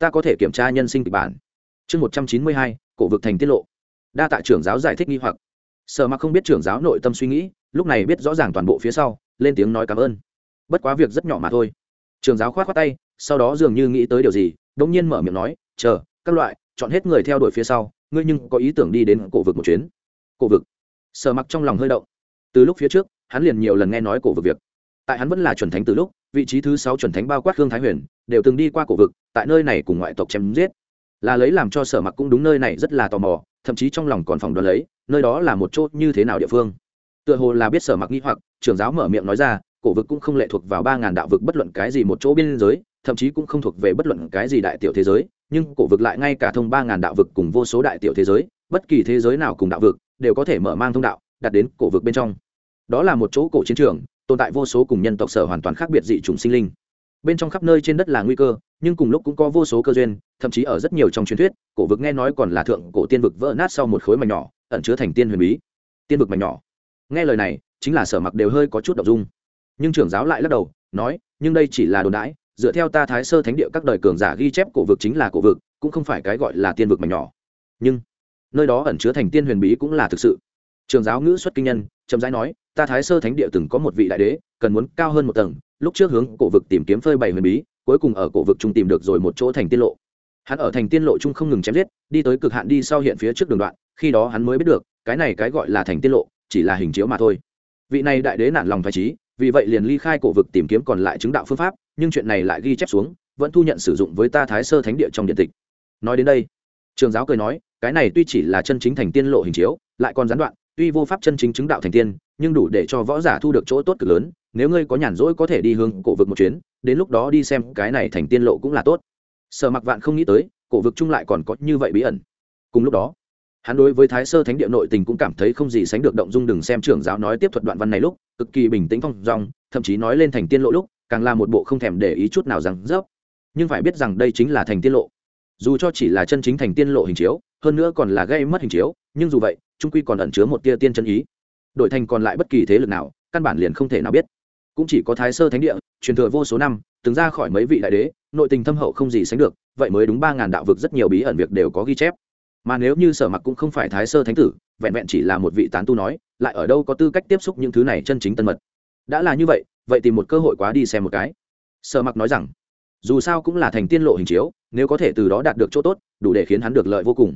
ta có thể kiểm tra nhân sinh kịch bản. Chương một trăm chín mươi hai, cổ vực thành tiết lộ. Đa tạ trưởng giáo giải thích nghi hoặc. Sở mặc không biết trưởng giáo nội tâm suy nghĩ, lúc này biết rõ ràng toàn bộ phía sau, lên tiếng nói cảm ơn. Bất quá việc rất nhỏ mà thôi. Trường giáo khoát khoát tay, sau đó dường như nghĩ tới điều gì, đống nhiên mở miệng nói, chờ, các loại, chọn hết người theo đuổi phía sau, ngươi nhưng có ý tưởng đi đến cổ vực một chuyến. Cổ vực. Sở mặc trong lòng hơi động. Từ lúc phía trước, hắn liền nhiều lần nghe nói cổ vực việc. Tại hắn vẫn là chuẩn thánh từ lúc vị trí thứ sáu chuẩn thánh bao quát khương thái huyền, đều từng đi qua cổ vực, tại nơi này cùng ngoại tộc chém giết. Là lấy làm cho sở mặc cũng đúng nơi này rất là tò mò, thậm chí trong lòng còn phòng đoán lấy, nơi đó là một chỗ như thế nào địa phương. Tựa hồ là biết sở mặc nghi hoặc, trưởng giáo mở miệng nói ra, cổ vực cũng không lệ thuộc vào ba ngàn đạo vực bất luận cái gì một chỗ biên giới, thậm chí cũng không thuộc về bất luận cái gì đại tiểu thế giới, nhưng cổ vực lại ngay cả thông ba ngàn đạo vực cùng vô số đại tiểu thế giới, bất kỳ thế giới nào cùng đạo vực, đều có thể mở mang thông đạo, đặt đến cổ vực bên trong. Đó là một chỗ cổ chiến trường tồn tại vô số cùng nhân tộc sở hoàn toàn khác biệt dị chủng sinh linh. Bên trong khắp nơi trên đất là nguy cơ, nhưng cùng lúc cũng có vô số cơ duyên, thậm chí ở rất nhiều trong truyền thuyết, cổ vực nghe nói còn là thượng cổ tiên vực vỡ nát sau một khối mảnh nhỏ, ẩn chứa thành tiên huyền bí. Tiên vực mảnh nhỏ. Nghe lời này, chính là sở mặc đều hơi có chút đ ộ n g dung. Nhưng trưởng giáo lại lắc đầu, nói, nhưng đây chỉ là đồn đãi, dựa theo ta thái sơ thánh địa các đời cường giả ghi chép cổ vực chính là cổ vực, cũng không phải cái gọi là tiên vực mảnh nhỏ. Nhưng, nơi đó ẩn chứa thành tiên huyền bí cũng là thực sự. Trường giáo ngữ xuất kinh nhân, chậm rãi nói ta thái sơ thánh địa từng có một vị đại đế, cần muốn cao hơn một tầng, lúc trước hướng cổ vực tìm kiếm phơi bày huyền bí, cuối cùng ở cổ vực trung tìm được rồi một chỗ thành tiên lộ. Hắn ở thành tiên lộ trung không ngừng chém giết, đi tới cực hạn đi sau hiện phía trước đường đoạn, khi đó hắn mới biết được, cái này cái gọi là thành tiên lộ, chỉ là hình chiếu mà thôi. Vị này đại đế nản lòng phải trí vì vậy liền ly khai cổ vực tìm kiếm còn lại chứng đạo phương pháp, nhưng chuyện này lại ghi chép xuống, vẫn thu nhận sử dụng với ta thái sơ thánh địa trong điện tịch. Nói đến đây, trường giáo cười nói, cái này tuy chỉ là chân chính thành tiên lộ hình chiếu, lại còn gián đoạn, tuy vô pháp chân chính chứng đạo thành tiên nhưng đủ để cho võ giả thu được chỗ tốt cực lớn, nếu ngươi có nhàn rỗi có thể đi hướng cổ vực một chuyến, đến lúc đó đi xem cái này thành tiên lộ cũng là tốt. Sở mặc vạn không nghĩ tới, cổ vực chung lại còn có như vậy bí ẩn. Cùng lúc đó, hắn đối với thái sơ thánh địa nội tình cũng cảm thấy không gì sánh được động dung đừng xem trưởng giáo nói tiếp thuật đoạn văn này lúc, cực kỳ bình tĩnh phong dong, thậm chí nói lên thành tiên lộ lúc, càng là một bộ không thèm để ý chút nào rằng dốc nhưng phải biết rằng đây chính là thành tiên lộ. Dù cho chỉ là chân chính thành tiên lộ hình chiếu, hơn nữa còn là gây mất hình chiếu, nhưng dù vậy trung quy còn ẩn chứa một tia tiên chân ý đổi thành còn lại bất kỳ thế lực nào, căn bản liền không thể nào biết. Cũng chỉ có thái sơ thánh địa, truyền thừa vô số năm, từng ra khỏi mấy vị đại đế, nội tình thâm hậu không gì sánh được, vậy mới đúng ba ngàn đạo vực rất nhiều bí ẩn việc đều có ghi chép. Mà nếu như sở mặc cũng không phải thái sơ thánh tử, vẹn vẹn chỉ là một vị tán tu nói, lại ở đâu có tư cách tiếp xúc những thứ này chân chính tân mật. Đã là như vậy vậy tìm một cơ hội quá đi xem một cái. Sở mặc nói rằng, dù sao cũng là thành tiên lộ hình chiếu, nếu có thể từ đó đạt được chỗ tốt, đủ để khiến hắn được lợi vô cùng.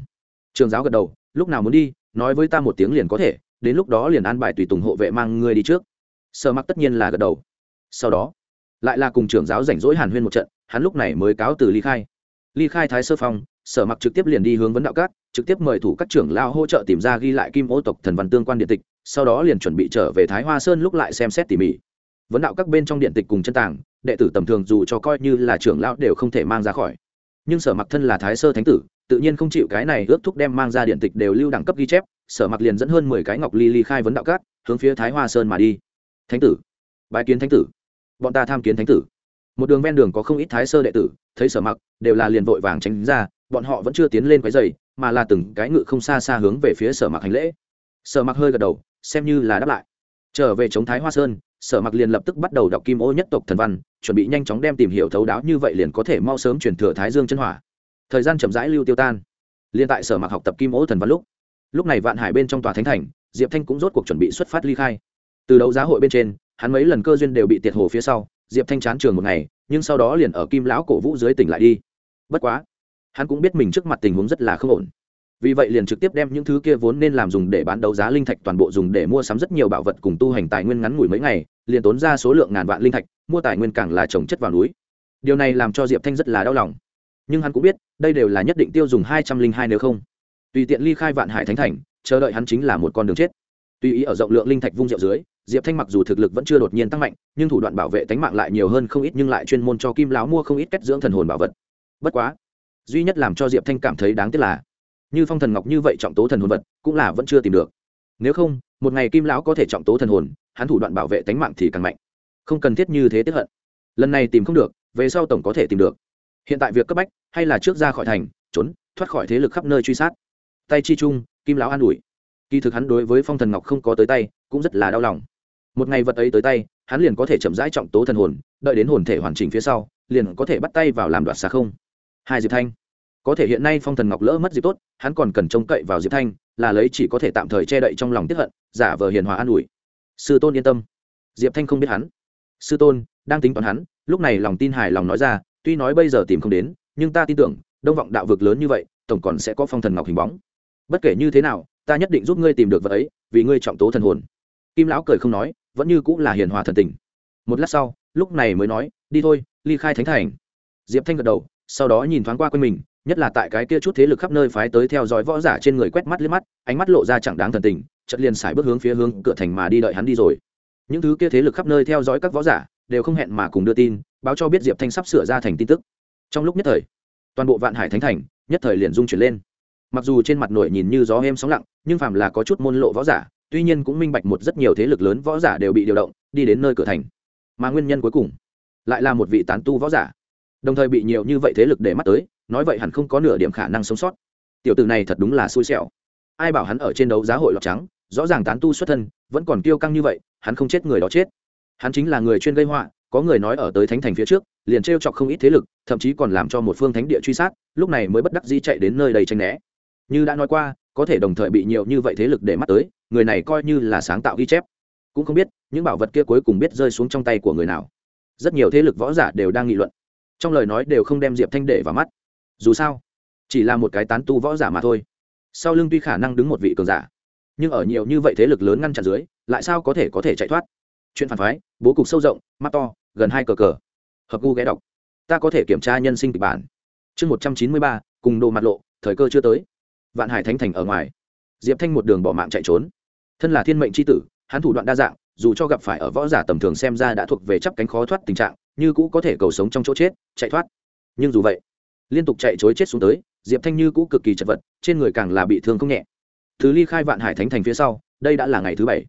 Trường giáo gật đầu, lúc nào muốn đi, nói với ta một tiếng liền có thể đến lúc đó liền an bài tùy tùng hộ vệ mang ngươi đi trước. Sở mặc tất nhiên là gật đầu. Sau đó, lại là cùng trưởng giáo rảnh rỗi hàn huyên một trận, hắn lúc này mới cáo từ ly khai. Ly khai thái sơ phong, sở mặc trực tiếp liền đi hướng vấn đạo cát trực tiếp mời thủ các trưởng lao hỗ trợ tìm ra ghi lại kim ô tộc thần văn tương quan điện tịch, sau đó liền chuẩn bị trở về thái hoa sơn lúc lại xem xét tỉ mỉ. Vấn đạo các bên trong điện tịch cùng chân tàng, đệ tử tầm thường dù cho coi như là trưởng lao đều không thể mang ra khỏi. Nhưng sở mặc thân là thái sơ thánh tử, tự nhiên không chịu cái này ước thúc đem mang ra điện tịch đều lưu đẳng cấp ghi chép sở mặc liền dẫn hơn mười cái ngọc ly ly khai vấn đạo cát hướng phía thái hoa sơn mà đi. Thánh tử, bái kiến thánh tử. Bọn ta tham kiến thánh tử. Một đường ven đường có không ít thái sơ đệ tử, thấy sở mặc, đều là liền vội vàng tránh ra, bọn họ vẫn chưa tiến lên quái dày mà là từng cái ngự không xa xa hướng về phía sở mặc hành lễ. Sở mặc hơi gật đầu, xem như là đáp lại. Trở về chống thái hoa sơn, sở mặc liền lập tức bắt đầu đọc kim ô nhất tộc thần văn, chuẩn bị nhanh chóng đem tìm hiểu thấu đáo như vậy liền có thể mau sớm chuyển thừa thái dương chân hỏa. Thời gian chậm rãi lưu tiêu tan. Liên tại sở mặc học tập kim ô thần văn lúc lúc này vạn hải bên trong tòa thánh thành, diệp thanh cũng rốt cuộc chuẩn bị xuất phát ly khai. Từ đấu giá hội bên trên, hắn mấy lần cơ duyên đều bị tiệt hồ phía sau, diệp thanh chán trường một ngày, nhưng sau đó liền ở kim lão cổ vũ dưới tỉnh lại đi. Bất quá, hắn cũng biết mình trước mặt tình huống rất là không ổn. Vì vậy liền trực tiếp đem những thứ kia vốn nên làm dùng để bán đấu giá linh thạch toàn bộ dùng để mua sắm rất nhiều bảo vật cùng tu hành tài nguyên ngắn ngủi mấy ngày, liền tốn ra số lượng ngàn vạn linh thạch, mua tài nguyên càng là trồng chất vào núi. Điều này làm cho diệp thanh rất là đau lòng. Nhưng hắn cũng biết, đây đều là nhất định tiêu dùng hai trăm linh hai nếu không tùy tiện ly khai vạn hải thánh thành, chờ đợi hắn chính là một con đường chết. Tùy ý ở rộng lượng linh thạch vung rượu dưới, diệp thanh mặc dù thực lực vẫn chưa đột nhiên tăng mạnh, nhưng thủ đoạn bảo vệ tánh mạng lại nhiều hơn không ít nhưng lại chuyên môn cho kim lão mua không ít cách dưỡng thần hồn bảo vật. Bất quá, duy nhất làm cho diệp thanh cảm thấy đáng tiếc là, như phong thần ngọc như vậy trọng tố thần hồn vật cũng là vẫn chưa tìm được. Nếu không, một ngày kim lão có thể trọng tố thần hồn, hắn thủ đoạn bảo vệ tánh mạng thì càng mạnh. Không cần thiết như thế tiếp hận. Lần này tìm không được, về sau tổng có thể tìm được. Hiện tại việc cấp bách, hay là trước ra khỏi thành, trốn, thoát khỏi thế lực khắp nơi truy sát tay chi chung kim lão an ủi. Kỳ thực hắn đối với phong thần ngọc không có tới tay, cũng rất là đau lòng. Một ngày vật ấy tới tay, hắn liền có thể chậm rãi trọng tố thần hồn, đợi đến hồn thể hoàn chỉnh phía sau, liền có thể bắt tay vào làm đoạt xa không. Hai diệp thanh. Có thể hiện nay phong thần ngọc lỡ mất dịp tốt, hắn còn cần trông cậy vào diệp thanh, là lấy chỉ có thể tạm thời che đậy trong lòng tiếp hận, giả vờ hiền hòa an ủi. Sư tôn yên tâm. Diệp thanh không biết hắn. Sư tôn, đang tính toán hắn, lúc này lòng tin hài lòng nói ra, tuy nói bây giờ tìm không đến, nhưng ta tin tưởng, đông vọng đạo vực lớn như vậy, tổng còn sẽ có phong thần ngọc hình bóng bất kể như thế nào, ta nhất định giúp ngươi tìm được vật ấy, vì ngươi trọng tố thần hồn. Kim lão cười không nói, vẫn như cũng là hiền hòa thần tình. Một lát sau, lúc này mới nói, đi thôi, ly khai thánh thành. Diệp thanh gật đầu, sau đó nhìn thoáng qua quanh mình, nhất là tại cái kia chút thế lực khắp nơi phái tới theo dõi võ giả trên người quét mắt liếc mắt, ánh mắt lộ ra chẳng đáng thần tình chật liền xài bước hướng phía hướng cửa thành mà đi đợi hắn đi rồi. Những thứ kia thế lực khắp nơi theo dõi các võ giả, đều không hẹn mà cùng đưa tin, báo cho biết diệp thanh sắp sửa ra thành tin tức. Trong lúc nhất thời, toàn bộ vạn hải thánh thành, nhất thời liền dung chuyển lên mặc dù trên mặt nổi nhìn như gió êm sóng lặng, nhưng phàm là có chút môn lộ võ giả, tuy nhiên cũng minh bạch một rất nhiều thế lực lớn võ giả đều bị điều động, đi đến nơi cửa thành. Mà nguyên nhân cuối cùng lại là một vị tán tu võ giả. Đồng thời bị nhiều như vậy thế lực để mắt tới, nói vậy hẳn không có nửa điểm khả năng sống sót. Tiểu tử này thật đúng là xui xẻo. Ai bảo hắn ở trên đấu giá hội lọc trắng, rõ ràng tán tu xuất thân, vẫn còn kiêu căng như vậy, hắn không chết người đó chết. Hắn chính là người chuyên gây họa, có người nói ở tới thánh thành phía trước, liền t r e o chọc không ít thế lực, thậm chí còn làm cho một phương thánh địa truy sát, lúc này mới bất đắc dĩ chạy đến nơi đây tranh né như đã nói qua, có thể đồng thời bị nhiều như vậy thế lực để mắt tới, người này coi như là sáng tạo ghi chép. Cũng không biết, những bảo vật kia cuối cùng biết rơi xuống trong tay của người nào. Rất nhiều thế lực võ giả đều đang nghị luận. Trong lời nói đều không đem diệp thanh để vào mắt. Dù sao, chỉ là một cái tán tu võ giả mà thôi. Sau lưng tuy khả năng đứng một vị cường giả, nhưng ở nhiều như vậy thế lực lớn ngăn chặn dưới, lại sao có thể có thể chạy thoát? Chuyện phản phái, bố cục sâu rộng, mắt to, gần hai cờ cờ. Hợp gu ghé đọc. Ta có thể kiểm tra nhân sinh kịch bản. Chương một trăm chín mươi ba, cùng đồ mặt lộ, thời cơ chưa tới vạn hải thánh thành ở ngoài. Diệp thanh một đường bỏ mạng chạy trốn. Thân là thiên mệnh c h i tử, hắn thủ đoạn đa dạng, dù cho gặp phải ở võ giả tầm thường xem ra đã thuộc về chắp cánh khó thoát tình trạng, như cũ có thể cầu sống trong chỗ chết, chạy thoát. Nhưng dù vậy, liên tục chạy chối chết xuống tới, diệp thanh như cũ cực kỳ chật vật, trên người càng là bị thương không nhẹ. Thứ ly khai vạn hải thánh thành phía sau, đây đã là ngày thứ bảy.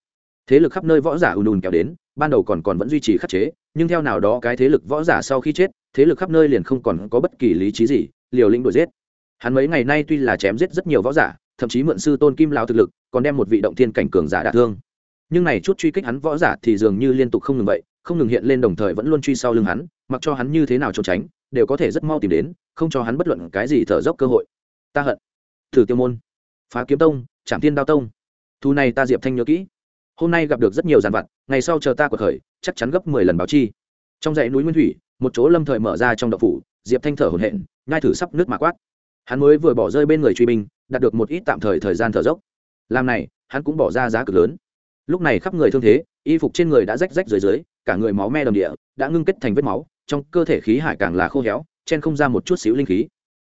Thế lực khắp nơi võ giả ùn ùn kéo đến, ban đầu còn còn vẫn duy trì khắc chế, nhưng theo nào đó cái thế lực võ giả sau khi chết, thế lực khắp nơi liền không còn có bất kỳ lý trí gì, liều lĩnh đuổi giết hắn mấy ngày nay tuy là chém giết rất nhiều võ giả, thậm chí mượn sư tôn kim lao thực lực, còn đem một vị động thiên cảnh cường giả đả thương. Nhưng này chút truy kích hắn võ giả thì dường như liên tục không ngừng vậy, không ngừng hiện lên đồng thời vẫn luôn truy sau lưng hắn, mặc cho hắn như thế nào trốn tránh, đều có thể rất mau tìm đến, không cho hắn bất luận cái gì thở dốc cơ hội. Ta hận. Thử tiêu môn. Phá kiếm tông, trảm thiên đao tông. Thu này ta diệp thanh nhớ kỹ. Hôm nay gặp được rất nhiều giàn vặt, ngày sau chờ ta cuộc khởi, chắc chắn gấp mười lần báo chi. Trong dãy núi nguyên thủy, một chỗ lâm thời mở ra trong đậu phủ, diệp thanh thở hổn hển, nhai thử sắp nước mà quát hắn mới vừa bỏ rơi bên người truy binh, đạt được một ít tạm thời thời gian thở dốc. Làm này, hắn cũng bỏ ra giá cực lớn. Lúc này khắp người thương thế, y phục trên người đã rách rách dưới dưới, cả người máu me đầm địa, đã ngưng kết thành vết máu, trong cơ thể khí hải càng là khô héo, chen không ra một chút xíu linh khí.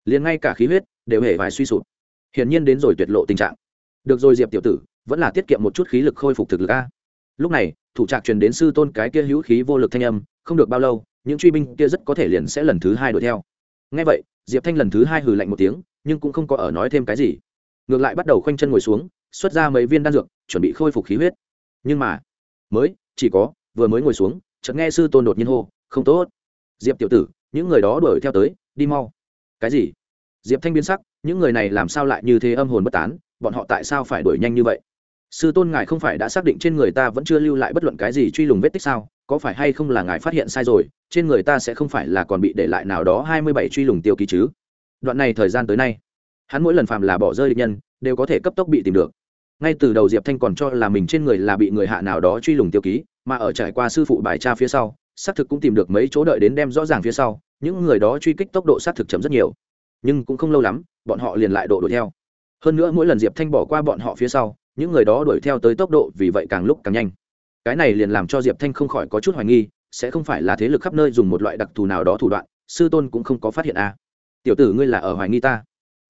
Liền ngay cả khí huyết đều hề vài suy sụp. Hiển nhiên đến rồi tuyệt lộ tình trạng. Được rồi diệp tiểu tử, vẫn là tiết kiệm một chút khí lực khôi phục thực lực a. Lúc này, thủ trạc truyền đến sư tôn cái kia hữu khí vô lực thanh âm, không được bao lâu, những truy binh kia rất có thể liền sẽ lần thứ hai đuổi theo ngay vậy, diệp thanh lần thứ hai hừ lạnh một tiếng, nhưng cũng không có ở nói thêm cái gì. Ngược lại bắt đầu khoanh chân ngồi xuống, xuất ra mấy viên đan dược, chuẩn bị khôi phục khí huyết. Nhưng mà, mới, chỉ có, vừa mới ngồi xuống, chợt nghe sư tôn đột nhiên hô, không tốt. Diệp tiểu tử, những người đó đuổi theo tới, đi mau. Cái gì? Diệp thanh biến sắc, những người này làm sao lại như thế âm hồn bất tán, bọn họ tại sao phải đuổi nhanh như vậy? Sư tôn ngài không phải đã xác định trên người ta vẫn chưa lưu lại bất luận cái gì truy lùng vết tích sao? Có phải hay không là ngài phát hiện sai rồi, trên người ta sẽ không phải là còn bị để lại nào đó hai mươi bảy truy lùng tiêu ký chứ? Đoạn này thời gian tới nay, hắn mỗi lần phạm là bỏ rơi địch nhân, đều có thể cấp tốc bị tìm được. Ngay từ đầu diệp thanh còn cho là mình trên người là bị người hạ nào đó truy lùng tiêu ký, mà ở trải qua sư phụ bài tra phía sau, xác thực cũng tìm được mấy chỗ đợi đến đem rõ ràng phía sau, những người đó truy kích tốc độ xác thực chấm rất nhiều. Nhưng cũng không lâu lắm, bọn họ liền lại độ đuổi theo. Hơn nữa mỗi lần diệp thanh bỏ qua bọn họ phía sau, những người đó đuổi theo tới tốc độ vì vậy càng lúc càng nhanh cái này liền làm cho diệp thanh không khỏi có chút hoài nghi, sẽ không phải là thế lực khắp nơi dùng một loại đặc thù nào đó thủ đoạn, sư tôn cũng không có phát hiện à. tiểu tử ngươi là ở hoài nghi ta.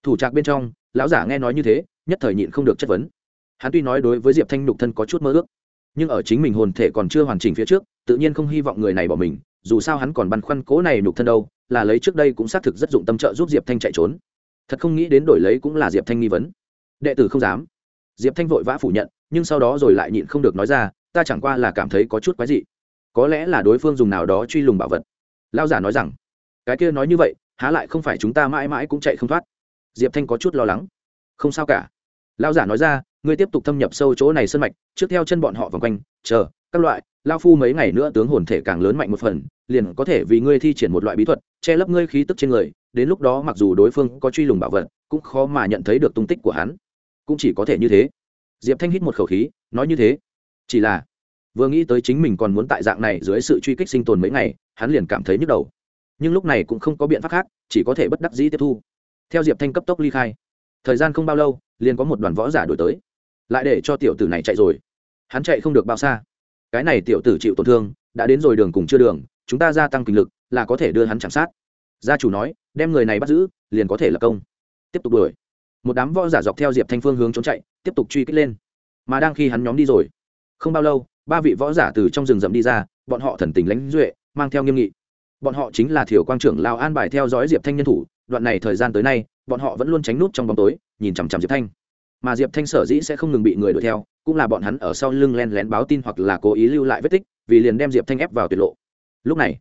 Thủ trạc bên trong, lão giả nghe nói như thế, nhất thời nhịn không được chất vấn. Hắn tuy nói đối với diệp thanh nhục thân có chút mơ ước, nhưng ở chính mình hồn thể còn chưa hoàn chỉnh phía trước, tự nhiên không hy vọng người này bỏ mình, dù sao hắn còn băn khoăn cố này nhục thân đâu, là lấy trước đây cũng xác thực rất dụng tâm trợ giúp diệp thanh chạy trốn. Thật không nghĩ đến đổi lấy cũng là diệp thanh nghi vấn. Đệ tử không dám. Diệp thanh vội vã phủ nhận, nhưng sau đó rồi lại nhịn không được nói ra ta chẳng qua là cảm thấy có chút quái dị. Có lẽ là đối phương dùng nào đó truy lùng bảo vật. Lao giả nói rằng, cái kia nói như vậy, há lại không phải chúng ta mãi mãi cũng chạy không thoát. Diệp thanh có chút lo lắng. Không sao cả. Lao giả nói ra, ngươi tiếp tục thâm nhập sâu chỗ này sân mạch, trước theo chân bọn họ vòng quanh, chờ, các loại lao phu mấy ngày nữa tướng hồn thể càng lớn mạnh một phần, liền có thể vì ngươi thi triển một loại bí thuật, che lấp ngươi khí tức trên người, đến lúc đó mặc dù đối phương có truy lùng bảo vật, cũng khó mà nhận thấy được tung tích của hắn. Cũng chỉ có thể như thế. Diệp thanh hít một khẩu khí, nói như thế chỉ là, vừa nghĩ tới chính mình còn muốn tại dạng này dưới sự truy kích sinh tồn mấy ngày, hắn liền cảm thấy nhức đầu. Nhưng lúc này cũng không có biện pháp khác, chỉ có thể bất đắc dĩ tiếp thu. Theo diệp thanh cấp tốc ly khai. Thời gian không bao lâu, liền có một đoàn võ giả đổi tới. Lại để cho tiểu tử này chạy rồi. Hắn chạy không được bao xa. Cái này tiểu tử chịu tổn thương, đã đến rồi đường cùng chưa đường, chúng ta gia tăng kinh lực, là có thể đưa hắn chạm sát. Gia chủ nói, đem người này bắt giữ, liền có thể là công. Tiếp tục đuổi. Một đám võ giả dọc theo diệp thanh phương hướng trốn chạy, tiếp tục truy kích lên. Mà đang khi hắn nhóm đi rồi không bao lâu, ba vị võ giả từ trong rừng rậm đi ra, bọn họ thần tình lãnh duệ, mang theo nghiêm nghị. Bọn họ chính là thiểu quang trưởng lao an bài theo dõi diệp thanh nhân thủ, đoạn này thời gian tới nay, bọn họ vẫn luôn tránh nút trong bóng tối, nhìn chằm chằm diệp thanh. Mà diệp thanh sở dĩ sẽ không ngừng bị người đuổi theo, cũng là bọn hắn ở sau lưng len lén báo tin hoặc là cố ý lưu lại vết tích, vì liền đem diệp thanh ép vào tuyệt lộ. Lúc này,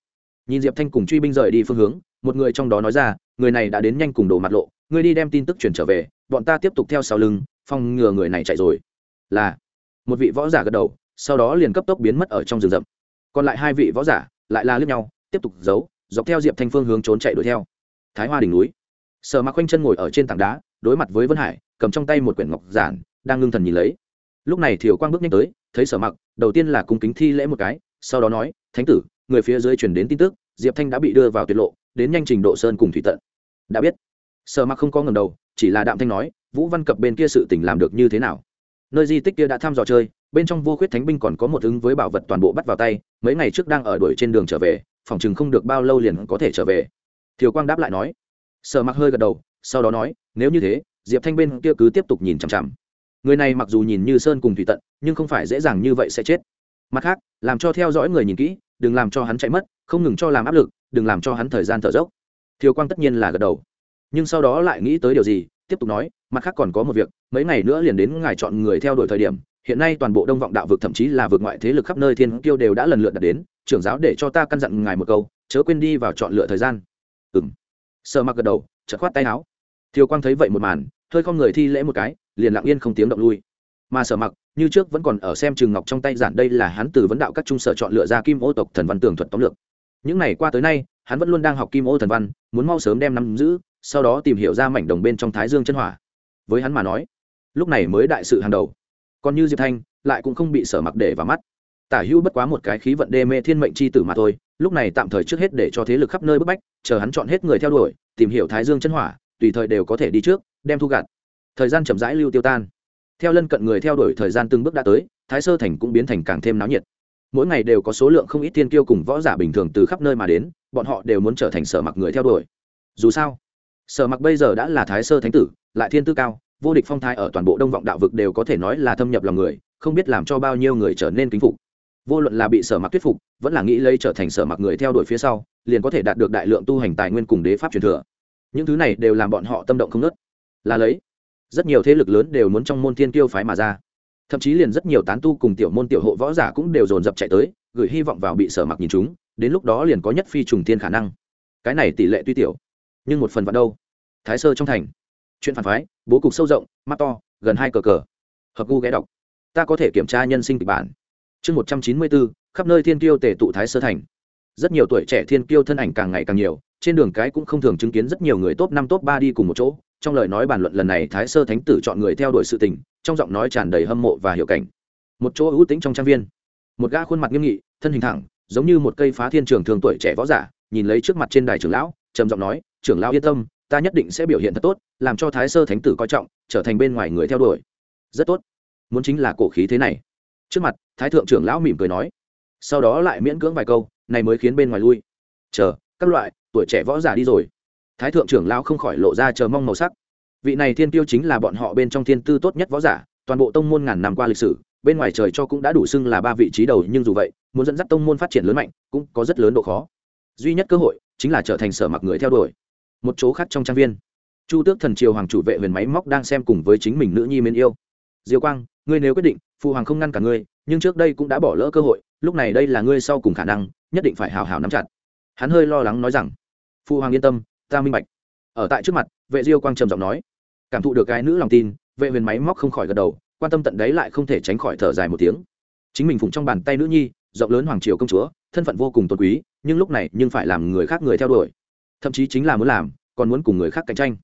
nhìn diệp thanh cùng truy binh rời đi phương hướng, một người trong đó nói ra, người này đã đến nhanh cùng đổ mặt lộ người đi đem tin tức chuyển trở về, bọn ta tiếp tục theo sau lưng, phòng ngừa người này chạy rồi. Là một vị võ giả gật đầu, sau đó liền cấp tốc biến mất ở trong rừng rậm. Còn lại hai vị võ giả lại la lướt nhau, tiếp tục giấu, dọc theo diệp thanh phương hướng trốn chạy đuổi theo. Thái hoa đỉnh núi. Sở mặc quanh chân ngồi ở trên tảng đá, đối mặt với vân hải, cầm trong tay một quyển ngọc giản, đang ngưng thần nhìn lấy. Lúc này Thiều quang bước nhanh tới, thấy sở mặc đầu tiên là cung kính thi lễ một cái, sau đó nói, thánh tử, người phía dưới chuyển đến tin tức, diệp thanh đã bị đưa vào tuyệt lộ, đến nhanh trình độ sơn cùng thủy tận. Đã biết. Sở mặc không có ngầm đầu, chỉ là đạm thanh nói, vũ văn cập bên kia sự tình làm được như thế nào? Nơi di tích kia đã thăm dò chơi, bên trong vô khuyết thánh binh còn có một ứng với bảo vật toàn bộ bắt vào tay, mấy ngày trước đang ở đuổi trên đường trở về, phòng chừng không được bao lâu liền có thể trở về. Thiều quang đáp lại nói. Sở mặc hơi gật đầu, sau đó nói, nếu như thế, diệp thanh bên kia cứ tiếp tục nhìn chằm chằm. Người này mặc dù nhìn như sơn cùng thủy tận, nhưng không phải dễ dàng như vậy sẽ chết. Mặt khác, làm cho theo dõi người nhìn kỹ, đừng làm cho hắn chạy mất, không ngừng cho làm áp lực, đừng làm cho hắn thời gian thở dốc. Thiều quang tất nhiên là gật đầu. Nhưng sau đó lại nghĩ tới điều gì, tiếp tục nói mặt khác còn có một việc, mấy ngày nữa liền đến ngài chọn người theo đuổi thời điểm, hiện nay toàn bộ đông vọng đạo vực thậm chí là vực ngoại thế lực khắp nơi thiên kiêu đều đã lần lượt đạt đến, trưởng giáo để cho ta căn dặn ngài một câu, chớ quên đi vào chọn lựa thời gian. Ừng sợ mặc gật đầu, chợt khoát tay áo. Thiều quang thấy vậy một màn, hơi không người thi lễ một cái, liền lặng yên không tiếng động lui. Mà sở mặc, như trước vẫn còn ở xem trường ngọc trong tay giản đây là hắn từ vấn đạo các trung sở chọn lựa ra kim ô tộc thần văn tường thuật tóm lược. Những ngày qua tới nay, hắn vẫn luôn đang học kim ô thần văn, muốn mau sớm đem nắm giữ, sau đó tìm hiểu ra mảnh đồng bên trong thái dương chân hỏa với hắn mà nói. Lúc này mới đại sự hàng đầu. Còn như diệp thanh, lại cũng không bị sở mặc để vào mắt. Tả hữu bất quá một cái khí vận đê mê thiên mệnh c h i tử mà thôi, lúc này tạm thời trước hết để cho thế lực khắp nơi bức bách, chờ hắn chọn hết người theo đuổi, tìm hiểu thái dương chân hỏa, tùy thời đều có thể đi trước, đem thu gặt. Thời gian chậm rãi lưu tiêu tan. Theo lân cận người theo đuổi thời gian từng bước đã tới, thái sơ thành cũng biến thành càng thêm náo nhiệt. Mỗi ngày đều có số lượng không ít tiên kiêu cùng võ giả bình thường từ khắp nơi mà đến, bọn họ đều muốn trở thành sở mặc người theo đuổi. Dù sao sở mặc bây giờ đã là thái sơ thánh tử, lại thiên tư cao, vô địch phong thái ở toàn bộ đông vọng đạo vực đều có thể nói là thâm nhập lòng người, không biết làm cho bao nhiêu người trở nên kính phục. Vô luận là bị sở mặc thuyết phục, vẫn là nghĩ lấy trở thành sở mặc người theo đuổi phía sau, liền có thể đạt được đại lượng tu hành tài nguyên cùng đế pháp truyền thừa. Những thứ này đều làm bọn họ tâm động không nớt là lấy, rất nhiều thế lực lớn đều muốn trong môn thiên tiêu phái mà ra. Thậm chí liền rất nhiều tán tu cùng tiểu môn tiểu hộ võ giả cũng đều dồn dập chạy tới, gửi hy vọng vào bị sở mặc nhìn chúng, đến lúc đó liền có nhất phi trùng tiên khả năng. Cái này tỷ lệ tuy tiểu nhưng một phần vạn đâu? Thái sơ trong thành. Chuyện phản phái, bố cục sâu rộng, mắt to, gần hai cờ cờ. Hợp gu ghé đọc. Ta có thể kiểm tra nhân sinh kịch bản. Chương một trăm chín mươi bốn, khắp nơi thiên kiêu tề tụ thái sơ thành. Rất nhiều tuổi trẻ thiên kiêu thân ảnh càng ngày càng nhiều, trên đường cái cũng không thường chứng kiến rất nhiều người top năm, top ba đi cùng một chỗ. Trong lời nói bàn luận lần này, thái sơ thánh tử chọn người theo đuổi sự tình, trong giọng nói tràn đầy hâm mộ và hiểu cảnh. Một chỗ ưu tĩnh trong trang viên. Một gã khuôn mặt nghiêm nghị, thân hình thẳng, giống như một cây phá thiên trường thường tuổi trẻ võ giả, nhìn lấy trước mặt trên đài trưởng lão, trầm giọng nói trưởng lão yên tâm, ta nhất định sẽ biểu hiện thật tốt, làm cho thái sơ thánh tử coi trọng, trở thành bên ngoài người theo đuổi. Rất tốt. Muốn chính là cổ khí thế này. Trước mặt, thái thượng trưởng lão mỉm cười nói. Sau đó lại miễn cưỡng vài câu, này mới khiến bên ngoài lui. Chờ, các loại, tuổi trẻ võ giả đi rồi. Thái thượng trưởng lão không khỏi lộ ra chờ mong màu sắc. Vị này thiên tiêu chính là bọn họ bên trong thiên tư tốt nhất võ giả, toàn bộ tông môn ngàn năm qua lịch sử, bên ngoài trời cho cũng đã đủ xưng là ba vị trí đầu, nhưng dù vậy, muốn dẫn dắt tông môn phát triển lớn mạnh, cũng có rất lớn độ khó. Duy nhất cơ hội, chính là trở thành sở mặc người theo đuổi một chỗ khác trong trang viên. Chu tước thần triều hoàng chủ vệ huyền máy móc đang xem cùng với chính mình nữ nhi mến yêu. Diêu quang, ngươi nếu quyết định, phụ hoàng không ngăn cả ngươi, nhưng trước đây cũng đã bỏ lỡ cơ hội, lúc này đây là ngươi sau cùng khả năng, nhất định phải hào hào nắm chặt. Hắn hơi lo lắng nói rằng, phụ hoàng yên tâm, ta minh bạch. Ở tại trước mặt, vệ diêu quang trầm giọng nói, cảm thụ được cái nữ lòng tin, vệ huyền máy móc không khỏi gật đầu, quan tâm tận đấy lại không thể tránh khỏi thở dài một tiếng. Chính mình phụng trong bàn tay nữ nhi, rộng lớn hoàng triều công chúa, thân phận vô cùng tôn quý, nhưng lúc này nhưng phải làm người khác người theo đuổi thậm chí chính là muốn làm, còn muốn cùng người khác cạnh tranh.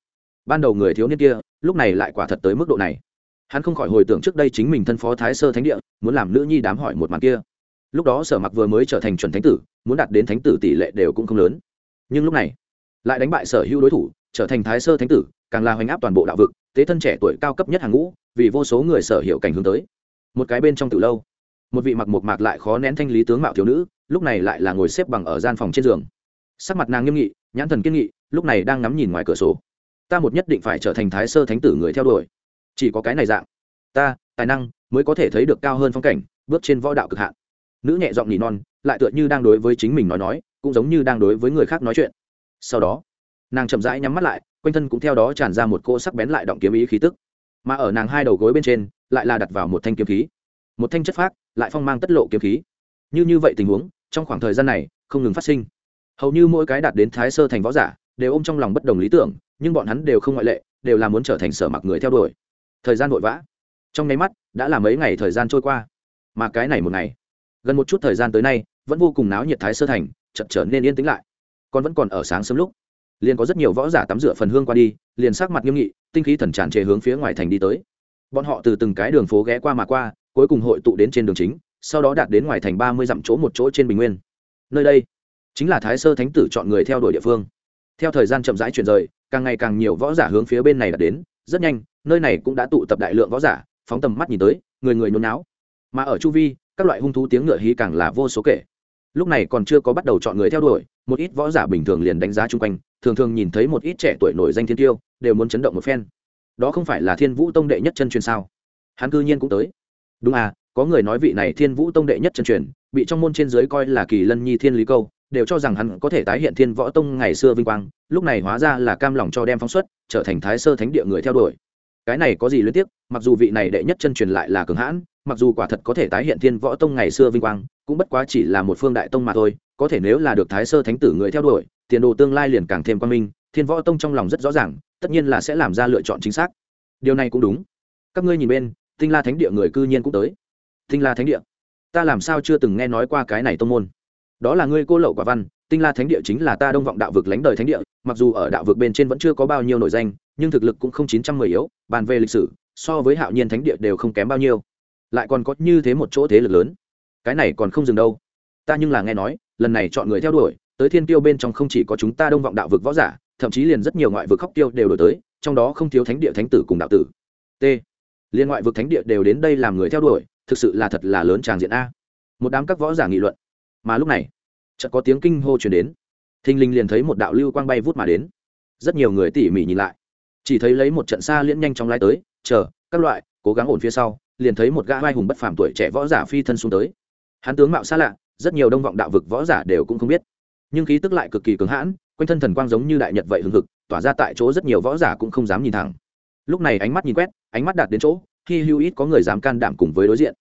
Ban đầu người thiếu niên kia, lúc này lại quả thật tới mức độ này. Hắn không khỏi hồi tưởng trước đây chính mình thân phó thái sơ thánh địa, muốn làm nữ nhi đám hỏi một màn kia. Lúc đó sở mặc vừa mới trở thành chuẩn thánh tử, muốn đạt đến thánh tử tỷ lệ đều cũng không lớn. Nhưng lúc này, lại đánh bại sở hữu đối thủ, trở thành thái sơ thánh tử, càng là hoành áp toàn bộ đạo vực tế thân trẻ tuổi cao cấp nhất hàng ngũ, vì vô số người sở hiểu cảnh hướng tới. Một cái bên trong từ lâu, một vị mặc một mạc lại khó nén thanh lý tướng mạo thiếu nữ, lúc này lại là ngồi xếp bằng ở gian phòng trên giường. Sắc mặt nàng nghiêm nghị nhãn thần kiên nghị, lúc này đang ngắm nhìn ngoài cửa sổ. Ta một nhất định phải trở thành thái sơ thánh tử người theo đuổi. Chỉ có cái này dạng. Ta, tài năng, mới có thể thấy được cao hơn phong cảnh, bước trên võ đạo cực hạn. Nữ nhẹ giọng nỉ non, lại tựa như đang đối với chính mình nói nói, cũng giống như đang đối với người khác nói chuyện. Sau đó, nàng chậm rãi nhắm mắt lại, quanh thân cũng theo đó tràn ra một cỗ sắc bén lại động kiếm ý khí tức. Mà ở nàng hai đầu gối bên trên, lại là đặt vào một thanh kiếm khí. Một thanh chất phác, lại phong mang tất lộ kiếm khí. Như như vậy tình huống, trong khoảng thời gian này, không ngừng phát sinh hầu như mỗi cái đạt đến thái sơ thành võ giả đều ôm trong lòng bất đồng lý tưởng, nhưng bọn hắn đều không ngoại lệ, đều là muốn trở thành sở mặc người theo đuổi. Thời gian vội vã. Trong nháy mắt, đã là mấy ngày thời gian trôi qua. Mà cái này một ngày, gần một chút thời gian tới nay, vẫn vô cùng náo nhiệt thái sơ thành, chợt trở nên yên tĩnh lại. Còn vẫn còn ở sáng sớm lúc, liền có rất nhiều võ giả tắm rửa phần hương qua đi, liền sắc mặt nghiêm nghị, tinh khí thần tràn trề hướng phía ngoài thành đi tới. Bọn họ từ từng cái đường phố ghé qua mà qua, cuối cùng hội tụ đến trên đường chính, sau đó đạt đến ngoài thành ba mươi dặm chỗ một chỗ trên bình nguyên. Nơi đây chính là thái sơ thánh tử chọn người theo đuổi địa phương. Theo thời gian chậm rãi chuyển rời, càng ngày càng nhiều võ giả hướng phía bên này đã đến, rất nhanh, nơi này cũng đã tụ tập đại lượng võ giả, phóng tầm mắt nhìn tới, người người nôn náo. Mà ở chu vi, các loại hung thú tiếng ngựa hí càng là vô số kể. Lúc này còn chưa có bắt đầu chọn người theo đuổi, một ít võ giả bình thường liền đánh giá chung quanh, thường thường nhìn thấy một ít trẻ tuổi nổi danh thiên tiêu, đều muốn chấn động một phen. Đó không phải là thiên vũ tông đệ nhất chân truyền sao? Hắn cư nhiên cũng tới. Đúng à có người nói vị này thiên vũ tông đệ nhất chân truyền, bị trong môn trên giới coi là kỳ lân nhi thiên lý câu đều cho rằng hắn có thể tái hiện thiên võ tông ngày xưa vinh quang, lúc này hóa ra là cam lòng cho đem phóng xuất, trở thành thái sơ thánh địa người theo đuổi. Cái này có gì liên tiếp, mặc dù vị này đệ nhất chân truyền lại là cường hãn, mặc dù quả thật có thể tái hiện thiên võ tông ngày xưa vinh quang, cũng bất quá chỉ là một phương đại tông mà thôi, có thể nếu là được thái sơ thánh tử người theo đuổi, tiền đồ tương lai liền càng thêm quan minh, thiên võ tông trong lòng rất rõ ràng, tất nhiên là sẽ làm ra lựa chọn chính xác. Điều này cũng đúng. Các ngươi nhìn bên, tinh la thánh địa người cư nhiên cũng tới. Tinh la thánh địa, ta làm sao chưa từng nghe nói qua cái này tông môn? Đó là ngươi cô lậu quả văn, tinh la thánh địa chính là ta đông vọng đạo vực lánh đời thánh địa, mặc dù ở đạo vực bên trên vẫn chưa có bao nhiêu nổi danh, nhưng thực lực cũng không chín trăm mười yếu, bàn về lịch sử, so với hạo nhiên thánh địa đều không kém bao nhiêu. Lại còn có như thế một chỗ thế lực lớn. Cái này còn không dừng đâu. Ta nhưng là nghe nói, lần này chọn người theo đuổi, tới thiên tiêu bên trong không chỉ có chúng ta đông vọng đạo vực võ giả, thậm chí liền rất nhiều ngoại vực khóc tiêu đều đổi tới, trong đó không thiếu thánh địa thánh tử cùng đạo tử. T. Liên ngoại vực thánh địa đều đến đây làm người theo đuổi, thực sự là thật là lớn tràng diện a. Một đám các võ giả nghị luận mà lúc này, chợt có tiếng kinh hô truyền đến. Thình linh liền thấy một đạo lưu quang bay vút mà đến. Rất nhiều người tỉ mỉ nhìn lại. Chỉ thấy lấy một trận xa liễn nhanh chóng lái tới, chờ, các loại, cố gắng ổn phía sau, liền thấy một gã vai hùng bất phàm tuổi trẻ võ giả phi thân xuống tới. Hắn tướng mạo xa lạ, rất nhiều đông vọng đạo vực võ giả đều cũng không biết. Nhưng khí tức lại cực kỳ cứng hãn, quanh thân thần quang giống như đại nhật vậy hừng hực, tỏa ra tại chỗ rất nhiều võ giả cũng không dám nhìn thẳng. Lúc này ánh mắt nhìn quét, ánh mắt đạt đến chỗ khi hưu ít có người dám can đảm cùng với đối diện.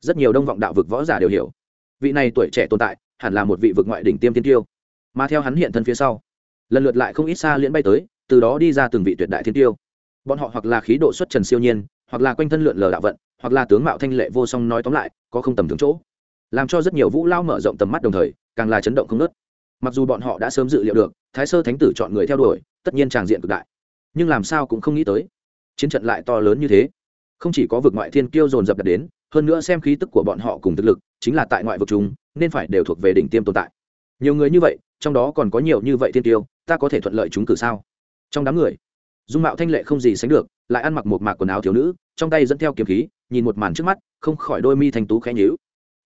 Rất nhiều đông vọng đạo vực võ giả đều hiểu vị này tuổi trẻ tồn tại, hẳn là một vị vực ngoại đỉnh tiêm tiên tiêu. Mà theo hắn hiện thân phía sau, lần lượt lại không ít xa liễn bay tới, từ đó đi ra từng vị tuyệt đại thiên tiêu. Bọn họ hoặc là khí độ xuất trần siêu nhiên, hoặc là quanh thân lượn lờ đạo vận, hoặc là tướng mạo thanh lệ vô song nói tóm lại, có không tầm thường chỗ. Làm cho rất nhiều vũ lao mở rộng tầm mắt đồng thời, càng là chấn động không nớt mặc dù bọn họ đã sớm dự liệu được, thái sơ thánh tử chọn người theo đuổi, tất nhiên tràng diện cực đại. Nhưng làm sao cũng không nghĩ tới, chiến trận lại to lớn như thế không chỉ có vực ngoại thiên kiêu dồn dập đặt đến, hơn nữa xem khí tức của bọn họ cùng thực lực, chính là tại ngoại vực chúng, nên phải đều thuộc về đỉnh tiêm tồn tại. Nhiều người như vậy, trong đó còn có nhiều như vậy thiên tiêu ta có thể thuận lợi chúng cử sao? Trong đám người, dung mạo thanh lệ không gì sánh được, lại ăn mặc một mạc quần áo thiếu nữ, trong tay dẫn theo kiếm khí, nhìn một màn trước mắt, không khỏi đôi mi thanh tú khẽ nhíu.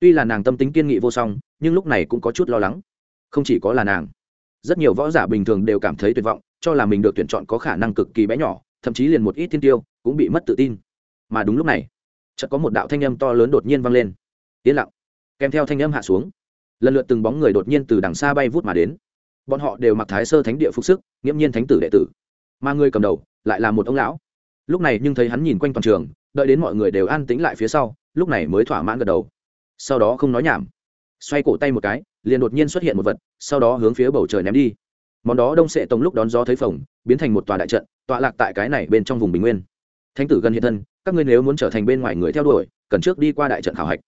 Tuy là nàng tâm tính kiên nghị vô song, nhưng lúc này cũng có chút lo lắng. Không chỉ có là nàng, rất nhiều võ giả bình thường đều cảm thấy tuyệt vọng, cho là mình được tuyển chọn có khả năng cực kỳ bé nhỏ, thậm chí liền một ít thiên tiêu cũng bị mất tự tin mà đúng lúc này, chợt có một đạo thanh âm to lớn đột nhiên vang lên. Yên lặng, kèm theo thanh âm hạ xuống, lần lượt từng bóng người đột nhiên từ đằng xa bay vút mà đến. Bọn họ đều mặc thái sơ thánh địa phục sức, nghiễm nhiên thánh tử đệ tử. Mà người cầm đầu lại là một ông lão. Lúc này nhưng thấy hắn nhìn quanh toàn trường, đợi đến mọi người đều an tĩnh lại phía sau, lúc này mới thỏa mãn gật đầu. Sau đó không nói nhảm, xoay cổ tay một cái, liền đột nhiên xuất hiện một vật, sau đó hướng phía bầu trời ném đi. Món đó đông sệ tông lúc đón gió thấy phồng, biến thành một tòa đại trận, tọa lạc tại cái này bên trong vùng bình nguyên thánh tử gần hiện thân, các ngươi nếu muốn trở thành bên ngoài người theo đuổi, cần trước đi qua đại trận khảo hạch.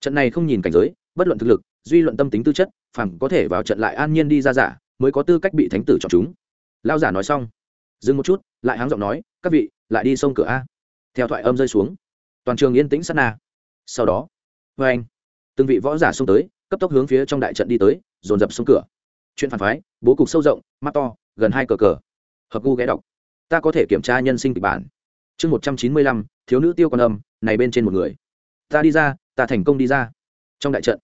Trận này không nhìn cảnh giới, bất luận thực lực, duy luận tâm tính tư chất phẳng có thể vào trận lại an nhiên đi ra giả, mới có tư cách bị thánh tử chọn chúng. Lao giả nói xong, dừng một chút, lại háng giọng nói, các vị, lại đi sông cửa a. Theo thoại âm rơi xuống, toàn trường yên tĩnh sát na. Sau đó vê anh, từng vị võ giả xông tới, cấp tốc hướng phía trong đại trận đi tới, dồn dập sông cửa. Chuyện phản phái, bố cục sâu rộng, mắt to, gần hai cờ cờ. Hợp gu ghé đọc. Ta có thể kiểm tra nhân sinh kịch bản chương một trăm chín mươi lăm, thiếu nữ tiêu con âm, này bên trên một người. Ta đi ra, ta thành công đi ra. Trong đại trận,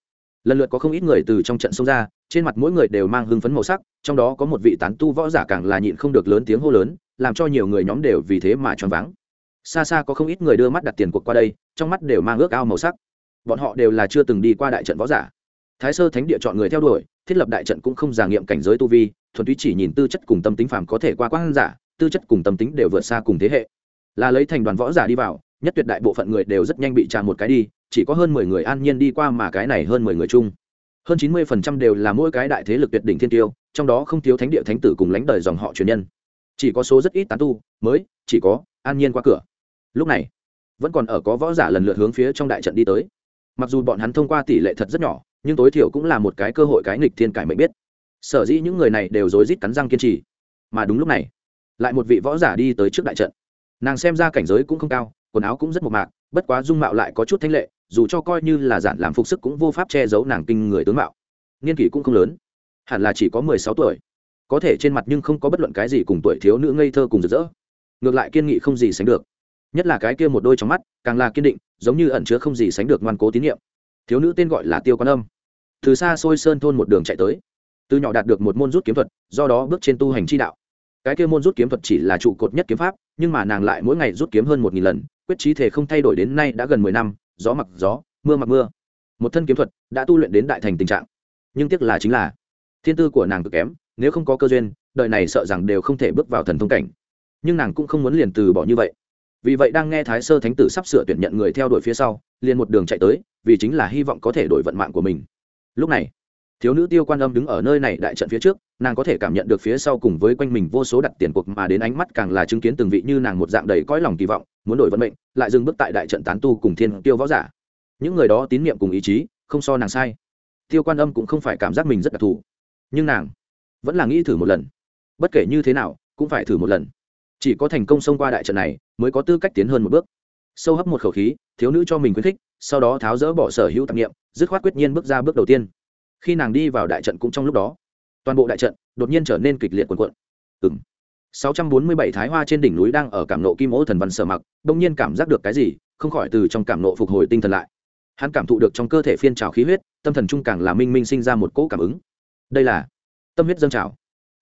lần lượt có không ít người từ trong trận xông ra, trên mặt mỗi người đều mang hưng phấn màu sắc, trong đó có một vị tán tu võ giả càng là nhịn không được lớn tiếng hô lớn, làm cho nhiều người nhóm đều vì thế mà choáng váng. Xa xa có không ít người đưa mắt đặt tiền cuộc qua đây, trong mắt đều mang ước ao màu sắc. Bọn họ đều là chưa từng đi qua đại trận võ giả. Thái sơ thánh địa chọn người theo đuổi, thiết lập đại trận cũng không giả nghiệm cảnh giới tu vi, thuần túy chỉ nhìn tư chất cùng tâm tính phàm có thể qua quang giả, tư chất cùng tâm tính đều vượt xa cùng thế hệ là lấy thành đoàn võ giả đi vào, nhất tuyệt đại bộ phận người đều rất nhanh bị tràn một cái đi, chỉ có hơn mười người an nhiên đi qua mà cái này hơn mười người chung. Hơn chín mươi phần trăm đều là mỗi cái đại thế lực tuyệt đỉnh thiên tiêu, trong đó không thiếu thánh địa thánh tử cùng lãnh đời dòng họ truyền nhân. Chỉ có số rất ít tán tu, mới, chỉ có an nhiên qua cửa. Lúc này, vẫn còn ở có võ giả lần lượt hướng phía trong đại trận đi tới. Mặc dù bọn hắn thông qua tỷ lệ thật rất nhỏ, nhưng tối thiểu cũng là một cái cơ hội cái nghịch thiên cải mệnh biết. Sở dĩ những người này đều rối rít cắn răng kiên trì. Mà đúng lúc này, lại một vị võ giả đi tới trước đại trận nàng xem ra cảnh giới cũng không cao, quần áo cũng rất mộc mạc, bất quá dung mạo lại có chút thanh lệ, dù cho coi như là giản làm phục sức cũng vô pháp che giấu nàng kinh người tướng mạo. Niên kỷ cũng không lớn, hẳn là chỉ có mười sáu tuổi. Có thể trên mặt nhưng không có bất luận cái gì cùng tuổi thiếu nữ ngây thơ cùng rực rỡ. Ngược lại kiên nghị không gì sánh được. Nhất là cái kia một đôi trong mắt, càng là kiên định, giống như ẩn chứa không gì sánh được ngoan cố tín nhiệm. Thiếu nữ tên gọi là tiêu quan âm. Từ xa xôi sơn thôn một đường chạy tới. Từ nhỏ đạt được một môn rút kiếm thuật, do đó bước trên tu hành chi đạo cái kia môn rút kiếm thuật chỉ là trụ cột nhất kiếm pháp, nhưng mà nàng lại mỗi ngày rút kiếm hơn một nghìn lần, quyết trí thể không thay đổi đến nay đã gần mười năm, gió mặc gió, mưa mặc mưa. Một thân kiếm thuật đã tu luyện đến đại thành tình trạng. Nhưng tiếc là chính là, thiên tư của nàng cực kém, nếu không có cơ duyên, đời này sợ rằng đều không thể bước vào thần thông cảnh. Nhưng nàng cũng không muốn liền từ bỏ như vậy. Vì vậy đang nghe thái sơ thánh tử sắp sửa tuyển nhận người theo đuổi phía sau, liền một đường chạy tới, vì chính là hy vọng có thể đổi vận mạng của mình. Lúc này thiếu nữ tiêu quan âm đứng ở nơi này đại trận phía trước, nàng có thể cảm nhận được phía sau cùng với quanh mình vô số đặt tiền cuộc mà đến ánh mắt càng là chứng kiến từng vị như nàng một dạng đầy cõi lòng kỳ vọng, muốn đổi vận mệnh, lại dừng bước tại đại trận tán tu cùng thiên tiêu võ giả. Những người đó tín nhiệm cùng ý chí, không so nàng sai. Tiêu quan âm cũng không phải cảm giác mình rất đặc thù, nhưng nàng vẫn là nghĩ thử một lần. Bất kể như thế nào, cũng phải thử một lần. Chỉ có thành công xông qua đại trận này, mới có tư cách tiến hơn một bước. Sâu hấp một khẩu khí, thiếu nữ cho mình khuyến khích, sau đó tháo dỡ bỏ sở hữu tạp nghiệm dứt khoát quyết nhiên bước ra bước đầu tiên khi nàng đi vào đại trận cũng trong lúc đó. Toàn bộ đại trận đột nhiên trở nên kịch liệt quần quận ừ m 647 thái hoa trên đỉnh núi đang ở cảm nộ kim ô thần văn sở mặc đông nhiên cảm giác được cái gì, không khỏi từ trong cảm nộ phục hồi tinh thần lại. Hắn cảm thụ được trong cơ thể phiên trào khí huyết, tâm thần trung càng là minh minh sinh ra một cỗ cảm ứng. Đây là tâm huyết dâng trào.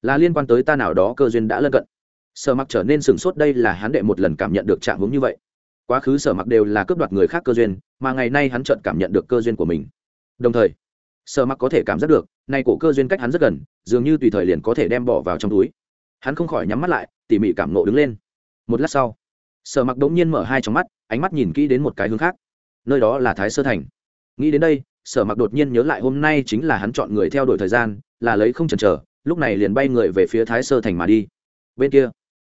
Là liên quan tới ta nào đó cơ duyên đã lân cận. Sở mặc trở nên sửng sốt đây là hắn đệ một lần cảm nhận được trạng hướng như vậy. Quá khứ sở mặc đều là cướp đoạt người khác cơ duyên, mà ngày nay hắn chợt cảm nhận được cơ duyên của mình. Đồng thời sở mặc có thể cảm giác được nay cổ cơ duyên cách hắn rất gần, dường như tùy thời liền có thể đem bỏ vào trong túi. Hắn không khỏi nhắm mắt lại, tỉ mỉ cảm nộ đứng lên. Một lát sau, sở mặc đống nhiên mở hai trong mắt, ánh mắt nhìn kỹ đến một cái hướng khác. Nơi đó là thái sơ thành. Nghĩ đến đây, sở mặc đột nhiên nhớ lại hôm nay chính là hắn chọn người theo đuổi thời gian, là lấy không chần chờ, lúc này liền bay người về phía thái sơ thành mà đi. Bên kia,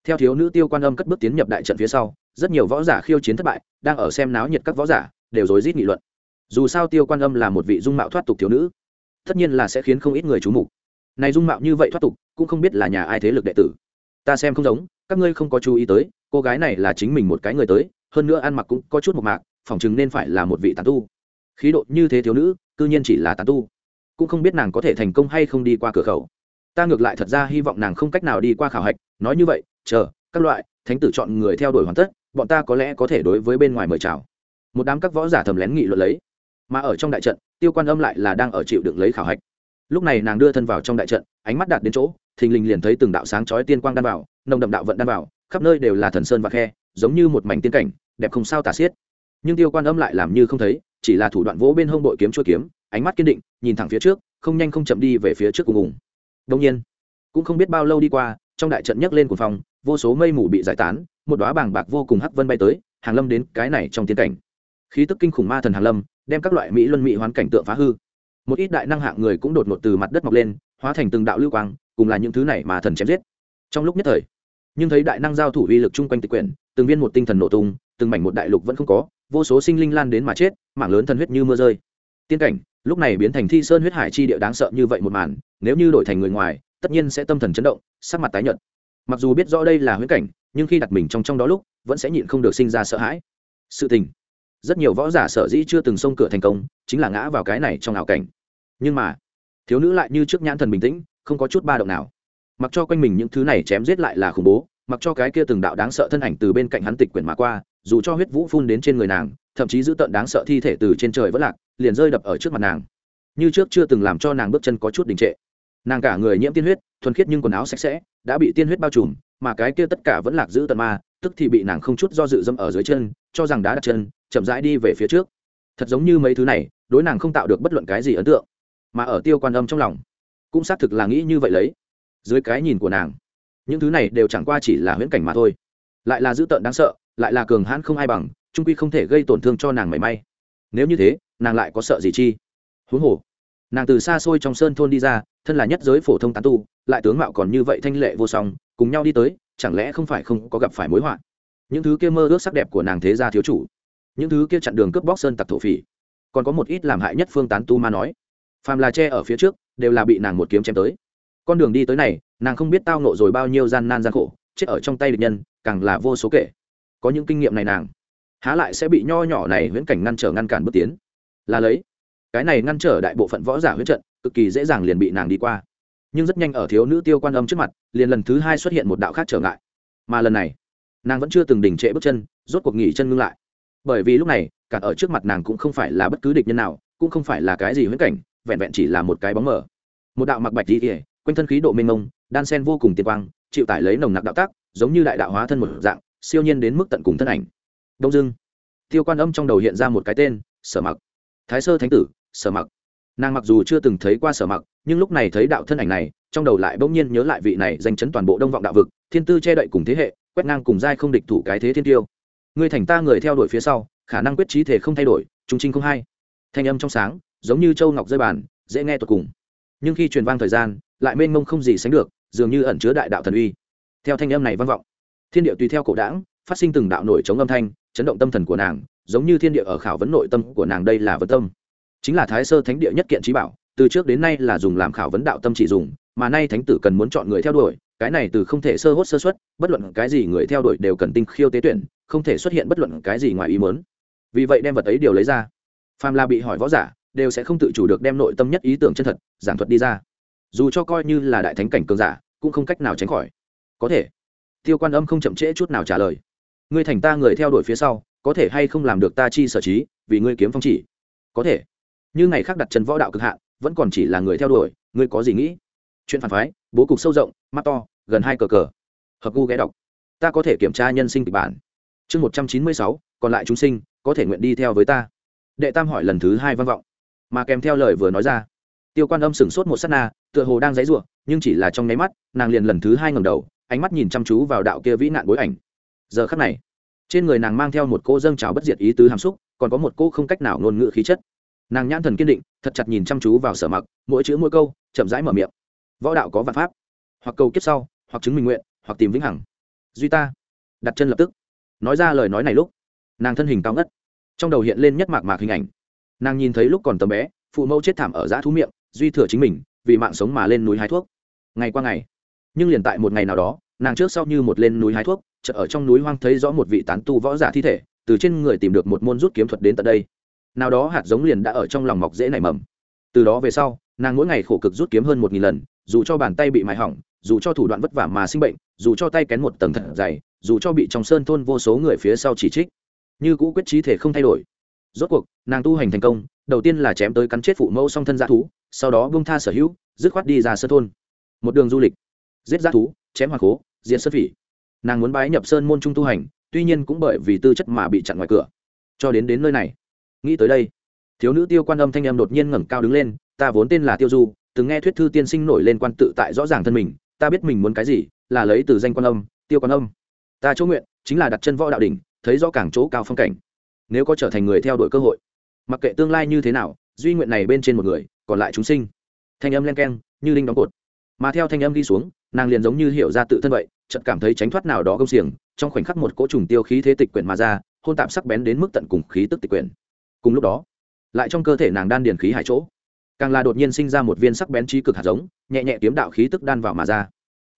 theo thiếu nữ tiêu quan âm cất bước tiến nhập đại trận phía sau, rất nhiều võ giả khiêu chiến thất bại, đang ở xem náo nhiệt các võ giả, đều rối rít nghị luận dù sao tiêu quan âm là một vị dung mạo thoát tục thiếu nữ, tất nhiên là sẽ khiến không ít người chú mục. Này dung mạo như vậy thoát tục, cũng không biết là nhà ai thế lực đệ tử. Ta xem không giống, các ngươi không có chú ý tới, cô gái này là chính mình một cái người tới, hơn nữa ăn mặc cũng có chút một mạc phỏng chừng nên phải là một vị tán tu. Khí độ như thế thiếu nữ, cư nhiên chỉ là tán tu. Cũng không biết nàng có thể thành công hay không đi qua cửa khẩu. Ta ngược lại thật ra hy vọng nàng không cách nào đi qua khảo hạch, nói như vậy, chờ, các loại, thánh tử chọn người theo đuổi hoàn tất, bọn ta có lẽ có thể đối với bên ngoài mời chào. Một đám các võ giả thầm lén nghị luận lấy mà ở trong đại trận, tiêu quan âm lại là đang ở chịu đựng lấy khảo hạch. Lúc này nàng đưa thân vào trong đại trận, ánh mắt đạt đến chỗ, thình lình liền thấy từng đạo sáng chói tiên quang đan vào, nồng đậm đạo vận đan vào, khắp nơi đều là thần sơn và khe, giống như một mảnh tiên cảnh, đẹp không sao tả xiết. Nhưng tiêu quan âm lại làm như không thấy, chỉ là thủ đoạn vỗ bên hông bội kiếm chua kiếm, ánh mắt kiên định, nhìn thẳng phía trước, không nhanh không chậm đi về phía trước cùng cùng. Đông nhiên, cũng không biết bao lâu đi qua, trong đại trận nhấc lên của phòng vô số mây mù bị giải tán, một đoá bàng bạc vô cùng hắc vân bay tới, hàng lâm đến cái này trong tiên cảnh khí tức kinh khủng ma thần hàn lâm, đem các loại mỹ luân mỹ hoán cảnh tượng phá hư. Một ít đại năng hạng người cũng đột ngột từ mặt đất mọc lên, hóa thành từng đạo lưu quang, cùng là những thứ này mà thần chém giết. Trong lúc nhất thời, nhưng thấy đại năng giao thủ uy lực chung quanh tịch quyển, từng viên một tinh thần nổ tung, từng mảnh một đại lục vẫn không có, vô số sinh linh lan đến mà chết, mảng lớn thần huyết như mưa rơi. Tiên cảnh, lúc này biến thành thi sơn huyết hải chi địa đáng sợ như vậy một màn, nếu như đổi thành người ngoài, tất nhiên sẽ tâm thần chấn động, sắc mặt tái nhợt. Mặc dù biết rõ đây là huyễn cảnh, nhưng khi đặt mình trong trong đó lúc, vẫn sẽ nhịn không được sinh ra sợ hãi. Sự tình rất nhiều võ giả sở dĩ chưa từng xông cửa thành công, chính là ngã vào cái này trong ảo cảnh. Nhưng mà, thiếu nữ lại như trước nhãn thần bình tĩnh, không có chút ba động nào. Mặc cho quanh mình những thứ này chém giết lại là khủng bố, mặc cho cái kia từng đạo đáng sợ thân ảnh từ bên cạnh hắn tịch quyển mà qua, dù cho huyết vũ phun đến trên người nàng, thậm chí giữ tận đáng sợ thi thể từ trên trời vất lạc, liền rơi đập ở trước mặt nàng. Như trước chưa từng làm cho nàng bước chân có chút đình trệ. Nàng cả người nhiễm tiên huyết, thuần khiết nhưng quần áo sạch sẽ, đã bị tiên huyết bao trùm, mà cái kia tất cả vẫn lạc giữ tận ma, tức thì bị nàng không chút do dự dâm ở dưới chân, cho rằng đá đặt chân chậm rãi đi về phía trước. Thật giống như mấy thứ này, đối nàng không tạo được bất luận cái gì ấn tượng, mà ở tiêu quan âm trong lòng, cũng xác thực là nghĩ như vậy lấy. Dưới cái nhìn của nàng, những thứ này đều chẳng qua chỉ là huyễn cảnh mà thôi. Lại là dữ tợn đáng sợ, lại là cường hãn không ai bằng trung quy không thể gây tổn thương cho nàng mảy may. Nếu như thế, nàng lại có sợ gì chi? Huống hồ, nàng từ xa xôi trong sơn thôn đi ra, thân là nhất giới phổ thông tán tu, lại tướng mạo còn như vậy thanh lệ vô song, cùng nhau đi tới, chẳng lẽ không phải không có gặp phải mối họa? Những thứ kia mơ ước sắc đẹp của nàng thế gia thiếu chủ những thứ kia chặn đường cướp bóc sơn tặc thổ phỉ, còn có một ít làm hại nhất phương tán tu ma nói, phàm là tre ở phía trước, đều là bị nàng một kiếm chém tới. Con đường đi tới này, nàng không biết tao nộ rồi bao nhiêu gian nan gian khổ, chết ở trong tay địch nhân, càng là vô số kể. Có những kinh nghiệm này nàng, há lại sẽ bị nho nhỏ này huyễn cảnh ngăn trở ngăn cản bước tiến. Là lấy, cái này ngăn trở đại bộ phận võ giả huyết trận, cực kỳ dễ dàng liền bị nàng đi qua. Nhưng rất nhanh ở thiếu nữ tiêu quan âm trước mặt, liền lần thứ hai xuất hiện một đạo khác trở ngại. Mà lần này, nàng vẫn chưa từng đình trệ bước chân, rốt cuộc nghỉ chân ngưng lại bởi vì lúc này, cả ở trước mặt nàng cũng không phải là bất cứ địch nhân nào, cũng không phải là cái gì huyễn cảnh, vẹn vẹn chỉ là một cái bóng mờ. Một đạo mặc bạch đi kỉa quanh thân khí độ mênh mông, đan sen vô cùng tiên quang, chịu tải lấy nồng nặc đạo tác, giống như đại đạo hóa thân một dạng, siêu nhiên đến mức tận cùng thân ảnh. Đông dưng tiêu quan âm trong đầu hiện ra một cái tên, sở mặc. Thái sơ thánh tử, sở mặc. Nàng mặc dù chưa từng thấy qua sở mặc, nhưng lúc này thấy đạo thân ảnh này, trong đầu lại bỗng nhiên nhớ lại vị này danh chấn toàn bộ đông vọng đạo vực, thiên tư che đậy cùng thế hệ, quét ngang cùng giai không địch thủ cái thế thiên tiêu ngươi thành ta người theo đuổi phía sau, khả năng quyết trí thể không thay đổi, trung trinh không hay. Thanh âm trong sáng, giống như châu ngọc rơi bàn, dễ nghe tột cùng. Nhưng khi truyền vang thời gian, lại mênh mông không gì sánh được, dường như ẩn chứa đại đạo thần uy. Theo thanh âm này vang vọng, thiên địa tùy theo cổ đảng phát sinh từng đạo nổi chống âm thanh, chấn động tâm thần của nàng, giống như thiên địa ở khảo vấn nội tâm của nàng đây là vấn tâm. Chính là thái sơ thánh địa nhất kiện trí bảo, từ trước đến nay là dùng làm khảo vấn đạo tâm chỉ dùng, mà nay thánh tử cần muốn chọn người theo đuổi, cái này từ không thể sơ hốt sơ xuất bất luận cái gì người theo đuổi đều cần tinh khiêu tế tuyển không thể xuất hiện bất luận cái gì ngoài ý muốn. Vì vậy đem vật ấy điều lấy ra. Phàm là bị hỏi võ giả, đều sẽ không tự chủ được đem nội tâm nhất ý tưởng chân thật, giảng thuật đi ra. Dù cho coi như là đại thánh cảnh cường giả, cũng không cách nào tránh khỏi. Có thể. Tiêu quan âm không chậm trễ chút nào trả lời. Ngươi thành ta người theo đuổi phía sau, có thể hay không làm được ta chi sở trí, vì ngươi kiếm phong chỉ? Có thể. Như ngày khác đặt chân võ đạo cực hạn, vẫn còn chỉ là người theo đuổi, ngươi có gì nghĩ? Chuyện phản phái, bố cục sâu rộng, mắt to, gần hai cờ cờ. Hợp gu ghé đọc. Ta có thể kiểm tra nhân sinh kịch bản chương một trăm chín mươi sáu, còn lại chúng sinh, có thể nguyện đi theo với ta. Đệ tam hỏi lần thứ hai vang vọng, mà kèm theo lời vừa nói ra, tiêu quan âm sửng sốt một s á t na, tựa hồ đang dãy r u ộ nhưng chỉ là trong nháy mắt, nàng liền lần thứ hai ngầm đầu, ánh mắt nhìn chăm chú vào đạo kia vĩ nạn bối ảnh. Giờ khắc này, trên người nàng mang theo một cô dâng trào bất diệt ý tứ hàm xúc, còn có một cô không cách nào ngôn ngữ khí chất. Nàng nhãn thần kiên định, thật chặt nhìn chăm chú vào sở mặc, mỗi chữ mỗi câu, chậm rãi mở miệng. Võ đạo có vạn pháp, hoặc cầu kiếp sau, hoặc chứng minh nguyện, hoặc tìm vĩnh hằng. Duy ta, đặt chân lập tức nói ra lời nói này lúc, nàng thân hình cao ngất, trong đầu hiện lên nhất mạc mạc hình ảnh. Nàng nhìn thấy lúc còn tầm bé, phụ mẫu chết thảm ở giã thú miệng, duy thừa chính mình, vì mạng sống mà lên núi hái thuốc. Ngày qua ngày, nhưng liền tại một ngày nào đó, nàng trước sau như một lên núi hái thuốc chợ ở trong núi hoang thấy rõ một vị tán tu võ giả thi thể, từ trên người tìm được một môn rút kiếm thuật đến tận đây. Nào đó hạt giống liền đã ở trong lòng mọc dễ nảy mầm. Từ đó về sau, nàng mỗi ngày khổ cực rút kiếm hơn một nghìn lần, dù cho bàn tay bị mài hỏng, dù cho thủ đoạn vất vả mà sinh bệnh, dù cho tay kén một tầng thật dày dù cho bị trong sơn thôn vô số người phía sau chỉ trích, như cũ quyết trí thể không thay đổi. Rốt cuộc, nàng tu hành thành công, đầu tiên là chém tới cắn chết phụ mẫu song thân g thú, sau đó bông tha sở hữu, dứt khoát đi ra sơn thôn. Một đường du lịch, giết g thú, chém hoàng cố diện sơn phỉ. Nàng muốn bái nhập sơn môn trung tu hành, tuy nhiên cũng bởi vì tư chất mà bị chặn ngoài cửa. Cho đến đến nơi này, nghĩ tới đây, thiếu nữ tiêu quan âm thanh em đột nhiên ngẩng cao đứng lên, ta vốn tên là tiêu du, từng nghe thuyết thư tiên sinh nổi lên quan tự tại rõ ràng thân mình, ta biết mình muốn cái gì, là lấy từ danh quan âm, tiêu quan âm ta chỗ nguyện chính là đặt chân võ đạo đỉnh, thấy rõ cảng chỗ cao phong cảnh. Nếu có trở thành người theo đuổi cơ hội, mặc kệ tương lai như thế nào, duy nguyện này bên trên một người, còn lại chúng sinh. Thanh âm len keng, như đinh đóng cột. Mà theo thanh âm đi xuống, nàng liền giống như hiểu ra tự thân vậy, chợt cảm thấy tránh thoát nào đó gông xiềng, trong khoảnh khắc một cỗ trùng tiêu khí thế tịch quyển mà ra, hôn tạm sắc bén đến mức tận cùng khí tức tịch quyển. Cùng lúc đó, lại trong cơ thể nàng đan điền khí hải chỗ, càng là đột nhiên sinh ra một viên sắc bén trí cực hạt giống, nhẹ nhẹ kiếm đạo khí tức đan vào mà ra.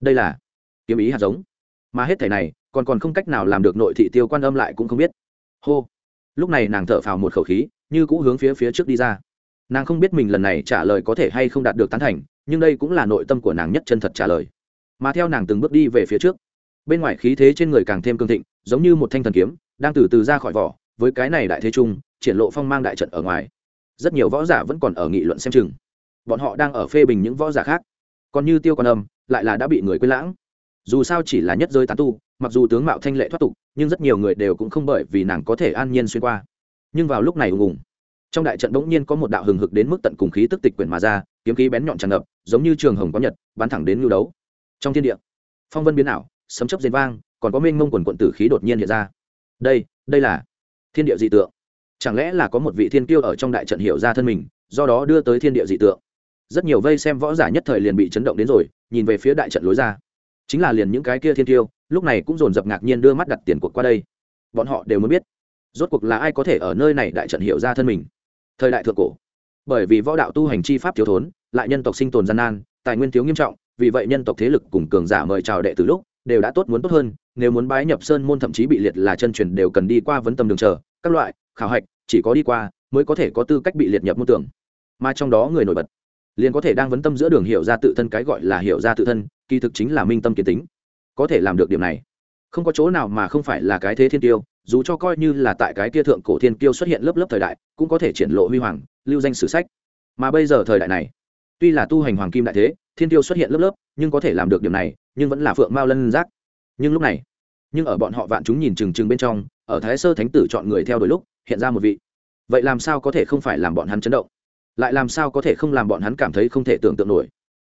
Đây là kiếm ý hạt giống. Mà hết thể này còn còn không cách nào làm được nội thị tiêu quan âm lại cũng không biết. Hô. Lúc này nàng thở phào một khẩu khí, như cũ hướng phía phía trước đi ra. Nàng không biết mình lần này trả lời có thể hay không đạt được tán thành, nhưng đây cũng là nội tâm của nàng nhất chân thật trả lời. Mà theo nàng từng bước đi về phía trước, bên ngoài khí thế trên người càng thêm cương thịnh, giống như một thanh thần kiếm, đang từ từ ra khỏi vỏ, với cái này đại thế trung, triển lộ phong mang đại trận ở ngoài. Rất nhiều võ giả vẫn còn ở nghị luận xem chừng. Bọn họ đang ở phê bình những võ giả khác. Còn như tiêu quan âm, lại là đã bị người quên lãng. Dù sao chỉ là nhất giới tán tu mặc dù tướng mạo thanh lệ thoát tục, nhưng rất nhiều người đều cũng không bởi vì nàng có thể an nhiên xuyên qua. Nhưng vào lúc này ùng ùng, trong đại trận bỗng nhiên có một đạo hừng hực đến mức tận cùng khí tức tịch quyển mà ra, kiếm khí bén nhọn tràn ngập, giống như trường hồng có nhật, bắn thẳng đến ngưu đấu. Trong thiên địa, phong vân biến ảo, sấm chấp diên vang, còn có mênh mông quần quận tử khí đột nhiên hiện ra. Đây đây là thiên địa dị tượng. Chẳng lẽ là có một vị thiên kiêu ở trong đại trận hiểu ra thân mình, do đó đưa tới thiên địa dị tượng? Rất nhiều vây xem võ giả nhất thời liền bị chấn động đến rồi, nhìn về phía đại trận lối ra. Chính là liền những cái kia thiên tiêu lúc này cũng dồn dập ngạc nhiên đưa mắt đặt tiền cuộc qua đây. Bọn họ đều muốn biết, rốt cuộc là ai có thể ở nơi này đại trận hiểu ra thân mình. Thời đại thượng cổ. Bởi vì võ đạo tu hành chi pháp thiếu thốn, lại nhân tộc sinh tồn gian nan, tài nguyên thiếu nghiêm trọng, vì vậy nhân tộc thế lực cùng cường giả mời chào đệ từ lúc, đều đã tốt muốn tốt hơn, nếu muốn bái nhập sơn môn thậm chí bị liệt là chân truyền đều cần đi qua vấn tâm đường chờ, các loại, khảo hạch, chỉ có đi qua, mới có thể có tư cách bị liệt nhập môn tưởng. Mà trong đó người nổi bật, liền có thể đang vấn tâm giữa đường hiểu ra tự thân cái gọi là hiểu ra tự thân, kỳ thực chính là minh tâm kiến tính có thể làm được điểm này. Không có chỗ nào mà không phải là cái thế thiên tiêu, dù cho coi như là tại cái kia thượng cổ thiên tiêu xuất hiện lớp lớp thời đại, cũng có thể triển lộ huy hoàng, lưu danh sử sách. Mà bây giờ thời đại này, tuy là tu hành hoàng kim đại thế, thiên tiêu xuất hiện lớp lớp, nhưng có thể làm được điểm này, nhưng vẫn là phượng mao lân giác. Nhưng lúc này, nhưng ở bọn họ vạn chúng nhìn chừng chừng bên trong, ở thái sơ thánh tử chọn người theo đôi lúc, hiện ra một vị. Vậy làm sao có thể không phải làm bọn hắn chấn động? Lại làm sao có thể không làm bọn hắn cảm thấy không thể tưởng tượng nổi?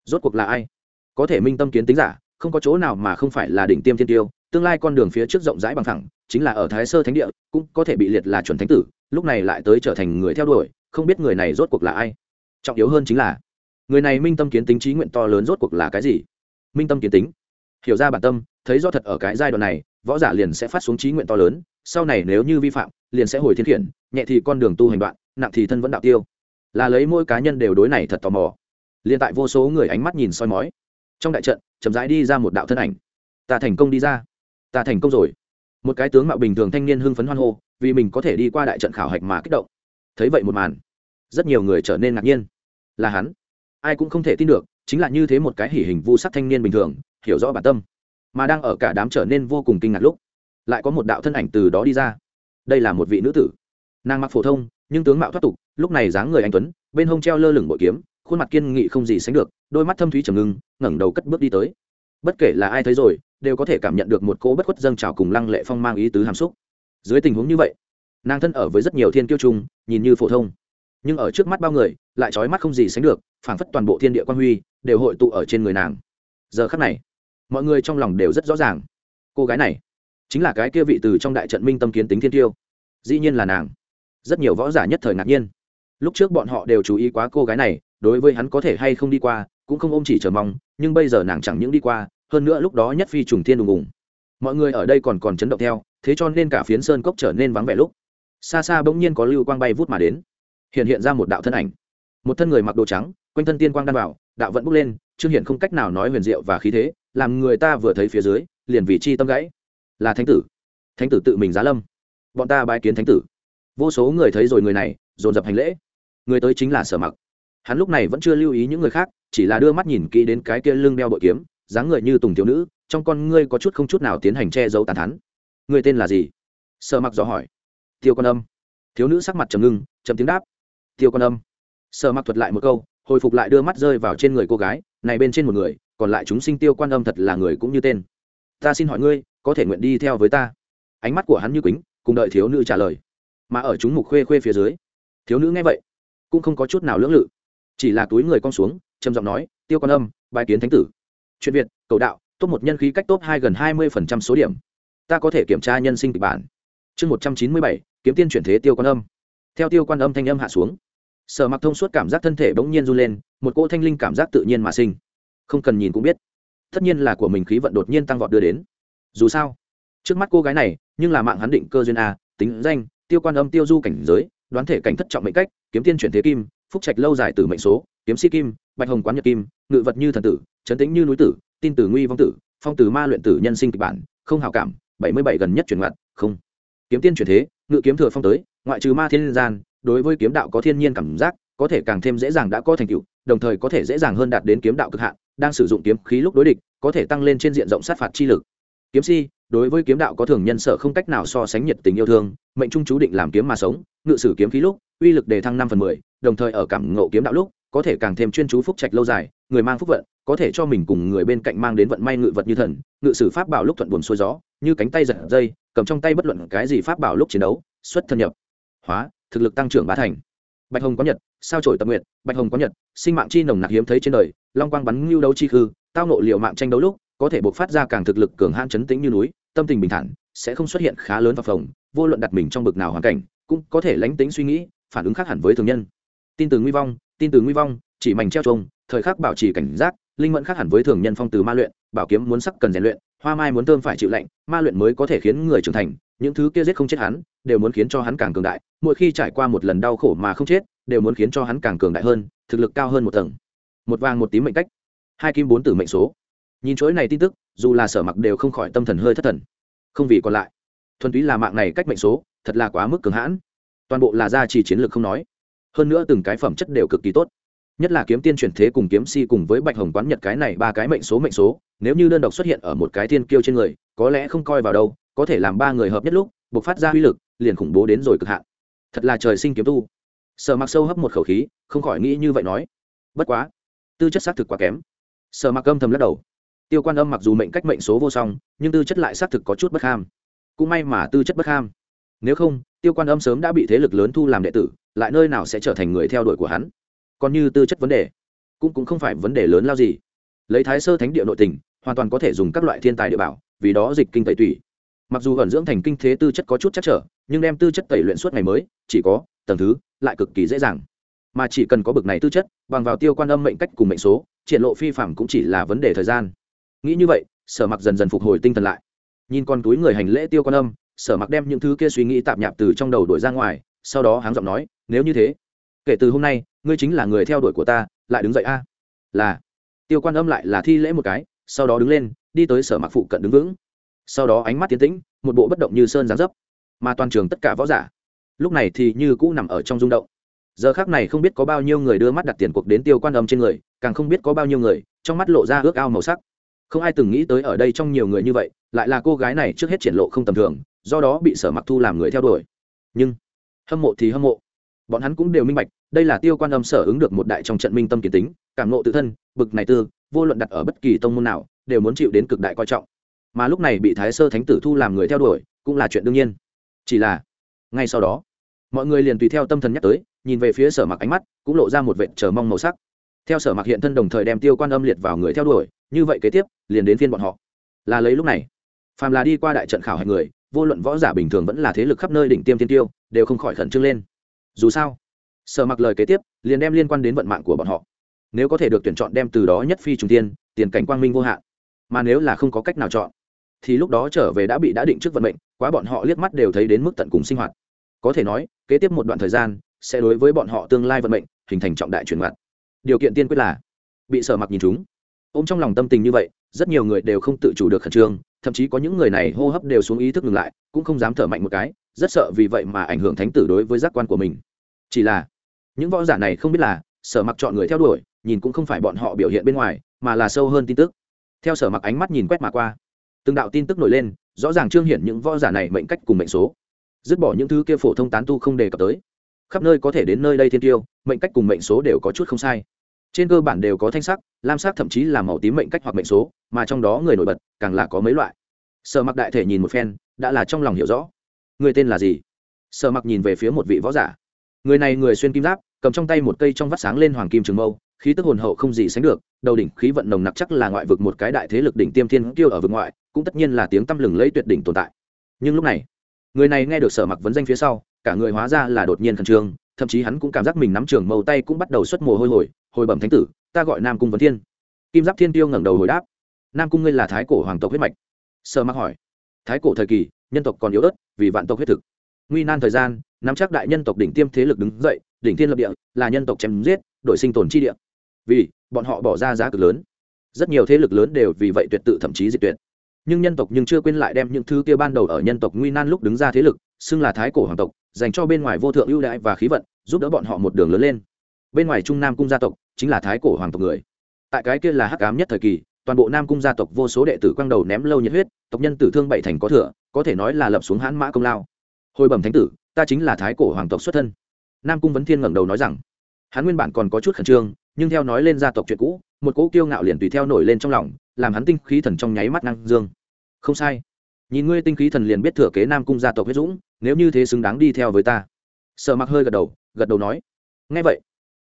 Rốt cuộc là ai? Có thể minh tâm kiến tính giả không có chỗ nào mà không phải là đỉnh tiêm thiên tiêu, tương lai con đường phía trước rộng rãi bằng thẳng, chính là ở thái sơ thánh địa, cũng có thể bị liệt là chuẩn thánh tử, lúc này lại tới trở thành người theo đuổi, không biết người này rốt cuộc là ai. Trọng yếu hơn chính là, người này minh tâm kiến tính trí nguyện to lớn rốt cuộc là cái gì? Minh tâm kiến tính. Hiểu ra bản tâm, thấy do thật ở cái giai đoạn này, võ giả liền sẽ phát xuống trí nguyện to lớn, sau này nếu như vi phạm, liền sẽ hồi thiên khiển, nhẹ thì con đường tu hành đoạn, nặng thì thân vẫn đạo tiêu. Là lấy mỗi cá nhân đều đối này thật tò mò. Liền tại vô số người ánh mắt nhìn soi mói trong đại trận, chậm rãi đi ra một đạo thân ảnh. Ta thành công đi ra. Ta thành công rồi. Một cái tướng mạo bình thường thanh niên hưng phấn hoan hô, vì mình có thể đi qua đại trận khảo hạch mà kích động. Thấy vậy một màn, rất nhiều người trở nên ngạc nhiên. Là hắn. Ai cũng không thể tin được, chính là như thế một cái hỉ hình vu sắc thanh niên bình thường, hiểu rõ bản tâm. Mà đang ở cả đám trở nên vô cùng kinh ngạc lúc, lại có một đạo thân ảnh từ đó đi ra. Đây là một vị nữ tử. Nàng mặc phổ thông, nhưng tướng mạo thoát tục, lúc này dáng người anh tuấn, bên hông treo lơ lửng bội kiếm khuôn mặt kiên nghị không gì sánh được, đôi mắt thâm thúy trầm ngưng, ngẩng đầu cất bước đi tới. Bất kể là ai thấy rồi, đều có thể cảm nhận được một cô bất khuất dâng trào cùng lăng lệ phong mang ý tứ hàm xúc. Dưới tình huống như vậy, nàng thân ở với rất nhiều thiên kiêu trung nhìn như phổ thông. Nhưng ở trước mắt bao người, lại trói mắt không gì sánh được, phảng phất toàn bộ thiên địa quan huy đều hội tụ ở trên người nàng. Giờ khắc này, mọi người trong lòng đều rất rõ ràng. Cô gái này, chính là cái kia vị từ trong đại trận minh tâm kiến tính thiên tiêu dĩ nhiên là nàng. Rất nhiều võ giả nhất thời ngạc nhiên. Lúc trước bọn họ đều chú ý quá cô gái này đối với hắn có thể hay không đi qua, cũng không ôm chỉ chờ mong, nhưng bây giờ nàng chẳng những đi qua, hơn nữa lúc đó nhất phi trùng thiên đùng ùng mọi người ở đây còn còn chấn động theo, thế cho nên cả phiến sơn cốc trở nên vắng vẻ lúc. Xa xa bỗng nhiên có lưu quang bay vút mà đến. Hiện hiện ra một đạo thân ảnh. Một thân người mặc đồ trắng, quanh thân tiên quang đan vào đạo vẫn bốc lên, chưa hiện không cách nào nói huyền diệu và khí thế, làm người ta vừa thấy phía dưới, liền vì chi tâm gãy. Là thánh tử. Thánh tử tự mình giá lâm. Bọn ta bái kiến thánh tử. Vô số người thấy rồi người này, dồn dập hành lễ. Người tới chính là sở mặc hắn lúc này vẫn chưa lưu ý những người khác, chỉ là đưa mắt nhìn kỹ đến cái kia lưng đeo bội kiếm, dáng người như tùng thiếu nữ, trong con ngươi có chút không chút nào tiến hành che giấu tàn thắn người tên là gì? Sợ mặc dò hỏi. Tiêu con âm. Thiếu nữ sắc mặt trầm ngưng trầm tiếng đáp. Tiêu con âm. Sợ mặc thuật lại một câu, hồi phục lại đưa mắt rơi vào trên người cô gái, này bên trên một người, còn lại chúng sinh tiêu quan âm thật là người cũng như tên. Ta xin hỏi ngươi, có thể nguyện đi theo với ta? Ánh mắt của hắn như quýnh, cùng đợi thiếu nữ trả lời. Mà ở chúng mục khuê khuê phía dưới, thiếu nữ nghe vậy, cũng không có chút nào lưỡng lự chỉ là túi người con xuống, trầm giọng nói, tiêu con âm bài kiến thánh tử. Chuyện việt, cầu đạo, top một nhân khí cách top hai gần hai mươi phần trăm số điểm. Ta có thể kiểm tra nhân sinh kịch bản. Chương một trăm chín mươi bảy, kiếm tiên chuyển thế tiêu quan âm. Theo tiêu quan âm thanh âm hạ xuống, sở mặc thông suốt cảm giác thân thể bỗng nhiên run lên, một cỗ thanh linh cảm giác tự nhiên mà sinh. Không cần nhìn cũng biết, tất nhiên là của mình khí vận đột nhiên tăng vọt đưa đến. Dù sao, trước mắt cô gái này, nhưng là mạng hắn định cơ duyên a, tính danh, tiêu quan âm tiêu du cảnh giới, đoán thể cảnh thất trọng mệnh cách, kiếm tiên chuyển thế kim phúc trạch lâu dài tử mệnh số, kiếm sĩ kim, bạch hồng quán nhật kim, ngự vật như thần tử trấn tĩnh như núi tử, tin tử nguy vong tử, phong tử ma luyện tử nhân sinh kịch bản, không hào cảm, bảy mươi bảy gần nhất chuyển ngặt không. Kiếm tiên chuyển thế, ngự kiếm thừa phong tới, ngoại trừ ma thiên gian, đối với kiếm đạo có thiên nhiên cảm giác, có thể càng thêm dễ dàng đã có thành tựu, đồng thời có thể dễ dàng hơn đạt đến kiếm đạo cực hạn, đang sử dụng kiếm khí lúc đối địch, có thể tăng lên trên diện rộng sát phạt chi lực. Kiếm si đối với kiếm đạo có thường nhân sở không cách nào so sánh nhiệt tình yêu thương, mệnh trung chú định làm kiếm mà sống, ngự sử kiếm khí lúc, uy lực đề thăng năm phần mười đồng thời ở cảm ngộ kiếm đạo lúc, có thể càng thêm chuyên chú phúc trạch lâu dài, người mang phúc vận, có thể cho mình cùng người bên cạnh mang đến vận may ngự vật như thần, ngự sử pháp bảo lúc thuận buồn xuôi gió, như cánh tay giật dây, cầm trong tay bất luận cái gì pháp bảo lúc chiến đấu, xuất thân nhập. Hóa, thực lực tăng trưởng bá thành. Bạch hồng có nhật, sao trổi tập nguyện, bạch hồng có nhật, sinh mạng chi nồng nặc hiếm thấy trên đời, long quang bắn lưu đấu chi khư, tao nộ liệu mạng tranh đấu lúc, có thể buộc phát ra càng thực lực cường hãn chấn tĩnh như núi, tâm tình bình thản, sẽ không xuất hiện khá lớn và phồng, vô luận đặt mình trong bực nào hoàn cảnh, cũng có thể lánh tính suy nghĩ, phản ứng khác hẳn với thường nhân tin từ nguy vong, tin từ nguy vong, chỉ mảnh treo trông thời khắc bảo trì cảnh giác, linh mẫn khác hẳn với thường nhân phong từ ma luyện, bảo kiếm muốn sắc cần rèn luyện, hoa mai muốn thơm phải chịu lạnh, ma luyện mới có thể khiến người trưởng thành, những thứ kia giết không chết hắn, đều muốn khiến cho hắn càng cường đại, mỗi khi trải qua một lần đau khổ mà không chết, đều muốn khiến cho hắn càng cường đại hơn, thực lực cao hơn một tầng. Một vàng một tím mệnh cách. Hai kim bốn tử mệnh số. Nhìn chuỗi này tin tức, dù là sở mặc đều không khỏi tâm thần hơi thất thần. Không vì còn lại. Thuần túy là mạng này cách mệnh số, thật là quá mức cường hãn. Toàn bộ là gia trì chiến lược không nói hơn nữa từng cái phẩm chất đều cực kỳ tốt. Nhất là kiếm tiên chuyển thế cùng kiếm si cùng với bạch hồng quán nhật cái này ba cái mệnh số mệnh số, nếu như đơn độc xuất hiện ở một cái thiên kiêu trên người, có lẽ không coi vào đâu, có thể làm ba người hợp nhất lúc buộc phát ra uy lực, liền khủng bố đến rồi cực hạn. Thật là trời sinh kiếm tu. Sở mặc sâu hấp một khẩu khí, không khỏi nghĩ như vậy nói. Bất quá, tư chất xác thực quá kém. Sở mặc âm thầm lắc đầu. Tiêu quan âm mặc dù mệnh cách mệnh số vô song, nhưng tư chất lại xác thực có chút bất ham. Cũng may mà tư chất bất ham. Nếu không, tiêu quan âm sớm đã bị thế lực lớn thu làm đệ tử lại nơi nào sẽ trở thành người theo đuổi của hắn? Còn như tư chất vấn đề, cũng cũng không phải vấn đề lớn lao gì. Lấy thái sơ thánh địa nội tình, hoàn toàn có thể dùng các loại thiên tài địa bảo, vì đó dịch kinh tẩy tủy. Mặc dù ẩn dưỡng thành kinh thế tư chất có chút chắc trở, nhưng đem tư chất tẩy luyện suốt ngày mới, chỉ có, tầng thứ, lại cực kỳ dễ dàng. Mà chỉ cần có bực này tư chất, bằng vào tiêu quan âm mệnh cách cùng mệnh số, triển lộ phi phạm cũng chỉ là vấn đề thời gian. Nghĩ như vậy, sở mặc dần dần phục hồi tinh thần lại. Nhìn con túi người hành lễ tiêu quan âm, sở mặc đem những thứ kia suy nghĩ tạp nhạp từ trong đầu đổi ra ngoài sau đó háng giọng nói, nếu như thế, kể từ hôm nay, ngươi chính là người theo đuổi của ta, lại đứng dậy a. Là. Tiêu quan âm lại là thi lễ một cái, sau đó đứng lên, đi tới sở mặc phụ cận đứng vững. Sau đó ánh mắt tiến tĩnh, một bộ bất động như sơn giáng dấp, mà toàn trường tất cả võ giả, lúc này thì như cũ nằm ở trong rung động. Giờ khác này không biết có bao nhiêu người đưa mắt đặt tiền cuộc đến tiêu quan âm trên người, càng không biết có bao nhiêu người, trong mắt lộ ra ước ao màu sắc. Không ai từng nghĩ tới ở đây trong nhiều người như vậy, lại là cô gái này trước hết triển lộ không tầm thường, do đó bị sở mặc thu làm người theo đuổi. Nhưng hâm mộ thì hâm mộ. Bọn hắn cũng đều minh bạch, đây là tiêu quan âm sở ứng được một đại trong trận minh tâm kiến tính, cảm nộ tự thân, bực này tư, vô luận đặt ở bất kỳ tông môn nào, đều muốn chịu đến cực đại coi trọng. Mà lúc này bị thái sơ thánh tử thu làm người theo đuổi, cũng là chuyện đương nhiên. Chỉ là, ngay sau đó, mọi người liền tùy theo tâm thần nhắc tới, nhìn về phía sở mặc ánh mắt, cũng lộ ra một vệ chờ mong màu sắc. Theo sở mặc hiện thân đồng thời đem tiêu quan âm liệt vào người theo đuổi, như vậy kế tiếp, liền đến phiên bọn họ. Là lấy lúc này, phàm là đi qua đại trận khảo hạch người vô luận võ giả bình thường vẫn là thế lực khắp nơi đỉnh tiêm thiên tiêu, đều không khỏi khẩn trương lên. Dù sao, sở mặc lời kế tiếp, liền đem liên quan đến vận mạng của bọn họ. Nếu có thể được tuyển chọn đem từ đó nhất phi trùng tiên tiền cảnh quang minh vô hạn. Mà nếu là không có cách nào chọn, thì lúc đó trở về đã bị đã định trước vận mệnh, quá bọn họ liếc mắt đều thấy đến mức tận cùng sinh hoạt. Có thể nói, kế tiếp một đoạn thời gian, sẽ đối với bọn họ tương lai vận mệnh, hình thành trọng đại chuyển mặt điều kiện tiên quyết là, bị sở mặc nhìn chúng ôm trong lòng tâm tình như vậy, rất nhiều người đều không tự chủ được khẩn trương thậm chí có những người này hô hấp đều xuống ý thức ngừng lại, cũng không dám thở mạnh một cái, rất sợ vì vậy mà ảnh hưởng thánh tử đối với giác quan của mình. Chỉ là, những võ giả này không biết là, sở mặc chọn người theo đuổi, nhìn cũng không phải bọn họ biểu hiện bên ngoài, mà là sâu hơn tin tức. Theo sở mặc ánh mắt nhìn quét mà qua, từng đạo tin tức nổi lên, rõ ràng trương hiển những võ giả này mệnh cách cùng mệnh số. Dứt bỏ những thứ kia phổ thông tán tu không đề cập tới. Khắp nơi có thể đến nơi đây thiên tiêu, mệnh cách cùng mệnh số đều có chút không sai trên cơ bản đều có thanh sắc, lam sắc thậm chí là màu tím mệnh cách hoặc mệnh số, mà trong đó người nổi bật càng là có mấy loại. Sở mặc đại thể nhìn một phen, đã là trong lòng hiểu rõ. Người tên là gì? Sở mặc nhìn về phía một vị võ giả. Người này người xuyên kim giáp, cầm trong tay một cây trong vắt sáng lên hoàng kim trường mâu, khí tức hồn hậu không gì sánh được, đầu đỉnh khí vận nồng nặc chắc là ngoại vực một cái đại thế lực đỉnh tiêm thiên kiêu ở vực ngoại, cũng tất nhiên là tiếng tăm lừng lẫy tuyệt đỉnh tồn tại. Nhưng lúc này, người này nghe được sở mặc vấn danh phía sau, cả người hóa ra là đột nhiên khẩn trương thậm chí hắn cũng cảm giác mình nắm trường màu tay cũng bắt đầu xuất mồ hôi hồi hồi bẩm thánh tử, ta gọi nam cung vấn thiên. Kim giáp thiên tiêu ngẩng đầu hồi đáp. Nam cung ngươi là thái cổ hoàng tộc huyết mạch. Sợ mặc hỏi. Thái cổ thời kỳ, nhân tộc còn yếu ớt, vì vạn tộc huyết thực. Nguy nan thời gian, nắm chắc đại nhân tộc đỉnh tiêm thế lực đứng dậy, đỉnh thiên lập địa, là nhân tộc chém giết, đổi sinh tồn chi địa. Vì, bọn họ bỏ ra giá cực lớn. Rất nhiều thế lực lớn đều vì vậy tuyệt tự thậm chí diệt tuyệt nhưng nhân tộc nhưng chưa quên lại đem những thứ kia ban đầu ở nhân tộc nguy nan lúc đứng ra thế lực, xưng là thái cổ hoàng tộc, dành cho bên ngoài vô thượng ưu đãi và khí vận, giúp đỡ bọn họ một đường lớn lên. Bên ngoài trung nam cung gia tộc chính là thái cổ hoàng tộc người. Tại cái kia là hắc ám nhất thời kỳ, toàn bộ nam cung gia tộc vô số đệ tử quang đầu ném lâu nhiệt huyết, tộc nhân tử thương bảy thành có thừa, có thể nói là lập xuống hãn mã công lao. Hồi bẩm thánh tử, ta chính là thái cổ hoàng tộc xuất thân. Nam cung vấn thiên ngẩng đầu nói rằng, hắn nguyên bản còn có chút khẩn trương, nhưng theo nói lên gia tộc chuyện cũ, một cỗ kiêu ngạo liền tùy theo nổi lên trong lòng làm hắn tinh khí thần trong nháy mắt năng dương. Không sai. Nhìn ngươi tinh khí thần liền biết thừa kế nam cung gia tộc huyết dũng, nếu như thế xứng đáng đi theo với ta. Sợ mặc hơi gật đầu gật đầu nói. Ngay vậy,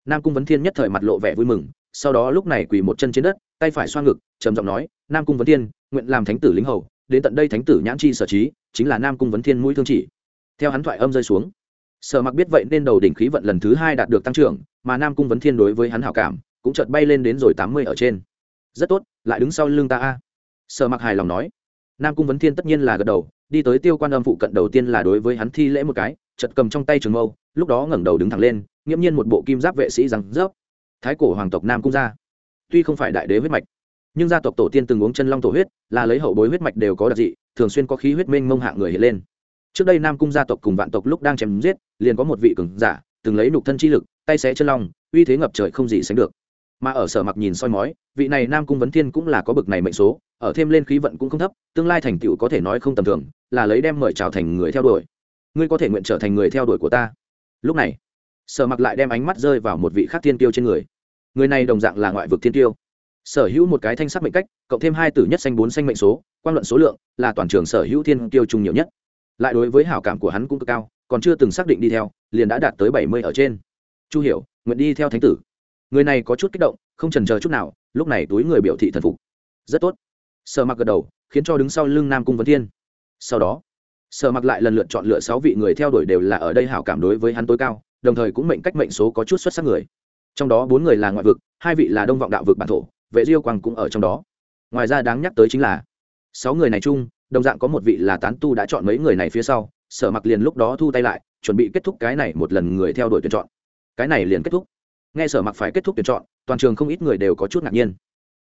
nam cung vấn thiên nhất thời mặt lộ vẻ vui mừng, sau đó lúc này quỳ một chân trên đất, tay phải xoa ngực, trầm giọng nói, nam cung vấn thiên, nguyện làm thánh tử lính hầu, đến tận đây thánh tử nhãn chi sở trí, chính là nam cung vấn thiên mũi thương chỉ. Theo hắn thoại âm rơi xuống, sở mặc biết vậy nên đầu đỉnh khí vận lần thứ hai đạt được tăng trưởng, mà nam cung vấn thiên đối với hắn hảo cảm, cũng chợt bay lên đến rồi tám mươi ở trên rất tốt, lại đứng sau lưng ta a. Sở mặc hài lòng nói. Nam cung vấn thiên tất nhiên là gật đầu, đi tới tiêu quan âm phụ cận đầu tiên là đối với hắn thi lễ một cái chật cầm trong tay trường mâu, lúc đó ngẩng đầu đứng thẳng lên, nghiễm nhiên một bộ kim giáp vệ sĩ rằng rớp. Thái cổ hoàng tộc nam cung gia. Tuy không phải đại đế huyết mạch, nhưng gia tộc tổ tiên từng uống chân long tổ huyết, là lấy hậu bối huyết mạch đều có đặc dị, thường xuyên có khí huyết minh mông hạng người hiện lên. Trước đây nam cung gia tộc cùng vạn tộc lúc đang chém giết, liền có một vị cường giả, từng lấy nục thân chi lực, tay xé chân long, uy thế ngập trời không gì sánh được mà ở sở mặc nhìn soi mói, vị này nam cung vấn thiên cũng là có bực này mệnh số, ở thêm lên khí vận cũng không thấp, tương lai thành tựu có thể nói không tầm thường, là lấy đem mời chào thành người theo đuổi. Ngươi có thể nguyện trở thành người theo đuổi của ta. Lúc này, sở mặc lại đem ánh mắt rơi vào một vị khác thiên tiêu trên người. Người này đồng dạng là ngoại vực thiên tiêu sở hữu một cái thanh sắc mệnh cách, cộng thêm hai tử nhất xanh bốn xanh mệnh số, quan luận số lượng là toàn trường sở hữu thiên tiêu chung nhiều nhất. Lại đối với hảo cảm của hắn cũng cực cao, còn chưa từng xác định đi theo, liền đã đạt tới bảy mươi ở trên. Chu hiểu, nguyện đi theo thánh tử người này có chút kích động, không trần chờ chút nào, lúc này túi người biểu thị thần phục. Rất tốt. Sợ mặc gật đầu, khiến cho đứng sau lưng nam cung vấn thiên. Sau đó sợ mặc lại lần lượt chọn lựa sáu vị người theo đuổi đều là ở đây hảo cảm đối với hắn tối cao, đồng thời cũng mệnh cách mệnh số có chút xuất sắc người. Trong đó bốn người là ngoại vực, hai vị là đông vọng đạo vực bản thổ, vệ diêu quang cũng ở trong đó. Ngoài ra đáng nhắc tới chính là, sáu người này chung, đồng dạng có một vị là tán tu đã chọn mấy người này phía sau, sở mặc liền lúc đó thu tay lại, chuẩn bị kết thúc cái này một lần người theo đuổi tuyển chọn. Cái này liền kết thúc nghe sở mặc phải kết thúc tuyển chọn, toàn trường không ít người đều có chút ngạc nhiên.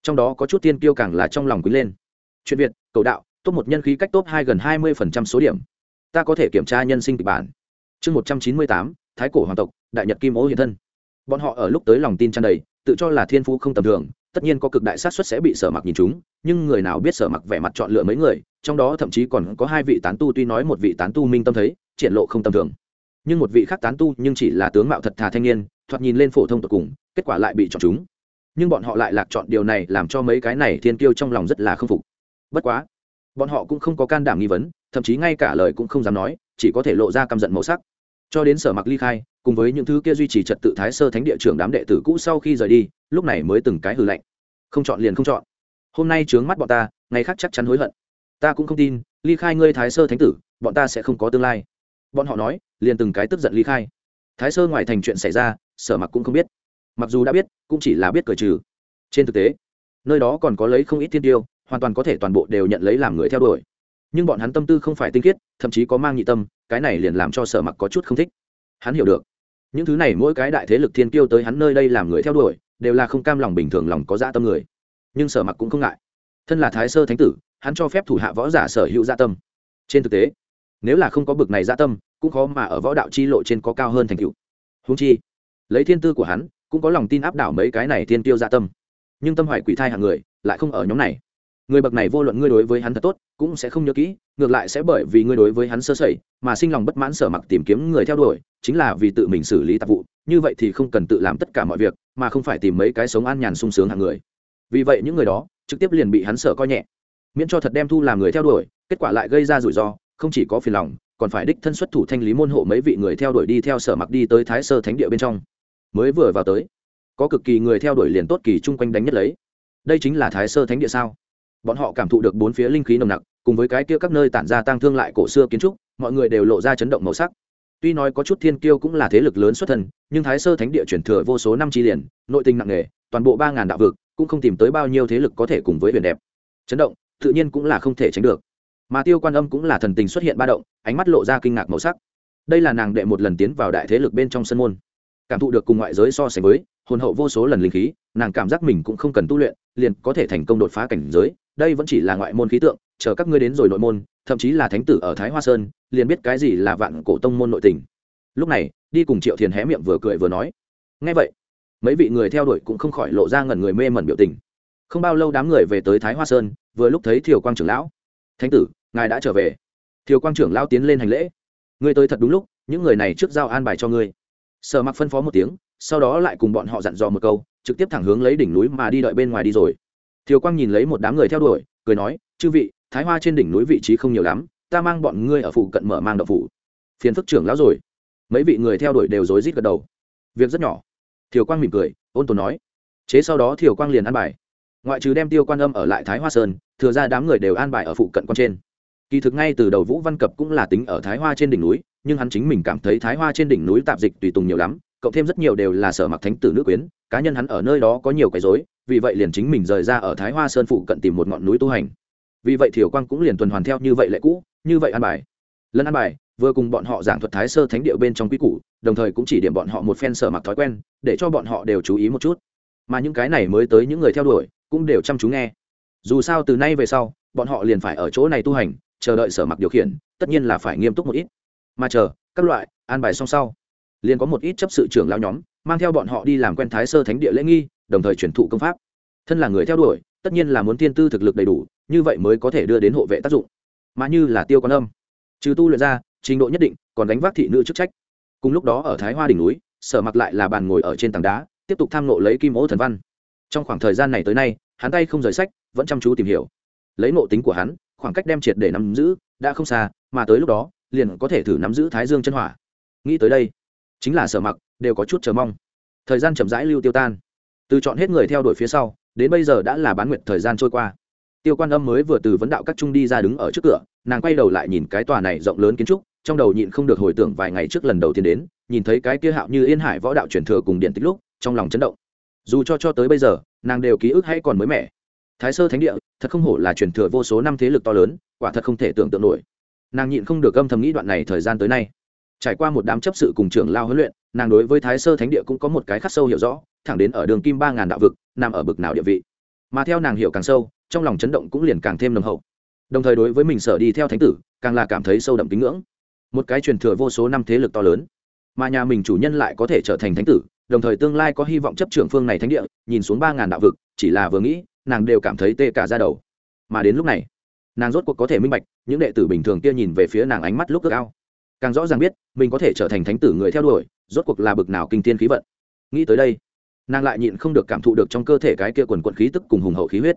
Trong đó có chút tiên kiêu càng là trong lòng quý lên. Chuyện việt, cầu đạo, top một nhân khí cách top hai gần hai mươi phần trăm số điểm. Ta có thể kiểm tra nhân sinh kịch bản. Chương một trăm chín mươi tám, thái cổ hoàng tộc, đại nhật kim ô hiện thân. Bọn họ ở lúc tới lòng tin tràn đầy, tự cho là thiên phú không tầm thường, tất nhiên có cực đại sát suất sẽ bị sở mặc nhìn chúng nhưng người nào biết sở mặc vẻ mặt chọn lựa mấy người, trong đó thậm chí còn có hai vị tán tu tuy nói một vị tán tu minh tâm thấy, triển lộ không tầm thường. Nhưng một vị khác tán tu nhưng chỉ là tướng mạo thật thà thanh niên thoạt nhìn lên phổ thông tột cùng, kết quả lại bị chọn chúng. Nhưng bọn họ lại lạc chọn điều này làm cho mấy cái này thiên kiêu trong lòng rất là k phục. Bất quá, bọn họ cũng không có can đảm nghi vấn, thậm chí ngay cả lời cũng không dám nói, chỉ có thể lộ ra căm giận màu sắc. Cho đến sở mặc ly khai, cùng với những thứ kia duy trì trật tự thái sơ thánh địa trưởng đám đệ tử cũ sau khi rời đi, lúc này mới từng cái hư lạnh. Không chọn liền không chọn. Hôm nay trướng mắt bọn ta, ngày khác chắc chắn hối hận. Ta cũng không tin, ly khai ngươi thái sơ thánh tử, bọn ta sẽ không có tương lai. Bọn họ nói, liền từng cái tức giận ly khai. Thái sơ ngoài thành chuyện xảy ra sở mặc cũng không biết. Mặc dù đã biết, cũng chỉ là biết cởi trừ. Trên thực tế, nơi đó còn có lấy không ít thiên tiêu, hoàn toàn có thể toàn bộ đều nhận lấy làm người theo đuổi. Nhưng bọn hắn tâm tư không phải tinh khiết, thậm chí có mang nhị tâm, cái này liền làm cho sở mặc có chút không thích. Hắn hiểu được, những thứ này mỗi cái đại thế lực thiên tiêu tới hắn nơi đây làm người theo đuổi, đều là không cam lòng bình thường lòng có dạ tâm người. Nhưng sở mặc cũng không ngại. Thân là thái sơ thánh tử, hắn cho phép thủ hạ võ giả sở hữu dạ tâm. Trên thực tế, nếu là không có bực này dạ tâm, cũng khó mà ở võ đạo chi lộ trên có cao hơn thành cựu húng chi lấy thiên tư của hắn, cũng có lòng tin áp đảo mấy cái này thiên tiêu dạ tâm. Nhưng tâm hoài quỷ thai hàng người, lại không ở nhóm này. Người bậc này vô luận ngươi đối với hắn thật tốt, cũng sẽ không nhớ kỹ, ngược lại sẽ bởi vì ngươi đối với hắn sơ sẩy, mà sinh lòng bất mãn sở mặc tìm kiếm người theo đuổi, chính là vì tự mình xử lý tạp vụ, như vậy thì không cần tự làm tất cả mọi việc, mà không phải tìm mấy cái sống an nhàn sung sướng hàng người. Vì vậy những người đó, trực tiếp liền bị hắn sợ coi nhẹ. Miễn cho thật đem thu làm người theo đuổi, kết quả lại gây ra rủi ro, không chỉ có phiền lòng, còn phải đích thân xuất thủ thanh lý môn hộ mấy vị người theo đuổi đi theo sở mặc đi tới thái sơ thánh địa bên trong mới vừa vào tới. Có cực kỳ người theo đuổi liền tốt kỳ chung quanh đánh nhất lấy. Đây chính là thái sơ thánh địa sao? Bọn họ cảm thụ được bốn phía linh khí nồng nặc, cùng với cái kia các nơi tản ra tang thương lại cổ xưa kiến trúc, mọi người đều lộ ra chấn động màu sắc. Tuy nói có chút thiên kiêu cũng là thế lực lớn xuất thân, nhưng thái sơ thánh địa chuyển thừa vô số năm chi liền, nội tình nặng nề, toàn bộ ba ngàn đạo vực, cũng không tìm tới bao nhiêu thế lực có thể cùng với huyền đẹp. Chấn động, tự nhiên cũng là không thể tránh được. Mà tiêu quan âm cũng là thần tình xuất hiện ba động, ánh mắt lộ ra kinh ngạc màu sắc. Đây là nàng đệ một lần tiến vào đại thế lực bên trong sân môn cảm thụ được cùng ngoại giới so sánh với, hồn hậu vô số lần linh khí, nàng cảm giác mình cũng không cần tu luyện, liền có thể thành công đột phá cảnh giới. Đây vẫn chỉ là ngoại môn khí tượng, chờ các ngươi đến rồi nội môn, thậm chí là thánh tử ở thái hoa sơn, liền biết cái gì là vạn cổ tông môn nội tình. Lúc này, đi cùng triệu thiền hé miệng vừa cười vừa nói ngay vậy, mấy vị người theo đuổi cũng không khỏi lộ ra ngẩn người mê mẩn biểu tình. Không bao lâu đám người về tới thái hoa sơn, vừa lúc thấy thiều quang trưởng lão, thánh tử, ngài đã trở về. Thiều quang trưởng lão tiến lên hành lễ, ngươi tới thật đúng lúc, những người này trước giao an bài cho ngươi sở mặc phân phó một tiếng, sau đó lại cùng bọn họ dặn dò một câu, trực tiếp thẳng hướng lấy đỉnh núi mà đi đợi bên ngoài đi rồi. Thiều quang nhìn lấy một đám người theo đuổi, cười nói, chư vị, thái hoa trên đỉnh núi vị trí không nhiều lắm, ta mang bọn ngươi ở phụ cận mở mang đậu phủ. Phiền phức trưởng lão rồi. Mấy vị người theo đuổi đều rối rít gật đầu. Việc rất nhỏ. Thiều quang mỉm cười, ôn tồn nói. Chế sau đó thiều quang liền an bài. Ngoại trừ đem tiêu quan âm ở lại thái hoa sơn, thừa ra đám người đều an bài ở phụ cận quan trên. Kỳ thực ngay từ đầu vũ văn cập cũng là tính ở thái hoa trên đỉnh núi nhưng hắn chính mình cảm thấy thái hoa trên đỉnh núi tạp dịch tùy tùng nhiều lắm, cộng thêm rất nhiều đều là sở mặc thánh tử nữ quyến, cá nhân hắn ở nơi đó có nhiều cái dối vì vậy liền chính mình rời ra ở thái hoa sơn phụ cận tìm một ngọn núi tu hành. Vì vậy thiểu quang cũng liền tuần hoàn theo như vậy lệ cũ, như vậy an bài. Lần an bài, vừa cùng bọn họ giảng thuật thái sơ thánh điệu bên trong quy củ, đồng thời cũng chỉ điểm bọn họ một phen sở mặc thói quen, để cho bọn họ đều chú ý một chút. Mà những cái này mới tới những người theo đuổi, cũng đều chăm chú nghe. Dù sao từ nay về sau, bọn họ liền phải ở chỗ này tu hành, chờ đợi sở mặc điều khiển, tất nhiên là phải nghiêm túc một ít mà chờ, các loại, an bài song sau, liền có một ít chấp sự trưởng lão nhóm, mang theo bọn họ đi làm quen thái sơ thánh địa lễ nghi, đồng thời truyền thụ công pháp. Thân là người theo đuổi, tất nhiên là muốn tiên tư thực lực đầy đủ, như vậy mới có thể đưa đến hộ vệ tác dụng. Mà như là tiêu con âm, trừ tu luyện ra, trình độ nhất định, còn đánh vác thị nữ chức trách. Cùng lúc đó ở thái hoa đỉnh núi, sở mặc lại là bàn ngồi ở trên tảng đá, tiếp tục tham nộ lấy kim ố thần văn. Trong khoảng thời gian này tới nay, hắn tay không rời sách, vẫn chăm chú tìm hiểu. Lấy nộ tính của hắn, khoảng cách đem triệt để nắm giữ, đã không xa, mà tới lúc đó liền có thể thử nắm giữ thái dương chân hỏa. Nghĩ tới đây, chính là sở mặc, đều có chút chờ mong. Thời gian chậm rãi lưu tiêu tan. Từ chọn hết người theo đuổi phía sau, đến bây giờ đã là bán nguyện thời gian trôi qua. Tiêu quan âm mới vừa từ vấn đạo các trung đi ra đứng ở trước cửa, nàng quay đầu lại nhìn cái tòa này rộng lớn kiến trúc, trong đầu nhịn không được hồi tưởng vài ngày trước lần đầu tiên đến, nhìn thấy cái kia hạo như yên hải võ đạo truyền thừa cùng điện tích lúc, trong lòng chấn động. Dù cho cho tới bây giờ, nàng đều ký ức hay còn mới mẻ. Thái sơ thánh địa, thật không hổ là truyền thừa vô số năm thế lực to lớn, quả thật không thể tưởng tượng nổi nàng nhịn không được âm thầm nghĩ đoạn này thời gian tới nay. Trải qua một đám chấp sự cùng trưởng lao huấn luyện, nàng đối với thái sơ thánh địa cũng có một cái khắc sâu hiểu rõ, thẳng đến ở đường kim ba ngàn đạo vực, nằm ở bực nào địa vị. Mà theo nàng hiểu càng sâu, trong lòng chấn động cũng liền càng thêm nồng hậu. Đồng thời đối với mình sở đi theo thánh tử, càng là cảm thấy sâu đậm kính ngưỡng. Một cái truyền thừa vô số năm thế lực to lớn, mà nhà mình chủ nhân lại có thể trở thành thánh tử, đồng thời tương lai có hy vọng chấp trưởng phương này thánh địa, nhìn xuống ba ngàn đạo vực, chỉ là vừa nghĩ, nàng đều cảm thấy tê cả ra đầu. Mà đến lúc này nàng rốt cuộc có thể minh bạch, những đệ tử bình thường kia nhìn về phía nàng ánh mắt lúc ước ao. Càng rõ ràng biết, mình có thể trở thành thánh tử người theo đuổi, rốt cuộc là bực nào kinh tiên khí vận. Nghĩ tới đây, nàng lại nhịn không được cảm thụ được trong cơ thể cái kia quần quận khí tức cùng hùng hậu khí huyết.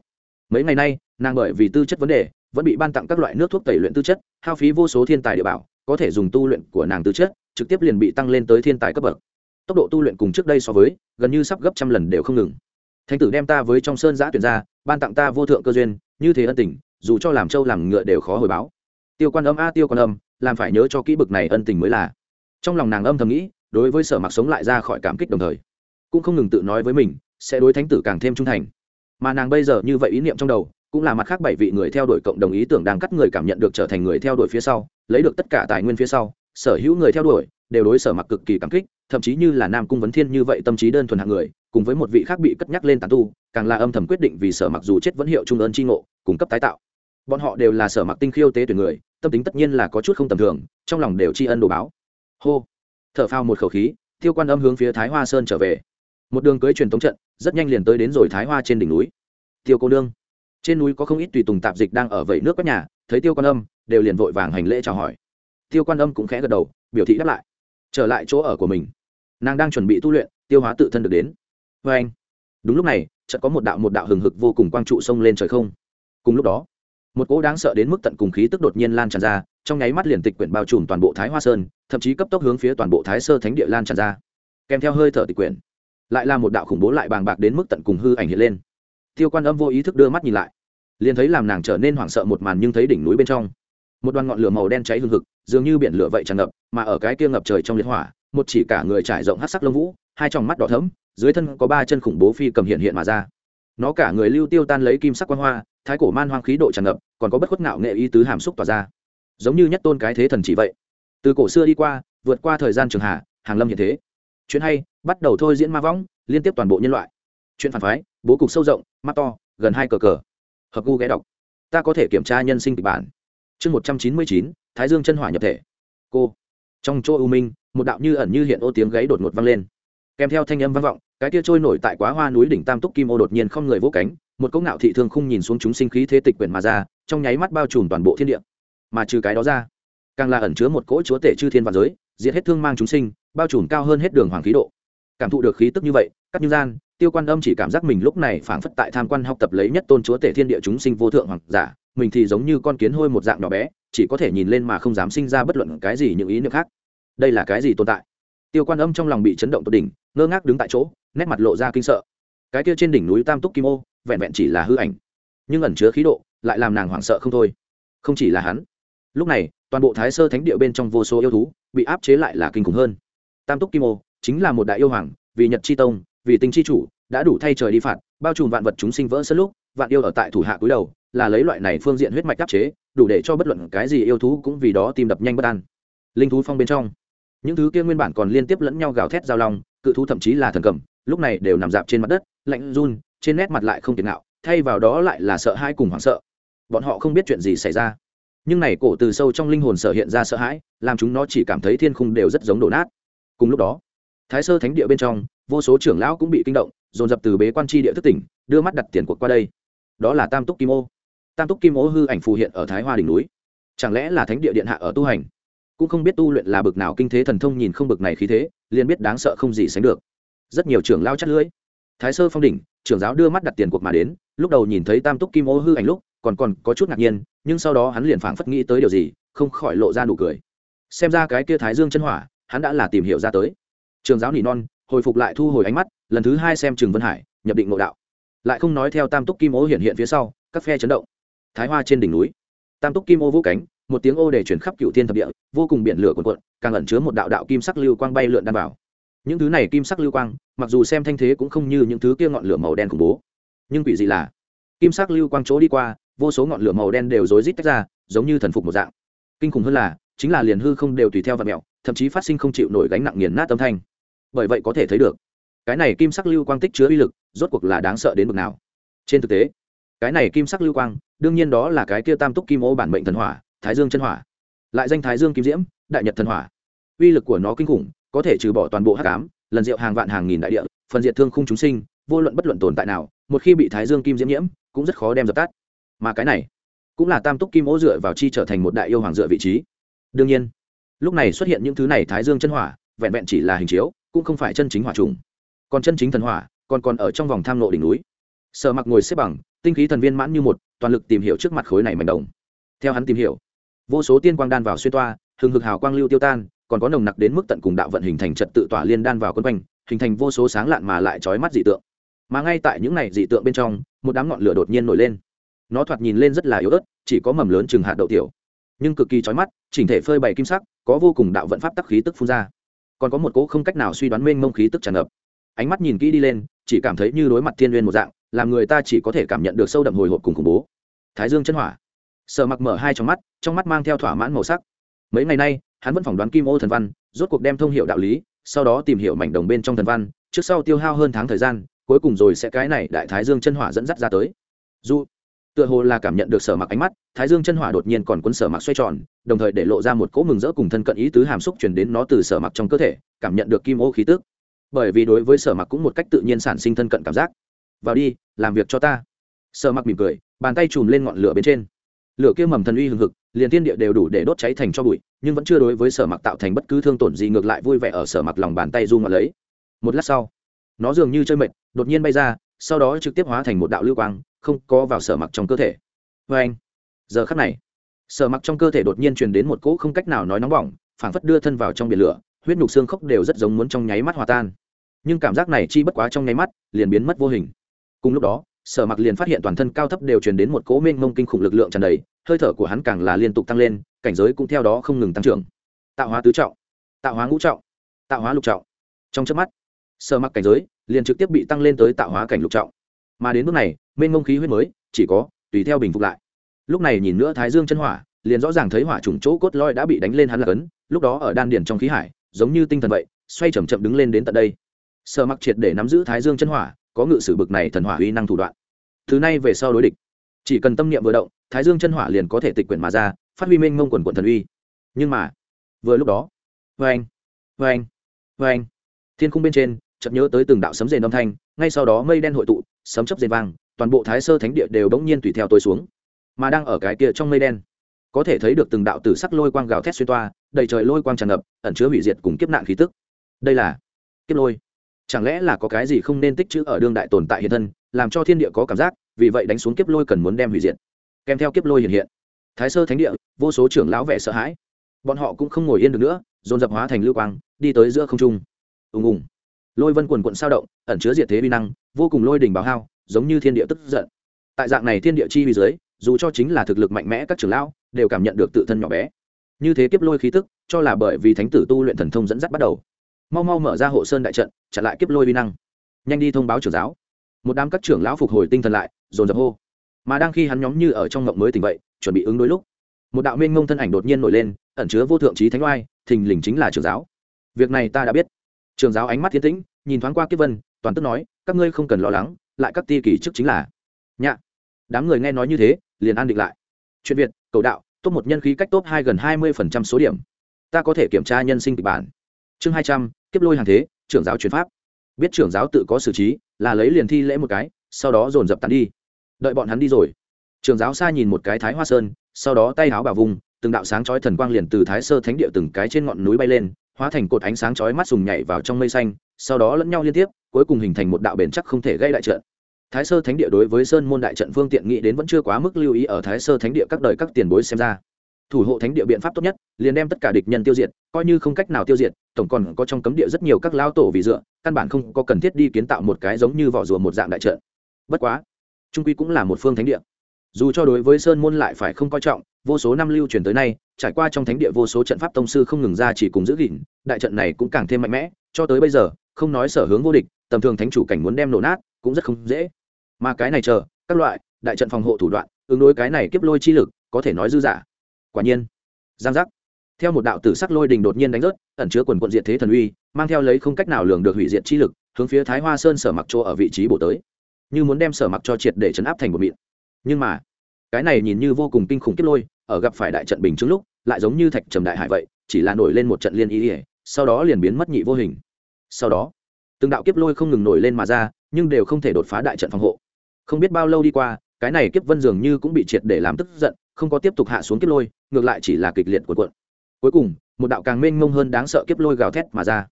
Mấy ngày nay, nàng bởi vì tư chất vấn đề, vẫn bị ban tặng các loại nước thuốc tẩy luyện tư chất, hao phí vô số thiên tài địa bảo, có thể dùng tu luyện của nàng tư chất, trực tiếp liền bị tăng lên tới thiên tài cấp bậc. Tốc độ tu luyện cùng trước đây so với, gần như sắp gấp trăm lần đều không ngừng. Thánh tử đem ta với trong sơn giã tuyển ra, ban tặng ta vô thượng cơ duyên, như thế ân tình dù cho làm trâu làm ngựa đều khó hồi báo. Tiêu quan âm a, tiêu quan âm, làm phải nhớ cho kỹ bực này ân tình mới là. Trong lòng nàng âm thầm nghĩ, đối với sở mặc sống lại ra khỏi cảm kích đồng thời, cũng không ngừng tự nói với mình, sẽ đối thánh tử càng thêm trung thành. Mà nàng bây giờ như vậy ý niệm trong đầu, cũng là mặt khác bảy vị người theo đuổi cộng đồng ý tưởng đang cắt người cảm nhận được trở thành người theo đuổi phía sau, lấy được tất cả tài nguyên phía sau, sở hữu người theo đuổi, đều đối sở mặc cực kỳ cảm kích, thậm chí như là nam cung vấn thiên như vậy tâm trí đơn thuần hạng người, cùng với một vị khác bị cất nhắc lên tàn tu, càng là âm thầm quyết định vì sở mặc dù chết vẫn hiệu trung ơn tri ngộ, cung cấp tái tạo bọn họ đều là sở mặc tinh khiêu tế tuyển người, tâm tính tất nhiên là có chút không tầm thường, trong lòng đều tri ân đồ báo. Hô. Thở phao một khẩu khí tiêu quan âm hướng phía thái hoa sơn trở về. Một đường cưới truyền thống trận, rất nhanh liền tới đến rồi thái hoa trên đỉnh núi. Tiêu cô nương. Trên núi có không ít tùy tùng tạp dịch đang ở vẫy nước các nhà, thấy tiêu quan âm, đều liền vội vàng hành lễ chào hỏi. Tiêu quan âm cũng khẽ gật đầu, biểu thị đáp lại. Trở lại chỗ ở của mình. Nàng đang chuẩn bị tu luyện, tiêu hóa tự thân được đến. Vê anh đúng lúc này, chợt có một đạo một đạo hừng hực vô cùng quang trụ sông lên trời không. Cùng lúc đó một cỗ đáng sợ đến mức tận cùng khí tức đột nhiên lan tràn ra, trong nháy mắt liền tịch quyển bao trùm toàn bộ thái hoa sơn, thậm chí cấp tốc hướng phía toàn bộ thái sơ thánh địa lan tràn ra. Kèm theo hơi thở tịch quyển, lại là một đạo khủng bố lại bàng bạc đến mức tận cùng hư ảnh hiện lên. Tiêu quan âm vô ý thức đưa mắt nhìn lại, liền thấy làm nàng trở nên hoảng sợ một màn nhưng thấy đỉnh núi bên trong, một đoàn ngọn lửa màu đen cháy hừng hực, dường như biển lửa vậy tràn ngập, mà ở cái kia ngập trời trong liệt hỏa, một chỉ cả người trải rộng hát sắc lông vũ, hai tròng mắt đỏ thấm dưới thân có ba chân khủng bố phi cầm hiện hiện mà ra. Nó cả người lưu tiêu tan lấy kim sắc quan hoa thái cổ man hoang khí độ tràn ngập, còn có bất khuất ngạo nghệ ý tứ hàm xúc tỏa ra. Giống như nhất tôn cái thế thần chỉ vậy. Từ cổ xưa đi qua, vượt qua thời gian trường hạ, hàng lâm hiện thế. Chuyện hay, bắt đầu thôi diễn ma võng, liên tiếp toàn bộ nhân loại. Chuyện phản phái, bố cục sâu rộng, mắt to, gần hai cờ cờ. Hợp gu ghé đọc. Ta có thể kiểm tra nhân sinh kịch bản. Chương một trăm chín mươi chín, thái dương chân hỏa nhập thể. Cô. Trong chỗ u minh, một đạo như ẩn như hiện ô tiếng gáy đột ngột vang lên. Kèm theo thanh âm vang vọng, cái kia trôi nổi tại quá hoa núi đỉnh tam túc kim ô đột nhiên không người vỗ cánh một cỗ ngạo thị thương khung nhìn xuống chúng sinh khí thế tịch quyển mà ra, trong nháy mắt bao trùm toàn bộ thiên địa. Mà trừ cái đó ra, càng là ẩn chứa một cỗ chúa tể chư thiên và giới, diệt hết thương mang chúng sinh, bao trùm cao hơn hết đường hoàng khí độ. Cảm thụ được khí tức như vậy các như gian, tiêu quan âm chỉ cảm giác mình lúc này phảng phất tại tham quan học tập lấy nhất tôn chúa tể thiên địa chúng sinh vô thượng hoàng giả, mình thì giống như con kiến hôi một dạng nhỏ bé, chỉ có thể nhìn lên mà không dám sinh ra bất luận cái gì những ý niệm khác. Đây là cái gì tồn tại? Tiêu quan âm trong lòng bị chấn động tột đỉnh, ngơ ngác đứng tại chỗ, nét mặt lộ ra kinh sợ cái kia trên đỉnh núi tam túc kim ô, vẹn vẹn chỉ là hư ảnh, nhưng ẩn chứa khí độ, lại làm nàng hoảng sợ không thôi. Không chỉ là hắn, lúc này, toàn bộ thái sơ thánh địa bên trong vô số yêu thú bị áp chế lại là kinh khủng hơn. Tam túc kim ô chính là một đại yêu hoàng, vì nhật chi tông, vì tinh chi chủ, đã đủ thay trời đi phạt, bao trùm vạn vật chúng sinh vỡ sân lúc, vạn yêu ở tại thủ hạ cúi đầu, là lấy loại này phương diện huyết mạch áp chế, đủ để cho bất luận cái gì yêu thú cũng vì đó tìm đập nhanh bất an. Linh thú phong bên trong, những thứ kia nguyên bản còn liên tiếp lẫn nhau gào thét giao long, cự thú thậm chí là thần cầm, lúc này đều nằm dạp trên mặt đất lạnh run, trên nét mặt lại không tiền nào thay vào đó lại là sợ hãi cùng hoảng sợ. Bọn họ không biết chuyện gì xảy ra. Nhưng này cổ từ sâu trong linh hồn sở hiện ra sợ hãi, làm chúng nó chỉ cảm thấy thiên khung đều rất giống đổ nát. Cùng lúc đó, thái sơ thánh địa bên trong, vô số trưởng lão cũng bị kinh động, dồn dập từ bế quan tri địa thức tỉnh, đưa mắt đặt tiền cuộc qua đây. Đó là tam túc kim ô. Tam túc kim ô hư ảnh phù hiện ở thái hoa đỉnh núi. Chẳng lẽ là thánh địa điện hạ ở tu hành? Cũng không biết tu luyện là bực nào kinh thế thần thông nhìn không bực này khí thế, liền biết đáng sợ không gì sánh được. Rất nhiều trưởng lao chắt lưỡi thái sơ phong đỉnh, trưởng giáo đưa mắt đặt tiền cuộc mà đến, lúc đầu nhìn thấy tam túc kim ô hư ảnh lúc, còn còn có chút ngạc nhiên, nhưng sau đó hắn liền phảng phất nghĩ tới điều gì, không khỏi lộ ra nụ cười. Xem ra cái kia thái dương chân hỏa, hắn đã là tìm hiểu ra tới. Trường giáo nỉ non, hồi phục lại thu hồi ánh mắt, lần thứ hai xem trường vân hải, nhập định ngộ đạo. Lại không nói theo tam túc kim ô hiện hiện phía sau, các phe chấn động. Thái hoa trên đỉnh núi. Tam túc kim ô vũ cánh, một tiếng ô để chuyển khắp cựu thiên thập địa, vô cùng biển lửa cuồn cuộn, càng ẩn chứa một đạo đạo kim sắc lưu quang bay lượn đan bảo những thứ này kim sắc lưu quang, mặc dù xem thanh thế cũng không như những thứ kia ngọn lửa màu đen khủng bố. Nhưng quỷ dị là, kim sắc lưu quang chỗ đi qua, vô số ngọn lửa màu đen đều rối rít tách ra, giống như thần phục một dạng. Kinh khủng hơn là, chính là liền hư không đều tùy theo vật mẹo thậm chí phát sinh không chịu nổi gánh nặng nghiền nát âm thanh. Bởi vậy có thể thấy được, cái này kim sắc lưu quang tích chứa uy lực, rốt cuộc là đáng sợ đến mức nào. Trên thực tế, cái này kim sắc lưu quang, đương nhiên đó là cái kia tam túc kim ô bản mệnh thần hỏa, thái dương chân hỏa. Lại danh thái dương kim diễm, đại nhật thần hỏa. Uy lực của nó kinh khủng có thể trừ bỏ toàn bộ hắc ám, lần diệu hàng vạn hàng nghìn đại địa, phần diệt thương khung chúng sinh, vô luận bất luận tồn tại nào, một khi bị thái dương kim diễm nhiễm, cũng rất khó đem dập tắt. Mà cái này, cũng là tam túc kim ố dựa vào chi trở thành một đại yêu hoàng dựa vị trí. Đương nhiên, lúc này xuất hiện những thứ này thái dương chân hỏa, vẹn vẹn chỉ là hình chiếu, cũng không phải chân chính hỏa trùng. Còn chân chính thần hỏa, còn còn ở trong vòng tham lộ đỉnh núi. Sợ mặc ngồi xếp bằng, tinh khí thần viên mãn như một, toàn lực tìm hiểu trước mặt khối này mảnh đồng. Theo hắn tìm hiểu, vô số tiên quang đan vào xuyên toa, hừng hực hào quang lưu tiêu tan còn có nồng nặc đến mức tận cùng đạo vận hình thành trật tự tỏa liên đan vào quân quanh, hình thành vô số sáng lạn mà lại trói mắt dị tượng. Mà ngay tại những này dị tượng bên trong, một đám ngọn lửa đột nhiên nổi lên. Nó thoạt nhìn lên rất là yếu ớt, chỉ có mầm lớn chừng hạt đậu tiểu. Nhưng cực kỳ trói mắt, chỉnh thể phơi bày kim sắc, có vô cùng đạo vận pháp tắc khí tức phun ra. Còn có một cỗ không cách nào suy đoán mênh mông khí tức tràn ngập. Ánh mắt nhìn kỹ đi lên, chỉ cảm thấy như đối mặt thiên n một dạng, làm người ta chỉ có thể cảm nhận được sâu đậm hồi hộp cùng khủng bố. Thái dương chân hỏa. Sợ mặc mở hai trong mắt trong mắt mang theo thỏa mãn màu sắc mấy ngày nay, hắn vẫn phỏng đoán kim ô thần văn, rốt cuộc đem thông hiệu đạo lý, sau đó tìm hiểu mảnh đồng bên trong thần văn, trước sau tiêu hao hơn tháng thời gian, cuối cùng rồi sẽ cái này đại thái dương chân hỏa dẫn dắt ra tới. Dù, tựa hồ là cảm nhận được sở mặc ánh mắt, thái dương chân hỏa đột nhiên còn cuốn sở mặc xoay tròn, đồng thời để lộ ra một cỗ mừng rỡ cùng thân cận ý tứ hàm xúc chuyển đến nó từ sở mặc trong cơ thể, cảm nhận được kim ô khí tức. Bởi vì đối với sở mặc cũng một cách tự nhiên sản sinh thân cận cảm giác. Vào đi, làm việc cho ta. Sở mặc mỉm cười, bàn tay chùm lên ngọn lửa bên trên lửa kia mầm thần uy hừng hực, liền thiên địa đều đủ để đốt cháy thành cho bụi, nhưng vẫn chưa đối với sở mặc tạo thành bất cứ thương tổn gì, ngược lại vui vẻ ở sở mặc lòng bàn tay du ngọn lấy. Một lát sau, nó dường như chơi mệt, đột nhiên bay ra, sau đó trực tiếp hóa thành một đạo lưu quang, không có vào sở mặc trong cơ thể. Vê anh, giờ khắc này, sở mặc trong cơ thể đột nhiên truyền đến một cỗ không cách nào nói nóng bỏng, phảng phất đưa thân vào trong biển lửa, huyết nhục xương khốc đều rất giống muốn trong nháy mắt hòa tan. Nhưng cảm giác này chi bất quá trong nháy mắt, liền biến mất vô hình. Cùng lúc đó sở mặc liền phát hiện toàn thân cao thấp đều truyền đến một cỗ mênh mông kinh khủng lực lượng tràn đầy, hơi thở của hắn càng là liên tục tăng lên, cảnh giới cũng theo đó không ngừng tăng trưởng. Tạo hóa tứ trọng, tạo hóa ngũ trọng, tạo hóa lục trọng. Trong trước mắt, sở mặc cảnh giới liền trực tiếp bị tăng lên tới tạo hóa cảnh lục trọng. Mà đến bước này, mênh mông khí huyết mới chỉ có tùy theo bình phục lại. Lúc này nhìn nữa thái dương chân hỏa, liền rõ ràng thấy hỏa trùng chỗ cốt loi đã bị đánh lên hắn là cấn, lúc đó ở đan điển trong khí hải, giống như tinh thần vậy, xoay chầm chậm đứng lên đến tận đây. Sở mặc triệt để nắm giữ thái dương chân hỏa, có ngự sử bực này thần hỏa uy năng thủ đoạn thứ nay về sau đối địch. Chỉ cần tâm niệm vừa động, thái dương chân hỏa liền có thể tịch quyển mà ra, phát huy mênh mông quần quận thần uy. Nhưng mà, vừa lúc đó vê anh vê anh vê anh thiên khung bên trên, chợt nhớ tới từng đạo sấm rền âm thanh, ngay sau đó mây đen hội tụ, sấm chấp rền vang, toàn bộ thái sơ thánh địa đều bỗng nhiên tùy theo tôi xuống. Mà đang ở cái kia trong mây đen, có thể thấy được từng đạo tử sắc lôi quang gào thét xuyên toa, đầy trời lôi quang tràn ngập, ẩn chứa hủy diệt cùng kiếp nạn khí tức. Đây là kiếp lôi. Chẳng lẽ là có cái gì không nên tích chữ ở đương đại tồn tại hiện thân làm cho thiên địa có cảm giác, vì vậy đánh xuống kiếp lôi cần muốn đem hủy diệt. Kèm theo kiếp lôi hiện hiện, thái sơ thánh địa, vô số trưởng lão vẻ sợ hãi. Bọn họ cũng không ngồi yên được nữa, dồn dập hóa thành lưu quang, đi tới giữa không trung. Ùng ùng. Lôi vân quần quận sao động, ẩn chứa diệt thế vi năng, vô cùng lôi đỉnh báo hao, giống như thiên địa tức giận. Tại dạng này thiên địa chi vi dưới, dù cho chính là thực lực mạnh mẽ các trưởng lão, đều cảm nhận được tự thân nhỏ bé. Như thế kiếp lôi khí tức, cho là bởi vì thánh tử tu luyện thần thông dẫn dắt bắt đầu. Mau mau mở ra hộ sơn đại trận, chặn lại kiếp lôi vi năng. Nhanh đi thông báo trưởng giáo một đám các trưởng lão phục hồi tinh thần lại, dồn dập hô. Mà đang khi hắn nhóm như ở trong ngộng mới tỉnh vậy, chuẩn bị ứng đối lúc, một đạo minh ngông thân ảnh đột nhiên nổi lên, ẩn chứa vô thượng trí thánh oai, thình lình chính là trường giáo. Việc này ta đã biết. Trường giáo ánh mắt thiên tĩnh, nhìn thoáng qua kiếp vân, toàn tức nói, các ngươi không cần lo lắng, lại các ti kỳ chức chính là. Nhạ. Đám người nghe nói như thế, liền an định lại. Chuyện việt, cầu đạo, top một nhân khí cách top hai gần hai mươi phần trăm số điểm. Ta có thể kiểm tra nhân sinh kịch bản. Chương hai trăm, kiếp lôi hàng thế, trưởng giáo chuyển pháp biết trưởng giáo tự có xử trí, là lấy liền thi lễ một cái, sau đó dồn dập tàn đi. Đợi bọn hắn đi rồi. Trưởng giáo xa nhìn một cái thái hoa sơn, sau đó tay háo bảo vùng, từng đạo sáng chói thần quang liền từ thái sơ thánh địa từng cái trên ngọn núi bay lên, hóa thành cột ánh sáng chói mắt sùng nhảy vào trong mây xanh, sau đó lẫn nhau liên tiếp, cuối cùng hình thành một đạo bền chắc không thể gây đại trận. Thái sơ thánh địa đối với sơn môn đại trận phương tiện nghĩ đến vẫn chưa quá mức lưu ý ở thái sơ thánh địa các đời các tiền bối xem ra. Thủ hộ thánh địa biện pháp tốt nhất liền đem tất cả địch nhân tiêu diệt, coi như không cách nào tiêu diệt, tổng còn có trong cấm địa rất nhiều các lao tổ vì dựa, căn bản không có cần thiết đi kiến tạo một cái giống như vỏ rùa một dạng đại trận. Bất quá, trung quy cũng là một phương thánh địa. Dù cho đối với sơn môn lại phải không coi trọng, vô số năm lưu truyền tới nay, trải qua trong thánh địa vô số trận pháp tông sư không ngừng ra chỉ cùng giữ gìn, đại trận này cũng càng thêm mạnh mẽ, cho tới bây giờ, không nói sở hướng vô địch, tầm thường thánh chủ cảnh muốn đem nổ nát, cũng rất không dễ. Mà cái này chờ, các loại, đại trận phòng hộ thủ đoạn, ứng đối cái này kiếp lôi chi lực, có thể nói dư giả quả nhiên, giang giác theo một đạo tử sắc lôi đình đột nhiên đánh rớt, ẩn chứa quần quận diệt thế thần uy, mang theo lấy không cách nào lường được hủy diệt chi lực, hướng phía thái hoa sơn sở mặc chỗ ở vị trí bổ tới. Như muốn đem sở mặc cho triệt để chấn áp thành một mịn. Nhưng mà, cái này nhìn như vô cùng kinh khủng kiếp lôi, ở gặp phải đại trận bình chứng lúc, lại giống như thạch trầm đại hải vậy, chỉ là nổi lên một trận liên ý ỉa, sau đó liền biến mất nhị vô hình. Sau đó, từng đạo kiếp lôi không ngừng nổi lên mà ra, nhưng đều không thể đột phá đại trận phòng hộ. Không biết bao lâu đi qua, cái này kiếp vân dường như cũng bị triệt để làm tức giận, không có tiếp tục hạ xuống kiếp lôi, ngược lại chỉ là kịch liệt của cuộn cuối cùng, một đạo càng mênh mông hơn đáng sợ kiếp lôi gào thét mà ra.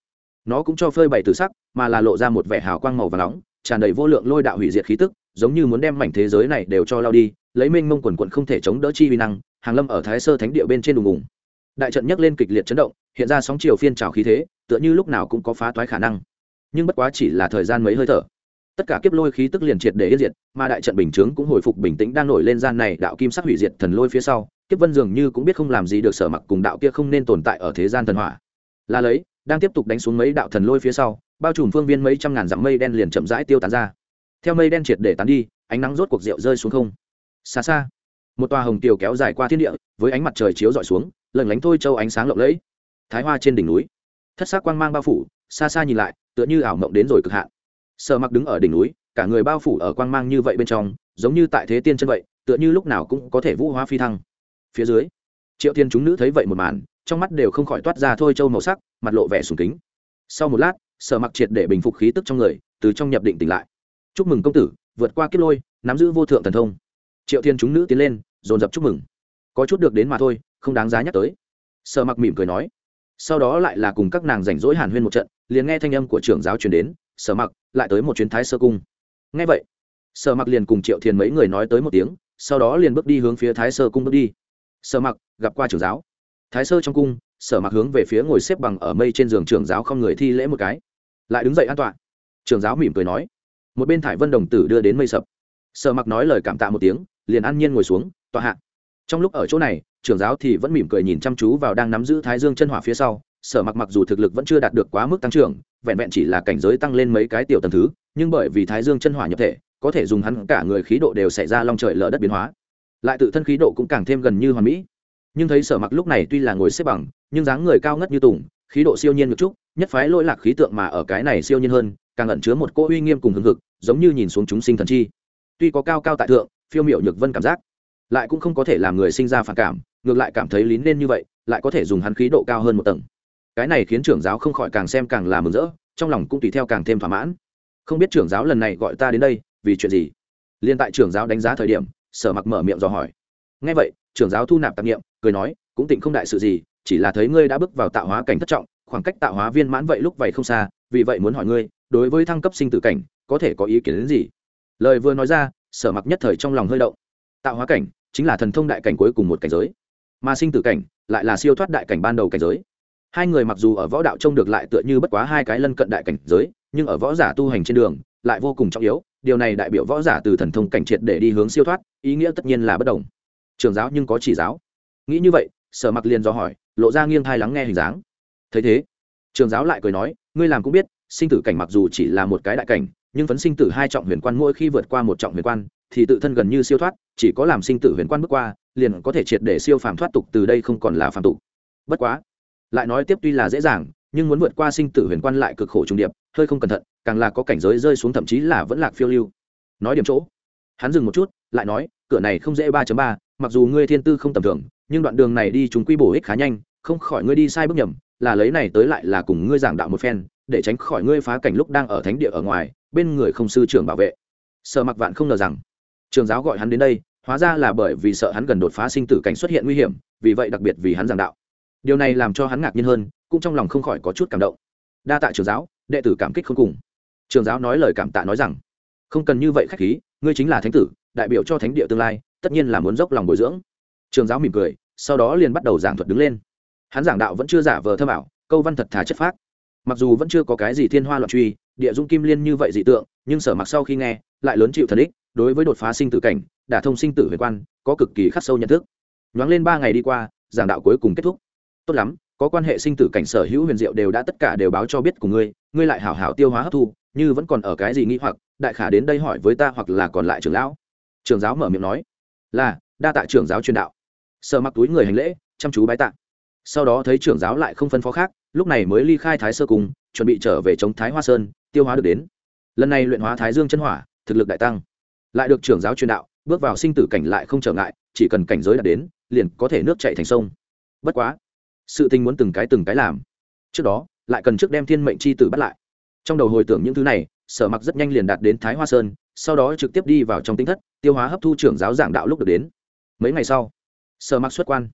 Nó cũng cho phơi bày từ sắc, mà là lộ ra một vẻ hào quang màu và nóng, tràn đầy vô lượng lôi đạo hủy diệt khí tức, giống như muốn đem mảnh thế giới này đều cho lao đi, lấy mênh mông quần quận không thể chống đỡ chi vi năng, hàng lâm ở thái sơ thánh địa bên trên đùng ùng đại trận nhấc lên kịch liệt chấn động, hiện ra sóng chiều phiên trào khí thế, tựa như lúc nào cũng có phá toái khả năng. Nhưng bất quá chỉ là thời gian mấy hơi thở tất cả kiếp lôi khí tức liền triệt để yên diệt, mà đại trận bình chướng cũng hồi phục bình tĩnh đang nổi lên gian này đạo kim sắc hủy diệt thần lôi phía sau, kiếp vân dường như cũng biết không làm gì được sở mặc cùng đạo kia không nên tồn tại ở thế gian thần hỏa. Là lấy, đang tiếp tục đánh xuống mấy đạo thần lôi phía sau, bao trùm phương viên mấy trăm ngàn dặm mây đen liền chậm rãi tiêu tán ra. Theo mây đen triệt để tán đi, ánh nắng rốt cuộc rượu rơi xuống không. Xa xa, một tòa hồng tiều kéo dài qua thiên địa, với ánh mặt trời chiếu dọi xuống lần lánh thôi châu ánh sáng lộng lẫy. Thái hoa trên đỉnh núi, thất sắc quang mang bao phủ, xa xa nhìn lại, tựa như ảo mộng đến rồi cực hạn sợ mặc đứng ở đỉnh núi, cả người bao phủ ở quang mang như vậy bên trong, giống như tại thế tiên chân vậy, tựa như lúc nào cũng có thể vũ hóa phi thăng. Phía dưới, triệu tiên chúng nữ thấy vậy một màn, trong mắt đều không khỏi toát ra thôi châu màu sắc, mặt lộ vẻ sùng kính. Sau một lát sợ mặc triệt để bình phục khí tức trong người, từ trong nhập định tỉnh lại. Chúc mừng công tử, vượt qua kiếp lôi, nắm giữ vô thượng thần thông. Triệu thiên chúng nữ tiến lên, dồn dập chúc mừng. Có chút được đến mà thôi, không đáng giá nhắc tới. Sợ mặc mỉm cười nói. Sau đó lại là cùng các nàng rảnh rỗi hàn huyên một trận, liền nghe thanh âm của trưởng giáo truyền đến sở mặc lại tới một chuyến thái sơ cung. Nghe vậy, sở mặc liền cùng triệu thiền mấy người nói tới một tiếng, sau đó liền bước đi hướng phía thái sơ cung bước đi. Sở mặc gặp qua trưởng giáo. Thái sơ trong cung, sở mặc hướng về phía ngồi xếp bằng ở mây trên giường trưởng giáo không người thi lễ một cái. Lại đứng dậy an toàn trưởng giáo mỉm cười nói. Một bên thải vân đồng tử đưa đến mây sập. Sở mặc nói lời cảm tạ một tiếng, liền an nhiên ngồi xuống, tọa hạ. Trong lúc ở chỗ này, trưởng giáo thì vẫn mỉm cười nhìn chăm chú vào đang nắm giữ thái dương chân hỏa phía sau sở mặc mặc dù thực lực vẫn chưa đạt được quá mức tăng trưởng, vẹn vẹn chỉ là cảnh giới tăng lên mấy cái tiểu tầng thứ, nhưng bởi vì thái dương chân hỏa nhập thể, có thể dùng hắn cả người khí độ đều xảy ra long trời lở đất biến hóa. Lại tự thân khí độ cũng càng thêm gần như hoàn mỹ. Nhưng thấy sở mặc lúc này tuy là ngồi xếp bằng, nhưng dáng người cao ngất như tùng, khí độ siêu nhiên một chút, nhất phái lỗi lạc khí tượng mà ở cái này siêu nhiên hơn, càng ẩn chứa một cỗ uy nghiêm cùng hưng hực, giống như nhìn xuống chúng sinh thần chi. Tuy có cao cao tại thượng, phiêu miệu nhược vân cảm giác, lại cũng không có thể làm người sinh ra phản cảm, ngược lại cảm thấy lín nên như vậy, lại có thể dùng hắn khí độ cao hơn một tầng cái này khiến trưởng giáo không khỏi càng xem càng là mừng rỡ, trong lòng cũng tùy theo càng thêm thỏa mãn. Không biết trưởng giáo lần này gọi ta đến đây, vì chuyện gì? Liên tại trưởng giáo đánh giá thời điểm, sở mặc mở miệng dò hỏi. Ngay vậy, trưởng giáo thu nạp tạp nghiệm cười nói, cũng tịnh không đại sự gì, chỉ là thấy ngươi đã bước vào tạo hóa cảnh thất trọng, khoảng cách tạo hóa viên mãn vậy lúc vậy không xa, vì vậy muốn hỏi ngươi, đối với thăng cấp sinh tử cảnh, có thể có ý kiến đến gì? Lời vừa nói ra, sở mặc nhất thời trong lòng hơi động. Tạo hóa cảnh chính là thần thông đại cảnh cuối cùng một cảnh giới, mà sinh tử cảnh lại là siêu thoát đại cảnh ban đầu cảnh giới hai người mặc dù ở võ đạo trông được lại tựa như bất quá hai cái lân cận đại cảnh giới, nhưng ở võ giả tu hành trên đường, lại vô cùng trọng yếu, điều này đại biểu võ giả từ thần thông cảnh triệt để đi hướng siêu thoát, ý nghĩa tất nhiên là bất đồng. Trường giáo nhưng có chỉ giáo. Nghĩ như vậy, sở mặc liền do hỏi, lộ ra nghiêng thai lắng nghe hình dáng. Thấy thế, trường giáo lại cười nói, ngươi làm cũng biết, sinh tử cảnh mặc dù chỉ là một cái đại cảnh, nhưng phấn sinh tử hai trọng huyền quan mỗi khi vượt qua một trọng huyền quan, thì tự thân gần như siêu thoát, chỉ có làm sinh tử huyền quan bước qua, liền có thể triệt để siêu phàm thoát tục từ đây không còn là phàm tục. Bất quá lại nói tiếp tuy là dễ dàng, nhưng muốn vượt qua sinh tử huyền quan lại cực khổ trùng điệp, hơi không cẩn thận, càng là có cảnh giới rơi xuống thậm chí là vẫn lạc phiêu lưu. Nói điểm chỗ. Hắn dừng một chút, lại nói, cửa này không dễ ba ba, mặc dù ngươi thiên tư không tầm thường, nhưng đoạn đường này đi chúng quy bổ ích khá nhanh, không khỏi ngươi đi sai bước nhầm, là lấy này tới lại là cùng ngươi giảng đạo một phen, để tránh khỏi ngươi phá cảnh lúc đang ở thánh địa ở ngoài, bên người không sư trưởng bảo vệ. Sợ mặc vạn không ngờ rằng, trường giáo gọi hắn đến đây, hóa ra là bởi vì sợ hắn gần đột phá sinh tử cảnh xuất hiện nguy hiểm, vì vậy đặc biệt vì hắn giảng đạo điều này làm cho hắn ngạc nhiên hơn, cũng trong lòng không khỏi có chút cảm động. Đa tạ trường giáo, đệ tử cảm kích không cùng. Trường giáo nói lời cảm tạ nói rằng, không cần như vậy khách khí, ngươi chính là thánh tử, đại biểu cho thánh địa tương lai, tất nhiên là muốn dốc lòng bồi dưỡng. Trường giáo mỉm cười, sau đó liền bắt đầu giảng thuật đứng lên. Hắn giảng đạo vẫn chưa giả vờ thơm ảo, câu văn thật thà chất phác. Mặc dù vẫn chưa có cái gì thiên hoa loạn truy, địa dung kim liên như vậy dị tượng, nhưng sở mặc sau khi nghe, lại lớn chịu thần ích đối với đột phá sinh tử cảnh, đả thông sinh tử huyền quan, có cực kỳ khắc sâu nhận thức. Nhoáng lên ba ngày đi qua, giảng đạo cuối cùng kết thúc tốt lắm, có quan hệ sinh tử cảnh sở hữu huyền diệu đều đã tất cả đều báo cho biết của ngươi ngươi lại hảo hảo tiêu hóa hấp thu, như vẫn còn ở cái gì nghĩ hoặc, đại khả đến đây hỏi với ta hoặc là còn lại trưởng lão. Trưởng giáo mở miệng nói. Là, đa tạ trưởng giáo truyền đạo. Sợ mặc túi người hành lễ, chăm chú bái tạ. Sau đó thấy trưởng giáo lại không phân phó khác, lúc này mới ly khai thái sơ cùng chuẩn bị trở về chống thái hoa sơn, tiêu hóa được đến. Lần này luyện hóa thái dương chân hỏa, thực lực đại tăng. Lại được trưởng giáo truyền đạo, bước vào sinh tử cảnh lại không trở ngại, chỉ cần cảnh giới đạt đến, liền có thể nước chạy thành sông. Bất quá sự tình muốn từng cái từng cái làm. Trước đó, lại cần trước đem thiên mệnh c h i tử bắt lại. Trong đầu hồi tưởng những thứ này, sở mặc rất nhanh liền đạt đến thái hoa sơn, sau đó trực tiếp đi vào trong tinh thất, tiêu hóa hấp thu trưởng giáo giảng đạo lúc được đến. Mấy ngày sau, sở mặc xuất quan.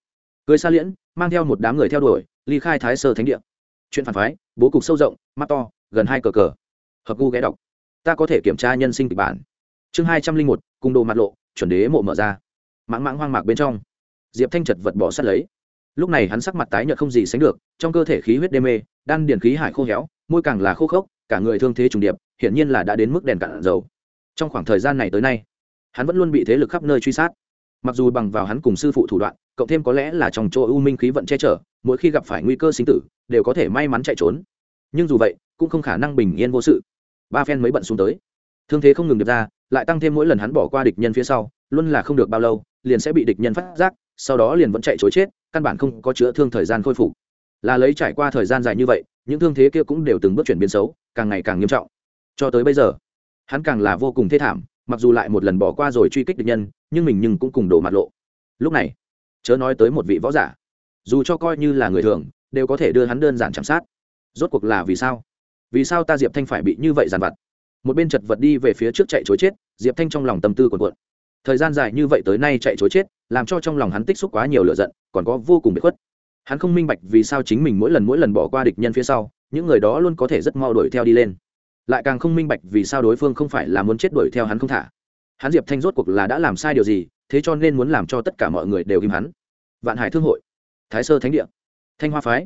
Cưới xa liễn, mang theo một đám người theo đuổi, ly khai thái sơ thánh địa. Chuyện phản phái, bố cục sâu rộng, mắt to, gần hai cờ cờ. Hợp gu ghé đọc. Ta có thể kiểm tra nhân sinh kịch bản. Chương hai trăm linh một, cung đồ mặt lộ, chuẩn đế mộ mở ra. Mãng mãng hoang mạc bên trong. Diệp thanh chật vật bỏ sắt lấy lúc này hắn sắc mặt tái nhợt không gì sánh được, trong cơ thể khí huyết đê mê, đan điền khí hải khô héo, môi càng là khô khốc, cả người thương thế trùng điệp, hiển nhiên là đã đến mức đèn cạn dầu. Trong khoảng thời gian này tới nay, hắn vẫn luôn bị thế lực khắp nơi truy sát. Mặc dù bằng vào hắn cùng sư phụ thủ đoạn, cộng thêm có lẽ là trong chỗ u minh khí vận che chở, mỗi khi gặp phải nguy cơ sinh tử, đều có thể may mắn chạy trốn. Nhưng dù vậy, cũng không khả năng bình yên vô sự. Ba phen mới bận xuống tới. Thương thế không ngừng được ra, lại tăng thêm mỗi lần hắn bỏ qua địch nhân phía sau, luôn là không được bao lâu, liền sẽ bị địch nhân phát giác sau đó liền vẫn chạy chối chết, căn bản không có chữa thương thời gian khôi phục. Là lấy trải qua thời gian dài như vậy, những thương thế kia cũng đều từng bước chuyển biến xấu, càng ngày càng nghiêm trọng. Cho tới bây giờ, hắn càng là vô cùng thê thảm, mặc dù lại một lần bỏ qua rồi truy kích địch nhân, nhưng mình nhưng cũng cùng đổ mặt lộ. Lúc này, chớ nói tới một vị võ giả. Dù cho coi như là người thường, đều có thể đưa hắn đơn giản chăm sát. Rốt cuộc là vì sao? Vì sao ta diệp thanh phải bị như vậy giàn vặt? Một bên chật vật đi về phía trước chạy chối chết, diệp thanh trong lòng tâm tư quần quận thời gian dài như vậy tới nay chạy chối chết, làm cho trong lòng hắn tích xúc quá nhiều lựa giận, còn có vô cùng bị khuất. Hắn không minh bạch vì sao chính mình mỗi lần mỗi lần bỏ qua địch nhân phía sau, những người đó luôn có thể rất mau đuổi theo đi lên. Lại càng không minh bạch vì sao đối phương không phải là muốn chết đuổi theo hắn không thả. Hắn diệp thanh rốt cuộc là đã làm sai điều gì, thế cho nên muốn làm cho tất cả mọi người đều im hắn. Vạn hải thương hội, thái sơ thánh địa, thanh hoa phái,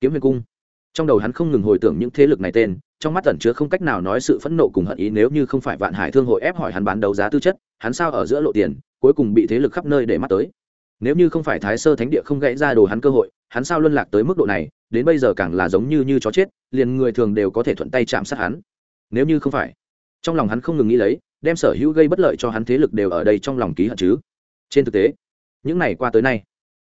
kiếm huyền cung trong đầu hắn không ngừng hồi tưởng những thế lực này tên, trong mắt tẩn chứa không cách nào nói sự phẫn nộ cùng hận ý nếu như không phải vạn hải thương hội ép hỏi hắn bán đấu giá tư chất, hắn sao ở giữa lộ tiền, cuối cùng bị thế lực khắp nơi để mắt tới. Nếu như không phải thái sơ thánh địa không gãy ra đồ hắn cơ hội, hắn sao luân lạc tới mức độ này, đến bây giờ càng là giống như như chó chết, liền người thường đều có thể thuận tay chạm sát hắn. Nếu như không phải, trong lòng hắn không ngừng nghĩ lấy, đem sở hữu gây bất lợi cho hắn thế lực đều ở đây trong lòng ký hận chứ. Trên thực tế, những ngày qua tới nay,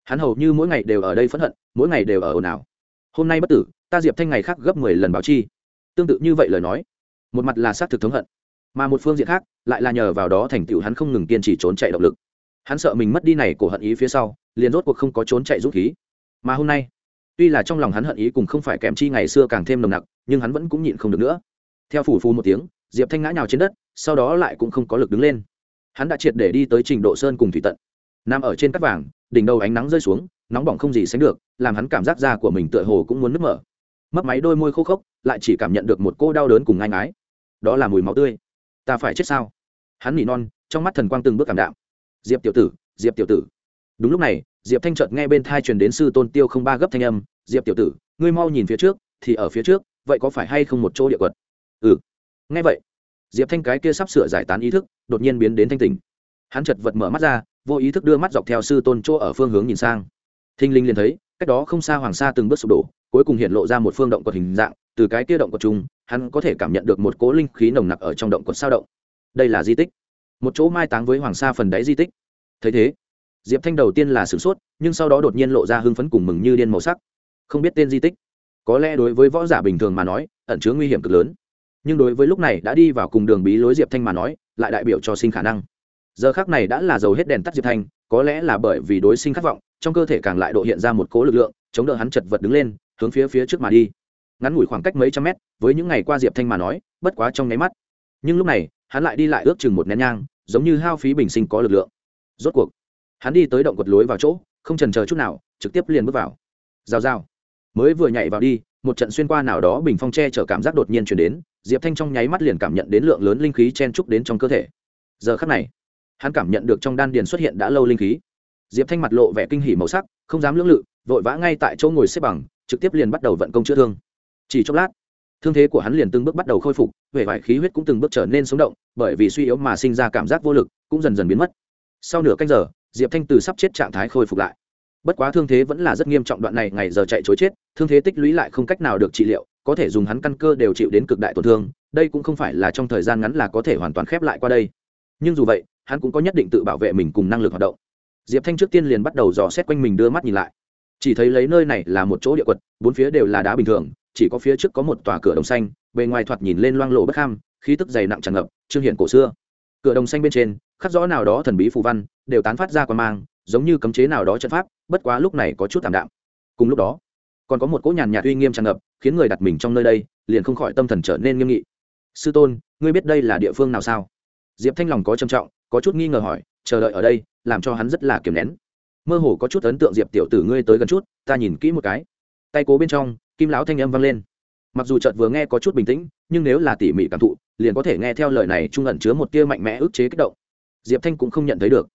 hắn hầu như mỗi ngày đều ở đây phẫn hận, mỗi ngày đều ở ồn ào. Hôm nay bất tử ta diệp thanh ngày khác gấp mười lần báo chi. Tương tự như vậy lời nói. Một mặt là xác thực thống hận, mà một phương diện khác lại là nhờ vào đó thành tựu hắn không ngừng kiên trì trốn chạy động lực. Hắn sợ mình mất đi này cổ hận ý phía sau, liền rốt cuộc không có trốn chạy rút khí. Mà hôm nay, tuy là trong lòng hắn hận ý cùng không phải kèm chi ngày xưa càng thêm nồng nặc, nhưng hắn vẫn cũng nhịn không được nữa. Theo phủ phù một tiếng, diệp thanh ngã nhào trên đất, sau đó lại cũng không có lực đứng lên. Hắn đã triệt để đi tới trình độ sơn cùng thủy tận. Nằm ở trên cắt vàng, đỉnh đầu ánh nắng rơi xuống, nóng bỏng không gì sánh được, làm hắn cảm giác da của mình tựa hồ cũng muốn nứt mở mấp máy đôi môi khô khốc, lại chỉ cảm nhận được một cô đau đớn cùng ngai ngái. Đó là mùi máu tươi. Ta phải chết sao? Hắn nỉ non, trong mắt thần quang từng bước cảm đạm. Diệp tiểu tử, diệp tiểu tử. Đúng lúc này, diệp thanh trợt nghe bên thai truyền đến sư tôn tiêu không ba gấp thanh âm. Diệp tiểu tử, ngươi mau nhìn phía trước, thì ở phía trước, vậy có phải hay không một chỗ địa quật? Ừ. Nghe vậy, diệp thanh cái kia sắp sửa giải tán ý thức, đột nhiên biến đến thanh tình hắn chật vật mở mắt ra, vô ý thức đưa mắt dọc theo sư tôn chỗ ở phương hướng nhìn sang. Thinh linh liền thấy, cách đó không xa hoàng sa từng bước sụp đổ cuối cùng hiện lộ ra một phương động quật hình dạng, từ cái kia động quật chung, hắn có thể cảm nhận được một cố linh khí nồng nặc ở trong động quật sao động. Đây là di tích. Một chỗ mai táng với hoàng sa phần đáy di tích. Thấy thế, diệp thanh đầu tiên là sửng sốt, nhưng sau đó đột nhiên lộ ra hưng phấn cùng mừng như điên màu sắc. Không biết tên di tích. Có lẽ đối với võ giả bình thường mà nói, ẩn chứa nguy hiểm cực lớn. Nhưng đối với lúc này đã đi vào cùng đường bí lối diệp thanh mà nói, lại đại biểu cho sinh khả năng. Giờ khác này đã là dầu hết đèn tắt diệp thanh, có lẽ là bởi vì đối sinh khát vọng, trong cơ thể càng lại độ hiện ra một cố lực lượng, chống đỡ hắn chật vật đứng lên hướng phía phía trước mà đi. Ngắn ngủi khoảng cách mấy trăm mét, với những ngày qua diệp thanh mà nói, bất quá trong nháy mắt. Nhưng lúc này, hắn lại đi lại ước chừng một nén nhang, giống như hao phí bình sinh có lực lượng. Rốt cuộc, hắn đi tới động quật lối vào chỗ, không trần chờ chút nào, trực tiếp liền bước vào. Rào rào. Mới vừa nhảy vào đi, một trận xuyên qua nào đó bình phong tre chở cảm giác đột nhiên chuyển đến, diệp thanh trong nháy mắt liền cảm nhận đến lượng lớn linh khí chen trúc đến trong cơ thể. Giờ khắc này, hắn cảm nhận được trong đan điền xuất hiện đã lâu linh khí. Diệp thanh mặt lộ vẻ kinh hỉ màu sắc, không dám lưỡng lự, vội vã ngay tại chỗ ngồi xếp bằng trực tiếp liền bắt đầu vận công chữa thương. Chỉ chốc lát, thương thế của hắn liền từng bước bắt đầu khôi phục, vẻ vải khí huyết cũng từng bước trở nên sống động, bởi vì suy yếu mà sinh ra cảm giác vô lực, cũng dần dần biến mất. Sau nửa canh giờ, diệp thanh từ sắp chết trạng thái khôi phục lại. Bất quá thương thế vẫn là rất nghiêm trọng đoạn này ngày giờ chạy chối chết, thương thế tích lũy lại không cách nào được trị liệu, có thể dùng hắn căn cơ đều chịu đến cực đại tổn thương, đây cũng không phải là trong thời gian ngắn là có thể hoàn toàn khép lại qua đây. Nhưng dù vậy, hắn cũng có nhất định tự bảo vệ mình cùng năng lực hoạt động. Diệp thanh trước tiên liền bắt đầu dò xét quanh mình đưa mắt nhìn lại chỉ thấy lấy nơi này là một chỗ địa quật, bốn phía đều là đá bình thường, chỉ có phía trước có một tòa cửa đồng xanh, bề ngoài thoạt nhìn lên loang lộ bất kham khí tức dày nặng tràn ngập, trương hiển cổ xưa. Cửa đồng xanh bên trên, khắc rõ nào đó thần bí phù văn, đều tán phát ra quan mang, giống như cấm chế nào đó trận pháp, bất quá lúc này có chút tạm đạm. Cùng lúc đó, còn có một cỗ nhàn nhạt uy nghiêm tràn ngập, khiến người đặt mình trong nơi đây, liền không khỏi tâm thần trở nên nghiêm nghị. Sư tôn, ngươi biết đây là địa phương nào sao? Diệp thanh lòng có trầm trọng, có chút nghi ngờ hỏi, chờ đợi ở đây, làm cho hắn rất là kiềm nén mơ hồ có chút ấn tượng diệp tiểu tử ngươi tới gần chút, ta nhìn kỹ một cái. Tay cố bên trong, kim lão thanh âm vang lên. Mặc dù chợt vừa nghe có chút bình tĩnh, nhưng nếu là tỉ mỉ cảm thụ, liền có thể nghe theo lời này trung ẩn chứa một tia mạnh mẽ ức chế kích động. Diệp thanh cũng không nhận thấy được.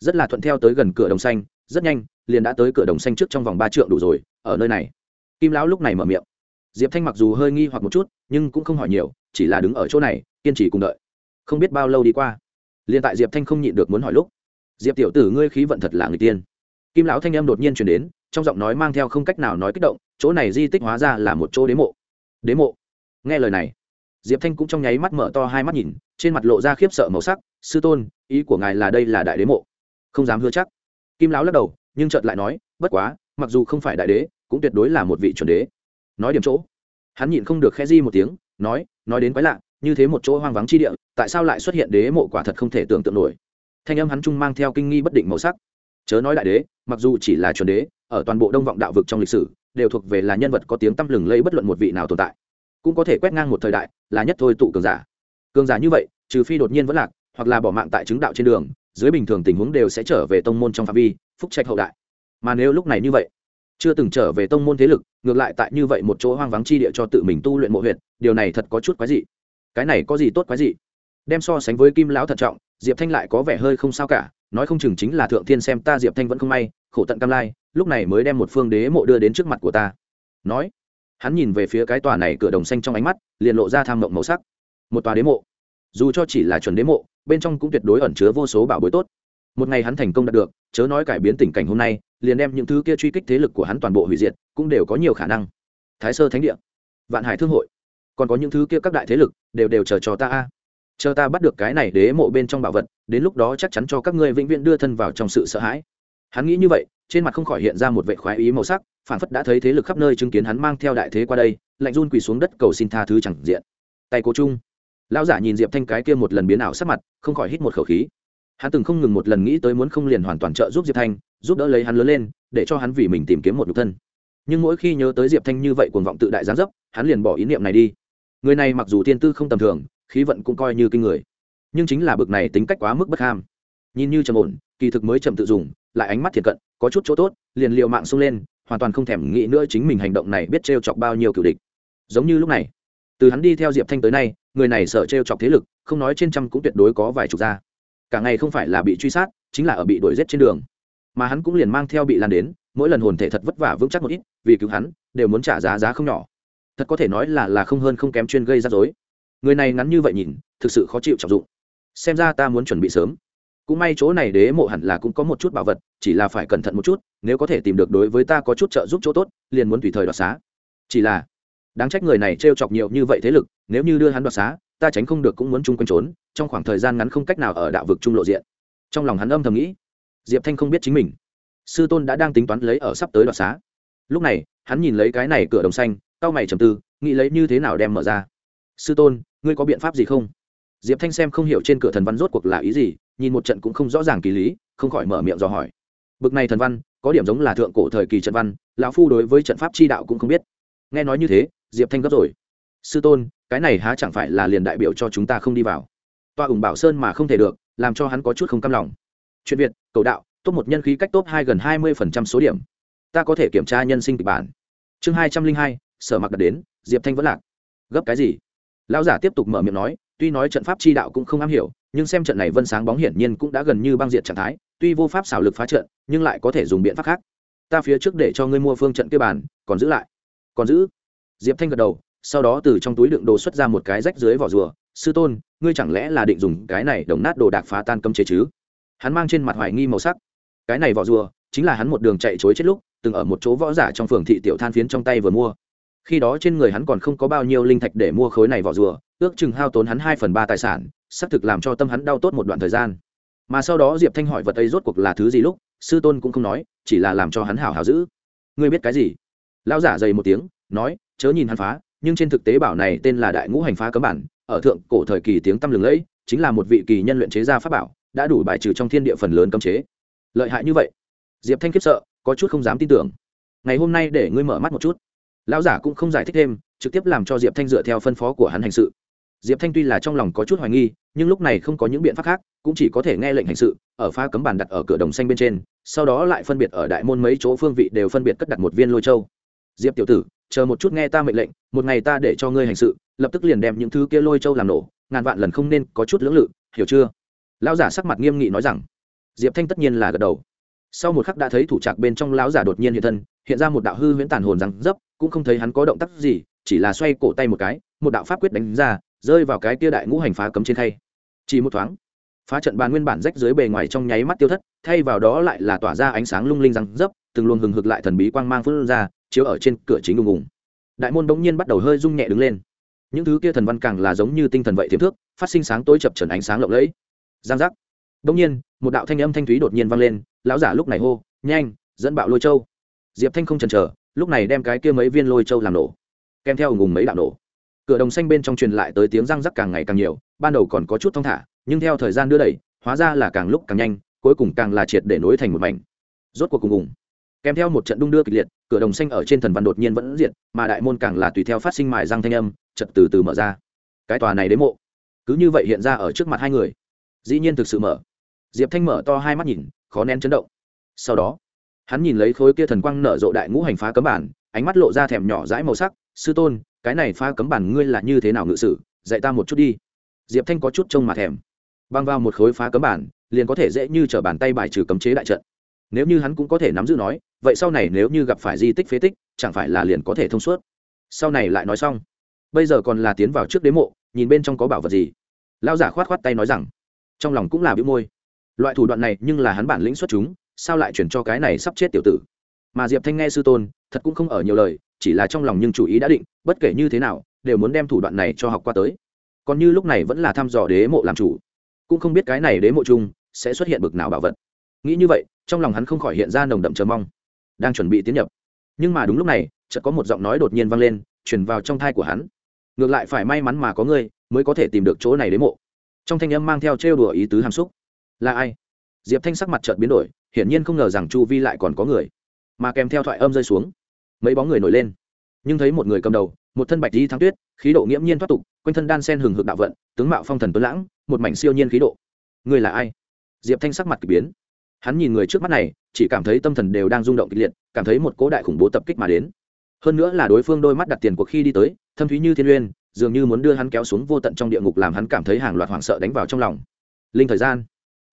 Rất là thuận theo tới gần cửa đồng xanh, rất nhanh, liền đã tới cửa đồng xanh trước trong vòng ba trượng đủ rồi, ở nơi này. Kim lão lúc này mở miệng. Diệp thanh mặc dù hơi nghi hoặc một chút, nhưng cũng không hỏi nhiều, chỉ là đứng ở chỗ này, kiên trì cùng đợi. Không biết bao lâu đi qua. Liền tại diệp thanh không nhịn được muốn hỏi lúc. Diệp tiểu tử ngươi khí vận thật là người tiên kim lão thanh âm đột nhiên chuyển đến, trong giọng nói mang theo không cách nào nói kích động, chỗ này di tích hóa ra là một chỗ đế mộ. Đế mộ? Nghe lời này, diệp thanh cũng trong nháy mắt mở to hai mắt nhìn, trên mặt lộ ra khiếp sợ màu sắc, sư tôn, ý của ngài là đây là đại đế mộ. Không dám hứa chắc. Kim lão lắc đầu, nhưng chợt lại nói, bất quá, mặc dù không phải đại đế, cũng tuyệt đối là một vị chuẩn đế. Nói điểm chỗ, hắn nhịn không được khe di một tiếng, nói nói đến quái lạ, như thế một chỗ hoang vắng chi địa, tại sao lại xuất hiện đế mộ quả thật không thể tưởng tượng nổi? Thanh âm hắn trung mang theo kinh nghi bất định màu sắc chớ nói đại đế, mặc dù chỉ là chuẩn đế, ở toàn bộ đông vọng đạo vực trong lịch sử, đều thuộc về là nhân vật có tiếng tăm lừng lây bất luận một vị nào tồn tại. Cũng có thể quét ngang một thời đại, là nhất thôi tụ cường giả. Cường giả như vậy, trừ phi đột nhiên vẫn lạc, hoặc là bỏ mạng tại chứng đạo trên đường, dưới bình thường tình huống đều sẽ trở về tông môn trong phạm vi, phúc trạch hậu đại. Mà nếu lúc này như vậy, chưa từng trở về tông môn thế lực, ngược lại tại như vậy một chỗ hoang vắng chi địa cho tự mình tu luyện mộ huyện điều này thật có chút quái dị. Cái này có gì tốt quái dị? Đem so sánh với kim lão thận trọng, diệp thanh lại có vẻ hơi không sao cả nói không chừng chính là thượng thiên xem ta diệp thanh vẫn không may, khổ tận cam lai, lúc này mới đem một phương đế mộ đưa đến trước mặt của ta. Nói, hắn nhìn về phía cái tòa này cửa đồng xanh trong ánh mắt, liền lộ ra tham mộng màu sắc. Một tòa đế mộ. Dù cho chỉ là chuẩn đế mộ, bên trong cũng tuyệt đối ẩn chứa vô số bảo bối tốt. Một ngày hắn thành công đạt được, chớ nói cải biến tình cảnh hôm nay, liền đem những thứ kia truy kích thế lực của hắn toàn bộ hủy diệt, cũng đều có nhiều khả năng. Thái sơ thánh địa. Vạn hải thương hội. Còn có những thứ kia các đại thế lực, đều đều chờ cho ta a. Chờ ta bắt được cái này đế mộ bên trong bảo vật đến lúc đó chắc chắn cho các ngươi vĩnh viễn đưa thân vào trong sự sợ hãi. Hắn nghĩ như vậy, trên mặt không khỏi hiện ra một vệ khoái ý màu sắc phản phất đã thấy thế lực khắp nơi chứng kiến hắn mang theo đại thế qua đây, lạnh run quỳ xuống đất cầu xin tha thứ chẳng diện. Tay cố chung. Lão giả nhìn diệp thanh cái kia một lần biến ảo sắc mặt, không khỏi hít một khẩu khí. Hắn từng không ngừng một lần nghĩ tới muốn không liền hoàn toàn trợ giúp diệp thanh, giúp đỡ lấy hắn lớn lên, để cho hắn vì mình tìm kiếm một nhục thân. Nhưng mỗi khi nhớ tới diệp thanh như vậy cuồng vọng tự đại gián dấp, hắn liền bỏ ý niệm này đi. Người này mặc dù thiên tư không tầm thường, khí vận cũng coi như kinh người nhưng chính là bực này tính cách quá mức bất ham. Nhìn như trầm ổn, kỳ thực mới chậm tự dùng, lại ánh mắt thiệt cận, có chút chỗ tốt, liền liệu mạng xông lên, hoàn toàn không thèm nghĩ nữa chính mình hành động này biết t chọc bao nhiêu cựu địch. Giống như lúc này, từ hắn đi theo diệp thanh tới nay, người này sợ t chọc thế lực, không nói trên trăm cũng tuyệt đối có vài chục gia. Cả ngày không phải là bị truy sát, chính là ở bị đuổi giết trên đường. Mà hắn cũng liền mang theo bị lan đến, mỗi lần hồn thể thật vất vả vững chắc một ít, vì cứu hắn, đều muốn trả giá giá không nhỏ. Thật có thể nói là là không hơn không kém chuyên gây rắc rối. Người này ngắn như vậy nhìn, thực sự khó chịu trọng dụng xem ra ta muốn chuẩn bị sớm. Cũng may chỗ này đế mộ hẳn là cũng có một chút bảo vật, chỉ là phải cẩn thận một chút, nếu có thể tìm được đối với ta có chút trợ giúp chỗ tốt, liền muốn tùy thời đoạt xá. Chỉ là, đáng trách người này t r e o chọc nhiều như vậy thế lực, nếu như đưa hắn đoạt xá, ta tránh không được cũng muốn chung quanh trốn, trong khoảng thời gian ngắn không cách nào ở đạo vực trung lộ diện. Trong lòng hắn âm thầm nghĩ, diệp thanh không biết chính mình. Sư tôn đã đang tính toán lấy ở sắp tới đoạt xá. Lúc này, hắn nhìn lấy cái này cửa đồng xanh tao mày trầm tư, nghĩ lấy như thế nào đem mở ra. Sư tôn, ngươi có biện pháp gì không? Diệp thanh xem không hiểu trên cửa thần văn rốt cuộc là ý gì, nhìn một trận cũng không rõ ràng kỳ lý, không khỏi mở miệng dò hỏi. Bực này thần văn, có điểm giống là thượng cổ thời kỳ trận văn, lão phu đối với trận pháp chi đạo cũng không biết. Nghe nói như thế, diệp thanh gấp rồi. Sư tôn, cái này há chẳng phải là liền đại biểu cho chúng ta không đi vào. Toa ủng bảo sơn mà không thể được, làm cho hắn có chút không cam lòng. Chuyện việt, cầu đạo, top một nhân khí cách top hai gần hai mươi phần trăm số điểm. Ta có thể kiểm tra nhân sinh kịch bản. Chương hai trăm linh hai, sở mặc đặt đến, diệp thanh vẫn lạc. Gấp cái gì? Lão giả tiếp tục mở miệng nói tuy nói trận pháp chi đạo cũng không am hiểu, nhưng xem trận này vân sáng bóng hiển nhiên cũng đã gần như băng diệt trạng thái, tuy vô pháp xảo lực phá trận, nhưng lại có thể dùng biện pháp khác. Ta phía trước để cho ngươi mua phương trận kia bàn, còn giữ lại. Còn giữ? Diệp thanh gật đầu, sau đó từ trong túi đựng đồ xuất ra một cái rách dưới vỏ rùa. Sư tôn, ngươi chẳng lẽ là định dùng cái này đồng nát đồ đạc phá tan cấm chế chứ? Hắn mang trên mặt hoài nghi màu sắc. Cái này vỏ rùa, chính là hắn một đường chạy chối chết lúc, từng ở một chỗ võ giả trong phường thị tiểu than phiến trong tay vừa mua khi đó trên người hắn còn không có bao nhiêu linh thạch để mua khối này vỏ rùa, ước chừng hao tốn hắn hai phần ba tài sản, xác thực làm cho tâm hắn đau tốt một đoạn thời gian. Mà sau đó diệp thanh hỏi vật ấy rốt cuộc là thứ gì lúc, sư tôn cũng không nói, chỉ là làm cho hắn hảo hảo giữ. Ngươi biết cái gì? Lão giả dày một tiếng, nói, chớ nhìn hắn phá, nhưng trên thực tế bảo này tên là đại ngũ hành phá cấm bản, ở thượng cổ thời kỳ tiếng tăm lừng lẫy, chính là một vị kỳ nhân luyện chế ra pháp bảo, đã đủ bài trừ trong thiên địa phần lớn cấm chế. Lợi hại như vậy. Diệp thanh khiếp sợ, có chút không dám tin tưởng. Ngày hôm nay để ngươi mở mắt một chút lão giả cũng không giải thích thêm, trực tiếp làm cho diệp thanh dựa theo phân phó của hắn hành sự. Diệp thanh tuy là trong lòng có chút hoài nghi, nhưng lúc này không có những biện pháp khác, cũng chỉ có thể nghe lệnh hành sự, ở pha cấm bàn đặt ở cửa đồng xanh bên trên, sau đó lại phân biệt ở đại môn mấy chỗ phương vị đều phân biệt cất đặt một viên lôi châu. Diệp tiểu tử, chờ một chút nghe ta mệnh lệnh, một ngày ta để cho ngươi hành sự, lập tức liền đem những thứ kia lôi châu làm nổ, ngàn vạn lần không nên có chút lưỡng lự, hiểu chưa? Lão giả sắc mặt nghiêm nghị nói rằng. Diệp thanh tất nhiên là gật đầu sau một khắc đã thấy thủ trạc bên trong lão giả đột nhiên hiện thân, hiện ra một đạo hư huyễn tàn hồn răng dấp, cũng không thấy hắn có động tác gì, chỉ là xoay cổ tay một cái, một đạo pháp quyết đánh ra, rơi vào cái tia đại ngũ hành phá cấm trên khay. Chỉ một thoáng, phá trận bàn nguyên bản rách dưới bề ngoài trong nháy mắt tiêu thất, thay vào đó lại là tỏa ra ánh sáng lung linh răng dấp, từng luồng hừng hực lại thần bí quang mang phun ra, chiếu ở trên cửa chính ùng ùng đại môn bỗng nhiên bắt đầu hơi rung nhẹ đứng lên. Những thứ kia thần văn càng là giống như tinh thần vậy tiềm thước phát sinh sáng tối chập trần ánh sáng lộng lẫy. Giang giác. Bỗng nhiên, một đạo thanh âm thanh thúy đột nhiên vang lên lão giả lúc này hô, nhanh, dẫn bạo lôi châu. Diệp thanh không chần chờ, lúc này đem cái kia mấy viên lôi châu làm nổ, kèm theo ngùng mấy đạo nổ. Cửa đồng xanh bên trong truyền lại tới tiếng răng rắc càng ngày càng nhiều, ban đầu còn có chút thong thả, nhưng theo thời gian đưa đẩy, hóa ra là càng lúc càng nhanh, cuối cùng càng là triệt để nối thành một mảnh. Rốt cuộc cùng cùng. Kèm theo một trận đung đưa kịch liệt, cửa đồng xanh ở trên thần văn đột nhiên vẫn diện mà đại môn càng là tùy theo phát sinh mài răng thanh âm chật từ từ mở ra. Cái tòa này đến mộ, cứ như vậy hiện ra ở trước mặt hai người. Dĩ nhiên thực sự mở. Diệp thanh mở to hai mắt nhìn khó nén chấn động. Sau đó, hắn nhìn lấy khối kia thần quang nở rộ đại ngũ hành phá cấm bản, ánh mắt lộ ra thèm nhỏ dãi màu sắc, sư tôn, cái này phá cấm bản ngươi là như thế nào ngự sử? Dạy ta một chút đi. Diệp thanh có chút trông mà thèm. Băng vào một khối phá cấm bản, liền có thể dễ như t bàn tay bài trừ cấm chế đại trận. Nếu như hắn cũng có thể nắm giữ nói, vậy sau này nếu như gặp phải di tích phế tích, chẳng phải là liền có thể thông suốt. Sau này lại nói xong. Bây giờ còn là tiến vào trước đế mộ, nhìn bên trong có bảo vật gì? Lao giả khoát khoát tay nói rằng, trong lòng cũng là bĩu môi loại thủ đoạn này nhưng là hắn bản lĩnh xuất chúng, sao lại chuyển cho cái này sắp chết tiểu tử? Mà diệp thanh nghe sư tôn, thật cũng không ở nhiều lời, chỉ là trong lòng nhưng chủ ý đã định, bất kể như thế nào, đều muốn đem thủ đoạn này cho học qua tới. Còn như lúc này vẫn là thăm dò đế mộ làm chủ, cũng không biết cái này đế mộ chung sẽ xuất hiện bực nào bảo vật. Nghĩ như vậy, trong lòng hắn không khỏi hiện ra nồng đậm chờ mong. Đang chuẩn bị tiến nhập. Nhưng mà đúng lúc này, chợt có một giọng nói đột nhiên vang lên, truyền vào trong thai của hắn. Ngược lại phải may mắn mà có ngươi, mới có thể tìm được chỗ này đế mộ. Trong thanh âm mang theo trêu đùa ý tứ hàm xúc là ai? Diệp thanh sắc mặt chợt biến đổi, hiển nhiên không ngờ rằng chu vi lại còn có người, mà kèm theo thoại âm rơi xuống, mấy bóng người nổi lên. Nhưng thấy một người cầm đầu, một thân bạch di thắng tuyết, khí độ nghiễm nhiên thoát tục, quanh thân đan sen hừng hực đạo vận, tướng mạo phong thần tuấn lãng, một mảnh siêu nhiên khí độ. Người là ai? Diệp thanh sắc mặt k ỳ biến. Hắn nhìn người trước mắt này, chỉ cảm thấy tâm thần đều đang rung động kịch liệt, cảm thấy một cố đại khủng bố tập kích mà đến. Hơn nữa là đối phương đôi mắt đặt tiền cuộc khi đi tới, thâm thúy như thiên uyên, dường như muốn đưa hắn kéo xuống vô tận trong địa ngục làm hắn cảm thấy hàng loạt hoảng sợ đánh vào trong lòng. Linh thời gian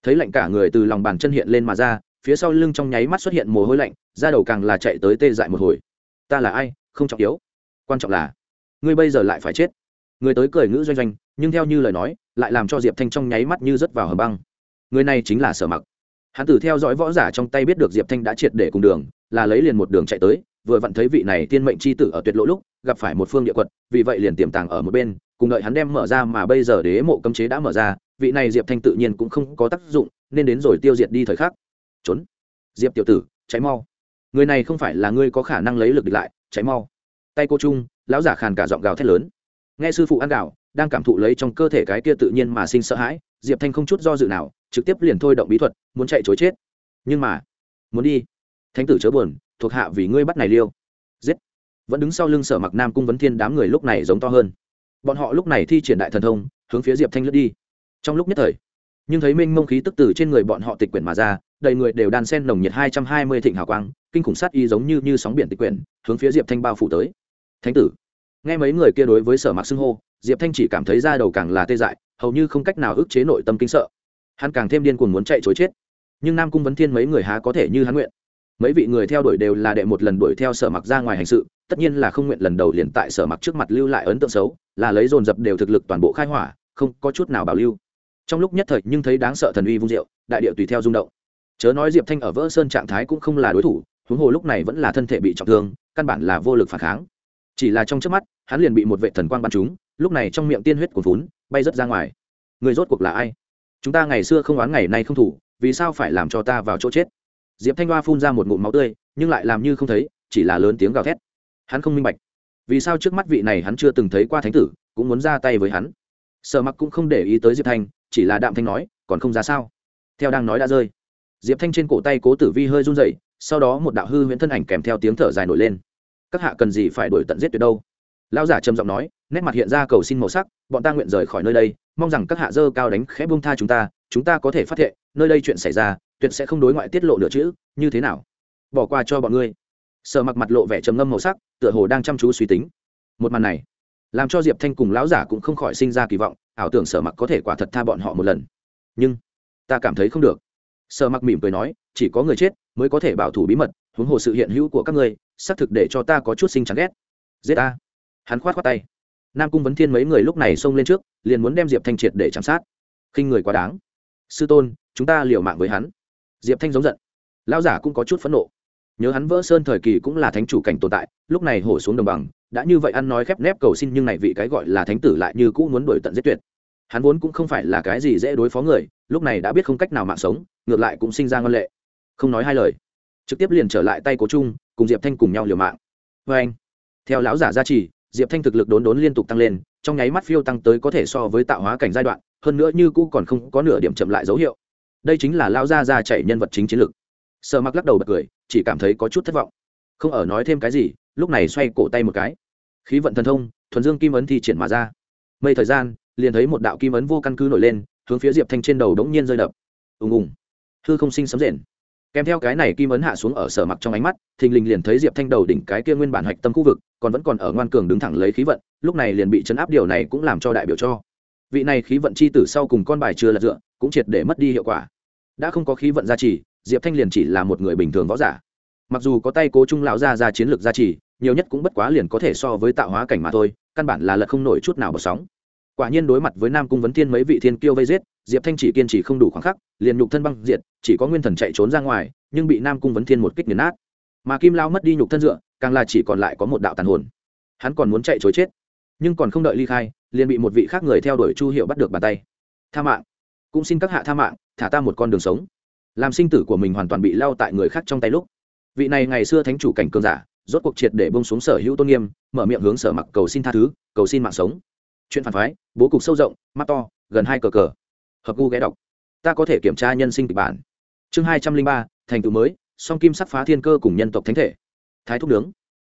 thấy lạnh cả người từ lòng bàn chân hiện lên mà ra, phía sau lưng trong nháy mắt xuất hiện mồ hôi lạnh, da đầu càng là chạy tới tê dại một hồi. Ta là ai? Không trọng yếu. Quan trọng là, ngươi bây giờ lại phải chết. Người tới cười ngữ doanh doanh, nhưng theo như lời nói, lại làm cho diệp thanh trong nháy mắt như rớt vào hầm băng. Người này chính là sở mặc. Hắn tử theo dõi võ giả trong tay biết được diệp thanh đã triệt để cùng đường, là lấy liền một đường chạy tới vừa vặn thấy vị này tiên mệnh c h i tử ở tuyệt lỗ lúc, gặp phải một phương địa quật, vì vậy liền tiềm tàng ở một bên, cùng đợi hắn đem mở ra mà bây giờ đế mộ cấm chế đã mở ra, vị này diệp thanh tự nhiên cũng không có tác dụng, nên đến rồi tiêu diệt đi thời khắc. Trốn. Diệp tiểu tử cháy mau. Người này không phải là ngươi có khả năng lấy lực địch lại cháy mau. Tay cô trung, lão giả khàn cả giọng gào thét lớn. Nghe sư phụ ăn gạo đang cảm thụ lấy trong cơ thể cái kia tự nhiên mà sinh sợ hãi, diệp thanh không chút do dự nào, trực tiếp liền thôi động bí thuật, muốn chạy chối chết. Nhưng mà, muốn đi. Thánh tử chớ buồn thuộc hạ vì ngươi bắt này liêu. Giết. Vẫn đứng sau lưng sở mặc nam cung vấn thiên đám người lúc này giống to hơn. Bọn họ lúc này thi triển đại thần thông, hướng phía diệp thanh lướt đi. Trong lúc nhất thời, nhưng thấy minh mông khí tức từ trên người bọn họ tịch quyển mà ra, đầy người đều đan sen nồng nhiệt hai trăm hai mươi thịnh hào quang, kinh khủng sát y giống như như sóng biển tịch quyển, hướng phía diệp thanh bao phủ tới. Thánh tử, nghe mấy người kia đối với sở mặc xưng hô, diệp thanh chỉ cảm thấy da đầu càng là tê dại, hầu như không cách nào ức chế nội tâm kinh sợ. Hắn càng thêm điên cuồng muốn chạy chối chết. Nhưng nam cung vấn thiên mấy người há có thể như hắn nguyện mấy vị người theo đuổi đều là đệ một lần đuổi theo sở mặc ra ngoài hành sự, tất nhiên là không nguyện lần đầu liền tại sở mặc trước mặt lưu lại ấn tượng xấu, là lấy dồn dập đều thực lực toàn bộ khai hỏa, không có chút nào bảo lưu. Trong lúc nhất thời nhưng thấy đáng sợ thần uy vung diệu đại địa tùy theo rung động. Chớ nói diệp thanh ở vỡ sơn trạng thái cũng không là đối thủ, huống hồ lúc này vẫn là thân thể bị trọng thương, căn bản là vô lực phản kháng. Chỉ là trong trước mắt, hắn liền bị một vệ thần quang bắn trúng, lúc này trong miệng tiên huyết cuồn vốn bay rớt ra ngoài. Người rốt cuộc là ai? Chúng ta ngày xưa không oán ngày nay không thủ, vì sao phải làm cho ta vào chỗ chết? Diệp thanh hoa phun ra một ngụm máu tươi, nhưng lại làm như không thấy, chỉ là lớn tiếng gào thét. Hắn không minh bạch, vì sao trước mắt vị này hắn chưa từng thấy qua thánh tử, cũng muốn ra tay với hắn. Sợ mặc cũng không để ý tới diệp thanh, chỉ là đạm thanh nói, còn không ra sao? Theo đang nói đã rơi. Diệp thanh trên cổ tay cố tử vi hơi run dậy sau đó một đạo hư huyễn thân ảnh kèm theo tiếng thở dài nổi lên. Các hạ cần gì phải đổi tận giết tuyệt đâu? Lão giả trầm giọng nói nét mặt hiện ra cầu xin màu sắc, bọn ta nguyện rời khỏi nơi đây, mong rằng các hạ dơ cao đánh khẽ buông tha chúng ta chúng ta có thể phát hiện, nơi đây chuyện xảy ra, tuyệt sẽ không đối ngoại tiết lộ nửa chữ, như thế nào? Bỏ qua cho bọn ngươi. Sợ mặc mặt lộ vẻ trầm ngâm màu sắc, tựa hồ đang chăm chú suy tính. Một màn này, làm cho diệp thanh cùng lão giả cũng không khỏi sinh ra kỳ vọng, ảo tưởng sở mặc có thể quả thật tha bọn họ một lần. Nhưng, ta cảm thấy không được. Sở mặc mỉm cười nói, chỉ có người chết mới có thể bảo thủ bí mật, huống hồ sự hiện hữu của các ngươi, xác thực để cho ta có chút sinh chán ghét. Giết ta. Hắn khoát khoát tay nam cung vấn thiên mấy người lúc này xông lên trước, liền muốn đem diệp thanh triệt để chạm sát. Khinh người quá đáng. Sư tôn, chúng ta liều mạng với hắn. Diệp thanh giống giận. Lão giả cũng có chút phẫn nộ. Nhớ hắn vỡ sơn thời kỳ cũng là thánh chủ cảnh tồn tại, lúc này hổ xuống đồng bằng, đã như vậy ăn nói khép nép cầu xin nhưng này vị cái gọi là thánh tử lại như cũ muốn đổi tận giết tuyệt. Hắn vốn cũng không phải là cái gì dễ đối phó người, lúc này đã biết không cách nào mạng sống, ngược lại cũng sinh ra ngân lệ. Không nói hai lời, trực tiếp liền trở lại tay cố trung, cùng diệp thanh cùng nhau liều mạng. Vê anh theo lão giả gia trì diệp thanh thực lực đốn đốn liên tục tăng lên, trong nháy mắt phiêu tăng tới có thể so với tạo hóa cảnh giai đoạn, hơn nữa như cũ còn không có nửa điểm chậm lại dấu hiệu. Đây chính là lão gia gia chạy nhân vật chính chiến lược. sợ mặc lắc đầu bật cười, chỉ cảm thấy có chút thất vọng. Không ở nói thêm cái gì, lúc này xoay cổ tay một cái. Khí vận thần thông, thuần dương kim ấn thi triển mà ra. Mây thời gian, liền thấy một đạo kim ấn vô căn cứ nổi lên, hướng phía diệp thanh trên đầu đống nhiên rơi đập. Ùng ùng. Hư không sinh sấm rền kèm theo cái này kim ấn hạ xuống ở sở mặc trong ánh mắt, thình lình liền thấy diệp thanh đầu đỉnh cái kia nguyên bản hạch tâm khu vực, còn vẫn còn ở ngoan cường đứng thẳng lấy khí vận, lúc này liền bị chấn áp điều này cũng làm cho đại biểu cho. Vị này khí vận chi tử sau cùng con bài chưa lật dựa, cũng triệt để mất đi hiệu quả. Đã không có khí vận gia trì, diệp thanh liền chỉ là một người bình thường võ giả. Mặc dù có tay cố trung lão ra ra chiến lược gia trì, nhiều nhất cũng bất quá liền có thể so với tạo hóa cảnh mà thôi, căn bản là lật không nổi chút nào bọt sóng quả nhiên đối mặt với nam cung vấn thiên mấy vị thiên kiêu vây giết, diệp thanh chỉ kiên trì không đủ khoảng khắc, liền nhục thân băng diệt, chỉ có nguyên thần chạy trốn ra ngoài, nhưng bị nam cung vấn thiên một kích nghiền nát. Mà kim lao mất đi nhục thân dựa, càng là chỉ còn lại có một đạo tàn hồn. Hắn còn muốn chạy chối chết, nhưng còn không đợi ly khai, liền bị một vị khác người theo đuổi chu hiệu bắt được bàn tay. Tha mạng. Cũng xin các hạ tha mạng, thả ta một con đường sống. Làm sinh tử của mình hoàn toàn bị lao tại người khác trong tay lúc. Vị này ngày xưa thánh chủ cảnh cường giả, rốt cuộc triệt để bông xuống sở hữu tôn nghiêm, mở miệng hướng sở mặc cầu xin tha thứ, cầu xin mạng sống chuyện phản phái, bố cục sâu rộng, mắt to, gần hai cờ cờ. Hợp gu ghé đọc. Ta có thể kiểm tra nhân sinh kịch bản. Chương hai trăm linh ba, thành tựu mới, song kim sắc phá thiên cơ cùng nhân tộc thánh thể. Thái thúc nướng.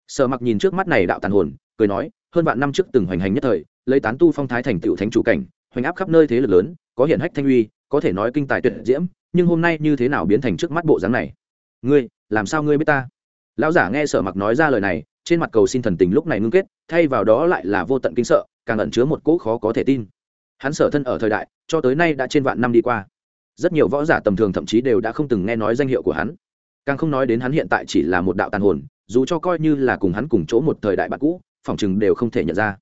Sở mặc nhìn trước mắt này đạo tàn hồn, cười nói, hơn vạn năm trước từng hoành hành nhất thời, lấy tán tu phong thái thành tựu thánh chủ cảnh, hoành áp khắp nơi thế lực lớn, có hiện hách thanh uy, có thể nói kinh tài tuyệt diễm, nhưng hôm nay như thế nào biến thành trước mắt bộ dáng này? Ngươi, làm sao ngươi biết ta? Lão giả nghe sở mặc nói ra lời này, trên mặt cầu xin thần tình lúc này ngưng kết, thay vào đó lại là vô tận kinh sợ càng ẩn chứa một cỗ khó có thể tin. Hắn sở thân ở thời đại, cho tới nay đã trên vạn năm đi qua. Rất nhiều võ giả tầm thường thậm chí đều đã không từng nghe nói danh hiệu của hắn. Càng không nói đến hắn hiện tại chỉ là một đạo tàn hồn, dù cho coi như là cùng hắn cùng chỗ một thời đại bạn cũ phỏng chừng đều không thể nhận ra.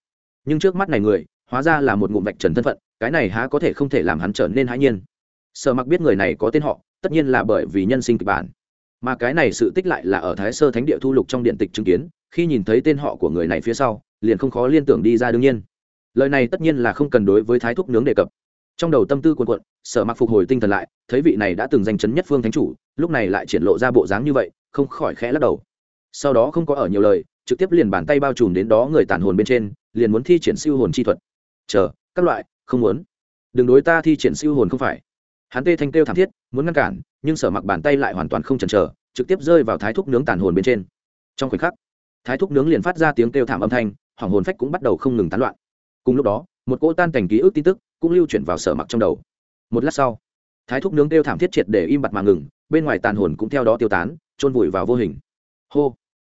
Nhưng trước mắt này người, hóa ra là một ngụm vạch trần thân phận, cái này há có thể không thể làm hắn trở nên hãi nhiên. Sở mặc biết người này có tên họ, tất nhiên là bởi vì nhân sinh kịch bản. Mà cái này sự tích lại là ở thái sơ thánh địa thu lục trong điện tịch chứng kiến, khi nhìn thấy tên họ của người này phía sau, liền không khó liên tưởng đi ra đương nhiên lời này tất nhiên là không cần đối với thái thúc nướng đề cập. Trong đầu tâm tư quần quận sở mặc phục hồi tinh thần lại, thấy vị này đã từng danh chấn nhất phương thánh chủ, lúc này lại triển lộ ra bộ dáng như vậy, không khỏi khẽ lắc đầu. Sau đó không có ở nhiều lời, trực tiếp liền bàn tay bao trùm đến đó người tàn hồn bên trên, liền muốn thi triển siêu hồn chi thuật. Chờ, các loại, không muốn. Đừng đối ta thi triển siêu hồn không phải. Hắn tê thanh kêu thảm thiết, muốn ngăn cản, nhưng sở mặc bàn tay lại hoàn toàn không chần chờ, trực tiếp rơi vào thái thúc nướng tàn hồn bên trên. Trong khoảnh khắc, thái thúc nướng liền phát ra tiếng kêu thảm âm thanh hoàng hồn phách cũng bắt đầu không ngừng tán loạn cùng lúc đó, một cỗ tan cảnh ký ức tin tức cũng lưu chuyển vào sở mặc trong đầu. Một lát sau, thái thúc nướng kêu thảm thiết triệt để im bặt mà ngừng, bên ngoài tàn hồn cũng theo đó tiêu tán trôn vùi vào vô hình. Hô!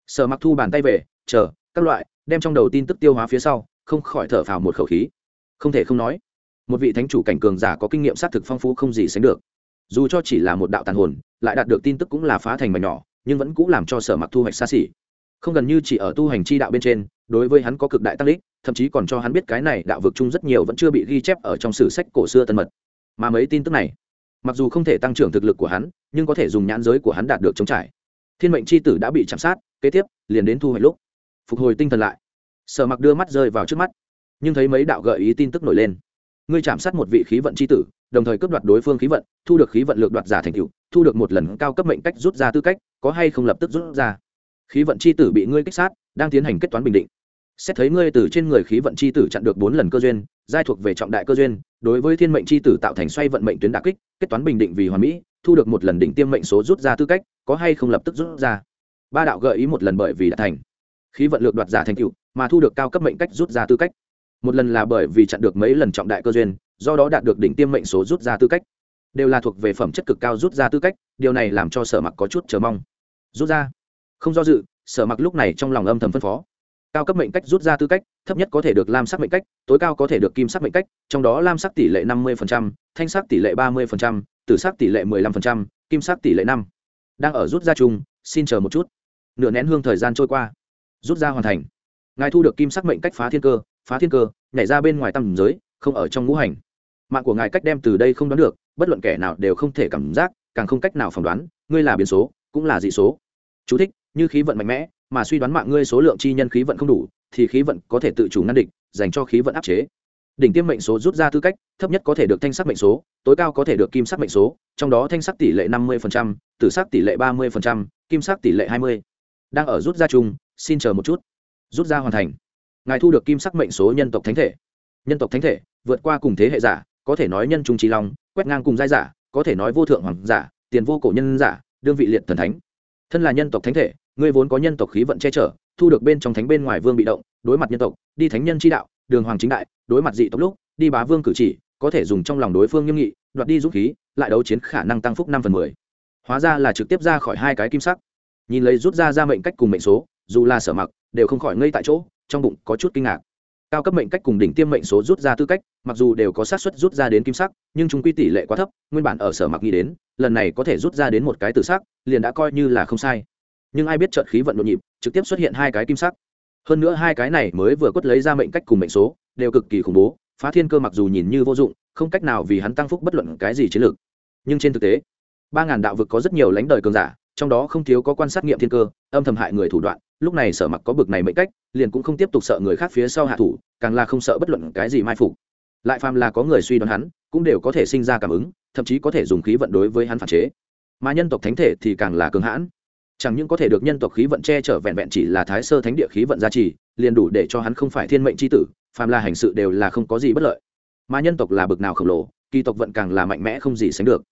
Sở mặc thu bàn tay về, chờ, các loại, đem trong đầu tin tức tiêu hóa phía sau, không khỏi thở phào một khẩu khí. Không thể không nói, một vị thánh chủ cảnh cường giả có kinh nghiệm xác thực phong phú không gì sánh được. Dù cho chỉ là một đạo tàn hồn, lại đạt được tin tức cũng là phá thành mà nhỏ, nhưng vẫn cũng làm cho sở mặc thu hoạch xa xỉ. Không gần như chỉ ở tu hành chi đạo bên trên đối với hắn có cực đại tăng lích thậm chí còn cho hắn biết cái này đạo vực chung rất nhiều vẫn chưa bị ghi chép ở trong sử sách cổ xưa tân mật. Mà mấy tin tức này, mặc dù không thể tăng trưởng thực lực của hắn, nhưng có thể dùng nhãn giới của hắn đạt được chống trải. Thiên mệnh c h i tử đã bị chạm sát, kế tiếp, liền đến thu hoạch lúc. Phục hồi tinh thần lại. Sở mặc đưa mắt rơi vào trước mắt, nhưng thấy mấy đạo gợi ý tin tức nổi lên. Ngươi chạm sát một vị khí vận c h i tử, đồng thời cướp đoạt đối phương khí vận, thu được khí vận lược đoạt giả thành cựu thu được một lần cao cấp mệnh cách rút ra tư cách, có hay không lập tức rút ra? Khí vận c h i tử bị ngươi kích sát đang tiến hành kết toán bình định. Xét thấy ngươi từ trên người khí vận c h i tử chặn được bốn lần cơ duyên, giai thuộc về trọng đại cơ duyên, đối với thiên mệnh c h i tử tạo thành xoay vận mệnh tuyến đà kích, kết toán bình định vì hoàn mỹ, thu được một lần đỉnh tiêm mệnh số rút ra tư cách, có hay không lập tức rút ra? Ba đạo gợi ý một lần bởi vì đã thành. Khí vận lược đoạt giả thành cựu mà thu được cao cấp mệnh cách rút ra tư cách. Một lần là bởi vì chặn được mấy lần trọng đại cơ duyên, do đó đạt được đỉnh tiêm mệnh số rút ra tư cách. Đều là thuộc về phẩm chất cực cao rút ra tư cách, điều này làm cho sở mặc có chút chờ mong. Rút ra. Không do dự sở mặc lúc này trong lòng âm thầm phân phó. Cao cấp mệnh cách rút ra tư cách thấp nhất có thể được lam sắc mệnh cách tối cao có thể được kim sắc mệnh cách trong đó lam sắc tỷ lệ năm mươi thanh sắc tỷ lệ ba mươi tử sắc tỷ lệ 15%, kim sắc tỷ lệ năm. Đang ở rút ra chung xin chờ một chút. Nửa nén hương thời gian trôi qua. Rút ra hoàn thành. Ngài thu được kim sắc mệnh cách phá thiên cơ phá thiên cơ nhảy ra bên ngoài tầm giới không ở trong ngũ hành. Mạng của ngài cách đem từ đây không đoán được bất luận kẻ nào đều không thể cảm giác càng không cách nào phỏng đoán ngươi là biến số cũng là dị số. Chú thích, như khí vận mạnh mẽ, mà suy đoán mạng ngươi số lượng chi nhân khí vận không đủ, thì khí vận có thể tự chủ ngăn địch, dành cho khí vận áp chế. Đỉnh tiêm mệnh số rút ra tư cách, thấp nhất có thể được thanh sắc mệnh số, tối cao có thể được kim sắc mệnh số, trong đó thanh sắc tỷ lệ năm mươi tử sắc tỷ lệ ba mươi kim sắc tỷ lệ hai mươi. Đang ở rút ra chung, xin chờ một chút. Rút ra hoàn thành. Ngài thu được kim sắc mệnh số nhân tộc thánh thể. Nhân tộc thánh thể, vượt qua cùng thế hệ giả, có thể nói nhân trung trí long, quét ngang cùng giai giả, có thể nói vô thượng hoàng giả, tiền vô cổ nhân giả, đương vị liệt thần thánh. Thân là nhân tộc thánh thể ngươi vốn có nhân tộc khí vận che chở, thu được bên trong thánh bên ngoài vương bị động, đối mặt nhân tộc, đi thánh nhân chi đạo, đường hoàng chính đại, đối mặt dị tộc lúc, đi bá vương cử chỉ, có thể dùng trong lòng đối phương nghiêm nghị, đoạt đi dũng khí, lại đấu chiến khả năng tăng phúc năm phần mười. Hóa ra là trực tiếp ra khỏi hai cái kim sắc. Nhìn lấy rút ra ra mệnh cách cùng mệnh số, dù là sở mặc, đều không khỏi ngây tại chỗ, trong bụng có chút kinh ngạc. Cao cấp mệnh cách cùng đỉnh tiêm mệnh số rút ra tư cách, mặc dù đều có sát suất rút ra đến kim sắc, nhưng chúng quy tỷ lệ quá thấp, nguyên bản ở sở mặc nghĩ đến, lần này có thể rút ra đến một cái tự sắc, liền đã coi như là không sai nhưng ai biết trợt khí vận nhộn nhịp, trực tiếp xuất hiện hai cái kim sắc. Hơn nữa hai cái này mới vừa quất lấy ra mệnh cách cùng mệnh số, đều cực kỳ khủng bố, phá thiên cơ mặc dù nhìn như vô dụng, không cách nào vì hắn tăng phúc bất luận cái gì chiến lược. Nhưng trên thực tế, ba ngàn đạo vực có rất nhiều lãnh đời cường giả, trong đó không thiếu có quan sát nghiệm thiên cơ, âm thầm hại người thủ đoạn, lúc này sở mặc có bực này mệnh cách, liền cũng không tiếp tục sợ người khác phía sau hạ thủ, càng là không sợ bất luận cái gì mai phục. Lại phàm là có người suy đoán hắn, cũng đều có thể sinh ra cảm ứng, thậm chí có thể dùng khí vận đối với hắn phản chế. Mà nhân tộc thánh thể thì càng là cường hãn chẳng những có thể được nhân tộc khí vận che chở vẹn vẹn chỉ là thái sơ thánh địa khí vận gia trì, liền đủ để cho hắn không phải thiên mệnh c h i tử, phàm là hành sự đều là không có gì bất lợi. Mà nhân tộc là bực nào khổng lồ, kỳ tộc vận càng là mạnh mẽ không gì sánh được.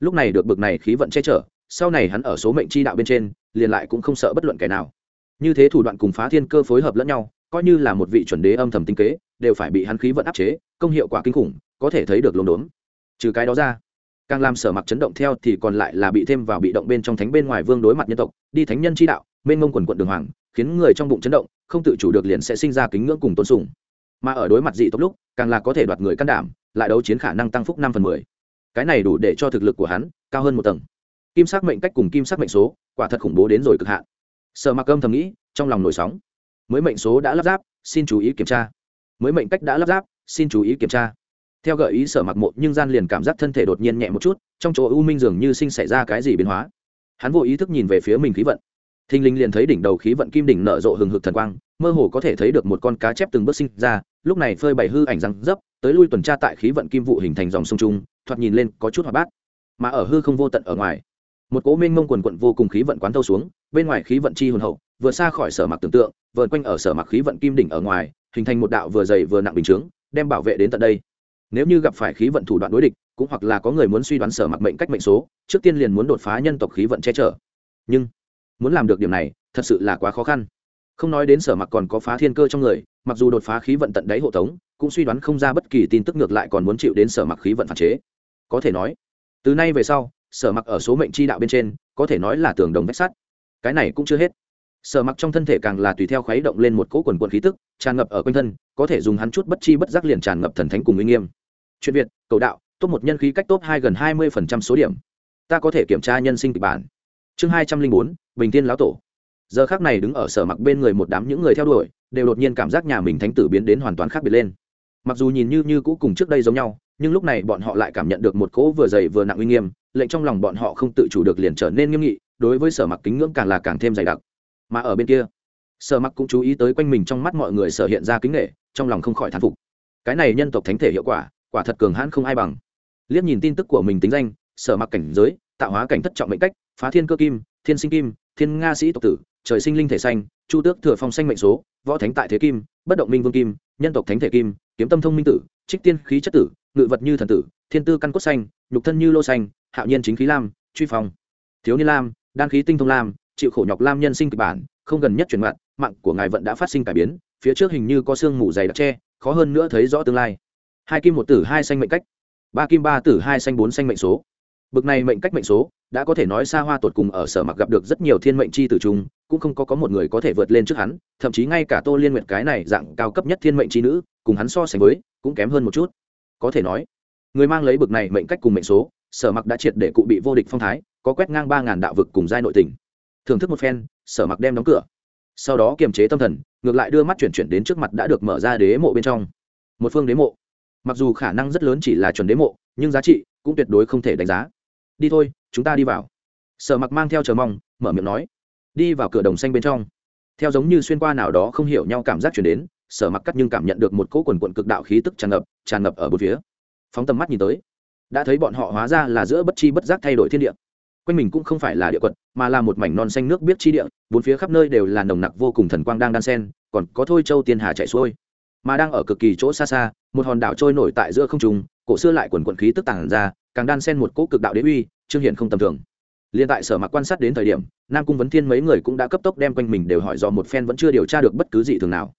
Lúc này được bực này khí vận che chở, sau này hắn ở số mệnh chi đạo bên trên, liền lại cũng không sợ bất luận kẻ nào. Như thế thủ đoạn cùng phá thiên cơ phối hợp lẫn nhau, coi như là một vị chuẩn đế âm thầm tinh kế, đều phải bị hắn khí vận áp chế, công hiệu quả kinh khủng, có thể thấy được lồn đốn. Trừ cái đó ra càng làm sở mặc chấn động theo thì còn lại là bị thêm vào bị động bên trong thánh bên ngoài vương đối mặt nhân tộc, đi thánh nhân chi đạo, mênh mông quần quận đường hoàng, khiến người trong bụng chấn động, không tự chủ được liền sẽ sinh ra kính ngưỡng cùng tôn sùng. Mà ở đối mặt dị tộc lúc, càng là có thể đoạt người can đảm, lại đấu chiến khả năng tăng phúc năm phần mười. Cái này đủ để cho thực lực của hắn cao hơn một tầng. Kim sắc mệnh cách cùng kim sắc mệnh số, quả thật khủng bố đến rồi cực hạn. Sợ mặc âm thầm nghĩ, trong lòng nổi sóng. Mới mệnh số đã lắp ráp, xin chú ý kiểm tra. Mới mệnh cách đã lắp ráp, xin chú ý kiểm tra theo gợi ý sở mặc mộ, nhưng gian liền cảm giác thân thể đột nhiên nhẹ một chút, trong chỗ u minh dường như sinh xảy ra cái gì biến hóa. Hắn vô ý thức nhìn về phía mình khí vận. Thình linh liền thấy đỉnh đầu khí vận kim đỉnh nở rộ hừng hực thần quang, mơ hồ có thể thấy được một con cá chép từng bước sinh ra, lúc này phơi bày hư ảnh răng dấp, tới lui tuần tra tại khí vận kim vụ hình thành dòng sông trung, thoạt nhìn lên có chút hoạt bát. Mà ở hư không vô tận ở ngoài, một cố minh mông quần quận vô cùng khí vận quán thâu xuống, bên ngoài khí vận chi hồn hậu, vừa xa khỏi sở mặc tưởng tượng vợn quanh ở sở mặc khí vận kim đỉnh ở ngoài, hình thành một đạo vừa dày vừa nặng bình chướng, đem bảo vệ đến tận đây nếu như gặp phải khí vận thủ đoạn đối địch, cũng hoặc là có người muốn suy đoán sở mặc mệnh cách mệnh số, trước tiên liền muốn đột phá nhân tộc khí vận che chở. Nhưng, muốn làm được điểm này, thật sự là quá khó khăn. Không nói đến sở mặc còn có phá thiên cơ trong người, mặc dù đột phá khí vận tận đáy hộ tống, cũng suy đoán không ra bất kỳ tin tức ngược lại còn muốn chịu đến sở mặc khí vận phản chế. Có thể nói, từ nay về sau, sở mặc ở số mệnh chi đạo bên trên, có thể nói là tường đồng vách sắt. Cái này cũng chưa hết. Sở mặc trong thân thể càng là tùy theo khuấy động lên một cỗ quần quần khí tức, tràn ngập ở quanh thân, có thể dùng hắn chút bất chi bất giác liền tràn ngập thần thánh cùng uy nghiêm chuyện việt, cầu đạo, top một nhân khí cách top hai gần hai mươi phần trăm số điểm. Ta có thể kiểm tra nhân sinh kịch bản. Chương hai trăm linh bốn, bình tiên lão tổ. Giờ khác này đứng ở sở mặc bên người một đám những người theo đuổi, đều đột nhiên cảm giác nhà mình thánh tử biến đến hoàn toàn khác biệt lên. Mặc dù nhìn như như cũ cùng trước đây giống nhau, nhưng lúc này bọn họ lại cảm nhận được một cỗ vừa dày vừa nặng uy nghiêm, lệnh trong lòng bọn họ không tự chủ được liền trở nên nghiêm nghị, đối với sở mặc kính ngưỡng càng là càng thêm dày đặc. Mà ở bên kia, sở mặc cũng chú ý tới quanh mình trong mắt mọi người sở hiện ra kính nghệ trong lòng không khỏi thán phục. Cái này nhân tộc thánh thể hiệu quả quả thật cường hãn không ai bằng. Liếc nhìn tin tức của mình tính danh, sở mặc cảnh giới, tạo hóa cảnh thất trọng mệnh cách, phá thiên cơ kim, thiên sinh kim, thiên nga sĩ tộc tử, trời sinh linh thể xanh, chu tước thừa phong xanh mệnh số, võ thánh tại thế kim, bất động minh vương kim, nhân tộc thánh thể kim, kiếm tâm thông minh tử, trích tiên khí chất tử, ngự vật như thần tử, thiên tư căn cốt xanh, nhục thân như lô xanh, hạo nhiên chính khí lam, truy phong. Thiếu niên lam, đan khí tinh thông lam, chịu khổ nhọc lam nhân sinh kịch bản, không gần nhất chuyển ngoạn mạng của ngài vận đã phát sinh cải biến, phía trước hình như có sương mù dày đặc tre khó hơn nữa thấy rõ tương lai hai kim một tử, hai xanh mệnh cách. Ba kim ba tử, hai xanh bốn xanh mệnh số. Bực này mệnh cách mệnh số, đã có thể nói xa hoa tột cùng ở sở mặc gặp được rất nhiều thiên mệnh chi tử trung cũng không có có một người có thể vượt lên trước hắn, thậm chí ngay cả tô liên nguyện cái này dạng cao cấp nhất thiên mệnh chi nữ, cùng hắn so sánh với, cũng kém hơn một chút. Có thể nói, người mang lấy bực này mệnh cách cùng mệnh số, sở mặc đã triệt để cụ bị vô địch phong thái, có quét ngang ba ngàn đạo vực cùng giai nội tình. Thưởng thức một phen, sở mặc đem đóng cửa. Sau đó kiềm chế tâm thần, ngược lại đưa mắt chuyển chuyển đến trước mặt đã được mở ra đế mộ bên trong. Một phương đế mộ mặc dù khả năng rất lớn chỉ là chuẩn đế mộ, nhưng giá trị cũng tuyệt đối không thể đánh giá. Đi thôi, chúng ta đi vào. Sở mặc mang theo chờ mong, mở miệng nói. Đi vào cửa đồng xanh bên trong. Theo giống như xuyên qua nào đó không hiểu nhau cảm giác chuyển đến, sở mặc cắt nhưng cảm nhận được một cỗ quần quận cực đạo khí tức tràn ngập tràn ngập ở bốn phía. Phóng tầm mắt nhìn tới, đã thấy bọn họ hóa ra là giữa bất chi bất giác thay đổi thiên địa. Quanh mình cũng không phải là địa quật, mà là một mảnh non xanh nước biết chi địa, bốn phía khắp nơi đều là nồng nặc vô cùng thần quang đang đan sen, còn có thôi châu tiên hà chạy xuôi mà đang ở cực kỳ chỗ xa xa, một hòn đảo trôi nổi tại giữa không trung, cổ xưa lại quần quận khí tức tàng ra, càng đan sen một cỗ cực đạo đế uy, trương hiện không tầm thường. Liên tại sở mặc quan sát đến thời điểm, nam cung vấn thiên mấy người cũng đã cấp tốc đem quanh mình đều hỏi do một phen vẫn chưa điều tra được bất cứ gì thường nào.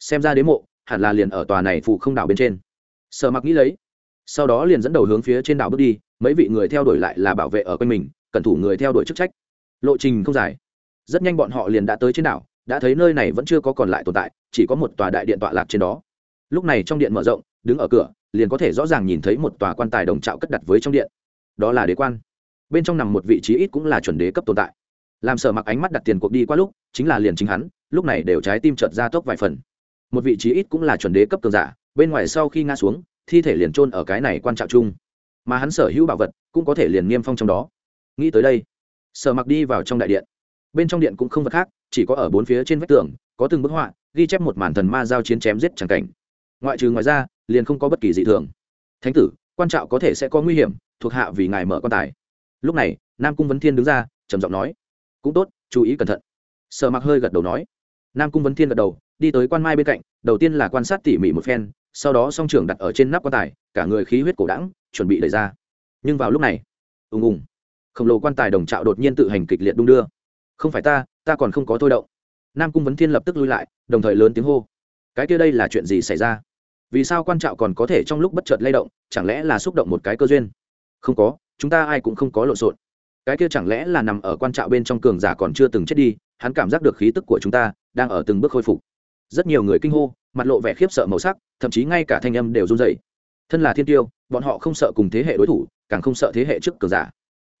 Xem ra đế mộ, hẳn là liền ở tòa này phụ không đảo bên trên. Sở mặc nghĩ lấy, sau đó liền dẫn đầu hướng phía trên đảo bước đi, mấy vị người theo đuổi lại là bảo vệ ở quanh mình cẩn thủ người theo đuổi chức trách. Lộ trình không dài. Rất nhanh bọn họ liền đã tới trên đảo đã thấy nơi này vẫn chưa có còn lại tồn tại, chỉ có một tòa đại điện tọa lạc trên đó. Lúc này trong điện mở rộng, đứng ở cửa, liền có thể rõ ràng nhìn thấy một tòa quan tài đồng trạo cất đặt với trong điện. Đó là đế quan. Bên trong nằm một vị trí ít cũng là chuẩn đế cấp tồn tại. Làm sở mặc ánh mắt đặt tiền cuộc đi qua lúc, chính là liền chính hắn, lúc này đều trái tim trợt ra tốc vài phần. Một vị trí ít cũng là chuẩn đế cấp cường giả, bên ngoài sau khi ngã xuống, thi thể liền trôn ở cái này quan trọng chung. Mà hắn sở hữu bảo vật cũng có thể liền niêm phong trong đó. Nghĩ tới đây, sở mặc đi vào trong đại điện. Bên trong điện cũng không vật khác chỉ có ở bốn phía trên vách tường, có từng bức họa, ghi chép một màn thần ma giao chiến chém giết chẳng cảnh. Ngoại trừ ngoài ra, liền không có bất kỳ dị thường. Thánh tử, quan trạo có thể sẽ có nguy hiểm, thuộc hạ vì ngài mở quan tài. Lúc này, nam cung vấn thiên đứng ra, trầm giọng nói. Cũng tốt, chú ý cẩn thận. Sợ mặc hơi gật đầu nói. Nam cung vấn thiên gật đầu, đi tới quan mai bên cạnh, đầu tiên là quan sát tỉ mỉ một phen, sau đó song trưởng đặt ở trên nắp quan tài, cả người khí huyết cổ đẳng, chuẩn bị đẩy ra. Nhưng vào lúc này, ùng ùng, khổng lồ quan tài đồng trạo đột nhiên tự hành kịch liệt đung đưa. Không phải ta ta còn không có thôi động. Nam cung vấn thiên lập tức lui lại, đồng thời lớn tiếng hô. Cái kia đây là chuyện gì xảy ra? Vì sao quan trạo còn có thể trong lúc bất chợt lay động, chẳng lẽ là xúc động một cái cơ duyên? Không có, chúng ta ai cũng không có lộn xộn. Cái kia chẳng lẽ là nằm ở quan trạo bên trong cường giả còn chưa từng chết đi, hắn cảm giác được khí tức của chúng ta đang ở từng bước khôi phục. Rất nhiều người kinh hô, mặt lộ vẻ khiếp sợ màu sắc, thậm chí ngay cả thanh âm đều run dậy thân là thiên tiêu, bọn họ không sợ cùng thế hệ đối thủ, càng không sợ thế hệ trước cường giả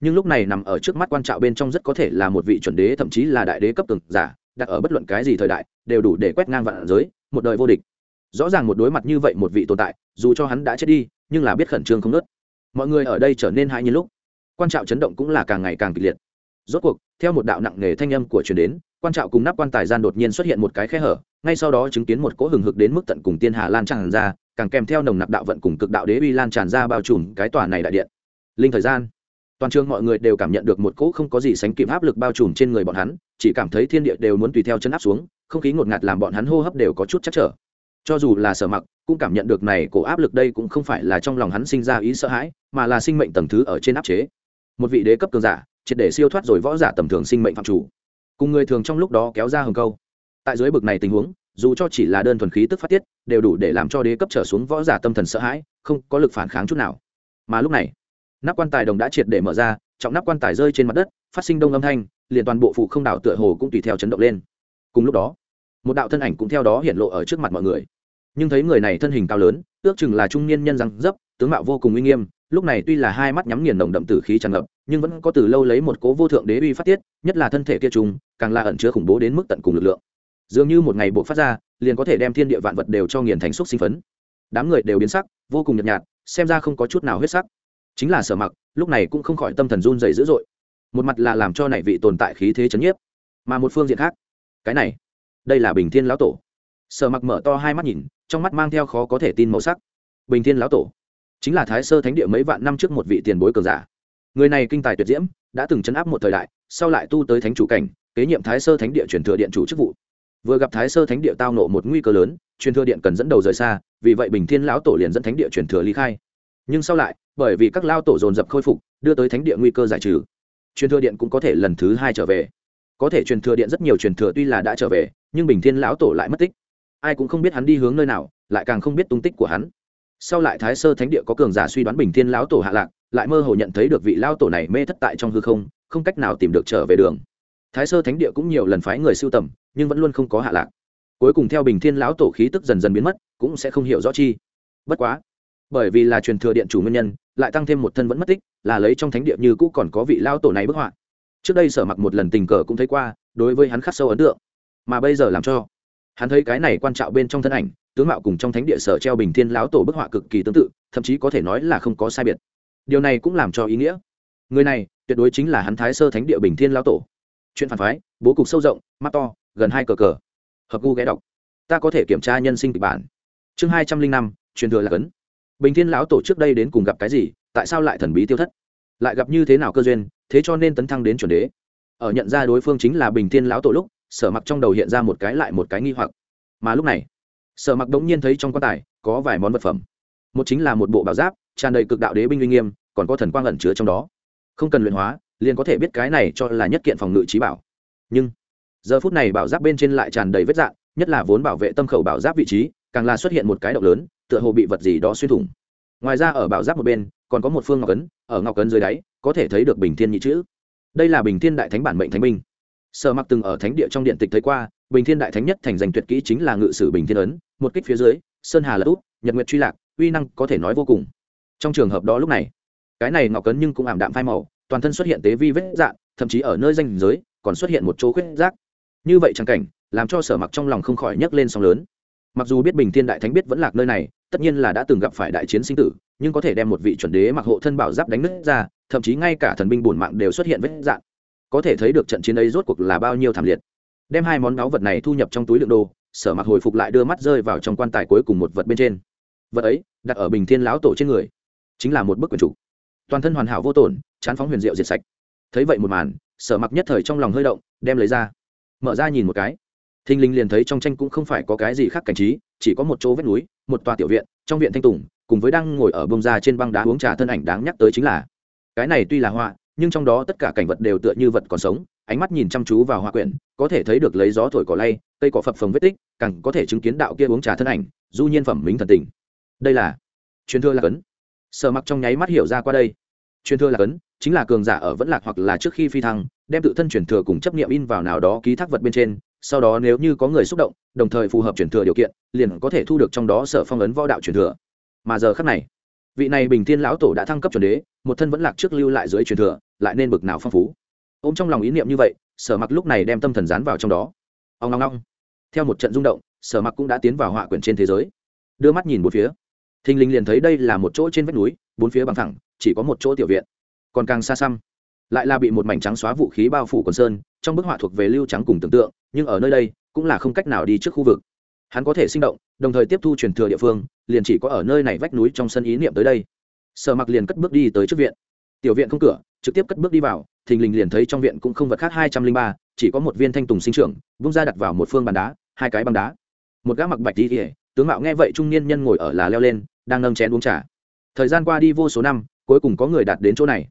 nhưng lúc này nằm ở trước mắt quan trạo bên trong rất có thể là một vị chuẩn đế, thậm chí là đại đế cấp cường giả, đặt ở bất luận cái gì thời đại, đều đủ để quét ngang vạn giới, một đời vô địch. Rõ ràng một đối mặt như vậy một vị tồn tại, dù cho hắn đã chết đi, nhưng là biết khẩn trương không nớt. Mọi người ở đây trở nên hai nhiên lúc, quan trạo chấn động cũng là càng ngày càng kịch liệt. Rốt cuộc, theo một đạo nặng nề thanh âm của truyền đến, quan trạo cùng nắp quan tài gian đột nhiên xuất hiện một cái khe hở, ngay sau đó chứng kiến một cỗ hừng hực đến mức tận cùng tiên hà lan tràn ra, càng kèm theo nồng nặc đạo vận cùng cực đạo đế uy lan tràn ra bao trùm cái tòa này đại điện. Linh thời gian toàn trường mọi người đều cảm nhận được một cỗ không có gì sánh kịp áp lực bao trùm trên người bọn hắn, chỉ cảm thấy thiên địa đều muốn tùy theo chân áp xuống, không khí ngột ngạt làm bọn hắn hô hấp đều có chút chắc trở. Cho dù là sở mặc, cũng cảm nhận được này cổ áp lực đây cũng không phải là trong lòng hắn sinh ra ý sợ hãi, mà là sinh mệnh tầng thứ ở trên áp chế. Một vị đế cấp cường giả, triệt để siêu thoát rồi võ giả tầm thường sinh mệnh phạm chủ. Cùng người thường trong lúc đó kéo ra hừng câu. Tại dưới bực này tình huống, dù cho chỉ là đơn thuần khí tức phát tiết, đều đủ để làm cho đế cấp trở xuống võ giả tâm thần sợ hãi, không có lực phản kháng chút nào. Mà lúc này nắp quan tài đồng đã triệt để mở ra, trọng nắp quan tài rơi trên mặt đất, phát sinh đông âm thanh, liền toàn bộ phụ không đảo tựa hồ cũng tùy theo chấn động lên. Cùng lúc đó, một đạo thân ảnh cũng theo đó hiện lộ ở trước mặt mọi người. Nhưng thấy người này thân hình cao lớn, ước chừng là trung niên nhân răng dấp, tướng mạo vô cùng uy nghiêm, lúc này tuy là hai mắt nhắm nghiền nồng đậm tử khí tràn ngập, nhưng vẫn có từ lâu lấy một cố vô thượng đế uy phát tiết, nhất là thân thể kia trùng, càng là ẩn chứa khủng bố đến mức tận cùng lực lượng. Dường như một ngày bộ phát ra, liền có thể đem thiên địa vạn vật đều cho nghiền thành xúc sinh phấn. Đám người đều biến sắc, vô cùng nhợt nhạt, xem ra không có chút nào huyết sắc chính là sở mặc, lúc này cũng không khỏi tâm thần run dày dữ dội. Một mặt là làm cho này vị tồn tại khí thế chấn nhiếp, mà một phương diện khác, cái này, đây là bình thiên lão tổ. Sở mặc mở to hai mắt nhìn, trong mắt mang theo khó có thể tin màu sắc. Bình thiên lão tổ, chính là thái sơ thánh địa mấy vạn năm trước một vị tiền bối cường giả. Người này kinh tài tuyệt diễm, đã từng chấn áp một thời đại, sau lại tu tới thánh chủ cảnh, kế nhiệm thái sơ thánh địa truyền thừa điện chủ chức vụ. Vừa gặp thái sơ thánh địa tao nộ một nguy cơ lớn, truyền thừa điện cần dẫn đầu rời xa, vì vậy bình thiên lão tổ liền dẫn thánh địa truyền thừa ly khai. Nhưng sau lại bởi vì các lao tổ dồn dập khôi phục, đưa tới thánh địa nguy cơ giải trừ. Truyền thừa điện cũng có thể lần thứ hai trở về. Có thể truyền thừa điện rất nhiều truyền thừa tuy là đã trở về, nhưng bình thiên lão tổ lại mất tích. Ai cũng không biết hắn đi hướng nơi nào, lại càng không biết tung tích của hắn. Sau lại thái sơ thánh địa có cường giả suy đoán bình thiên lão tổ hạ lạc, lại mơ hồ nhận thấy được vị lao tổ này mê thất tại trong hư không không cách nào tìm được trở về đường. Thái sơ thánh địa cũng nhiều lần phái người sưu tầm, nhưng vẫn luôn không có hạ lạc. Cuối cùng theo bình thiên lão tổ khí tức dần dần biến mất, cũng sẽ không hiểu rõ chi. Bất quá bởi vì là truyền thừa điện chủ nguyên nhân, lại tăng thêm một thân vẫn mất tích, là lấy trong thánh địa như cũ còn có vị lão tổ này bức họa. Trước đây sở mặc một lần tình cờ cũng thấy qua, đối với hắn khắc sâu ấn tượng. Mà bây giờ làm cho, hắn thấy cái này quan trọng bên trong thân ảnh, tướng mạo cùng trong thánh địa sở treo bình thiên lão tổ bức họa cực kỳ tương tự, thậm chí có thể nói là không có sai biệt. Điều này cũng làm cho ý nghĩa. Người này, tuyệt đối chính là hắn thái sơ thánh địa bình thiên lão tổ. Chuyện phản phái, bố cục sâu rộng, mắt to, gần hai cờ cờ. Hợp gu ghé đọc. Ta có thể kiểm tra nhân sinh kịch bản. Chương hai trăm linh năm, truyền thừa là cấn bình thiên lão tổ trước đây đến cùng gặp cái gì, tại sao lại thần bí tiêu thất? Lại gặp như thế nào cơ duyên, thế cho nên tấn thăng đến chuẩn đế. Ở nhận ra đối phương chính là bình thiên lão tổ lúc, sở mặc trong đầu hiện ra một cái lại một cái nghi hoặc. Mà lúc này, sở mặc đống nhiên thấy trong quan tài có vài món vật phẩm. Một chính là một bộ bảo giáp, tràn đầy cực đạo đế binh uy nghiêm, còn có thần quang ẩn chứa trong đó. Không cần luyện hóa, liền có thể biết cái này cho là nhất kiện phòng ngự trí bảo. Nhưng, giờ phút này bảo giáp bên trên lại tràn đầy vết dạn nhất là vốn bảo vệ tâm khẩu bảo giáp vị trí càng là xuất hiện một cái động lớn, tựa hồ bị vật gì đó xuyên thủng. Ngoài ra ở bảo giáp một bên, còn có một phương ngọc ấn, ở ngọc ấn dưới đáy, có thể thấy được bình thiên nhị chữ. Đây là bình thiên đại thánh bản mệnh thánh binh. Sở mặc từng ở thánh địa trong điện tịch thấy qua, bình thiên đại thánh nhất thành danh tuyệt kỹ chính là ngự sử bình thiên ấn, một kích phía dưới, sơn hà là út, nhật nguyệt truy lạc, uy năng có thể nói vô cùng. Trong trường hợp đó lúc này, cái này ngọc cấn nhưng cũng ảm đạm phai màu, toàn thân xuất hiện tế vi vết dạn thậm chí ở nơi danh giới, còn xuất hiện một chỗ khuyết rác như vậy chẳng cảnh, làm cho sở mặc trong lòng không khỏi nhấc lên sóng lớn mặc dù biết bình thiên đại thánh biết vẫn lạc nơi này, tất nhiên là đã từng gặp phải đại chiến sinh tử, nhưng có thể đem một vị chuẩn đế mặc hộ thân bảo giáp đánh nứt ra, thậm chí ngay cả thần binh bổn mạng đều xuất hiện vết dạn. Có thể thấy được trận chiến ấy rốt cuộc là bao nhiêu thảm liệt. Đem hai món báu vật này thu nhập trong túi lượng đồ, sở mặc hồi phục lại đưa mắt rơi vào trong quan tài cuối cùng một vật bên trên. Vật ấy, đặt ở bình thiên lão tổ trên người. Chính là một bức quyển trục toàn thân hoàn hảo vô tổn, chán phóng huyền diệu diệt sạch. Thấy vậy một màn, sở mặc nhất thời trong lòng hơi động, đem lấy ra. Mở ra nhìn một cái thình linh liền thấy trong tranh cũng không phải có cái gì khác cảnh trí, chỉ có một chỗ vết núi, một tòa tiểu viện, trong viện thanh tùng, cùng với đang ngồi ở bông ra trên băng đá uống trà thân ảnh đáng nhắc tới chính là, cái này tuy là họa, nhưng trong đó tất cả cảnh vật đều tựa như vật còn sống, ánh mắt nhìn chăm chú vào hoa quyển, có thể thấy được lấy gió thổi cỏ lay, cây cỏ phập phồng vết tích, càng có thể chứng kiến đạo kia uống trà thân ảnh, du nhiên phẩm minh thần tình. Đây là truyền thừa là cấn sở mặc trong nháy mắt hiểu ra qua đây. Truyền thừa là cấn chính là cường giả ở vẫn lạc hoặc là trước khi phi thăng, đem tự thân truyền thừa cùng chấp niệm in vào nào đó ký thác vật bên trên sau đó nếu như có người xúc động, đồng thời phù hợp truyền thừa điều kiện, liền có thể thu được trong đó sở phong ấn võ đạo truyền thừa. Mà giờ khắc này, vị này bình thiên lão tổ đã thăng cấp chuẩn đế, một thân vẫn lạc trước lưu lại dưới truyền thừa, lại nên bực nào phong phú. Ôm trong lòng ý niệm như vậy, sở mặc lúc này đem tâm thần dán vào trong đó. Ông long long theo một trận rung động, sở mặc cũng đã tiến vào họa quyển trên thế giới. Đưa mắt nhìn một phía. Thình lình liền thấy đây là một chỗ trên vách núi, bốn phía bằng thẳng, chỉ có một chỗ tiểu viện. Còn càng xa xăm, lại là bị một mảnh trắng xóa vũ khí bao phủ quần sơn trong bức họa thuộc về lưu trắng cùng tưởng tượng, nhưng ở nơi đây cũng là không cách nào đi trước khu vực. Hắn có thể sinh động, đồng thời tiếp thu truyền thừa địa phương, liền chỉ có ở nơi này vách núi trong sân ý niệm tới đây. Sở mặc liền cất bước đi tới trước viện. Tiểu viện không cửa, trực tiếp cất bước đi vào, thình lình liền thấy trong viện cũng không vật khác hai trăm linh ba, chỉ có một viên thanh tùng sinh trưởng, vung ra đặt vào một phương bàn đá, hai cái băng đá. Một gã mặc bạch đi ỉa tướng mạo nghe vậy trung niên nhân ngồi ở là leo lên, đang nâng chén uống trà. Thời gian qua đi vô số năm, cuối cùng có người đạt đến chỗ này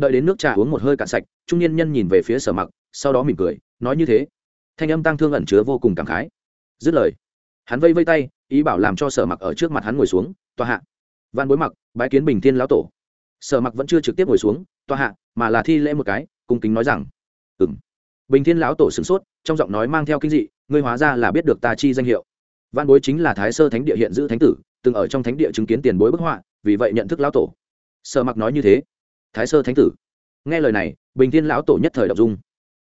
đợi đến nước trà uống một hơi cạn sạch, trung niên nhân nhìn về phía sở mặc, sau đó mỉm cười, nói như thế. Thanh âm tăng thương ẩn chứa vô cùng cảm khái. Dứt lời, hắn vây vây tay, ý bảo làm cho sở mặc ở trước mặt hắn ngồi xuống, tòa hạ. Văn bối mặc, bái kiến bình thiên lão tổ. Sở mặc vẫn chưa trực tiếp ngồi xuống, tòa hạ, mà là thi lễ một cái, cung kính nói rằng. Ừng bình thiên lão tổ sửng sốt, trong giọng nói mang theo kinh dị, ngươi hóa ra là biết được ta chi danh hiệu. Văn bối chính là thái sơ thánh địa hiện giữ thánh tử, từng ở trong thánh địa chứng kiến tiền bối bức họa, vì vậy nhận thức lão tổ. Sở mặc nói như thế thái sơ thánh tử. Nghe lời này, bình thiên lão tổ nhất thời đọc dung.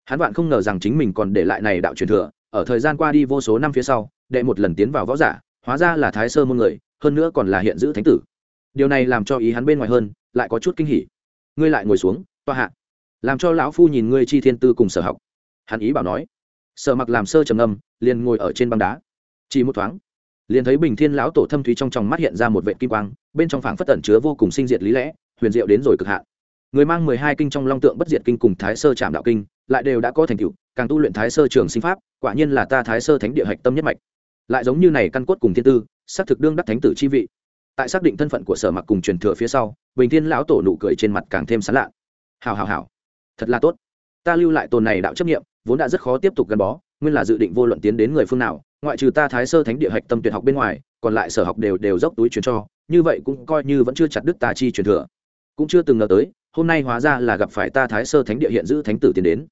Hắn vạn không ngờ rằng chính mình còn để lại này đạo truyền thừa, ở thời gian qua đi vô số năm phía sau, đệ một lần tiến vào võ giả, hóa ra là thái sơ môn người, hơn nữa còn là hiện giữ thánh tử. Điều này làm cho ý hắn bên ngoài hơn, lại có chút kinh hỉ. Ngươi lại ngồi xuống, toa hạ. Làm cho lão phu nhìn ngươi chi thiên tư cùng sở học. Hắn ý bảo nói. Sở mặc làm sơ trầm âm liền ngồi ở trên băng đá. Chỉ một thoáng, liền thấy bình thiên lão tổ thâm thúy trong tròng mắt hiện ra một vệ kim quang, bên trong phảng phất tẩn chứa vô cùng sinh diệt lý lẽ, huyền diệu đến rồi cực hạn người mang mười hai kinh trong long tượng bất diệt kinh cùng thái sơ trạm đạo kinh, lại đều đã có thành tựu, càng tu luyện thái sơ trường sinh pháp, quả nhiên là ta thái sơ thánh địa hạch tâm nhất mạch. Lại giống như này căn cốt cùng thiên tư, xác thực đương đắc thánh tử chi vị. Tại xác định thân phận của sở mặc cùng truyền thừa phía sau, bình thiên lão tổ nụ cười trên mặt càng thêm sán lạ. Hào hào hào thật là tốt. Ta lưu lại tồn này đạo chấp nghiệm vốn đã rất khó tiếp tục gắn bó, nguyên là dự định vô luận tiến đến người phương nào, ngoại trừ ta thái sơ thánh địa hạch tâm tuyệt học bên ngoài, còn lại sở học đều đều dốc túi truyền cho, như vậy cũng coi như vẫn chưa chặt đứt ta chi truyền thừa. Cũng chưa từng ngờ tới hôm nay hóa ra là gặp phải ta thái sơ thánh địa hiện giữ thánh tử tiến đến.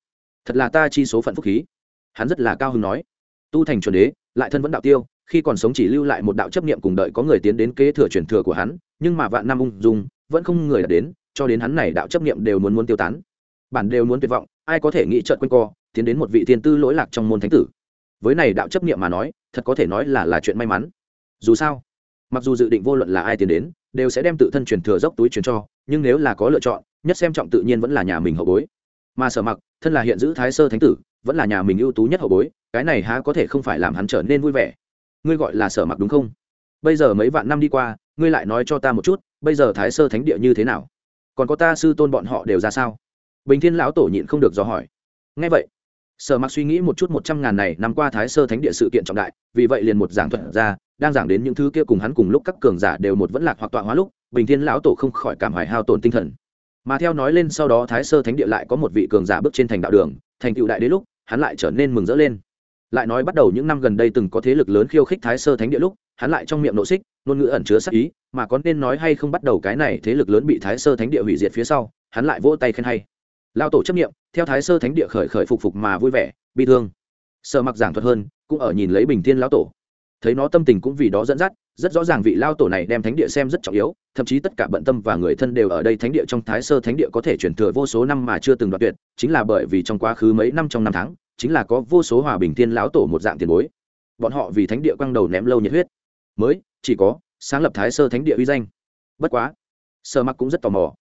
Thật là ta chi số phận phúc khí. Hắn rất là cao hứng nói. Tu thành chuẩn đế, lại thân vẫn đạo tiêu, khi còn sống chỉ lưu lại một đạo chấp niệm cùng đợi có người tiến đến kế thừa truyền thừa của hắn, nhưng mà vạn năm ung dung, vẫn không người đạt đến, cho đến hắn này đạo chấp niệm đều muốn muốn tiêu tán. Bản đều muốn tuyệt vọng, ai có thể nghĩ trợn quanh co, tiến đến một vị thiên tư lỗi lạc trong môn thánh tử. Với này đạo chấp niệm mà nói, thật có thể nói là là chuyện may mắn. Dù sao, mặc dù dự định vô luận là ai tiến đến đều sẽ đem tự thân truyền thừa dốc túi truyền cho, nhưng nếu là có lựa chọn, nhất xem trọng tự nhiên vẫn là nhà mình hậu bối. Mà sở mặc, thân là hiện giữ thái sơ thánh tử, vẫn là nhà mình ưu tú nhất hậu bối, cái này há có thể không phải làm hắn trở nên vui vẻ. Ngươi gọi là sở mặc đúng không? Bây giờ mấy vạn năm đi qua, ngươi lại nói cho ta một chút, bây giờ thái sơ thánh địa như thế nào? Còn có ta sư tôn bọn họ đều ra sao? Bình thiên lão tổ nhịn không được dò hỏi. Ngay vậy sở mặc suy nghĩ một chút một trăm ngàn này năm qua thái sơ thánh địa sự kiện trọng đại, vì vậy liền một giảng thuật ra, đang giảng đến những thứ kia cùng hắn cùng lúc các cường giả đều một vẫn lạc hoặc tọa hóa lúc, bình thiên lão tổ không khỏi cảm hoài hao tổn tinh thần. Mà theo nói lên sau đó thái sơ thánh địa lại có một vị cường giả bước trên thành đạo đường, thành tựu đại đế lúc, hắn lại trở nên mừng rỡ lên. Lại nói bắt đầu những năm gần đây từng có thế lực lớn khiêu khích thái sơ thánh địa lúc, hắn lại trong miệng nộ xích, ngôn ngữ ẩn chứa sắc ý, mà có nên nói hay không bắt đầu cái này thế lực lớn bị thái sơ thánh địa hủy diệt phía sau, hắn lại vỗ tay khen hay. Lao tổ chấp nghiệm theo thái sơ thánh địa khởi khởi phục phục mà vui vẻ, bi thương. Sợ mặc giảng thuật hơn, cũng ở nhìn lấy bình thiên lão tổ. Thấy nó tâm tình cũng vì đó dẫn dắt, rất rõ ràng vị lao tổ này đem thánh địa xem rất trọng yếu, thậm chí tất cả bận tâm và người thân đều ở đây thánh địa trong thái sơ thánh địa có thể chuyển thừa vô số năm mà chưa từng đoạt tuyệt, chính là bởi vì trong quá khứ mấy năm trong năm tháng, chính là có vô số hòa bình thiên lão tổ một dạng tiền bối. Bọn họ vì thánh địa quăng đầu ném lâu nhiệt huyết. Mới, chỉ có sáng lập thái sơ thánh địa uy danh. Bất quá sơ mặc cũng rất tò mò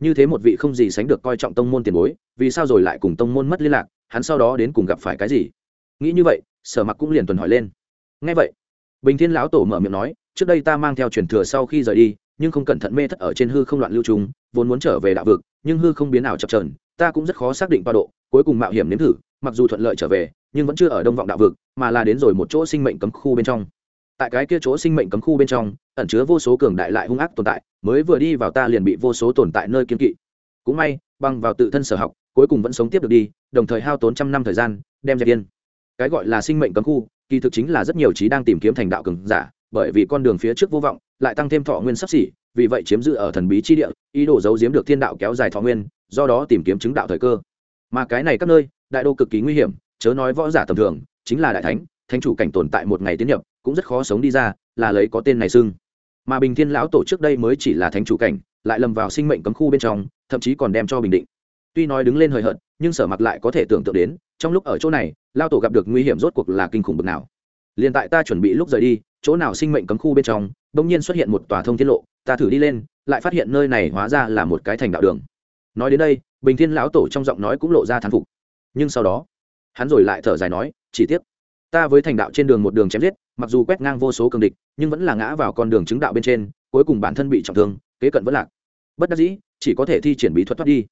như thế một vị không gì sánh được coi trọng tông môn tiền bối, vì sao rồi lại cùng tông môn mất liên lạc, hắn sau đó đến cùng gặp phải cái gì? Nghĩ như vậy, sở mặc cũng liền tuần hỏi lên. Ngay vậy, bình thiên lão tổ mở miệng nói, trước đây ta mang theo truyền thừa sau khi rời đi, nhưng không cẩn thận mê thất ở trên hư không loạn lưu trùng, vốn muốn trở về đạo vực, nhưng hư không biến ảo chập trờn ta cũng rất khó xác định tọa độ, cuối cùng mạo hiểm nếm thử, mặc dù thuận lợi trở về, nhưng vẫn chưa ở đông vọng đạo vực, mà là đến rồi một chỗ sinh mệnh cấm khu bên trong tại cái kia chỗ sinh mệnh cấm khu bên trong, ẩn chứa vô số cường đại lại hung ác tồn tại, mới vừa đi vào ta liền bị vô số tồn tại nơi kiên kỵ. Cũng may, bằng vào tự thân sở học, cuối cùng vẫn sống tiếp được đi, đồng thời hao tốn trăm năm thời gian, đem dẹp yên. Cái gọi là sinh mệnh cấm khu, kỳ thực chính là rất nhiều trí đang tìm kiếm thành đạo cường giả, bởi vì con đường phía trước vô vọng, lại tăng thêm thọ nguyên sắp xỉ, vì vậy chiếm giữ ở thần bí chi địa, ý đồ giấu giếm được thiên đạo kéo dài thọ nguyên, do đó tìm kiếm chứng đạo thời cơ. Mà cái này các nơi, đại đô cực kỳ nguy hiểm, chớ nói võ giả tầm thường, chính là đại thánh thánh chủ cảnh tồn tại một ngày tiến nhập cũng rất khó sống đi ra, là lấy có tên này xưng. Mà bình thiên lão tổ trước đây mới chỉ là thánh chủ cảnh, lại lầm vào sinh mệnh cấm khu bên trong, thậm chí còn đem cho bình định. Tuy nói đứng lên hời hợt, nhưng sở mặc lại có thể tưởng tượng đến, trong lúc ở chỗ này lao tổ gặp được nguy hiểm rốt cuộc là kinh khủng bực nào. Liền tại ta chuẩn bị lúc rời đi, chỗ nào sinh mệnh cấm khu bên trong bỗng nhiên xuất hiện một tòa thông tiết lộ, ta thử đi lên, lại phát hiện nơi này hóa ra là một cái thành đạo đường. Nói đến đây, bình thiên lão tổ trong giọng nói cũng lộ ra thán phục. Nhưng sau đó, hắn rồi lại thở dài nói, chỉ tiếc ta với thành đạo trên đường một đường chém giết, mặc dù quét ngang vô số cường địch, nhưng vẫn là ngã vào con đường chứng đạo bên trên, cuối cùng bản thân bị trọng thương, kế cận vẫn lạc. Bất đắc dĩ, chỉ có thể thi triển bí thuật thoát đi.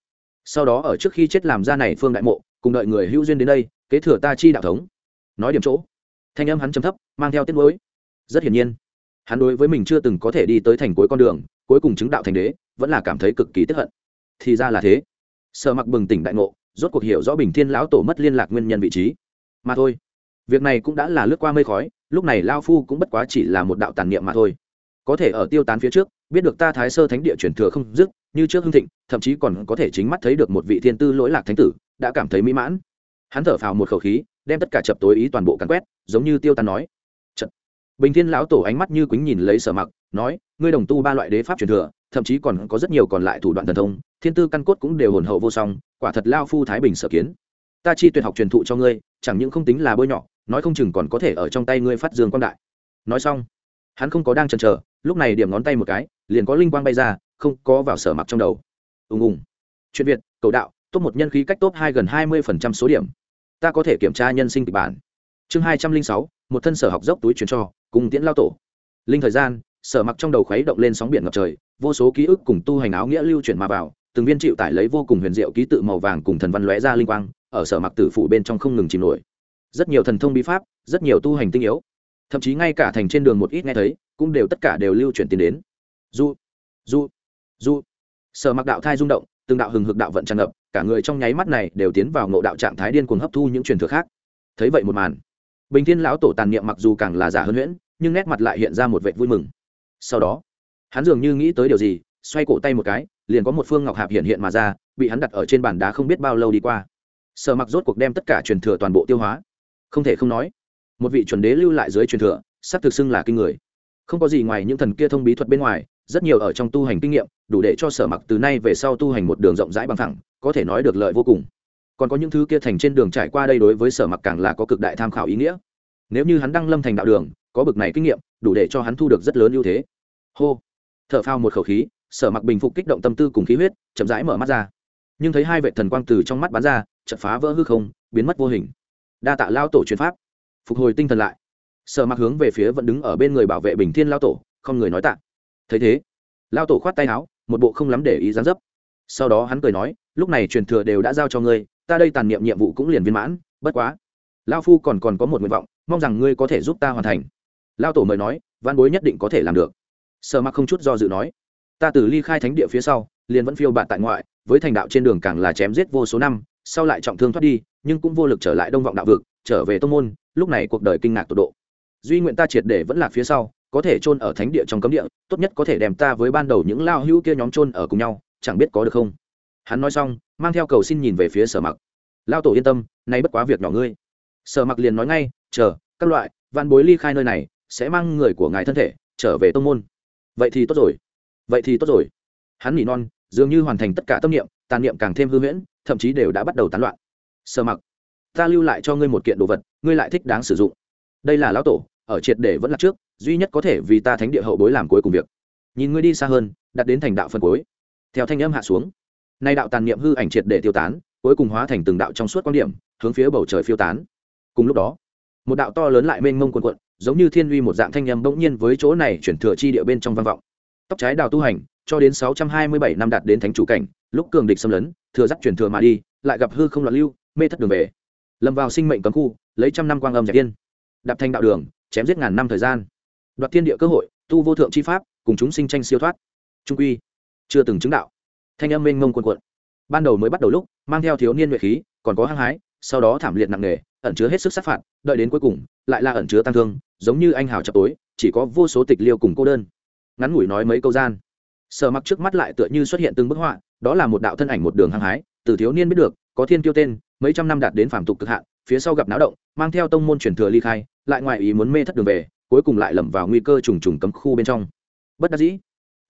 Sau đó ở trước khi chết làm ra này phương đại mộ, cùng đợi người hữu duyên đến đây, kế thừa ta chi đạo thống. Nói điểm chỗ. Thanh âm hắn chấm thấp, mang theo tiết mới rất hiển nhiên, hắn đối với mình chưa từng có thể đi tới thành cuối con đường, cuối cùng chứng đạo thành đế, vẫn là cảm thấy cực kỳ tức hận. Thì ra là thế. Sợ mặc bừng tỉnh đại ngộ, rốt cuộc hiểu rõ bình thiên lão tổ mất liên lạc nguyên nhân vị trí. Mà thôi việc này cũng đã là lướt qua mây khói, lúc này lao phu cũng bất quá chỉ là một đạo tàn niệm mà thôi. Có thể ở tiêu tán phía trước, biết được ta thái sơ thánh địa truyền thừa không dứt, như trước hưng thịnh, thậm chí còn có thể chính mắt thấy được một vị thiên tư lỗi lạc thánh tử, đã cảm thấy mỹ mãn. Hắn thở phào một khẩu khí, đem tất cả chập tối ý toàn bộ cắn quét, giống như tiêu tán nói. Chật. bình thiên lão tổ ánh mắt như quýnh nhìn lấy sở mặc, nói, ngươi đồng tu ba loại đế pháp truyền thừa, thậm chí còn có rất nhiều còn lại thủ đoạn thần thông, thiên tư căn cốt cũng đều hồn hậu vô song, quả thật lao phu thái bình sở kiến. Ta chi tuyệt học truyền thụ cho ngươi, chẳng những không tính là bôi nhọ nói không chừng còn có thể ở trong tay ngươi phát dương quan đại. Nói xong, hắn không có đang chần chờ, lúc này điểm ngón tay một cái, liền có linh quang bay ra, không có vào sở mặc trong đầu. Ùng ùng. Chuyện việt, cầu đạo, top một nhân khí cách top hai gần hai mươi phần trăm số điểm. Ta có thể kiểm tra nhân sinh kịch bản. Chương hai trăm linh sáu, một thân sở học dốc túi truyền cho, cùng tiễn lao tổ. Linh thời gian, sở mặc trong đầu khuấy động lên sóng biển ngập trời, vô số ký ức cùng tu hành áo nghĩa lưu chuyển mà vào, từng viên chịu tải lấy vô cùng huyền diệu ký tự màu vàng cùng thần văn lóe ra linh quang, ở sở mặc tử phủ bên trong không ngừng chìm nổi rất nhiều thần thông bí pháp, rất nhiều tu hành tinh yếu. Thậm chí ngay cả thành trên đường một ít nghe thấy, cũng đều tất cả đều lưu chuyển tiền đến. Du du du sở mặc đạo thai rung động, từng đạo hừng hực đạo vận tràn ngập, cả người trong nháy mắt này đều tiến vào ngộ đạo trạng thái điên cuồng hấp thu những truyền thừa khác. Thấy vậy một màn, bình thiên lão tổ tàn niệm mặc dù càng là giả hơn huyễn, nhưng nét mặt lại hiện ra một vệ vui mừng. Sau đó, hắn dường như nghĩ tới điều gì, xoay cổ tay một cái, liền có một phương ngọc hạp hiện hiện mà ra, bị hắn đặt ở trên bàn đá không biết bao lâu đi qua. Sở mặc rốt cuộc đem tất cả truyền thừa toàn bộ tiêu hóa không thể không nói, một vị chuẩn đế lưu lại dưới truyền thừa, sắp thực xưng là kinh người. Không có gì ngoài những thần kia thông bí thuật bên ngoài, rất nhiều ở trong tu hành kinh nghiệm, đủ để cho sở mặc từ nay về sau tu hành một đường rộng rãi bằng thẳng, có thể nói được lợi vô cùng. Còn có những thứ kia thành trên đường trải qua đây đối với sở mặc càng là có cực đại tham khảo ý nghĩa. Nếu như hắn đăng lâm thành đạo đường, có bực này kinh nghiệm, đủ để cho hắn thu được rất lớn ưu thế. Hô! T h ở phao một khẩu khí, sở mặc bình phục kích động tâm tư cùng khí huyết, chậm rãi mở mắt ra. Nhưng thấy hai vệ thần quang từ trong mắt bắn ra chật phá vỡ hư không, biến mất vô hình đa tạ lao tổ chuyên pháp. Phục hồi tinh thần lại. Sở mặc hướng về phía vẫn đứng ở bên người bảo vệ bình thiên lao tổ, không người nói tạ. Thấy thế, lao tổ khoát tay áo, một bộ không lắm để ý gián dấp. Sau đó hắn cười nói, lúc này truyền thừa đều đã giao cho ngươi, ta đây tàn niệm nhiệm vụ cũng liền viên mãn, bất quá, lao phu còn còn có một nguyện vọng, mong rằng ngươi có thể giúp ta hoàn thành. Lao tổ mời nói văn bối nhất định có thể làm được. Sở mặc không chút do dự nói, ta từ ly khai thánh địa phía sau, liền vẫn phiêu bạn tại ngoại, với thành đạo trên đường càng là chém giết vô số năm sau lại trọng thương thoát đi, nhưng cũng vô lực trở lại đông vọng đạo vực, trở về tông môn, lúc này cuộc đời kinh ngạc tột độ. Duy nguyện ta triệt để vẫn là phía sau, có thể chôn ở thánh địa trong cấm địa, tốt nhất có thể đem ta với ban đầu những lao hữu kia nhóm chôn ở cùng nhau, chẳng biết có được không? Hắn nói xong, mang theo cầu xin nhìn về phía sở mặc. Lao tổ yên tâm, nay bất quá việc nhỏ ngươi. Sở mặc liền nói ngay, chờ, các loại văn bối ly khai nơi này, sẽ mang người của ngài thân thể, trở về tông môn. Vậy thì tốt rồi, vậy thì tốt rồi. Hắn nỉ non, dường như hoàn thành tất cả tâm niệm, tàn niệm càng thêm hư huyễn thậm chí đều đã bắt đầu tán loạn. Sở mặc, ta lưu lại cho ngươi một kiện đồ vật, ngươi lại thích đáng sử dụng. Đây là lão tổ, ở triệt để vẫn là trước, duy nhất có thể vì ta thánh địa hậu bối làm cuối cùng việc. Nhìn ngươi đi xa hơn, đặt đến thành đạo phân cuối. Theo thanh âm hạ xuống, nay đạo tàn niệm hư ảnh triệt để tiêu tán, cuối cùng hóa thành từng đạo trong suốt quan điểm, hướng phía bầu trời phiêu tán. Cùng lúc đó, một đạo to lớn lại mênh mông quần quận giống như thiên uy một dạng thanh âm bỗng nhiên với chỗ này chuyển thừa chi địa bên trong vang vọng. Tóc trái đào tu hành, cho đến sáu trăm hai mươi bảy năm đạt đến thánh chủ cảnh lúc cường địch xâm lấn, thừa dắt chuyển thừa mà đi, lại gặp hư không loạn lưu, mê thất đường về. Lâm vào sinh mệnh cấm khu, lấy trăm năm quang âm dạy tiên. Đạp thanh đạo đường, chém giết ngàn năm thời gian. Đoạt thiên địa cơ hội, tu vô thượng chi pháp, cùng chúng sinh tranh siêu thoát. Trung quy, chưa từng chứng đạo. Thanh âm mênh mông quần quận ban đầu mới bắt đầu lúc, mang theo thiếu niên nhuệ khí, còn có hăng hái, sau đó thảm liệt nặng nề, ẩn chứa hết sức sát phạt, đợi đến cuối cùng, lại là ẩn chứa tăng thương, giống như anh hào chập tối, chỉ có vô số tịch liêu cùng cô đơn. Ngắn ngủi nói mấy câu gian. Sở mặc trước mắt lại tựa như xuất hiện từng bức họa đó là một đạo thân ảnh một đường hăng hái, từ thiếu niên biết được, có thiên kiêu tên, mấy trăm năm đạt đến phàm tục cực hạn, phía sau gặp náo động, mang theo tông môn truyền thừa ly khai, lại ngoại ý muốn mê thất đường về, cuối cùng lại lầm vào nguy cơ trùng trùng cấm khu bên trong. Bất đắc dĩ,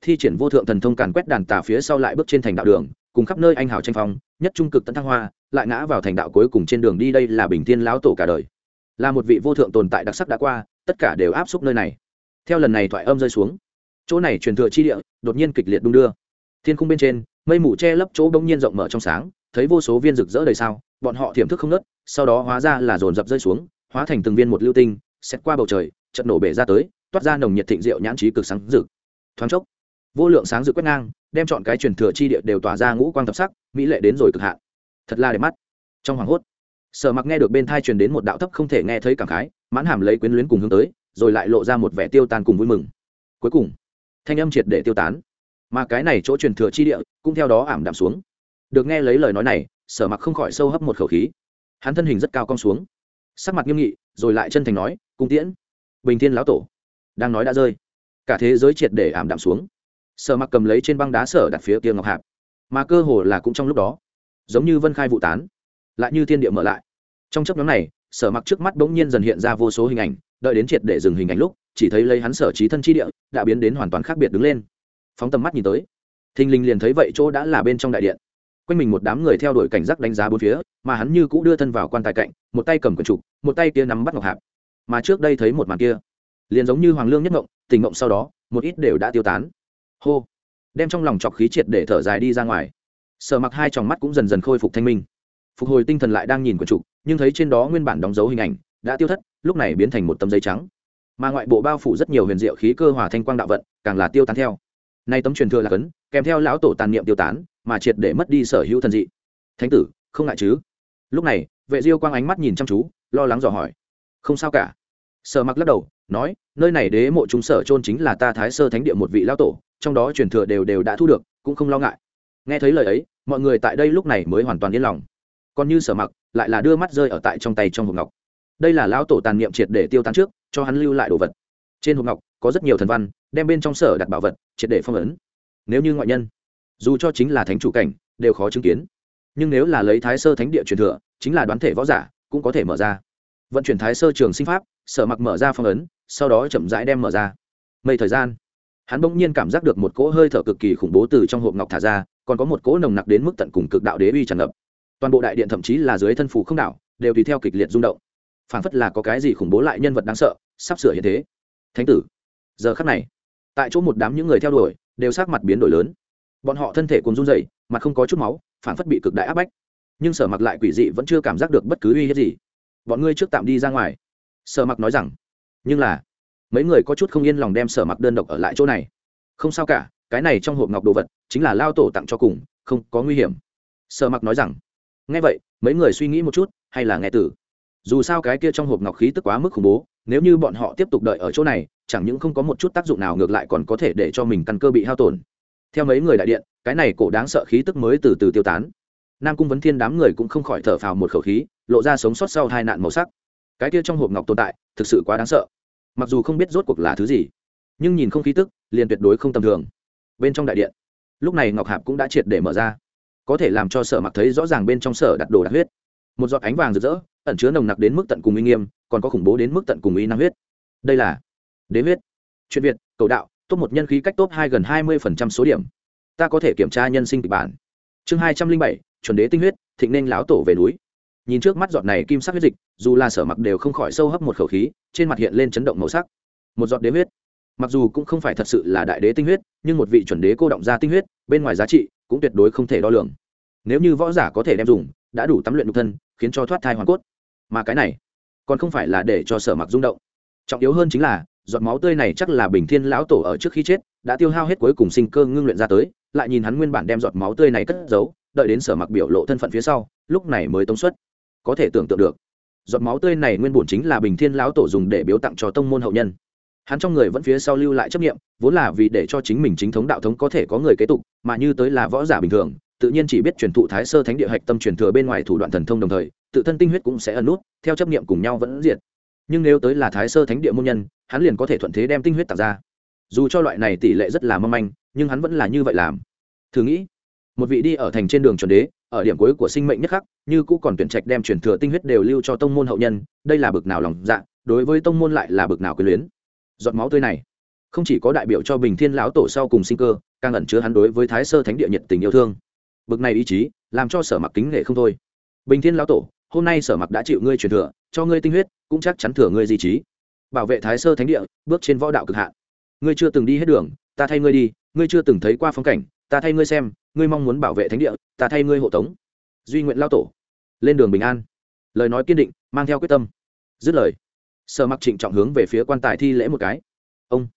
thi triển vô thượng thần thông càn quét đàn tà phía sau lại bước trên thành đạo đường, cùng khắp nơi anh hào tranh phong, nhất trung cực tận thăng hoa, lại ngã vào thành đạo cuối cùng trên đường đi đây là bình thiên lão tổ cả đời. Là một vị vô thượng tồn tại đặc sắc đã qua, tất cả đều áp xúc nơi này. Theo lần này thoại âm rơi xuống, chỗ này truyền thừa chi địa đột nhiên kịch liệt đung đưa. Thiên khung bên trên mây mù che lấp chỗ bỗng nhiên rộng mở trong sáng, thấy vô số viên rực rỡ đầy sao, bọn họ thiểm thức không nớt, sau đó hóa ra là dồn dập rơi xuống, hóa thành từng viên một lưu tinh, xét qua bầu trời trận nổ bể ra tới, toát ra nồng nhiệt thịnh diệu nhãn trí cực sáng rực. Thoáng chốc, vô lượng sáng rực quét ngang, đem chọn cái truyền thừa chi địa đều tỏa ra ngũ quang thập sắc, mỹ lệ đến rồi cực hạn. Thật là đẹp mắt. Trong hoàng hốt, sở mặc nghe được bên thai truyền đến một đạo thấp không thể nghe thấy cảm khái, mãn hàm lấy quyến luyến cùng hướng tới, rồi lại lộ ra một vẻ tiêu tan cùng vui mừng. Cuối cùng, thanh âm triệt để tiêu tán mà cái này chỗ truyền thừa chi địa cũng theo đó ảm đạm xuống. Được nghe lấy lời nói này, sở mặc không khỏi sâu hấp một khẩu khí. Hắn thân hình rất cao cong xuống. Sắc mặt nghiêm nghị, rồi lại chân thành nói, cung tiễn, bình thiên lão tổ. Đang nói đã rơi, cả thế giới triệt để ảm đạm xuống. Sở mặc cầm lấy trên băng đá sở đặt phía kia ngọc hạp. Mà cơ hồ là cũng trong lúc đó, giống như vân khai vụ tán, lại như thiên địa mở lại. Trong chấp nhóm này, sở mặc trước mắt bỗng nhiên dần hiện ra vô số hình ảnh, đợi đến triệt để dừng hình ảnh lúc, chỉ thấy lấy hắn sở trí thân chi địa, đã biến đến hoàn toàn khác biệt đứng lên phóng tầm mắt nhìn tới. Thình linh liền thấy vậy chỗ đã là bên trong đại điện. Quanh mình một đám người theo đuổi cảnh giác đánh giá bốn phía, mà hắn như cũ đưa thân vào quan tài cạnh, một tay cầm quần trục, một tay kia nắm bắt ngọc hạp. Mà trước đây thấy một màn kia, liền giống như hoàng lương nhất ngộng, tình ngộng sau đó, một ít đều đã tiêu tán. Hô! Đem trong lòng chọc khí triệt để thở dài đi ra ngoài. Sở mặc hai tròng mắt cũng dần dần khôi phục thanh minh. Phục hồi tinh thần lại đang nhìn quần trục, nhưng thấy trên đó nguyên bản đóng dấu hình ảnh, đã tiêu thất, lúc này biến thành một tấm giấy trắng. Mà ngoại bộ bao phủ rất nhiều huyền diệu khí cơ hòa thanh quang đạo vận, càng là tiêu tán theo nay tấm truyền thừa là cấn, kèm theo lão tổ tàn niệm tiêu tán, mà triệt để mất đi sở hữu thần dị. Thánh tử, không ngại chứ? Lúc này, vệ diêu quang ánh mắt nhìn chăm chú, lo lắng dò hỏi. Không sao cả. Sở mặc lắc đầu, nói, nơi này đế mộ chúng sở trôn chính là ta thái sơ thánh địa một vị lão tổ, trong đó truyền thừa đều đều đã thu được, cũng không lo ngại. Nghe thấy lời ấy, mọi người tại đây lúc này mới hoàn toàn yên lòng. Còn như sở mặc, lại là đưa mắt rơi ở tại trong tay trong hộp ngọc. Đây là lão tổ tàn niệm triệt để tiêu tán trước, cho hắn lưu lại đồ vật. Trên hộp ngọc có rất nhiều thần văn, đem bên trong sở đặt bảo vật, triệt để phong ấn. Nếu như ngoại nhân, dù cho chính là thánh chủ cảnh, đều khó chứng kiến. Nhưng nếu là lấy thái sơ thánh địa truyền thừa, chính là đoán thể võ giả, cũng có thể mở ra. Vận chuyển thái sơ trường sinh pháp, sở mặc mở ra phong ấn, sau đó chậm rãi đem mở ra. Mây thời gian, hắn bỗng nhiên cảm giác được một cỗ hơi thở cực kỳ khủng bố từ trong hộp ngọc thả ra, còn có một cỗ nồng nặc đến mức tận cùng cực đạo đế uy tràn ngập. Toàn bộ đại điện thậm chí là dưới thân phủ không đảo, đều tùy theo kịch liệt rung động. Phảng phất là có cái gì khủng bố lại nhân vật đáng sợ, sắp sửa hiện thế. Thánh tử giờ khắc này, tại chỗ một đám những người theo đuổi đều sát mặt biến đổi lớn. Bọn họ thân thể cùng run rẩy, mặt không có chút máu, phản phất bị cực đại áp bách. Nhưng sở mặc lại quỷ dị vẫn chưa cảm giác được bất cứ uy hiếp gì. Bọn ngươi trước tạm đi ra ngoài. Sở mặc nói rằng, nhưng là, mấy người có chút không yên lòng đem sở mặc đơn độc ở lại chỗ này. Không sao cả, cái này trong hộp ngọc đồ vật chính là lao tổ tặng cho cùng, không có nguy hiểm. Sở mặc nói rằng, nghe vậy, mấy người suy nghĩ một chút, hay là nghe tử. Dù sao cái kia trong hộp ngọc khí tức quá mức khủng bố, nếu như bọn họ tiếp tục đợi ở chỗ này chẳng những không có một chút tác dụng nào ngược lại còn có thể để cho mình căn cơ bị hao tổn. Theo mấy người đại điện, cái này cổ đáng sợ khí tức mới từ từ tiêu tán. Nam cung vấn thiên đám người cũng không khỏi thở phào một khẩu khí, lộ ra sống sót sau hai nạn màu sắc. Cái kia trong hộp ngọc tồn tại, thực sự quá đáng sợ. Mặc dù không biết rốt cuộc là thứ gì, nhưng nhìn không khí tức, liền tuyệt đối không tầm thường. Bên trong đại điện, lúc này ngọc hạp cũng đã triệt để mở ra. Có thể làm cho sở mặc thấy rõ ràng bên trong sở đặt đồ đặc huyết. Một giọt ánh vàng rực rỡ, ẩn chứa nồng nặc đến mức tận cùng uy nghiêm, còn có khủng bố đến mức tận cùng uy năng huyết. Đây là đế huyết. Chuyện việt, cầu đạo, top một nhân khí cách top hai gần hai mươi phần trăm số điểm. Ta có thể kiểm tra nhân sinh kịch bản. Chương hai trăm linh bảy, chuẩn đế tinh huyết, thịnh nên lão tổ về núi. Nhìn trước mắt giọt này kim sắc huyết dịch, dù là sở mặc đều không khỏi sâu hấp một khẩu khí, trên mặt hiện lên chấn động màu sắc. Một giọt đế huyết. Mặc dù cũng không phải thật sự là đại đế tinh huyết, nhưng một vị chuẩn đế cô động ra tinh huyết, bên ngoài giá trị cũng tuyệt đối không thể đo lường. Nếu như võ giả có thể đem dùng, đã đủ tắm luyện nhục thân, khiến cho thoát thai hoàn cốt. Mà cái này, còn không phải là để cho sở mặc rung động. Trọng yếu hơn chính là giọt máu tươi này chắc là bình thiên lão tổ ở trước khi chết, đã tiêu hao hết cuối cùng sinh cơ ngưng luyện ra tới, lại nhìn hắn nguyên bản đem giọt máu tươi này cất giấu, đợi đến sở mặc biểu lộ thân phận phía sau, lúc này mới tống xuất có thể tưởng tượng được, giọt máu tươi này nguyên bổn chính là bình thiên lão tổ dùng để biếu tặng cho tông môn hậu nhân. Hắn trong người vẫn phía sau lưu lại chấp nghiệm vốn là vì để cho chính mình chính thống đạo thống có thể có người kế tục, mà như tới là võ giả bình thường, tự nhiên chỉ biết truyền thụ thái sơ thánh địa hạch tâm truyền thừa bên ngoài thủ đoạn thần thông đồng thời, tự thân tinh huyết cũng sẽ ẩn nút, theo chấp nghiệm cùng nhau vẫn diệt. Nhưng nếu tới là thái sơ thánh địa môn nhân hắn liền có thể thuận thế đem tinh huyết tặng ra. Dù cho loại này tỷ lệ rất là mong manh, nhưng hắn vẫn là như vậy làm. Thử nghĩ, một vị đi ở thành trên đường chuẩn đế, ở điểm cuối của sinh mệnh nhất khắc, như cũ còn tuyển trạch đem truyền thừa tinh huyết đều lưu cho tông môn hậu nhân, đây là bực nào lòng dạ đối với tông môn lại là bực nào quyền luyến. Giọt máu tươi này, không chỉ có đại biểu cho bình thiên lão tổ sau cùng sinh cơ, càng ẩn chứa hắn đối với thái sơ thánh địa nhiệt tình yêu thương. Bực này ý chí, làm cho sở mặc kính nghệ không thôi. Bình thiên lão tổ, hôm nay sở mặc đã chịu ngươi truyền thừa, cho ngươi tinh huyết, cũng chắc chắn thừa ngươi di trí bảo vệ thái sơ thánh địa, bước trên võ đạo cực hạn. Ngươi chưa từng đi hết đường, ta thay ngươi đi, ngươi chưa từng thấy qua phong cảnh, ta thay ngươi xem, ngươi mong muốn bảo vệ thánh địa, ta thay ngươi hộ tống. Duy nguyện lao tổ, lên đường bình an. Lời nói kiên định, mang theo quyết tâm. Dứt lời, sở mặc trịnh trọng hướng về phía quan tài thi lễ một cái. Ông,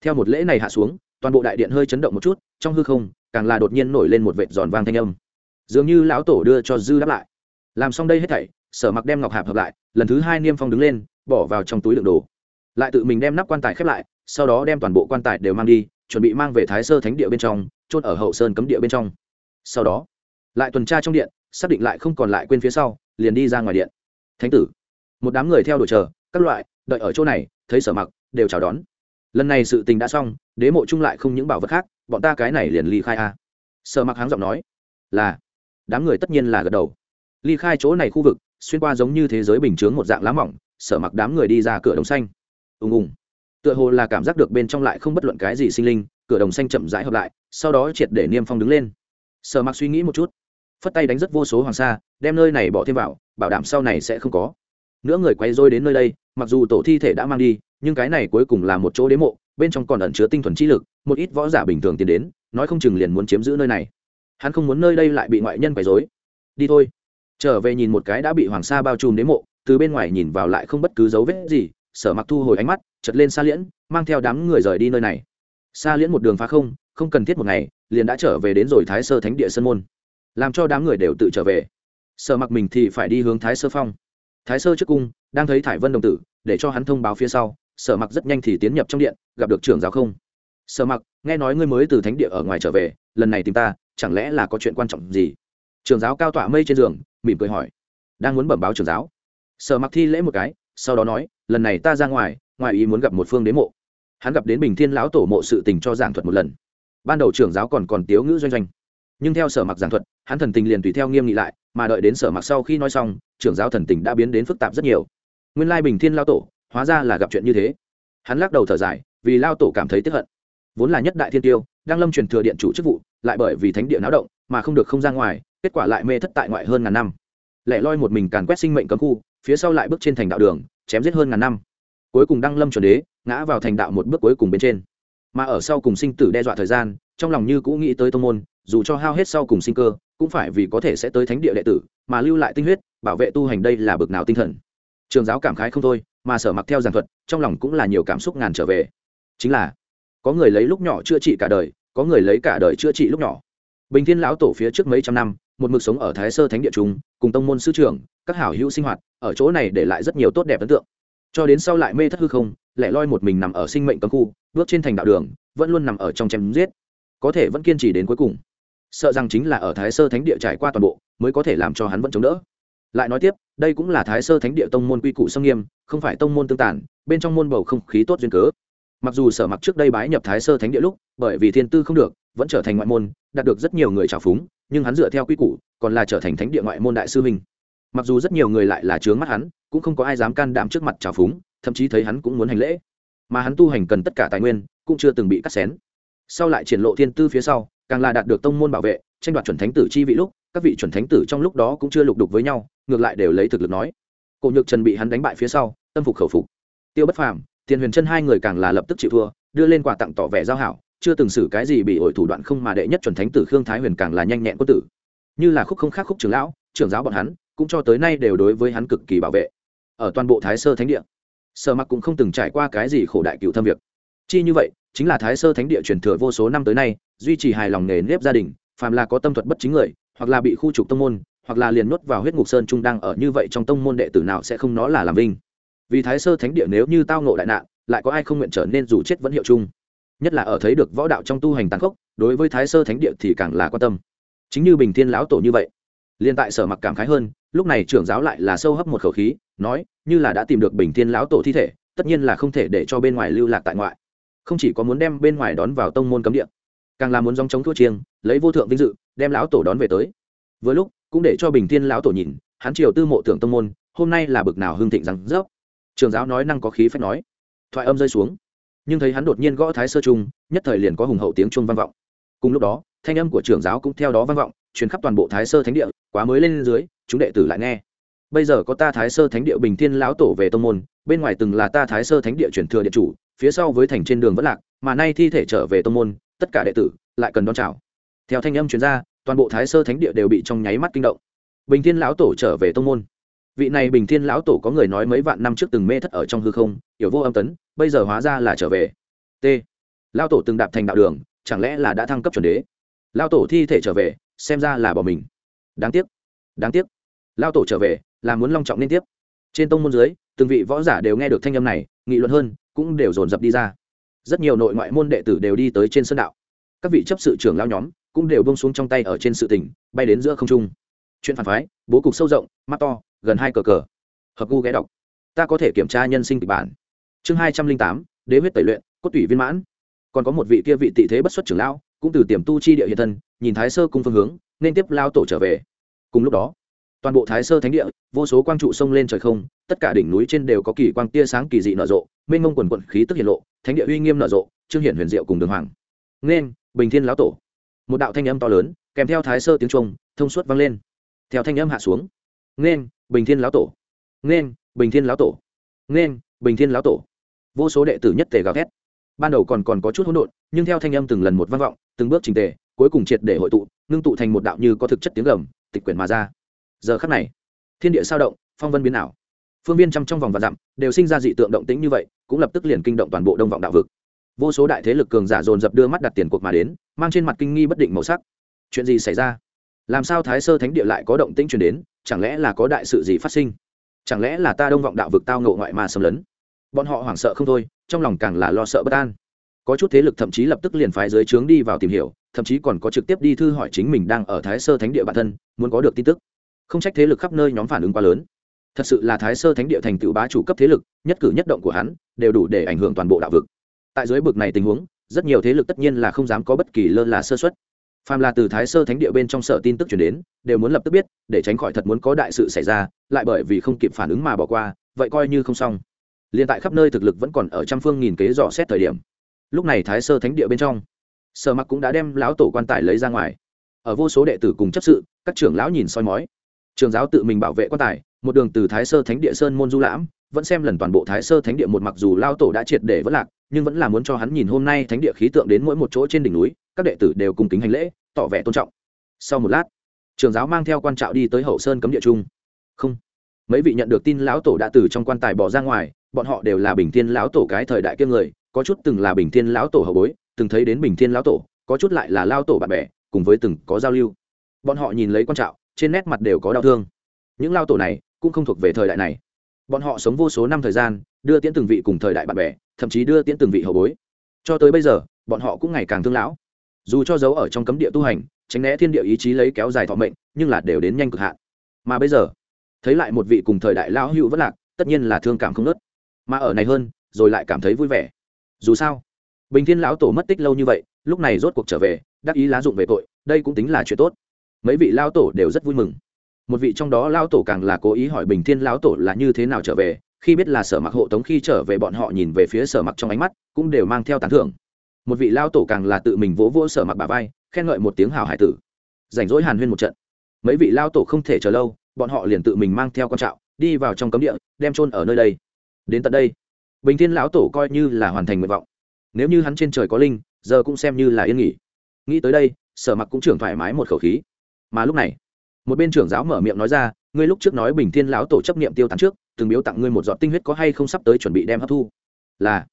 theo một lễ này hạ xuống, toàn bộ đại điện hơi chấn động một chút, trong hư không, càng là đột nhiên nổi lên một vệt giòn vang thanh âm. Dường như lão tổ đưa cho dư đáp lại. Làm xong đây hết thảy, sở mặc đem ngọc hạp hợp lại, lần thứ hai niêm phong đứng lên, bỏ vào trong túi đựng đồ lại tự mình đem nắp quan tài khép lại, sau đó đem toàn bộ quan tài đều mang đi, chuẩn bị mang về thái sơ thánh địa bên trong, chôn ở hậu sơn cấm địa bên trong. Sau đó, lại tuần tra trong điện, xác định lại không còn lại quên phía sau, liền đi ra ngoài điện. Thánh tử, một đám người theo đuổi chờ, các loại, đợi ở chỗ này, thấy sở mặc, đều chào đón. Lần này sự tình đã xong, đế mộ chung lại không những bảo vật khác, bọn ta cái này liền ly khai a. Sở mặc háng giọng nói, là, đám người tất nhiên là gật đầu. Ly khai chỗ này khu vực, xuyên qua giống như thế giới bình chướng một dạng lá mỏng, sở mặc đám người đi ra cửa đồng xanh ùng ùng. Tựa hồ là cảm giác được bên trong lại không bất luận cái gì sinh linh, cửa đồng xanh chậm rãi hợp lại, sau đó triệt để niêm phong đứng lên. Sở mặc suy nghĩ một chút, phất tay đánh rất vô số hoàng sa, đem nơi này bỏ thêm vào, bảo đảm sau này sẽ không có. Nữa người quay dôi đến nơi đây, mặc dù tổ thi thể đã mang đi, nhưng cái này cuối cùng là một chỗ đế mộ, bên trong còn ẩn chứa tinh thuần trí lực, một ít võ giả bình thường tiến đến, nói không chừng liền muốn chiếm giữ nơi này. Hắn không muốn nơi đây lại bị ngoại nhân quấy dối đi thôi. Trở về nhìn một cái đã bị hoàng sa bao trùm đế mộ, từ bên ngoài nhìn vào lại không bất cứ dấu vết gì sở mặc thu hồi ánh mắt chật lên xa liễn, mang theo đám người rời đi nơi này. Xa liễn một đường phá không không cần thiết một ngày, liền đã trở về đến rồi thái sơ thánh địa Sơn môn. Làm cho đám người đều tự trở về. Sở mặc mình thì phải đi hướng thái sơ phong. Thái sơ trước cung, đang thấy thải vân đồng tử, để cho hắn thông báo phía sau, sở mặc rất nhanh thì tiến nhập trong điện, gặp được trưởng giáo không. Sở mặc, nghe nói ngươi mới từ thánh địa ở ngoài trở về, lần này tìm ta, chẳng lẽ là có chuyện quan trọng gì? Trưởng giáo cao tọa mây trên giường, mỉm cười hỏi. Đang muốn bẩm báo trưởng giáo. Sở mặc thi lễ một cái sau đó nói, lần này ta ra ngoài ngoài ý muốn gặp một phương đế mộ. Hắn gặp đến bình thiên lão tổ mộ sự tình cho giảng thuật một lần. Ban đầu trưởng giáo còn còn tiếu ngữ doanh doanh. Nhưng theo sở mặc giảng thuật, hắn thần tình liền tùy theo nghiêm nghị lại, mà đợi đến sở mặc sau khi nói xong, trưởng giáo thần tình đã biến đến phức tạp rất nhiều. Nguyên lai bình thiên lao tổ, hóa ra là gặp chuyện như thế. Hắn lắc đầu thở dài, vì lao tổ cảm thấy tức hận. Vốn là nhất đại thiên tiêu, đang lâm truyền thừa điện chủ chức vụ, lại bởi vì thánh địa náo động, mà không được không ra ngoài, kết quả lại mê thất tại ngoại hơn ngàn năm. Lẻ loi một mình càn quét sinh mệnh cấm khu phía sau lại bước trên thành đạo đường, chém giết hơn ngàn năm. Cuối cùng đăng lâm chuẩn đế, ngã vào thành đạo một bước cuối cùng bên trên. Mà ở sau cùng sinh tử đe dọa thời gian, trong lòng như cũng nghĩ tới tông môn, dù cho hao hết sau cùng sinh cơ, cũng phải vì có thể sẽ tới thánh địa đệ tử, mà lưu lại tinh huyết, bảo vệ tu hành đây là bực nào tinh thần. Trường giáo cảm khái không thôi, mà sở mặc theo giảng thuật, trong lòng cũng là nhiều cảm xúc ngàn trở về. Chính là, có người lấy lúc nhỏ chữa trị cả đời, có người lấy cả đời chữa trị lúc nhỏ. Bình thiên lão tổ phía trước mấy trăm năm một mực sống ở thái sơ thánh địa chúng cùng tông môn sư trưởng, các hảo hữu sinh hoạt, ở chỗ này để lại rất nhiều tốt đẹp ấn tượng. Cho đến sau lại mê thất hư không, lẻ loi một mình nằm ở sinh mệnh cấm khu, bước trên thành đạo đường, vẫn luôn nằm ở trong chém giết. Có thể vẫn kiên trì đến cuối cùng. Sợ rằng chính là ở thái sơ thánh địa trải qua toàn bộ, mới có thể làm cho hắn vẫn chống đỡ. Lại nói tiếp, đây cũng là thái sơ thánh địa tông môn quy củ sông nghiêm, không phải tông môn tương tản bên trong môn bầu không khí tốt duyên cớ. Mặc dù sở mặc trước đây bái nhập thái sơ thánh địa lúc, bởi vì thiên tư không được vẫn trở thành ngoại môn, đạt được rất nhiều người trào phúng, nhưng hắn dựa theo quy củ, còn là trở thành thánh địa ngoại môn đại sư minh mặc dù rất nhiều người lại là chướng mắt hắn, cũng không có ai dám can đảm trước mặt trào phúng, thậm chí thấy hắn cũng muốn hành lễ. Mà hắn tu hành cần tất cả tài nguyên, cũng chưa từng bị cắt xén. Sau lại triển lộ thiên tư phía sau, càng là đạt được tông môn bảo vệ, tranh đoạt chuẩn thánh tử chi vị lúc, các vị chuẩn thánh tử trong lúc đó cũng chưa lục đục với nhau, ngược lại đều lấy thực lực nói. Cổ nhược trần bị hắn đánh bại phía sau, tâm phục khẩu phục. Tiêu bất phàm, tiền huyền chân hai người càng là lập tức chịu thua, đưa lên quà tặng tỏ vẻ giao hảo chưa từng xử cái gì bị ổi thủ đoạn không mà đệ nhất chuẩn thánh tử khương thái huyền càng là nhanh nhẹn quân tử. Như là khúc không khác khúc trưởng lão, trưởng giáo bọn hắn, cũng cho tới nay đều đối với hắn cực kỳ bảo vệ. Ở toàn bộ thái sơ thánh địa, sở mặc cũng không từng trải qua cái gì khổ đại cựu thâm việc. Chi như vậy, chính là thái sơ thánh địa truyền thừa vô số năm tới nay, duy trì hài lòng nghề nếp gia đình, phàm là có tâm thuật bất chính người, hoặc là bị khu trục tông môn, hoặc là liền nuốt vào huyết ngục sơn trung đang ở như vậy trong tông môn đệ tử nào sẽ không nó là làm vinh. Vì thái sơ thánh địa nếu như tao ngộ đại nạn, lại có ai không nguyện trở nên dù chết vẫn hiệu chung? Nhất là ở thấy được võ đạo trong tu hành tàn khốc, đối với thái sơ thánh địa thì càng là quan tâm. Chính như bình thiên lão tổ như vậy liên tại sở mặc cảm khái hơn, lúc này trưởng giáo lại là sâu hấp một khẩu khí, nói, như là đã tìm được bình thiên lão tổ thi thể, tất nhiên là không thể để cho bên ngoài lưu lạc tại ngoại. Không chỉ có muốn đem bên ngoài đón vào tông môn cấm địa, càng là muốn dòng chống thua chiêng, lấy vô thượng vinh dự, đem lão tổ đón về tới. Vừa lúc, cũng để cho bình thiên lão tổ nhìn, hắn triều tư mộ tưởng tông môn, hôm nay là bực nào hương thịnh rằng dốc trường giáo nói năng có khí phách nói. Thoại âm rơi xuống nhưng thấy hắn đột nhiên gõ thái sơ trung, nhất thời liền có hùng hậu tiếng chuông vang vọng. Cùng lúc đó, thanh âm của trưởng giáo cũng theo đó vang vọng, truyền khắp toàn bộ thái sơ thánh địa, quá mới lên dưới, chúng đệ tử lại nghe. Bây giờ có ta thái sơ thánh địa bình thiên lão tổ về tông môn, bên ngoài từng là ta thái sơ thánh địa chuyển thừa địa chủ, phía sau với thành trên đường vẫn lạc, mà nay thi thể trở về tông môn, tất cả đệ tử lại cần đón chào. Theo thanh âm chuyên gia toàn bộ thái sơ thánh địa đều bị trong nháy mắt kinh động. Bình thiên lão tổ trở về tông môn vị này bình thiên lão tổ có người nói mấy vạn năm trước từng mê thất ở trong hư không, hiểu vô âm tấn, bây giờ hóa ra là trở về. T. Lão tổ từng đạp thành đạo đường, chẳng lẽ là đã thăng cấp chuẩn đế? Lão tổ thi thể trở về, xem ra là bỏ mình. Đáng tiếc đáng tiếc. Lão tổ trở về, là muốn long trọng liên tiếp. Trên tông môn dưới, từng vị võ giả đều nghe được thanh âm này, nghị luận hơn, cũng đều dồn dập đi ra. Rất nhiều nội ngoại môn đệ tử đều đi tới trên sân đạo. Các vị chấp sự trưởng lao nhóm, cũng đều bông xuống trong tay ở trên sự tỉnh, bay đến giữa không trung chuyện phản phái, bố cục sâu rộng, mắt to, gần hai cờ cờ. Hợp gu ghé đọc. Ta có thể kiểm tra nhân sinh kịch bản. Chương hai trăm linh tám, đế huyết tẩy luyện, cốt tủy viên mãn. Còn có một vị kia vị tị thế bất xuất trưởng lão, cũng từ tiềm tu chi địa hiện thân, nhìn thái sơ cung phương hướng, nên tiếp lao tổ trở về. Cùng lúc đó, toàn bộ thái sơ thánh địa, vô số quang trụ sông lên trời không, tất cả đỉnh núi trên đều có kỳ quang tia sáng kỳ dị nở rộ, mênh mông quần quận khí tức hiện lộ, thánh địa uy nghiêm nở rộ trương hiển huyền diệu cùng đường hoàng. Nên, bình thiên lão tổ. Một đạo thanh âm to lớn, kèm theo thái sơ tiếng trung thông suốt vang lên theo thanh âm hạ xuống. Nên bình thiên lão tổ. Nên bình thiên lão tổ. Nên bình thiên lão tổ. Vô số đệ tử nhất tề gào thét. Ban đầu còn còn có chút hỗn độn, nhưng theo thanh âm từng lần một vang vọng, từng bước trình tề, cuối cùng triệt để hội tụ, ngưng tụ thành một đạo như có thực chất tiếng gầm, tịch quyển mà ra. Giờ khắc này, thiên địa sao động, phong vân biến ảo. Phương viên trăm trong vòng và dặm, đều sinh ra dị tượng động tĩnh như vậy, cũng lập tức liền kinh động toàn bộ đông vọng đạo vực. Vô số đại thế lực cường giả dồn dập đưa mắt đặt tiền cuộc mà đến, mang trên mặt kinh nghi bất định màu sắc. Chuyện gì xảy ra? Làm sao thái sơ thánh địa lại có động tĩnh truyền đến? Chẳng lẽ là có đại sự gì phát sinh? Chẳng lẽ là ta đông vọng đạo vực tao ngộ ngoại ma xâm lấn? Bọn họ hoảng sợ không thôi, trong lòng càng là lo sợ bất an. Có chút thế lực thậm chí lập tức liền phái dưới trướng đi vào tìm hiểu, thậm chí còn có trực tiếp đi thư hỏi chính mình đang ở thái sơ thánh địa bản thân, muốn có được tin tức. Không trách thế lực khắp nơi nhóm phản ứng quá lớn. Thật sự là thái sơ thánh địa thành tựu bá chủ cấp thế lực, nhất cử nhất động của hắn, đều đủ để ảnh hưởng toàn bộ đạo vực. Tại dưới bực này tình huống, rất nhiều thế lực tất nhiên là không dám có bất kỳ lơ là sơ xuất phàm là từ thái sơ thánh địa bên trong sở tin tức chuyển đến, đều muốn lập tức biết, để tránh khỏi thật muốn có đại sự xảy ra, lại bởi vì không kịp phản ứng mà bỏ qua, vậy coi như không xong. Liền tại khắp nơi thực lực vẫn còn ở trăm phương nghìn kế dò xét thời điểm. Lúc này thái sơ thánh địa bên trong, sở mặc cũng đã đem lão tổ quan tài lấy ra ngoài. Ở vô số đệ tử cùng chấp sự, các trưởng lão nhìn soi mói. Trường giáo tự mình bảo vệ quan tài, một đường từ thái sơ thánh địa sơn môn du lãm vẫn xem lần toàn bộ thái sơ thánh địa một mặc dù lao tổ đã triệt để vất lạc, nhưng vẫn là muốn cho hắn nhìn hôm nay thánh địa khí tượng đến mỗi một chỗ trên đỉnh núi, các đệ tử đều cùng kính hành lễ, tỏ vẻ tôn trọng. Sau một lát, trường giáo mang theo quan trạo đi tới hậu sơn cấm địa trung. Không. Mấy vị nhận được tin lão tổ đã từ trong quan tài bỏ ra ngoài, bọn họ đều là bình thiên lão tổ cái thời đại kia người, có chút từng là bình thiên lão tổ hậu bối, từng thấy đến bình thiên lão tổ, có chút lại là lao tổ bạn bè, cùng với từng có giao lưu. Bọn họ nhìn lấy quan trạo, trên nét mặt đều có đau thương. Những lao tổ này cũng không thuộc về thời đại này bọn họ sống vô số năm thời gian, đưa tiễn từng vị cùng thời đại bạn bè, thậm chí đưa tiễn từng vị hậu bối. Cho tới bây giờ, bọn họ cũng ngày càng thương lão. Dù cho giấu ở trong cấm địa tu hành, tránh né thiên địa ý chí lấy kéo dài thọ mệnh, nhưng là đều đến nhanh cực hạn. Mà bây giờ, thấy lại một vị cùng thời đại lão hữu vẫn lạc, tất nhiên là thương cảm không nớt mà ở này hơn, rồi lại cảm thấy vui vẻ. Dù sao, bình thiên lão tổ mất tích lâu như vậy, lúc này rốt cuộc trở về, đắc ý lá dụng về tội, đây cũng tính là chuyện tốt. Mấy vị lao tổ đều rất vui mừng một vị trong đó lao tổ càng là cố ý hỏi bình thiên lão tổ là như thế nào trở về, khi biết là sở mặc hộ tống khi trở về bọn họ nhìn về phía sở mặc trong ánh mắt cũng đều mang theo tán thưởng. Một vị lao tổ càng là tự mình vỗ vỗ sở mặc bà vai, khen ngợi một tiếng hào hải tử. Rảnh rỗi hàn huyên một trận. Mấy vị lao tổ không thể chờ lâu, bọn họ liền tự mình mang theo con trạo, đi vào trong cấm địa, đem trôn ở nơi đây. Đến tận đây, bình thiên lão tổ coi như là hoàn thành nguyện vọng. Nếu như hắn trên trời có linh, giờ cũng xem như là yên nghỉ. Nghĩ tới đây, sở mặc cũng trưởng thoải mái một khẩu khí. Mà lúc này một bên trưởng giáo mở miệng nói ra, ngươi lúc trước nói bình thiên lão tổ chấp niệm tiêu tán trước, từng biếu tặng ngươi một giọt tinh huyết có hay không sắp tới chuẩn bị đem hấp thu. Là.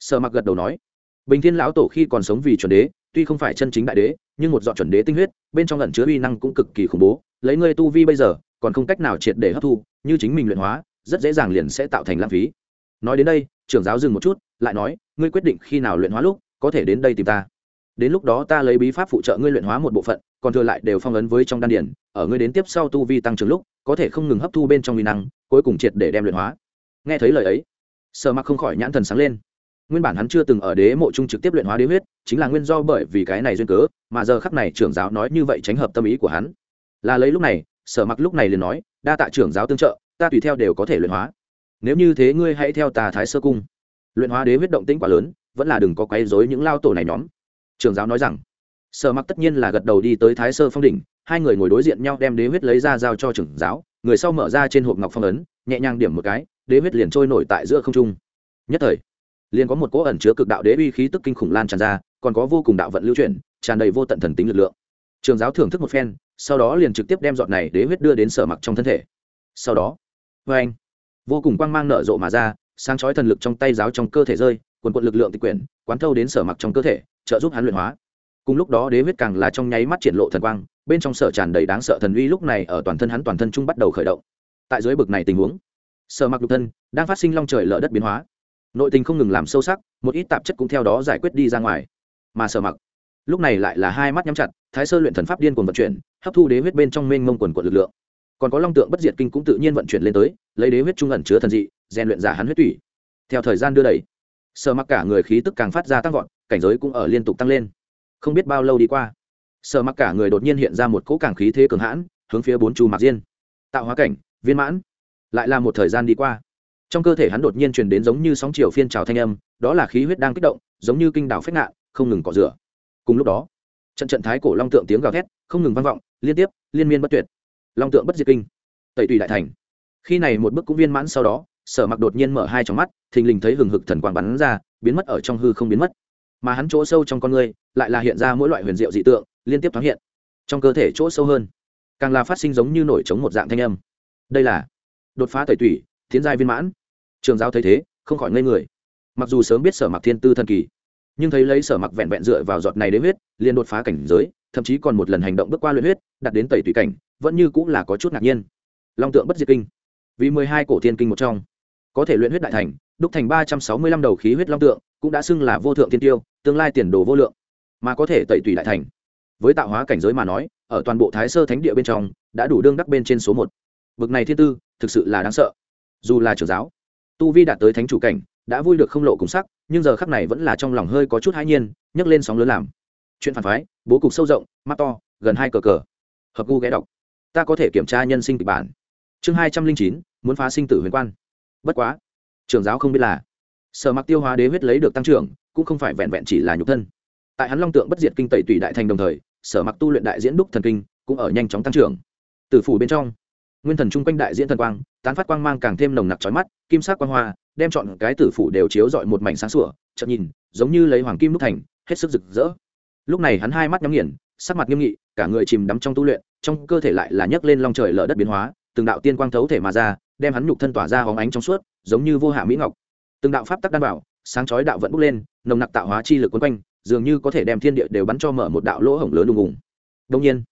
Sở mặc gật đầu nói. Bình thiên lão tổ khi còn sống vì chuẩn đế, tuy không phải chân chính đại đế, nhưng một giọt chuẩn đế tinh huyết, bên trong lẩn chứa uy năng cũng cực kỳ khủng bố, lấy ngươi tu vi bây giờ, còn không cách nào triệt để hấp thu, như chính mình luyện hóa, rất dễ dàng liền sẽ tạo thành lãng phí. Nói đến đây, trưởng giáo dừng một chút, lại nói, ngươi quyết định khi nào luyện hóa lúc, có thể đến đây tìm ta đến lúc đó ta lấy bí pháp phụ trợ ngươi luyện hóa một bộ phận, còn thừa lại đều phong ấn với trong đan điển ở ngươi đến tiếp sau tu vi tăng trưởng lúc, có thể không ngừng hấp thu bên trong nguy năng, cuối cùng triệt để đem luyện hóa. Nghe thấy lời ấy, sở mặc không khỏi nhãn thần sáng lên. Nguyên bản hắn chưa từng ở đế mộ trung trực tiếp luyện hóa đế huyết, chính là nguyên do bởi vì cái này duyên cớ, mà giờ khắc này trưởng giáo nói như vậy tránh hợp tâm ý của hắn. Là lấy lúc này, sở mặc lúc này liền nói, đa tạ trưởng giáo tương trợ, ta tùy theo đều có thể luyện hóa. Nếu như thế ngươi hãy theo tà thái sơ cung. Luyện hóa đế huyết động tĩnh quá lớn, vẫn là đừng có quấy rối những lao tổ này nhóm. Trường giáo nói rằng, sở mặc tất nhiên là gật đầu đi tới thái sơ phong đỉnh, hai người ngồi đối diện nhau đem đế huyết lấy ra giao cho trưởng giáo, người sau mở ra trên hộp ngọc phong ấn, nhẹ nhàng điểm một cái, đế huyết liền trôi nổi tại giữa không trung. Nhất thời, liền có một cỗ ẩn chứa cực đạo đế uy khí tức kinh khủng lan tràn ra, còn có vô cùng đạo vận lưu chuyển, tràn đầy vô tận thần tính lực lượng. Trường giáo thưởng thức một phen, sau đó liền trực tiếp đem dọn này đế huyết đưa đến sở mặc trong thân thể. Sau đó vê anh, vô cùng quang mang nở rộ mà ra, sáng chói thần lực trong tay giáo trong cơ thể rơi, quần quận lực lượng tịch quyển, quán thâu đến sở mặc trong cơ thể trợ giúp hắn luyện hóa. Cùng lúc đó đế huyết càng là trong nháy mắt triển lộ thần quang, bên trong sở tràn đầy đáng sợ thần uy lúc này ở toàn thân hắn toàn thân trung bắt đầu khởi động. Tại dưới bực này tình huống, sở mặc lục thân đang phát sinh long trời lở đất biến hóa. Nội tình không ngừng làm sâu sắc, một ít tạp chất cũng theo đó giải quyết đi ra ngoài. Mà sở mặc, lúc này lại là hai mắt nhắm chặt, thái sơ luyện thần pháp điên cuồng vận chuyển, hấp thu đế huyết bên trong mênh mông quần quận lực lượng. Còn có long tượng bất diệt kinh cũng tự nhiên vận chuyển lên tới, lấy đế huyết trung ẩn chứa thần dị, rèn luyện giả hắn huyết tủy. Theo thời gian đưa đẩy sở mặc cả người khí tức càng phát ra tăng vọt, cảnh giới cũng ở liên tục tăng lên. Không biết bao lâu đi qua, sở mặc cả người đột nhiên hiện ra một cỗ càng khí thế cường hãn, hướng phía bốn chu mặc diên. Tạo hóa cảnh, viên mãn. Lại là một thời gian đi qua. Trong cơ thể hắn đột nhiên truyền đến giống như sóng chiều phiên trào thanh âm, đó là khí huyết đang kích động, giống như kinh đảo phách ngạn, không ngừng cọ rửa. Cùng lúc đó, trận trận thái cổ long tượng tiếng gào thét, không ngừng vang vọng, liên tiếp, liên miên bất tuyệt. Long tượng bất diệt kinh. Tẩy tùy đại thành. Khi này một bước cũng viên mãn sau đó sở mặc đột nhiên mở hai trong mắt, thình lình thấy hừng hực thần quang bắn ra, biến mất ở trong hư không biến mất. Mà hắn chỗ sâu trong con người, lại là hiện ra mỗi loại huyền diệu dị tượng, liên tiếp thoáng hiện. Trong cơ thể chỗ sâu hơn, càng là phát sinh giống như nổi trống một dạng thanh âm. Đây là đột phá tẩy tủy thiến giai viên mãn. Trường giáo thấy thế, không khỏi ngây người. Mặc dù sớm biết sở mặc thiên tư thần kỳ, nhưng thấy lấy sở mặc vẹn vẹn dựa vào giọt này đến huyết, liền đột phá cảnh giới, thậm chí còn một lần hành động bước qua luyện huyết đặt đến tẩy tủy cảnh, vẫn như cũng là có chút ngạc nhiên. Long tượng bất diệt kinh. Vì mười hai cổ thiên kinh một trong có thể luyện huyết đại thành, đúc thành ba trăm sáu mươi lăm đầu khí huyết long tượng, cũng đã xưng là vô thượng thiên tiêu, tương lai tiền đồ vô lượng, mà có thể tẩy tùy đại thành. Với tạo hóa cảnh giới mà nói, ở toàn bộ thái sơ thánh địa bên trong, đã đủ đương đắc bên trên số một. Vực này thiên tư, thực sự là đáng sợ. Dù là trưởng giáo, tu vi đạt tới thánh chủ cảnh, đã vui được không lộ cùng sắc, nhưng giờ khắc này vẫn là trong lòng hơi có chút hãi nhiên, nhấc lên sóng lớn làm. Chuyện phản phái, bố cục sâu rộng, mắt to, gần hai cờ cờ. Hợp gu ghé đọc. Ta có thể kiểm tra nhân sinh kịch bản. Chương hai trăm linh chín, muốn phá sinh tử huyền quan bất quá trường giáo không biết là, sở mặc tiêu hóa đế huyết lấy được tăng trưởng, cũng không phải vẹn vẹn chỉ là nhục thân. Tại hắn long tượng bất diệt kinh tẩy tùy đại thành đồng thời, sở mặc tu luyện đại diễn đúc thần kinh, cũng ở nhanh chóng tăng trưởng. Từ phủ bên trong, nguyên thần chung quanh đại diễn thần quang, tán phát quang mang càng thêm nồng nặc trói mắt, kim sắc quang hoa, đem chọn cái tử phủ đều chiếu dọi một mảnh sáng sủa chậm nhìn, giống như lấy hoàng kim đúc thành, hết sức rực rỡ. Lúc này hắn hai mắt nhắm nghiền, sắc mặt nghiêm nghị, cả người chìm đắm trong tu luyện, trong cơ thể lại là nhấc lên long trời lở đất biến hóa từng đạo tiên quang thấu thể mà ra, đem hắn nhục thân tỏa ra hóng ánh trong suốt, giống như vô hạ mỹ ngọc. Từng đạo pháp tắc đan bảo, sáng chói đạo vẫn bốc lên, nồng nặc tạo hóa chi lực quấn quanh, dường như có thể đem thiên địa đều bắn cho mở một đạo lỗ hổng lớn đùng ùng đông nhiên,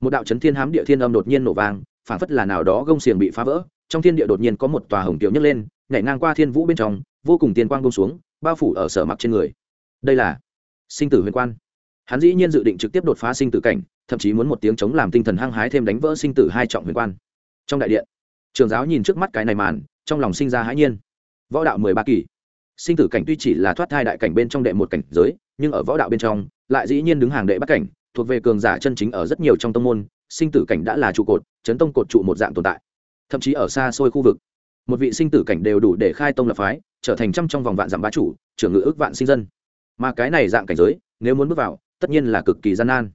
một đạo chấn thiên hám địa thiên âm đột nhiên nổ vang, phản phất là nào đó gông xiềng bị phá vỡ, trong thiên địa đột nhiên có một tòa hồng kiều nhấc lên, nhảy ngang qua thiên vũ bên trong, vô cùng tiên quang bông xuống, bao phủ ở sở mặc trên người. Đây là sinh tử huyền quan. Hắn dĩ nhiên dự định trực tiếp đột phá sinh tử cảnh, thậm chí muốn một tiếng chống làm tinh thần hăng hái thêm đánh vỡ sinh tử hai trọng huyền quan trong đại điện. Trường giáo nhìn trước mắt cái này màn, trong lòng sinh ra hãi nhiên. Võ đạo mười ba kỳ. Sinh tử cảnh tuy chỉ là thoát thai đại cảnh bên trong đệ một cảnh giới, nhưng ở võ đạo bên trong, lại dĩ nhiên đứng hàng đệ bắt cảnh, thuộc về cường giả chân chính ở rất nhiều trong tông môn, sinh tử cảnh đã là trụ cột, chấn tông cột trụ một dạng tồn tại. Thậm chí ở xa xôi khu vực, một vị sinh tử cảnh đều đủ để khai tông lập phái, trở thành trăm trong vòng vạn dặm bá chủ, trưởng ngự ước vạn sinh dân. Mà cái này dạng cảnh giới, nếu muốn bước vào, tất nhiên là cực kỳ gian nan.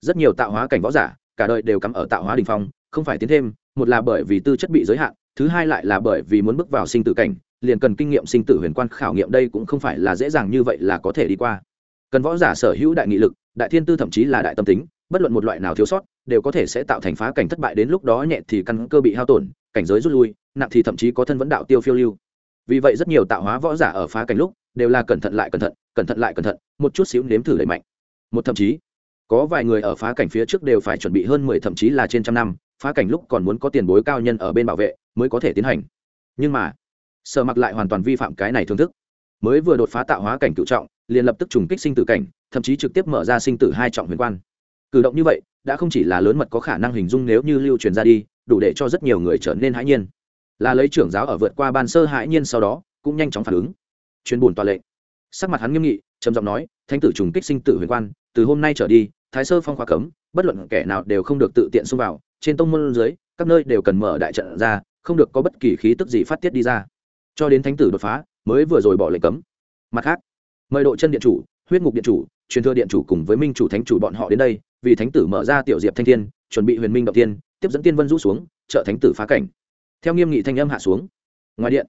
Rất nhiều tạo hóa cảnh võ giả, cả đời đều cắm ở tạo hóa đình phong, không phải tiến thêm một là bởi vì tư chất bị giới hạn, thứ hai lại là bởi vì muốn bước vào sinh tử cảnh, liền cần kinh nghiệm sinh tử huyền quan khảo nghiệm đây cũng không phải là dễ dàng như vậy là có thể đi qua. Cần võ giả sở hữu đại nghị lực, đại thiên tư thậm chí là đại tâm tính, bất luận một loại nào thiếu sót, đều có thể sẽ tạo thành phá cảnh thất bại đến lúc đó nhẹ thì căn cơ bị hao tổn, cảnh giới rút lui, nặng thì thậm chí có thân vẫn đạo tiêu phiêu lưu. Vì vậy rất nhiều tạo hóa võ giả ở phá cảnh lúc, đều là cẩn thận lại cẩn thận cẩn thận lại cẩn thận, một chút xíu nếm thử đẩy mạnh. Một thậm chí, có vài người ở phá cảnh phía trước đều phải chuẩn bị hơn mười thậm chí là trên trăm năm phá cảnh lúc còn muốn có tiền bối cao nhân ở bên bảo vệ mới có thể tiến hành. Nhưng mà, sở mặc lại hoàn toàn vi phạm cái này thưởng thức. Mới vừa đột phá tạo hóa cảnh cựu trọng, liền lập tức trùng kích sinh tử cảnh, thậm chí trực tiếp mở ra sinh tử hai trọng huyền quan. Cử động như vậy, đã không chỉ là lớn mật có khả năng hình dung nếu như lưu truyền ra đi, đủ để cho rất nhiều người trở nên hãi nhiên. Là lấy trưởng giáo ở vượt qua ban sơ hãi nhiên sau đó, cũng nhanh chóng phản ứng. Chuyên buồn tòa lệnh. Sắc mặt hắn nghiêm nghị, trầm giọng nói, thánh tử trùng kích sinh tử huyền quan, từ hôm nay trở đi, thái sơ phong khóa cấm, bất luận kẻ nào đều không được tự tiện xông vào trên tông môn dưới, các nơi đều cần mở đại trận ra, không được có bất kỳ khí tức gì phát tiết đi ra. Cho đến thánh tử đột phá, mới vừa rồi bỏ lệnh cấm. Mặt khác, mời độ chân điện chủ, huyết ngục điện chủ, truyền thừa điện chủ cùng với minh chủ thánh chủ bọn họ đến đây, vì thánh tử mở ra tiểu diệp thanh thiên, chuẩn bị huyền minh động tiên tiếp dẫn tiên vân rũ xuống, trợ thánh tử phá cảnh. Theo nghiêm nghị thanh âm hạ xuống. Ngoài điện,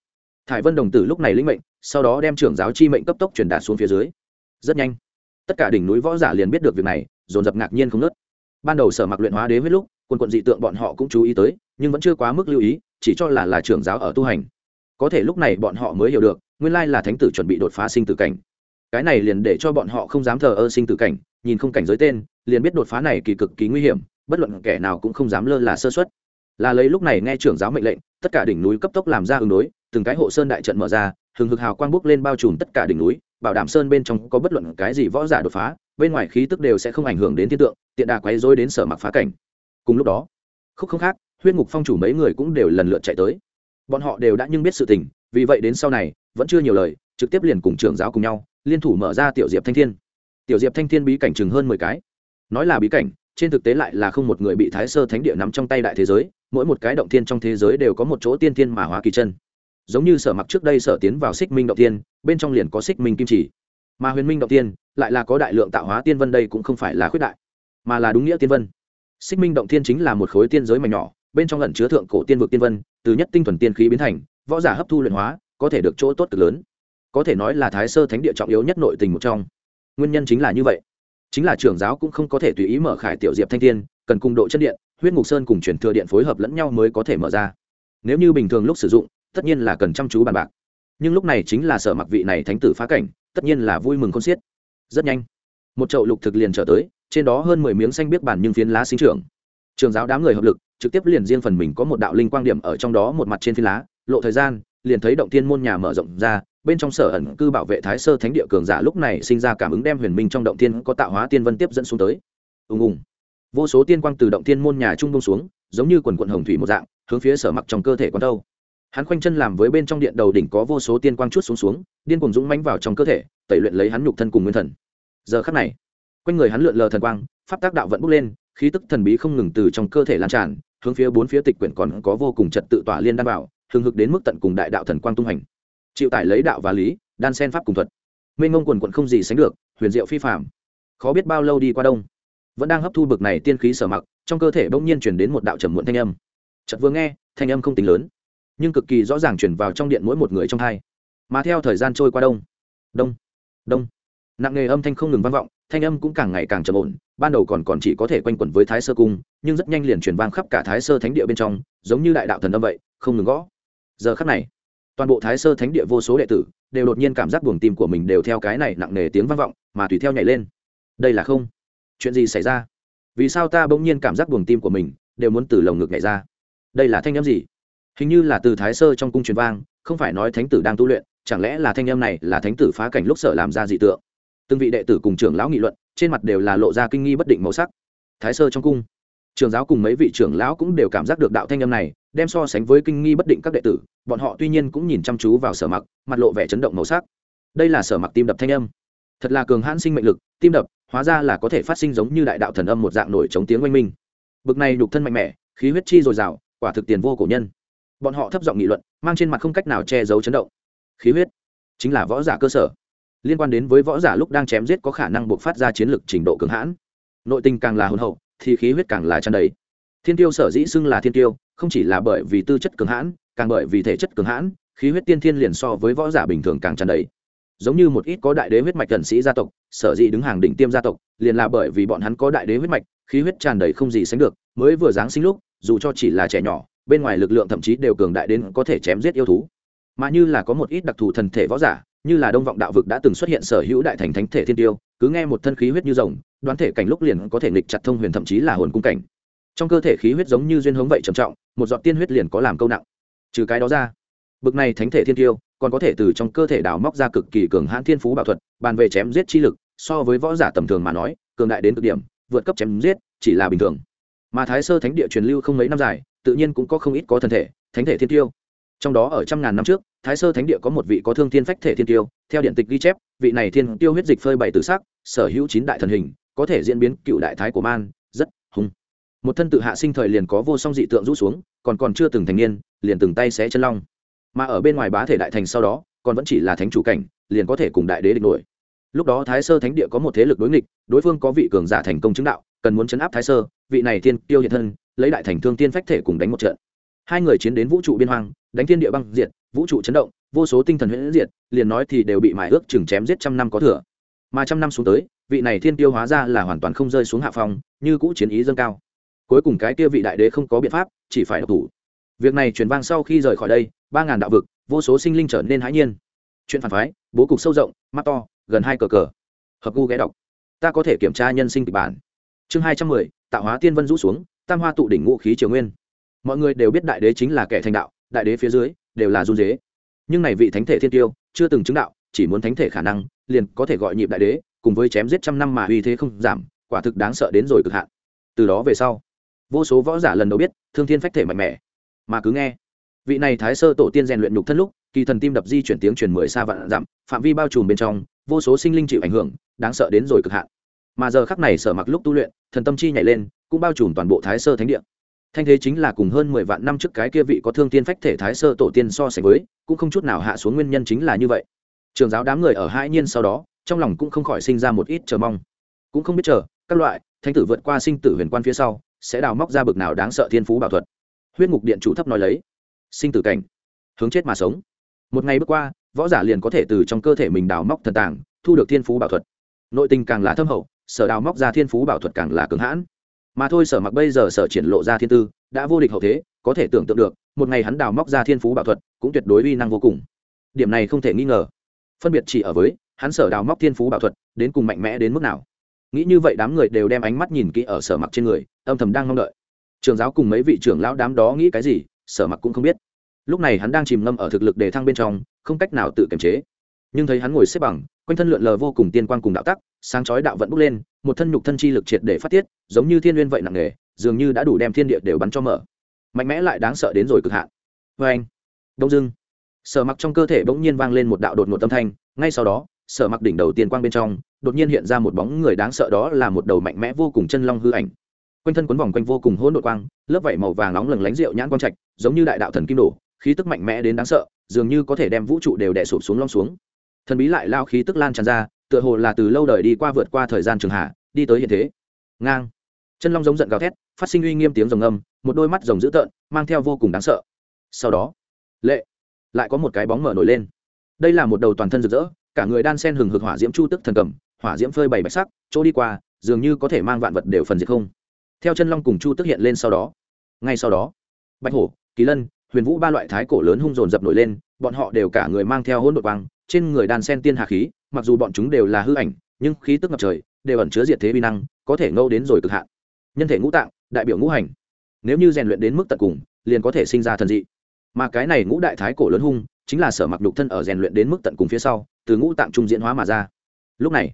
thải vân đồng tử lúc này lĩnh mệnh, sau đó đem trưởng giáo chi mệnh cấp tốc truyền đạt xuống phía dưới. Rất nhanh, tất cả đỉnh núi võ giả liền biết được việc này, dồn dập ngạc nhiên không nớt ban đầu sở mặc luyện hóa đế huyết lúc quân quận dị tượng bọn họ cũng chú ý tới, nhưng vẫn chưa quá mức lưu ý, chỉ cho là là trưởng giáo ở tu hành. Có thể lúc này bọn họ mới hiểu được, nguyên lai là thánh tử chuẩn bị đột phá sinh tử cảnh. Cái này liền để cho bọn họ không dám thờ ơ sinh tử cảnh, nhìn không cảnh giới tên, liền biết đột phá này kỳ cực kỳ nguy hiểm, bất luận kẻ nào cũng không dám lơ là sơ xuất là lấy lúc này nghe trưởng giáo mệnh lệnh, tất cả đỉnh núi cấp tốc làm ra ứng đối, từng cái hộ sơn đại trận mở ra, hừng hực hào quang bốc lên bao trùm tất cả đỉnh núi, bảo đảm sơn bên trong có bất luận cái gì võ giả đột phá, bên ngoài khí tức đều sẽ không ảnh hưởng đến thiên tượng, tiện đà quấy rối đến sở mặc phá cảnh cùng lúc đó, khúc không khác, huyết ngục phong chủ mấy người cũng đều lần lượt chạy tới. Bọn họ đều đã nhưng biết sự tình, vì vậy đến sau này, vẫn chưa nhiều lời, trực tiếp liền cùng trưởng giáo cùng nhau, liên thủ mở ra tiểu diệp thanh thiên. Tiểu diệp thanh thiên bí cảnh chừng hơn mười cái. Nói là bí cảnh, trên thực tế lại là không một người bị thái sơ thánh địa nắm trong tay đại thế giới, mỗi một cái động thiên trong thế giới đều có một chỗ tiên thiên mà hóa kỳ chân. Giống như sở mặc trước đây sở tiến vào xích minh động tiên bên trong liền có xích minh kim chỉ. Mà huyền minh động tiên lại là có đại lượng tạo hóa tiên vân đây cũng không phải là khuyết đại, mà là đúng nghĩa tiên vân xích minh động Thiên chính là một khối tiên giới mảnh nhỏ, bên trong lẩn chứa thượng cổ tiên vực tiên vân, từ nhất tinh thuần tiên khí biến thành, võ giả hấp thu luyện hóa, có thể được chỗ tốt cực lớn. Có thể nói là thái sơ thánh địa trọng yếu nhất nội tình một trong. Nguyên nhân chính là như vậy. Chính là trưởng giáo cũng không có thể tùy ý mở khải tiểu diệp thanh thiên, cần cùng độ chân điện, huyết ngục sơn cùng chuyển thừa điện phối hợp lẫn nhau mới có thể mở ra. Nếu như bình thường lúc sử dụng, tất nhiên là cần chăm chú bàn bạc. Nhưng lúc này chính là sở mặc vị này thánh tử phá cảnh, tất nhiên là vui mừng con xiết. Rất nhanh, một chậu lục thực liền trở tới trên đó hơn mười miếng xanh biết bản nhưng phiến lá sinh trưởng. Trường giáo đám người hợp lực, trực tiếp liền riêng phần mình có một đạo linh quang điểm ở trong đó một mặt trên phiến lá, lộ thời gian, liền thấy động tiên môn nhà mở rộng ra, bên trong sở ẩn cư bảo vệ thái sơ thánh địa cường giả lúc này sinh ra cảm ứng đem huyền minh trong động tiên có tạo hóa tiên vân tiếp dẫn xuống tới. Ùng ùng. Vô số tiên quang từ động tiên môn nhà trung bông xuống, giống như quần quận hồng thủy một dạng, hướng phía sở mặc trong cơ thể quán đâu hắn khoanh chân làm với bên trong điện đầu đỉnh có vô số tiên quang chút xuống xuống, điên cùng dũng mánh vào trong cơ thể, tẩy luyện lấy hắn nhục thân cùng nguyên thần. Giờ khắc này quanh người hắn lượn lờ thần quang, pháp tác đạo vẫn bốc lên, khí tức thần bí không ngừng từ trong cơ thể lan tràn, hướng phía bốn phía tịch quyển còn có vô cùng trật tự tỏa liên đan bảo, hừng hực đến mức tận cùng đại đạo thần quang tung hành. Chịu tải lấy đạo và lý, đan sen pháp cùng thuật. Mênh ngông quần quận không gì sánh được, huyền diệu phi phạm khó biết bao lâu đi qua đông. Vẫn đang hấp thu bực này tiên khí sở mặc, trong cơ thể bỗng nhiên chuyển đến một đạo trầm muộn thanh âm. Chật vừa nghe, thanh âm không tính lớn, nhưng cực kỳ rõ ràng chuyển vào trong điện mỗi một người trong hai. Mà theo thời gian trôi qua đông đông đông, nặng nghề âm thanh không ngừng vang vọng thanh âm cũng càng ngày càng trầm ổn, ban đầu còn còn chỉ có thể quanh quẩn với thái sơ cung, nhưng rất nhanh liền truyền vang khắp cả thái sơ thánh địa bên trong, giống như đại đạo thần âm vậy, không ngừng gõ. Giờ khắc này, toàn bộ thái sơ thánh địa vô số đệ tử đều đột nhiên cảm giác buồng tim của mình đều theo cái này nặng nề tiếng vang vọng, mà tùy theo nhảy lên. Đây là không. Chuyện gì xảy ra? Vì sao ta bỗng nhiên cảm giác buồng tim của mình đều muốn từ lồng ngực nhảy ra? Đây là thanh âm gì? Hình như là từ thái sơ trong cung truyền vang, không phải nói thánh tử đang tu luyện, chẳng lẽ là thanh âm này là thánh tử phá cảnh lúc sở làm ra dị tượng? Từng vị đệ tử cùng trưởng lão nghị luận, trên mặt đều là lộ ra kinh nghi bất định màu sắc. Thái sơ trong cung trường giáo cùng mấy vị trưởng lão cũng đều cảm giác được đạo thanh âm này, đem so sánh với kinh nghi bất định các đệ tử, bọn họ tuy nhiên cũng nhìn chăm chú vào sở mặc, mặt lộ vẻ chấn động màu sắc. Đây là sở mặc tim đập thanh âm. Thật là cường hãn sinh mệnh lực, tim đập, hóa ra là có thể phát sinh giống như đại đạo thần âm một dạng nổi chống tiếng oanh minh. Bực này nhục thân mạnh mẽ, khí huyết chi dồi dào, quả thực tiền vô cổ nhân. Bọn họ thấp giọng nghị luận, mang trên mặt không cách nào che giấu chấn động. Khí huyết chính là võ giả cơ sở liên quan đến với võ giả lúc đang chém giết có khả năng buộc phát ra chiến lực trình độ cường hãn. Nội tình càng là hồn hậu, thì khí huyết càng là tràn đầy. Thiên tiêu sở dĩ xưng là thiên tiêu không chỉ là bởi vì tư chất cường hãn, càng bởi vì thể chất cường hãn, khí huyết tiên thiên liền so với võ giả bình thường càng tràn đầy. Giống như một ít có đại đế huyết mạch thần sĩ gia tộc, sở dĩ đứng hàng đỉnh tiêm gia tộc, liền là bởi vì bọn hắn có đại đế huyết mạch, khí huyết tràn đầy không gì sánh được, mới vừa giáng sinh lúc, dù cho chỉ là trẻ nhỏ, bên ngoài lực lượng thậm chí đều cường đại đến có thể chém giết yêu thú. Mà như là có một ít đặc thù thần thể võ giả như là đông vọng đạo vực đã từng xuất hiện sở hữu đại thành thánh thể thiên tiêu, cứ nghe một thân khí huyết như rồng, đoán thể cảnh lúc liền có thể nghịch chặt thông huyền thậm chí là hồn cung cảnh. Trong cơ thể khí huyết giống như duyên hống vậy trầm trọng, một giọt tiên huyết liền có làm câu nặng. Trừ cái đó ra, bực này thánh thể thiên tiêu còn có thể từ trong cơ thể đào móc ra cực kỳ cường hãn thiên phú bảo thuật, bàn về chém giết chi lực, so với võ giả tầm thường mà nói, cường đại đến cực điểm, vượt cấp chém giết chỉ là bình thường. Mà thái sơ thánh địa truyền lưu không mấy năm dài, tự nhiên cũng có không ít có thân thể, thánh thể thiên tiêu. Trong đó ở trăm ngàn năm trước thái sơ thánh địa có một vị có thương thiên phách thể thiên tiêu, theo điện tịch ghi chép, vị này thiên tiêu huyết dịch phơi bày tử sắc, sở hữu chín đại thần hình, có thể diễn biến cựu đại thái của man, rất hung một thân tự hạ sinh thời liền có vô song dị tượng rũ xuống, còn còn chưa từng thành niên, liền từng tay xé chân long. Mà ở bên ngoài bá thể đại thành sau đó, còn vẫn chỉ là thánh chủ cảnh, liền có thể cùng đại đế địch nổi. Lúc đó thái sơ thánh địa có một thế lực đối nghịch, đối phương có vị cường giả thành công chứng đạo, cần muốn chấn áp thái sơ, vị này thiên tiêu hiện thân, lấy đại thành thương tiên phách thể cùng đánh một trận. Hai người chiến đến vũ trụ biên hoang đánh thiên địa băng diệt, vũ trụ chấn động, vô số tinh thần huyễn diệt, liền nói thì đều bị mài ước chừng chém giết trăm năm có thừa. Mà trăm năm xuống tới, vị này thiên tiêu hóa ra là hoàn toàn không rơi xuống hạ phong, như cũ chiến ý dâng cao. Cuối cùng cái kia vị đại đế không có biện pháp, chỉ phải độc thủ. Việc này truyền vang sau khi rời khỏi đây, ba ngàn đạo vực, vô số sinh linh trở nên hãi nhiên. Chuyện phản phái, bố cục sâu rộng, mắt to, gần hai cờ cờ. Hợp gu ghé đọc. Ta có thể kiểm tra nhân sinh kịch bản. Chương hai trăm mười, tạo hóa tiên vân rũ xuống, tam hoa tụ đỉnh ngũ khí triều nguyên. Mọi người đều biết đại đế chính là kẻ thành đạo đại đế phía dưới đều là run dế. Nhưng này vị thánh thể thiên tiêu chưa từng chứng đạo, chỉ muốn thánh thể khả năng, liền có thể gọi nhịp đại đế, cùng với chém giết trăm năm mà uy thế không giảm, quả thực đáng sợ đến rồi cực hạn. Từ đó về sau, vô số võ giả lần đầu biết, thương thiên phách thể mạnh mẽ. Mà cứ nghe, vị này thái sơ tổ tiên rèn luyện nhục thân lúc, kỳ thần tim đập di chuyển tiếng truyền mười xa vạn dặm, phạm vi bao trùm bên trong, vô số sinh linh chịu ảnh hưởng, đáng sợ đến rồi cực hạn. Mà giờ khắc này sở mặc lúc tu luyện, thần tâm chi nhảy lên, cũng bao trùm toàn bộ thái sơ thánh địa thanh thế chính là cùng hơn mười vạn năm trước cái kia vị có thương tiên phách thể thái sơ tổ tiên so sánh với, cũng không chút nào hạ xuống nguyên nhân chính là như vậy. Trường giáo đám người ở hai nhiên sau đó, trong lòng cũng không khỏi sinh ra một ít chờ mong. Cũng không biết chờ, các loại thanh tử vượt qua sinh tử huyền quan phía sau, sẽ đào móc ra bực nào đáng sợ thiên phú bảo thuật. Huyết ngục điện chủ thấp nói lấy. Sinh tử cảnh. Hướng chết mà sống. Một ngày bước qua, võ giả liền có thể từ trong cơ thể mình đào móc thần tàng, thu được thiên phú bảo thuật. Nội tình càng là thâm hậu, sở đào móc ra thiên phú bảo thuật càng là cứng hãn mà thôi sở mặc bây giờ sở triển lộ ra thiên tư, đã vô địch hậu thế, có thể tưởng tượng được, một ngày hắn đào móc ra thiên phú bảo thuật, cũng tuyệt đối uy năng vô cùng. Điểm này không thể nghi ngờ. Phân biệt chỉ ở với, hắn sở đào móc thiên phú bảo thuật, đến cùng mạnh mẽ đến mức nào. Nghĩ như vậy đám người đều đem ánh mắt nhìn kỹ ở sở mặc trên người, âm thầm đang mong đợi. Trường giáo cùng mấy vị trưởng lão đám đó nghĩ cái gì, sở mặc cũng không biết. Lúc này hắn đang chìm ngâm ở thực lực đề thăng bên trong, không cách nào tự kiềm chế. Nhưng thấy hắn ngồi xếp bằng, quanh thân lượn lờ vô cùng tiên quan cùng đạo tắc sáng chói đạo vận bốc lên, một thân nhục thân chi lực triệt để phát tiết, giống như thiên n vậy nặng nề, dường như đã đủ đem thiên địa đều bắn cho mở. Mạnh mẽ lại đáng sợ đến rồi cực hạn. Vê anh, đông dưng, sở mặc trong cơ thể bỗng nhiên vang lên một đạo đột ngột âm thanh, ngay sau đó, sở mặc đỉnh đầu tiên quang bên trong, đột nhiên hiện ra một bóng người đáng sợ đó là một đầu mạnh mẽ vô cùng chân long hư ảnh. Quanh thân quấn vòng quanh vô cùng hỗn độn quang, lớp vảy màu vàng nóng lừng lánh rượu nhãn quang trạch, giống như đại đạo thần kim đổ, khí tức mạnh mẽ đến đáng sợ, dường như có thể đem vũ trụ đều đè sụp xuống long xuống. Thần bí lại lao khí tức lan tràn ra tựa hồ là từ lâu đời đi qua vượt qua thời gian trường hạ, đi tới hiện thế. Ngang. Chân long giống giận gào thét, phát sinh uy nghiêm tiếng rồng âm, một đôi mắt rồng dữ tợn, mang theo vô cùng đáng sợ. Sau đó, lệ, lại có một cái bóng mở nổi lên. Đây là một đầu toàn thân rực rỡ, cả người đan sen hừng hực hỏa diễm chu tức thần cầm, hỏa diễm phơi bày bạch sắc, chỗ đi qua, dường như có thể mang vạn vật đều phần diệt không. Theo chân long cùng chu tức hiện lên sau đó. Ngay sau đó, bạch hổ, kỳ lân, huyền vũ ba loại thái cổ lớn hung dồn dập nổi lên, bọn họ đều cả người mang theo hỗn độn quang, trên người đan sen tiên hà khí mặc dù bọn chúng đều là hư ảnh, nhưng khí tức ngập trời đều ẩn chứa diệt thế vi năng, có thể ngâu đến rồi cực hạn. Nhân thể ngũ tạng, đại biểu ngũ hành. Nếu như rèn luyện đến mức tận cùng, liền có thể sinh ra thần dị. Mà cái này ngũ đại thái cổ lớn hung, chính là sở mặc đục thân ở rèn luyện đến mức tận cùng phía sau, từ ngũ tạng trung diễn hóa mà ra. Lúc này,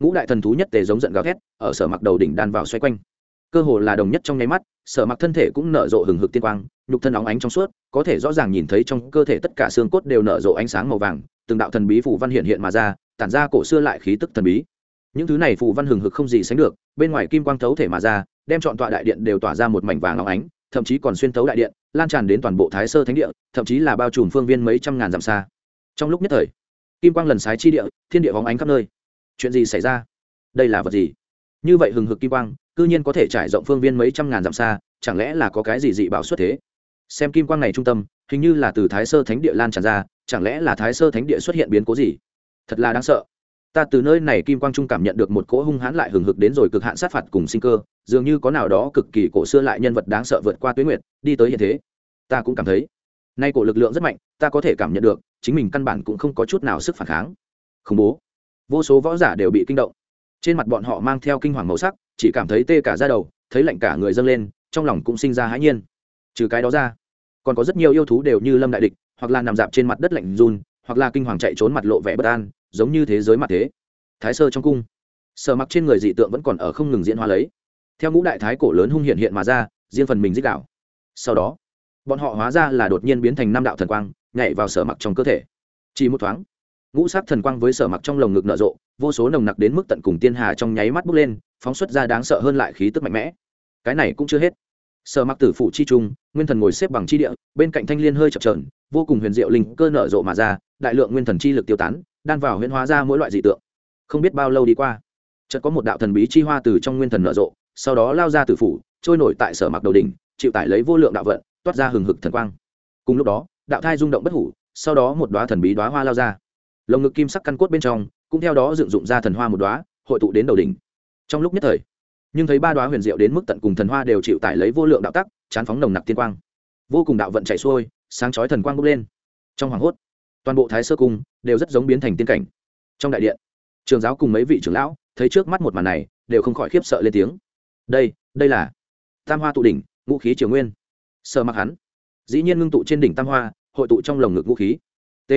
ngũ đại thần thú nhất tề giống giận gào thét, ở sở mặc đầu đỉnh đan vào xoay quanh. Cơ hồ là đồng nhất trong nháy mắt, sở mặc thân thể cũng nở rộ hừng hực tiên quang, nhục thân óng ánh trong suốt, có thể rõ ràng nhìn thấy trong cơ thể tất cả xương cốt đều nở rộ ánh sáng màu vàng, từng đạo thần bí phủ văn hiện hiện mà ra tản ra cổ xưa lại khí tức thần bí. Những thứ này phù văn hừng hực không gì sánh được, bên ngoài kim quang thấu thể mà ra, đem chọn tọa đại điện đều tỏa ra một mảnh vàng óng ánh, thậm chí còn xuyên thấu đại điện, lan tràn đến toàn bộ thái sơ thánh địa, thậm chí là bao trùm phương viên mấy trăm ngàn dặm xa. Trong lúc nhất thời, kim quang lần sái chi địa, thiên địa hóng ánh khắp nơi. Chuyện gì xảy ra? Đây là vật gì? Như vậy hừng hực kim quang, cư nhiên có thể trải rộng phương viên mấy trăm ngàn dặm xa, chẳng lẽ là có cái gì dị bảo xuất thế? Xem kim quang này trung tâm, hình như là từ thái sơ thánh địa lan tràn ra, chẳng lẽ là thái sơ thánh địa xuất hiện biến cố gì? Thật là đáng sợ. Ta từ nơi này kim quang trung cảm nhận được một cỗ hung hãn lại hừng hực đến rồi cực hạn sát phạt cùng sinh cơ, dường như có nào đó cực kỳ cổ xưa lại nhân vật đáng sợ vượt qua tuyến nguyệt, đi tới hiện thế. Ta cũng cảm thấy, nay cổ lực lượng rất mạnh, ta có thể cảm nhận được, chính mình căn bản cũng không có chút nào sức phản kháng. Khủng bố. Vô số võ giả đều bị kinh động. Trên mặt bọn họ mang theo kinh hoàng màu sắc, chỉ cảm thấy tê cả ra đầu, thấy lạnh cả người dâng lên, trong lòng cũng sinh ra hãi nhiên. Trừ cái đó ra, còn có rất nhiều yêu thú đều như lâm đại địch, hoặc là nằm dạp trên mặt đất lạnh run hoặc là kinh hoàng chạy trốn mặt lộ vẻ bất an, giống như thế giới mặt thế. Thái sơ trong cung, sở mặc trên người dị tượng vẫn còn ở không ngừng diễn hóa lấy. Theo ngũ đại thái cổ lớn hung hiện hiện mà ra, riêng phần mình dích đạo. Sau đó, bọn họ hóa ra là đột nhiên biến thành năm đạo thần quang, nhảy vào sở mặc trong cơ thể. Chỉ một thoáng, ngũ sắc thần quang với sở mặc trong lồng ngực nở rộ, vô số nồng nặc đến mức tận cùng tiên hà trong nháy mắt bốc lên, phóng xuất ra đáng sợ hơn lại khí tức mạnh mẽ. Cái này cũng chưa hết sở mặc tử phụ chi trung, nguyên thần ngồi xếp bằng chi địa, bên cạnh thanh liên hơi chập trờn vô cùng huyền diệu linh cơ nở rộ mà ra, đại lượng nguyên thần chi lực tiêu tán, đan vào huyễn hóa ra mỗi loại dị tượng. Không biết bao lâu đi qua, chợt có một đạo thần bí chi hoa từ trong nguyên thần nở rộ, sau đó lao ra tử phủ, trôi nổi tại sở mặc đầu đỉnh, chịu tải lấy vô lượng đạo vận, toát ra hừng hực thần quang. Cùng lúc đó, đạo thai rung động bất hủ, sau đó một đoá thần bí đoá hoa lao ra. Lồng ngực kim sắc căn cốt bên trong, cũng theo đó dựng dụng ra thần hoa một đoá hội tụ đến đầu đỉnh. Trong lúc nhất thời nhưng thấy ba đoá huyền diệu đến mức tận cùng thần hoa đều chịu tải lấy vô lượng đạo tắc, chán phóng nồng nặc tiên quang. Vô cùng đạo vận chảy xuôi, sáng chói thần quang bốc lên. Trong hoàng hốt, toàn bộ thái sơ cung đều rất giống biến thành tiên cảnh. Trong đại điện, trường giáo cùng mấy vị trưởng lão thấy trước mắt một màn này, đều không khỏi khiếp sợ lên tiếng. Đây đây là tam hoa tụ đỉnh, ngũ khí triều nguyên. Sơ mặc hắn, dĩ nhiên ngưng tụ trên đỉnh tam hoa, hội tụ trong lồng ngực ngũ khí. T.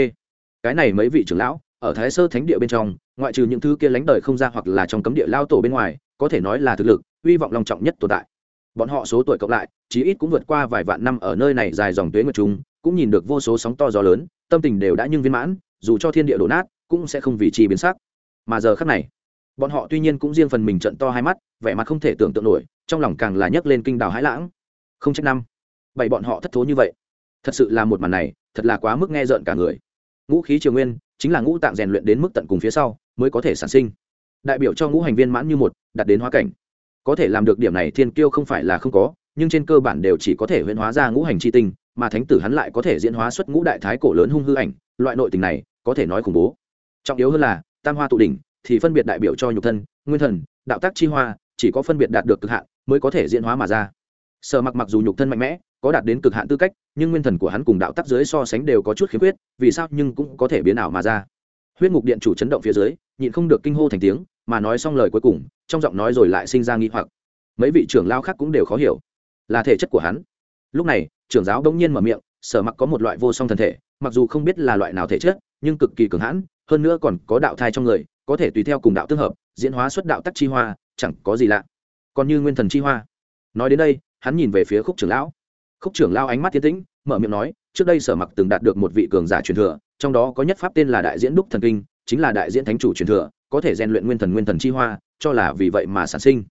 Cái này mấy vị trưởng lão ở thái sơ thánh địa bên trong, ngoại trừ những thứ kia lánh đời không ra hoặc là trong cấm địa lao tổ bên ngoài có thể nói là thực lực, hy vọng long trọng nhất tồn tại. Bọn họ số tuổi cộng lại, chí ít cũng vượt qua vài vạn năm ở nơi này dài dòng tuế nguyệt chúng cũng nhìn được vô số sóng to gió lớn, tâm tình đều đã nhưng viên mãn, dù cho thiên địa đổ nát, cũng sẽ không vì chi biến sắc. Mà giờ khắc này, bọn họ tuy nhiên cũng riêng phần mình trận to hai mắt, vẻ mặt không thể tưởng tượng nổi, trong lòng càng là nhấc lên kinh đào hãi lãng. Không trách năm, bảy bọn họ thất thố như vậy. Thật sự là một màn này, thật là quá mức nghe rợn cả người. Ngũ khí triều nguyên, chính là ngũ tạng rèn luyện đến mức tận cùng phía sau, mới có thể sản sinh đại biểu cho ngũ hành viên mãn như một đặt đến hóa cảnh. Có thể làm được điểm này thiên kiêu không phải là không có, nhưng trên cơ bản đều chỉ có thể huyễn hóa ra ngũ hành c h i tinh, mà thánh tử hắn lại có thể diễn hóa xuất ngũ đại thái cổ lớn hung hư ảnh, loại nội tình này, có thể nói khủng bố. Trọng yếu hơn là, tam hoa tụ đỉnh, thì phân biệt đại biểu cho nhục thân, nguyên thần, đạo tác chi hoa, chỉ có phân biệt đạt được cực hạn, mới có thể diễn hóa mà ra. Sở mặc mặc dù nhục thân mạnh mẽ, có đạt đến cực hạn tư cách, nhưng nguyên thần của hắn cùng đạo tác dưới so sánh đều có chút khiếm khuyết, vì sao nhưng cũng có thể biến ảo mà ra huyết ngục điện chủ chấn động phía dưới, nhịn không được kinh hô thành tiếng, mà nói xong lời cuối cùng, trong giọng nói rồi lại sinh ra nghi hoặc. Mấy vị trưởng lao khác cũng đều khó hiểu. Là thể chất của hắn. Lúc này, trưởng giáo bỗng nhiên mở miệng, sở mặc có một loại vô song thân thể, mặc dù không biết là loại nào thể chất, nhưng cực kỳ cường hãn, hơn nữa còn có đạo thai trong người, có thể tùy theo cùng đạo tương hợp, diễn hóa xuất đạo tắc chi hoa, chẳng có gì lạ. Còn như nguyên thần chi hoa. Nói đến đây, hắn nhìn về phía khúc trưởng lão. Khúc trưởng lao ánh mắt tiến tĩnh, mở miệng nói trước đây sở mặc từng đạt được một vị cường giả truyền thừa, trong đó có nhất pháp tên là đại diễn đúc thần kinh, chính là đại diễn thánh chủ truyền thừa, có thể rèn luyện nguyên thần nguyên thần chi hoa, cho là vì vậy mà sản sinh.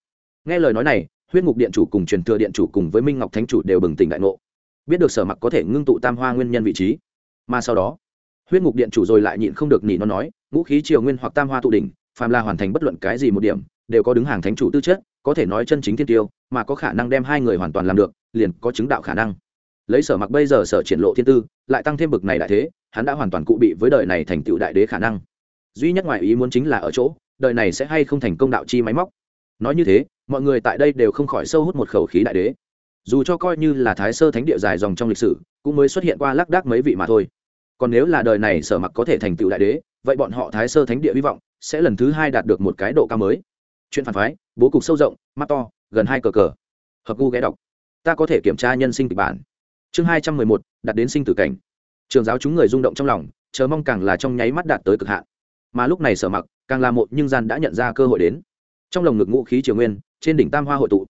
Nghe lời nói này, huyết ngục điện chủ cùng truyền thừa điện chủ cùng với minh ngọc thánh chủ đều bừng tỉnh đại ngộ. Biết được sở mặc có thể ngưng tụ tam hoa nguyên nhân vị trí, mà sau đó, huyết ngục điện chủ rồi lại nhịn không được nỉ nó nói, ngũ khí triều nguyên hoặc tam hoa tụ đỉnh, phàm là hoàn thành bất luận cái gì một điểm, đều có đứng hàng thánh chủ tư chất, có thể nói chân chính thiên tiêu, mà có khả năng đem hai người hoàn toàn làm được, liền có chứng đạo khả năng lấy sở mặc bây giờ sở triển lộ thiên tư, lại tăng thêm bực này đại thế, hắn đã hoàn toàn cụ bị với đời này thành tựu đại đế khả năng. Duy nhất ngoài ý muốn chính là ở chỗ, đời này sẽ hay không thành công đạo chi máy móc. Nói như thế, mọi người tại đây đều không khỏi sâu hút một khẩu khí đại đế. Dù cho coi như là thái sơ thánh địa dài dòng trong lịch sử, cũng mới xuất hiện qua lác đác mấy vị mà thôi. Còn nếu là đời này sở mặc có thể thành tựu đại đế, vậy bọn họ thái sơ thánh địa hy vọng sẽ lần thứ hai đạt được một cái độ cao mới. Chuyện phản phái, bố cục sâu rộng, mắt to, gần hai cờ cờ. Hợp gu ghé đọc. Ta có thể kiểm tra nhân sinh kịch bản chương hai trăm mười một, đạt đến sinh tử cảnh. Trường giáo chúng người rung động trong lòng, chờ mong càng là trong nháy mắt đạt tới cực hạn. Mà lúc này sở mặc, càng là một nhưng gian đã nhận ra cơ hội đến. Trong lồng ngực ngũ khí triều nguyên, trên đỉnh tam hoa hội tụ.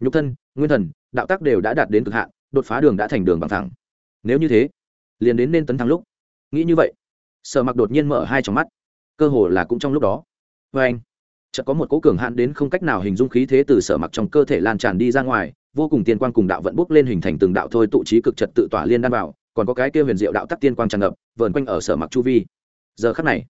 Nhục thân, nguyên thần, đạo tác đều đã đạt đến cực hạn, đột phá đường đã thành đường bằng thẳng. Nếu như thế, liền đến nên tấn thắng lúc. Nghĩ như vậy, sở mặc đột nhiên mở hai trong mắt. Cơ hồ là cũng trong lúc đó. Vê anh, chợt có một cỗ cường hạn đến không cách nào hình dung khí thế từ sở mặc trong cơ thể lan tràn đi ra ngoài vô cùng tiên quang cùng đạo vận bốc lên hình thành từng đạo thôi tụ trí cực trật tự tỏa liên đan vào, còn có cái kia huyền diệu đạo tắc tiên quang tràn ngập, vờn quanh ở sở mặc chu vi. Giờ khắc này,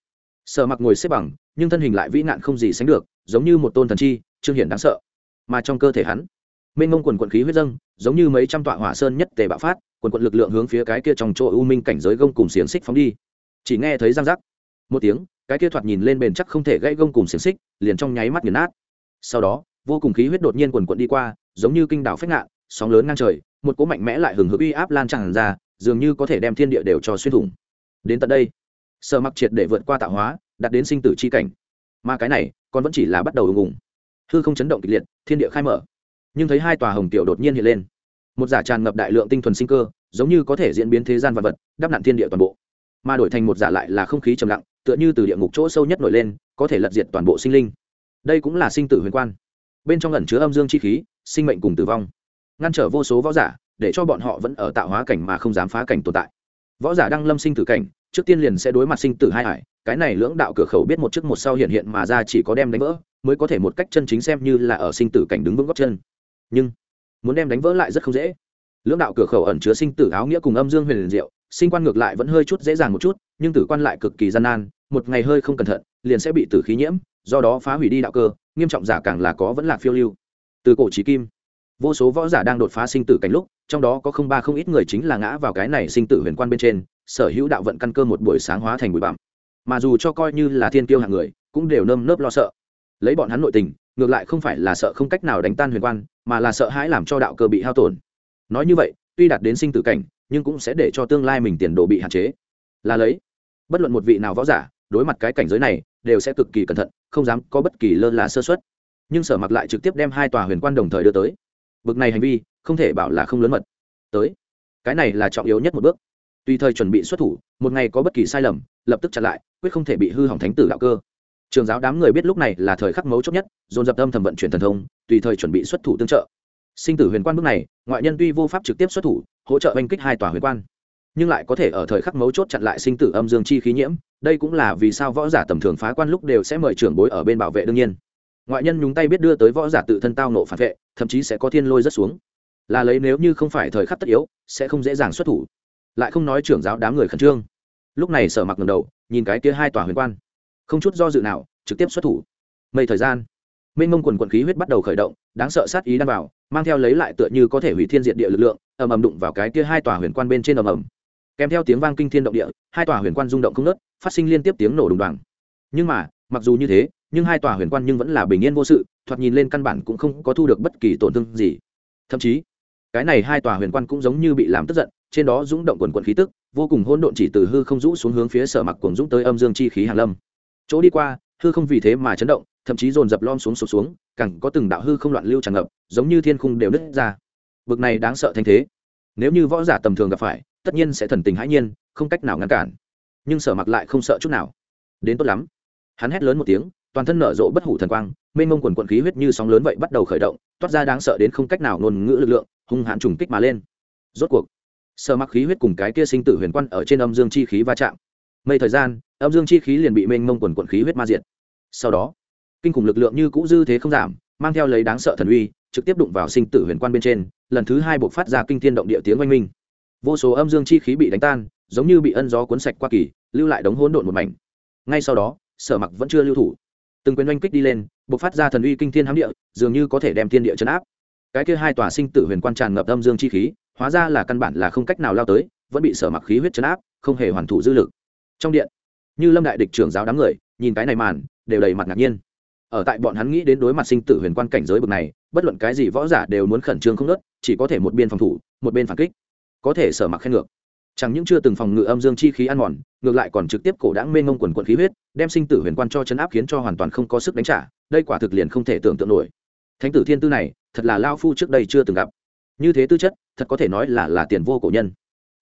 sở mặc ngồi xếp bằng, nhưng thân hình lại vĩ nạn không gì sánh được, giống như một tôn thần chi, trương hiển đáng sợ. Mà trong cơ thể hắn, mênh mông quần quận khí huyết dâng, giống như mấy trăm tọa hỏa sơn nhất tề bạo phát, quần quận lực lượng hướng phía cái kia trong chỗ u minh cảnh giới gông cùng xiềng xích phóng đi. Chỉ nghe thấy răng rắc, một tiếng, cái kia thoạt nhìn lên bền chắc không thể gãy gông cùng xiềng xích, liền trong nháy mắt nghiền nát. Sau đó, vô cùng khí huyết đột nhiên quần quận đi qua giống như kinh đảo phách ngạn, sóng lớn ngang trời, một cỗ mạnh mẽ lại hừng hực uy áp lan tràn ra, dường như có thể đem thiên địa đều cho xuyên thủng. Đến tận đây, sở mặc triệt để vượt qua tạo hóa, đạt đến sinh tử c h i cảnh. Mà cái này, còn vẫn chỉ là bắt đầu ùng ùng. Hư không chấn động kịch liệt, thiên địa khai mở. Nhưng thấy hai tòa hồng tiểu đột nhiên hiện lên. Một giả tràn ngập đại lượng tinh thuần sinh cơ, giống như có thể diễn biến thế gian vật vật, đắp nặn thiên địa toàn bộ. Mà đổi thành một giả lại là không khí trầm lặng, tựa như từ địa ngục chỗ sâu nhất nổi lên, có thể lật diệt toàn bộ sinh linh. Đây cũng là sinh tử huyền quan. Bên trong ẩn chứa âm dương chi khí sinh mệnh cùng tử vong. Ngăn trở vô số võ giả, để cho bọn họ vẫn ở tạo hóa cảnh mà không dám phá cảnh tồn tại. Võ giả đang lâm sinh tử cảnh, trước tiên liền sẽ đối mặt sinh tử hai hải. Cái này lưỡng đạo cửa khẩu biết một trước một sau hiện hiện mà ra chỉ có đem đánh vỡ, mới có thể một cách chân chính xem như là ở sinh tử cảnh đứng vững góc chân. Nhưng, muốn đem đánh vỡ lại rất không dễ. Lưỡng đạo cửa khẩu ẩn chứa sinh tử áo nghĩa cùng âm dương huyền liền diệu, sinh quan ngược lại vẫn hơi chút dễ dàng một chút, nhưng tử quan lại cực kỳ gian nan, một ngày hơi không cẩn thận, liền sẽ bị tử khí nhiễm, do đó phá hủy đi đạo cơ, nghiêm trọng giả càng là có vẫn là phiêu lưu từ cổ trí kim. Vô số võ giả đang đột phá sinh tử cảnh lúc, trong đó có không ba không ít người chính là ngã vào cái này sinh tử huyền quan bên trên, sở hữu đạo vận căn cơ một buổi sáng hóa thành bụi bặm. Mà dù cho coi như là thiên kiêu hạng người, cũng đều nơm nớp lo sợ. Lấy bọn hắn nội tình, ngược lại không phải là sợ không cách nào đánh tan huyền quan, mà là sợ hãi làm cho đạo cơ bị hao tổn. Nói như vậy, tuy đạt đến sinh tử cảnh, nhưng cũng sẽ để cho tương lai mình tiền đồ bị hạn chế. Là lấy, bất luận một vị nào võ giả, đối mặt cái cảnh giới này, đều sẽ cực kỳ cẩn thận, không dám có bất kỳ lơ là sơ xuất nhưng sở mặc lại trực tiếp đem hai tòa huyền quan đồng thời đưa tới. Bực này hành vi, không thể bảo là không lớn mật. Tới. Cái này là trọng yếu nhất một bước. Tùy thời chuẩn bị xuất thủ, một ngày có bất kỳ sai lầm, lập tức chặn lại, quyết không thể bị hư hỏng thánh tử đạo cơ. Trường giáo đám người biết lúc này là thời khắc mấu chốt nhất, dồn dập tâm thầm vận chuyển thần thông, tùy thời chuẩn bị xuất thủ tương trợ. Sinh tử huyền quan bước này, ngoại nhân tuy vô pháp trực tiếp xuất thủ, hỗ trợ oanh kích hai tòa huyền quan, nhưng lại có thể ở thời khắc mấu chốt chặn lại sinh tử âm dương chi khí nhiễm, đây cũng là vì sao võ giả tầm thường phá quan lúc đều sẽ mời trưởng bối ở bên bảo vệ đương nhiên ngoại nhân nhúng tay biết đưa tới võ giả tự thân tao nộ phản vệ, thậm chí sẽ có thiên lôi rất xuống. Là lấy nếu như không phải thời khắc tất yếu, sẽ không dễ dàng xuất thủ. Lại không nói trưởng giáo đám người khẩn trương. Lúc này sở mặc ngầm đầu, nhìn cái kia hai tòa huyền quan. Không chút do dự nào, trực tiếp xuất thủ. Mây thời gian, mênh mông quần quần khí huyết bắt đầu khởi động, đáng sợ sát ý đan vào, mang theo lấy lại tựa như có thể hủy thiên diện địa lực lượng, ầm ầm đụng vào cái kia hai tòa huyền quan bên trên ầm ầm. Kèm theo tiếng vang kinh thiên động địa, hai tòa huyền quan rung động không nớt phát sinh liên tiếp tiếng nổ đùng đoàng. Nhưng mà, mặc dù như thế nhưng hai tòa huyền quan nhưng vẫn là bình yên vô sự, thoạt nhìn lên căn bản cũng không có thu được bất kỳ tổn thương gì. Thậm chí, cái này hai tòa huyền quan cũng giống như bị làm tức giận, trên đó rúng động quần quần khí tức, vô cùng hỗn độn chỉ từ hư không rũ xuống hướng phía sở mặc cuồng dũng tới âm dương chi khí hàn lâm. Chỗ đi qua, hư không vì thế mà chấn động, thậm chí dồn dập lom xuống sụp xuống cẳng có từng đạo hư không loạn lưu tràn ngập, giống như thiên khung đều nứt ra. Bực này đáng sợ thanh thế. Nếu như võ giả tầm thường gặp phải, tất nhiên sẽ thần tình hãi nhiên, không cách nào ngăn cản. Nhưng sở mặc lại không sợ chút nào. Đến tốt lắm. Hắn hét lớn một tiếng toàn thân nở rộ bất hủ thần quang, mênh mông quần quận khí huyết như sóng lớn vậy bắt đầu khởi động, toát ra đáng sợ đến không cách nào ngôn ngữ lực lượng, hung hãn trùng kích mà lên. Rốt cuộc, sở mặc khí huyết cùng cái kia sinh tử huyền quan ở trên âm dương chi khí va chạm. Mây thời gian, âm dương chi khí liền bị mênh mông quần quận khí huyết ma diệt. Sau đó, kinh khủng lực lượng như cũ dư thế không giảm, mang theo lấy đáng sợ thần uy, trực tiếp đụng vào sinh tử huyền quan bên trên, lần thứ hai buộc phát ra kinh thiên động địa tiếng oanh minh. Vô số âm dương chi khí bị đánh tan, giống như bị ân gió cuốn sạch qua kỳ, lưu lại đống hỗn độn một mảnh. Ngay sau đó, sở mặc vẫn chưa lưu thủ từng quyền oanh kích đi lên buộc phát ra thần uy kinh thiên hám địa, dường như có thể đem thiên địa chấn áp. Cái kia hai tòa sinh tử huyền quan tràn ngập âm dương chi khí, hóa ra là căn bản là không cách nào lao tới, vẫn bị sở mặc khí huyết chấn áp, không hề hoàn thủ dư lực. Trong điện, như lâm đại địch trưởng giáo đám người, nhìn cái này màn, đều đầy mặt ngạc nhiên. Ở tại bọn hắn nghĩ đến đối mặt sinh tử huyền quan cảnh giới bậc này, bất luận cái gì võ giả đều muốn khẩn trương không nớt, chỉ có thể một bên phòng thủ, một bên phản kích. Có thể sở mặc khen ngược chẳng những chưa từng phòng ngự âm dương chi khí ăn mòn, ngược lại còn trực tiếp cổ đáng mê ngông quần quận khí huyết, đem sinh tử huyền quan cho chấn áp khiến cho hoàn toàn không có sức đánh trả, đây quả thực liền không thể tưởng tượng nổi. Thánh tử thiên tư này, thật là lao phu trước đây chưa từng gặp. Như thế tư chất, thật có thể nói là là tiền vô cổ nhân.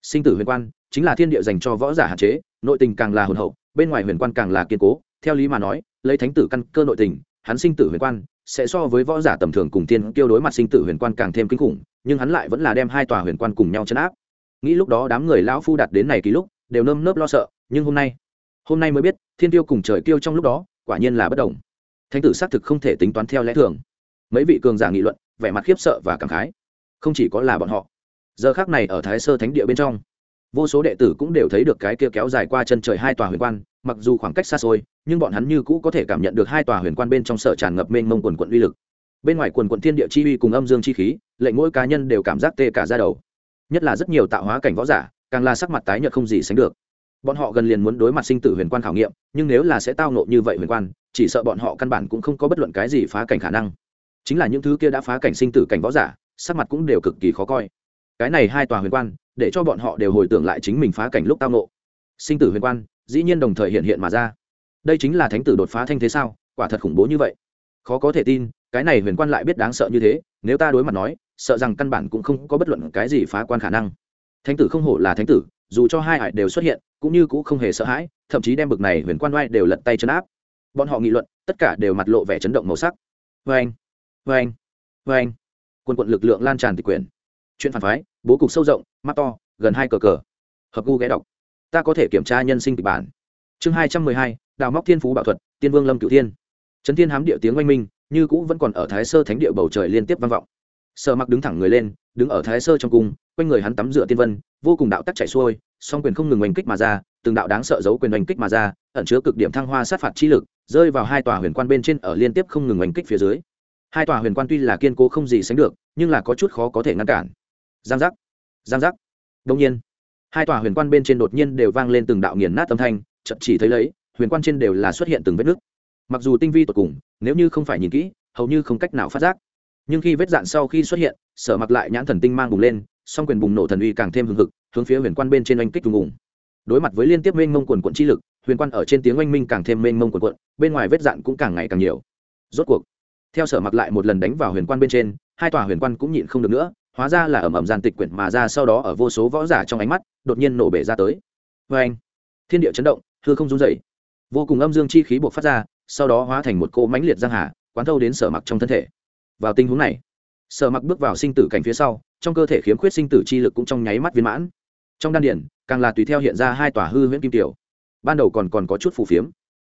Sinh tử huyền quan, chính là thiên địa dành cho võ giả hạn chế, nội tình càng là hồn hậu, bên ngoài huyền quan càng là kiên cố, theo lý mà nói, lấy thánh tử căn cơ nội tình, hắn sinh tử huyền quan sẽ so với võ giả tầm thường cùng tiên tiêu đối mặt sinh tử huyền quan càng thêm kinh khủng, nhưng hắn lại vẫn là đem hai tòa huyền quan cùng nhau chấn áp nghĩ lúc đó đám người lão phu đạt đến này kỳ lúc, đều nơm nớp lo sợ, nhưng hôm nay hôm nay mới biết, thiên tiêu cùng trời tiêu trong lúc đó, quả nhiên là bất đồng. Thánh tử xác thực không thể tính toán theo lẽ thường. Mấy vị cường giả nghị luận, vẻ mặt khiếp sợ và cảm khái. Không chỉ có là bọn họ, giờ khác này ở thái sơ thánh địa bên trong, vô số đệ tử cũng đều thấy được cái kia kéo dài qua chân trời hai tòa huyền quan, mặc dù khoảng cách xa xôi, nhưng bọn hắn như cũ có thể cảm nhận được hai tòa huyền quan bên trong sở tràn ngập mênh mông quần quận uy lực. Bên ngoài quần quận thiên địa chi uy cùng âm dương chi khí, lệnh mỗi cá nhân đều cảm giác tê cả ra đầu nhất là rất nhiều tạo hóa cảnh võ giả, càng là sắc mặt tái nhợt không gì sánh được. Bọn họ gần liền muốn đối mặt sinh tử huyền quan khảo nghiệm, nhưng nếu là sẽ tao nộ như vậy huyền quan, chỉ sợ bọn họ căn bản cũng không có bất luận cái gì phá cảnh khả năng. Chính là những thứ kia đã phá cảnh sinh tử cảnh võ giả, sắc mặt cũng đều cực kỳ khó coi. Cái này hai tòa huyền quan, để cho bọn họ đều hồi tưởng lại chính mình phá cảnh lúc tao nộ sinh tử huyền quan, dĩ nhiên đồng thời hiện hiện mà ra. Đây chính là thánh tử đột phá thanh thế sao, quả thật khủng bố như vậy. Khó có thể tin, cái này huyền quan lại biết đáng sợ như thế, nếu ta đối mặt nói sợ rằng căn bản cũng không có bất luận cái gì phá quan khả năng. Thánh tử không hổ là thánh tử, dù cho hai hải đều xuất hiện, cũng như cũng không hề sợ hãi, thậm chí đem bực này huyền quan oai đều lật tay chân áp. Bọn họ nghị luận, tất cả đều mặt lộ vẻ chấn động màu sắc. Vê anh vê anh vê anh quân quận lực lượng lan tràn tịch quyền. chuyện phản phái, bố cục sâu rộng, mắt to, gần hai cờ cờ. Hợp gu ghé đọc. Ta có thể kiểm tra nhân sinh kịch bản. Chương hai trăm mười hai, đào móc thiên phú bảo thuật, tiên vương lâm cửu thiên. Trấn thiên hám địa tiếng oanh minh, như cũ vẫn còn ở thái sơ thánh địa bầu trời liên tiếp vang vọng sợ mặc đứng thẳng người lên, đứng ở thái sơ trong cung, quanh người hắn tắm rửa tiên vân, vô cùng đạo tắc chảy xuôi, song quyền không ngừng oanh kích mà ra, từng đạo đáng sợ giấu quyền oanh kích mà ra, ẩn chứa cực điểm thăng hoa sát phạt chi lực, rơi vào hai tòa huyền quan bên trên ở liên tiếp không ngừng oanh kích phía dưới. Hai tòa huyền quan tuy là kiên cố không gì sánh được, nhưng là có chút khó có thể ngăn cản. Giang giác giang giác. Đông nhiên, hai tòa huyền quan bên trên đột nhiên đều vang lên từng đạo nghiền nát âm thanh chậm chỉ thấy lấy, huyền quan trên đều là xuất hiện từng vết nứt. Mặc dù tinh vi tột cùng, nếu như không phải nhìn kỹ, hầu như không cách nào phát giác nhưng khi vết dạn sau khi xuất hiện, sở mặc lại nhãn thần tinh mang bùng lên, song quyền bùng nổ thần uy càng thêm hừng hực, hướng phía huyền quan bên trên oanh kích vùng ủng đối mặt với liên tiếp mênh mông quần quận chi lực, huyền quan ở trên tiếng oanh minh càng thêm mênh mông quần quận, bên ngoài vết dạn cũng càng ngày càng nhiều. Rốt cuộc, theo sở mặc lại một lần đánh vào huyền quan bên trên, hai tòa huyền quan cũng nhịn không được nữa, hóa ra là ẩm ẩm gian tịch quyển mà ra sau đó ở vô số võ giả trong ánh mắt, đột nhiên nổ bể ra tới. Vê anh thiên địa chấn động, hư không run dậy vô cùng âm dương chi khí buộc phát ra, sau đó hóa thành một cỗ mãnh liệt giang hà, quán thâu đến sở mặc trong thân thể vào tình huống này. Sở mặc bước vào sinh tử cảnh phía sau, trong cơ thể khiếm khuyết sinh tử chi lực cũng trong nháy mắt viên mãn. Trong đan điển càng là tùy theo hiện ra hai tòa hư huyễn kim tiểu. Ban đầu còn còn có chút phù phiếm,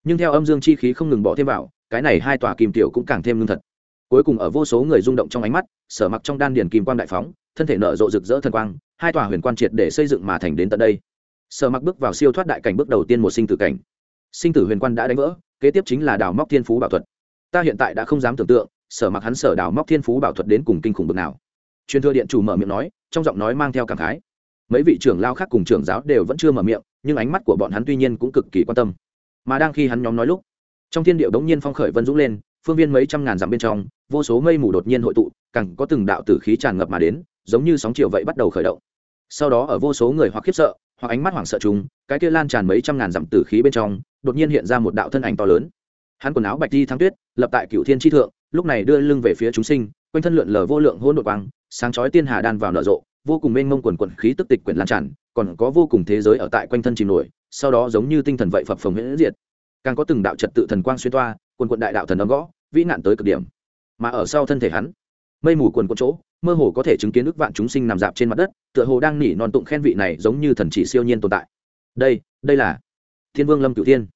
nhưng theo âm dương chi khí không ngừng bỏ thêm vào, cái này hai tòa kim tiểu cũng càng thêm lương thật. Cuối cùng ở vô số người rung động trong ánh mắt, sở mặc trong đan điển kim quang đại phóng, thân thể nở rộ rực rỡ thân quang, hai tòa huyền quan triệt để xây dựng mà thành đến tận đây. Sở mặc bước vào siêu thoát đại cảnh bước đầu tiên một sinh tử cảnh. Sinh tử huyền quan đã đánh vỡ, kế tiếp chính là đào móc thiên phú bảo thuật. Ta hiện tại đã không dám tưởng tượng sở mặc hắn sở đào móc thiên phú bảo thuật đến cùng kinh khủng bực nào. Truyền thừa điện chủ mở miệng nói, trong giọng nói mang theo cảm khái. Mấy vị trưởng lao khác cùng trưởng giáo đều vẫn chưa mở miệng, nhưng ánh mắt của bọn hắn tuy nhiên cũng cực kỳ quan tâm. Mà đang khi hắn nhóm nói lúc, trong thiên điệu đống nhiên phong khởi vân dũng lên, phương viên mấy trăm ngàn dặm bên trong, vô số mây mù đột nhiên hội tụ, càng có từng đạo tử khí tràn ngập mà đến, giống như sóng chiều vậy bắt đầu khởi động. Sau đó ở vô số người hoặc khiếp sợ, hoặc ánh mắt hoảng sợ chúng cái kia lan tràn mấy trăm ngàn dặm tử khí bên trong, đột nhiên hiện ra một đạo thân ảnh to lớn. Hắn quần áo bạch đi thắng tuyết, lập tại cựu thiên tri thượng lúc này đưa lưng về phía chúng sinh, quanh thân lượn lờ vô lượng hôn đội quang, sáng chói tiên hà đan vào nở rộ, vô cùng mênh mông quần quần khí tức tịch quyển lan tràn, còn có vô cùng thế giới ở tại quanh thân chìm nổi, sau đó giống như tinh thần vậy phập phồng huyễn diệt. Càng có từng đạo trật tự thần quang xuyên toa, quần quận đại đạo thần ấm gõ, vĩ nạn tới cực điểm. Mà ở sau thân thể hắn, mây mù quần quần chỗ, mơ hồ có thể chứng kiến ước vạn chúng sinh nằm dạp trên mặt đất, tựa hồ đang nỉ non tụng khen vị này giống như thần chỉ siêu nhiên tồn tại. Đây đây là thiên vương lâm cửu thiên.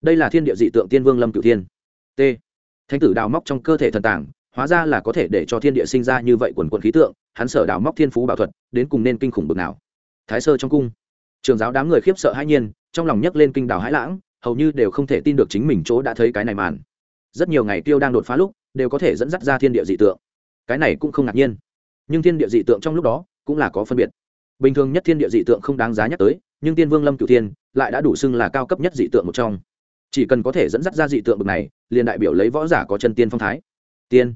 Đây là thiên địa dị tượng tiên vương lâm cửu thiên. T thánh tử đào móc trong cơ thể thần tàng, hóa ra là có thể để cho thiên địa sinh ra như vậy quần quần khí tượng, hắn sở đào móc thiên phú bảo thuật, đến cùng nên kinh khủng bực nào. Thái sơ trong cung, trường giáo đám người khiếp sợ hãi nhiên, trong lòng nhấc lên kinh đào hãi lãng, hầu như đều không thể tin được chính mình chỗ đã thấy cái này màn. Rất nhiều ngày tiêu đang đột phá lúc, đều có thể dẫn dắt ra thiên địa dị tượng. Cái này cũng không ngạc nhiên. Nhưng thiên địa dị tượng trong lúc đó, cũng là có phân biệt. Bình thường nhất thiên địa dị tượng không đáng giá nhắc tới, nhưng tiên vương lâm cửu tiên lại đã đủ xưng là cao cấp nhất dị tượng một trong chỉ cần có thể dẫn dắt ra dị tượng bực này, liền đại biểu lấy võ giả có chân tiên phong thái. Tiên.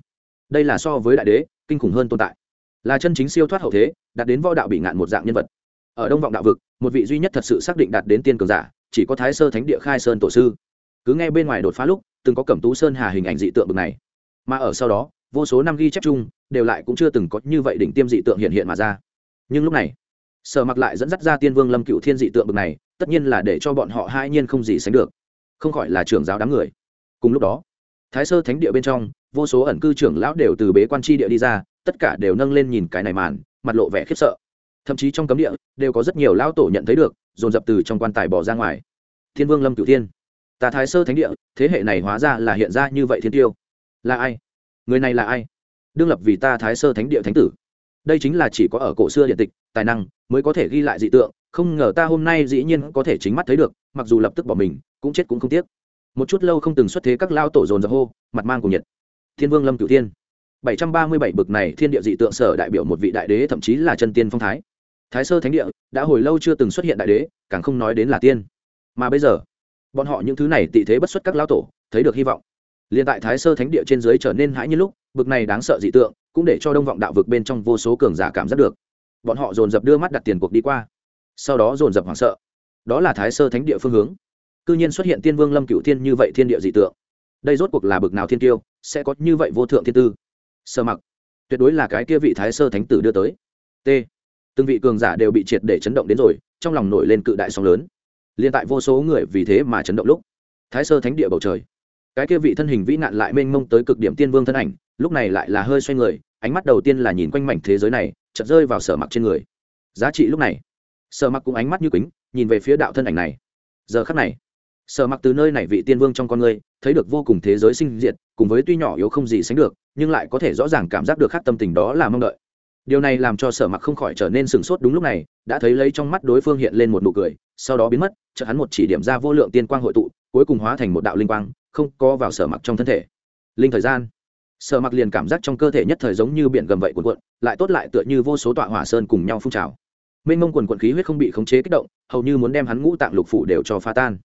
Đây là so với đại đế, kinh khủng hơn tồn tại. Là chân chính siêu thoát hậu thế, đạt đến võ đạo bị ngạn một dạng nhân vật. Ở đông vọng đạo vực, một vị duy nhất thật sự xác định đạt đến tiên cường giả, chỉ có thái sơ thánh địa khai sơn tổ sư. Cứ nghe bên ngoài đột phá lúc, từng có cẩm tú sơn hà hình ảnh dị tượng bực này. Mà ở sau đó, vô số năm ghi chép chung, đều lại cũng chưa từng có như vậy đỉnh tiêm dị tượng hiện hiện mà ra. Nhưng lúc này, sở mặc lại dẫn dắt ra tiên vương lâm cựu thiên dị tượng bực này, tất nhiên là để cho bọn họ hai nhiên không gì sánh được không khỏi là trưởng giáo đám người. Cùng lúc đó, thái sơ thánh địa bên trong, vô số ẩn cư trưởng lão đều từ bế quan tri địa đi ra, tất cả đều nâng lên nhìn cái này màn, mặt lộ vẻ khiếp sợ. Thậm chí trong cấm địa, đều có rất nhiều lão tổ nhận thấy được, dồn dập từ trong quan tài bỏ ra ngoài. Thiên vương lâm cửu thiên, ta thái sơ thánh địa, thế hệ này hóa ra là hiện ra như vậy thiên tiêu. Là ai? Người này là ai? Đương lập vì ta thái sơ thánh địa thánh tử đây chính là chỉ có ở cổ xưa điện tịch, tài năng mới có thể ghi lại dị tượng, không ngờ ta hôm nay dĩ nhiên có thể chính mắt thấy được, mặc dù lập tức bỏ mình, cũng chết cũng không tiếc. Một chút lâu không từng xuất thế các lao tổ dồn dập hô, mặt mang cùng nhiệt. Thiên vương lâm cửu thiên. Bảy trăm ba mươi bảy bực này thiên địa dị tượng sở đại biểu một vị đại đế thậm chí là chân tiên phong thái. Thái sơ thánh địa, đã hồi lâu chưa từng xuất hiện đại đế, càng không nói đến là tiên. Mà bây giờ, bọn họ những thứ này tị thế bất xuất các lao tổ, thấy được hy vọng. Liền tại thái sơ thánh địa trên dưới trở nên hãi như lúc, bực này đáng sợ dị tượng cũng để cho đông vọng đạo vực bên trong vô số cường giả cảm giác được. Bọn họ dồn dập đưa mắt đặt tiền cuộc đi qua. Sau đó dồn dập hoảng sợ. Đó là thái sơ thánh địa phương hướng. Cư nhiên xuất hiện tiên vương lâm cựu thiên như vậy thiên địa dị tượng. Đây rốt cuộc là bực nào thiên tiêu sẽ có như vậy vô thượng thiên tư? Sơ mặc, tuyệt đối là cái kia vị thái sơ thánh tử đưa tới. T, từng vị cường giả đều bị triệt để chấn động đến rồi, trong lòng nổi lên cự đại sóng lớn. Liên tại vô số người vì thế mà chấn động lúc, thái sơ thánh địa bầu trời. Cái kia vị thân hình vĩ nạn lại mênh mông tới cực điểm tiên vương thân ảnh lúc này lại là hơi xoay người, ánh mắt đầu tiên là nhìn quanh mảnh thế giới này, chợt rơi vào sở mặc trên người. Giá trị lúc này, sở mặc cũng ánh mắt như kính, nhìn về phía đạo thân ảnh này. Giờ khắc này, sở mặc từ nơi này vị tiên vương trong con người, thấy được vô cùng thế giới sinh diệt, cùng với tuy nhỏ yếu không gì sánh được, nhưng lại có thể rõ ràng cảm giác được khác tâm tình đó là mong đợi. Điều này làm cho sở mặc không khỏi trở nên sửng sốt đúng lúc này, đã thấy lấy trong mắt đối phương hiện lên một nụ cười, sau đó biến mất, chợt hắn một chỉ điểm ra vô lượng tiên quang hội tụ, cuối cùng hóa thành một đạo linh quang, không co vào sở mặc trong thân thể. Linh thời gian sở mặc liền cảm giác trong cơ thể nhất thời giống như biển gầm vậy cuộn cuộn, lại tốt lại tựa như vô số tọa hỏa sơn cùng nhau phun trào. Mênh mông quần quận khí huyết không bị khống chế kích động, hầu như muốn đem hắn ngũ tạng lục phủ đều cho pha tan.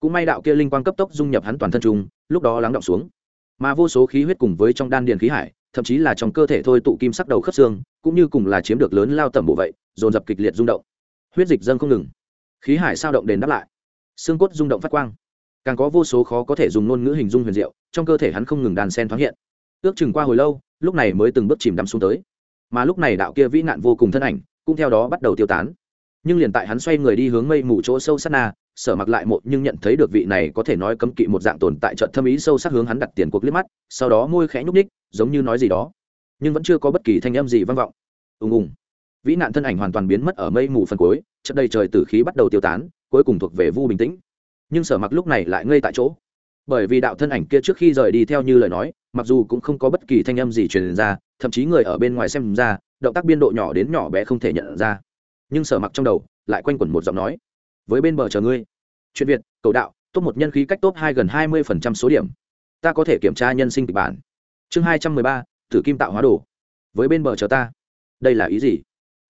Cũng may đạo kia linh quang cấp tốc dung nhập hắn toàn thân trung, lúc đó lắng động xuống. Mà vô số khí huyết cùng với trong đan điền khí hải, thậm chí là trong cơ thể thôi tụ kim sắc đầu khớp xương, cũng như cùng là chiếm được lớn lao tầm bộ vậy, dồn dập kịch liệt rung động. Huyết dịch dâng không ngừng. Khí hải sao động đền đáp lại. Xương cốt rung động phát quang. Càng có vô số khó có thể dùng ngôn ngữ hình dung huyền diệu, trong cơ thể hắn không ngừng đàn sen thoáng hiện ước chừng qua hồi lâu, lúc này mới từng bước chìm đắm xuống tới. Mà lúc này đạo kia vĩ nạn vô cùng thân ảnh, cũng theo đó bắt đầu tiêu tán. Nhưng liền tại hắn xoay người đi hướng mây mù chỗ sâu sát na, sở mặc lại một nhưng nhận thấy được vị này có thể nói cấm kỵ một dạng tồn tại trận thâm ý sâu sắc hướng hắn đặt tiền cuộc liếc mắt, sau đó môi khẽ nhúc ních giống như nói gì đó. Nhưng vẫn chưa có bất kỳ thanh âm gì vang vọng. Ùng ùng. Vĩ nạn thân ảnh hoàn toàn biến mất ở mây mù phần cuối chất đầy trời tử khí bắt đầu tiêu tán, cuối cùng thuộc về vu bình tĩnh. Nhưng sở mặc lúc này lại ngây tại chỗ bởi vì đạo thân ảnh kia trước khi rời đi theo như lời nói, mặc dù cũng không có bất kỳ thanh âm gì truyền ra, thậm chí người ở bên ngoài xem ra, động tác biên độ nhỏ đến nhỏ bé không thể nhận ra. Nhưng sở mặc trong đầu, lại quanh quẩn một giọng nói. Với bên bờ chờ ngươi. Chuyện việt, cầu đạo top một nhân khí cách top hai gần hai mươi phần trăm số điểm. Ta có thể kiểm tra nhân sinh kịch bản. Chương hai trăm mười ba, thử kim tạo hóa đồ. Với bên bờ chờ ta. Đây là ý gì?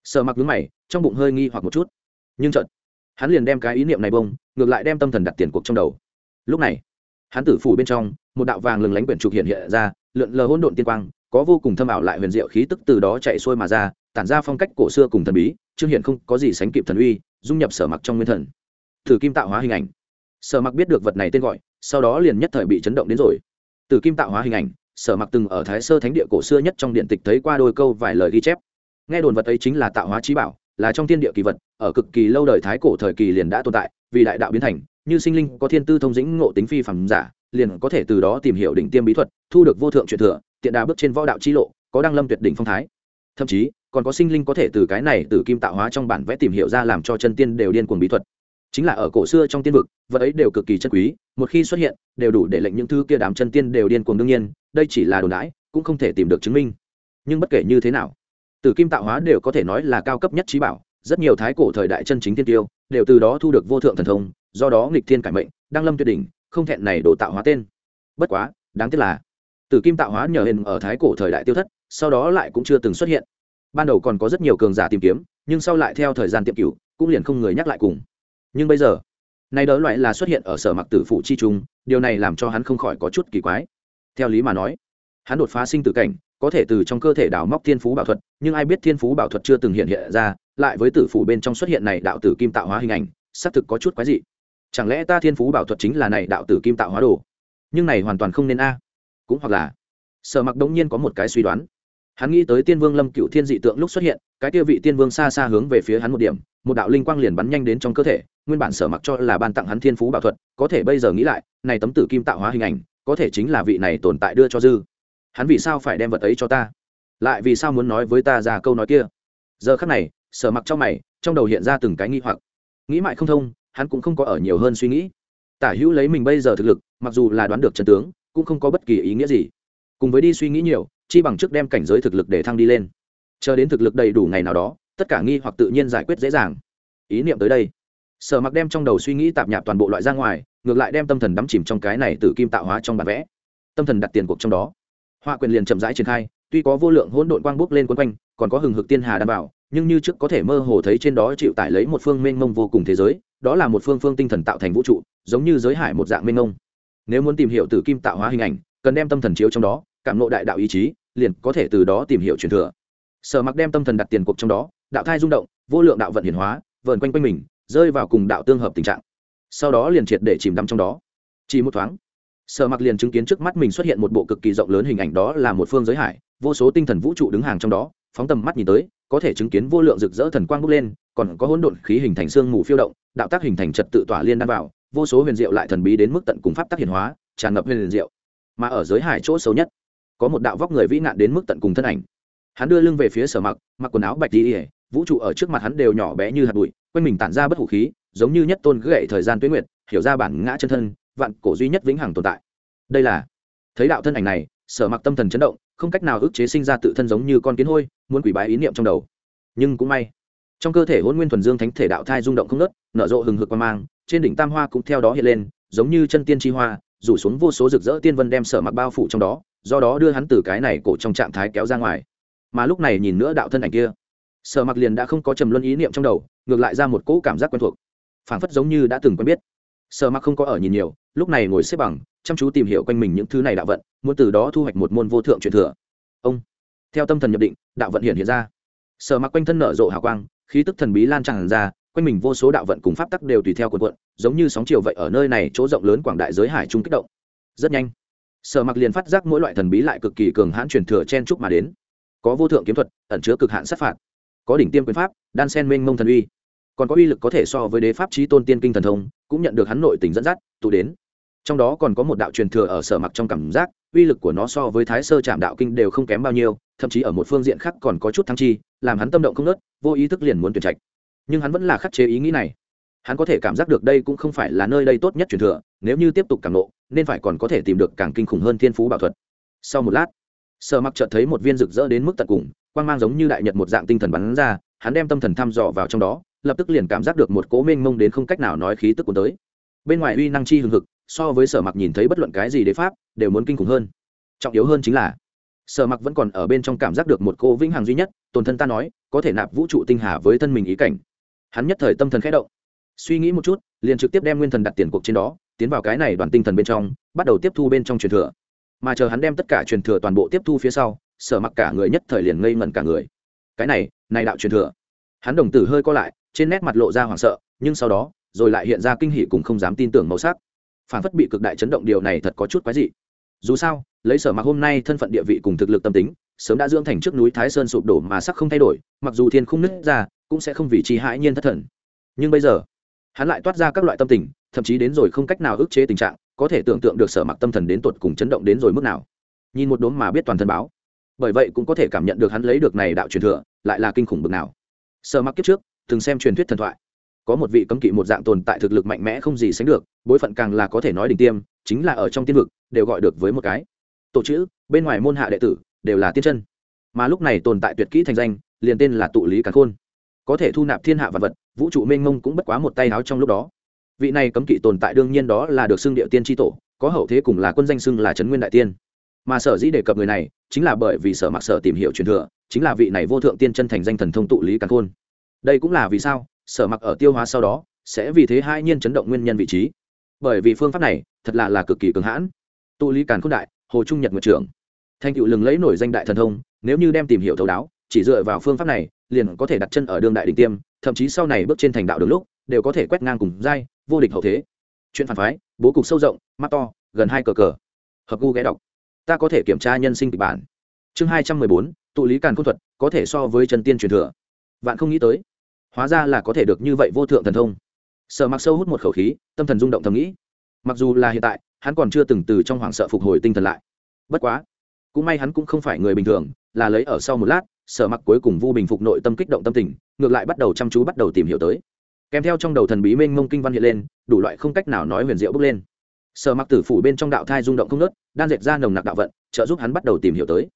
Sở mặc đứng mày, trong bụng hơi nghi hoặc một chút. Nhưng chợt, hắn liền đem cái ý niệm này bông, ngược lại đem tâm thần đặt tiền cuộc trong đầu. Lúc này hắn tử phủ bên trong, một đạo vàng lừng lánh quyển trục hiện hiện ra, lượn lờ hỗn độn tiên quang, có vô cùng thâm ảo lại huyền diệu khí tức từ đó chạy xuôi mà ra, tản ra phong cách cổ xưa cùng thần bí trương hiện không có gì sánh kịp thần uy, dung nhập sở mặc trong nguyên thần. Thử kim tạo hóa hình ảnh. Sở mặc biết được vật này tên gọi, sau đó liền nhất thời bị chấn động đến rồi. Từ kim tạo hóa hình ảnh, sở mặc từng ở thái sơ thánh địa cổ xưa nhất trong điện tịch thấy qua đôi câu vài lời ghi chép. Nghe đồn vật ấy chính là tạo hóa trí bảo, là trong thiên địa kỳ vật, ở cực kỳ lâu đời thái cổ thời kỳ liền đã tồn tại, vì đại đạo biến thành như sinh linh có thiên tư thông dĩnh ngộ tính phi phàm giả, liền có thể từ đó tìm hiểu đỉnh tiêm bí thuật, thu được vô thượng truyền thừa, tiện đà bước trên võ đạo chi lộ, có đăng lâm tuyệt đỉnh phong thái. Thậm chí, còn có sinh linh có thể từ cái này từ kim tạo hóa trong bản vẽ tìm hiểu ra làm cho chân tiên đều điên cuồng bí thuật. Chính là ở cổ xưa trong tiên vực, vật ấy đều cực kỳ chân quý, một khi xuất hiện, đều đủ để lệnh những thứ kia đám chân tiên đều điên cuồng đương nhiên, đây chỉ là đồn đãi, cũng không thể tìm được chứng minh. Nhưng bất kể như thế nào, từ kim tạo hóa đều có thể nói là cao cấp nhất trí bảo, rất nhiều thái cổ thời đại chân chính tiên tiêu, đều từ đó thu được vô thượng thần thông do đó nghịch thiên cải mệnh, đăng lâm tuyệt đỉnh, không thẹn này đổ tạo hóa tên. Bất quá, đáng tiếc là từ kim tạo hóa nhờ hình ở thái cổ thời đại tiêu thất, sau đó lại cũng chưa từng xuất hiện. Ban đầu còn có rất nhiều cường giả tìm kiếm, nhưng sau lại theo thời gian tiệm cửu, cũng liền không người nhắc lại cùng. Nhưng bây giờ nay đỡ loại là xuất hiện ở sở mặc tử phụ chi trung, điều này làm cho hắn không khỏi có chút kỳ quái. Theo lý mà nói, hắn đột phá sinh tử cảnh, có thể từ trong cơ thể đào móc thiên phú bảo thuật, nhưng ai biết thiên phú bảo thuật chưa từng hiện hiện ra, lại với tử phủ bên trong xuất hiện này đạo tử kim tạo hóa hình ảnh, xác thực có chút quái dị chẳng lẽ ta thiên phú bảo thuật chính là này đạo tử kim tạo hóa đồ? Nhưng này hoàn toàn không nên a. Cũng hoặc là, sở mặc đống nhiên có một cái suy đoán. Hắn nghĩ tới tiên vương lâm cựu thiên dị tượng lúc xuất hiện, cái kia vị tiên vương xa xa hướng về phía hắn một điểm, một đạo linh quang liền bắn nhanh đến trong cơ thể, nguyên bản sở mặc cho là ban tặng hắn thiên phú bảo thuật, có thể bây giờ nghĩ lại, này tấm tử kim tạo hóa hình ảnh, có thể chính là vị này tồn tại đưa cho dư. Hắn vì sao phải đem vật ấy cho ta? Lại vì sao muốn nói với ta ra câu nói kia? Giờ khắc này, sở mặc trong mày, trong đầu hiện ra từng cái nghi hoặc. Nghĩ mãi không thông hắn cũng không có ở nhiều hơn suy nghĩ. Tả hữu lấy mình bây giờ thực lực, mặc dù là đoán được chân tướng, cũng không có bất kỳ ý nghĩa gì. Cùng với đi suy nghĩ nhiều, chi bằng trước đem cảnh giới thực lực để thăng đi lên. Chờ đến thực lực đầy đủ ngày nào đó, tất cả nghi hoặc tự nhiên giải quyết dễ dàng. Ý niệm tới đây. Sở mặc đem trong đầu suy nghĩ tạp nhạp toàn bộ loại ra ngoài, ngược lại đem tâm thần đắm chìm trong cái này từ kim tạo hóa trong bản vẽ. Tâm thần đặt tiền cuộc trong đó. Họa quyền liền chậm rãi triển khai, tuy có vô lượng hỗn độn quang bốc lên quấn quanh, còn có hừng hực tiên hà đảm bảo, nhưng như trước có thể mơ hồ thấy trên đó chịu tải lấy một phương mênh mông vô cùng thế giới đó là một phương phương tinh thần tạo thành vũ trụ, giống như giới hải một dạng mênh mông. Nếu muốn tìm hiểu từ kim tạo hóa hình ảnh, cần đem tâm thần chiếu trong đó, cảm nộ đại đạo ý chí, liền có thể từ đó tìm hiểu truyền thừa. Sở mặc đem tâm thần đặt tiền cuộc trong đó, đạo thai rung động, vô lượng đạo vận hiển hóa, vờn quanh quanh mình, rơi vào cùng đạo tương hợp tình trạng. Sau đó liền triệt để chìm đắm trong đó. Chỉ một thoáng, sở mặc liền chứng kiến trước mắt mình xuất hiện một bộ cực kỳ rộng lớn hình ảnh đó là một phương giới hải, vô số tinh thần vũ trụ đứng hàng trong đó, phóng tầm mắt nhìn tới có thể chứng kiến vô lượng rực rỡ thần quang bốc lên, còn có hỗn độn khí hình thành xương mù phiêu động, đạo tác hình thành trật tự tỏa liên đan vào, vô số huyền diệu lại thần bí đến mức tận cùng pháp tác hiển hóa, tràn ngập huyền diệu. Mà ở giới hải chỗ xấu nhất, có một đạo vóc người vĩ nạn đến mức tận cùng thân ảnh. Hắn đưa lưng về phía sở mặc mặc quần áo bạch đi ỉa vũ trụ ở trước mặt hắn đều nhỏ bé như hạt bụi, quanh mình tản ra bất hủ khí, giống như nhất tôn gậy thời gian tuyến nguyệt, hiểu ra bản ngã chân thân, vạn cổ duy nhất vĩnh hằng tồn tại. Đây là, thấy đạo thân ảnh này, sở mặc tâm thần chấn động, không cách nào ức chế sinh ra tự thân giống như con kiến hôi muốn quỷ bái ý niệm trong đầu. Nhưng cũng may, trong cơ thể hôn nguyên thuần dương thánh thể đạo thai rung động không nớt nở rộ hừng hực qua mang, trên đỉnh tam hoa cũng theo đó hiện lên, giống như chân tiên chi hoa, rủ xuống vô số rực rỡ tiên vân đem sở mặc bao phủ trong đó, do đó đưa hắn từ cái này cổ trong trạng thái kéo ra ngoài. Mà lúc này nhìn nữa đạo thân ảnh kia, sở mặc liền đã không có trầm luân ý niệm trong đầu, ngược lại ra một cỗ cảm giác quen thuộc. Phảng phất giống như đã từng quen biết. Sở mặc không có ở nhìn nhiều, lúc này ngồi xếp bằng, chăm chú tìm hiểu quanh mình những thứ này đạo vận, muốn từ đó thu hoạch một môn vô thượng truyền thừa. Ông! Theo tâm thần nhập định, đạo vận hiện hiện ra. Sở mặc quanh thân nở rộ hào quang, khí tức thần bí lan tràn ra, quanh mình vô số đạo vận cùng pháp tắc đều tùy theo quần quận giống như sóng chiều vậy ở nơi này chỗ rộng lớn quảng đại giới hải trung kích động. Rất nhanh, sở mặc liền phát giác mỗi loại thần bí lại cực kỳ cường hãn truyền thừa chen trúc mà đến. Có vô thượng kiếm thuật, ẩn chứa cực hạn sát phạt. Có đỉnh tiêm quyền pháp, đan sen minh mông thần uy. Còn có uy lực có thể so với đế pháp trí tôn tiên kinh thần thông, cũng nhận được hắn nội tình dẫn dắt, tụ đến trong đó còn có một đạo truyền thừa ở sở mặc trong cảm giác, uy lực của nó so với thái sơ trạm đạo kinh đều không kém bao nhiêu, thậm chí ở một phương diện khác còn có chút thăng chi, làm hắn tâm động không nớt vô ý thức liền muốn tuyển trạch. Nhưng hắn vẫn là khắc chế ý nghĩ này. Hắn có thể cảm giác được đây cũng không phải là nơi đây tốt nhất truyền thừa, nếu như tiếp tục càng lộ, nên phải còn có thể tìm được càng kinh khủng hơn thiên phú bảo thuật. Sau một lát, sở mặc chợt thấy một viên rực rỡ đến mức tận cùng, quang mang giống như đại nhật một dạng tinh thần bắn ra, hắn đem tâm thần thăm dò vào trong đó, lập tức liền cảm giác được một cố mênh mông đến không cách nào nói khí tức cuốn tới. Bên ngoài uy năng chi hừng hực so với sở mặc nhìn thấy bất luận cái gì đế pháp, đều muốn kinh khủng hơn. Trọng yếu hơn chính là, sở mặc vẫn còn ở bên trong cảm giác được một cô vĩnh hằng duy nhất, tồn thân ta nói, có thể nạp vũ trụ tinh hà với thân mình ý cảnh. Hắn nhất thời tâm thần khẽ động. Suy nghĩ một chút, liền trực tiếp đem nguyên thần đặt tiền cuộc trên đó, tiến vào cái này đoàn tinh thần bên trong, bắt đầu tiếp thu bên trong truyền thừa. Mà chờ hắn đem tất cả truyền thừa toàn bộ tiếp thu phía sau, sở mặc cả người nhất thời liền ngây ngẩn cả người. Cái này này đạo truyền thừa. Hắn đồng tử hơi co lại, trên nét mặt lộ ra hoảng sợ, nhưng sau đó, rồi lại hiện ra kinh hỉ cùng không dám tin tưởng màu sắc phản phất bị cực đại chấn động, điều này thật có chút quái dị. Dù sao, lấy sở mặc hôm nay thân phận địa vị cùng thực lực tâm tính, sớm đã dưỡng thành trước núi thái sơn sụp đổ mà sắc không thay đổi, mặc dù thiên không nứt ra, cũng sẽ không vì chi hãi nhiên thất thần. Nhưng bây giờ, hắn lại toát ra các loại tâm tình, thậm chí đến rồi không cách nào ức chế tình trạng, có thể tưởng tượng được sở mặc tâm thần đến tột cùng chấn động đến rồi mức nào. Nhìn một đốm mà biết toàn thân báo. Bởi vậy cũng có thể cảm nhận được hắn lấy được này đạo truyền thừa, lại là kinh khủng bực nào. Sở mặc kiếp trước, từng xem truyền thuyết thần thoại có một vị cấm kỵ một dạng tồn tại thực lực mạnh mẽ không gì sánh được, bối phận càng là có thể nói đỉnh tiêm, chính là ở trong tiên vực, đều gọi được với một cái. Tổ chữ, bên ngoài môn hạ đệ tử, đều là tiên chân. Mà lúc này tồn tại tuyệt kỹ thành danh, liền tên là tụ lý càn khôn. Có thể thu nạp thiên hạ vật vật, vũ trụ mênh mông cũng bất quá một tay áo trong lúc đó. Vị này cấm kỵ tồn tại đương nhiên đó là được xưng địa tiên tri tổ, có hậu thế cùng là quân danh xưng là trấn nguyên đại tiên. Mà sở dĩ đề cập người này, chính là bởi vì sở mặc sở tìm hiểu truyền thừa, chính là vị này vô thượng tiên chân thành danh thần thông tụ lý càn khôn. Đây cũng là vì sao sở mặc ở tiêu hóa sau đó, sẽ vì thế hai nhiên chấn động nguyên nhân vị trí. Bởi vì phương pháp này, thật là là cực kỳ cường hãn. Tụ lý càn khôn đại, hồ trung nhật nguyệt trưởng. Thanh cựu lừng lấy nổi danh đại thần thông, nếu như đem tìm hiểu thấu đáo, chỉ dựa vào phương pháp này, liền có thể đặt chân ở đương đại đỉnh tiêm, thậm chí sau này bước trên thành đạo đường lúc, đều có thể quét ngang cùng giai, vô địch hậu thế. Chuyện phản phái, bố cục sâu rộng, mắt to, gần hai cờ cờ. Hợp gu ghé đọc. Ta có thể kiểm tra nhân sinh kịch bản. Chương hai trăm mười bốn, tụ lý càn khôn thuật, có thể so với chân tiên truyền thừa. Vạn không nghĩ tới hóa ra là có thể được như vậy vô thượng thần thông. Sợ mặc sâu hút một khẩu khí, tâm thần rung động thầm nghĩ. Mặc dù là hiện tại, hắn còn chưa từng từ trong hoảng sợ phục hồi tinh thần lại. Bất quá, cũng may hắn cũng không phải người bình thường, là lấy ở sau một lát, sở mặc cuối cùng vu bình phục nội tâm kích động tâm tình, ngược lại bắt đầu chăm chú bắt đầu tìm hiểu tới. Kèm theo trong đầu thần bí mênh mông kinh văn hiện lên, đủ loại không cách nào nói huyền diệu bước lên. Sở mặc tử phủ bên trong đạo thai rung động không nớt đang dệt ra nồng nặc đạo vận, trợ giúp hắn bắt đầu tìm hiểu tới.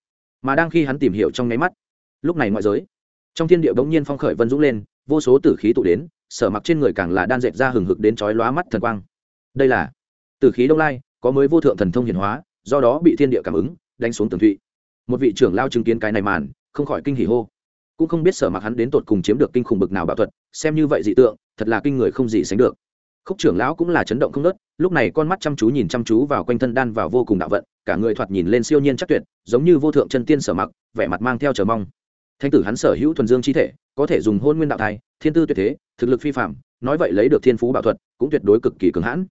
Mà đang khi hắn tìm hiểu trong nháy mắt, lúc này ngoại giới trong thiên địa bỗng nhiên phong khởi vân dũng lên, vô số tử khí tụ đến, sở mặc trên người càng là đan dệt ra hừng hực đến chói lóa mắt thần quang. Đây là tử khí đông lai, có mới vô thượng thần thông hiển hóa, do đó bị thiên địa cảm ứng, đánh xuống tường thụy. Một vị trưởng lao chứng kiến cái này màn, không khỏi kinh hỉ hô. Cũng không biết sở mặc hắn đến tột cùng chiếm được kinh khủng bực nào bảo thuật, xem như vậy dị tượng, thật là kinh người không gì sánh được. Khúc trưởng lão cũng là chấn động không nớt, lúc này con mắt chăm chú nhìn chăm chú vào quanh thân đan vào vô cùng đạo vận, cả người thoạt nhìn lên siêu nhiên chắc tuyệt, giống như vô thượng chân tiên sở mặc, vẻ mặt mang theo chờ mong thanh tử hắn sở hữu thuần dương chi thể, có thể dùng hôn nguyên đạo thai, thiên tư tuyệt thế, thực lực phi phạm nói vậy lấy được thiên phú bảo thuật, cũng tuyệt đối cực kỳ cường hãn.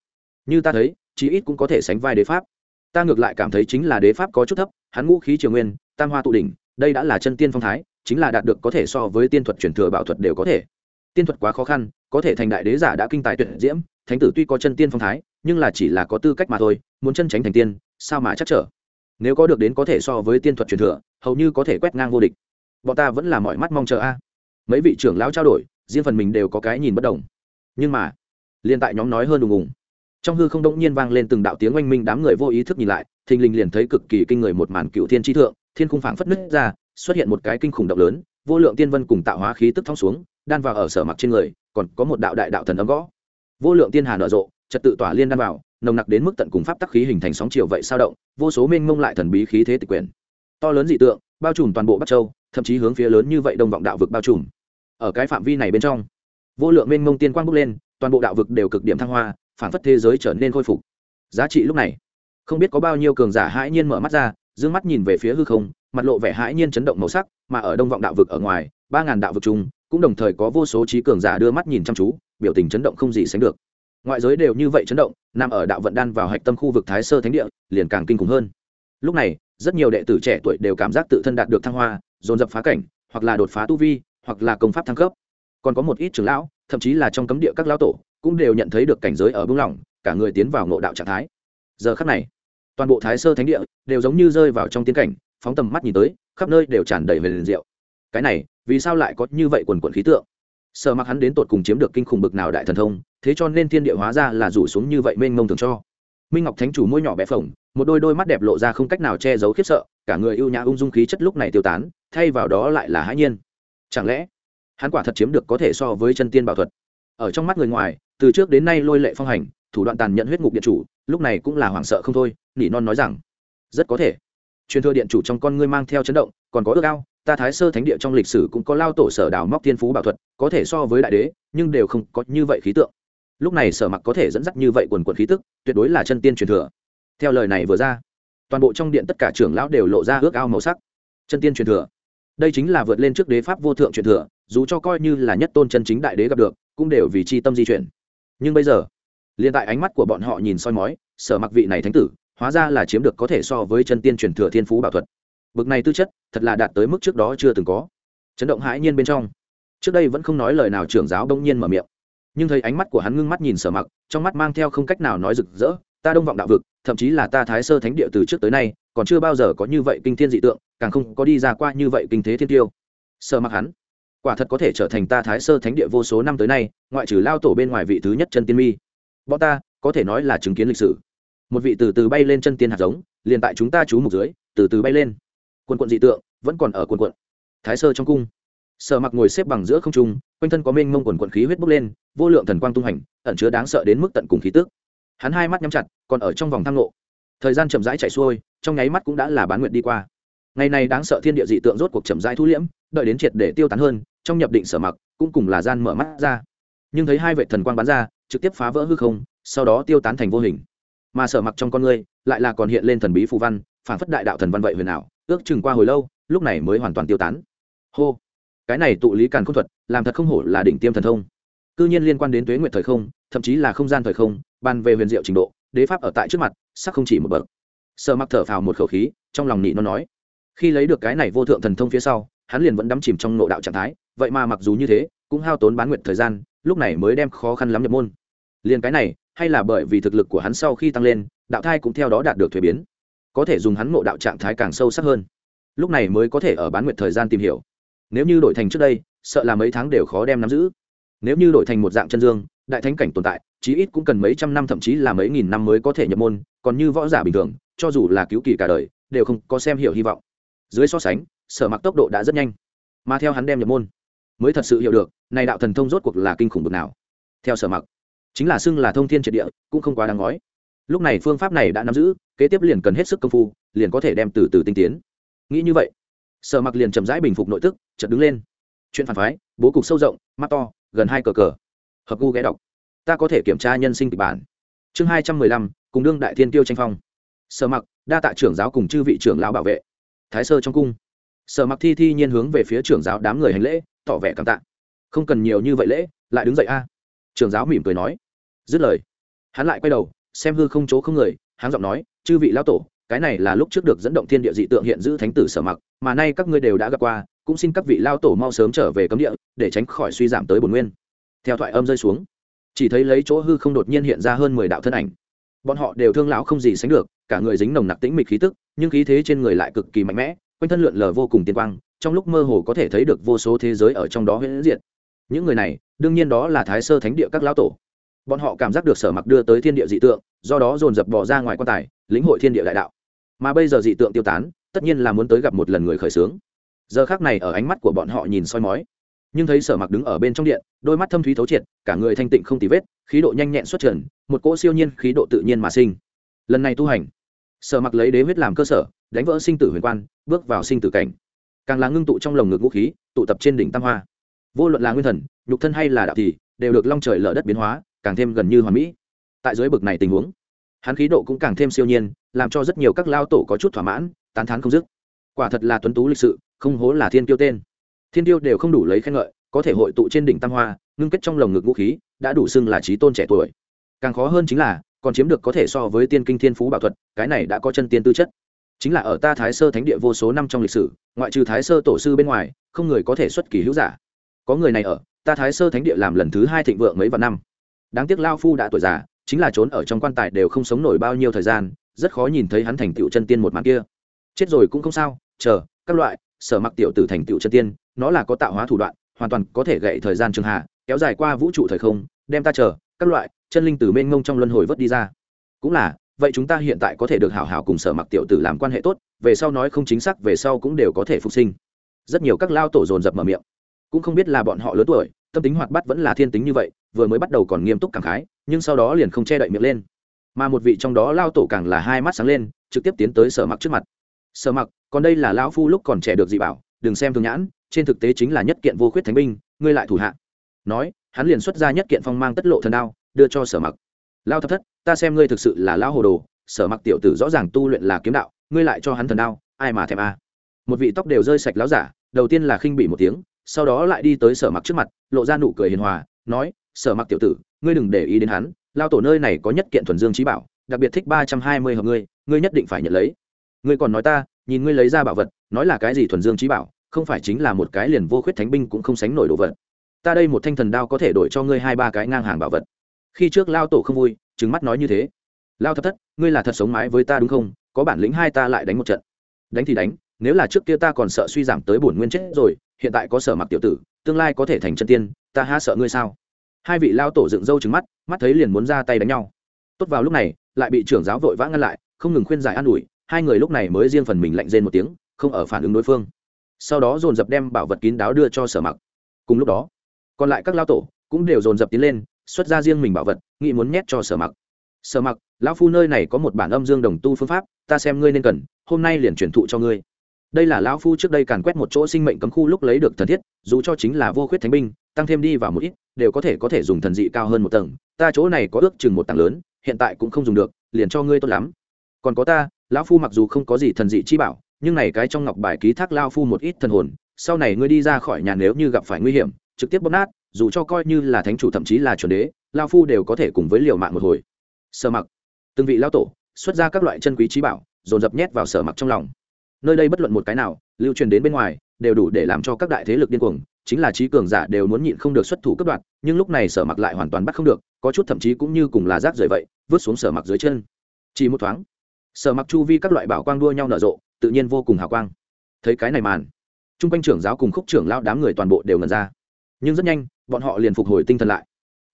Như ta thấy, chí ít cũng có thể sánh vai đế pháp. Ta ngược lại cảm thấy chính là đế pháp có chút thấp, hắn ngũ khí triều nguyên, tam hoa tụ đỉnh, đây đã là chân tiên phong thái, chính là đạt được có thể so với tiên thuật truyền thừa bảo thuật đều có thể. Tiên thuật quá khó khăn, có thể thành đại đế giả đã kinh tài tuyệt diễm, thánh tử tuy có chân tiên phong thái, nhưng là chỉ là có tư cách mà thôi, muốn chân tránh thành tiên, sao mà chắc trở? Nếu có được đến có thể so với tiên thuật truyền thừa, hầu như có thể quét ngang vô địch bọn ta vẫn là mọi mắt mong chờ a. Mấy vị trưởng lão trao đổi, riêng phần mình đều có cái nhìn bất đồng. Nhưng mà liên tại nhóm nói hơn đùng ùng trong hư không đông nhiên vang lên từng đạo tiếng oanh minh đám người vô ý thức nhìn lại, thình lình liền thấy cực kỳ kinh người một màn cựu thiên tri thượng, thiên khung phảng phất nứt ra, xuất hiện một cái kinh khủng động lớn, vô lượng tiên vân cùng tạo hóa khí tức thong xuống, đan vào ở sở mặc trên người, còn có một đạo đại đạo thần ấm gõ. Vô lượng tiên hà nở rộ, trật tự tỏa liên đan vào, nồng nặc đến mức tận cùng pháp tắc khí hình thành sóng chiều vậy sao động, vô số mênh mông lại thần bí khí thế tịch quyền to lớn dị tượng, bao trùm toàn bộ bắc châu thậm chí hướng phía lớn như vậy đông vọng đạo vực bao trùm. Ở cái phạm vi này bên trong, vô lượng mênh mông tiên quang bốc lên, toàn bộ đạo vực đều cực điểm thăng hoa phản phất thế giới trở nên khôi phục. Giá trị lúc này, không biết có bao nhiêu cường giả hãi nhiên mở mắt ra d ư ơ n g mắt nhìn về phía hư không, mặt lộ vẻ hãi nhiên chấn động màu sắc, mà ở đông vọng đạo vực ở ngoài, ba ngàn đạo vực chung, cũng đồng thời có vô số trí cường giả đưa mắt nhìn chăm chú, biểu tình chấn động không gì sánh được. Ngoại giới đều như vậy chấn động, nằm ở đạo vận đan vào hạch tâm khu vực thái sơ thánh địa, liền càng kinh khủng hơn. Lúc này, rất nhiều đệ tử trẻ tuổi đều cảm giác tự thân đạt được thăng hoa dồn dập phá cảnh, hoặc là đột phá tu vi, hoặc là công pháp thăng cấp. Còn có một ít trưởng lão, thậm chí là trong cấm địa các lão tổ, cũng đều nhận thấy được cảnh giới ở bưng lỏng, cả người tiến vào ngộ đạo trạng thái. Giờ khắc này, toàn bộ thái sơ thánh địa đều giống như rơi vào trong tiến cảnh, phóng tầm mắt nhìn tới, khắp nơi đều tràn đầy về liền diệu. Cái này, vì sao lại có như vậy quần quần khí tượng? Sợ mặc hắn đến tột cùng chiếm được kinh khủng bực nào đại thần thông, thế cho nên thiên địa hóa ra là rủ xuống như vậy mênh mông thường cho. Minh ngọc thánh chủ môi nhỏ bé phồng, một đôi đôi mắt đẹp lộ ra không cách nào che giấu khiếp sợ cả người ưu nhã ung dung khí chất lúc này tiêu tán, thay vào đó lại là hãi nhiên. Chẳng lẽ, hắn quả thật chiếm được có thể so với chân tiên bảo thuật? Ở trong mắt người ngoài, từ trước đến nay lôi lệ phong hành, thủ đoạn tàn nhẫn huyết ngục điện chủ, lúc này cũng là hoảng sợ không thôi, nỉ non nói rằng, rất có thể. Truyền thừa điện chủ trong con ngươi mang theo chấn động, còn có ước ao, ta thái sơ thánh địa trong lịch sử cũng có lao tổ sở đào móc thiên phú bảo thuật, có thể so với đại đế, nhưng đều không có như vậy khí tượng. Lúc này sở mặc có thể dẫn dắt như vậy quần quần khí tức, tuyệt đối là chân tiên truyền thừa. Theo lời này vừa ra toàn bộ trong điện tất cả trưởng lão đều lộ ra ước ao màu sắc. Chân tiên truyền thừa. Đây chính là vượt lên trước đế pháp vô thượng truyền thừa, dù cho coi như là nhất tôn chân chính đại đế gặp được, cũng đều vì chi tâm di chuyển. Nhưng bây giờ, liền tại ánh mắt của bọn họ nhìn soi mói, sở mặc vị này thánh tử, hóa ra là chiếm được có thể so với chân tiên truyền thừa thiên phú bảo thuật. Bực này tư chất, thật là đạt tới mức trước đó chưa từng có. Chấn động hãi nhiên bên trong. Trước đây vẫn không nói lời nào trưởng giáo bỗng nhiên mở miệng. Nhưng thấy ánh mắt của hắn ngưng mắt nhìn sở mặc, trong mắt mang theo không cách nào nói rực rỡ ta đông vọng đạo vực, thậm chí là ta thái sơ thánh địa từ trước tới nay, còn chưa bao giờ có như vậy kinh thiên dị tượng, càng không có đi ra qua như vậy kinh thế thiên tiêu. Sợ mặc hắn quả thật có thể trở thành ta thái sơ thánh địa vô số năm tới nay, ngoại trừ lao tổ bên ngoài vị thứ nhất chân tiên mi. Bọn ta, có thể nói là chứng kiến lịch sử. Một vị từ từ bay lên chân tiên hạt giống, liền tại chúng ta trú mục dưới, từ từ bay lên. Quân quận dị tượng, vẫn còn ở quân quận. Thái sơ trong cung. Sợ mặc ngồi xếp bằng giữa không trung, quanh thân có mênh mông quần quận khí huyết bốc lên, vô lượng thần quang tung hành, ẩn chứa đáng sợ đến mức tận cùng khí tước hắn hai mắt nhắm chặt, còn ở trong vòng thang lộ thời gian chậm rãi chạy xuôi, trong nháy mắt cũng đã là bán nguyện đi qua. Ngày này đáng sợ thiên địa dị tượng rốt cuộc chậm rãi thu liễm, đợi đến triệt để tiêu tán hơn, trong nhập định sở mặc cũng cùng là gian mở mắt ra. Nhưng thấy hai vệ thần quang bắn ra, trực tiếp phá vỡ hư không, sau đó tiêu tán thành vô hình. Mà sở mặc trong con người, lại là còn hiện lên thần bí phù văn, phản phất đại đạo thần văn vậy huyền ảo, ước chừng qua hồi lâu, lúc này mới hoàn toàn tiêu tán. Hô! Cái này tụ lý càn khôn thuật, làm thật không hổ là đỉnh tiêm thần thông. Cư nhiên liên quan đến tuế nguyện thời không, thậm chí là không gian thời không ban về huyền diệu trình độ, đế pháp ở tại trước mặt, sắc không chỉ một bậc. Sợ mặc thở phào một khẩu khí, trong lòng nị nó nói, khi lấy được cái này vô thượng thần thông phía sau, hắn liền vẫn đắm chìm trong nộ đạo trạng thái, vậy mà mặc dù như thế, cũng hao tốn bán nguyện thời gian, lúc này mới đem khó khăn lắm nhập môn. Liền cái này, hay là bởi vì thực lực của hắn sau khi tăng lên, đạo thai cũng theo đó đạt được thuế biến, có thể dùng hắn ngộ đạo trạng thái càng sâu sắc hơn. Lúc này mới có thể ở bán nguyện thời gian tìm hiểu. Nếu như đổi thành trước đây, sợ là mấy tháng đều khó đem nắm giữ. Nếu như đổi thành một dạng chân dương đại thánh cảnh tồn tại, chí ít cũng cần mấy trăm năm, thậm chí là mấy nghìn năm mới có thể nhập môn, còn như võ giả bình thường, cho dù là cứu kỳ cả đời, đều không có xem hiểu hy vọng. Dưới so sánh, sở mặc tốc độ đã rất nhanh, mà theo hắn đem nhập môn, mới thật sự hiểu được, này đạo thần thông rốt cuộc là kinh khủng bực nào. Theo sở mặc, chính là xưng là thông thiên triệt địa, cũng không quá đáng nói lúc này phương pháp này đã nắm giữ, kế tiếp liền cần hết sức công phu, liền có thể đem từ từ tinh tiến. Nghĩ như vậy, sở mặc liền chậm rãi bình phục nội tức, chợt đứng lên. Chuyện phản phái, bố cục sâu rộng, mắt to, gần hai cờ cờ hợp gu ghé đọc. Ta có thể kiểm tra nhân sinh kịch bản. Chương hai trăm mười lăm, cùng đương đại thiên tiêu tranh phong. Sở mặc, đa tạ trưởng giáo cùng chư vị trưởng lão bảo vệ. Thái sơ trong cung. Sở mặc thi thi nhiên hướng về phía trưởng giáo đám người hành lễ, tỏ vẻ cảm tạ. Không cần nhiều như vậy lễ, lại đứng dậy a. Trưởng giáo mỉm cười nói. Dứt lời, hắn lại quay đầu, xem hư không chỗ không người hắn giọng nói, chư vị lão tổ, cái này là lúc trước được dẫn động thiên địa dị tượng hiện giữ thánh tử sở mặc, mà nay các ngươi đều đã gặp qua, cũng xin các vị lao tổ mau sớm trở về cấm địa, để tránh khỏi suy giảm tới bồn nguyên theo thoại âm rơi xuống. Chỉ thấy lấy chỗ hư không đột nhiên hiện ra hơn mười đạo thân ảnh. Bọn họ đều thương lão không gì sánh được, cả người dính nồng nặc tĩnh mịch khí tức, nhưng khí thế trên người lại cực kỳ mạnh mẽ, quanh thân lượn lờ vô cùng tiên quang, trong lúc mơ hồ có thể thấy được vô số thế giới ở trong đó huyễn diện những người này, đương nhiên đó là thái sơ thánh địa các lão tổ. Bọn họ cảm giác được sở mặc đưa tới thiên địa dị tượng, do đó dồn dập bỏ ra ngoài quan tài, lĩnh hội thiên địa đại đạo. Mà bây giờ dị tượng tiêu tán, tất nhiên là muốn tới gặp một lần người khởi xướng. Giờ khác này ở ánh mắt của bọn họ nhìn soi mói nhưng thấy sở mặc đứng ở bên trong điện, đôi mắt thâm thúy thấu triệt, cả người thanh tịnh không tì vết, khí độ nhanh nhẹn xuất trần, một cỗ siêu nhiên khí độ tự nhiên mà sinh. Lần này tu hành, sở mặc lấy đế huyết làm cơ sở, đánh vỡ sinh tử huyền quan, bước vào sinh tử cảnh. Càng là ngưng tụ trong lồng ngực vũ khí, tụ tập trên đỉnh tam hoa. Vô luận là nguyên thần, nhục thân hay là đạo thì, đều được long trời lở đất biến hóa, càng thêm gần như hoàn mỹ. Tại dưới bực này tình huống, hắn khí độ cũng càng thêm siêu nhiên, làm cho rất nhiều các lao tổ có chút thỏa mãn, tán thán không dứt. Quả thật là tuấn tú lịch sự, không hố là thiên tiêu tên thiên tiêu đều không đủ lấy khen ngợi, có thể hội tụ trên đỉnh tam hoa, ngưng kết trong lồng ngực vũ khí, đã đủ xưng là trí tôn trẻ tuổi. Càng khó hơn chính là, còn chiếm được có thể so với tiên kinh thiên phú bảo thuật, cái này đã có chân tiên tư chất. Chính là ở ta thái sơ thánh địa vô số năm trong lịch sử, ngoại trừ thái sơ tổ sư bên ngoài, không người có thể xuất kỳ hữu giả. Có người này ở, ta thái sơ thánh địa làm lần thứ hai thịnh vượng mấy vạn năm. Đáng tiếc lao phu đã tuổi già, chính là trốn ở trong quan tài đều không sống nổi bao nhiêu thời gian, rất khó nhìn thấy hắn thành tựu chân tiên một màn kia. Chết rồi cũng không sao, chờ, các loại, sở mặc tiểu tử thành tựu chân tiên nó là có tạo hóa thủ đoạn, hoàn toàn có thể gậy thời gian trường hạ, kéo dài qua vũ trụ thời không, đem ta chờ, các loại, chân linh từ mênh mông trong luân hồi vớt đi ra. Cũng là, vậy chúng ta hiện tại có thể được hảo hảo cùng sở mặc tiểu tử làm quan hệ tốt, về sau nói không chính xác, về sau cũng đều có thể phục sinh. Rất nhiều các lao tổ dồn dập mở miệng. Cũng không biết là bọn họ lớn tuổi, tâm tính hoạt bát vẫn là thiên tính như vậy, vừa mới bắt đầu còn nghiêm túc cảm khái, nhưng sau đó liền không che đậy miệng lên. Mà một vị trong đó lao tổ càng là hai mắt sáng lên, trực tiếp tiến tới sở mặc trước mặt. Sở mặc, còn đây là lão phu lúc còn trẻ được dị bảo, đừng xem thường nhãn trên thực tế chính là nhất kiện vô khuyết thánh binh, ngươi lại thủ hạ. Nói, hắn liền xuất ra nhất kiện phong mang tất lộ thần đao, đưa cho sở mặc. Lao thập thất, ta xem ngươi thực sự là lão hồ đồ, sở mặc tiểu tử rõ ràng tu luyện là kiếm đạo, ngươi lại cho hắn thần đao, ai mà thèm a? Một vị tóc đều rơi sạch láo giả, đầu tiên là khinh bị một tiếng, sau đó lại đi tới sở mặc trước mặt, lộ ra nụ cười hiền hòa, nói, sở mặc tiểu tử, ngươi đừng để ý đến hắn lao tổ nơi này có nhất kiện thuần dương trí bảo, đặc biệt thích ba trăm hai mươi hợp ngươi ngươi nhất định phải nhận lấy. Ngươi còn nói ta, nhìn ngươi lấy ra bảo vật, nói là cái gì thuần dương trí bảo không phải chính là một cái liền vô khuyết thánh binh cũng không sánh nổi đồ vật. Ta đây một thanh thần đao có thể đổi cho ngươi hai ba cái ngang hàng bảo vật. Khi trước lao tổ không vui trứng mắt nói như thế. Lao thất thất, ngươi là thật sống mái với ta đúng không? Có bản lĩnh hai ta lại đánh một trận. Đánh thì đánh, nếu là trước kia ta còn sợ suy giảm tới bổn nguyên chết rồi, hiện tại có sở mặc tiểu tử, tương lai có thể thành chân tiên, ta ha sợ ngươi sao? Hai vị lao tổ dựng râu trứng mắt mắt thấy liền muốn ra tay đánh nhau. Tốt vào lúc này, lại bị trưởng giáo vội vã ngăn lại, không ngừng khuyên giải an ủi, hai người lúc này mới riêng phần mình lạnh rên một tiếng, không ở phản ứng đối phương sau đó dồn dập đem bảo vật kín đáo đưa cho sở mặc. Cùng lúc đó, còn lại các lao tổ cũng đều dồn dập tiến lên, xuất ra riêng mình bảo vật, nghĩ muốn nhét cho sở mặc. Sở mặc, lão phu nơi này có một bản âm dương đồng tu phương pháp, ta xem ngươi nên cần, hôm nay liền truyền thụ cho ngươi. Đây là lão phu trước đây càn quét một chỗ sinh mệnh cấm khu lúc lấy được thần thiết, dù cho chính là vô khuyết thánh binh, tăng thêm đi vào một ít, đều có thể có thể dùng thần dị cao hơn một tầng. Ta chỗ này có ước chừng một tầng lớn, hiện tại cũng không dùng được, liền cho ngươi tốt lắm. Còn có ta, lão phu mặc dù không có gì thần dị chi bảo nhưng này cái trong ngọc bài ký thác lao phu một ít thần hồn, sau này ngươi đi ra khỏi nhà nếu như gặp phải nguy hiểm, trực tiếp bóp nát, dù cho coi như là thánh chủ thậm chí là chuẩn đế, lao phu đều có thể cùng với liều mạng một hồi. Sở mặc, từng vị lao tổ, xuất ra các loại chân quý trí bảo, dồn dập nhét vào sở mặc trong lòng. Nơi đây bất luận một cái nào, lưu truyền đến bên ngoài, đều đủ để làm cho các đại thế lực điên cuồng, chính là trí cường giả đều muốn nhịn không được xuất thủ cấp đoạt, nhưng lúc này sở mặc lại hoàn toàn bắt không được, có chút thậm chí cũng như cùng là rác rời vậy, vứt xuống sở mặc dưới chân. Chỉ một thoáng, sở mặc chu vi các loại bảo quang đua nhau nở rộ tự nhiên vô cùng hào quang. Thấy cái này màn t r u n g quanh trưởng giáo cùng khúc trưởng lao đám người toàn bộ đều ngần ra. Nhưng rất nhanh, bọn họ liền phục hồi tinh thần lại.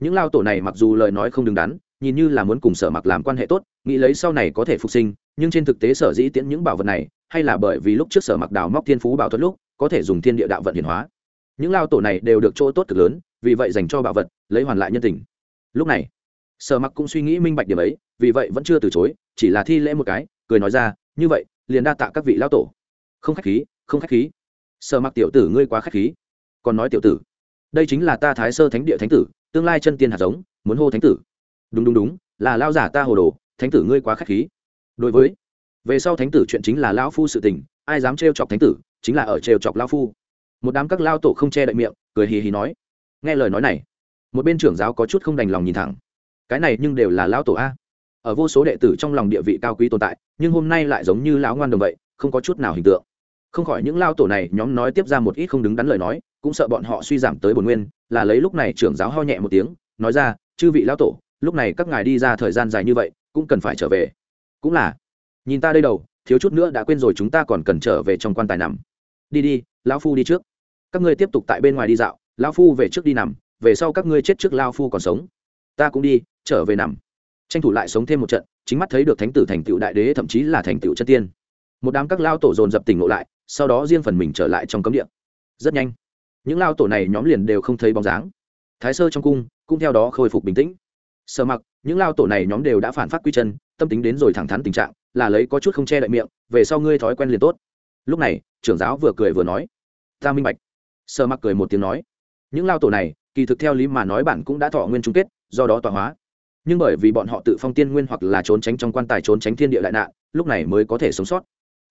Những lao tổ này mặc dù lời nói không đứng đắn, nhìn như là muốn cùng sở mặc làm quan hệ tốt, nghĩ lấy sau này có thể phục sinh, nhưng trên thực tế sở dĩ tiễn những bảo vật này, hay là bởi vì lúc trước sở mặc đào móc thiên phú bảo thuật lúc, có thể dùng thiên địa đạo vận hiển hóa. Những lao tổ này đều được chỗ tốt cực lớn, vì vậy dành cho bảo vật, lấy hoàn lại nhân tình. Lúc này, sở mặc cũng suy nghĩ minh bạch điểm ấy, vì vậy vẫn chưa từ chối, chỉ là thi lễ một cái, cười nói ra, như vậy liền đa tạ các vị lao tổ. Không khách khí, không khách khí. Sợ mặc tiểu tử ngươi quá khách khí. Còn nói tiểu tử, đây chính là ta thái sơ thánh địa thánh tử, tương lai chân tiên hạt giống, muốn hô thánh tử. Đúng đúng đúng, là lao giả ta hồ đồ, thánh tử ngươi quá khách khí. Đối với, về sau thánh tử chuyện chính là lão phu sự tình, ai dám trêu chọc thánh tử, chính là ở trêu chọc lão phu. Một đám các lao tổ không che đậy miệng, cười hì hì nói. Nghe lời nói này, một bên trưởng giáo có chút không đành lòng nhìn thẳng. Cái này nhưng đều là lão tổ a ở vô số đệ tử trong lòng địa vị cao quý tồn tại, nhưng hôm nay lại giống như lão ngoan đồng vậy, không có chút nào hình tượng. Không khỏi những lao tổ này nhóm nói tiếp ra một ít không đứng đắn lời nói, cũng sợ bọn họ suy giảm tới bồn nguyên, là lấy lúc này trưởng giáo ho nhẹ một tiếng, nói ra, chư vị lao tổ, lúc này các ngài đi ra thời gian dài như vậy, cũng cần phải trở về. Cũng là. Nhìn ta đây đầu, thiếu chút nữa đã quên rồi chúng ta còn cần trở về trong quan tài nằm. Đi đi, lão phu đi trước. Các ngươi tiếp tục tại bên ngoài đi dạo, lão phu về trước đi nằm, về sau các ngươi chết trước lao phu còn sống. Ta cũng đi, trở về nằm tranh thủ lại sống thêm một trận, chính mắt thấy được thánh tử thành tựu đại đế, thậm chí là thành tựu chân tiên. Một đám các lao tổ dồn dập tỉnh ngộ lại, sau đó riêng phần mình trở lại trong cấm địa. Rất nhanh, những lao tổ này nhóm liền đều không thấy bóng dáng. Thái sơ trong cung cũng theo đó khôi phục bình tĩnh. Sợ mặc, những lao tổ này nhóm đều đã phản phát quy chân, tâm tính đến rồi thẳng thắn tình trạng, là lấy có chút không che đậy miệng, về sau ngươi thói quen liền tốt. Lúc này, trưởng giáo vừa cười vừa nói, ta minh bạch. Sợ mặc cười một tiếng nói, những lao tổ này, kỳ thực theo lý mà nói bản cũng đã thọ nguyên chung kết, do đó tọa hóa nhưng bởi vì bọn họ tự phong tiên nguyên hoặc là trốn tránh trong quan tài, trốn tránh thiên địa đại nạn, lúc này mới có thể sống sót.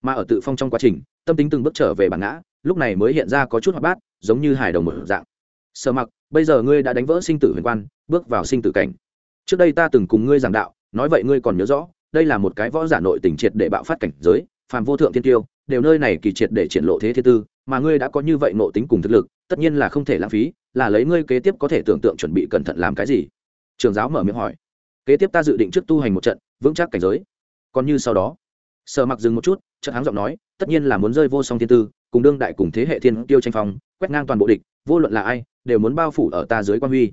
Mà ở tự phong trong quá trình, tâm tính từng bước trở về bản ngã, lúc này mới hiện ra có chút hoạt bát, giống như hài đồng một dạng. Sợ mặc, bây giờ ngươi đã đánh vỡ sinh tử huyền quan, bước vào sinh tử cảnh. Trước đây ta từng cùng ngươi giảng đạo, nói vậy ngươi còn nhớ rõ, đây là một cái võ giả nội tình triệt để bạo phát cảnh giới, phàm vô thượng thiên tiêu, đều nơi này kỳ triệt để triển lộ thế thiên tư, mà ngươi đã có như vậy nội tính cùng thực lực, tất nhiên là không thể lãng phí, là lấy ngươi kế tiếp có thể tưởng tượng chuẩn bị cẩn thận làm cái gì trường giáo mở miệng hỏi. Kế tiếp ta dự định trước tu hành một trận, vững chắc cảnh giới. Còn như sau đó. Sở mặc dừng một chút, chợt háng giọng nói, tất nhiên là muốn rơi vô song thiên tư, cùng đương đại cùng thế hệ thiên tiêu tranh phong, quét ngang toàn bộ địch, vô luận là ai, đều muốn bao phủ ở ta dưới quan huy.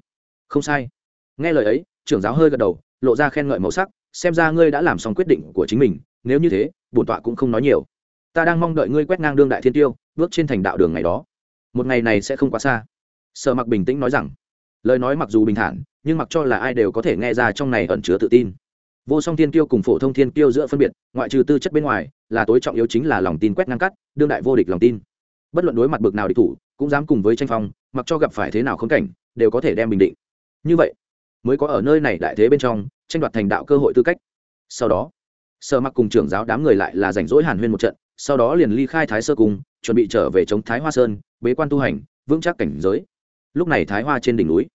Không sai. Nghe lời ấy, trưởng giáo hơi gật đầu, lộ ra khen ngợi màu sắc, xem ra ngươi đã làm xong quyết định của chính mình, nếu như thế, bổn tọa cũng không nói nhiều. Ta đang mong đợi ngươi quét ngang đương đại thiên tiêu, bước trên thành đạo đường ngày đó. Một ngày này sẽ không quá xa. Sở mặc bình tĩnh nói rằng lời nói mặc dù bình thản, nhưng mặc cho là ai đều có thể nghe ra trong này ẩn chứa tự tin. Vô song thiên kiêu cùng phổ thông thiên kiêu giữa phân biệt, ngoại trừ tư chất bên ngoài, là tối trọng yếu chính là lòng tin quét ngăn cắt, đương đại vô địch lòng tin. Bất luận đối mặt bực nào địch thủ, cũng dám cùng với tranh phong, mặc cho gặp phải thế nào khốn cảnh, đều có thể đem bình định. Như vậy, mới có ở nơi này đại thế bên trong, tranh đoạt thành đạo cơ hội tư cách. Sau đó, sở mặc cùng trưởng giáo đám người lại là rảnh rỗi hàn huyên một trận, sau đó liền ly khai thái sơ cung, chuẩn bị trở về chống thái hoa sơn, bế quan tu hành, vững chắc cảnh giới. Lúc này thái hoa trên đỉnh núi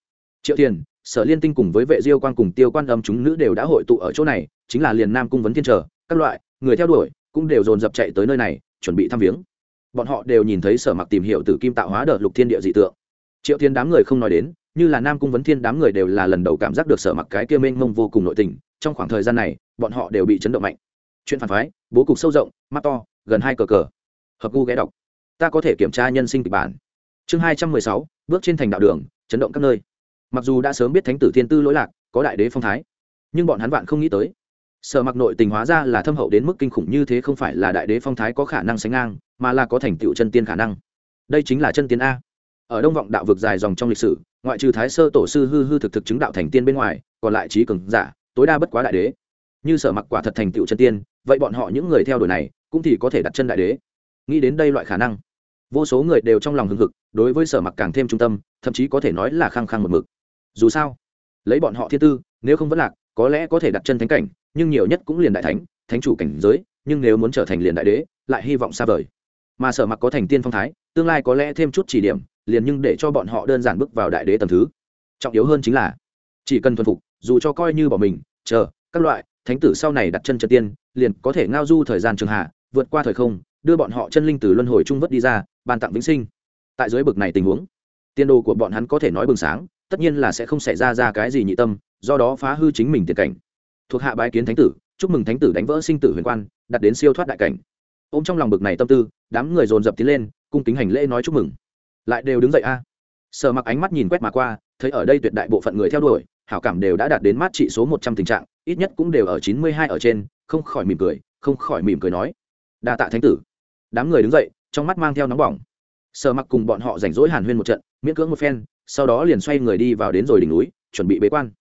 triệu thiền, sở liên tinh cùng với vệ diêu quan cùng tiêu quan âm chúng nữ đều đã hội tụ ở chỗ này, chính là liền nam cung vấn thiên trở, các loại, người theo đuổi, cũng đều dồn dập chạy tới nơi này, chuẩn bị thăm viếng. Bọn họ đều nhìn thấy sở mặc tìm hiểu từ kim tạo hóa đợt lục thiên địa dị tượng. Triệu thiên đám người không nói đến, như là nam cung vấn thiên đám người đều là lần đầu cảm giác được sở mặc cái kia mênh mông vô cùng nội tình, trong khoảng thời gian này, bọn họ đều bị chấn động mạnh. Chuyện phản phái, bố cục sâu rộng, mắt to, gần hai cờ cờ. Hợp gu ghé đọc. Ta có thể kiểm tra nhân sinh kịch bản. Chương hai trăm mười sáu, bước trên thành đạo đường, chấn động các nơi mặc dù đã sớm biết thánh tử thiên tư lỗi lạc, có đại đế phong thái, nhưng bọn hắn vạn không nghĩ tới, sở mặc nội tình hóa ra là thâm hậu đến mức kinh khủng như thế không phải là đại đế phong thái có khả năng sánh ngang, mà là có thành tựu chân tiên khả năng. Đây chính là chân tiên a. Ở đông vọng đạo vực dài dòng trong lịch sử, ngoại trừ thái sơ tổ sư hư hư thực thực chứng đạo thành tiên bên ngoài, còn lại trí cường giả, tối đa bất quá đại đế. Như sở mặc quả thật thành tựu chân tiên, vậy bọn họ những người theo đuổi này, cũng thì có thể đặt chân đại đế. Nghĩ đến đây loại khả năng, vô số người đều trong lòng hưng hực, đối với sở mặc càng thêm trung tâm, thậm chí có thể nói là khăng khăng một mực dù sao, lấy bọn họ thiên tư, nếu không vẫn lạc, có lẽ có thể đặt chân thánh cảnh, nhưng nhiều nhất cũng liền đại thánh thánh chủ cảnh giới, nhưng nếu muốn trở thành liền đại đế, lại hy vọng xa vời. Mà sở mặc có thành tiên phong thái, tương lai có lẽ thêm chút chỉ điểm, liền nhưng để cho bọn họ đơn giản bước vào đại đế tầm thứ. Trọng yếu hơn chính là, chỉ cần thuần phục, dù cho coi như bỏ mình, chờ, các loại, thánh tử sau này đặt chân chân tiên, liền có thể ngao du thời gian trường hạ, vượt qua thời không, đưa bọn họ chân linh từ luân hồi trung vất đi ra, ban tặng vĩnh sinh. Tại dưới bực này tình huống, tiên đồ của bọn hắn có thể nói bừng sáng tất nhiên là sẽ không xảy ra ra cái gì nhị tâm, do đó phá hư chính mình tiền cảnh. Thuộc hạ bái kiến thánh tử, chúc mừng thánh tử đánh vỡ sinh tử huyền quan, đặt đến siêu thoát đại cảnh. Ô m trong lòng bực này tâm tư, đám người dồn dập tiến lên, cung kính hành lễ nói chúc mừng. Lại đều đứng dậy a. À. sợ mặc ánh mắt nhìn quét mà qua, thấy ở đây tuyệt đại bộ phận người theo đuổi, hảo cảm đều đã đạt đến mát trị số một trăm tình trạng, ít nhất cũng đều ở chín mươi hai ở trên, không khỏi mỉm cười, không khỏi mỉm cười nói. Đa tạ thánh tử. Đám người đứng dậy, trong mắt mang theo nóng bỏng. Sợ mặc cùng bọn họ rảnh rỗi hàn huyên một trận miễn cưỡng một phen, sau đó liền xoay người đi vào đến rồi đỉnh núi, chuẩn bị bế quan.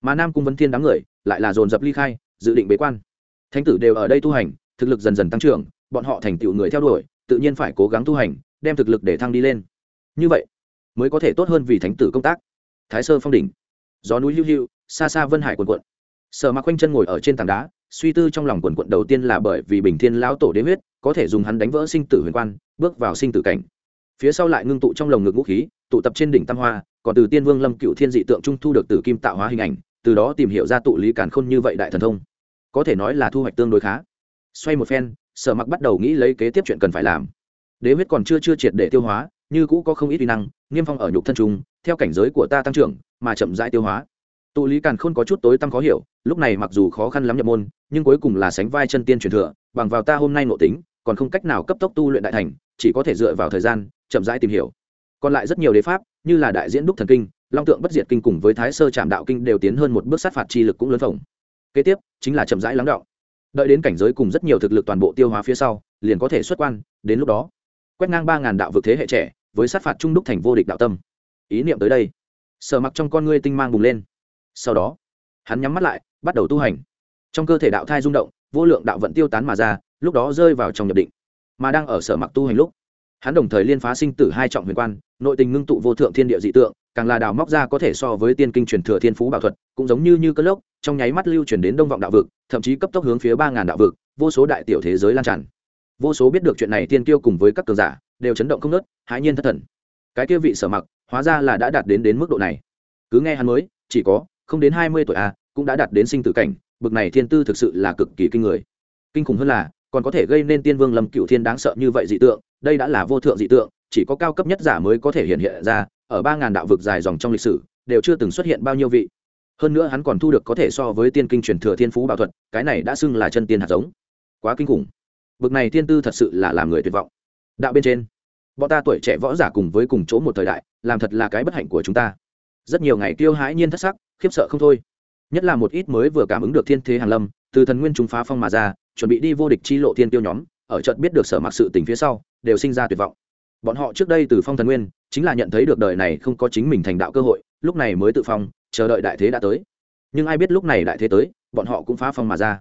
Mà nam cung vấn thiên đám người, lại là dồn dập ly khai, dự định bế quan. Thánh tử đều ở đây tu hành, thực lực dần dần tăng trưởng, bọn họ thành tựu người theo đuổi, tự nhiên phải cố gắng tu hành, đem thực lực để thăng đi lên. Như vậy, mới có thể tốt hơn vì thánh tử công tác. Thái sơ phong đỉnh, gió núi lưu hữu xa xa vân hải quần quận sở mặc quanh chân ngồi ở trên tảng đá, suy tư trong lòng quần quận đầu tiên là bởi vì bình thiên lão tổ đế huyết, có thể dùng hắn đánh vỡ sinh tử huyền quan, bước vào sinh tử cảnh phía sau lại ngưng tụ trong lồng ngực vũ khí, tụ tập trên đỉnh tam hoa, còn từ tiên vương lâm cựu thiên dị tượng trung thu được từ kim tạo hóa hình ảnh, từ đó tìm hiểu ra tụ lý cản khôn như vậy đại thần thông. Có thể nói là thu hoạch tương đối khá. Xoay một phen, sở mặc bắt đầu nghĩ lấy kế tiếp chuyện cần phải làm. Đế huyết còn chưa chưa triệt để tiêu hóa, như cũ có không ít kỹ năng, niêm phong ở nhục thân trung, theo cảnh giới của ta tăng trưởng, mà chậm rãi tiêu hóa. Tụ lý càn khôn có chút tối tăm khó hiểu, lúc này mặc dù khó khăn lắm nhập môn, nhưng cuối cùng là sánh vai chân tiên truyền thừa, bằng vào ta hôm nay nội tính, còn không cách nào cấp tốc tu luyện đại thành, chỉ có thể dựa vào thời gian chậm rãi tìm hiểu. Còn lại rất nhiều đế pháp, như là đại diễn đúc thần kinh, long tượng bất diệt kinh cùng với thái sơ trạm đạo kinh đều tiến hơn một bước sát phạt chi lực cũng lớn phồng. Kế tiếp, chính là chậm rãi lắng đọng. Đợi đến cảnh giới cùng rất nhiều thực lực toàn bộ tiêu hóa phía sau, liền có thể xuất quan, đến lúc đó, quét ngang ba ngàn đạo vực thế hệ trẻ, với sát phạt trung đúc thành vô địch đạo tâm. Ý niệm tới đây. Sở mặc trong con ngươi tinh mang bùng lên. Sau đó, hắn nhắm mắt lại, bắt đầu tu hành. Trong cơ thể đạo thai rung động, vô lượng đạo vận tiêu tán mà ra, lúc đó rơi vào trong nhập định. Mà đang ở sở mặc tu hành lúc hắn đồng thời liên phá sinh tử hai trọng huyền quan nội tình ngưng tụ vô thượng thiên địa dị tượng càng là đào móc ra có thể so với tiên kinh truyền thừa thiên phú bảo thuật cũng giống như như cơn lốc trong nháy mắt lưu truyền đến đông vọng đạo vực thậm chí cấp tốc hướng phía ba ngàn đạo vực vô số đại tiểu thế giới lan tràn. Vô số biết được chuyện này tiên kiêu cùng với các cường giả đều chấn động không nớt hãi nhiên thất thần. Cái kia vị sở mặc hóa ra là đã đạt đến đến mức độ này. Cứ nghe hắn mới chỉ có không đến hai mươi tuổi a à, cũng đã đạt đến sinh tử cảnh bực này thiên tư thực sự là cực kỳ kinh người. Kinh khủng hơn là còn có thể gây nên tiên vương lâm cựu thiên đáng sợ như vậy dị tượng đây đã là vô thượng dị tượng, chỉ có cao cấp nhất giả mới có thể hiện hiện ra, ở ba ngàn đạo vực dài dòng trong lịch sử, đều chưa từng xuất hiện bao nhiêu vị. Hơn nữa hắn còn thu được có thể so với tiên kinh truyền thừa thiên phú bảo thuật, cái này đã xưng là chân tiên hạt giống. Quá kinh khủng. Bực này tiên tư thật sự là làm người tuyệt vọng. Đạo bên trên, bọn ta tuổi trẻ võ giả cùng với cùng chỗ một thời đại, làm thật là cái bất hạnh của chúng ta. Rất nhiều ngày tiêu hãi nhiên thất sắc, khiếp sợ không thôi. Nhất là một ít mới vừa cảm ứng được thiên thế hàn lâm, từ thần nguyên chúng phá phong mà ra, chuẩn bị đi vô địch chi lộ thiên tiêu nhóm ở trận biết được sở mặc sự tình phía sau, đều sinh ra tuyệt vọng. Bọn họ trước đây từ phong thần nguyên, chính là nhận thấy được đời này không có chính mình thành đạo cơ hội, lúc này mới tự phong, chờ đợi đại thế đã tới. Nhưng ai biết lúc này đại thế tới, bọn họ cũng phá phong mà ra.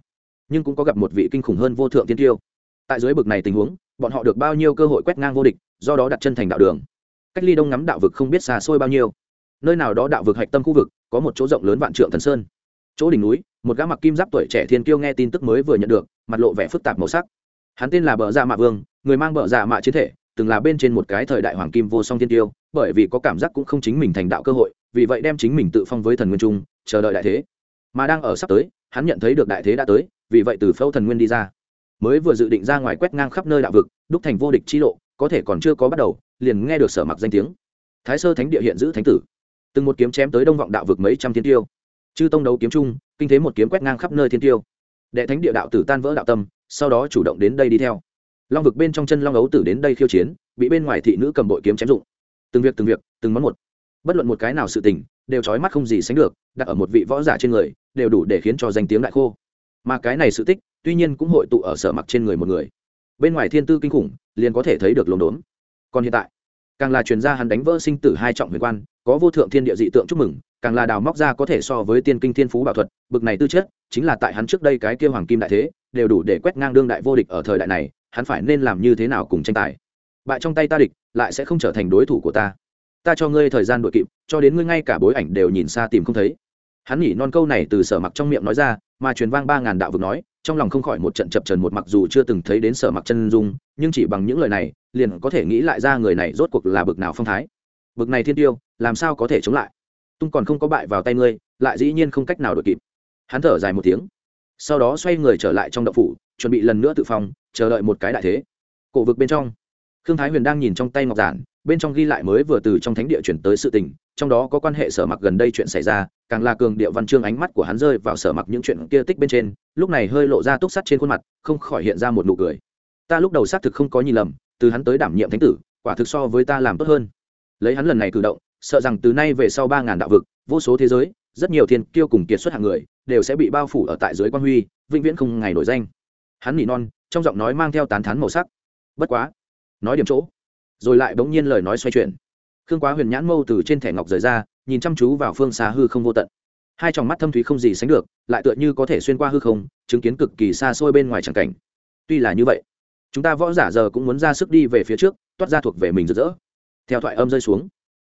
Nhưng cũng có gặp một vị kinh khủng hơn vô thượng tiên tiêu. Tại dưới bực này tình huống, bọn họ được bao nhiêu cơ hội quét ngang vô địch, do đó đặt chân thành đạo đường. Cách ly đông ngắm đạo vực không biết xa xôi bao nhiêu. Nơi nào đó đạo vực hạch tâm khu vực, có một chỗ rộng lớn vạn trượng thần sơn. Chỗ đỉnh núi, một gã mặc kim giáp tuổi trẻ thiên kiêu nghe tin tức mới vừa nhận được, mặt lộ vẻ phức tạp màu sắc hắn tên là bờ dạ mạ vương, người mang bờ dạ mạ chiến thể, từng là bên trên một cái thời đại hoàng kim vô song thiên tiêu, bởi vì có cảm giác cũng không chính mình thành đạo cơ hội, vì vậy đem chính mình tự phong với thần nguyên trung, chờ đợi đại thế. Mà đang ở sắp tới, hắn nhận thấy được đại thế đã tới, vì vậy từ phẫu thần nguyên đi ra. Mới vừa dự định ra ngoài quét ngang khắp nơi đạo vực, đúc thành vô địch chi lộ, có thể còn chưa có bắt đầu, liền nghe được sở mặc danh tiếng. Thái sơ thánh địa hiện giữ thánh tử. Từng một kiếm chém tới đông vọng đạo vực mấy trăm thiên tiêu. Chư tông đấu kiếm chung, kinh thế một kiếm quét ngang khắp nơi thiên tiêu. Đệ thánh địa đạo tử tan vỡ đạo tâm sau đó chủ động đến đây đi theo. Long vực bên trong chân long ấu tử đến đây khiêu chiến, bị bên ngoài thị nữ cầm bội kiếm chém dụng. Từng việc từng việc, từng món một. Bất luận một cái nào sự tình, đều trói mắt không gì sánh được, đặt ở một vị võ giả trên người, đều đủ để khiến cho danh tiếng đại khô. Mà cái này sự tích, tuy nhiên cũng hội tụ ở sở mặc trên người một người. Bên ngoài thiên tư kinh khủng, liền có thể thấy được lồn đốn. Còn hiện tại càng là chuyên gia hắn đánh vỡ sinh tử hai trọng huyền quan, có vô thượng thiên địa dị tượng chúc mừng, càng là đào móc ra có thể so với tiên kinh thiên phú bảo thuật, bực này tư chất, chính là tại hắn trước đây cái kia hoàng kim đại thế, đều đủ để quét ngang đương đại vô địch ở thời đại này, hắn phải nên làm như thế nào cùng tranh tài? Bại trong tay ta địch, lại sẽ không trở thành đối thủ của ta. Ta cho ngươi thời gian đội kịp, cho đến ngươi ngay cả bối ảnh đều nhìn xa tìm không thấy. Hắn nhỉ non câu này từ sở mặc trong miệng nói ra, mà truyền vang ba ngàn đạo vực nói trong lòng không khỏi một trận chập trần một mặc dù chưa từng thấy đến sở mặc chân dung, nhưng chỉ bằng những lời này, liền có thể nghĩ lại ra người này rốt cuộc là bực nào phong thái. Bực này thiên tiêu, làm sao có thể chống lại? Tung còn không có bại vào tay ngươi, lại dĩ nhiên không cách nào đội kịp. Hắn thở dài một tiếng, sau đó xoay người trở lại trong đậu phủ, chuẩn bị lần nữa tự phòng chờ đợi một cái đại thế. Cổ vực bên trong, khương thái huyền đang nhìn trong tay ngọc giản, bên trong ghi lại mới vừa từ trong thánh địa chuyển tới sự tình, trong đó có quan hệ sở mặc gần đây chuyện xảy ra, càng là cường địa văn chương ánh mắt của hắn rơi vào sở mặc những chuyện kia tích bên trên lúc này hơi lộ ra túc sắt trên khuôn mặt, không khỏi hiện ra một nụ cười. Ta lúc đầu xác thực không có nhìn lầm, từ hắn tới đảm nhiệm thánh tử, quả thực so với ta làm tốt hơn. Lấy hắn lần này cử động, sợ rằng từ nay về sau ba ngàn đạo vực, vô số thế giới, rất nhiều thiên kiêu cùng kiệt xuất hạng người, đều sẽ bị bao phủ ở tại dưới quan huy, vĩnh viễn không ngày nổi danh. Hắn nỉ non, trong giọng nói mang theo tán thán màu sắc. Bất quá, nói điểm chỗ. Rồi lại bỗng nhiên lời nói xoay chuyển. Khương quá huyền nhãn mâu từ trên thẻ ngọc rời ra, nhìn chăm chú vào phương xa hư không vô tận hai tròng mắt thâm thúy không gì sánh được, lại tựa như có thể xuyên qua hư không, chứng kiến cực kỳ xa xôi bên ngoài tràng cảnh. Tuy là như vậy, chúng ta võ giả giờ cũng muốn ra sức đi về phía trước, toát ra thuộc về mình rực rỡ. Theo thoại âm rơi xuống,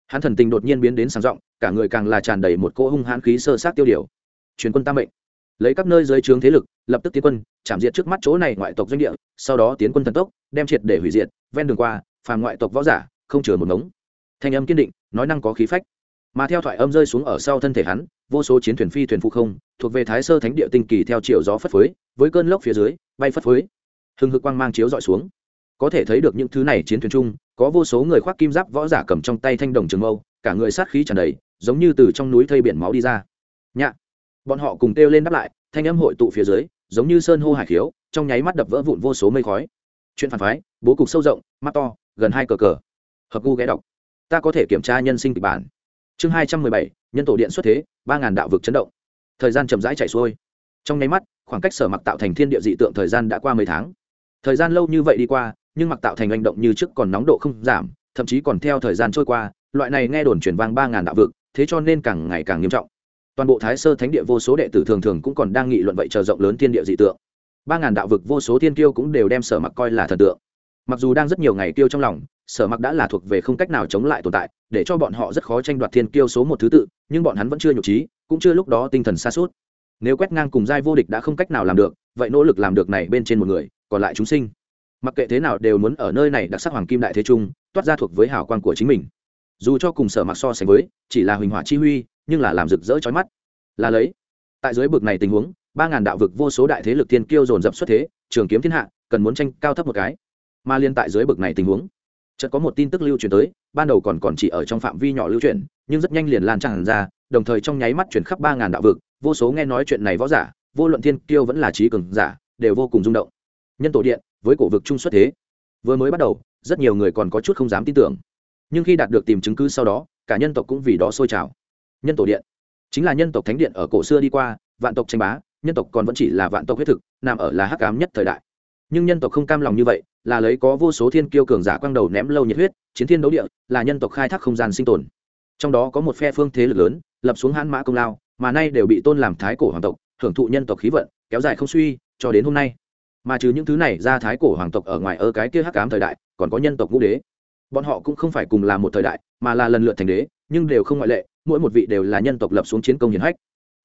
hắn thần tình đột nhiên biến đến sáng giọng cả người càng là tràn đầy một cỗ hung hãn khí sơ sát tiêu điều. Truyền quân tam mệnh. Lấy các nơi dưới trướng thế lực, lập tức tiến quân, chạm diệt trước mắt chỗ này ngoại tộc doanh địa, sau đó tiến quân thần tốc, đem triệt để hủy diệt, ven đường qua, phàm ngoại tộc võ giả, không chừa một ngống. Thanh âm kiên định, nói năng có khí phách. Mà theo thoại âm rơi xuống ở sau thân thể hắn vô số chiến thuyền phi thuyền phụ không, thuộc về thái sơ thánh địa tinh kỳ theo chiều gió phất phới, với cơn lốc phía dưới, bay phất phới. Hừng hực quang mang chiếu dọi xuống. Có thể thấy được những thứ này chiến thuyền chung, có vô số người khoác kim giáp võ giả cầm trong tay thanh đồng trường mâu, cả người sát khí tràn đầy, giống như từ trong núi thây biển máu đi ra. Nhạ! Bọn họ cùng kêu lên đáp lại, thanh âm hội tụ phía dưới, giống như sơn hô hải khiếu, trong nháy mắt đập vỡ vụn vô số mây khói. Chuyện phản phái, bố cục sâu rộng, mắt to, gần hai cờ cờ. Hợp gu ghé đọc. Ta có thể kiểm tra nhân sinh kịch bản chương hai trăm mười bảy, nhân tổ điện xuất thế, ba ngàn đạo vực chấn động. Thời gian chậm rãi chảy xuôi. Trong nháy mắt, khoảng cách sở mặc tạo thành thiên địa dị tượng thời gian đã qua mấy tháng. Thời gian lâu như vậy đi qua, nhưng mặc tạo thành hành động như trước còn nóng độ không giảm, thậm chí còn theo thời gian trôi qua, loại này nghe đồn chuyển vang ba ngàn đạo vực, thế cho nên càng ngày càng nghiêm trọng. Toàn bộ thái sơ thánh địa vô số đệ tử thường thường cũng còn đang nghị luận vậy chờ rộng lớn thiên địa dị tượng. Ba ngàn đạo vực vô số thiên kiêu cũng đều đem sở mặc coi là thần tượng. Mặc dù đang rất nhiều ngày kiêu trong lòng sở mặc đã là thuộc về không cách nào chống lại tồn tại, để cho bọn họ rất khó tranh đoạt thiên kiêu số một thứ tự, nhưng bọn hắn vẫn chưa nhục trí, cũng chưa lúc đó tinh thần xa suốt nếu quét ngang cùng giai vô địch đã không cách nào làm được, vậy nỗ lực làm được này bên trên một người, còn lại chúng sinh. Mặc kệ thế nào đều muốn ở nơi này đặc sắc hoàng kim đại thế trung, toát ra thuộc với hảo quan của chính mình. Dù cho cùng sở mặc so sánh với, chỉ là huỳnh hỏa chi huy, nhưng là làm rực rỡ chói mắt. Là lấy, tại dưới bực này tình huống, ba ngàn đạo vực vô số đại thế lực thiên kiêu dồn dập xuất thế, trường kiếm thiên hạ, cần muốn tranh cao thấp một cái. Mà liên tại dưới bực này tình huống chợt có một tin tức lưu truyền tới, ban đầu còn còn chỉ ở trong phạm vi nhỏ lưu truyền, nhưng rất nhanh liền lan tràn ra, đồng thời trong nháy mắt chuyển khắp ba ngàn đạo vực, vô số nghe nói chuyện này võ giả, vô luận thiên kiêu vẫn là trí cường giả, đều vô cùng rung động. Nhân tổ điện, với cổ vực trung xuất thế. Vừa mới bắt đầu, rất nhiều người còn có chút không dám tin tưởng. Nhưng khi đạt được tìm chứng cứ sau đó, cả nhân tộc cũng vì đó sôi trào. Nhân tổ điện, chính là nhân tộc thánh điện ở cổ xưa đi qua, vạn tộc tranh bá, nhân tộc còn vẫn chỉ là vạn tộc huyết thực, nằm ở là hắc ám nhất thời đại nhưng nhân tộc không cam lòng như vậy, là lấy có vô số thiên kiêu cường giả quang đầu ném lâu nhiệt huyết, chiến thiên đấu địa, là nhân tộc khai thác không gian sinh tồn. Trong đó có một phe phương thế lực lớn, lập xuống hãn mã công lao, mà nay đều bị tôn làm thái cổ hoàng tộc, hưởng thụ nhân tộc khí vận, kéo dài không suy, cho đến hôm nay. Mà trừ những thứ này ra thái cổ hoàng tộc ở ngoài ơ cái kia hắc ám thời đại, còn có nhân tộc ngũ đế. Bọn họ cũng không phải cùng là một thời đại, mà là lần lượt thành đế, nhưng đều không ngoại lệ, mỗi một vị đều là nhân tộc lập xuống chiến công hiển hách.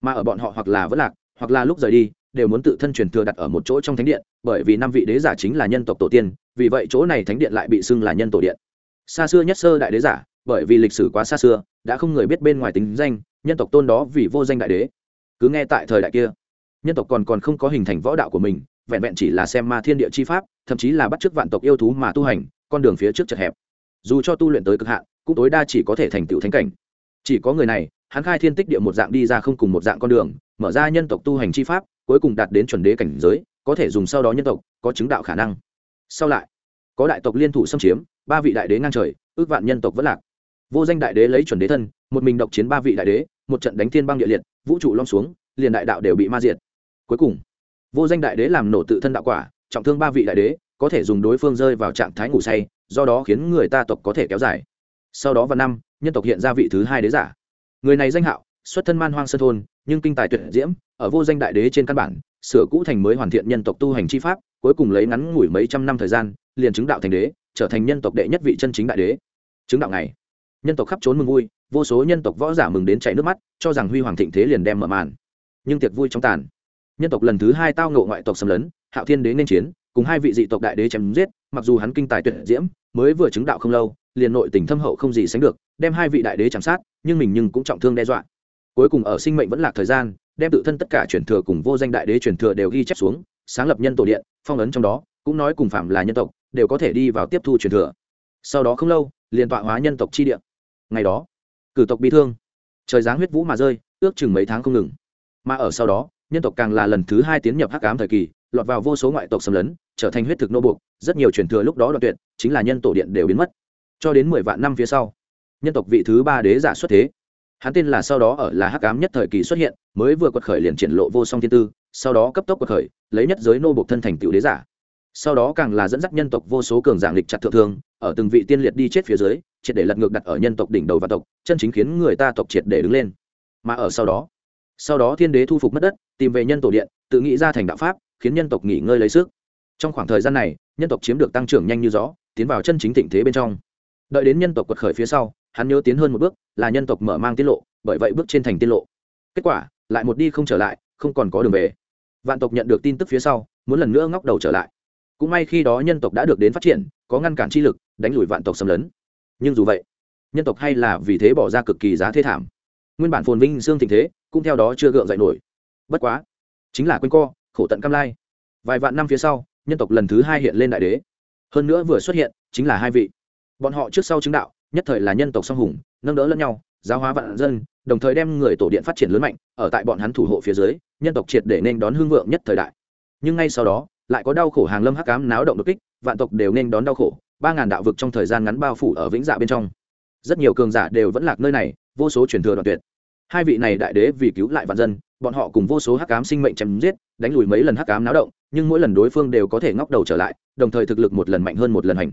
Mà ở bọn họ hoặc là vẫn lạc, hoặc là lúc rời đi đều muốn tự thân truyền thừa đặt ở một chỗ trong thánh điện, bởi vì năm vị đế giả chính là nhân tộc tổ tiên, vì vậy chỗ này thánh điện lại bị xưng là nhân tổ điện. Xa xưa nhất sơ đại đế giả, bởi vì lịch sử quá xa xưa, đã không người biết bên ngoài tính danh, nhân tộc tôn đó vì vô danh đại đế. Cứ nghe tại thời đại kia, nhân tộc còn còn không có hình thành võ đạo của mình, vẹn vẹn chỉ là xem ma thiên địa chi pháp, thậm chí là bắt chước vạn tộc yêu thú mà tu hành, con đường phía trước chật hẹp. Dù cho tu luyện tới cực hạn, cũng tối đa chỉ có thể thành tựu thánh cảnh. Chỉ có người này, hắn khai thiên tích địa một dạng đi ra không cùng một dạng con đường mở ra nhân tộc tu hành chi pháp, cuối cùng đạt đến chuẩn đế cảnh giới, có thể dùng sau đó nhân tộc, có chứng đạo khả năng. Sau lại, có đại tộc liên thủ xâm chiếm, ba vị đại đế ngang trời, ước vạn nhân tộc vẫn lạc. Vô danh đại đế lấy chuẩn đế thân, một mình độc chiến ba vị đại đế, một trận đánh thiên băng địa liệt, vũ trụ lom xuống, liền đại đạo đều bị ma diệt. Cuối cùng, vô danh đại đế làm nổ tự thân đạo quả, trọng thương ba vị đại đế, có thể dùng đối phương rơi vào trạng thái ngủ say, do đó khiến người ta tộc có thể kéo dài. Sau đó vào năm, nhân tộc hiện ra vị thứ hai đế giả. Người này danh hạo xuất thân man hoang sơn thôn, nhưng kinh tài tuyệt diễm, ở vô danh đại đế trên căn bản, sửa cũ thành mới hoàn thiện nhân tộc tu hành chi pháp, cuối cùng lấy ngắn ngủi mấy trăm năm thời gian, liền chứng đạo thành đế, trở thành nhân tộc đệ nhất vị chân chính đại đế. Chứng đạo này nhân tộc khắp trốn mừng vui, vô số nhân tộc võ giả mừng đến chảy nước mắt, cho rằng huy hoàng thịnh thế liền đem mở màn. Nhưng tiệc vui trong tàn. Nhân tộc lần thứ hai tao ngộ ngoại tộc xâm lấn, hạo thiên đế nên chiến, cùng hai vị dị tộc đại đế chém giết, mặc dù hắn kinh tài tuyệt diễm, mới vừa chứng đạo không lâu, liền nội tình thâm hậu không gì sánh được, đem hai vị đại đế chạm sát, nhưng mình nhưng cũng trọng thương đe dọa cuối cùng ở sinh mệnh vẫn lạc thời gian, đem tự thân tất cả truyền thừa cùng vô danh đại đế truyền thừa đều ghi chép xuống, sáng lập nhân tổ điện, phong ấn trong đó, cũng nói cùng phạm là nhân tộc, đều có thể đi vào tiếp thu truyền thừa. Sau đó không lâu, liền tọa hóa nhân tộc chi điện ngày đó, cử tộc bị thương. Trời giáng huyết vũ mà rơi, ước chừng mấy tháng không ngừng. Mà ở sau đó, nhân tộc càng là lần thứ hai tiến nhập hắc ám thời kỳ, lọt vào vô số ngoại tộc xâm lấn, trở thành huyết thực nô buộc, rất nhiều truyền thừa lúc đó đoạn tuyệt, chính là nhân tổ điện đều biến mất. Cho đến mười vạn năm phía sau, nhân tộc vị thứ ba đế giả xuất thế hắn tên là sau đó ở là hắc ám nhất thời kỳ xuất hiện, mới vừa quật khởi liền triển lộ vô song thiên tư, sau đó cấp tốc quật khởi, lấy nhất giới nô buộc thân thành tựu đế giả. Sau đó càng là dẫn dắt nhân tộc vô số cường dạng lịch chặt thượng thương, ở từng vị tiên liệt đi chết phía dưới, triệt để lật ngược đặt ở nhân tộc đỉnh đầu và tộc, chân chính khiến người ta tộc triệt để đứng lên. Mà ở sau đó sau đó thiên đế thu phục mất đất, tìm về nhân tổ điện, tự nghĩ ra thành đạo pháp, khiến nhân tộc nghỉ ngơi lấy sức. Trong khoảng thời gian này, nhân tộc chiếm được tăng trưởng nhanh như gió, tiến vào chân chính thịnh thế bên trong. Đợi đến nhân tộc quật khởi phía sau hắn nhớ tiến hơn một bước, là nhân tộc mở mang tiết lộ, bởi vậy bước trên thành tiết lộ. Kết quả, lại một đi không trở lại, không còn có đường về. Vạn tộc nhận được tin tức phía sau, muốn lần nữa ngóc đầu trở lại. Cũng may khi đó nhân tộc đã được đến phát triển, có ngăn cản chi lực, đánh lùi vạn tộc xâm lấn. Nhưng dù vậy, nhân tộc hay là vì thế bỏ ra cực kỳ giá thế thảm. Nguyên bản phồn vinh xương tình thế, cũng theo đó chưa gượng dậy nổi. Bất quá, chính là quanh co, khổ tận cam lai. Vài vạn năm phía sau, nhân tộc lần thứ hai hiện lên đại đế. Hơn nữa vừa xuất hiện, chính là hai vị. Bọn họ trước sau chứng đạo nhất thời là nhân tộc song hùng, nâng đỡ lẫn nhau, giáo hóa vạn dân, đồng thời đem người tổ điện phát triển lớn mạnh, ở tại bọn hắn thủ hộ phía dưới, nhân tộc triệt để nên đón hương vượng nhất thời đại. Nhưng ngay sau đó, lại có đau khổ hàng lâm hắc cám náo động đột kích, vạn tộc đều nên đón đau khổ, ba ngàn đạo vực trong thời gian ngắn bao phủ ở vĩnh dạ bên trong. Rất nhiều cường giả đều vẫn lạc nơi này, vô số truyền thừa đoạn tuyệt. Hai vị này đại đế vì cứu lại vạn dân, bọn họ cùng vô số hắc cám sinh mệnh chém giết, đánh lùi mấy lần hắc cám náo động, nhưng mỗi lần đối phương đều có thể ngóc đầu trở lại, đồng thời thực lực một lần mạnh hơn một lần hành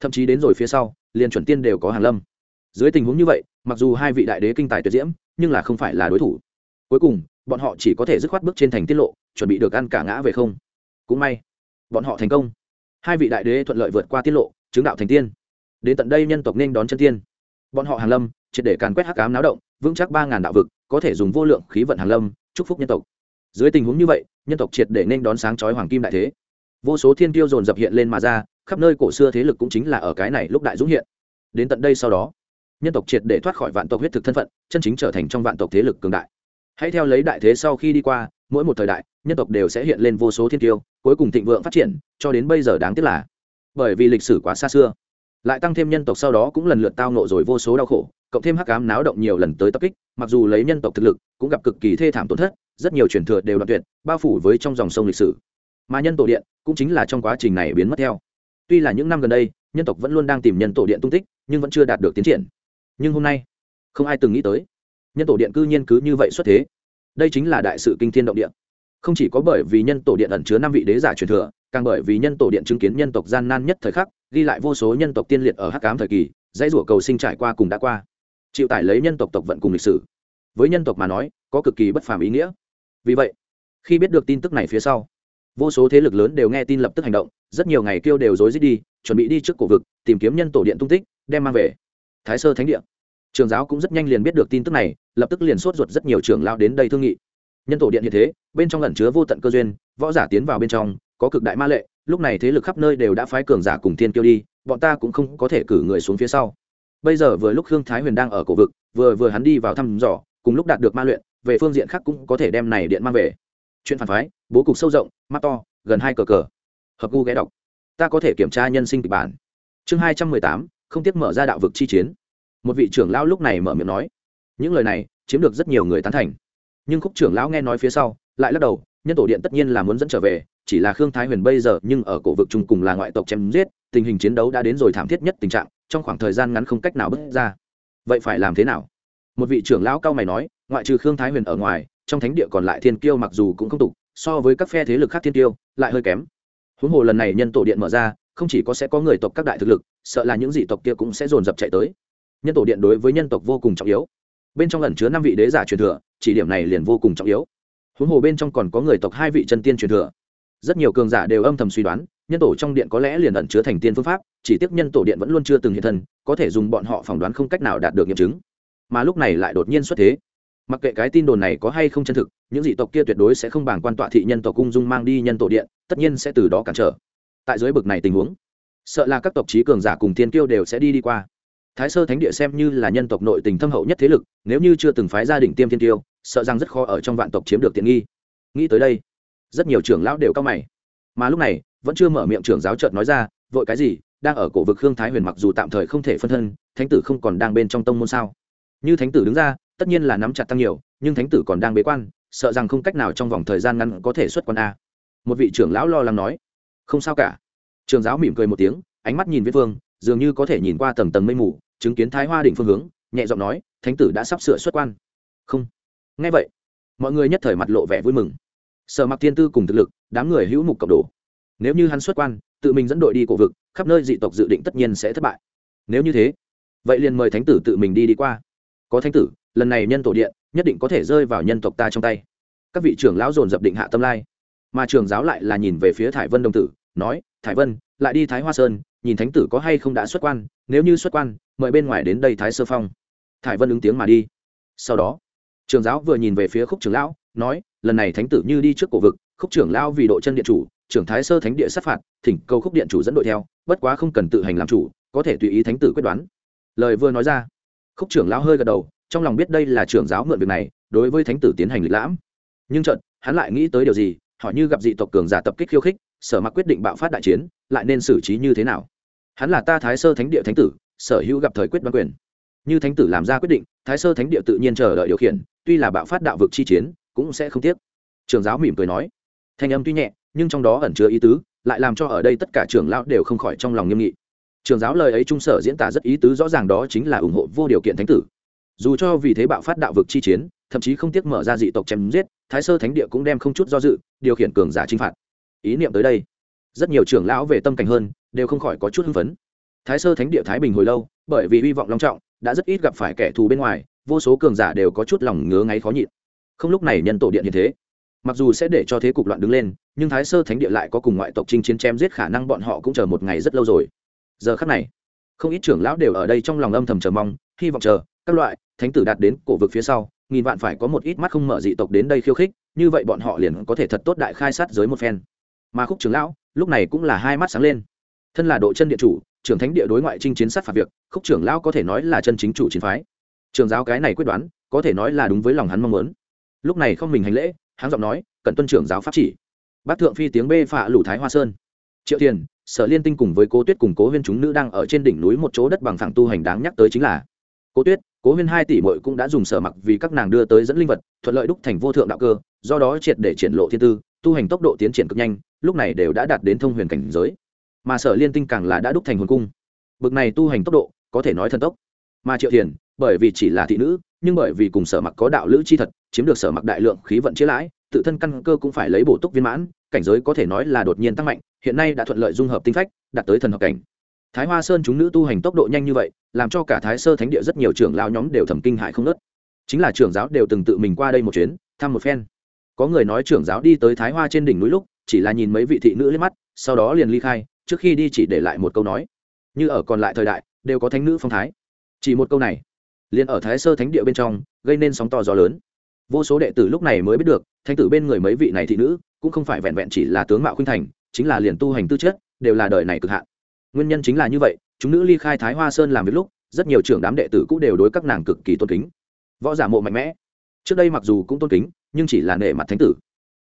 thậm chí đến rồi phía sau, liền chuẩn tiên đều có hàng lâm. Dưới tình huống như vậy, mặc dù hai vị đại đế kinh tài tuyệt diễm, nhưng là không phải là đối thủ. Cuối cùng, bọn họ chỉ có thể dứt khoát bước trên thành tiết lộ, chuẩn bị được ăn cả ngã về không. Cũng may, bọn họ thành công. Hai vị đại đế thuận lợi vượt qua tiết lộ, chứng đạo thành tiên. Đến tận đây nhân tộc nên đón chân tiên. Bọn họ hàng lâm, triệt để càn quét hắc ám náo động, vững chắc ba ngàn đạo vực, có thể dùng vô lượng khí vận hàng lâm, chúc phúc nhân tộc. Dưới tình huống như vậy, nhân tộc triệt để nên đón sáng chói hoàng kim đại thế. Vô số thiên tiêu dồn dập hiện lên mà ra khắp nơi cổ xưa thế lực cũng chính là ở cái này lúc đại dũng hiện. Đến tận đây sau đó, nhân tộc triệt để thoát khỏi vạn tộc huyết thực thân phận, chân chính trở thành trong vạn tộc thế lực cường đại. Hãy theo lấy đại thế sau khi đi qua, mỗi một thời đại, nhân tộc đều sẽ hiện lên vô số thiên tiêu, cuối cùng thịnh vượng phát triển, cho đến bây giờ đáng tiếc là, bởi vì lịch sử quá xa xưa. Lại tăng thêm nhân tộc sau đó cũng lần lượt tao nộ rồi vô số đau khổ, cộng thêm hắc ám náo động nhiều lần tới tập kích, mặc dù lấy nhân tộc thực lực cũng gặp cực kỳ thê thảm tổn thất, rất nhiều truyền thừa đều đoạn tuyệt, bao phủ với trong dòng sông lịch sử. Mà nhân tổ điện cũng chính là trong quá trình này biến mất theo tuy là những năm gần đây, nhân tộc vẫn luôn đang tìm nhân tổ điện tung tích, nhưng vẫn chưa đạt được tiến triển. Nhưng hôm nay, không ai từng nghĩ tới, nhân tổ điện cư nhiên cứ như vậy xuất thế. Đây chính là đại sự kinh thiên động địa. Không chỉ có bởi vì nhân tổ điện ẩn chứa năm vị đế giả truyền thừa, càng bởi vì nhân tổ điện chứng kiến nhân tộc gian nan nhất thời khắc, ghi lại vô số nhân tộc tiên liệt ở hắc cám thời kỳ, dãy rủa cầu sinh trải qua cùng đã qua. Chịu tải lấy nhân tộc tộc vận cùng lịch sử. Với nhân tộc mà nói, có cực kỳ bất phàm ý nghĩa. Vì vậy, khi biết được tin tức này phía sau, vô số thế lực lớn đều nghe tin lập tức hành động rất nhiều ngày kêu đều rối rít đi, chuẩn bị đi trước cổ vực, tìm kiếm nhân tổ điện tung tích, đem mang về. Thái sơ thánh điện trường giáo cũng rất nhanh liền biết được tin tức này, lập tức liền sốt ruột rất nhiều trường lao đến đây thương nghị. Nhân tổ điện như thế, bên trong ẩn chứa vô tận cơ duyên, võ giả tiến vào bên trong, có cực đại ma lệ, lúc này thế lực khắp nơi đều đã phái cường giả cùng thiên kiêu đi, bọn ta cũng không có thể cử người xuống phía sau. Bây giờ vừa lúc khương thái huyền đang ở cổ vực, vừa vừa hắn đi vào thăm dò, cùng lúc đạt được ma luyện, về phương diện khác cũng có thể đem này điện mang về. Chuyện phản phái, bố cục sâu rộng, mắt to, gần hai cờ cờ hợp gu ghé đọc. Ta có thể kiểm tra nhân sinh kịch bản. Chương hai trăm mười tám, không tiếc mở ra đạo vực chi chiến. Một vị trưởng lão lúc này mở miệng nói, những lời này chiếm được rất nhiều người tán thành. Nhưng khúc trưởng lão nghe nói phía sau, lại lắc đầu, nhân tổ điện tất nhiên là muốn dẫn trở về, chỉ là khương thái huyền bây giờ nhưng ở cổ vực chung cùng là ngoại tộc chém giết, tình hình chiến đấu đã đến rồi thảm thiết nhất tình trạng, trong khoảng thời gian ngắn không cách nào bước ra. Vậy phải làm thế nào? Một vị trưởng lão cao mày nói, ngoại trừ khương thái huyền ở ngoài, trong thánh địa còn lại thiên kiêu mặc dù cũng không tục, so với các phe thế lực khác thiên kiêu, lại hơi kém huống hồ lần này nhân tổ điện mở ra, không chỉ có sẽ có người tộc các đại thực lực, sợ là những dị tộc kia cũng sẽ dồn dập chạy tới. Nhân tổ điện đối với nhân tộc vô cùng trọng yếu. Bên trong ẩn chứa năm vị đế giả truyền thừa, chỉ điểm này liền vô cùng trọng yếu. Huống hồ bên trong còn có người tộc hai vị chân tiên truyền thừa. Rất nhiều cường giả đều âm thầm suy đoán, nhân tổ trong điện có lẽ liền ẩn chứa thành tiên phương pháp, chỉ tiếc nhân tổ điện vẫn luôn chưa từng hiện thân, có thể dùng bọn họ phỏng đoán không cách nào đạt được nghiệm chứng. Mà lúc này lại đột nhiên xuất thế mặc kệ cái tin đồn này có hay không chân thực, những dị tộc kia tuyệt đối sẽ không bảng quan tọa thị nhân tộc cung dung mang đi nhân tổ điện, tất nhiên sẽ từ đó cản trở. Tại dưới bực này tình huống, sợ là các tộc trí cường giả cùng thiên kiêu đều sẽ đi đi qua. Thái sơ thánh địa xem như là nhân tộc nội tình thâm hậu nhất thế lực, nếu như chưa từng phái gia đình tiêm thiên tiêu sợ rằng rất khó ở trong vạn tộc chiếm được tiện nghi. Nghĩ tới đây, rất nhiều trưởng lão đều cao mày. Mà lúc này, vẫn chưa mở miệng trưởng giáo trợt nói ra, vội cái gì? Đang ở cổ vực khương thái huyền mặc dù tạm thời không thể phân thân, thánh tử không còn đang bên trong tông môn sao? Như thánh tử đứng ra tất nhiên là nắm chặt tăng nhiều, nhưng thánh tử còn đang bế quan, sợ rằng không cách nào trong vòng thời gian ngắn có thể xuất quan a. Một vị trưởng lão lo lắng nói. Không sao cả. Trường giáo mỉm cười một tiếng, ánh mắt nhìn viết vương, dường như có thể nhìn qua tầng tầng mây mù, chứng kiến thái hoa định phương hướng, nhẹ giọng nói, thánh tử đã sắp sửa xuất quan. Không. Ngay vậy. Mọi người nhất thời mặt lộ vẻ vui mừng. Sở mặc thiên tư cùng thực lực, đám người hữu mục cộng đồ. Nếu như hắn xuất quan, tự mình dẫn đội đi cổ vực, khắp nơi dị tộc dự định tất nhiên sẽ thất bại. Nếu như thế, vậy liền mời thánh tử tự mình đi đi qua có thánh tử, lần này nhân tổ điện, nhất định có thể rơi vào nhân tộc ta trong tay. Các vị trưởng lão dồn dập định hạ tâm lai. Mà trường giáo lại là nhìn về phía thải vân đồng tử, nói, thải vân, lại đi thái hoa sơn, nhìn thánh tử có hay không đã xuất quan, nếu như xuất quan, mời bên ngoài đến đây thái sơ phong. Thải vân ứng tiếng mà đi. Sau đó trường giáo vừa nhìn về phía khúc trưởng lão, nói, lần này thánh tử như đi trước cổ vực, khúc trưởng lão vì độ chân điện chủ, trưởng thái sơ thánh địa sát phạt, thỉnh cầu khúc điện chủ dẫn đội theo, bất quá không cần tự hành làm chủ, có thể tùy ý thánh tử quyết đoán. Lời vừa nói ra khúc trưởng lão hơi gật đầu, trong lòng biết đây là trưởng giáo mượn việc này, đối với thánh tử tiến hành lịch lãm. Nhưng trận hắn lại nghĩ tới điều gì họ như gặp dị tộc cường giả tập kích khiêu khích, sở mặc quyết định bạo phát đại chiến, lại nên xử trí như thế nào? Hắn là ta thái sơ thánh địa thánh tử, sở hữu gặp thời quyết đoán quyền. Như thánh tử làm ra quyết định, thái sơ thánh địa tự nhiên chờ đợi điều khiển, tuy là bạo phát đạo vực chi chiến, cũng sẽ không tiếc. Trường giáo mỉm cười nói. Thanh âm tuy nhẹ, nhưng trong đó ẩn chứa ý tứ, lại làm cho ở đây tất cả trưởng lão đều không khỏi trong lòng nghiêm nghị trường giáo lời ấy trung sở diễn tả rất ý tứ rõ ràng đó chính là ủng hộ vô điều kiện thánh tử. Dù cho vì thế bạo phát đạo vực chi chiến, thậm chí không tiếc mở ra dị tộc chém giết, thái sơ thánh địa cũng đem không chút do dự, điều khiển cường giả chinh phạt. Ý niệm tới đây, rất nhiều trưởng lão về tâm cảnh hơn, đều không khỏi có chút hưng phấn. Thái sơ thánh địa thái bình hồi lâu, bởi vì hy vọng long trọng, đã rất ít gặp phải kẻ thù bên ngoài, vô số cường giả đều có chút lòng ngứa ngáy khó nhịn. Không lúc này nhân tổ điện như thế, mặc dù sẽ để cho thế cục loạn đứng lên, nhưng thái sơ thánh địa lại có cùng ngoại tộc chinh chiến chém giết khả năng bọn họ cũng chờ một ngày rất lâu rồi giờ khắc này, không ít trưởng lão đều ở đây trong lòng âm thầm chờ mong, hy vọng chờ, các loại, thánh tử đạt đến cổ vực phía sau, nghìn vạn phải có một ít mắt không mở dị tộc đến đây khiêu khích, như vậy bọn họ liền có thể thật tốt đại khai sát giới một phen. Mà khúc trưởng lão, lúc này cũng là hai mắt sáng lên. Thân là độ chân địa chủ, trưởng thánh địa đối ngoại chinh chiến sát phạt việc, khúc trưởng lão có thể nói là chân chính chủ chiến phái. Trường giáo cái này quyết đoán, có thể nói là đúng với lòng hắn mong muốn. Lúc này không mình hành lễ hắn giọng nói cần tuân trưởng giáo pháp chỉ. Bác thượng phi tiếng bê phạ lủ thái hoa sơn. Triệu tiền sở liên tinh cùng với cố tuyết cùng cố huyên chúng nữ đang ở trên đỉnh núi một chỗ đất bằng phẳng tu hành đáng nhắc tới chính là cố tuyết, cố huyên hai tỷ mội cũng đã dùng sở mặc vì các nàng đưa tới dẫn linh vật, thuận lợi đúc thành vô thượng đạo cơ, do đó triệt để triển lộ thiên tư, tu hành tốc độ tiến triển cực nhanh, lúc này đều đã đạt đến thông huyền cảnh giới. Mà sở liên tinh càng là đã đúc thành hồn cung. Bực này tu hành tốc độ, có thể nói thần tốc. Mà triệu thiền, bởi vì chỉ là thị nữ, nhưng bởi vì cùng sở mặc có đạo lữ chi thật, chiếm được sở mặc đại lượng khí vận chia lãi, tự thân căn cơ cũng phải lấy bổ túc viên mãn, cảnh giới có thể nói là đột nhiên tăng mạnh hiện nay đã thuận lợi dung hợp tinh phách, đạt tới thần hợp cảnh. Thái hoa sơn chúng nữ tu hành tốc độ nhanh như vậy, làm cho cả thái sơ thánh địa rất nhiều trưởng lao nhóm đều thẩm kinh hại không nớt chính là trưởng giáo đều từng tự mình qua đây một chuyến, thăm một phen. Có người nói trưởng giáo đi tới thái hoa trên đỉnh núi lúc, chỉ là nhìn mấy vị thị nữ lên mắt, sau đó liền ly khai, trước khi đi chỉ để lại một câu nói. Như ở còn lại thời đại, đều có thánh nữ phong thái. Chỉ một câu này, liền ở thái sơ thánh địa bên trong, gây nên sóng to gió lớn. Vô số đệ tử lúc này mới biết được, thánh tử bên người mấy vị này thị nữ, cũng không phải vẹn vẹn chỉ là tướng mạo khuynh thành chính là liền tu hành tư chất, đều là đời này cực hạn. Nguyên nhân chính là như vậy, chúng nữ ly khai thái hoa sơn làm việc lúc, rất nhiều trưởng đám đệ tử cũng đều đối các nàng cực kỳ tôn kính. Võ giả mộ mạnh mẽ. Trước đây mặc dù cũng tôn kính, nhưng chỉ là nể mặt thánh tử.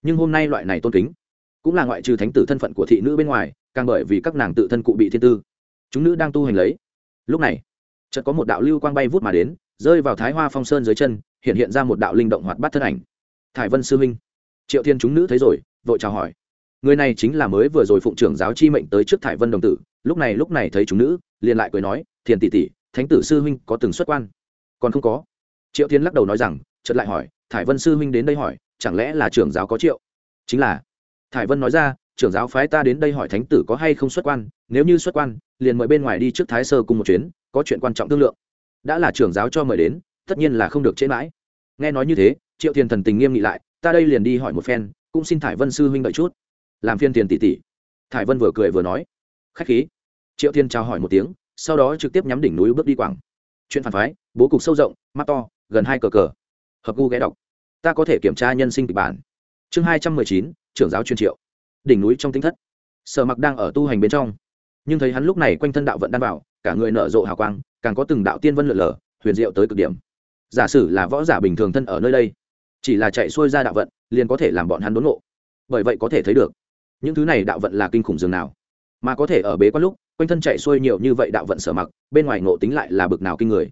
Nhưng hôm nay loại này tôn kính, cũng là ngoại trừ thánh tử thân phận của thị nữ bên ngoài, càng bởi vì các nàng tự thân cụ bị thiên tư. Chúng nữ đang tu hành lấy. Lúc này, chợt có một đạo lưu quang bay vút mà đến, rơi vào thái hoa phong sơn dưới chân, hiện hiện ra một đạo linh động hoạt bát thân ảnh. Thải vân sư minh. Triệu thiên chúng nữ thấy rồi, vội chào hỏi người này chính là mới vừa rồi phụng trưởng giáo chi mệnh tới trước thải vân đồng tử, lúc này lúc này thấy chúng nữ, liền lại cười nói, thiền tỷ tỷ, thánh tử sư huynh có từng xuất quan? Còn không có. Triệu thiên lắc đầu nói rằng, chợt lại hỏi, thải vân sư huynh đến đây hỏi, chẳng lẽ là trưởng giáo có triệu? Chính là. Thải vân nói ra, trưởng giáo phái ta đến đây hỏi thánh tử có hay không xuất quan, nếu như xuất quan, liền mời bên ngoài đi trước thái sơ cùng một chuyến, có chuyện quan trọng thương lượng. Đã là trưởng giáo cho mời đến, tất nhiên là không được chế mãi. Nghe nói như thế, triệu thiền thần tình nghiêm nghị lại, ta đây liền đi hỏi một phen, cũng xin thải vân sư huynh đợi chút làm phiên tiền tỷ tỷ. Thải vân vừa cười vừa nói, khách khí. Triệu thiên chào hỏi một tiếng, sau đó trực tiếp nhắm đỉnh núi bước đi quảng. Chuyện phản phái, bố cục sâu rộng, mắt to, gần hai cờ cờ. Hợp gu ghé đọc. Ta có thể kiểm tra nhân sinh kịch bản. Chương hai trăm mười chín, trưởng giáo chuyên triệu. Đỉnh núi trong tinh thất. Sở mặc đang ở tu hành bên trong. Nhưng thấy hắn lúc này quanh thân đạo vận đan bảo cả người nở rộ hào quang, càng có từng đạo tiên vân lượn lờ, huyền diệu tới cực điểm. Giả sử là võ giả bình thường thân ở nơi đây, chỉ là chạy xuôi ra đạo vận, liền có thể làm bọn hắn đốn ngộ. Bởi vậy có thể thấy được những thứ này đạo vận là kinh khủng dường nào? Mà có thể ở bế quan lúc, quanh thân chạy xuôi nhiều như vậy đạo vận sở mặc, bên ngoài ngộ tính lại là bực nào kinh người.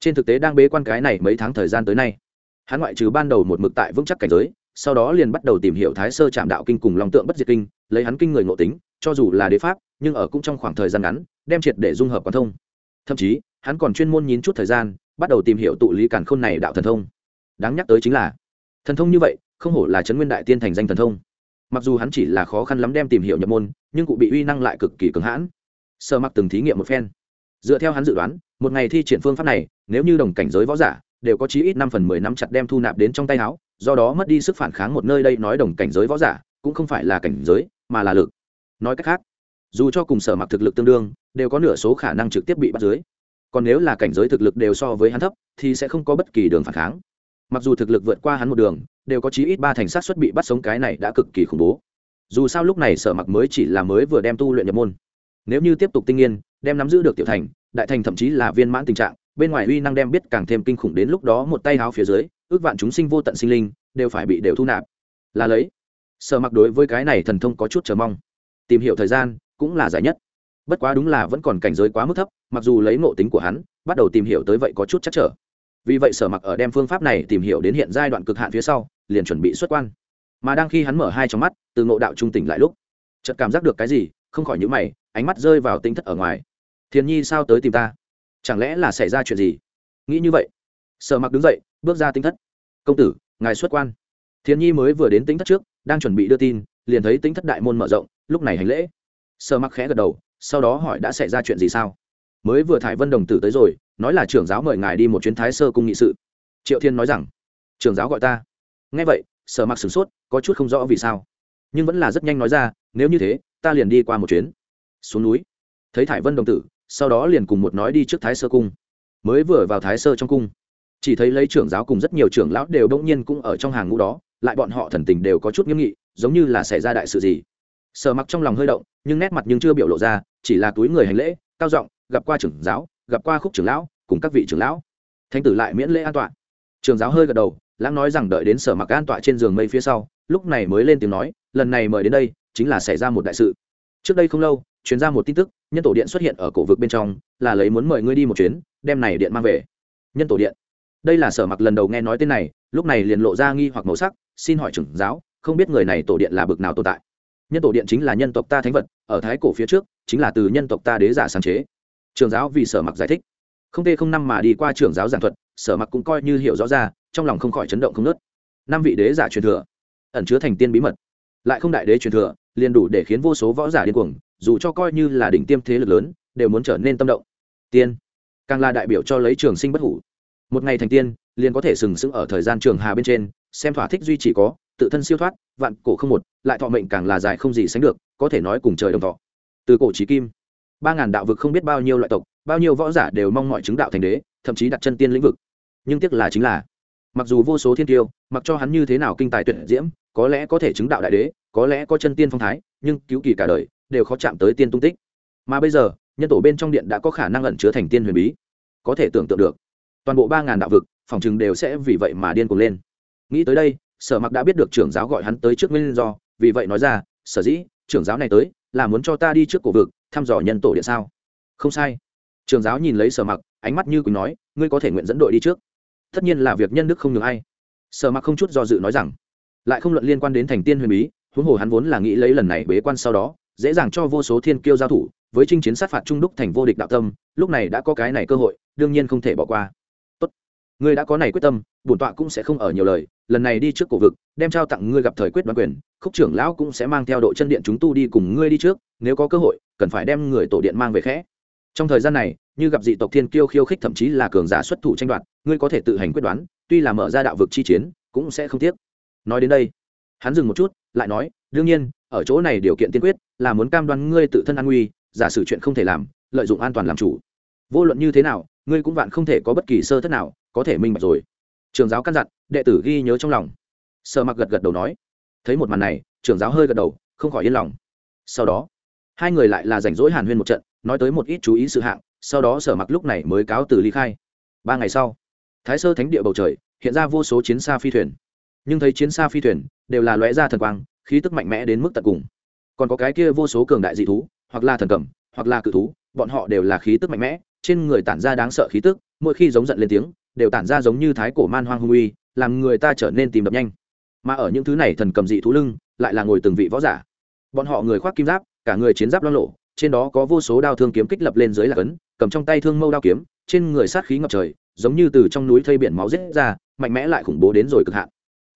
Trên thực tế đang bế quan cái này mấy tháng thời gian tới nay, hắn ngoại trừ ban đầu một mực tại vững chắc cảnh giới, sau đó liền bắt đầu tìm hiểu thái sơ trạm đạo kinh cùng lòng tượng bất diệt kinh, lấy hắn kinh người ngộ tính, cho dù là đế pháp, nhưng ở cũng trong khoảng thời gian ngắn, đem triệt để dung hợp quan thông. Thậm chí, hắn còn chuyên môn nhín chút thời gian, bắt đầu tìm hiểu tụ lý cản khôn này đạo thần thông. Đáng nhắc tới chính là, thần thông như vậy, không hổ là trấn nguyên đại tiên thành danh thần thông mặc dù hắn chỉ là khó khăn lắm đem tìm hiểu nhập môn, nhưng cụ bị uy năng lại cực kỳ cứng hãn. Sợ mặc từng thí nghiệm một phen. Dựa theo hắn dự đoán, một ngày thi triển phương pháp này, nếu như đồng cảnh giới võ giả đều có chí ít năm phần mười năm chặt đem thu nạp đến trong tay áo, do đó mất đi sức phản kháng một nơi đây nói đồng cảnh giới võ giả cũng không phải là cảnh giới, mà là lực. Nói cách khác, dù cho cùng sở mặc thực lực tương đương, đều có nửa số khả năng trực tiếp bị bắt dưới. Còn nếu là cảnh giới thực lực đều so với hắn thấp, thì sẽ không có bất kỳ đường phản kháng mặc dù thực lực vượt qua hắn một đường, đều có chí ít ba thành sát xuất bị bắt sống cái này đã cực kỳ khủng bố. Dù sao lúc này sở mặc mới chỉ là mới vừa đem tu luyện nhập môn. Nếu như tiếp tục tinh nghiên, đem nắm giữ được tiểu thành, đại thành thậm chí là viên mãn tình trạng, bên ngoài uy năng đem biết càng thêm kinh khủng đến lúc đó một tay háo phía dưới, ước vạn chúng sinh vô tận sinh linh đều phải bị đều thu nạp. Là lấy, sở mặc đối với cái này thần thông có chút chờ mong. Tìm hiểu thời gian cũng là giải nhất. Bất quá đúng là vẫn còn cảnh giới quá mức thấp, mặc dù lấy ngộ tính của hắn, bắt đầu tìm hiểu tới vậy có chút chắc trở vì vậy sở mặc ở đem phương pháp này tìm hiểu đến hiện giai đoạn cực hạn phía sau, liền chuẩn bị xuất quan. Mà đang khi hắn mở hai trong mắt, từ ngộ đạo trung tỉnh lại lúc, chợt cảm giác được cái gì, không khỏi nhữ mày, ánh mắt rơi vào tính thất ở ngoài. Thiền nhi sao tới tìm ta? Chẳng lẽ là xảy ra chuyện gì? Nghĩ như vậy, sở mặc đứng dậy, bước ra tính thất. Công tử, ngài xuất quan. Thiền nhi mới vừa đến tính thất trước, đang chuẩn bị đưa tin, liền thấy tính thất đại môn mở rộng, lúc này hành lễ. Sở mặc khẽ gật đầu, sau đó hỏi đã xảy ra chuyện gì sao? Mới vừa thải vân đồng tử tới rồi, nói là trưởng giáo mời ngài đi một chuyến thái sơ cung nghị sự. Triệu thiên nói rằng, trưởng giáo gọi ta. Nghe vậy, sở mặc sửng sốt, có chút không rõ vì sao. Nhưng vẫn là rất nhanh nói ra, nếu như thế, ta liền đi qua một chuyến. Xuống núi, thấy thải vân đồng tử, sau đó liền cùng một nói đi trước thái sơ cung. Mới vừa vào thái sơ trong cung, chỉ thấy lấy trưởng giáo cùng rất nhiều trưởng lão đều đông nhiên cũng ở trong hàng ngũ đó, lại bọn họ thần tình đều có chút nghiêm nghị, giống như là xảy ra đại sự gì. Sở mặc trong lòng hơi động, nhưng nét mặt nhưng chưa biểu lộ ra, chỉ là túi người hành lễ, cao giọng gặp qua trưởng giáo, gặp qua khúc trưởng lão, cùng các vị trưởng lão. Thanh tử lại miễn lễ an tọa. trường giáo hơi gật đầu, lãng nói rằng đợi đến sở mặc an tọa trên giường mây phía sau, lúc này mới lên tiếng nói, lần này mời đến đây, chính là xảy ra một đại sự. Trước đây không lâu chuyến ra một tin tức, nhân tổ điện xuất hiện ở cổ vực bên trong, là lấy muốn mời ngươi đi một chuyến, đem này điện mang về. Nhân tổ điện. Đây là sở mặc lần đầu nghe nói tên này, lúc này liền lộ ra nghi hoặc màu sắc, xin hỏi trưởng giáo, không biết người này tổ điện là bực nào tồn tại? Nhân tổ điện chính là nhân tộc ta thánh vật, ở thái cổ phía trước, chính là từ nhân tộc ta đế giả sáng chế trường giáo vì sở mặc giải thích. Không tê không năm mà đi qua trưởng giáo giảng thuật, sở mặc cũng coi như hiểu rõ ra, trong lòng không khỏi chấn động không nớt. Năm vị đế giả truyền thừa, ẩn chứa thành tiên bí mật. Lại không đại đế truyền thừa, liền đủ để khiến vô số võ giả điên cuồng, dù cho coi như là đỉnh tiêm thế lực lớn, đều muốn trở nên tâm động. Tiên, càng là đại biểu cho lấy trường sinh bất hủ. Một ngày thành tiên, liền có thể sừng sững ở thời gian trường hà bên trên, xem thỏa thích duy chỉ có, tự thân siêu thoát, vạn cổ không một, lại thọ mệnh càng là dài không gì sánh được, có thể nói cùng trời đồng thọ. Từ cổ trí kim ba ngàn đạo vực không biết bao nhiêu loại tộc, bao nhiêu võ giả đều mong mọi chứng đạo thành đế, thậm chí đặt chân tiên lĩnh vực. Nhưng tiếc là chính là, mặc dù vô số thiên tiêu mặc cho hắn như thế nào kinh tài tuyệt diễm, có lẽ có thể chứng đạo đại đế, có lẽ có chân tiên phong thái, nhưng cứu kỳ cả đời đều khó chạm tới tiên tung tích. Mà bây giờ, nhân tổ bên trong điện đã có khả năng ẩn chứa thành tiên huyền bí, có thể tưởng tượng được, toàn bộ ba ngàn đạo vực, phòng chừng đều sẽ vì vậy mà điên cuồng lên. Nghĩ tới đây, sở mặc đã biết được trưởng giáo gọi hắn tới trước nguyên do, vì vậy nói ra, sở dĩ trưởng giáo này tới là muốn cho ta đi trước cổ vực thăm dò nhân tổ điện sao? Không sai. Trường giáo nhìn lấy sở mặc, ánh mắt như quỳnh nói, ngươi có thể nguyện dẫn đội đi trước. Tất nhiên là việc nhân đức không nhường ai. Sở mặc không chút do dự nói rằng, lại không luận liên quan đến thành tiên huyền bí, huống hồ hắn vốn là nghĩ lấy lần này bế quan sau đó, dễ dàng cho vô số thiên kiêu giao thủ, với chinh chiến sát phạt trung đúc thành vô địch đạo tâm, lúc này đã có cái này cơ hội, đương nhiên không thể bỏ qua. Tốt. Ngươi đã có này quyết tâm, bổn tọa cũng sẽ không ở nhiều lời, lần này đi trước cổ vực, đem trao tặng ngươi gặp thời quyết đoán quyền, khúc trưởng lão cũng sẽ mang theo độ chân điện chúng tu đi cùng ngươi đi trước, nếu có cơ hội cần phải đem người tổ điện mang về khẽ. Trong thời gian này, như gặp dị tộc thiên kiêu khiêu khích thậm chí là cường giả xuất thủ tranh đoạt, ngươi có thể tự hành quyết đoán, tuy là mở ra đạo vực chi chiến, cũng sẽ không tiếc. Nói đến đây, hắn dừng một chút, lại nói, đương nhiên, ở chỗ này điều kiện tiên quyết là muốn cam đoan ngươi tự thân an nguy, giả sử chuyện không thể làm, lợi dụng an toàn làm chủ. Vô luận như thế nào, ngươi cũng vạn không thể có bất kỳ sơ thất nào, có thể minh bạch rồi. Trường giáo căn dặn, đệ tử ghi nhớ trong lòng. Sợ mặc gật gật đầu nói. Thấy một màn này trưởng giáo hơi gật đầu, không khỏi yên lòng. Sau đó hai người lại là rảnh rỗi hàn huyên một trận, nói tới một ít chú ý sự hạng, sau đó sở mặc lúc này mới cáo từ ly khai. Ba ngày sau, thái sơ thánh địa bầu trời, hiện ra vô số chiến xa phi thuyền. Nhưng thấy chiến xa phi thuyền đều là lóe ra thần quang, khí tức mạnh mẽ đến mức tận cùng. Còn có cái kia vô số cường đại dị thú, hoặc là thần cầm, hoặc là cự thú, bọn họ đều là khí tức mạnh mẽ, trên người tản ra đáng sợ khí tức, mỗi khi giống giận lên tiếng, đều tản ra giống như thái cổ man hoang hung uy, làm người ta trở nên tìm đập nhanh. Mà ở những thứ này thần cầm dị thú lưng, lại là ngồi từng vị võ giả. Bọn họ người khoác kim giáp cả người chiến giáp loang lộ, trên đó có vô số đao thương kiếm kích lập lên dưới là cấn cầm trong tay thương mâu đao kiếm, trên người sát khí ngập trời, giống như từ trong núi thây biển máu rết ra, mạnh mẽ lại khủng bố đến rồi cực hạn.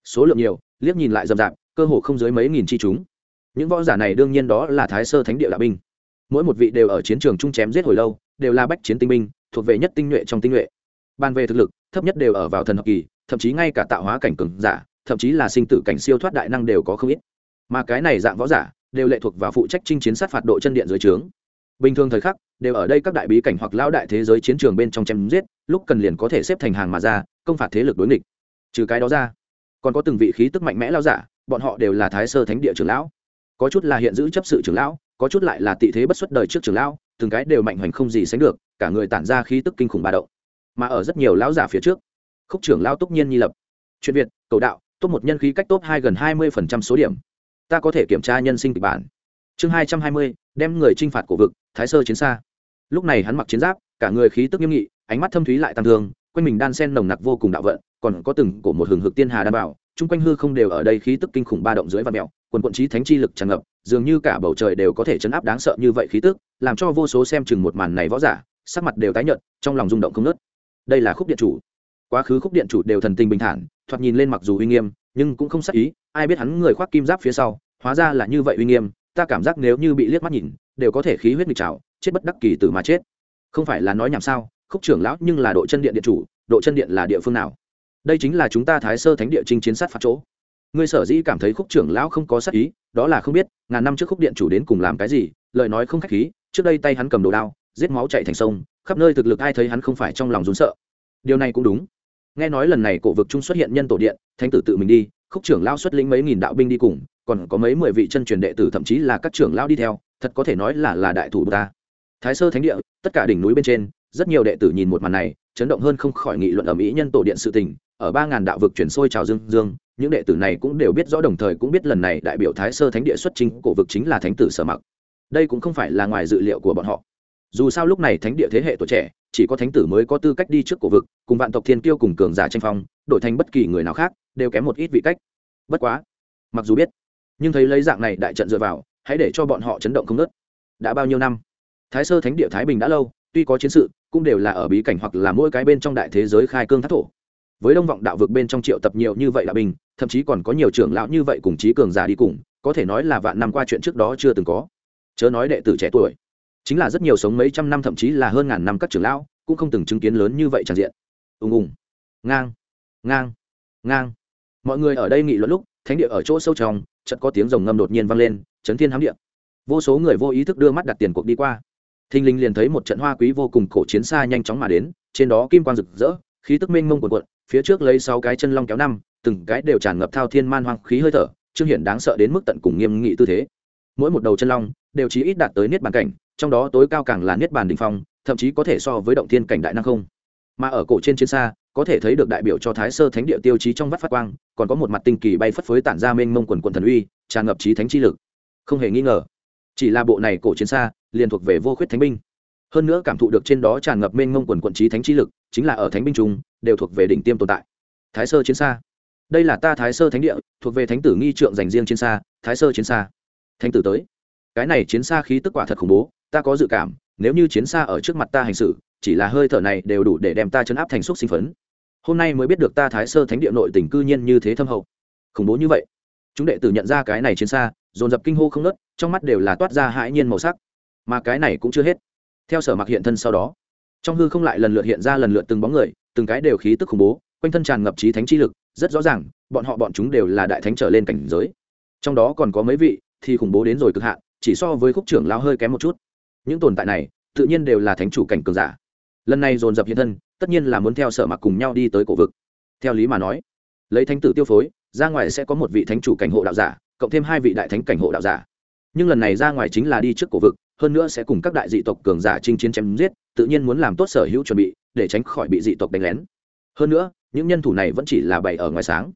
Số lượng nhiều, liếc nhìn lại rầm rạp, cơ hồ không dưới mấy nghìn chi chúng. Những võ giả này đương nhiên đó là thái sơ thánh địa đạo binh. Mỗi một vị đều ở chiến trường chung chém giết hồi lâu, đều là bách chiến tinh binh, thuộc về nhất tinh nhuệ trong tinh nhuệ. Ban về thực lực, thấp nhất đều ở vào thần học kỳ, thậm chí ngay cả tạo hóa cảnh cường giả, thậm chí là sinh tử cảnh siêu thoát đại năng đều có không ít. Mà cái này dạng võ giả đều lệ thuộc vào phụ trách chinh chiến sát phạt độ chân điện dưới trướng. Bình thường thời khắc, đều ở đây các đại bí cảnh hoặc lão đại thế giới chiến trường bên trong chém giết, lúc cần liền có thể xếp thành hàng mà ra, công phạt thế lực đối nghịch. Trừ cái đó ra, còn có từng vị khí tức mạnh mẽ lao giả, bọn họ đều là thái sơ thánh địa trưởng lão. Có chút là hiện giữ chấp sự trưởng lão, có chút lại là tị thế bất xuất đời trước trưởng lão, từng cái đều mạnh hoành không gì sánh được, cả người tản ra khí tức kinh khủng ba động. Mà ở rất nhiều lão giả phía trước, khúc trưởng lão túc nhiên nhi lập. Chuyện việt, cầu đạo top một nhân khí cách top hai gần hai mươi phần trăm số điểm ta có thể kiểm tra nhân sinh kịch bản. Chương hai trăm hai mươi, đem người t r i n h phạt cổ vực, thái sơ chiến xa. Lúc này hắn mặc chiến giáp, cả người khí tức nghiêm nghị, ánh mắt thâm thúy lại tăng thương, quanh mình đan sen nồng nặc vô cùng đạo vận, còn có từng cổ một hừng hực tiên hà đảm bảo, chung quanh hư không đều ở đây khí tức kinh khủng ba động dưới và mẹo, quần quận trí thánh chi lực tràn ngập, dường như cả bầu trời đều có thể chấn áp đáng sợ như vậy khí tức, làm cho vô số xem chừng một màn này võ giả, sắc mặt đều tái nhợt, trong lòng rung động không nớt đây là khúc điện chủ. Quá khứ khúc điện chủ đều thần tình bình thản, thoạt nhìn lên mặc dù uy nghiêm nhưng cũng không sắc ý, ai biết hắn người khoác kim giáp phía sau, hóa ra là như vậy uy nghiêm, ta cảm giác nếu như bị liếc mắt nhìn, đều có thể khí huyết nghịch trào, chết bất đắc kỳ từ mà chết. Không phải là nói nhảm sao, khúc trưởng lão nhưng là độ chân điện điện chủ độ chân điện là địa phương nào? Đây chính là chúng ta thái sơ thánh địa trinh chiến sát phạt chỗ. Ngươi sở dĩ cảm thấy khúc trưởng lão không có sắc ý, đó là không biết, ngàn năm trước khúc điện chủ đến cùng làm cái gì, lời nói không khách khí, trước đây tay hắn cầm đồ đao, giết máu chạy thành sông, khắp nơi thực lực ai thấy hắn không phải trong lòng rún sợ. Điều này cũng đúng nghe nói lần này cổ vực trung xuất hiện nhân tổ điện, thánh tử tự mình đi, khúc trưởng lao xuất lĩnh mấy nghìn đạo binh đi cùng, còn có mấy mười vị chân truyền đệ tử, thậm chí là các trưởng lao đi theo, thật có thể nói là là đại thủ ta. Thái sơ thánh địa, tất cả đỉnh núi bên trên, rất nhiều đệ tử nhìn một màn này, chấn động hơn không khỏi nghị luận ở mỹ nhân tổ điện sự tình, ở ba ngàn đạo vực chuyển sôi trào dương dương, những đệ tử này cũng đều biết rõ đồng thời cũng biết lần này đại biểu thái sơ thánh địa xuất trình cổ vực chính là thánh tử sở mặc. Đây cũng không phải là ngoài dự liệu của bọn họ dù sao lúc này thánh địa thế hệ tuổi trẻ, chỉ có thánh tử mới có tư cách đi trước cổ vực, cùng vạn tộc thiên kiêu cùng cường giả tranh phong, đổi thành bất kỳ người nào khác, đều kém một ít vị cách. Bất quá, mặc dù biết, nhưng thấy lấy dạng này đại trận dựa vào, hãy để cho bọn họ chấn động không nớt đã bao nhiêu năm? Thái sơ thánh địa thái bình đã lâu, tuy có chiến sự, cũng đều là ở bí cảnh hoặc là mỗi cái bên trong đại thế giới khai cương thác thổ. Với đông vọng đạo vực bên trong triệu tập nhiều như vậy là bình, thậm chí còn có nhiều trưởng lão như vậy cùng trí cường giả đi cùng, có thể nói là vạn năm qua chuyện trước đó chưa từng có. Chớ nói đệ tử trẻ tuổi chính là rất nhiều sống mấy trăm năm, thậm chí là hơn ngàn năm các trưởng lão cũng không từng chứng kiến lớn như vậy tràn diện. Ùng ùng. Ngang. Ngang. Ngang. Mọi người ở đây nghị luận lúc, thánh địa ở chỗ sâu trong, chợt có tiếng rồng ngâm đột nhiên vang lên, chấn thiên hám địa. Vô số người vô ý thức đưa mắt đặt tiền cuộc đi qua. Thinh linh liền thấy một trận hoa quý vô cùng cổ chiến xa nhanh chóng mà đến, trên đó kim quang rực rỡ, khí tức mênh mông quần quận phía trước lấy sáu cái chân long kéo năm, từng cái đều tràn ngập thao thiên man hoang khí hơi thở, trương hiển đáng sợ đến mức tận cùng nghiêm nghị tư thế. Mỗi một đầu chân long đều chỉ ít đạt tới niết bàn cảnh trong đó tối cao càng là niết bàn đỉnh phong, thậm chí có thể so với động thiên cảnh đại năng không? Mà ở cổ trên chiến xa, có thể thấy được đại biểu cho thái sơ thánh địa tiêu chí trong vắt phát quang, còn có một mặt tinh kỳ bay phất phới tản ra mênh mông quần quần thần uy, tràn ngập trí thánh chi lực. Không hề nghi ngờ, chỉ là bộ này cổ chiến xa, liền thuộc về vô khuyết thánh binh. Hơn nữa cảm thụ được trên đó tràn ngập mênh mông quần quận trí thánh chi lực, chính là ở thánh binh trung, đều thuộc về đỉnh tiêm tồn tại. Thái sơ chiến xa. Đây là ta thái sơ thánh địa, thuộc về thánh tử nghi trượng dành riêng chiến xa, thái sơ chiến xa. Thánh tử tới. Cái này chiến xa khí tức quả thật khủng bố ta có dự cảm, nếu như chiến xa ở trước mặt ta hành xử, chỉ là hơi thở này đều đủ để đem ta chấn áp thành xúc sinh phấn. Hôm nay mới biết được ta thái sơ thánh địa nội tình cư nhiên như thế thâm hậu. Khủng bố như vậy. Chúng đệ tử nhận ra cái này chiến xa, dồn dập kinh hô không nớt trong mắt đều là toát ra hãi nhiên màu sắc. Mà cái này cũng chưa hết. Theo sở mặc hiện thân sau đó, trong hư không lại lần lượt hiện ra lần lượt từng bóng người, từng cái đều khí tức khủng bố, quanh thân tràn ngập trí thánh chi lực, rất rõ ràng, bọn họ bọn chúng đều là đại thánh trở lên cảnh giới. Trong đó còn có mấy vị, thì khủng bố đến rồi cực hạn, chỉ so với khúc trưởng lao hơi kém một chút những tồn tại này tự nhiên đều là thánh chủ cảnh cường giả. Lần này dồn dập hiện thân, tất nhiên là muốn theo sở mặc cùng nhau đi tới cổ vực. Theo lý mà nói, lấy thánh tử tiêu phối, ra ngoài sẽ có một vị thánh chủ cảnh hộ đạo giả, cộng thêm hai vị đại thánh cảnh hộ đạo giả. Nhưng lần này ra ngoài chính là đi trước cổ vực, hơn nữa sẽ cùng các đại dị tộc cường giả chinh chiến chém giết, tự nhiên muốn làm tốt sở hữu chuẩn bị, để tránh khỏi bị dị tộc đánh lén. Hơn nữa, những nhân thủ này vẫn chỉ là bày ở ngoài sáng.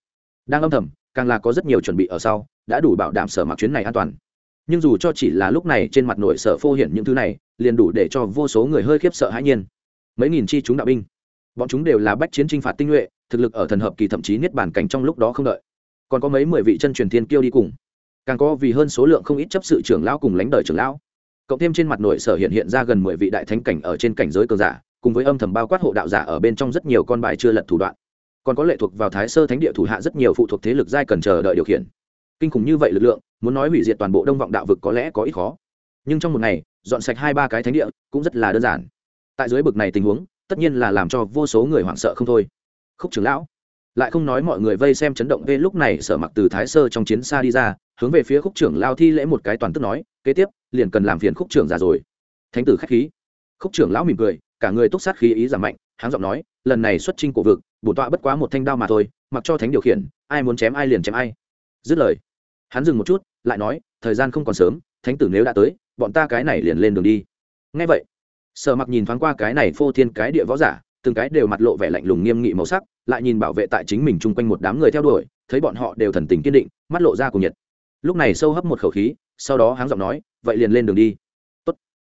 Đang âm thầm, càng là có rất nhiều chuẩn bị ở sau, đã đủ bảo đảm sở mặc chuyến này an toàn nhưng dù cho chỉ là lúc này trên mặt nội sở phô hiện những thứ này, liền đủ để cho vô số người hơi khiếp sợ hãi nhiên. Mấy nghìn chi chúng đạo binh, bọn chúng đều là bách chiến t r i n h phạt tinh nhuệ, thực lực ở thần hợp kỳ thậm chí niết bản cảnh trong lúc đó không đợi. Còn có mấy mười vị chân truyền thiên kiêu đi cùng. Càng có vì hơn số lượng không ít chấp sự trưởng lão cùng lãnh đời trưởng lão. Cộng thêm trên mặt nội sở hiện hiện ra gần mười vị đại thánh cảnh ở trên cảnh giới cờ giả, cùng với âm thầm bao quát hộ đạo giả ở bên trong rất nhiều con bài chưa lật thủ đoạn. Còn có lệ thuộc vào thái sơ thánh địa thủ hạ rất nhiều phụ thuộc thế lực giai cần chờ đợi điều khiển kinh khủng như vậy lực lượng, muốn nói hủy diệt toàn bộ đông vọng đạo vực có lẽ có ít khó. Nhưng trong một ngày, dọn sạch hai ba cái thánh địa cũng rất là đơn giản. Tại dưới bực này tình huống, tất nhiên là làm cho vô số người hoảng sợ không thôi. Khúc trưởng lão, lại không nói mọi người vây xem chấn động về lúc này sở mặc từ thái sơ trong chiến xa đi ra, hướng về phía khúc trưởng lao thi lễ một cái toàn tức nói, kế tiếp, liền cần làm phiền khúc trưởng già rồi. Thánh tử khách khí. Khúc trưởng lão mỉm cười, cả người túc sát khí ý giảm mạnh, háng giọng nói, lần này xuất trinh cổ vực bổn tọa bất quá một thanh đao mà thôi, mặc cho thánh điều khiển, ai muốn chém ai liền chém ai. Dứt lời hắn dừng một chút, lại nói, thời gian không còn sớm, thánh tử nếu đã tới, bọn ta cái này liền lên đường đi. Ngay vậy, sở mặc nhìn thoáng qua cái này phô thiên cái địa võ giả, từng cái đều mặt lộ vẻ lạnh lùng nghiêm nghị màu sắc, lại nhìn bảo vệ tại chính mình chung quanh một đám người theo đuổi, thấy bọn họ đều thần tình kiên định, mắt lộ ra cùng nhiệt. Lúc này sâu hấp một khẩu khí, sau đó hắn giọng nói, vậy liền lên đường đi. Tốt.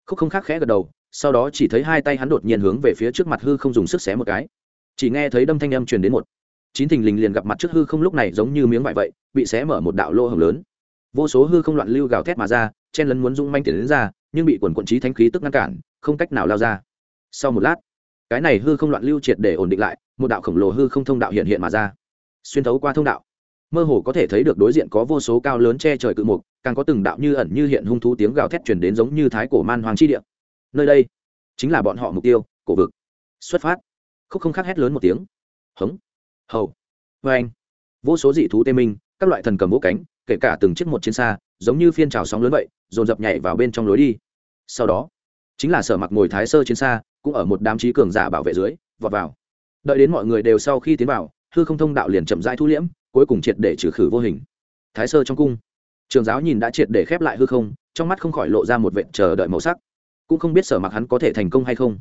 Khúc không khác khẽ gật đầu, sau đó chỉ thấy hai tay hắn đột nhiên hướng về phía trước mặt hư không dùng sức xé một cái. Chỉ nghe thấy đâm thanh âm truyền đến một chín thình lình liền gặp mặt trước hư không lúc này giống như miếng vải vậy, bị xé mở một đạo lô hồng lớn. Vô số hư không loạn lưu gào thét mà ra, chen lấn muốn dung manh tiền đến ra, nhưng bị quần quận trí thánh khí tức ngăn cản, không cách nào lao ra. Sau một lát, cái này hư không loạn lưu triệt để ổn định lại, một đạo khổng lồ hư không thông đạo hiện hiện mà ra. Xuyên thấu qua thông đạo, mơ hồ có thể thấy được đối diện có vô số cao lớn che trời cự mục, càng có từng đạo như ẩn như hiện hung thú tiếng gào thét chuyển đến giống như thái cổ man hoàng chi địa. Nơi đây chính là bọn họ mục tiêu, cổ vực. Xuất phát. Khúc không khắc hét lớn một tiếng. Hống hầu. Vê anh. Vô số dị thú tê minh, các loại thần cầm vỗ cánh, kể cả từng chiếc một chiến xa, giống như phiên trào sóng lớn vậy, dồn dập nhảy vào bên trong lối đi. Sau đó, chính là sở mặc ngồi thái sơ chiến xa, cũng ở một đám trí cường giả bảo vệ dưới, vọt vào. Đợi đến mọi người đều sau khi tiến vào, hư không thông đạo liền chậm rãi thu liễm, cuối cùng triệt để trừ khử vô hình. Thái sơ trong cung. Trường giáo nhìn đã triệt để khép lại hư không, trong mắt không khỏi lộ ra một vệt chờ đợi màu sắc. Cũng không biết sở mặc hắn có thể thành công hay không.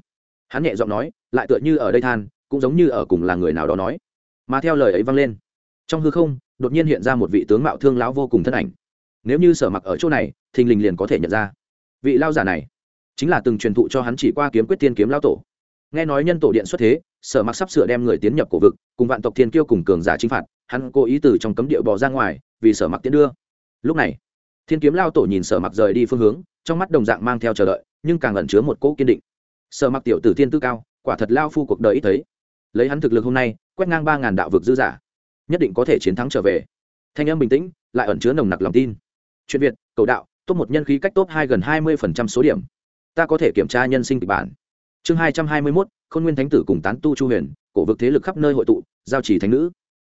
Hắn nhẹ giọng nói, lại tựa như ở đây than, cũng giống như ở cùng là người nào đó nói mà theo lời ấy vang lên. Trong hư không, đột nhiên hiện ra một vị tướng mạo thương lão vô cùng thân ảnh. Nếu như sở mặc ở chỗ này, thình lình liền có thể nhận ra. Vị lao giả này, chính là từng truyền thụ cho hắn chỉ qua kiếm quyết tiên kiếm lao tổ. Nghe nói nhân tổ điện xuất thế, sở mặc sắp sửa đem người tiến nhập cổ vực, cùng vạn tộc thiên kiêu cùng cường giả chính phạt, hắn cố ý từ trong cấm địa bò ra ngoài, vì sở mặc tiến đưa. Lúc này, thiên kiếm lao tổ nhìn sở mặc rời đi phương hướng, trong mắt đồng dạng mang theo chờ đợi, nhưng càng ẩn chứa một cỗ kiên định. Sở mặc tiểu tử thiên tư cao, quả thật lao phu cuộc đời ít thấy. Lấy hắn thực lực hôm nay quét ngang ba ngàn đạo vực dư giả, nhất định có thể chiến thắng trở về. Thanh âm bình tĩnh, lại ẩn chứa nồng nặc lòng tin. Chuyện việt, cầu đạo, top một nhân khí cách top hai gần hai mươi số điểm. Ta có thể kiểm tra nhân sinh kịch bản. Chương hai trăm hai mươi mốt, khôn nguyên thánh tử cùng tán tu chu huyền, cổ vực thế lực khắp nơi hội tụ, giao chỉ thánh nữ.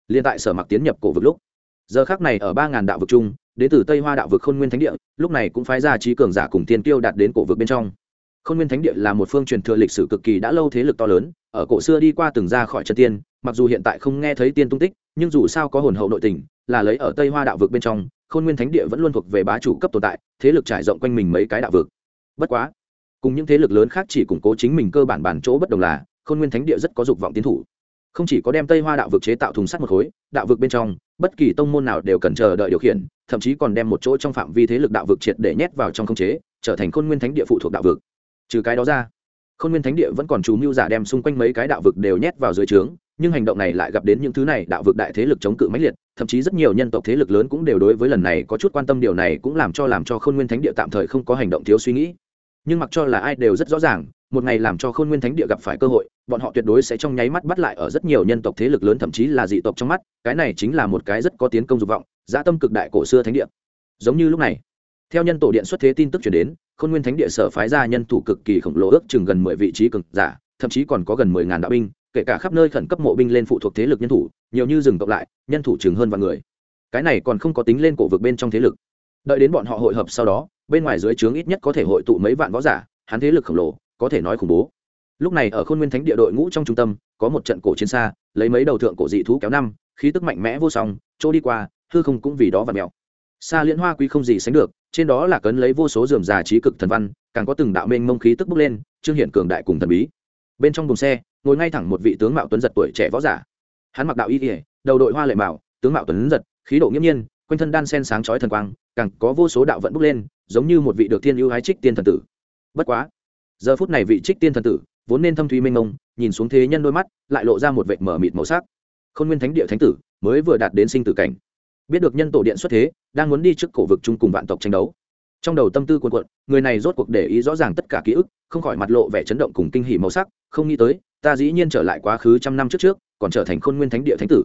Liên tại sở mặc tiến nhập cổ vực lúc. Giờ khác này ở ba ngàn đạo vực chung đến từ tây hoa đạo vực khôn nguyên thánh địa, lúc này cũng phái ra trí cường giả cùng tiên tiêu đạt đến cổ vực bên trong. Khôn nguyên thánh địa là một phương truyền thừa lịch sử cực kỳ đã lâu thế lực to lớn, ở cổ xưa đi qua từng ra khỏi chân tiên mặc dù hiện tại không nghe thấy tiên tung tích, nhưng dù sao có hồn hậu nội tình, là lấy ở tây hoa đạo vực bên trong, khôn nguyên thánh địa vẫn luôn thuộc về bá chủ cấp tồn tại, thế lực trải rộng quanh mình mấy cái đạo vực. Bất quá, cùng những thế lực lớn khác chỉ củng cố chính mình cơ bản bản chỗ bất đồng là, khôn nguyên thánh địa rất có dục vọng tiến thủ. Không chỉ có đem tây hoa đạo vực chế tạo thùng sắt một khối, đạo vực bên trong, bất kỳ tông môn nào đều cần chờ đợi điều khiển, thậm chí còn đem một chỗ trong phạm vi thế lực đạo vực triệt để nhét vào trong không chế, trở thành khôn nguyên thánh địa phụ thuộc đạo vực. Trừ cái đó ra, khôn nguyên thánh địa vẫn còn chú mưu giả đem xung quanh mấy cái đạo vực đều nhét vào dưới trướng nhưng hành động này lại gặp đến những thứ này, đạo vực đại thế lực chống cự mãnh liệt, thậm chí rất nhiều nhân tộc thế lực lớn cũng đều đối với lần này có chút quan tâm, điều này cũng làm cho làm cho khôn nguyên thánh địa tạm thời không có hành động thiếu suy nghĩ. Nhưng mặc cho là ai đều rất rõ ràng, một ngày làm cho khôn nguyên thánh địa gặp phải cơ hội, bọn họ tuyệt đối sẽ trong nháy mắt bắt lại ở rất nhiều nhân tộc thế lực lớn, thậm chí là dị tộc trong mắt, cái này chính là một cái rất có tiến công dục vọng, dã tâm cực đại cổ xưa thánh địa. Giống như lúc này, theo nhân tổ điện xuất thế tin tức chuyển đến, khôn nguyên thánh địa sở phái ra nhân thủ cực kỳ khổng lồ, ước chừng gần mười vị trí cực giả, thậm chí còn có gần mười ngàn đạo binh kể cả khắp nơi khẩn cấp mộ binh lên phụ thuộc thế lực nhân thủ, nhiều như dừng cộng lại, nhân thủ chừng hơn vạn người. Cái này còn không có tính lên cổ vực bên trong thế lực. Đợi đến bọn họ hội hợp sau đó, bên ngoài dưới trướng ít nhất có thể hội tụ mấy vạn võ giả, hắn thế lực khổng lồ, có thể nói khủng bố. Lúc này ở khôn nguyên thánh địa đội ngũ trong trung tâm, có một trận cổ chiến xa, lấy mấy đầu thượng cổ dị thú kéo năm, khí tức mạnh mẽ vô song chỗ đi qua, hư không cũng vì đó và mèo. Xa liên hoa quý không gì sánh được, trên đó là cấn lấy vô số dườm già trí cực thần văn, càng có từng đạo mênh mông khí tức bốc lên, trương hiện cường đại cùng thần bí. Bên trong buồng xe ngồi ngay thẳng một vị tướng mạo tuấn giật tuổi trẻ võ giả. Hắn mặc đạo y kỉa đầu đội hoa lệ mạo, tướng mạo tuấn giật, khí độ nghiễm nhiên, quanh thân đan sen sáng chói thần quang, càng có vô số đạo vận bốc lên, giống như một vị được thiên ưu hái trích tiên thần tử. Bất quá, giờ phút này vị trích tiên thần tử, vốn nên thâm thúy minh ông nhìn xuống thế nhân đôi mắt, lại lộ ra một vệt mở mịt màu sắc. Khôn nguyên thánh địa thánh tử mới vừa đạt đến sinh tử cảnh. Biết được nhân tổ điện xuất thế, đang muốn đi trước cổ vực chung cùng vạn tộc tranh đấu. Trong đầu tâm tư quần quận người này rốt cuộc để ý rõ ràng tất cả ký ức, không khỏi mặt lộ vẻ chấn động cùng kinh hỉ màu sắc, không nghĩ tới ta dĩ nhiên trở lại quá khứ trăm năm trước trước, còn trở thành khôn nguyên thánh địa thánh tử.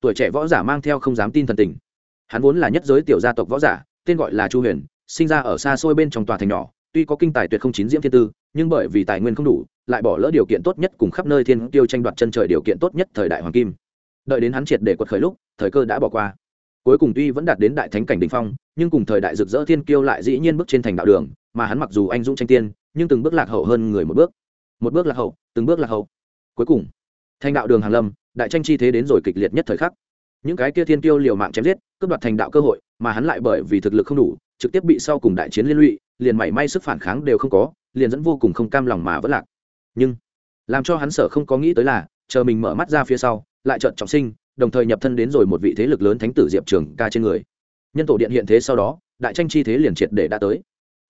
Tuổi trẻ võ giả mang theo không dám tin thần tình. Hắn vốn là nhất giới tiểu gia tộc võ giả, tên gọi là chu huyền, sinh ra ở xa xôi bên trong tòa thành nhỏ, tuy có kinh tài tuyệt không chín diễm thiên tư, nhưng bởi vì tài nguyên không đủ, lại bỏ lỡ điều kiện tốt nhất cùng khắp nơi thiên tiêu tranh đoạt chân trời điều kiện tốt nhất thời đại hoàng kim. Đợi đến hắn triệt để quật khởi lúc, thời cơ đã bỏ qua. Cuối cùng tuy vẫn đạt đến đại thánh cảnh đỉnh phong, nhưng cùng thời đại rực rỡ thiên kiêu lại dĩ nhiên bước trên thành đạo đường, mà hắn mặc dù anh dũng tranh tiên, nhưng từng bước lạc hậu hơn người một bước một bước lạc hậu, từng bước lạc hậu. Cuối cùng, thành đạo đường hàn lâm, đại tranh chi thế đến rồi kịch liệt nhất thời khắc. Những cái kia thiên tiêu liều mạng chém giết, cướp đoạt thành đạo cơ hội, mà hắn lại bởi vì thực lực không đủ, trực tiếp bị sau cùng đại chiến liên lụy, liền mảy may sức phản kháng đều không có, liền dẫn vô cùng không cam lòng mà vẫn lạc. Nhưng, làm cho hắn sợ không có nghĩ tới là, chờ mình mở mắt ra phía sau, lại trợn trọng sinh, đồng thời nhập thân đến rồi một vị thế lực lớn thánh tử diệp trường ca trên người. Nhân tổ điện hiện thế sau đó, đại tranh chi thế liền triệt để đã tới.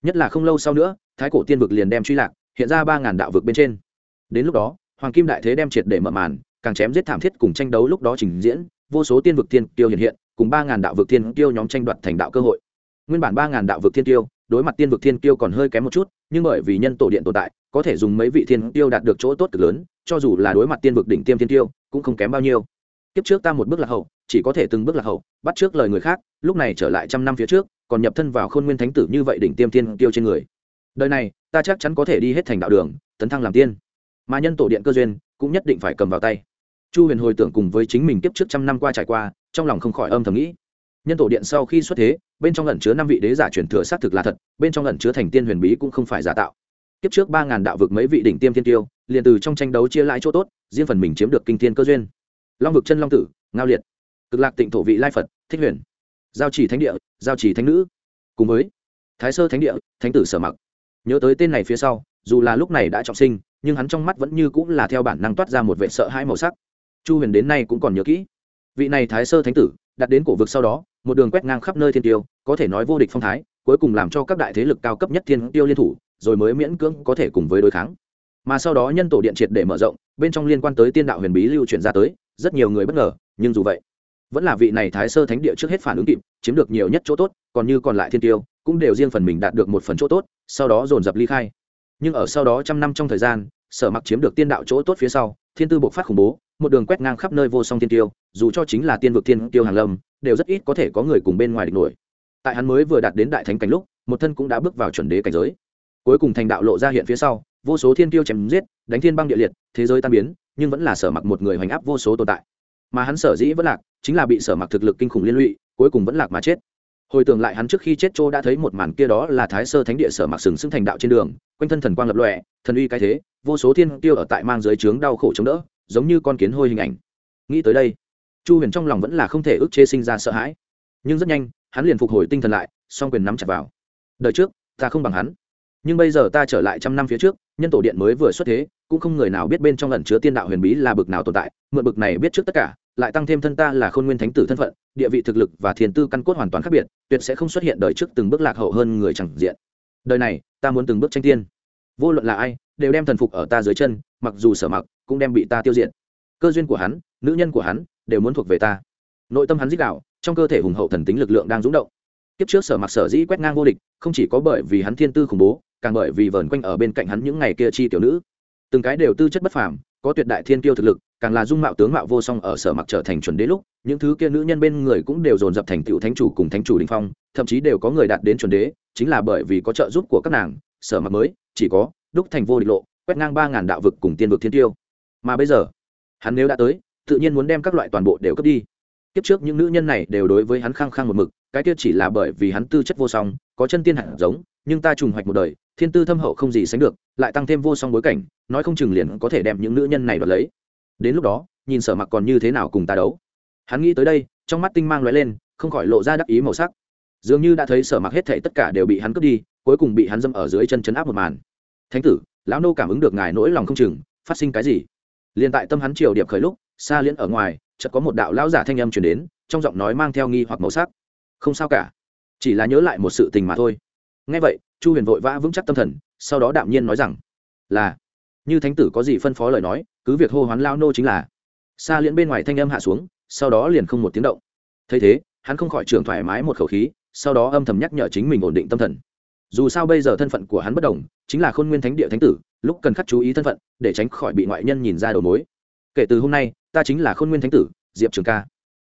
Nhất là không lâu sau nữa, thái cổ tiên vực liền đem truy lạc hiện ra ba ngàn đạo vực bên trên. Đến lúc đó, hoàng kim đại thế đem triệt để mở màn, càng chém giết thảm thiết cùng tranh đấu lúc đó trình diễn, vô số tiên vực tiên tiêu hiện hiện, cùng ba ngàn đạo vực tiên tiêu nhóm tranh đoạt thành đạo cơ hội. Nguyên bản ba ngàn đạo vực tiên tiêu đối mặt tiên vực thiên tiêu còn hơi kém một chút, nhưng bởi vì nhân tổ điện tồn tại, có thể dùng mấy vị thiên tiêu đạt được chỗ tốt cực lớn, cho dù là đối mặt tiên vực đỉnh tiêm thiên tiêu cũng không kém bao nhiêu. Kiếp trước ta một bước lạc hậu, chỉ có thể từng bước lạc hậu, bắt trước lời người khác, lúc này trở lại trăm năm phía trước, còn nhập thân vào khôn nguyên thánh tử như vậy đỉnh tiêm thiên tiêu trên người đời này, ta chắc chắn có thể đi hết thành đạo đường, tấn thăng làm tiên. Mà nhân tổ điện cơ duyên, cũng nhất định phải cầm vào tay. Chu huyền hồi tưởng cùng với chính mình kiếp trước trăm năm qua trải qua, trong lòng không khỏi âm thầm nghĩ. Nhân tổ điện sau khi xuất thế, bên trong ẩn chứa năm vị đế giả truyền thừa xác thực là thật, bên trong ẩn chứa thành tiên huyền bí cũng không phải giả tạo. Kiếp trước ba ngàn đạo vực mấy vị đỉnh tiêm thiên tiêu, liền từ trong tranh đấu chia lãi chỗ tốt, riêng phần mình chiếm được kinh thiên cơ duyên. Long vực chân long tử, ngao liệt. Cực lạc tịnh thổ vị lai phật, thích huyền. Giao chỉ thánh địa, giao chỉ thánh nữ. Cùng với thái sơ thánh địa, thánh tử sở mặc nhớ tới tên này phía sau, dù là lúc này đã trọng sinh, nhưng hắn trong mắt vẫn như cũng là theo bản năng toát ra một vệ sợ hãi màu sắc. Chu huyền đến nay cũng còn nhớ kỹ. Vị này thái sơ thánh tử, đặt đến cổ vực sau đó, một đường quét ngang khắp nơi thiên tiêu, có thể nói vô địch phong thái, cuối cùng làm cho các đại thế lực cao cấp nhất thiên tiêu liên thủ, rồi mới miễn cưỡng có thể cùng với đối kháng. Mà sau đó nhân tổ điện triệt để mở rộng, bên trong liên quan tới tiên đạo huyền bí lưu truyền ra tới, rất nhiều người bất ngờ, nhưng dù vậy, vẫn là vị này thái sơ thánh địa trước hết phản ứng kịp, chiếm được nhiều nhất chỗ tốt, còn như còn lại thiên tiêu, cũng đều riêng phần mình đạt được một phần chỗ tốt sau đó dồn dập ly khai. Nhưng ở sau đó trăm năm trong thời gian, sở mặc chiếm được tiên đạo chỗ tốt phía sau, thiên tư bộc phát khủng bố, một đường quét ngang khắp nơi vô song tiên tiêu dù cho chính là tiên vực tiên tiêu hàng lâm, đều rất ít có thể có người cùng bên ngoài địch nổi. Tại hắn mới vừa đạt đến đại thánh cảnh lúc, một thân cũng đã bước vào chuẩn đế cảnh giới. Cuối cùng thành đạo lộ ra hiện phía sau, vô số thiên tiêu chém giết, đánh thiên băng địa liệt, thế giới tan biến, nhưng vẫn là sở mặc một người hoành áp vô số tồn tại. Mà hắn sở dĩ vẫn lạc, chính là bị sở mặc thực lực kinh khủng liên lụy, cuối cùng vẫn lạc mà chết hồi tưởng lại hắn trước khi chết châu đã thấy một màn kia đó là thái sơ thánh địa sở mặc sừng sững thành đạo trên đường, quanh thân thần quang lập lòe, thần uy cái thế, vô số thiên tiêu ở tại mang dưới trướng đau khổ chống đỡ, giống như con kiến hôi hình ảnh. Nghĩ tới đây, chu huyền trong lòng vẫn là không thể ức chế sinh ra sợ hãi. Nhưng rất nhanh, hắn liền phục hồi tinh thần lại, song quyền nắm chặt vào. Đời trước, ta không bằng hắn. Nhưng bây giờ ta trở lại trăm năm phía trước, nhân tổ điện mới vừa xuất thế, cũng không người nào biết bên trong lần chứa tiên đạo huyền bí là bực nào tồn tại, mượn bực này biết trước tất cả lại tăng thêm thân ta là khôn nguyên thánh tử thân phận, địa vị thực lực và thiền tư căn cốt hoàn toàn khác biệt, tuyệt sẽ không xuất hiện đời trước từng bước lạc hậu hơn người chẳng diện. Đời này, ta muốn từng bước tranh tiên. Vô luận là ai, đều đem thần phục ở ta dưới chân, mặc dù sở mặc, cũng đem bị ta tiêu diệt. Cơ duyên của hắn, nữ nhân của hắn, đều muốn thuộc về ta. Nội tâm hắn dích đạo, trong cơ thể hùng hậu thần tính lực lượng đang rúng động. Kiếp trước sở mặc sở dĩ quét ngang vô địch, không chỉ có bởi vì hắn thiên tư khủng bố, càng bởi vì vờn quanh ở bên cạnh hắn những ngày kia chi tiểu nữ. Từng cái đều tư chất bất phàm, có tuyệt đại thiên tiêu thực lực càng là dung mạo tướng mạo vô song ở sở mặc trở thành chuẩn đế lúc, những thứ kia nữ nhân bên người cũng đều dồn dập thành tựu thánh chủ cùng thánh chủ đình phong, thậm chí đều có người đạt đến chuẩn đế, chính là bởi vì có trợ giúp của các nàng, sở mặc mới, chỉ có đúc thành vô địch lộ, quét ngang ba ngàn đạo vực cùng tiên vực thiên tiêu. Mà bây giờ, hắn nếu đã tới, tự nhiên muốn đem các loại toàn bộ đều cướp đi. Kiếp trước những nữ nhân này đều đối với hắn khăng khăng một mực, cái kia chỉ là bởi vì hắn tư chất vô song, có chân tiên hạt giống, nhưng ta trùng hoạch một đời, thiên tư thâm hậu không gì sánh được, lại tăng thêm vô song bối cảnh, nói không chừng liền có thể đem những nữ nhân này đoạt lấy đến lúc đó, nhìn sở mặc còn như thế nào cùng ta đấu. Hắn nghĩ tới đây, trong mắt tinh mang lóe lên, không khỏi lộ ra đắc ý màu sắc. Dường như đã thấy sở mặc hết thảy tất cả đều bị hắn cướp đi, cuối cùng bị hắn dâm ở dưới chân chấn áp một màn. Thánh tử, lão nô cảm ứng được ngài nỗi lòng không chừng, phát sinh cái gì? Liền tại tâm hắn triều điệp khởi lúc, xa liễn ở ngoài, chợt có một đạo lão giả thanh âm truyền đến, trong giọng nói mang theo nghi hoặc màu sắc. Không sao cả, chỉ là nhớ lại một sự tình mà thôi. Nghe vậy, chu huyền vội vã vững chắc tâm thần, sau đó đạm nhiên nói rằng, là, như thánh tử có gì phân phó lời nói cứ việc hô hoán lao nô chính là. Xa liễn bên ngoài thanh âm hạ xuống, sau đó liền không một tiếng động. Thấy thế, hắn không khỏi trường thoải mái một khẩu khí, sau đó âm thầm nhắc nhở chính mình ổn định tâm thần. Dù sao bây giờ thân phận của hắn bất đồng, chính là khôn nguyên thánh địa thánh tử, lúc cần khắc chú ý thân phận, để tránh khỏi bị ngoại nhân nhìn ra đầu mối. Kể từ hôm nay, ta chính là khôn nguyên thánh tử, diệp trường ca.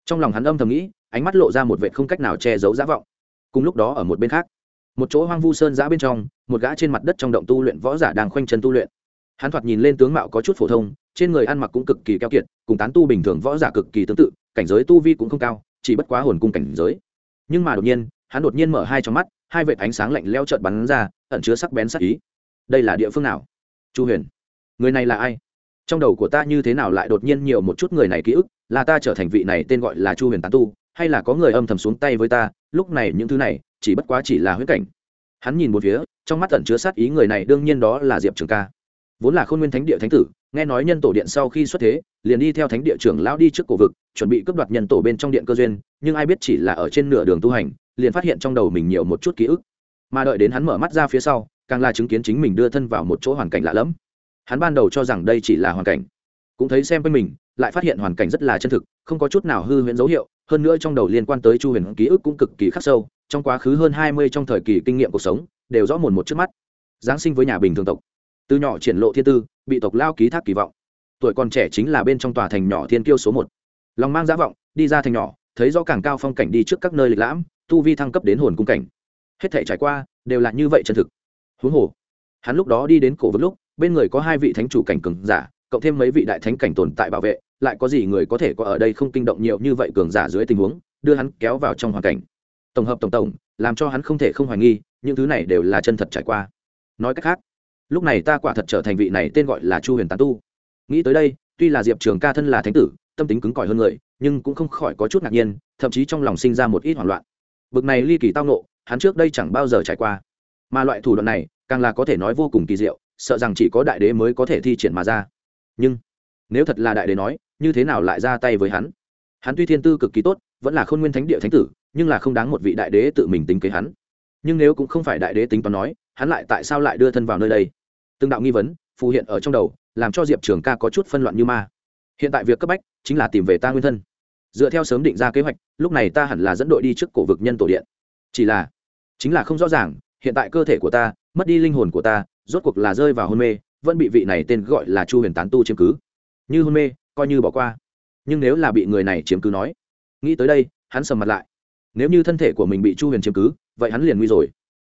Trong lòng hắn âm thầm nghĩ, ánh mắt lộ ra một vệ không cách nào che giấu giả vọng. Cùng lúc đó ở một bên khác, một chỗ hoang vu sơn giã bên trong, một gã trên mặt đất trong động tu luyện võ giả đang khoanh chân tu luyện. Hắn thoạt nhìn lên tướng mạo có chút phổ thông trên người ăn mặc cũng cực kỳ keo kiệt, cùng tán tu bình thường võ giả cực kỳ tương tự, cảnh giới tu vi cũng không cao, chỉ bất quá hồn cung cảnh giới. Nhưng mà đột nhiên, hắn đột nhiên mở hai trong mắt, hai vệt ánh sáng lạnh leo trợt bắn ra, ẩn chứa sắc bén sắc ý. Đây là địa phương nào? Chu huyền. Người này là ai? Trong đầu của ta như thế nào lại đột nhiên nhiều một chút người này ký ức, là ta trở thành vị này tên gọi là chu huyền tán tu, hay là có người âm thầm xuống tay với ta, lúc này những thứ này, chỉ bất quá chỉ là huyết cảnh. Hắn nhìn một phía, trong mắt tẩn chứa sát ý người này đương nhiên đó là diệp trường ca. Vốn là khôn nguyên thánh địa thánh tử nghe nói nhân tổ điện sau khi xuất thế, liền đi theo thánh địa trưởng lão đi trước cổ vực, chuẩn bị cướp đoạt nhân tổ bên trong điện cơ duyên, nhưng ai biết chỉ là ở trên nửa đường tu hành, liền phát hiện trong đầu mình nhiều một chút ký ức. Mà đợi đến hắn mở mắt ra phía sau, càng là chứng kiến chính mình đưa thân vào một chỗ hoàn cảnh lạ lẫm. Hắn ban đầu cho rằng đây chỉ là hoàn cảnh. Cũng thấy xem với mình, lại phát hiện hoàn cảnh rất là chân thực, không có chút nào hư huyễn dấu hiệu, hơn nữa trong đầu liên quan tới chu huyền ký ức cũng cực kỳ khắc sâu, trong quá khứ hơn hai mươi trong thời kỳ kinh nghiệm cuộc sống, đều rõ mồn một trước mắt. Giáng sinh với nhà bình thường tộc từ nhỏ triển lộ thiên tư, bị tộc lao ký thác kỳ vọng. Tuổi còn trẻ chính là bên trong tòa thành nhỏ thiên kiêu số một. Lòng mang giá vọng, đi ra thành nhỏ, thấy rõ càng cao phong cảnh đi trước các nơi lịch lãm, tu vi thăng cấp đến hồn cung cảnh. Hết thể trải qua, đều là như vậy chân thực. Huống hồ, hắn lúc đó đi đến cổ vực lúc, bên người có hai vị thánh chủ cảnh cường giả, cộng thêm mấy vị đại thánh cảnh tồn tại bảo vệ, lại có gì người có thể có ở đây không kinh động nhiều như vậy cường giả dưới tình huống, đưa hắn kéo vào trong hoàn cảnh. Tổng hợp tổng tổng, làm cho hắn không thể không hoài nghi, những thứ này đều là chân thật trải qua. Nói cách khác lúc này ta quả thật trở thành vị này tên gọi là chu huyền tán tu. Nghĩ tới đây, tuy là diệp trường ca thân là thánh tử, tâm tính cứng cỏi hơn người, nhưng cũng không khỏi có chút ngạc nhiên, thậm chí trong lòng sinh ra một ít hoảng loạn. Bực này ly kỳ tao nộ hắn trước đây chẳng bao giờ trải qua. Mà loại thủ đoạn này, càng là có thể nói vô cùng kỳ diệu, sợ rằng chỉ có đại đế mới có thể thi triển mà ra. Nhưng, nếu thật là đại đế nói, như thế nào lại ra tay với hắn? Hắn tuy thiên tư cực kỳ tốt, vẫn là khôn nguyên thánh địa thánh tử, nhưng là không đáng một vị đại đế tự mình tính kế hắn. Nhưng nếu cũng không phải đại đế tính toán nói, hắn lại tại sao lại đưa thân vào nơi đây? Từng đạo nghi vấn phù hiện ở trong đầu, làm cho diệp trường ca có chút phân loạn như ma. Hiện tại việc cấp bách chính là tìm về ta nguyên thân. Dựa theo sớm định ra kế hoạch, lúc này ta hẳn là dẫn đội đi trước cổ vực nhân tổ điện. Chỉ là, chính là không rõ ràng, hiện tại cơ thể của ta, mất đi linh hồn của ta, rốt cuộc là rơi vào hôn mê, vẫn bị vị này tên gọi là chu huyền tán tu chiếm cứ. Như hôn mê, coi như bỏ qua. Nhưng nếu là bị người này chiếm cứ nói, nghĩ tới đây, hắn sầm mặt lại. Nếu như thân thể của mình bị chu huyền chiếm cứ, vậy hắn liền nguy rồi.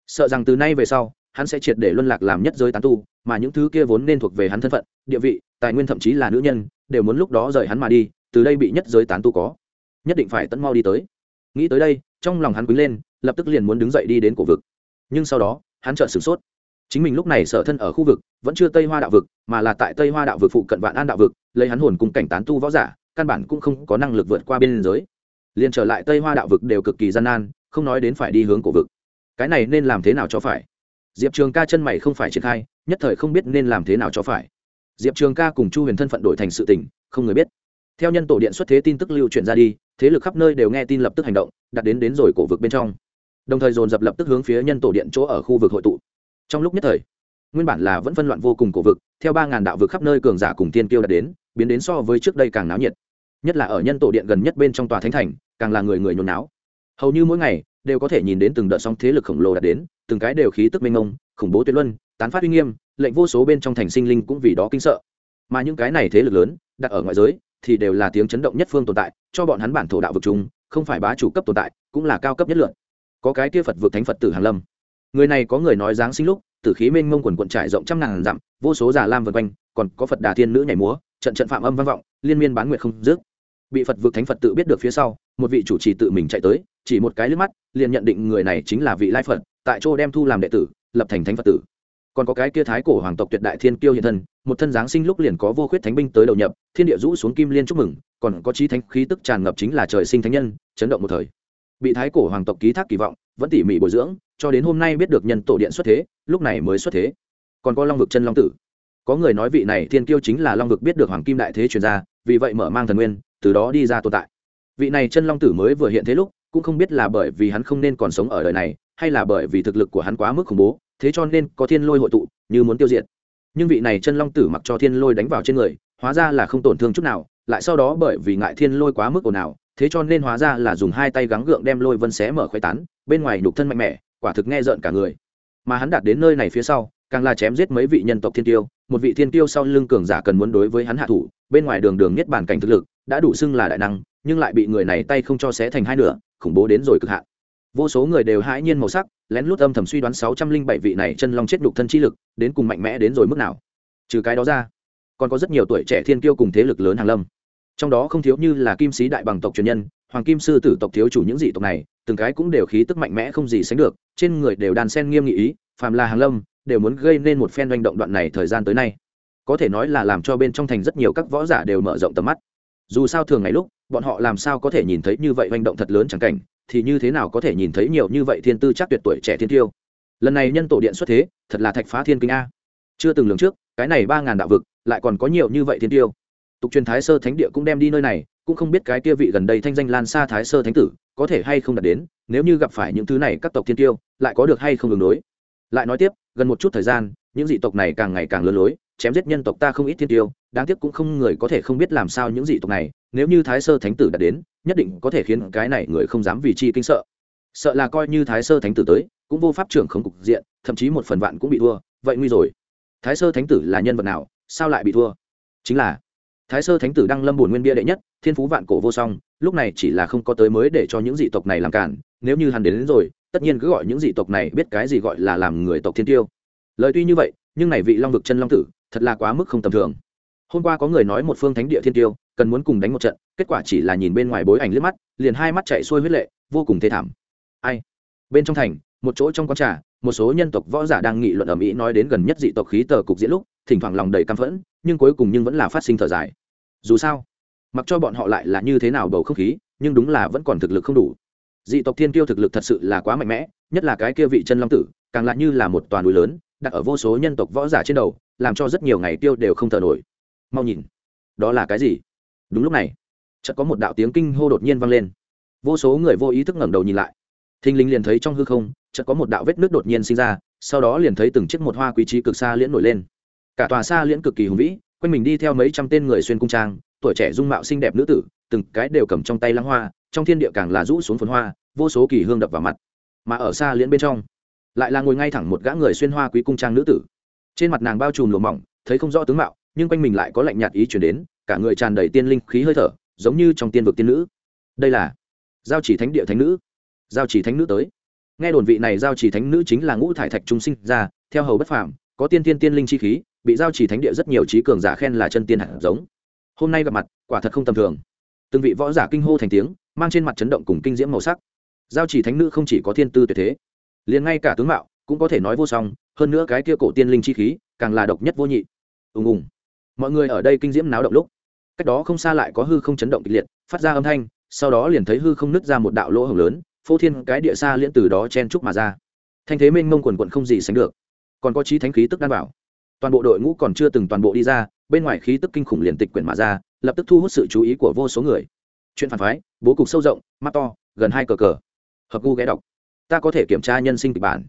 Sợ rằng từ nay về sau, hắn sẽ triệt để luân lạc làm nhất giới tán tu mà những thứ kia vốn nên thuộc về hắn thân phận, địa vị, tài nguyên thậm chí là nữ nhân, đều muốn lúc đó rời hắn mà đi, từ đây bị nhất giới tán tu có. Nhất định phải tận mau đi tới. Nghĩ tới đây, trong lòng hắn quý lên, lập tức liền muốn đứng dậy đi đến cổ vực. Nhưng sau đó, hắn chợt sửng sốt. Chính mình lúc này sở thân ở khu vực, vẫn chưa tây hoa đạo vực, mà là tại tây hoa đạo vực phụ cận vạn an đạo vực, lấy hắn hồn cùng cảnh tán tu võ giả, căn bản cũng không có năng lực vượt qua biên giới. Liền trở lại tây hoa đạo vực đều cực kỳ gian nan, không nói đến phải đi hướng cổ vực. Cái này nên làm thế nào cho phải? Diệp trường ca chân mày không phải triển khai, nhất thời không biết nên làm thế nào cho phải. Diệp trường ca cùng chu huyền thân phận đổi thành sự tình, không người biết. Theo nhân tổ điện xuất thế tin tức lưu truyền ra đi, thế lực khắp nơi đều nghe tin lập tức hành động, đặt đến đến rồi cổ vực bên trong. Đồng thời dồn dập lập tức hướng phía nhân tổ điện chỗ ở khu vực hội tụ. Trong lúc nhất thời, nguyên bản là vẫn phân loạn vô cùng cổ vực, theo ba ngàn đạo vực khắp nơi cường giả cùng tiên kiêu đạt đến, biến đến so với trước đây càng náo nhiệt. Nhất là ở nhân tổ điện gần nhất bên trong tòa thánh thành, càng là người người nhốn náo. Hầu như mỗi ngày đều có thể nhìn đến từng đợt sóng thế lực khổng lồ đạt đến, từng cái đều khí tức mênh mông, khủng bố tuyệt luân, tán phát uy nghiêm, lệnh vô số bên trong thành sinh linh cũng vì đó kinh sợ. Mà những cái này thế lực lớn, đặt ở ngoại giới, thì đều là tiếng chấn động nhất phương tồn tại, cho bọn hắn bản thổ đạo vực chung, không phải bá chủ cấp tồn tại, cũng là cao cấp nhất lượng có cái kia phật vực thánh phật tử hàn lâm. Người này có người nói dáng sinh lúc, tử khí mênh mông quần quận trải rộng trăm ngàn dặm, vô số già lam vần quanh, còn có phật đà thiên nữ nhảy múa, trận trận phạm âm vang vọng, liên miên bán nguyệt không dứt bị phật vực thánh phật tự biết được phía sau, một vị chủ trì tự mình chạy tới, chỉ một cái lướt mắt, liền nhận định người này chính là vị lai phật, tại chỗ đem thu làm đệ tử, lập thành thánh phật tử. Còn có cái kia thái cổ hoàng tộc tuyệt đại thiên kiêu hiện thân, một thân giáng sinh lúc liền có vô khuyết thánh binh tới đầu nhập, thiên địa rũ xuống kim liên chúc mừng, còn có trí thánh khí tức tràn ngập chính là trời sinh thánh nhân, chấn động một thời. Bị thái cổ hoàng tộc ký thác kỳ vọng, vẫn tỉ mỉ bồi dưỡng, cho đến hôm nay biết được nhân tổ điện xuất thế, lúc này mới xuất thế. Còn có long vực chân long tử. Có người nói vị này thiên kiêu chính là long vực biết được hoàng kim đại thế truyền ra, vì vậy mở mang thần nguyên từ đó đi ra tồn tại. Vị này chân long tử mới vừa hiện thế lúc, cũng không biết là bởi vì hắn không nên còn sống ở đời này, hay là bởi vì thực lực của hắn quá mức khủng bố, thế cho nên có thiên lôi hội tụ, như muốn tiêu diệt. Nhưng vị này chân long tử mặc cho thiên lôi đánh vào trên người, hóa ra là không tổn thương chút nào, lại sau đó bởi vì ngại thiên lôi quá mức ồn ào, thế cho nên hóa ra là dùng hai tay gắng gượng đem lôi vân xé mở khoai tán, bên ngoài nhục thân mạnh mẽ, quả thực nghe rợn cả người. Mà hắn đạt đến nơi này phía sau, càng là chém giết mấy vị nhân tộc thiên tiêu, một vị thiên tiêu sau lưng cường giả cần muốn đối với hắn hạ thủ, bên ngoài đường đường niết bản cảnh thực lực đã đủ xưng là đại năng, nhưng lại bị người này tay không cho xé thành hai nửa, khủng bố đến rồi cực hạn. Vô số người đều hãi nhiên màu sắc, lén lút âm thầm suy đoán sáu trăm linh bảy vị này chân long chết đục thân chi lực, đến cùng mạnh mẽ đến rồi mức nào. Trừ cái đó ra, còn có rất nhiều tuổi trẻ thiên kiêu cùng thế lực lớn hàng lâm. Trong đó không thiếu như là kim sĩ đại bằng tộc truyền nhân, hoàng kim sư tử tộc thiếu chủ những dị tộc này, từng cái cũng đều khí tức mạnh mẽ không gì sánh được, trên người đều đàn sen nghiêm nghị ý, phàm là hàng lâm, đều muốn gây nên một phen doanh động đoạn này thời gian tới nay. Có thể nói là làm cho bên trong thành rất nhiều các võ giả đều mở rộng tầm mắt dù sao thường ngày lúc, bọn họ làm sao có thể nhìn thấy như vậy hành động thật lớn chẳng cảnh, thì như thế nào có thể nhìn thấy nhiều như vậy thiên tư chắc tuyệt tuổi trẻ thiên tiêu? Lần này nhân tổ điện xuất thế, thật là thạch phá thiên kinh a. Chưa từng lường trước, cái này ba ngàn đạo vực, lại còn có nhiều như vậy thiên tiêu. Tục truyền thái sơ thánh địa cũng đem đi nơi này, cũng không biết cái kia vị gần đây thanh danh lan xa thái sơ thánh tử, có thể hay không đạt đến, nếu như gặp phải những thứ này các tộc thiên tiêu, lại có được hay không đường đối? Lại nói tiếp, gần một chút thời gian, những dị tộc này càng ngày càng lớn lối, chém giết nhân tộc ta không ít thiên tiêu đáng tiếc cũng không người có thể không biết làm sao những dị tộc này nếu như thái sơ thánh tử đã đến nhất định có thể khiến cái này người không dám vì chi kinh sợ. Sợ là coi như thái sơ thánh tử tới cũng vô pháp trưởng không cục diện thậm chí một phần vạn cũng bị thua vậy nguy rồi. Thái sơ thánh tử là nhân vật nào sao lại bị thua? Chính là thái sơ thánh tử đăng lâm bổn nguyên bia đệ nhất thiên phú vạn cổ vô song lúc này chỉ là không có tới mới để cho những dị tộc này làm cản nếu như hắn đến, đến rồi tất nhiên cứ gọi những dị tộc này biết cái gì gọi là làm người tộc thiên tiêu. Lời tuy như vậy nhưng này vị long vực chân long tử thật là quá mức không tầm thường hôm qua có người nói một phương thánh địa thiên tiêu, cần muốn cùng đánh một trận, kết quả chỉ là nhìn bên ngoài bối ảnh liếc mắt, liền hai mắt chạy xuôi huyết lệ, vô cùng thê thảm. Ai? Bên trong thành, một chỗ trong quán trà, một số nhân tộc võ giả đang nghị luận ở mỹ nói đến gần nhất dị tộc khí tờ cục diễn lúc, thỉnh thoảng lòng đầy căm phẫn, nhưng cuối cùng nhưng vẫn là phát sinh thở dài. Dù sao, mặc cho bọn họ lại là như thế nào bầu không khí, nhưng đúng là vẫn còn thực lực không đủ. Dị tộc thiên tiêu thực lực thật sự là quá mạnh mẽ, nhất là cái kia vị chân long tử, càng lại như là một toàn núi lớn, đặt ở vô số nhân tộc võ giả trên đầu, làm cho rất nhiều ngày tiêu đều không thở nổi mau nhìn. Đó là cái gì? Đúng lúc này, chợt có một đạo tiếng kinh hô đột nhiên vang lên. Vô số người vô ý thức ngẩng đầu nhìn lại. Thình linh liền thấy trong hư không, chợt có một đạo vết nước đột nhiên sinh ra, sau đó liền thấy từng chiếc một hoa quý trí cực xa liễn nổi lên. Cả tòa xa liễn cực kỳ hùng vĩ, quanh mình đi theo mấy trăm tên người xuyên cung trang, tuổi trẻ dung mạo xinh đẹp nữ tử, từng cái đều cầm trong tay lăng hoa, trong thiên địa càng là rũ xuống phấn hoa, vô số kỳ hương đập vào mặt. Mà ở xa liễn bên trong, lại là ngồi ngay thẳng một gã người xuyên hoa quý cung trang nữ tử. Trên mặt nàng bao trùm lùa mỏng, thấy không rõ tướng mạo nhưng quanh mình lại có lạnh nhạt ý chuyển đến, cả người tràn đầy tiên linh khí hơi thở, giống như trong tiên vực tiên nữ. Đây là giao chỉ thánh địa thánh nữ. Giao chỉ thánh nữ tới. Nghe đồn vị này giao chỉ thánh nữ chính là ngũ thải thạch trung sinh ra, theo hầu bất phàm, có tiên tiên tiên linh chi khí, bị giao chỉ thánh địa rất nhiều trí cường giả khen là chân tiên hạt giống. Hôm nay gặp mặt, quả thật không tầm thường. Từng vị võ giả kinh hô thành tiếng, mang trên mặt chấn động cùng kinh diễm màu sắc. Giao chỉ thánh nữ không chỉ có thiên tư tuyệt thế, liền ngay cả tướng mạo cũng có thể nói vô song, hơn nữa cái kia cổ tiên linh chi khí, càng là độc nhất vô nhị. Ùng ùng mọi người ở đây kinh diễm náo động lúc, cách đó không xa lại có hư không chấn động kịch liệt, phát ra âm thanh, sau đó liền thấy hư không nứt ra một đạo lỗ hồng lớn, phô thiên cái địa xa liễn từ đó chen trúc mà ra. Thanh thế mênh mông quần quận không gì sánh được. Còn có trí thánh khí tức đan bảo toàn bộ đội ngũ còn chưa từng toàn bộ đi ra, bên ngoài khí tức kinh khủng liền tịch quyển mà ra, lập tức thu hút sự chú ý của vô số người. Chuyện phản phái, bố cục sâu rộng, mắt to, gần hai cờ cờ. Hợp gu ghé đọc. Ta có thể kiểm tra nhân sinh kịch bản.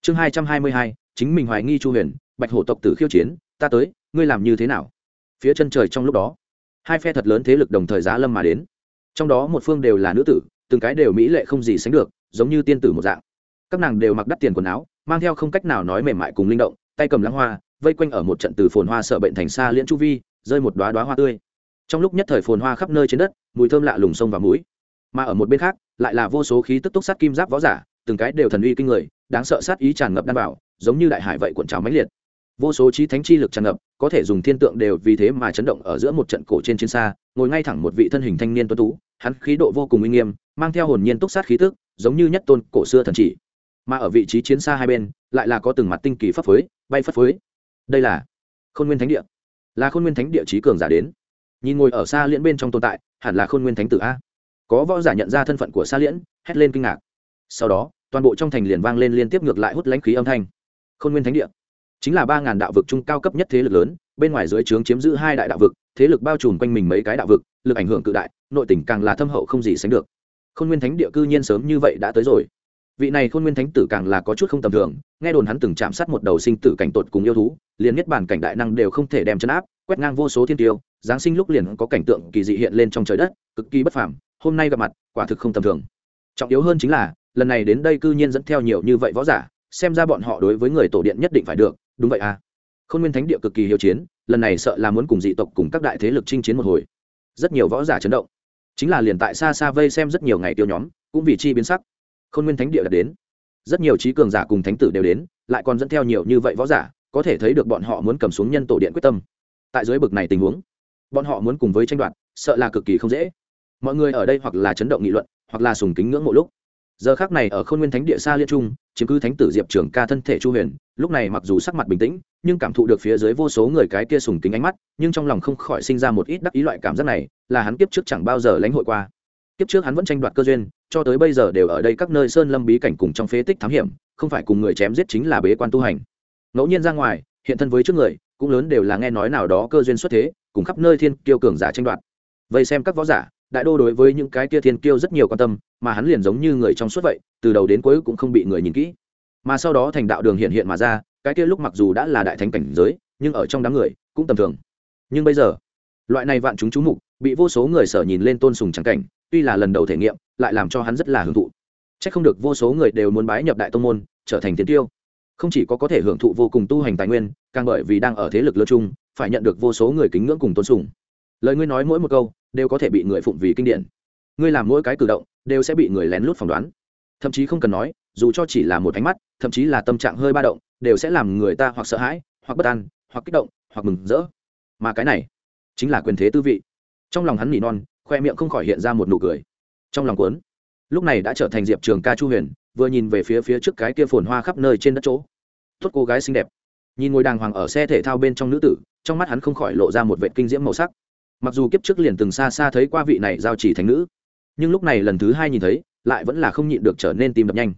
Chương hai trăm hai mươi hai, chính mình hoài nghi chu huyền, bạch hổ tộc tử khiêu chiến, ta tới, ngươi làm như thế nào? Phía chân trời trong lúc đó. Hai phe thật lớn thế lực đồng thời giá lâm mà đến. Trong đó một phương đều là nữ tử, từng cái đều mỹ lệ không gì sánh được, giống như tiên tử một dạng. Các nàng đều mặc đắt tiền quần áo, mang theo không cách nào nói mềm mại cùng linh động, tay cầm lãng hoa, vây quanh ở một trận từ phồn hoa sợ bệnh thành xa liễn chu vi, rơi một đoá đoá hoa tươi. Trong lúc nhất thời phồn hoa khắp nơi trên đất, mùi thơm lạ lùng sông vào mũi. Mà ở một bên khác, lại là vô số khí tức túc sát kim giáp võ giả, từng cái đều thần uy kinh người, đáng sợ sát ý tràn ngập đan bảo, giống như đại hải vậy cuộn trào mãnh liệt vô số trí thánh chi lực tràn ngập, có thể dùng thiên tượng đều vì thế mà chấn động ở giữa một trận cổ trên chiến xa, ngồi ngay thẳng một vị thân hình thanh niên tuấn tú, hắn khí độ vô cùng uy nghiêm, mang theo hồn nhiên túc sát khí tức, giống như nhất tôn cổ xưa thần chỉ. Mà ở vị trí chiến xa hai bên, lại là có từng mặt tinh kỳ phấp phới, bay phất phới. Đây là khôn nguyên thánh địa. Là khôn nguyên thánh địa trí cường giả đến. Nhìn ngồi ở xa liễn bên trong tồn tại, hẳn là khôn nguyên thánh tử a. Có võ giả nhận ra thân phận của xa liễn, hét lên kinh ngạc. Sau đó, toàn bộ trong thành liền vang lên liên tiếp ngược lại hút lãnh khí âm thanh. Khôn nguyên thánh địa chính là ba ngàn đạo vực trung cao cấp nhất thế lực lớn, bên ngoài dưới trướng chiếm giữ hai đại đạo vực, thế lực bao trùm quanh mình mấy cái đạo vực, lực ảnh hưởng cự đại, nội tỉnh càng là thâm hậu không gì sánh được. Khôn nguyên thánh địa cư nhiên sớm như vậy đã tới rồi. Vị này khôn nguyên thánh tử càng là có chút không tầm thường, nghe đồn hắn từng chạm sát một đầu sinh tử cảnh tột cùng yêu thú, liền nhất bản cảnh đại năng đều không thể đem chấn áp, quét ngang vô số thiên tiêu, giáng sinh lúc liền có cảnh tượng kỳ dị hiện lên trong trời đất, cực kỳ bất phàm, hôm nay gặp mặt, quả thực không tầm thường. Trọng yếu hơn chính là, lần này đến đây cư nhiên dẫn theo nhiều như vậy võ giả, xem ra bọn họ đối với người tổ điện nhất định phải được đúng vậy à. Khôn nguyên thánh địa cực kỳ hiệu chiến, lần này sợ là muốn cùng dị tộc cùng các đại thế lực chinh chiến một hồi. Rất nhiều võ giả chấn động. Chính là liền tại xa xa vây xem rất nhiều ngày tiêu nhóm, cũng vì chi biến sắc. Khôn nguyên thánh địa đã đến. Rất nhiều trí cường giả cùng thánh tử đều đến, lại còn dẫn theo nhiều như vậy võ giả, có thể thấy được bọn họ muốn cầm xuống nhân tổ điện quyết tâm. Tại dưới bực này tình huống, bọn họ muốn cùng với tranh đoạt, sợ là cực kỳ không dễ. Mọi người ở đây hoặc là chấn động nghị luận, hoặc là sùng kính ngưỡng mộ lúc giờ khác này ở khôn nguyên thánh địa xa liên trung, chiếm cứ thánh tử diệp trường ca thân thể chu huyền, lúc này mặc dù sắc mặt bình tĩnh, nhưng cảm thụ được phía dưới vô số người cái kia sùng kính ánh mắt, nhưng trong lòng không khỏi sinh ra một ít đắc ý loại cảm giác này, là hắn kiếp trước chẳng bao giờ lãnh hội qua. Kiếp trước hắn vẫn tranh đoạt cơ duyên, cho tới bây giờ đều ở đây các nơi sơn lâm bí cảnh cùng trong phế tích thám hiểm, không phải cùng người chém giết chính là bế quan tu hành. Ngẫu nhiên ra ngoài, hiện thân với trước người, cũng lớn đều là nghe nói nào đó cơ duyên xuất thế, cùng khắp nơi thiên kiêu cường giả tranh đoạt. Vậy xem các võ giả đại đô đối với những cái kia thiên kiêu rất nhiều quan tâm, mà hắn liền giống như người trong suốt vậy, từ đầu đến cuối cũng không bị người nhìn kỹ. Mà sau đó thành đạo đường hiện hiện mà ra, cái kia lúc mặc dù đã là đại thánh cảnh giới, nhưng ở trong đám người cũng tầm thường. Nhưng bây giờ, loại này vạn chúng chú mục, bị vô số người sở nhìn lên tôn sùng trắng cảnh, tuy là lần đầu thể nghiệm, lại làm cho hắn rất là hưởng thụ. C h ắ c không được vô số người đều muốn bái nhập đại tông môn, trở thành tiến tiêu không chỉ có có thể hưởng thụ vô cùng tu hành tài nguyên, càng bởi vì đang ở thế lực lơ chung, phải nhận được vô số người kính ngưỡng cùng tôn sùng. Lời ngươi nói mỗi một câu đều có thể bị người phụng vì kinh điển. Ngươi làm mỗi cái cử động, đều sẽ bị người lén lút phỏng đoán. Thậm chí không cần nói, dù cho chỉ là một ánh mắt, thậm chí là tâm trạng hơi ba động, đều sẽ làm người ta hoặc sợ hãi, hoặc bất an, hoặc kích động, hoặc mừng rỡ. Mà cái này, chính là quyền thế tư vị. Trong lòng hắn nỉ non, khoe miệng không khỏi hiện ra một nụ cười. Trong lòng cuốn. Lúc này đã trở thành diệp trường ca chu huyền, vừa nhìn về phía phía trước cái kia phồn hoa khắp nơi trên đất chỗ. Tốt cô gái xinh đẹp. Nhìn ngồi đàng hoàng ở xe thể thao bên trong nữ tử, trong mắt hắn không khỏi lộ ra một vệ kinh diễm màu sắc mặc dù kiếp trước liền từng xa xa thấy qua vị này giao chỉ thánh nữ, nhưng lúc này lần thứ hai nhìn thấy, lại vẫn là không nhịn được trở nên tim đập nhanh.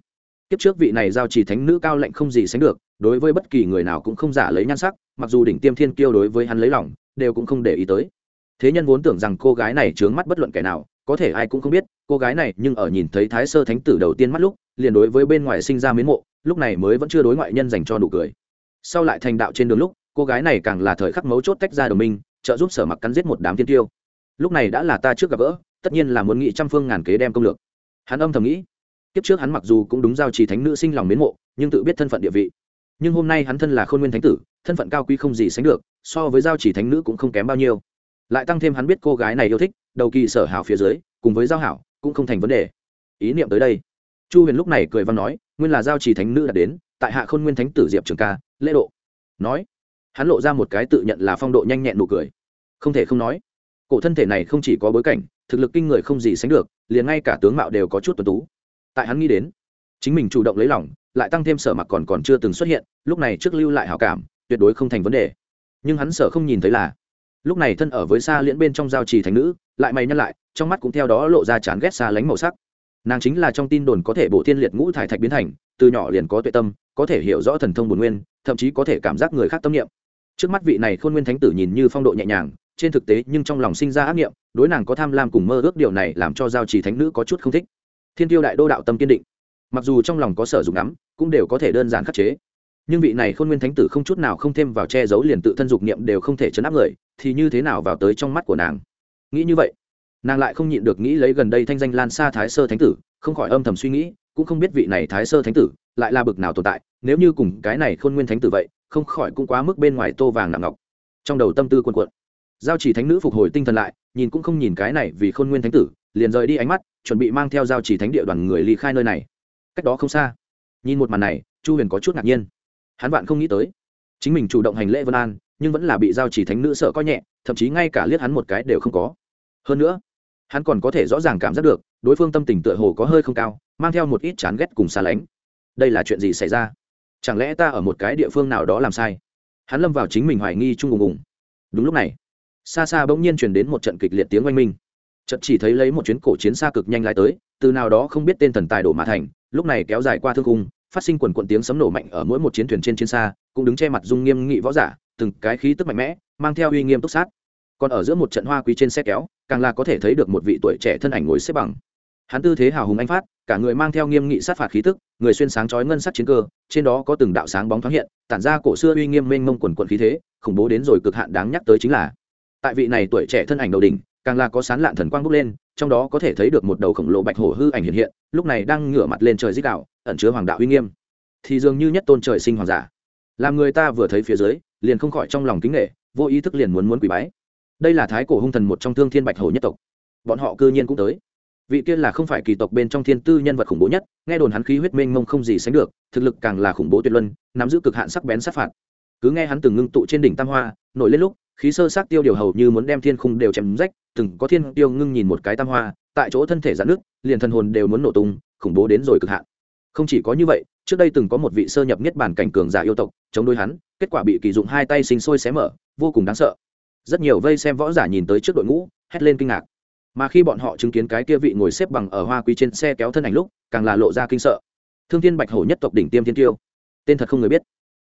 Kiếp trước vị này giao chỉ thánh nữ cao lạnh không gì sánh được, đối với bất kỳ người nào cũng không giả lấy nhan sắc, mặc dù đỉnh tiêm thiên kiêu đối với hắn lấy lòng, đều cũng không để ý tới. Thế nhân vốn tưởng rằng cô gái này trướng mắt bất luận kẻ nào, có thể ai cũng không biết, cô gái này nhưng ở nhìn thấy thái sơ thánh tử đầu tiên mắt lúc, liền đối với bên ngoài sinh ra mến mộ, lúc này mới vẫn chưa đối ngoại nhân dành cho nụ cười. Sau lại thành đạo trên đường lúc, cô gái này càng là thời khắc mấu chốt tách ra đồng minh trợ giúp sở mặc cắn giết một đám thiên tiêu. Lúc này đã là ta trước gặp gỡ, tất nhiên là muốn nghị trăm phương ngàn kế đem công lược. Hắn âm thầm nghĩ, kiếp trước hắn mặc dù cũng đúng giao trì thánh nữ sinh lòng mến mộ, nhưng tự biết thân phận địa vị. Nhưng hôm nay hắn thân là khôn nguyên thánh tử, thân phận cao quý không gì sánh được, so với giao chỉ thánh nữ cũng không kém bao nhiêu. Lại tăng thêm hắn biết cô gái này yêu thích, đầu kỳ sở hảo phía dưới, cùng với giao hảo, cũng không thành vấn đề. Ý niệm tới đây, chu huyền lúc này cười văn nói, nguyên là giao chỉ thánh nữ đã đến, tại hạ khôn nguyên thánh tử diệp trường ca, lễ độ. Nói hắn lộ ra một cái tự nhận là phong độ nhanh nhẹn nụ cười. Không thể không nói, cổ thân thể này không chỉ có bối cảnh, thực lực kinh người không gì sánh được, liền ngay cả tướng mạo đều có chút tuần tú. Tại hắn nghĩ đến, chính mình chủ động lấy lòng, lại tăng thêm sở mặc còn còn chưa từng xuất hiện, lúc này trước lưu lại hảo cảm, tuyệt đối không thành vấn đề. Nhưng hắn sợ không nhìn thấy là, lúc này thân ở với xa liễn bên trong giao trì thành nữ, lại mày nhăn lại, trong mắt cũng theo đó lộ ra chán ghét xa lánh màu sắc. Nàng chính là trong tin đồn có thể bộ thiên liệt ngũ thải thạch biến thành, từ nhỏ liền có tuệ tâm, có thể hiểu rõ thần thông bồn nguyên, thậm chí có thể cảm giác người khác tâm niệm trước mắt vị này khôn nguyên thánh tử nhìn như phong độ nhẹ nhàng, trên thực tế nhưng trong lòng sinh ra ác niệm, đối nàng có tham lam cùng mơ ước điều này làm cho giao trì thánh nữ có chút không thích. Thiên tiêu đại đô đạo tâm kiên định. Mặc dù trong lòng có sở dụng lắm, cũng đều có thể đơn giản khắc chế. Nhưng vị này khôn nguyên thánh tử không chút nào không thêm vào che giấu liền tự thân dục niệm đều không thể chấn áp người, thì như thế nào vào tới trong mắt của nàng? Nghĩ như vậy, nàng lại không nhịn được nghĩ lấy gần đây thanh danh lan xa thái sơ thánh tử, không khỏi âm thầm suy nghĩ, cũng không biết vị này thái sơ thánh tử lại là bực nào tồn tại, nếu như cùng cái này khôn nguyên thánh tử vậy không khỏi cũng quá mức bên ngoài tô vàng nặng ngọc. Trong đầu tâm tư quân quận giao chỉ thánh nữ phục hồi tinh thần lại, nhìn cũng không nhìn cái này vì khôn nguyên thánh tử, liền rời đi ánh mắt, chuẩn bị mang theo giao chỉ thánh địa đoàn người ly khai nơi này. Cách đó không xa. Nhìn một màn này, chu huyền có chút ngạc nhiên. Hắn vạn không nghĩ tới, chính mình chủ động hành lễ vân an, nhưng vẫn là bị giao chỉ thánh nữ sợ coi nhẹ, thậm chí ngay cả liếc hắn một cái đều không có. Hơn nữa, hắn còn có thể rõ ràng cảm giác được, đối phương tâm tình tựa hồ có hơi không cao, mang theo một ít chán ghét cùng xa lánh. Đây là chuyện gì xảy ra? Chẳng lẽ ta ở một cái địa phương nào đó làm sai? Hắn lâm vào chính mình hoài nghi chung ùng ùng đúng lúc này, xa xa bỗng nhiên chuyển đến một trận kịch liệt tiếng oanh minh. Chợt chỉ thấy lấy một chuyến cổ chiến xa cực nhanh lại tới, từ nào đó không biết tên thần tài đổ mã thành, lúc này kéo dài qua thương cung phát sinh quần quận tiếng sấm nổ mạnh ở mỗi một chiến thuyền trên chiến xa, cũng đứng che mặt dung nghiêm nghị võ giả, từng cái khí tức mạnh mẽ, mang theo uy nghiêm túc sát. Còn ở giữa một trận hoa quý trên xe kéo, càng là có thể thấy được một vị tuổi trẻ thân ảnh ngồi xếp bằng hắn tư thế hào hùng anh phát, cả người mang theo nghiêm nghị sát phạt khí tức, người xuyên sáng chói ngân sắc chiến cơ, trên đó có từng đạo sáng bóng thoáng hiện, tản ra cổ xưa uy nghiêm mênh mông quần quận khí thế, khủng bố đến rồi cực hạn đáng nhắc tới chính là, tại vị này tuổi trẻ thân ảnh đầu đỉnh, càng là có sán lạn thần quang bốc lên, trong đó có thể thấy được một đầu khổng lồ bạch hổ hư ảnh hiện hiện, lúc này đang ngửa mặt lên trời dích đạo, ẩn chứa hoàng đạo uy nghiêm. Thì dường như nhất tôn trời sinh hoàng giả. Làm người ta vừa thấy phía dưới, liền không khỏi trong lòng kính nghệ vô ý thức liền muốn muốn quỳ bái. Đây là thái cổ hung thần một trong thương thiên bạch hổ nhất tộc. Bọn họ cư nhiên cũng tới vị kia là không phải kỳ tộc bên trong thiên tư nhân vật khủng bố nhất, nghe đồn hắn khí huyết mênh mông không gì sánh được, thực lực càng là khủng bố tuyệt luân, nắm giữ cực hạn sắc bén sát phạt. Cứ nghe hắn từng ngưng tụ trên đỉnh tam hoa, nổi lên lúc, khí sơ sát tiêu điều hầu như muốn đem thiên khung đều chém rách, từng có thiên tiêu ngưng nhìn một cái tam hoa, tại chỗ thân thể giãn nước liền thần hồn đều muốn nổ tung, khủng bố đến rồi cực hạn. Không chỉ có như vậy, trước đây từng có một vị sơ nhập nhất bản cảnh cường giả yêu tộc, chống đối hắn, kết quả bị kỳ dụng hai tay sinh sôi xé mở, vô cùng đáng sợ. Rất nhiều vây xem võ giả nhìn tới trước đội ngũ, hét lên kinh ngạc mà khi bọn họ chứng kiến cái kia vị ngồi xếp bằng ở hoa quý trên xe kéo thân ảnh lúc, càng là lộ ra kinh sợ. Thương thiên bạch hổ nhất tộc đỉnh tiêm thiên tiêu. Tên thật không người biết.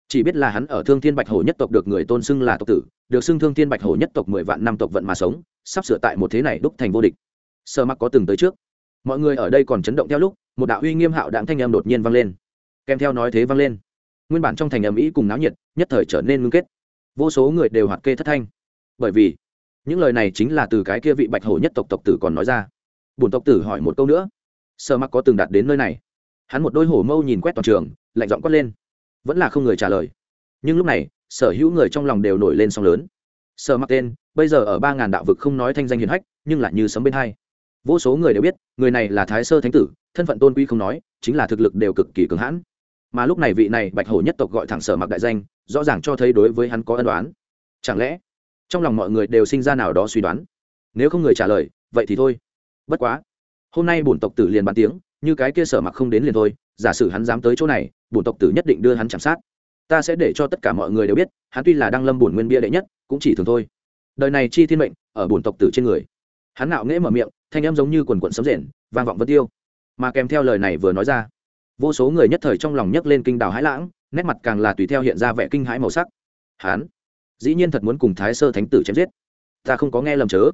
Chỉ biết là hắn ở thương thiên bạch hổ nhất tộc được người tôn xưng là tộc tử, được xưng thương thiên bạch hổ nhất tộc mười vạn năm tộc vận mà sống, sắp sửa tại một thế này đúc thành vô địch. Sơ mặc có từng tới trước. Mọi người ở đây còn chấn động theo lúc, một đạo uy nghiêm hạo đạm thanh âm đột nhiên vang lên. Kèm theo nói thế vang lên. Nguyên bản trong thành ầm ĩ cùng náo nhiệt, nhất thời trở nên ngưng kết. Vô số người đều hoạt kê thất thanh. Bởi vì những lời này chính là từ cái kia vị bạch hổ nhất tộc tộc tử còn nói ra. Bùn tộc tử hỏi một câu nữa. Sợ mặc có từng đạt đến nơi này. Hắn một đôi hổ mâu nhìn quét toàn trường, lạnh giọng quát lên. Vẫn là không người trả lời. Nhưng lúc này, sở hữu người trong lòng đều nổi lên song lớn. Sở mặc tên, bây giờ ở ba ngàn đạo vực không nói thanh danh hiền hách, nhưng lại như sấm bên hai. Vô số người đều biết, người này là thái sơ thánh tử, thân phận tôn quý không nói, chính là thực lực đều cực kỳ cứng hãn. Mà lúc này vị này bạch hổ nhất tộc gọi thẳng sở mặc đại danh, rõ ràng cho thấy đối với hắn có ân đoán chẳng lẽ trong lòng mọi người đều sinh ra nào đó suy đoán. Nếu không người trả lời, vậy thì thôi. Bất quá, hôm nay bổn tộc tử liền bàn tiếng, như cái kia sở mặc không đến liền thôi, giả sử hắn dám tới chỗ này, bổn tộc tử nhất định đưa hắn chạm sát. Ta sẽ để cho tất cả mọi người đều biết, hắn tuy là đăng lâm bổn nguyên bia đệ nhất, cũng chỉ thường thôi. Đời này chi thiên mệnh, ở bổn tộc tử trên người. Hắn nạo nghễ mở miệng, thanh em giống như quần quận sấm rền, vang vọng vân tiêu. Mà kèm theo lời này vừa nói ra, vô số người nhất thời trong lòng nhấc lên kinh đào hãi lãng, nét mặt càng là tùy theo hiện ra vẻ kinh hãi màu sắc. Hắn dĩ nhiên thật muốn cùng thái sơ thánh tử chém giết. Ta không có nghe lầm chớ.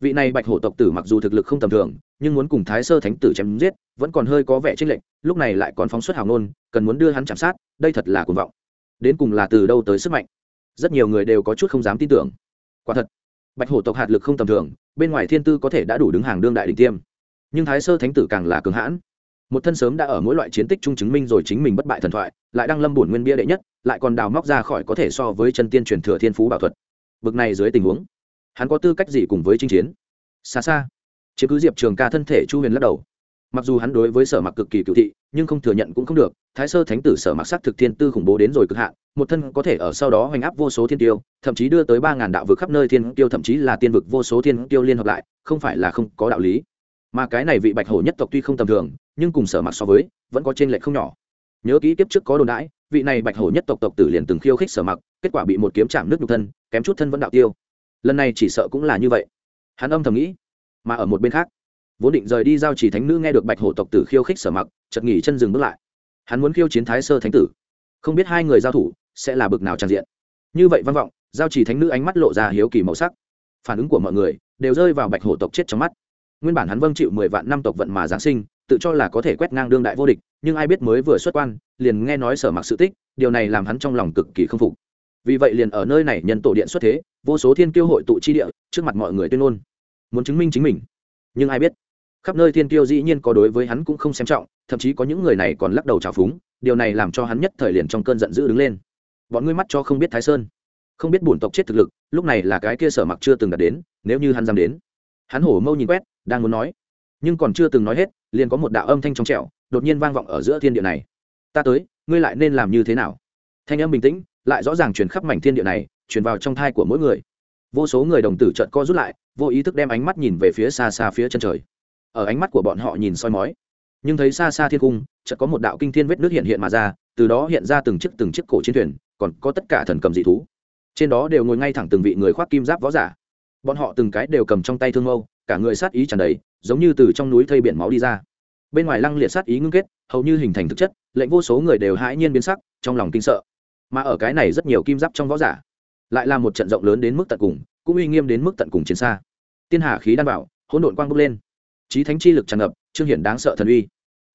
Vị này bạch hổ tộc tử mặc dù thực lực không tầm thường, nhưng muốn cùng thái sơ thánh tử chém giết, vẫn còn hơi có vẻ tranh lệnh. lúc này lại còn phóng xuất hào ngôn, cần muốn đưa hắn chạm sát, đây thật là cuồng vọng. Đến cùng là từ đâu tới sức mạnh? Rất nhiều người đều có chút không dám tin tưởng. Quả thật, bạch hổ tộc hạt lực không tầm thường, bên ngoài thiên tư có thể đã đủ đứng hàng đương đại đỉnh tiêm. Nhưng thái sơ thánh tử càng là cường hãn một thân sớm đã ở mỗi loại chiến tích chung chứng minh rồi chính mình bất bại thần thoại, lại đang lâm bổn nguyên bia đệ nhất, lại còn đào móc ra khỏi có thể so với chân tiên truyền thừa thiên phú bảo thuật. Bực này dưới tình huống, hắn có tư cách gì cùng với chinh chiến? Xa xa chứ cứ diệp trường ca thân thể chu huyền lắc đầu. Mặc dù hắn đối với sở mặc cực kỳ cựu thị, nhưng không thừa nhận cũng không được, thái sơ thánh tử sở mặc sắc thực thiên tư khủng bố đến rồi cực hạn, một thân có thể ở sau đó hoành áp vô số thiên tiêu, thậm chí đưa tới ba ngàn đạo vực khắp nơi thiên tiêu, thậm chí là tiên vực vô số thiên tiêu liên hợp lại, không phải là không có đạo lý. Mà cái này vị bạch hổ nhất tộc tuy không tầm thường nhưng cùng sở mặc so với, vẫn có trên lệch không nhỏ. Nhớ kỹ kiếp trước có đồn đãi, vị này bạch hổ nhất tộc tộc tử liền từng khiêu khích sở mặc kết quả bị một kiếm chạm nước nhục thân, kém chút thân vẫn đạo tiêu. Lần này chỉ sợ cũng là như vậy. Hắn âm thầm nghĩ, mà ở một bên khác, vốn định rời đi giao chỉ thánh nữ nghe được bạch hổ tộc tử khiêu khích sở mặc chật nghỉ chân dừng bước lại. Hắn muốn khiêu chiến thái sơ thánh tử. Không biết hai người giao thủ sẽ là bực nào tràn diện. Như vậy văn vọng, giao chỉ thánh nữ ánh mắt lộ ra hiếu kỳ màu sắc. Phản ứng của mọi người đều rơi vào bạch hổ tộc chết trong mắt. Nguyên bản hắn vâng chịu mười vạn năm tộc vận mà giáng sinh tự cho là có thể quét ngang đương đại vô địch, nhưng ai biết mới vừa xuất quan, liền nghe nói sở mặc sự tích, điều này làm hắn trong lòng cực kỳ không phục. Vì vậy liền ở nơi này nhân tổ điện xuất thế, vô số thiên kiêu hội tụ chi địa, trước mặt mọi người tuyên ngôn, muốn chứng minh chính mình. Nhưng ai biết, khắp nơi thiên kiêu dĩ nhiên có đối với hắn cũng không xem trọng, thậm chí có những người này còn lắc đầu trào phúng, điều này làm cho hắn nhất thời liền trong cơn giận dữ đứng lên. Bọn ngươi mắt cho không biết thái sơn, không biết bổn tộc chết thực lực, lúc này là cái kia sở mặc chưa từng đạt đến, nếu như hắn dám đến. Hắn hổ mâu nhìn quét, đang muốn nói nhưng còn chưa từng nói hết, liền có một đạo âm thanh trong trẻo, đột nhiên vang vọng ở giữa thiên địa này. Ta tới, ngươi lại nên làm như thế nào? Thanh âm bình tĩnh, lại rõ ràng truyền khắp mảnh thiên địa này, truyền vào trong thai của mỗi người. Vô số người đồng tử trợn co rút lại, vô ý thức đem ánh mắt nhìn về phía xa xa phía chân trời. Ở ánh mắt của bọn họ nhìn soi mói. Nhưng thấy xa xa thiên cung, chợt có một đạo kinh thiên vết nước hiện hiện mà ra, từ đó hiện ra từng chiếc từng chiếc cổ chiến thuyền, còn có tất cả thần cầm dị thú. Trên đó đều ngồi ngay thẳng từng vị người khoác kim giáp võ giả. Bọn họ từng cái đều cầm trong tay thương mâu cả người sát ý tràn đầy, giống như từ trong núi thây biển máu đi ra. Bên ngoài lăng liệt sát ý ngưng kết, hầu như hình thành thực chất, lệnh vô số người đều hãi nhiên biến sắc, trong lòng kinh sợ. Mà ở cái này rất nhiều kim giáp trong võ giả, lại là một trận rộng lớn đến mức tận cùng, cũng uy nghiêm đến mức tận cùng chiến xa. Tiên hà khí đan bảo, hỗn độn quang bốc lên. Trí thánh chi lực tràn ngập, trương hiển đáng sợ thần uy.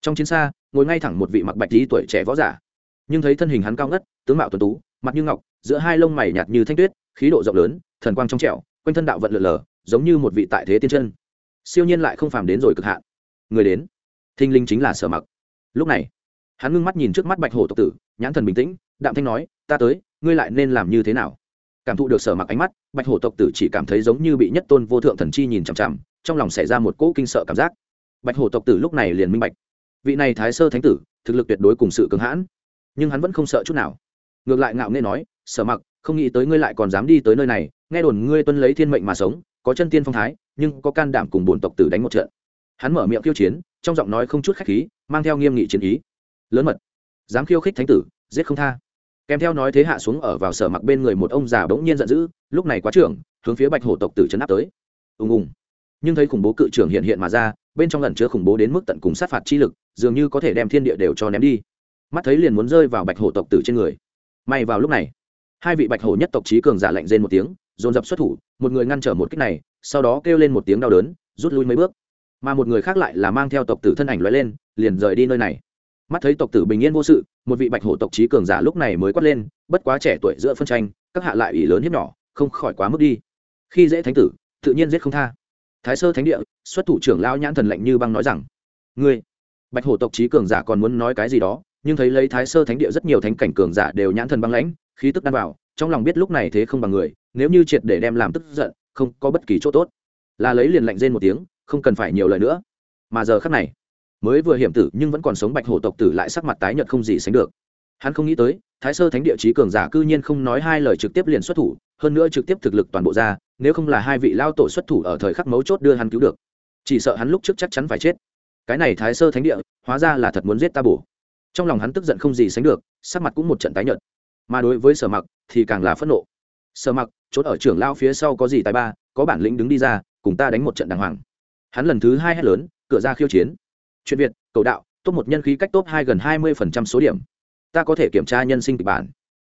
Trong chiến xa, ngồi ngay thẳng một vị mặc bạch tí tuổi trẻ võ giả. Nhưng thấy thân hình hắn cao ngất, tướng mạo tuấn tú, mặt như ngọc, giữa hai lông mày nhạt như thanh tuyết, khí độ rộng lớn, thần quang trong trẻo, quanh thân đạo vận lượn lờ giống như một vị tại thế tiên chân. Siêu nhiên lại không phàm đến rồi cực hạn. Người đến. Thinh linh chính là sở mặc. Lúc này, hắn ngưng mắt nhìn trước mắt bạch hổ tộc tử, nhãn thần bình tĩnh, đạm thanh nói, ta tới, ngươi lại nên làm như thế nào? Cảm thụ được sở mặc ánh mắt, bạch hổ tộc tử chỉ cảm thấy giống như bị nhất tôn vô thượng thần chi nhìn chằm chằm, trong lòng xảy ra một cỗ kinh sợ cảm giác. Bạch hổ tộc tử lúc này liền minh bạch. Vị này thái sơ thánh tử, thực lực tuyệt đối cùng sự cường hãn, nhưng hắn vẫn không sợ chút nào. Ngược lại ngạo nghê nói, sở mặc, không nghĩ tới ngươi lại còn dám đi tới nơi này, nghe đồn ngươi tuân lấy thiên mệnh mà sống có chân tiên phong thái, nhưng có can đảm cùng bổn tộc tử đánh một trận. Hắn mở miệng khiêu chiến, trong giọng nói không chút khách khí, mang theo nghiêm nghị chiến ý. Lớn mật. Dám khiêu khích thánh tử, giết không tha. Kèm theo nói thế hạ xuống ở vào sở mặc bên người một ông già bỗng nhiên giận dữ, lúc này quá trưởng, hướng phía bạch hổ tộc tử chấn áp tới. Ùng ùng. Nhưng thấy khủng bố cự trưởng hiện hiện mà ra, bên trong lần chứa khủng bố đến mức tận cùng sát phạt chi lực, dường như có thể đem thiên địa đều cho ném đi. Mắt thấy liền muốn rơi vào bạch hổ tộc tử trên người. May vào lúc này, hai vị bạch hổ nhất tộc trí cường giả lạnh rên một tiếng dồn dập xuất thủ, một người ngăn trở một cách này, sau đó kêu lên một tiếng đau đớn, rút lui mấy bước. Mà một người khác lại là mang theo tộc tử thân ảnh lóe lên, liền rời đi nơi này. Mắt thấy tộc tử bình yên vô sự, một vị bạch hổ tộc trí cường giả lúc này mới quát lên, bất quá trẻ tuổi giữa phân tranh, các hạ lại ủy lớn hiếp nhỏ, không khỏi quá mức đi. Khi dễ thánh tử, tự nhiên giết không tha. Thái sơ thánh địa, xuất thủ trưởng lao nhãn thần lạnh như băng nói rằng, ngươi, bạch hổ tộc trí cường giả còn muốn nói cái gì đó, nhưng thấy lấy thái sơ thánh địa rất nhiều thánh cảnh cường giả đều nhãn thần băng lãnh, khí tức đan vào, trong lòng biết lúc này thế không bằng người nếu như triệt để đem làm tức giận, không có bất kỳ chỗ tốt. Là lấy liền lạnh rên một tiếng, không cần phải nhiều lời nữa. Mà giờ khắc này, mới vừa hiểm tử nhưng vẫn còn sống bạch hổ tộc tử lại sắc mặt tái nhợt không gì sánh được. Hắn không nghĩ tới, thái sơ thánh địa chí cường giả cư nhiên không nói hai lời trực tiếp liền xuất thủ, hơn nữa trực tiếp thực lực toàn bộ ra, nếu không là hai vị lao tổ xuất thủ ở thời khắc mấu chốt đưa hắn cứu được. Chỉ sợ hắn lúc trước chắc chắn phải chết. Cái này thái sơ thánh địa, hóa ra là thật muốn giết ta bổ. Trong lòng hắn tức giận không gì sánh được, sắc mặt cũng một trận tái nhợt. Mà đối với sở mặc thì càng là phẫn nộ sở mặc trốn ở trưởng lao phía sau có gì tài ba, có bản lĩnh đứng đi ra, cùng ta đánh một trận đàng hoàng. Hắn lần thứ hai hét lớn, cửa ra khiêu chiến. Chuyện việt, cầu đạo, top một nhân khí cách top hai gần hai mươi phần trăm số điểm. Ta có thể kiểm tra nhân sinh kịch bản.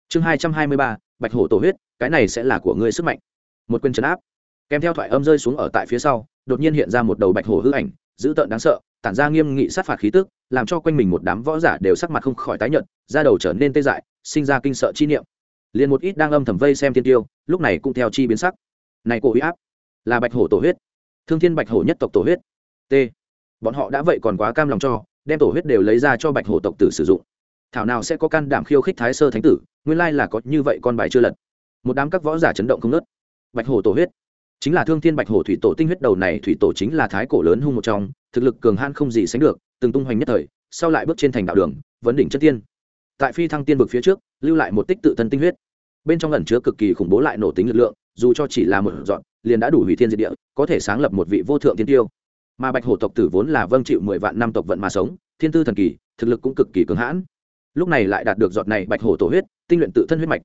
Chương hai trăm hai mươi ba, bạch hổ tổ huyết, cái này sẽ là của ngươi sức mạnh. Một quyền trấn áp. Kèm theo thoại âm rơi xuống ở tại phía sau, đột nhiên hiện ra một đầu bạch hổ hư ảnh, dữ tợn đáng sợ, tản ra nghiêm nghị sát phạt khí tức, làm cho quanh mình một đám võ giả đều sắc mặt không khỏi tái nhợt, da đầu trở nên tê dại, sinh ra kinh sợ chi niệm liền một ít đang âm thầm vây xem thiên tiêu, lúc này cũng theo chi biến sắc. Này cổ huy áp, là bạch hổ tổ huyết. Thương thiên bạch hổ nhất tộc tổ huyết. T. Bọn họ đã vậy còn quá cam lòng cho, đem tổ huyết đều lấy ra cho bạch hổ tộc tử sử dụng. Thảo nào sẽ có can đảm khiêu khích thái sơ thánh tử, nguyên lai là có như vậy con bài chưa lật. Một đám các võ giả chấn động không nớt bạch hổ tổ huyết, chính là thương thiên bạch hổ thủy tổ tinh huyết đầu này, thủy tổ chính là thái cổ lớn hung một trong, thực lực cường han không gì sánh được, từng tung hoành nhất thời, sau lại bước trên thành đạo đường, vấn đỉnh chất tiên tại phi thăng tiên vực phía trước, lưu lại một tích tự thân tinh huyết. Bên trong ẩn chứa cực kỳ khủng bố lại nổ tính lực lượng, dù cho chỉ là một dọn liền đã đủ hủy thiên diệt địa, có thể sáng lập một vị vô thượng tiên tiêu. Mà bạch hổ tộc tử vốn là vâng chịu mười vạn năm tộc vận mà sống, thiên tư thần kỳ, thực lực cũng cực kỳ cường hãn. Lúc này lại đạt được giọt này bạch hổ tổ huyết, tinh luyện tự thân huyết mạch.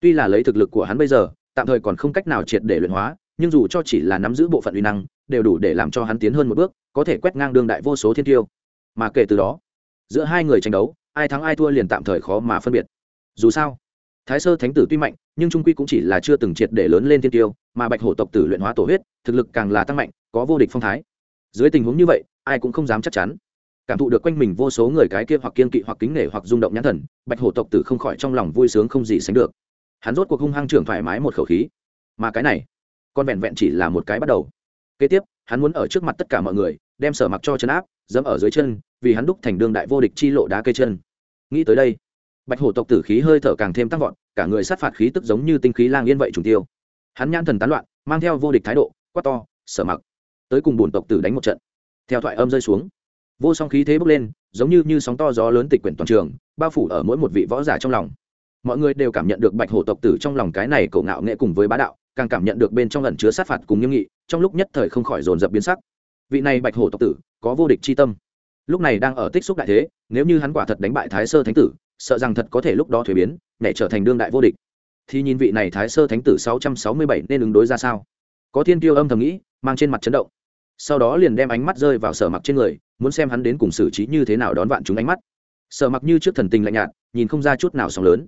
Tuy là lấy thực lực của hắn bây giờ, tạm thời còn không cách nào triệt để luyện hóa, nhưng dù cho chỉ là nắm giữ bộ phận uy năng, đều đủ để làm cho hắn tiến hơn một bước, có thể quét ngang đương đại vô số thiên tiêu. Mà kể từ đó, giữa hai người tranh đấu ai thắng ai thua liền tạm thời khó mà phân biệt. Dù sao, thái sơ thánh tử tuy mạnh, nhưng trung quy cũng chỉ là chưa từng triệt để lớn lên thiên tiêu, mà bạch hổ tộc tử luyện hóa tổ huyết, thực lực càng là tăng mạnh, có vô địch phong thái. Dưới tình huống như vậy, ai cũng không dám chắc chắn. Cảm thụ được quanh mình vô số người cái kia hoặc kiên kỵ hoặc kính nể hoặc rung động nhãn thần, bạch hổ tộc tử không khỏi trong lòng vui sướng không gì sánh được. Hắn rốt cuộc hung hăng trưởng thoải mái một khẩu khí. Mà cái này con vẹn vẹn chỉ là một cái bắt đầu. Kế tiếp, hắn muốn ở trước mặt tất cả mọi người, đem sở mặc cho chân áp dẫm ở dưới chân, vì hắn đúc thành đương đại vô địch chi lộ đá cây chân. Nghĩ tới đây, bạch hổ tộc tử khí hơi thở càng thêm tăng vọt, cả người sát phạt khí tức giống như tinh khí lang yên vậy trùng tiêu. Hắn nhãn thần tán loạn, mang theo vô địch thái độ, quát to, sở mặc, tới cùng bổn tộc tử đánh một trận. Theo thoại âm rơi xuống, vô song khí thế bốc lên, giống như như sóng to gió lớn tịch quyển toàn trường, bao phủ ở mỗi một vị võ giả trong lòng. Mọi người đều cảm nhận được bạch hổ tộc tử trong lòng cái này cổ ngạo nghệ cùng với bá đạo, càng cảm nhận được bên trong ẩn chứa sát phạt cùng nghiêm nghị, trong lúc nhất thời không khỏi dồn dập biến sắc vị này bạch hổ tộc tử, có vô địch chi tâm. Lúc này đang ở tích xúc đại thế, nếu như hắn quả thật đánh bại thái sơ thánh tử, sợ rằng thật có thể lúc đó thuế biến, nhảy trở thành đương đại vô địch. Thì nhìn vị này thái sơ thánh tử sáu trăm sáu mươi bảy nên ứng đối ra sao? Có thiên tiêu âm thầm nghĩ, mang trên mặt chấn động. Sau đó liền đem ánh mắt rơi vào sở mặc trên người, muốn xem hắn đến cùng xử trí như thế nào đón vạn chúng ánh mắt. Sở mặc như trước thần tình lạnh nhạt, nhìn không ra chút nào sóng lớn.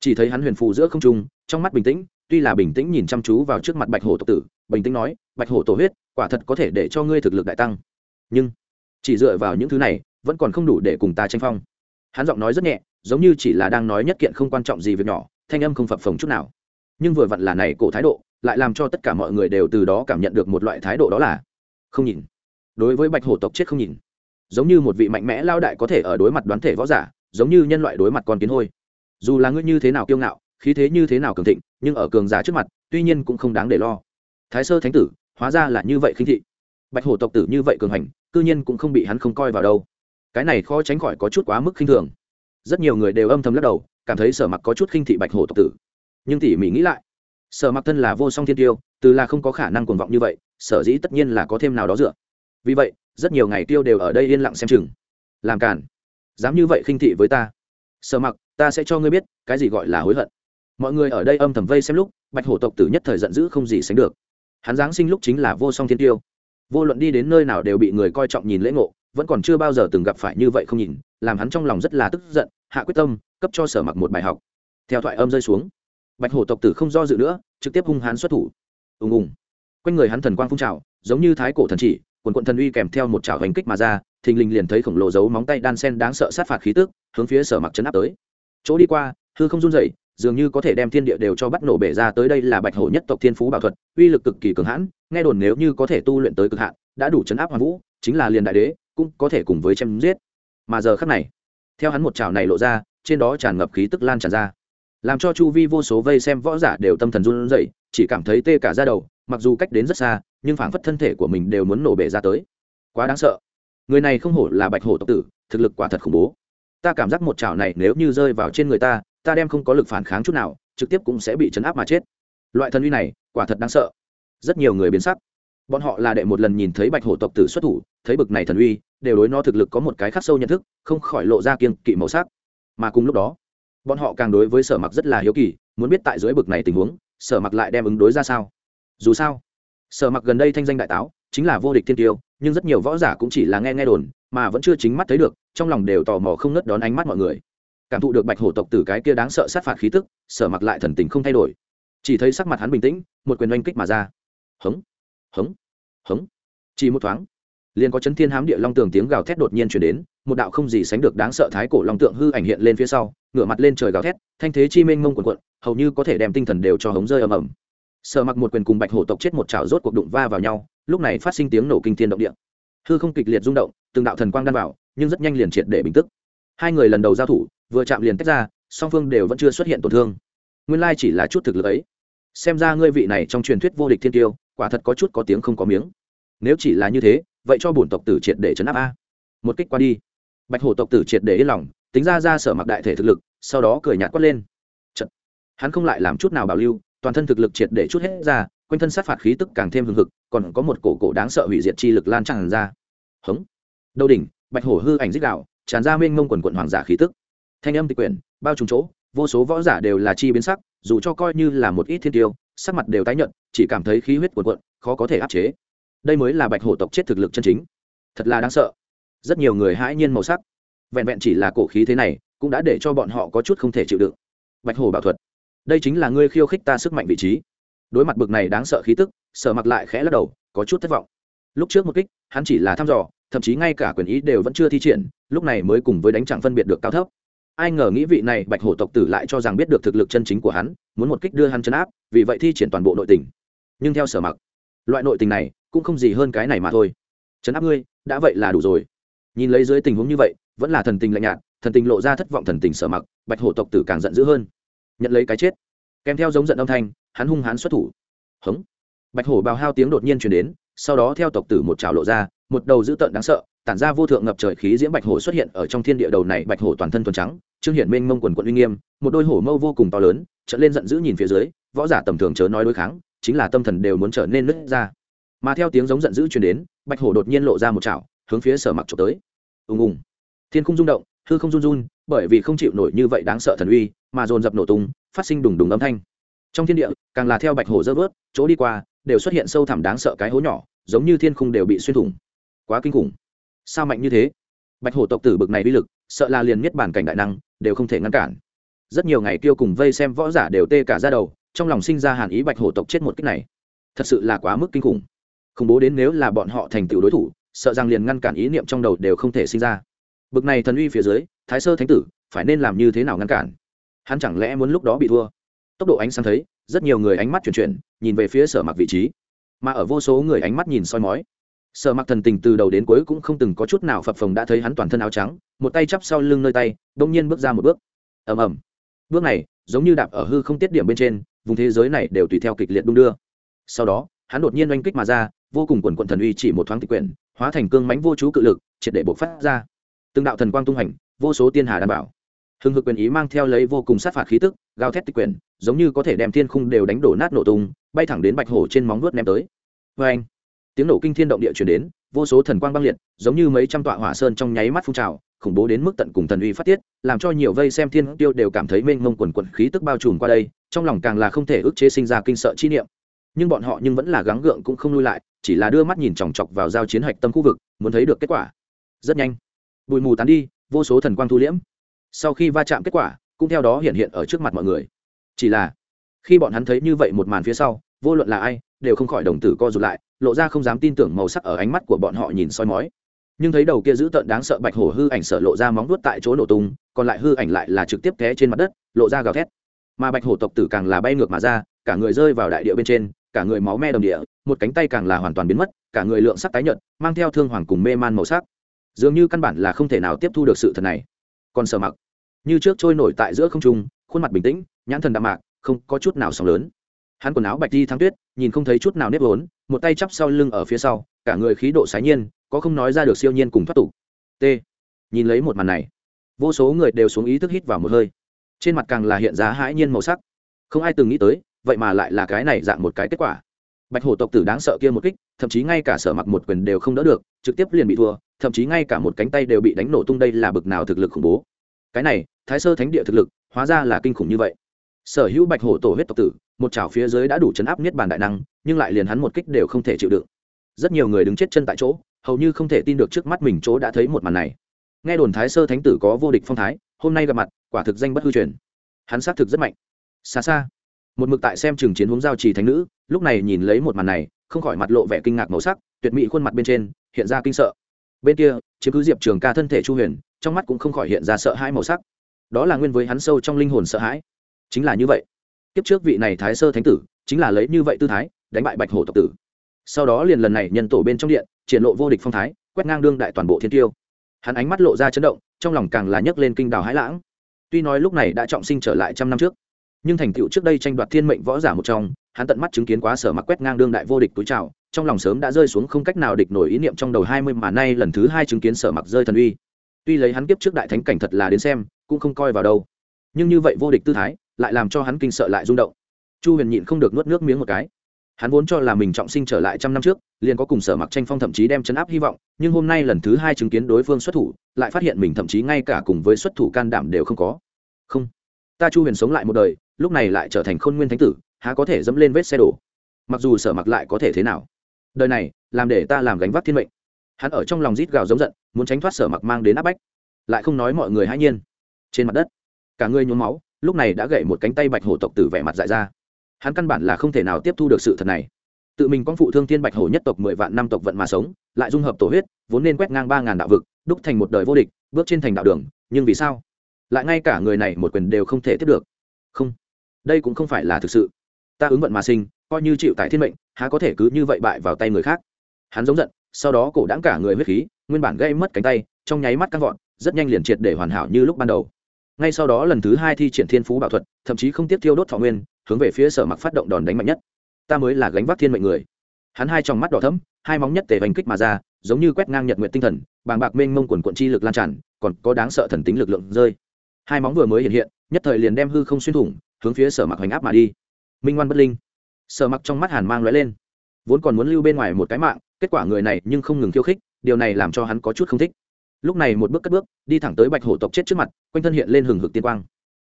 Chỉ thấy hắn huyền phù giữa không trung, trong mắt bình tĩnh, tuy là bình tĩnh nhìn chăm chú vào trước mặt bạch hổ tộc tử, bình tĩnh nói bạch hổ tổ huyết, quả thật có thể để cho ngươi thực lực đại tăng. Nhưng, chỉ dựa vào những thứ này, vẫn còn không đủ để cùng ta tranh phong. Hắn giọng nói rất nhẹ, giống như chỉ là đang nói nhất kiện không quan trọng gì việc nhỏ, thanh âm không phập phồng chút nào. Nhưng vừa vặn là này cổ thái độ, lại làm cho tất cả mọi người đều từ đó cảm nhận được một loại thái độ đó là không nhìn. Đối với bạch hổ tộc chết không nhìn. Giống như một vị mạnh mẽ lao đại có thể ở đối mặt đoán thể võ giả, giống như nhân loại đối mặt con kiến hôi. Dù là ngươi như thế nào kiêu ngạo, khí thế như thế nào cường thịnh, nhưng ở cường giá trước mặt, tuy nhiên cũng không đáng để lo. Thái sơ thánh tử hóa ra là như vậy khinh thị. Bạch hổ tộc tử như vậy cường hành, cư nhiên cũng không bị hắn không coi vào đâu. Cái này khó tránh khỏi có chút quá mức khinh thường. Rất nhiều người đều âm thầm lắc đầu, cảm thấy sở mặc có chút khinh thị bạch hổ tộc tử. Nhưng tỉ mỉ nghĩ lại, sở mặc thân là vô song thiên tiêu, từ là không có khả năng cuồng vọng như vậy, sở dĩ tất nhiên là có thêm nào đó dựa. Vì vậy, rất nhiều ngày tiêu đều ở đây yên lặng xem chừng. Làm cản dám như vậy khinh thị với ta. Sợ mặc, ta sẽ cho ngươi biết, cái gì gọi là hối hận. Mọi người ở đây âm thầm vây xem lúc, bạch hổ tộc tử nhất thời giận dữ không gì sánh được hắn giáng sinh lúc chính là vô song thiên tiêu. Vô luận đi đến nơi nào đều bị người coi trọng nhìn lễ ngộ, vẫn còn chưa bao giờ từng gặp phải như vậy không nhìn, làm hắn trong lòng rất là tức giận, hạ quyết tâm, cấp cho sở mặc một bài học. Theo thoại âm rơi xuống, bạch hổ tộc tử không do dự nữa, trực tiếp hung hãn xuất thủ. Ùng ùng. Quanh người hắn thần quang phun trào, giống như thái cổ thần chỉ, quần quận thần uy kèm theo một trào hành kích mà ra, thình lình liền thấy khổng lồ dấu móng tay đan sen đáng sợ sát phạt khí tức, hướng phía sở mặc chấn áp tới. Chỗ đi qua, hư không run dậy dường như có thể đem thiên địa đều cho bắt nổ bể ra tới đây là bạch hổ nhất tộc thiên phú bảo thuật, uy lực cực kỳ cường hãn, nghe đồn nếu như có thể tu luyện tới cực hạn, đã đủ chấn áp hoàng vũ, chính là liền đại đế, cũng có thể cùng với chém giết. Mà giờ khắc này, theo hắn một trào này lộ ra, trên đó tràn ngập khí tức lan tràn ra. Làm cho chu vi vô số vây xem võ giả đều tâm thần run rẩy, chỉ cảm thấy tê cả ra đầu, mặc dù cách đến rất xa, nhưng phảng phất thân thể của mình đều muốn nổ bể ra tới. Quá đáng sợ. Người này không hổ là bạch hổ tộc tử, thực lực quả thật khủng bố. Ta cảm giác một chảo này nếu như rơi vào trên người ta ta đem không có lực phản kháng chút nào, trực tiếp cũng sẽ bị chấn áp mà chết. Loại thần uy này, quả thật đáng sợ. Rất nhiều người biến sắc. Bọn họ là đệ một lần nhìn thấy bạch hổ tộc tử xuất thủ, thấy bực này thần uy, đều đối nó thực lực có một cái khắc sâu nhận thức, không khỏi lộ ra kiên kỵ màu sắc. Mà cùng lúc đó, bọn họ càng đối với sở mặc rất là hiếu kỳ, muốn biết tại dưới bực này tình huống, sở mặc lại đem ứng đối ra sao. Dù sao, sở mặc gần đây thanh danh đại táo, chính là vô địch thiên tiêu, nhưng rất nhiều võ giả cũng chỉ là nghe nghe đồn, mà vẫn chưa chính mắt thấy được, trong lòng đều tò mò không ngớt đón ánh mắt mọi người cảm thụ được bạch hổ tộc từ cái kia đáng sợ sát phạt khí tức, sở mặc lại thần tình không thay đổi. Chỉ thấy sắc mặt hắn bình tĩnh, một quyền oanh kích mà ra. Hống hống hống. Chỉ một thoáng, liền có chấn thiên hám địa long tường tiếng gào thét đột nhiên chuyển đến, một đạo không gì sánh được đáng sợ thái cổ long tượng hư ảnh hiện lên phía sau, ngửa mặt lên trời gào thét, thanh thế chi mênh mông quần quận hầu như có thể đem tinh thần đều cho hống rơi ầm ầm. Sở mặc một quyền cùng bạch hổ tộc chết một chảo rốt cuộc đụng va vào nhau, lúc này phát sinh tiếng nổ kinh thiên động địa. Hư không kịch liệt rung động, từng đạo thần quang đan vào, nhưng rất nhanh liền triệt để bình tức. Hai người lần đầu giao thủ vừa chạm liền tách ra, song phương đều vẫn chưa xuất hiện tổn thương. Nguyên lai chỉ là chút thực lực ấy. Xem ra ngươi vị này trong truyền thuyết vô địch thiên tiêu quả thật có chút có tiếng không có miếng. Nếu chỉ là như thế, vậy cho bổn tộc tử triệt để chấn áp a. Một kích qua đi. Bạch hổ tộc tử triệt để yên lòng, tính ra ra sở mặc đại thể thực lực, sau đó cười nhạt quát lên. Chật. hắn không lại làm chút nào bảo lưu, toàn thân thực lực triệt để chút hết ra, quanh thân sát phạt khí tức càng thêm hừng hực, còn có một cổ cổ đáng sợ hủy diệt chi lực lan tràn ra. Hống. Đầu đỉnh, bạch hổ hư ảnh dích đạo tràn ra mênh mông quần quận hoàng giả khí tức thanh âm tịch quyển bao trùm chỗ vô số võ giả đều là chi biến sắc dù cho coi như là một ít thiên tiêu sắc mặt đều tái nhận chỉ cảm thấy khí huyết cuồn cuộn, khó có thể áp chế. Đây mới là bạch hổ tộc chết thực lực chân chính. Thật là đáng sợ. Rất nhiều người hãi nhiên màu sắc. Vẹn vẹn chỉ là cổ khí thế này cũng đã để cho bọn họ có chút không thể chịu đựng. Bạch hổ bảo thuật. Đây chính là ngươi khiêu khích ta sức mạnh vị trí. Đối mặt bực này đáng sợ khí tức sở mặc lại khẽ lắc đầu có chút thất vọng. Lúc trước một kích hắn chỉ là thăm dò thậm chí ngay cả quyền ý đều vẫn chưa thi triển lúc này mới cùng với đánh chẳng phân biệt được cao thấp ai ngờ nghĩ vị này bạch hổ tộc tử lại cho rằng biết được thực lực chân chính của hắn, muốn một kích đưa hắn chấn áp, vì vậy thi triển toàn bộ nội tình. Nhưng theo sở mặc, loại nội tình này cũng không gì hơn cái này mà thôi. Chấn áp ngươi, đã vậy là đủ rồi. Nhìn lấy dưới tình huống như vậy, vẫn là thần tình lạnh nhạt, thần tình lộ ra thất vọng thần tình sở mặc, bạch hổ tộc tử càng giận dữ hơn. Nhận lấy cái chết. Kèm theo giống giận âm thanh, hắn hung hãn xuất thủ. Hống. Bạch hổ bào hao tiếng đột nhiên chuyển đến, sau đó theo tộc tử một trào lộ ra, một đầu dữ tợn đáng sợ tản ra vô thượng ngập trời khí diễm bạch hổ xuất hiện ở trong thiên địa đầu này, bạch hổ toàn thân thuần trắng, trương hiển mênh mông quần quận uy nghiêm, một đôi hổ mâu vô cùng to lớn trận lên giận dữ nhìn phía dưới, võ giả tầm thường chớ nói đối kháng, chính là tâm thần đều muốn trở nên nứt ra. Mà theo tiếng giống giận dữ truyền đến, bạch hổ đột nhiên lộ ra một chảo, hướng phía sở mặc trộm tới. Ùng ùng. Thiên không rung động, hư không run run, bởi vì không chịu nổi như vậy đáng sợ thần uy, mà dồn dập nổ tung, phát sinh đùng đùng âm thanh. Trong thiên địa, càng là theo bạch hổ dơ vớt, chỗ đi qua, đều xuất hiện sâu thẳm đáng sợ cái hố nhỏ, giống như thiên khung đều bị xuyên thủng. Quá kinh khủng sao mạnh như thế? Bạch hổ tộc tử bực này uy lực, sợ là liền miết bản cảnh đại năng, đều không thể ngăn cản. Rất nhiều ngày kêu cùng vây xem võ giả đều tê cả ra đầu, trong lòng sinh ra hàn ý bạch hổ tộc chết một cách này. Thật sự là quá mức kinh khủng. Khủng bố đến nếu là bọn họ thành tựu đối thủ, sợ rằng liền ngăn cản ý niệm trong đầu đều không thể sinh ra. Bực này thần uy phía dưới, thái sơ thánh tử, phải nên làm như thế nào ngăn cản? Hắn chẳng lẽ muốn lúc đó bị thua? Tốc độ ánh sáng thấy, rất nhiều người ánh mắt chuyển chuyển, nhìn về phía sở mặc vị trí. Mà ở vô số người ánh mắt nhìn soi mói sở mặc thần tình từ đầu đến cuối cũng không từng có chút nào phập phồng đã thấy hắn toàn thân áo trắng, một tay chắp sau lưng nơi tay đông nhiên bước ra một bước. Ầm ầm. Bước này, giống như đạp ở hư không tiết điểm bên trên, vùng thế giới này đều tùy theo kịch liệt đung đưa. Sau đó, hắn đột nhiên oanh kích mà ra, vô cùng quần quận thần uy chỉ một thoáng tịch quyển hóa thành cương mánh vô chú cự lực, triệt để bộc phát ra. Từng đạo thần quang tung hành vô số tiên hà đảm bảo. Hưng hực quyền ý mang theo lấy vô cùng sát phạt khí tức, gào thét tịch quyển giống như có thể đem thiên khung đều đánh đổ nát nổ tung, bay thẳng đến bạch hổ trên móng vuốt ném tới. Vê anh tiếng nổ kinh thiên động địa chuyển đến, vô số thần quang băng liệt, giống như mấy trăm tọa hỏa sơn trong nháy mắt phun trào, khủng bố đến mức tận cùng thần uy phát tiết, làm cho nhiều vây xem thiên tiêu đều cảm thấy mênh mông quần quần khí tức bao trùm qua đây, trong lòng càng là không thể ức chế sinh ra kinh sợ chi niệm. Nhưng bọn họ nhưng vẫn là gắng gượng cũng không lui lại, chỉ là đưa mắt nhìn chòng chọc vào giao chiến hạch tâm khu vực, muốn thấy được kết quả. Rất nhanh, bụi mù tán đi, vô số thần quang thu liễm. Sau khi va chạm kết quả, cũng theo đó hiện hiện ở trước mặt mọi người. Chỉ là, khi bọn hắn thấy như vậy một màn phía sau, vô luận là ai đều không khỏi đồng tử co rụt lại, lộ ra không dám tin tưởng màu sắc ở ánh mắt của bọn họ nhìn soi mói. Nhưng thấy đầu kia giữ tợn đáng sợ bạch hổ hư ảnh sợ lộ ra móng vuốt tại chỗ nổ tung, còn lại hư ảnh lại là trực tiếp té trên mặt đất, lộ ra gào thét. Mà bạch hổ tộc tử càng là bay ngược mà ra, cả người rơi vào đại địa bên trên, cả người máu me đồng địa, một cánh tay càng là hoàn toàn biến mất, cả người lượng sắc tái nhợt, mang theo thương hoàng cùng mê man màu sắc. Dường như căn bản là không thể nào tiếp thu được sự thật này. Còn sợ mặc, như trước trôi nổi tại giữa không trung, khuôn mặt bình tĩnh, nhãn thần đạm mạc, không có chút nào sóng lớn hắn quần áo bạch đi thắng tuyết, nhìn không thấy chút nào nếp vốn, một tay chắp sau lưng ở phía sau, cả người khí độ sái nhiên, có không nói ra được siêu nhiên cùng thoát tục. T. Nhìn lấy một màn này, vô số người đều xuống ý thức hít vào một hơi. Trên mặt càng là hiện giá hãi nhiên màu sắc. Không ai từng nghĩ tới, vậy mà lại là cái này dạng một cái kết quả. Bạch hổ tộc tử đáng sợ kia một kích, thậm chí ngay cả sở mặc một quyền đều không đỡ được, trực tiếp liền bị thua, thậm chí ngay cả một cánh tay đều bị đánh nổ tung đây là bực nào thực lực khủng bố. Cái này, thái sơ thánh địa thực lực, hóa ra là kinh khủng như vậy sở hữu bạch hổ tổ huyết tộc tử, một chảo phía dưới đã đủ chấn áp niết bàn đại năng, nhưng lại liền hắn một kích đều không thể chịu đựng. Rất nhiều người đứng chết chân tại chỗ, hầu như không thể tin được trước mắt mình chỗ đã thấy một màn này. Nghe đồn thái sơ thánh tử có vô địch phong thái, hôm nay gặp mặt, quả thực danh bất hư truyền. Hắn xác thực rất mạnh. Xa xa, một mực tại xem trường chiến hướng giao trì thánh nữ, lúc này nhìn lấy một màn này, không khỏi mặt lộ vẻ kinh ngạc màu sắc, tuyệt mỹ khuôn mặt bên trên, hiện ra kinh sợ. Bên kia, chiếm cứ diệp trường ca thân thể chu huyền, trong mắt cũng không khỏi hiện ra sợ hãi màu sắc. Đó là nguyên với hắn sâu trong linh hồn sợ hãi chính là như vậy. Kiếp trước vị này thái sơ thánh tử, chính là lấy như vậy tư thái, đánh bại bạch hổ tộc tử. Sau đó liền lần này nhân tổ bên trong điện, triển lộ vô địch phong thái, quét ngang đương đại toàn bộ thiên tiêu. Hắn ánh mắt lộ ra chấn động, trong lòng càng là nhấc lên kinh đào hãi lãng. Tuy nói lúc này đã trọng sinh trở lại trăm năm trước, nhưng thành tựu trước đây tranh đoạt thiên mệnh võ giả một trong, hắn tận mắt chứng kiến quá sở mặc quét ngang đương đại vô địch túi trào, trong lòng sớm đã rơi xuống không cách nào địch nổi ý niệm trong đầu hai mươi mà nay lần thứ hai chứng kiến sở mặc rơi thần uy. Tuy lấy hắn kiếp trước đại thánh cảnh thật là đến xem, cũng không coi vào đâu. Nhưng như vậy vô địch tư thái lại làm cho hắn kinh sợ lại rung động. Chu huyền nhịn không được nuốt nước miếng một cái. Hắn vốn cho là mình trọng sinh trở lại trăm năm trước, liền có cùng sở mặc tranh phong thậm chí đem chấn áp hy vọng, nhưng hôm nay lần thứ hai chứng kiến đối phương xuất thủ, lại phát hiện mình thậm chí ngay cả cùng với xuất thủ can đảm đều không có. Không. Ta chu huyền sống lại một đời, lúc này lại trở thành khôn nguyên thánh tử, há có thể dẫm lên vết xe đổ? Mặc dù sở mặc lại có thể thế nào? Đời này, làm để ta làm gánh vác thiên mệnh. Hắn ở trong lòng rít gào giống giận, muốn tránh thoát sở mặc mang đến áp bách. Lại không nói mọi người hãy nhiên. Trên mặt đất, cả người nhuốm máu lúc này đã gậy một cánh tay bạch hổ tộc tử vẻ mặt dại ra. Hắn căn bản là không thể nào tiếp thu được sự thật này. Tự mình con phụ thương thiên bạch hổ nhất tộc mười vạn năm tộc vận mà sống, lại dung hợp tổ huyết, vốn nên quét ngang ba ngàn đạo vực, đúc thành một đời vô địch, bước trên thành đạo đường, nhưng vì sao? Lại ngay cả người này một quyền đều không thể tiếp được. Không, đây cũng không phải là thực sự. Ta ứng vận mà sinh, coi như chịu tại thiên mệnh, há có thể cứ như vậy bại vào tay người khác? Hắn giống giận, sau đó cổ đáng cả người huyết khí, nguyên bản gây mất cánh tay, trong nháy mắt căng vọt, rất nhanh liền triệt để hoàn hảo như lúc ban đầu ngay sau đó lần thứ hai thi triển thiên phú bảo thuật, thậm chí không tiếp thiêu đốt thọ nguyên, hướng về phía sở mặc phát động đòn đánh mạnh nhất. Ta mới là gánh vác thiên mệnh người. Hắn hai trong mắt đỏ thấm hai móng nhất tề hành kích mà ra, giống như quét ngang nhật nguyện tinh thần, bàng bạc mênh mông quần quận chi lực lan tràn, còn có đáng sợ thần tính lực lượng rơi. Hai móng vừa mới hiện hiện, nhất thời liền đem hư không xuyên thủng, hướng phía sở mặc hoành áp mà đi. Minh ngoan bất linh. Sở mặc trong mắt hàn mang lóe lên. Vốn còn muốn lưu bên ngoài một cái mạng, kết quả người này nhưng không ngừng khiêu khích, điều này làm cho hắn có chút không thích lúc này một bước cất bước, đi thẳng tới bạch hổ tộc chết trước mặt, quanh thân hiện lên hừng hực tiên quang.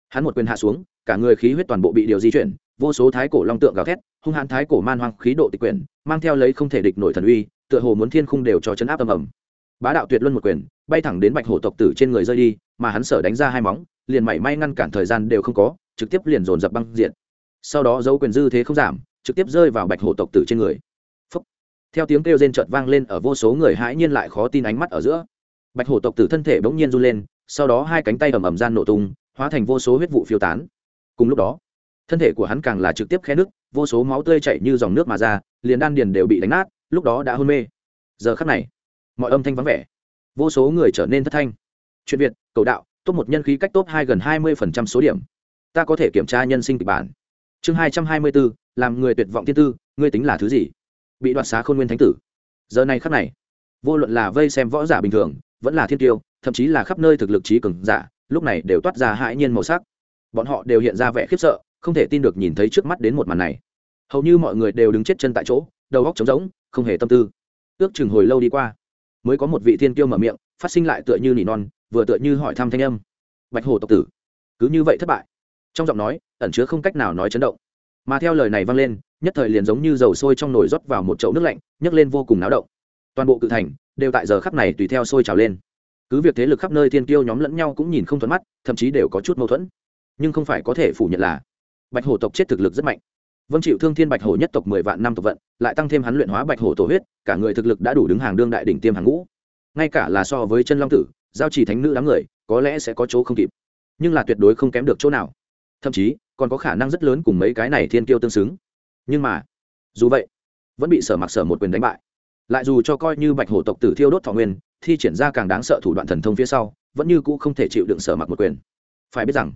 Hắn một quyền hạ xuống, cả người khí huyết toàn bộ bị điều di chuyển, vô số thái cổ long tượng gào thét, hung hãn thái cổ man hoang khí độ tịch quyền mang theo lấy không thể địch nổi thần uy, tựa hồ muốn thiên khung đều cho chấn áp âm ầm. Bá đạo tuyệt luân một quyền, bay thẳng đến bạch hổ tộc tử trên người rơi đi, mà hắn sở đánh ra hai móng, liền mảy may ngăn cản thời gian đều không có, trực tiếp liền dồn dập băng diện sau đó dấu quyền dư thế không giảm, trực tiếp rơi vào bạch hổ tộc tử trên người. Phúc. theo tiếng kêu rên chợt vang lên ở vô số người hãi nhiên lại khó tin ánh mắt ở giữa bạch hổ tộc tử thân thể bỗng nhiên run lên sau đó hai cánh tay ầm ầm gian nổ tung hóa thành vô số huyết vụ phiêu tán. Cùng lúc đó thân thể của hắn càng là trực tiếp khe nứt, vô số máu tươi chảy như dòng nước mà ra liền đan điền đều bị đánh nát lúc đó đã hôn mê. Giờ khắc này mọi âm thanh vắng vẻ. Vô số người trở nên thất thanh. Chuyện việt cầu đạo top một nhân khí cách top hai gần hai mươi phần trăm số điểm. Ta có thể kiểm tra nhân sinh kịch bản. Chương hai trăm hai mươi bốn làm người tuyệt vọng tiên tư ngươi tính là thứ gì? Bị đoạt xá khôn nguyên thánh tử. Giờ này khắc này vô luận là vây xem võ giả bình thường vẫn là thiên tiêu, thậm chí là khắp nơi thực lực trí cường giả, lúc này đều toát ra hãi nhiên màu sắc. Bọn họ đều hiện ra vẻ khiếp sợ, không thể tin được nhìn thấy trước mắt đến một màn này. Hầu như mọi người đều đứng chết chân tại chỗ, đầu góc trống rỗng, không hề tâm tư. Ước chừng hồi lâu đi qua, mới có một vị thiên tiêu mở miệng, phát sinh lại tựa như nỉ non, vừa tựa như hỏi thăm thanh âm. Bạch hồ tộc tử, cứ như vậy thất bại. Trong giọng nói, ẩn chứa không cách nào nói chấn động. Mà theo lời này vang lên, nhất thời liền giống như dầu sôi trong nồi rót vào một chậu nước lạnh, nhấc lên vô cùng náo động. Toàn bộ cự thành đều tại giờ khắp này tùy theo sôi trào lên. Cứ việc thế lực khắp nơi thiên kiêu nhóm lẫn nhau cũng nhìn không thuận mắt, thậm chí đều có chút mâu thuẫn. Nhưng không phải có thể phủ nhận là, bạch hổ tộc chết thực lực rất mạnh. Vâng chịu thương thiên bạch hổ nhất tộc mười vạn năm tộc vận, lại tăng thêm hắn luyện hóa bạch hổ tổ huyết, cả người thực lực đã đủ đứng hàng đương đại đỉnh tiêm hàng ngũ. Ngay cả là so với chân long tử, giao chỉ thánh nữ đám người, có lẽ sẽ có chỗ không kịp. Nhưng là tuyệt đối không kém được chỗ nào. Thậm chí, còn có khả năng rất lớn cùng mấy cái này thiên kiêu tương xứng. Nhưng mà, dù vậy, vẫn bị sở mặc sở một quyền đánh bại lại dù cho coi như bạch hổ tộc tử thiêu đốt thọ nguyên, thi triển ra càng đáng sợ thủ đoạn thần thông phía sau, vẫn như cũ không thể chịu đựng sở mặc một quyền. Phải biết rằng,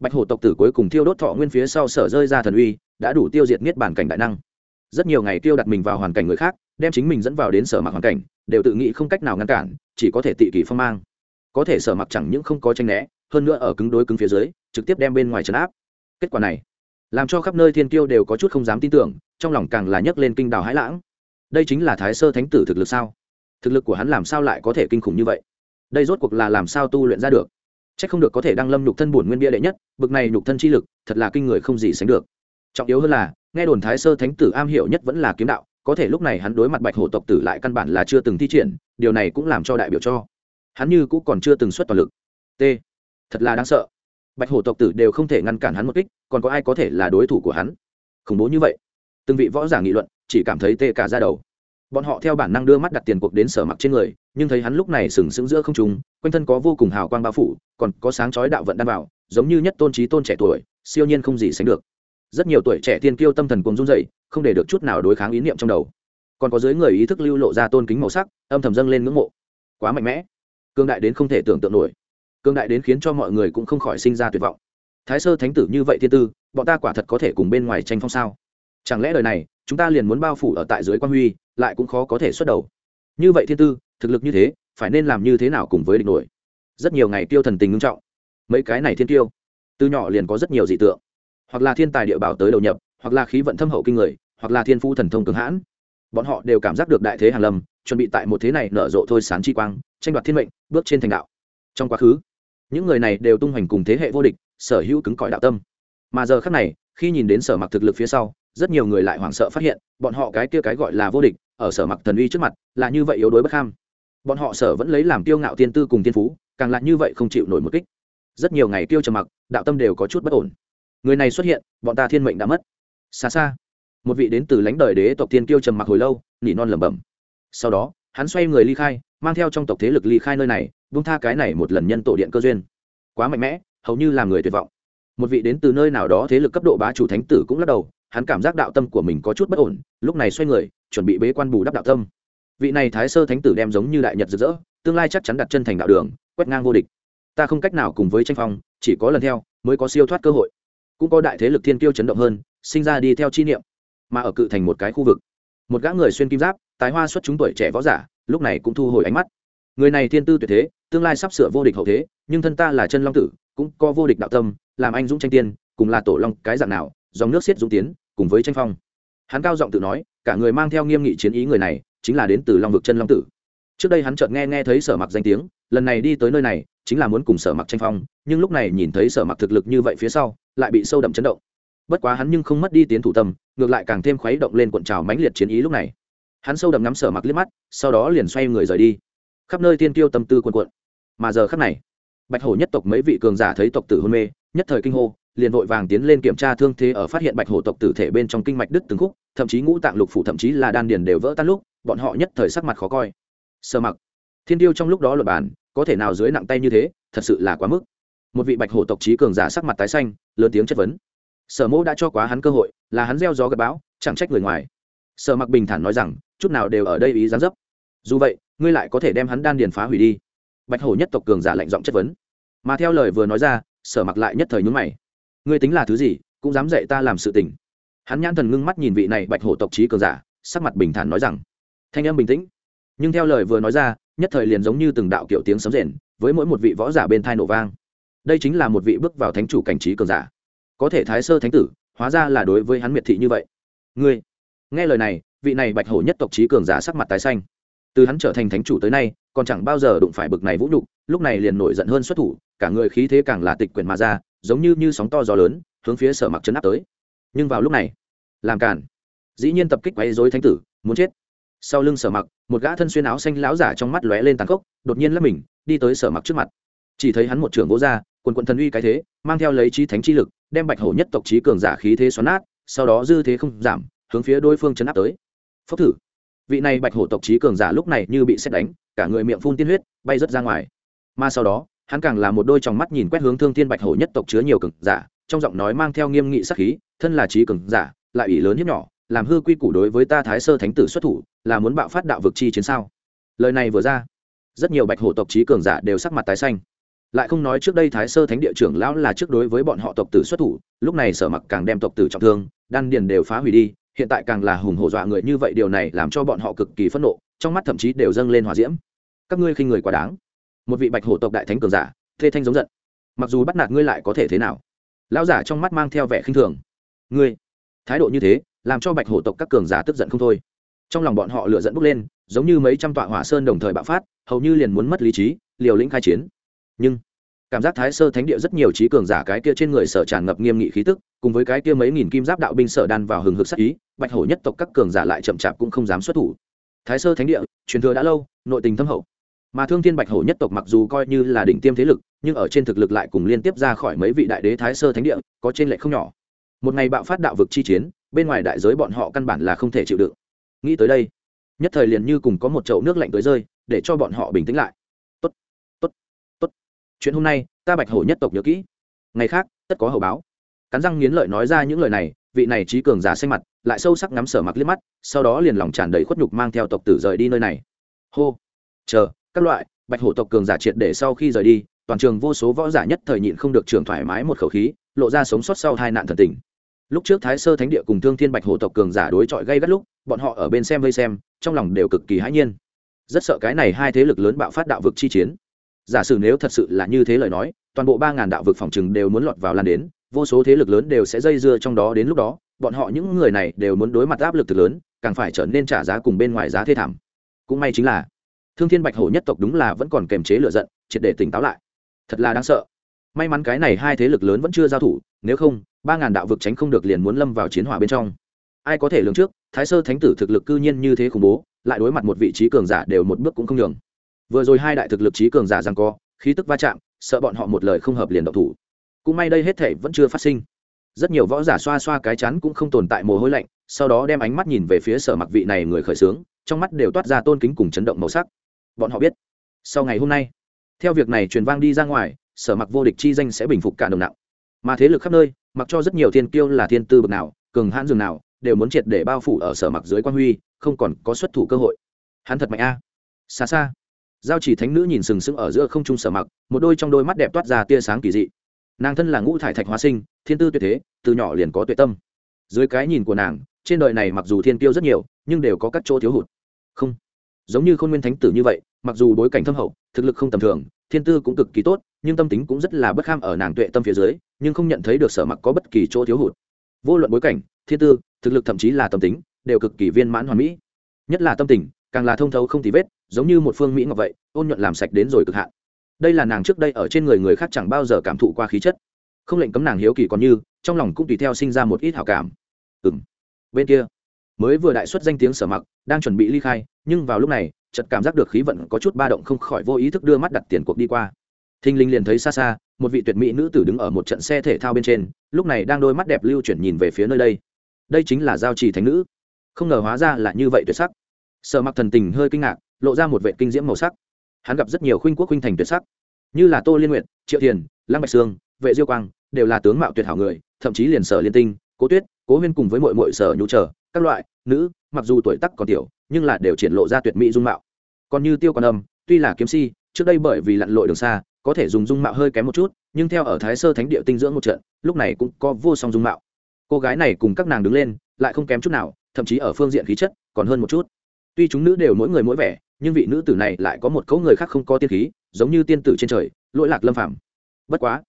bạch hổ tộc tử cuối cùng thiêu đốt thọ nguyên phía sau sở rơi ra thần uy, đã đủ tiêu diệt niết bản cảnh đại năng. Rất nhiều ngày tiêu đặt mình vào hoàn cảnh người khác, đem chính mình dẫn vào đến sở mặc hoàn cảnh, đều tự nghĩ không cách nào ngăn cản, chỉ có thể tị kỳ phong mang. Có thể sở mặc chẳng những không có tranh né, hơn nữa ở cứng đối cứng phía dưới, trực tiếp đem bên ngoài trấn áp. Kết quả này, làm cho khắp nơi thiên tiêu đều có chút không dám tin tưởng, trong lòng càng là nhấc lên kinh đào hãi lãng đây chính là thái sơ thánh tử thực lực sao? Thực lực của hắn làm sao lại có thể kinh khủng như vậy? Đây rốt cuộc là làm sao tu luyện ra được? C h ắ c không được có thể đăng lâm nhục thân bổn nguyên bia đệ nhất, bực này nhục thân chi lực, thật là kinh người không gì sánh được. Trọng yếu hơn là, nghe đồn thái sơ thánh tử am hiểu nhất vẫn là kiếm đạo, có thể lúc này hắn đối mặt bạch hổ tộc tử lại căn bản là chưa từng thi triển, điều này cũng làm cho đại biểu cho hắn như cũng còn chưa từng xuất toàn lực. T. Thật là đáng sợ. Bạch hổ tộc tử đều không thể ngăn cản hắn một kích, còn có ai có thể là đối thủ của hắn? Khủng bố như vậy. Từng vị võ giả nghị luận chỉ cảm thấy tê cả ra đầu. Bọn họ theo bản năng đưa mắt đặt tiền cuộc đến sở mặc trên người, nhưng thấy hắn lúc này sừng sững giữa không trung, quanh thân có vô cùng hào quang bao phủ, còn có sáng chói đạo vận đan vào, giống như nhất tôn trí tôn trẻ tuổi, siêu nhiên không gì sánh được. Rất nhiều tuổi trẻ tiên kiêu tâm thần cùng run dậy không để được chút nào đối kháng ý niệm trong đầu. Còn có dưới người ý thức lưu lộ ra tôn kính màu sắc, âm thầm dâng lên ngưỡng mộ. Quá mạnh mẽ. Cương đại đến không thể tưởng tượng nổi. Cương đại đến khiến cho mọi người cũng không khỏi sinh ra tuyệt vọng. Thái sơ thánh tử như vậy thiên tư, bọn ta quả thật có thể cùng bên ngoài tranh phong sao? Chẳng lẽ đời này, chúng ta liền muốn bao phủ ở tại dưới quan huy, lại cũng khó có thể xuất đầu? Như vậy thiên tư, thực lực như thế, phải nên làm như thế nào cùng với địch nổi? Rất nhiều ngày tiêu thần tình ngưng trọng. Mấy cái này thiên tiêu, từ nhỏ liền có rất nhiều dị tượng. Hoặc là thiên tài địa bảo tới đầu nhập, hoặc là khí vận thâm hậu kinh người, hoặc là thiên phu thần thông cường hãn. Bọn họ đều cảm giác được đại thế hàn lâm, chuẩn bị tại một thế này nở rộ thôi sán chi quang, tranh đoạt thiên mệnh, bước trên thành đạo. Trong quá khứ, những người này đều tung hoành cùng thế hệ vô địch, sở hữu cứng cỏi đạo tâm. Mà giờ khác này, khi nhìn đến sở mặc thực lực phía sau rất nhiều người lại hoảng sợ phát hiện, bọn họ cái kia cái gọi là vô địch, ở sở mặc thần uy trước mặt, là như vậy yếu đuối bất ham bọn họ sở vẫn lấy làm tiêu ngạo tiên tư cùng tiên phú, càng lại như vậy không chịu nổi một kích. Rất nhiều ngày tiêu trầm mặc, đạo tâm đều có chút bất ổn. Người này xuất hiện, bọn ta thiên mệnh đã mất. Xa xa, một vị đến từ lãnh đời đế tộc tiên kiêu trầm mặc hồi lâu, nỉ non lẩm bẩm. Sau đó, hắn xoay người ly khai, mang theo trong tộc thế lực ly khai nơi này, buông tha cái này một lần nhân tổ điện cơ duyên. Quá mạnh mẽ, hầu như làm người tuyệt vọng. Một vị đến từ nơi nào đó thế lực cấp độ bá chủ thánh tử cũng lắc đầu hắn cảm giác đạo tâm của mình có chút bất ổn, lúc này xoay người, chuẩn bị bế quan bù đắp đạo tâm. Vị này thái sơ thánh tử đem giống như đại nhật rực rỡ, tương lai chắc chắn đặt chân thành đạo đường, quét ngang vô địch. Ta không cách nào cùng với tranh phong, chỉ có lần theo, mới có siêu thoát cơ hội. Cũng có đại thế lực thiên kiêu chấn động hơn, sinh ra đi theo chi niệm, mà ở cự thành một cái khu vực. Một gã người xuyên kim giáp tái hoa xuất chúng tuổi trẻ võ giả, lúc này cũng thu hồi ánh mắt. Người này thiên tư tuyệt thế, tương lai sắp sửa vô địch hậu thế, nhưng thân ta là chân long tử, cũng có vô địch đạo tâm, làm anh dũng tranh tiên, cùng là tổ long cái dạng nào, dòng nước xiết dũng tiến cùng với tranh phong. Hắn cao giọng tự nói, cả người mang theo nghiêm nghị chiến ý người này, chính là đến từ long vực chân long tử. Trước đây hắn chợt nghe nghe thấy sở mặc danh tiếng, lần này đi tới nơi này, chính là muốn cùng sở mặc tranh phong, nhưng lúc này nhìn thấy sở mặc thực lực như vậy phía sau, lại bị sâu đậm chấn động. Bất quá hắn nhưng không mất đi tiến thủ tâm, ngược lại càng thêm khuấy động lên cuộn trào mãnh liệt chiến ý lúc này. Hắn sâu đậm ngắm sở mặc liếc mắt, sau đó liền xoay người rời đi. Khắp nơi tiên tiêu tâm tư cuộn cuộn. Mà giờ khắc này, bạch hổ nhất tộc mấy vị cường giả thấy tộc tử hôn mê, nhất thời kinh hô liền vội vàng tiến lên kiểm tra thương thế ở phát hiện bạch hổ tộc tử thể bên trong kinh mạch đứt từng khúc thậm chí ngũ tạng lục phủ thậm chí là đan điền đều vỡ tan lúc bọn họ nhất thời sắc mặt khó coi. Sơ mặc. Thiên tiêu trong lúc đó luật bàn, có thể nào dưới nặng tay như thế thật sự là quá mức. Một vị bạch hổ tộc trí cường giả sắc mặt tái xanh lớn tiếng chất vấn. Sở mẫu đã cho quá hắn cơ hội là hắn gieo gió gặp bão chẳng trách người ngoài. Sở mặc bình thản nói rằng chút nào đều ở đây ý gián dấp. Dù vậy ngươi lại có thể đem hắn đan điền phá hủy đi. Bạch hổ nhất tộc cường giả lạnh giọng chất vấn. Mà theo lời vừa nói ra sở mặc lại nhất thời nhúng mày ngươi tính là thứ gì, cũng dám dạy ta làm sự tình. Hắn nhãn thần ngưng mắt nhìn vị này bạch hổ tộc trí cường giả, sắc mặt bình thản nói rằng, thanh em bình tĩnh. Nhưng theo lời vừa nói ra, nhất thời liền giống như từng đạo kiểu tiếng sấm rền, với mỗi một vị võ giả bên thai nổ vang. Đây chính là một vị bước vào thánh chủ cảnh trí cường giả. Có thể thái sơ thánh tử, hóa ra là đối với hắn miệt thị như vậy. Ngươi. Nghe lời này, vị này bạch hổ nhất tộc trí cường giả sắc mặt tái xanh. Từ hắn trở thành thánh chủ tới nay còn chẳng bao giờ đụng phải bực này vũ nhục, lúc này liền nổi giận hơn xuất thủ, cả người khí thế càng là tịch quyển mà ra, giống như như sóng to gió lớn, hướng phía sở mặc chấn áp tới. Nhưng vào lúc này, làm cản dĩ nhiên tập kích quấy dối thánh tử, muốn chết. Sau lưng sở mặc, một gã thân xuyên áo xanh láo giả trong mắt lóe lên tàn khốc, đột nhiên lấp mình, đi tới sở mặc trước mặt. Chỉ thấy hắn một trưởng vỗ ra, quần quận thần uy cái thế, mang theo lấy trí thánh chi lực, đem bạch hổ nhất tộc trí cường giả khí thế xoắn nát, sau đó dư thế không giảm, hướng phía đối phương chấn áp tới. Phốc thử. Vị này bạch hổ tộc trí cường giả lúc này như bị xét đánh cả người miệng phun tiên huyết, bay rớt ra ngoài. Mà sau đó, hắn càng là một đôi tròng mắt nhìn quét hướng thương thiên bạch hổ nhất tộc chứa nhiều cường giả, trong giọng nói mang theo nghiêm nghị sắc khí, thân là trí cường giả, lại ủy lớn hiếp nhỏ, làm hư quy củ đối với ta thái sơ thánh tử xuất thủ, là muốn bạo phát đạo vực chi chiến sao? Lời này vừa ra, rất nhiều bạch hổ tộc trí cường giả đều sắc mặt tái xanh. Lại không nói trước đây thái sơ thánh địa trưởng lão là trước đối với bọn họ tộc tử xuất thủ, lúc này sở mặc càng đem tộc tử trọng thương, đan điền đều phá hủy đi, hiện tại càng là hùng hổ dọa người như vậy, điều này làm cho bọn họ cực kỳ phẫn nộ trong mắt thậm chí đều dâng lên hòa diễm. Các ngươi khinh người quá đáng. Một vị bạch hổ tộc đại thánh cường giả, thê thanh giống giận. Mặc dù bắt nạt ngươi lại có thể thế nào? Lão giả trong mắt mang theo vẻ khinh thường. Ngươi, thái độ như thế, làm cho bạch hổ tộc các cường giả tức giận không thôi. Trong lòng bọn họ lựa dẫn bốc lên, giống như mấy trăm tọa hỏa sơn đồng thời bạo phát, hầu như liền muốn mất lý trí, liều lĩnh khai chiến. Nhưng, cảm giác thái sơ thánh địa rất nhiều trí cường giả cái kia trên người sở tràn ngập nghiêm nghị khí tức, cùng với cái kia mấy nghìn kim giáp đạo binh sở đan vào hừng hực sắc ý, bạch hổ nhất tộc các cường giả lại chậm chạp cũng không dám xuất thủ thái sơ thánh địa, truyền thừa đã lâu, nội tình thâm hậu. Mà thương thiên bạch hổ nhất tộc mặc dù coi như là đỉnh tiêm thế lực, nhưng ở trên thực lực lại cùng liên tiếp ra khỏi mấy vị đại đế thái sơ thánh địa, có trên lệ không nhỏ. Một ngày bạo phát đạo vực chi chiến, bên ngoài đại giới bọn họ căn bản là không thể chịu đựng. Nghĩ tới đây, nhất thời liền như cùng có một chậu nước lạnh tới rơi, để cho bọn họ bình tĩnh lại. Tốt tốt tốt. Chuyện hôm nay, ta bạch hổ nhất tộc nhớ kỹ. Ngày khác, tất có hậu báo. Cắn răng nghiến lợi nói ra những lời này vị này trí cường giả xanh mặt, lại sâu sắc ngắm sở mặc liếc mắt, sau đó liền lòng tràn đầy khuất nhục mang theo tộc tử rời đi nơi này. Hô! Chờ, các loại, bạch hổ tộc cường giả triệt để sau khi rời đi, toàn trường vô số võ giả nhất thời nhịn không được trường thoải mái một khẩu khí, lộ ra sống sót sau hai nạn thần tình. Lúc trước thái sơ thánh địa cùng thương thiên bạch hổ tộc cường giả đối chọi gây gắt lúc, bọn họ ở bên xem vây xem, trong lòng đều cực kỳ hãi nhiên. Rất sợ cái này hai thế lực lớn bạo phát đạo vực chi chiến. Giả sử nếu thật sự là như thế lời nói, toàn bộ ba ngàn đạo vực phòng chừng đều muốn lọt vào lan đến vô số thế lực lớn đều sẽ dây dưa trong đó đến lúc đó, bọn họ những người này đều muốn đối mặt áp lực thực lớn, càng phải trở nên trả giá cùng bên ngoài giá thê thảm. Cũng may chính là, thương thiên bạch hổ nhất tộc đúng là vẫn còn kềm chế lựa giận, triệt để tỉnh táo lại. Thật là đáng sợ. May mắn cái này hai thế lực lớn vẫn chưa giao thủ, nếu không, ba ngàn đạo vực tránh không được liền muốn lâm vào chiến hỏa bên trong. Ai có thể lường trước, thái sơ thánh tử thực lực cư nhiên như thế khủng bố, lại đối mặt một vị trí cường giả đều một bước cũng không nhường. Vừa rồi hai đại thực lực trí cường giả rằng co, khí tức va chạm, sợ bọn họ một lời không hợp liền độc thủ cũng may đây hết thể vẫn chưa phát sinh. Rất nhiều võ giả xoa xoa cái chắn cũng không tồn tại mồ hôi lạnh, sau đó đem ánh mắt nhìn về phía sở mặc vị này người khởi xướng, trong mắt đều toát ra tôn kính cùng chấn động màu sắc. Bọn họ biết, sau ngày hôm nay, theo việc này truyền vang đi ra ngoài, sở mặc vô địch chi danh sẽ bình phục cả đồng nặng. Mà thế lực khắp nơi, mặc cho rất nhiều thiên kiêu là thiên tư bậc nào, cường hãn dường nào, đều muốn triệt để bao phủ ở sở mặc dưới quan huy, không còn có xuất thủ cơ hội. Hắn thật mạnh a. Xa xa, giao chỉ thánh nữ nhìn sừng sững ở giữa không trung sở mặc, một đôi trong đôi mắt đẹp toát ra tia sáng kỳ dị nàng thân là ngũ thải thạch hóa sinh, thiên tư tuyệt thế, từ nhỏ liền có tuệ tâm. Dưới cái nhìn của nàng, trên đời này mặc dù thiên tiêu rất nhiều, nhưng đều có các chỗ thiếu hụt. Không. Giống như khôn nguyên thánh tử như vậy, mặc dù bối cảnh thâm hậu, thực lực không tầm thường, thiên tư cũng cực kỳ tốt, nhưng tâm tính cũng rất là bất kham ở nàng tuệ tâm phía dưới, nhưng không nhận thấy được sở mặc có bất kỳ chỗ thiếu hụt. Vô luận bối cảnh, thiên tư, thực lực thậm chí là tâm tính, đều cực kỳ viên mãn hoàn mỹ. Nhất là tâm tình, càng là thông thấu không tì vết, giống như một phương mỹ ngọc vậy, ôn nhuận làm sạch đến rồi cực hạn đây là nàng trước đây ở trên người người khác chẳng bao giờ cảm thụ qua khí chất. Không lệnh cấm nàng hiếu kỳ còn như, trong lòng cũng tùy theo sinh ra một ít hảo cảm. Ừng bên kia, mới vừa đại xuất danh tiếng sở mặc, đang chuẩn bị ly khai, nhưng vào lúc này, chợt cảm giác được khí vận có chút ba động không khỏi vô ý thức đưa mắt đặt tiền cuộc đi qua. Thinh linh liền thấy xa xa, một vị tuyệt mỹ nữ tử đứng ở một trận xe thể thao bên trên, lúc này đang đôi mắt đẹp lưu chuyển nhìn về phía nơi đây. Đây chính là giao trì thánh nữ. Không ngờ hóa ra là như vậy tuyệt sắc. Sở mặc thần tình hơi kinh ngạc, lộ ra một vệ kinh diễm màu sắc hắn gặp rất nhiều khuynh quốc khuynh thành tuyệt sắc. Như là tô liên nguyện triệu thiền, lăng bạch sương, vệ diêu quang, đều là tướng mạo tuyệt hảo người, thậm chí liền sở liên tinh, cố tuyết, cố huyên cùng với mọi mọi sở nhu trở, các loại, nữ, mặc dù tuổi tắc còn tiểu, nhưng là đều triển lộ ra tuyệt mỹ dung mạo. Còn như tiêu quan âm, tuy là kiếm si, trước đây bởi vì lặn lội đường xa, có thể dùng dung mạo hơi kém một chút, nhưng theo ở thái sơ thánh địa tinh dưỡng một trận, lúc này cũng có vô song dung mạo. Cô gái này cùng các nàng đứng lên, lại không kém chút nào, thậm chí ở phương diện khí chất còn hơn một chút. Tuy chúng nữ đều mỗi người mỗi vẻ nhưng vị nữ tử này lại có một cấu người khác không có tiên khí, giống như tiên tử trên trời, lỗi lạc lâm phạm bất quá,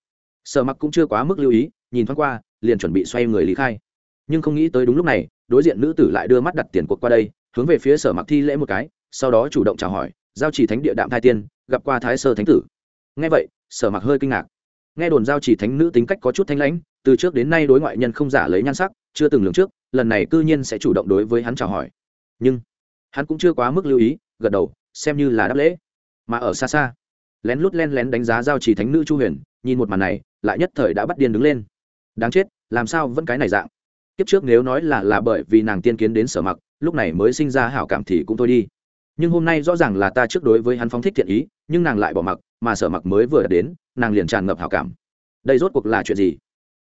sở mặc cũng chưa quá mức lưu ý, nhìn thoáng qua, liền chuẩn bị xoay người lý khai. Nhưng không nghĩ tới đúng lúc này, đối diện nữ tử lại đưa mắt đặt tiền cuộc qua đây, hướng về phía sở mặc thi lễ một cái, sau đó chủ động chào hỏi, giao chỉ thánh địa đạm thai tiên, gặp qua thái sơ thánh tử. Nghe vậy, sở mặc hơi kinh ngạc. Nghe đồn giao chỉ thánh nữ tính cách có chút thanh lãnh, từ trước đến nay đối ngoại nhân không giả lấy nhan sắc, chưa từng lường trước, lần này cư nhiên sẽ chủ động đối với hắn chào hỏi. Nhưng, hắn cũng chưa quá mức lưu ý gật đầu, xem như là đáp lễ. Mà ở xa xa, lén lút len lén đánh giá giao chỉ thánh nữ chu huyền, nhìn một màn này, lại nhất thời đã bắt điên đứng lên. Đáng chết, làm sao vẫn cái này dạng? Kiếp trước nếu nói là là bởi vì nàng tiên kiến đến sở mặc, lúc này mới sinh ra hảo cảm thì cũng thôi đi. Nhưng hôm nay rõ ràng là ta trước đối với hắn phóng thích thiện ý, nhưng nàng lại bỏ mặc, mà sở mặc mới vừa đến, nàng liền tràn ngập hảo cảm. Đây rốt cuộc là chuyện gì?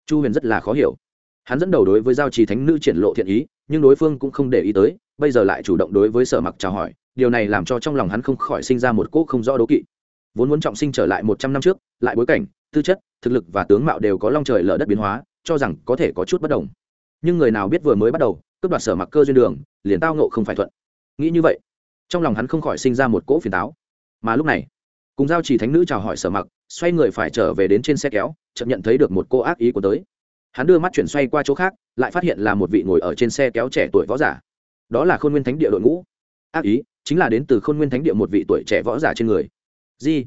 Chu huyền rất là khó hiểu. Hắn dẫn đầu đối với giao trì thánh nữ triển lộ thiện ý, nhưng đối phương cũng không để ý tới, bây giờ lại chủ động đối với sở mặc chào hỏi điều này làm cho trong lòng hắn không khỏi sinh ra một cỗ không rõ đố kỵ. Vốn muốn trọng sinh trở lại một trăm năm trước, lại bối cảnh, tư chất, thực lực và tướng mạo đều có long trời lở đất biến hóa, cho rằng có thể có chút bất đồng. Nhưng người nào biết vừa mới bắt đầu, cướp đoạt sở mặc cơ duyên đường, liền tao nộ không phải thuận. Nghĩ như vậy, trong lòng hắn không khỏi sinh ra một cỗ phiền táo. Mà lúc này, cùng giao chỉ thánh nữ chào hỏi sở mặc, xoay người phải trở về đến trên xe kéo, chợt nhận thấy được một cô ác ý của tới. Hắn đưa mắt chuyển xoay qua chỗ khác, lại phát hiện là một vị ngồi ở trên xe kéo trẻ tuổi võ giả. Đó là khôn nguyên thánh địa đội ngũ. Ác ý chính là đến từ khôn nguyên thánh địa một vị tuổi trẻ võ giả trên người. Di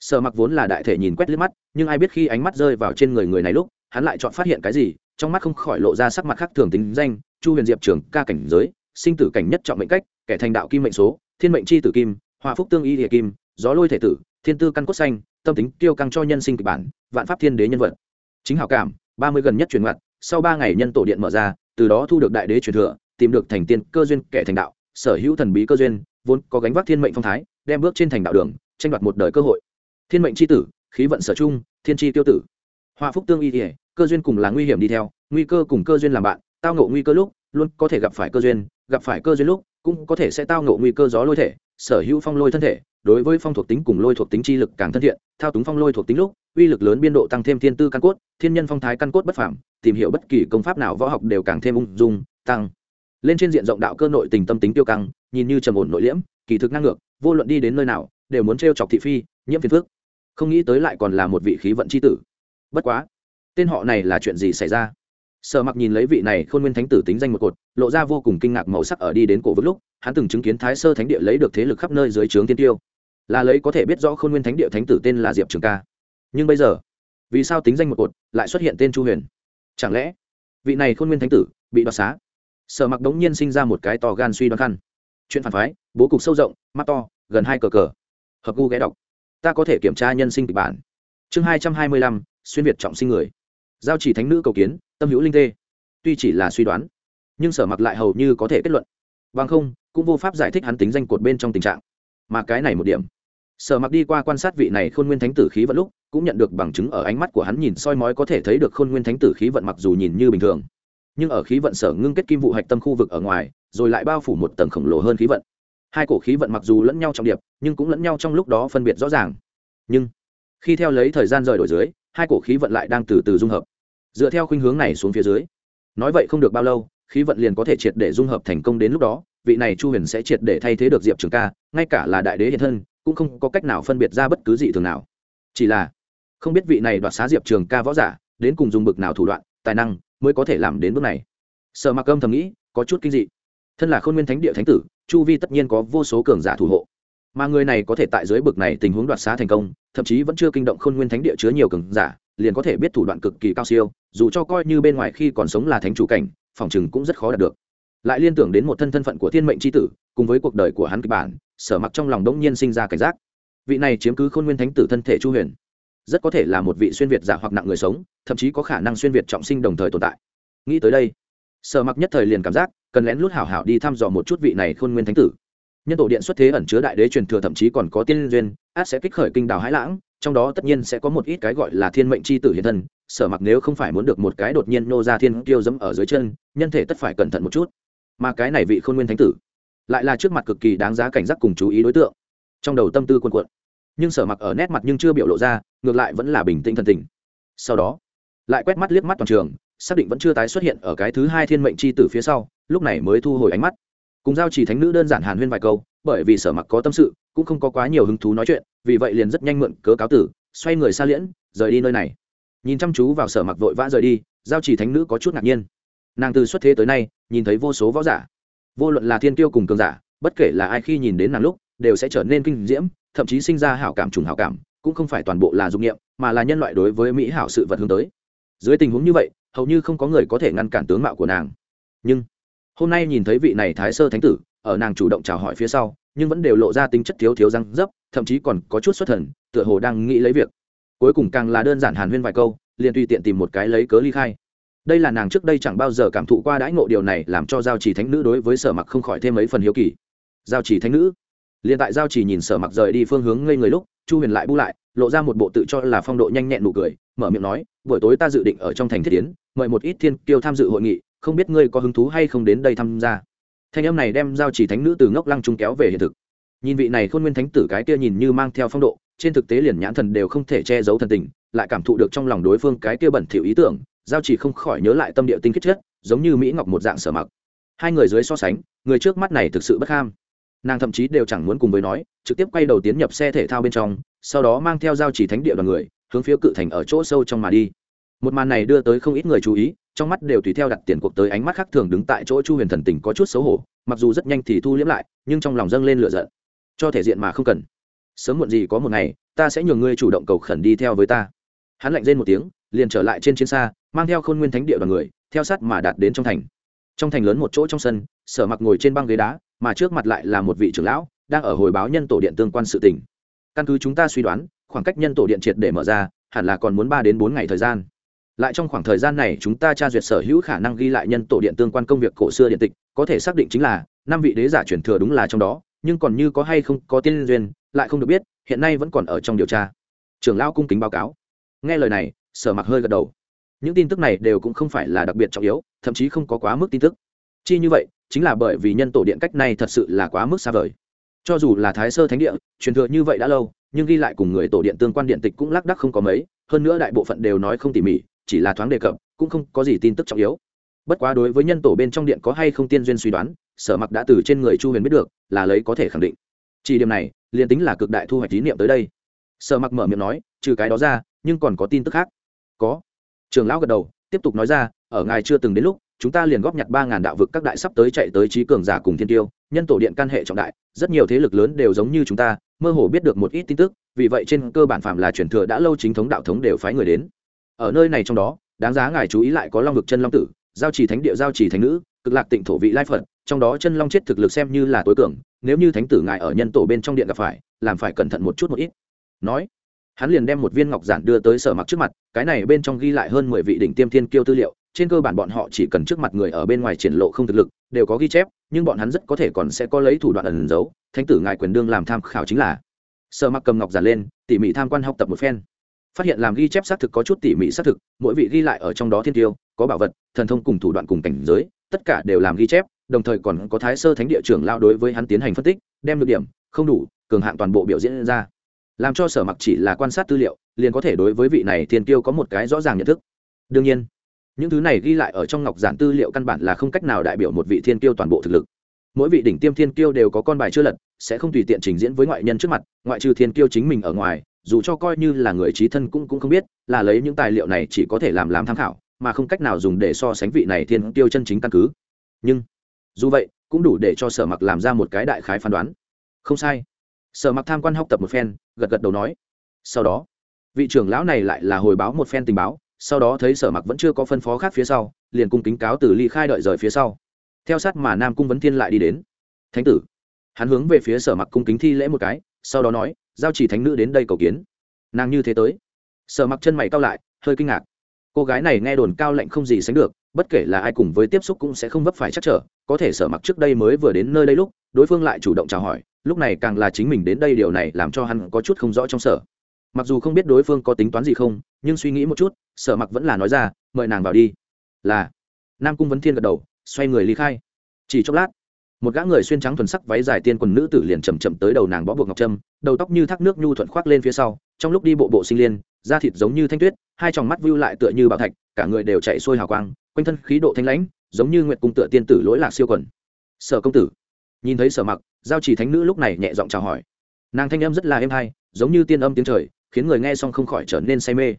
sở mặc vốn là đại thể nhìn quét liếc mắt, nhưng ai biết khi ánh mắt rơi vào trên người người này lúc, hắn lại chọn phát hiện cái gì, trong mắt không khỏi lộ ra sắc mặt khác thường tính danh, chu huyền diệp trường ca cảnh giới, sinh tử cảnh nhất trọng mệnh cách, kẻ thành đạo kim mệnh số, thiên mệnh chi tử kim hòa phúc tương y địa kim, gió lôi thể tử, thiên tư căn cốt xanh, tâm tính tiêu căng cho nhân sinh kịch bản, vạn pháp thiên đế nhân vật. Chính hảo cảm, ba mươi gần nhất truyền mặt sau ba ngày nhân tổ điện mở ra, từ đó thu được đại đế truyền thừa, tìm được thành tiên cơ duyên kẻ thành đạo, sở hữu thần bí cơ duyên vốn có gánh vác thiên mệnh phong thái, đem bước trên thành đạo đường, tranh đoạt một đời cơ hội. Thiên mệnh c h i tử, khí vận sở trung, thiên tri tiêu tử. Hòa phúc tương y thể cơ duyên cùng là nguy hiểm đi theo, nguy cơ cùng cơ duyên làm bạn, tao ngộ nguy cơ lúc, luôn có thể gặp phải cơ duyên, gặp phải cơ duyên lúc, cũng có thể sẽ tao ngộ nguy cơ gió lôi thể, sở hữu phong lôi thân thể, đối với phong thuộc tính cùng lôi thuộc tính chi lực càng thân thiện, thao túng phong lôi thuộc tính lúc, uy lực lớn biên độ tăng thêm thiên tư căn cốt, thiên nhân phong thái căn cốt bất phảm tìm hiểu bất kỳ công pháp nào võ học đều càng thêm ung dung, tăng lên trên diện rộng đạo cơ nội tình tâm tính tiêu căng, nhìn như trầm ổn nội liễm, kỳ thực năng ngược, vô luận đi đến nơi nào, đều muốn t chọc thị phi, nhiễm phiền phước không nghĩ tới lại còn là một vị khí vận c h i tử. Bất quá, tên họ này là chuyện gì xảy ra? Sở mặc nhìn lấy vị này khôn nguyên thánh tử tính danh một cột, lộ ra vô cùng kinh ngạc màu sắc ở đi đến cổ vực lúc, hắn từng chứng kiến thái sơ thánh địa lấy được thế lực khắp nơi dưới trướng tiên tiêu. Là lấy có thể biết rõ khôn nguyên thánh địa thánh tử tên là diệp trường ca. Nhưng bây giờ, vì sao tính danh một cột, lại xuất hiện tên chu huyền? Chẳng lẽ vị này khôn nguyên thánh tử bị đoạt xá? Sở mặc đống nhiên sinh ra một cái to gan suy đoán khăn. Chuyện phản phái, bố cục sâu rộng, mắt to, gần hai cờ cờ. Hợp gu ghé đọc. Ta có thể kiểm tra nhân sinh kịch bản. Chương hai trăm hai mươi lăm, xuyên việt trọng sinh người. Giao chỉ thánh nữ cầu kiến, tâm hữu linh tê. Tuy chỉ là suy đoán, nhưng sở mặc lại hầu như có thể kết luận. Bằng không, cũng vô pháp giải thích hắn tính danh cột bên trong tình trạng. Mà cái này một điểm. Sở mặc đi qua quan sát vị này khôn nguyên thánh tử khí vận lúc, cũng nhận được bằng chứng ở ánh mắt của hắn nhìn soi mói có thể thấy được khôn nguyên thánh tử khí vận mặc dù nhìn như bình thường nhưng ở khí vận sở ngưng kết kim vụ hạch tâm khu vực ở ngoài, rồi lại bao phủ một tầng khổng lồ hơn khí vận. Hai cổ khí vận mặc dù lẫn nhau trọng điệp, nhưng cũng lẫn nhau trong lúc đó phân biệt rõ ràng. Nhưng, khi theo lấy thời gian rời đổi dưới, hai cổ khí vận lại đang từ từ dung hợp. Dựa theo khuynh hướng này xuống phía dưới. Nói vậy không được bao lâu, khí vận liền có thể triệt để dung hợp thành công đến lúc đó, vị này chu huyền sẽ triệt để thay thế được diệp trường ca, ngay cả là đại đế hiện thân, cũng không có cách nào phân biệt ra bất cứ gì thường nào. Chỉ là, không biết vị này đoạt xá diệp trường ca võ giả, đến cùng dùng bực nào thủ đoạn, tài năng mới có thể làm đến bước này. Sợ mặc âm thầm nghĩ, có chút kinh dị. Thân là khôn nguyên thánh địa thánh tử, chu vi tất nhiên có vô số cường giả thủ hộ. Mà người này có thể tại dưới bực này tình huống đoạt xá thành công, thậm chí vẫn chưa kinh động khôn nguyên thánh địa chứa nhiều cường giả, liền có thể biết thủ đoạn cực kỳ cao siêu, dù cho coi như bên ngoài khi còn sống là thánh chủ cảnh, phòng chừng cũng rất khó đạt được. Lại liên tưởng đến một thân thân phận của thiên mệnh tri tử, cùng với cuộc đời của hắn kịch bản, sở mặc trong lòng đông nhiên sinh ra cảnh giác. Vị này chiếm cứ khôn nguyên thánh tử thân thể chu huyền rất có thể là một vị xuyên việt giả hoặc nặng người sống, thậm chí có khả năng xuyên việt trọng sinh đồng thời tồn tại. Nghĩ tới đây, sở mặc nhất thời liền cảm giác, cần lén lút hảo hảo đi thăm dò một chút vị này khôn nguyên thánh tử. Nhân tổ điện xuất thế ẩn chứa đại đế truyền thừa thậm chí còn có tiên duyên, át sẽ kích khởi kinh đào hãi lãng, trong đó tất nhiên sẽ có một ít cái gọi là thiên mệnh c h i tử hiện thân. Sở mặc nếu không phải muốn được một cái đột nhiên nô ra thiên kiêu dẫm ở dưới chân, nhân thể tất phải cẩn thận một chút. Mà cái này vị khôn nguyên thánh tử, lại là trước mặt cực kỳ đáng giá cảnh giác cùng chú ý đối tượng. Trong đầu tâm tư quân quận nhưng sở mặc ở nét mặt nhưng chưa biểu lộ ra, ngược lại vẫn là bình tĩnh thần tình. Sau đó, lại quét mắt liếc mắt toàn trường, xác định vẫn chưa tái xuất hiện ở cái thứ hai thiên mệnh c h i tử phía sau, lúc này mới thu hồi ánh mắt. Cùng giao chỉ thánh nữ đơn giản hàn huyên vài câu, bởi vì sở mặc có tâm sự, cũng không có quá nhiều hứng thú nói chuyện, vì vậy liền rất nhanh mượn cớ cáo tử, xoay người xa liễn, rời đi nơi này. Nhìn chăm chú vào sở mặc vội vã rời đi, giao chỉ thánh nữ có chút ngạc nhiên. Nàng từ xuất thế tới nay, nhìn thấy vô số võ giả. Vô luận là thiên tiêu cùng cường giả, bất kể là ai khi nhìn đến nàng lúc, đều sẽ trở nên kinh diễm thậm chí sinh ra hảo cảm trùng hảo cảm, cũng không phải toàn bộ là dục nghiệm mà là nhân loại đối với mỹ hảo sự vật hướng tới. Dưới tình huống như vậy, hầu như không có người có thể ngăn cản tướng mạo của nàng. Nhưng, hôm nay nhìn thấy vị này thái sơ thánh tử, ở nàng chủ động chào hỏi phía sau, nhưng vẫn đều lộ ra tính chất thiếu thiếu răng dấp, thậm chí còn có chút xuất thần, tựa hồ đang nghĩ lấy việc. Cuối cùng càng là đơn giản hàn huyên vài câu, liền tùy tiện tìm một cái lấy cớ ly khai. Đây là nàng trước đây chẳng bao giờ cảm thụ qua đãi ngộ điều này, làm cho giao trì thánh nữ đối với sở mặc không khỏi thêm mấy phần hiếu kỳ. Giao trì thánh nữ? Liền tại giao chỉ nhìn sở mặc rời đi phương hướng ngây người lúc, chu huyền lại bu lại, lộ ra một bộ tự cho là phong độ nhanh nhẹn nụ cười, mở miệng nói, buổi tối ta dự định ở trong thành thiết tiến mời một ít thiên kiêu tham dự hội nghị, không biết ngươi có hứng thú hay không đến đây tham gia. Thanh âm này đem giao chỉ thánh nữ từ ngốc lăng trung kéo về hiện thực. Nhìn vị này khôn nguyên thánh tử cái kia nhìn như mang theo phong độ, trên thực tế liền nhãn thần đều không thể che giấu thần tình, lại cảm thụ được trong lòng đối phương cái kia bẩn thỉu ý tưởng, giao chỉ không khỏi nhớ lại tâm địa tinh khiết chất giống như mỹ ngọc một dạng sở mặc. Hai người dưới so sánh, người trước mắt này thực sự bất ham nàng thậm chí đều chẳng muốn cùng với nói, trực tiếp quay đầu tiến nhập xe thể thao bên trong, sau đó mang theo giao chỉ thánh địa đoàn người, hướng phía cự thành ở chỗ sâu trong mà đi. Một màn này đưa tới không ít người chú ý, trong mắt đều tùy theo đặt tiền cuộc tới ánh mắt khác thường đứng tại chỗ chu huyền thần tình có chút xấu hổ, mặc dù rất nhanh thì thu liễm lại, nhưng trong lòng dâng lên lửa giận. Cho thể diện mà không cần. Sớm muộn gì có một ngày, ta sẽ nhường ngươi chủ động cầu khẩn đi theo với ta. Hắn lạnh rên một tiếng, liền trở lại trên chiến xa, mang theo khôn nguyên thánh địa đoàn người, theo sát mà đạt đến trong thành. Trong thành lớn một chỗ trong sân, sở mặc ngồi trên băng ghế đá mà trước mặt lại là một vị trưởng lão, đang ở hồi báo nhân tổ điện tương quan sự tình. Căn cứ chúng ta suy đoán, khoảng cách nhân tổ điện triệt để mở ra, hẳn là còn muốn ba đến bốn ngày thời gian. Lại trong khoảng thời gian này, chúng ta tra duyệt sở hữu khả năng ghi lại nhân tổ điện tương quan công việc cổ xưa điện tịch, có thể xác định chính là, năm vị đế giả chuyển thừa đúng là trong đó, nhưng còn như có hay không, có tiên duyên, lại không được biết, hiện nay vẫn còn ở trong điều tra. Trưởng lão cung kính báo cáo. Nghe lời này, sở mặc hơi gật đầu. Những tin tức này đều cũng không phải là đặc biệt trọng yếu, thậm chí không có quá mức tin tức. Chi như vậy chính là bởi vì nhân tổ điện cách này thật sự là quá mức xa vời. Cho dù là thái sơ thánh địa, truyền thừa như vậy đã lâu, nhưng ghi lại cùng người tổ điện tương quan điện tịch cũng lác đắc không có mấy, hơn nữa đại bộ phận đều nói không tỉ mỉ, chỉ là thoáng đề cập, cũng không có gì tin tức trọng yếu. Bất quá đối với nhân tổ bên trong điện có hay không tiên duyên suy đoán, sở mặc đã từ trên người chu huyền biết được, là lấy có thể khẳng định. Chỉ điểm này, liền tính là cực đại thu hoạch tín niệm tới đây. Sở mặc mở miệng nói, trừ cái đó ra, nhưng còn có tin tức khác. Có. Trường lão gật đầu, tiếp tục nói ra, ở ngài chưa từng đến lúc chúng ta liền góp nhặt ba ngàn đạo vực các đại sắp tới chạy tới trí cường giả cùng thiên tiêu, nhân tổ điện căn hệ trọng đại, rất nhiều thế lực lớn đều giống như chúng ta, mơ hồ biết được một ít tin tức, vì vậy trên cơ bản phạm là truyền thừa đã lâu chính thống đạo thống đều phái người đến. Ở nơi này trong đó, đáng giá ngài chú ý lại có long vực chân long tử, giao trì thánh địa giao trì thánh nữ, cực lạc tịnh thổ vị lai phật, trong đó chân long chết thực lực xem như là tối cường, nếu như thánh tử ngài ở nhân tổ bên trong điện gặp phải, làm phải cẩn thận một chút một ít. Nói, hắn liền đem một viên ngọc giản đưa tới sở mặc trước mặt, cái này bên trong ghi lại hơn mười vị đỉnh tiêm thiên kiêu tư liệu trên cơ bản bọn họ chỉ cần trước mặt người ở bên ngoài triển lộ không thực lực, đều có ghi chép, nhưng bọn hắn rất có thể còn sẽ có lấy thủ đoạn ẩn giấu, thánh tử ngài quyền đương làm tham khảo chính là. Sợ mặc cầm ngọc giản lên, tỉ mỉ tham quan học tập một phen. Phát hiện làm ghi chép xác thực có chút tỉ mỉ xác thực, mỗi vị ghi lại ở trong đó thiên tiêu, có bảo vật, thần thông cùng thủ đoạn cùng cảnh giới, tất cả đều làm ghi chép, đồng thời còn có thái sơ thánh địa trưởng lao đối với hắn tiến hành phân tích, đem được điểm, không đủ, cường hạng toàn bộ biểu diễn ra. Làm cho sở mặc chỉ là quan sát tư liệu, liền có thể đối với vị này thiên tiêu có một cái rõ ràng nhận thức. Đương nhiên những thứ này ghi lại ở trong ngọc giản tư liệu căn bản là không cách nào đại biểu một vị thiên Kiêu toàn bộ thực lực. Mỗi vị đỉnh tiêm thiên kiêu đều có con bài chưa lật, sẽ không tùy tiện trình diễn với ngoại nhân trước mặt, ngoại trừ thiên kiêu chính mình ở ngoài, dù cho coi như là người trí thân cũng cũng không biết, là lấy những tài liệu này chỉ có thể làm làm tham khảo, mà không cách nào dùng để so sánh vị này thiên Kiêu chân chính căn cứ. Nhưng, dù vậy, cũng đủ để cho sở mặc làm ra một cái đại khái phán đoán. Không sai. Sở mặc tham quan học tập một phen, gật gật đầu nói. Sau đó, vị trưởng lão này lại là hồi báo một phen tình báo sau đó thấy sở mặc vẫn chưa có phân phó khác phía sau, liền cung kính cáo từ ly khai đợi rời phía sau. Theo sát mà nam cung vấn thiên lại đi đến. Thánh tử. Hắn hướng về phía sở mặc cung kính thi lễ một cái, sau đó nói, giao chỉ thánh nữ đến đây cầu kiến. Nàng như thế tới. Sở mặc chân mày cao lại, hơi kinh ngạc. Cô gái này nghe đồn cao lạnh không gì sánh được, bất kể là ai cùng với tiếp xúc cũng sẽ không vấp phải chắc trở, có thể sở mặc trước đây mới vừa đến nơi đây lúc, đối phương lại chủ động chào hỏi, lúc này càng là chính mình đến đây điều này làm cho hắn có chút không rõ trong sở mặc dù không biết đối phương có tính toán gì không, nhưng suy nghĩ một chút, sở mặc vẫn là nói ra, mời nàng vào đi. Là. Nam cung vấn thiên gật đầu, xoay người ly khai. Chỉ chốc lát, một gã người xuyên trắng thuần sắc váy dài tiên quần nữ tử liền chầm chậm tới đầu nàng bó buộc ngọc trâm, đầu tóc như thác nước nhu thuận khoác lên phía sau, trong lúc đi bộ bộ sinh liên, da thịt giống như thanh tuyết, hai tròng mắt vưu lại tựa như bảo thạch, cả người đều chạy xuôi hào quang, quanh thân khí độ thanh lãnh, giống như nguyệt cung tựa tiên tử lỗi lạc siêu quần. Sở công tử. Nhìn thấy sở mặc, giao chỉ thánh nữ lúc này nhẹ giọng chào hỏi. Nàng thanh âm rất là êm hay, giống như tiên âm tiếng trời khiến người nghe xong không khỏi trở nên say mê.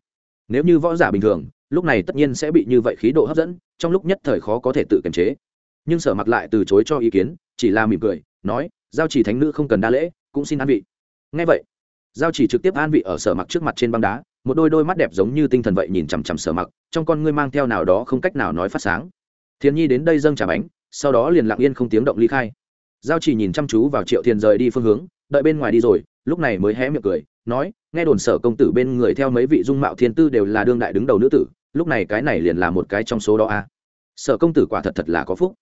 Nếu như võ giả bình thường, lúc này tất nhiên sẽ bị như vậy khí độ hấp dẫn, trong lúc nhất thời khó có thể tự kiềm chế. Nhưng sở mặc lại từ chối cho ý kiến, chỉ là mỉm cười, nói, giao chỉ thánh nữ không cần đa lễ, cũng xin an vị. Ngay vậy, giao chỉ trực tiếp an vị ở sở mặc trước mặt trên băng đá, một đôi đôi mắt đẹp giống như tinh thần vậy nhìn chằm chằm sở mặc trong con ngươi mang theo nào đó không cách nào nói phát sáng. Thiên nhi đến đây dâng trà bánh, sau đó liền lặng yên không tiếng động ly khai. Giao chỉ nhìn chăm chú vào triệu thiên rời đi phương hướng, đợi bên ngoài đi rồi lúc này mới hé miệng cười, nói, nghe đồn sở công tử bên người theo mấy vị dung mạo thiên tư đều là đương đại đứng đầu nữ tử, lúc này cái này liền là một cái trong số đó a. À. sở công tử quả thật thật là có phúc.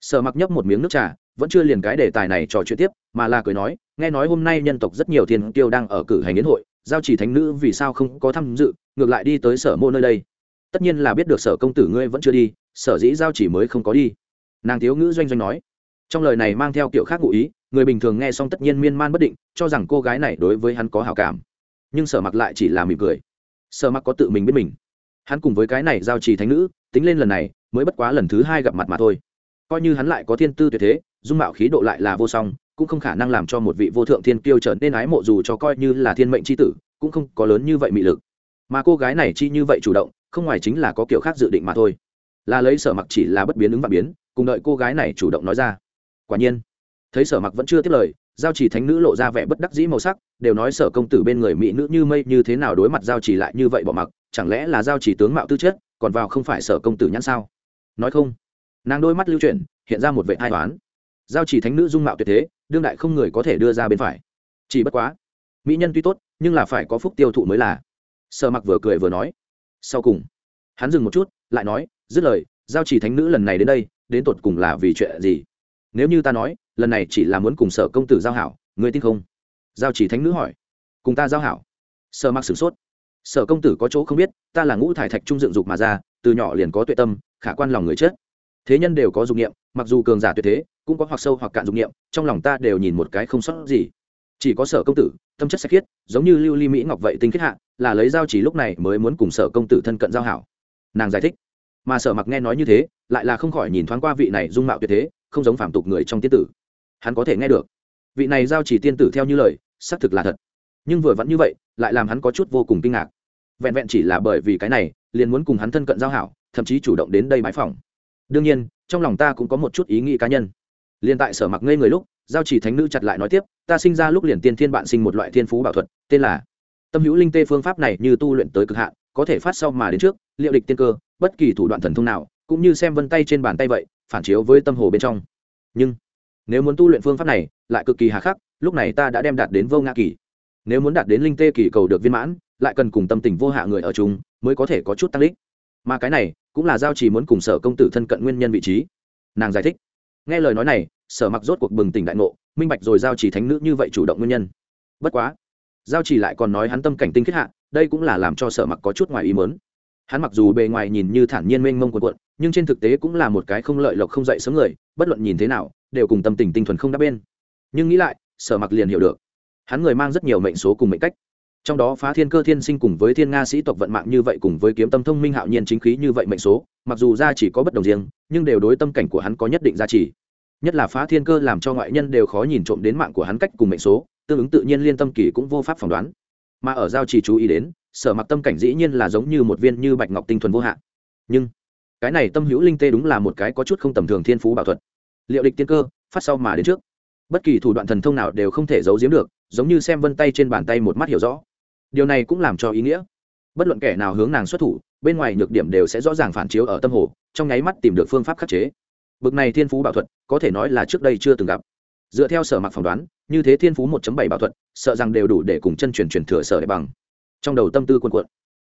Sở mặc nhấp một miếng nước trà, vẫn chưa liền cái đề tài này trò chuyện tiếp, mà là cười nói, nghe nói hôm nay nhân tộc rất nhiều thiên kiêu đang ở cử hành yến hội, giao chỉ thánh nữ vì sao không có tham dự, ngược lại đi tới sở mô nơi đây. Tất nhiên là biết được sở công tử ngươi vẫn chưa đi, sở dĩ giao chỉ mới không có đi. Nàng thiếu ngữ doanh doanh nói. Trong lời này mang theo kiểu khác ngụ ý người bình thường nghe xong tất nhiên miên man bất định, cho rằng cô gái này đối với hắn có hào cảm. Nhưng sở mặc lại chỉ là mỉm cười. Sở mặc có tự mình biết mình. Hắn cùng với cái này giao trì thánh nữ, tính lên lần này, mới bất quá lần thứ hai gặp mặt mà thôi. Coi như hắn lại có thiên tư tuyệt thế, dung mạo khí độ lại là vô song, cũng không khả năng làm cho một vị vô thượng thiên kiêu trở nên ái mộ dù cho coi như là thiên mệnh c h i tử, cũng không có lớn như vậy mị lực. Mà cô gái này chi như vậy chủ động, không ngoài chính là có kiểu khác dự định mà thôi. Là lấy sở mặc chỉ là bất biến ứng và biến, cùng đợi cô gái này chủ động nói ra. Quả nhiên thấy sở mặc vẫn chưa tiếp lời, giao chỉ thánh nữ lộ ra vẻ bất đắc dĩ màu sắc, đều nói sở công tử bên người mỹ nữ như mây như thế nào đối mặt giao chỉ lại như vậy bỏ mặc, chẳng lẽ là giao chỉ tướng mạo tư chất, còn vào không phải sở công tử nhãn sao? Nói không. Nàng đôi mắt lưu chuyển, hiện ra một vệ hai toán giao chỉ thánh nữ dung mạo tuyệt thế, đương đại không người có thể đưa ra bên phải. Chỉ bất quá, mỹ nhân tuy tốt, nhưng là phải có phúc tiêu thụ mới là. Sở mặc vừa cười vừa nói. Sau cùng, hắn dừng một chút, lại nói, dứt lời, giao chỉ thánh nữ lần này đến đây, đến tột cùng là vì chuyện gì? Nếu như ta nói, lần này chỉ là muốn cùng sở công tử giao hảo người tin không? Giao chỉ thánh nữ hỏi. Cùng ta giao hảo. Sở mặc sửng sốt. Sở công tử có chỗ không biết, ta là ngũ thải thạch trung dựng dục mà ra, từ nhỏ liền có tuệ tâm, khả quan lòng người chết. Thế nhân đều có dục nghiệm mặc dù cường giả tuyệt thế, cũng có hoặc sâu hoặc cạn dục nghiệm trong lòng ta đều nhìn một cái không sót gì. Chỉ có sở công tử, tâm chất sạch khiết, giống như lưu ly mỹ ngọc vậy tinh khiết hạ, là lấy giao chỉ lúc này mới muốn cùng sở công tử thân cận giao hảo. Nàng giải thích. Mà sở mặc nghe nói như thế, lại là không khỏi nhìn thoáng qua vị này dung mạo tuyệt thế không giống phạm tục người trong tiên tử. Hắn có thể nghe được. Vị này giao chỉ tiên tử theo như lời, xác thực là thật. Nhưng vừa vẫn như vậy, lại làm hắn có chút vô cùng kinh ngạc. Vẹn vẹn chỉ là bởi vì cái này, liền muốn cùng hắn thân cận giao hảo, thậm chí chủ động đến đây bãi phòng đương nhiên, trong lòng ta cũng có một chút ý nghĩ cá nhân. Liền tại sở mặc ngây người lúc, giao chỉ thánh nữ chặt lại nói tiếp, ta sinh ra lúc liền tiên thiên bạn sinh một loại thiên phú bảo thuật, tên là tâm hữu linh tê phương pháp này như tu luyện tới cực hạn, có thể phát sau mà đến trước, liệu địch tiên cơ, bất kỳ thủ đoạn thần thông nào, cũng như xem vân tay trên bàn tay vậy phản chiếu với tâm hồ bên trong. Nhưng, nếu muốn tu luyện phương pháp này, lại cực kỳ hà khắc, lúc này ta đã đem đạt đến vô ngã kỳ. Nếu muốn đạt đến linh tê kỳ cầu được viên mãn, lại cần cùng tâm tình vô hạ người ở chúng mới có thể có chút tăng đích. mà cái này, cũng là giao chỉ muốn cùng sở công tử thân cận nguyên nhân vị trí. Nàng giải thích. Nghe lời nói này, sở mặc rốt cuộc bừng tỉnh đại ngộ, minh bạch rồi giao chỉ thánh nữ như vậy chủ động nguyên nhân. Bất quá, giao chỉ lại còn nói hắn tâm cảnh tinh khiết hạ, đây cũng là làm cho sở mặc có chút ngoài ý mớn hắn mặc dù bề ngoài nhìn như thản nhiên mênh mông quần quận nhưng trên thực tế cũng là một cái không lợi lộc không dậy sớm người, bất luận nhìn thế nào, đều cùng tâm tình tinh thuần không đáp bên. Nhưng nghĩ lại, sở mặc liền hiểu được. Hắn người mang rất nhiều mệnh số cùng mệnh cách. Trong đó phá thiên cơ thiên sinh cùng với thiên nga sĩ tộc vận mạng như vậy cùng với kiếm tâm thông minh hạo nhiên chính khí như vậy mệnh số, mặc dù ra chỉ có bất đồng riêng, nhưng đều đối tâm cảnh của hắn có nhất định giá trị nhất là phá thiên cơ làm cho ngoại nhân đều khó nhìn trộm đến mạng của hắn cách cùng mệnh số, tương ứng tự nhiên liên tâm kỳ cũng vô pháp phỏng đoán. Mà ở giao chỉ chú ý đến sở mặc tâm cảnh dĩ nhiên là giống như một viên như bạch ngọc tinh thuần vô hạn nhưng, cái này tâm hữu linh tê đúng là một cái có chút không tầm thường thiên phú bảo thuật. Liệu địch tiên cơ, phát sau mà đến trước. Bất kỳ thủ đoạn thần thông nào đều không thể giấu giếm được, giống như xem vân tay trên bàn tay một mắt hiểu rõ. Điều này cũng làm cho ý nghĩa. Bất luận kẻ nào hướng nàng xuất thủ, bên ngoài nhược điểm đều sẽ rõ ràng phản chiếu ở tâm hồ, trong nháy mắt tìm được phương pháp khắc chế. Bực này thiên phú bảo thuật, có thể nói là trước đây chưa từng gặp. Dựa theo sở mặc phỏng đoán, như thế thiên phú 1 bảy bảo thuật, sợ rằng đều đủ để cùng chân truyền truyền thừa sở để bằng trong đầu tâm tư cuồn cuộn.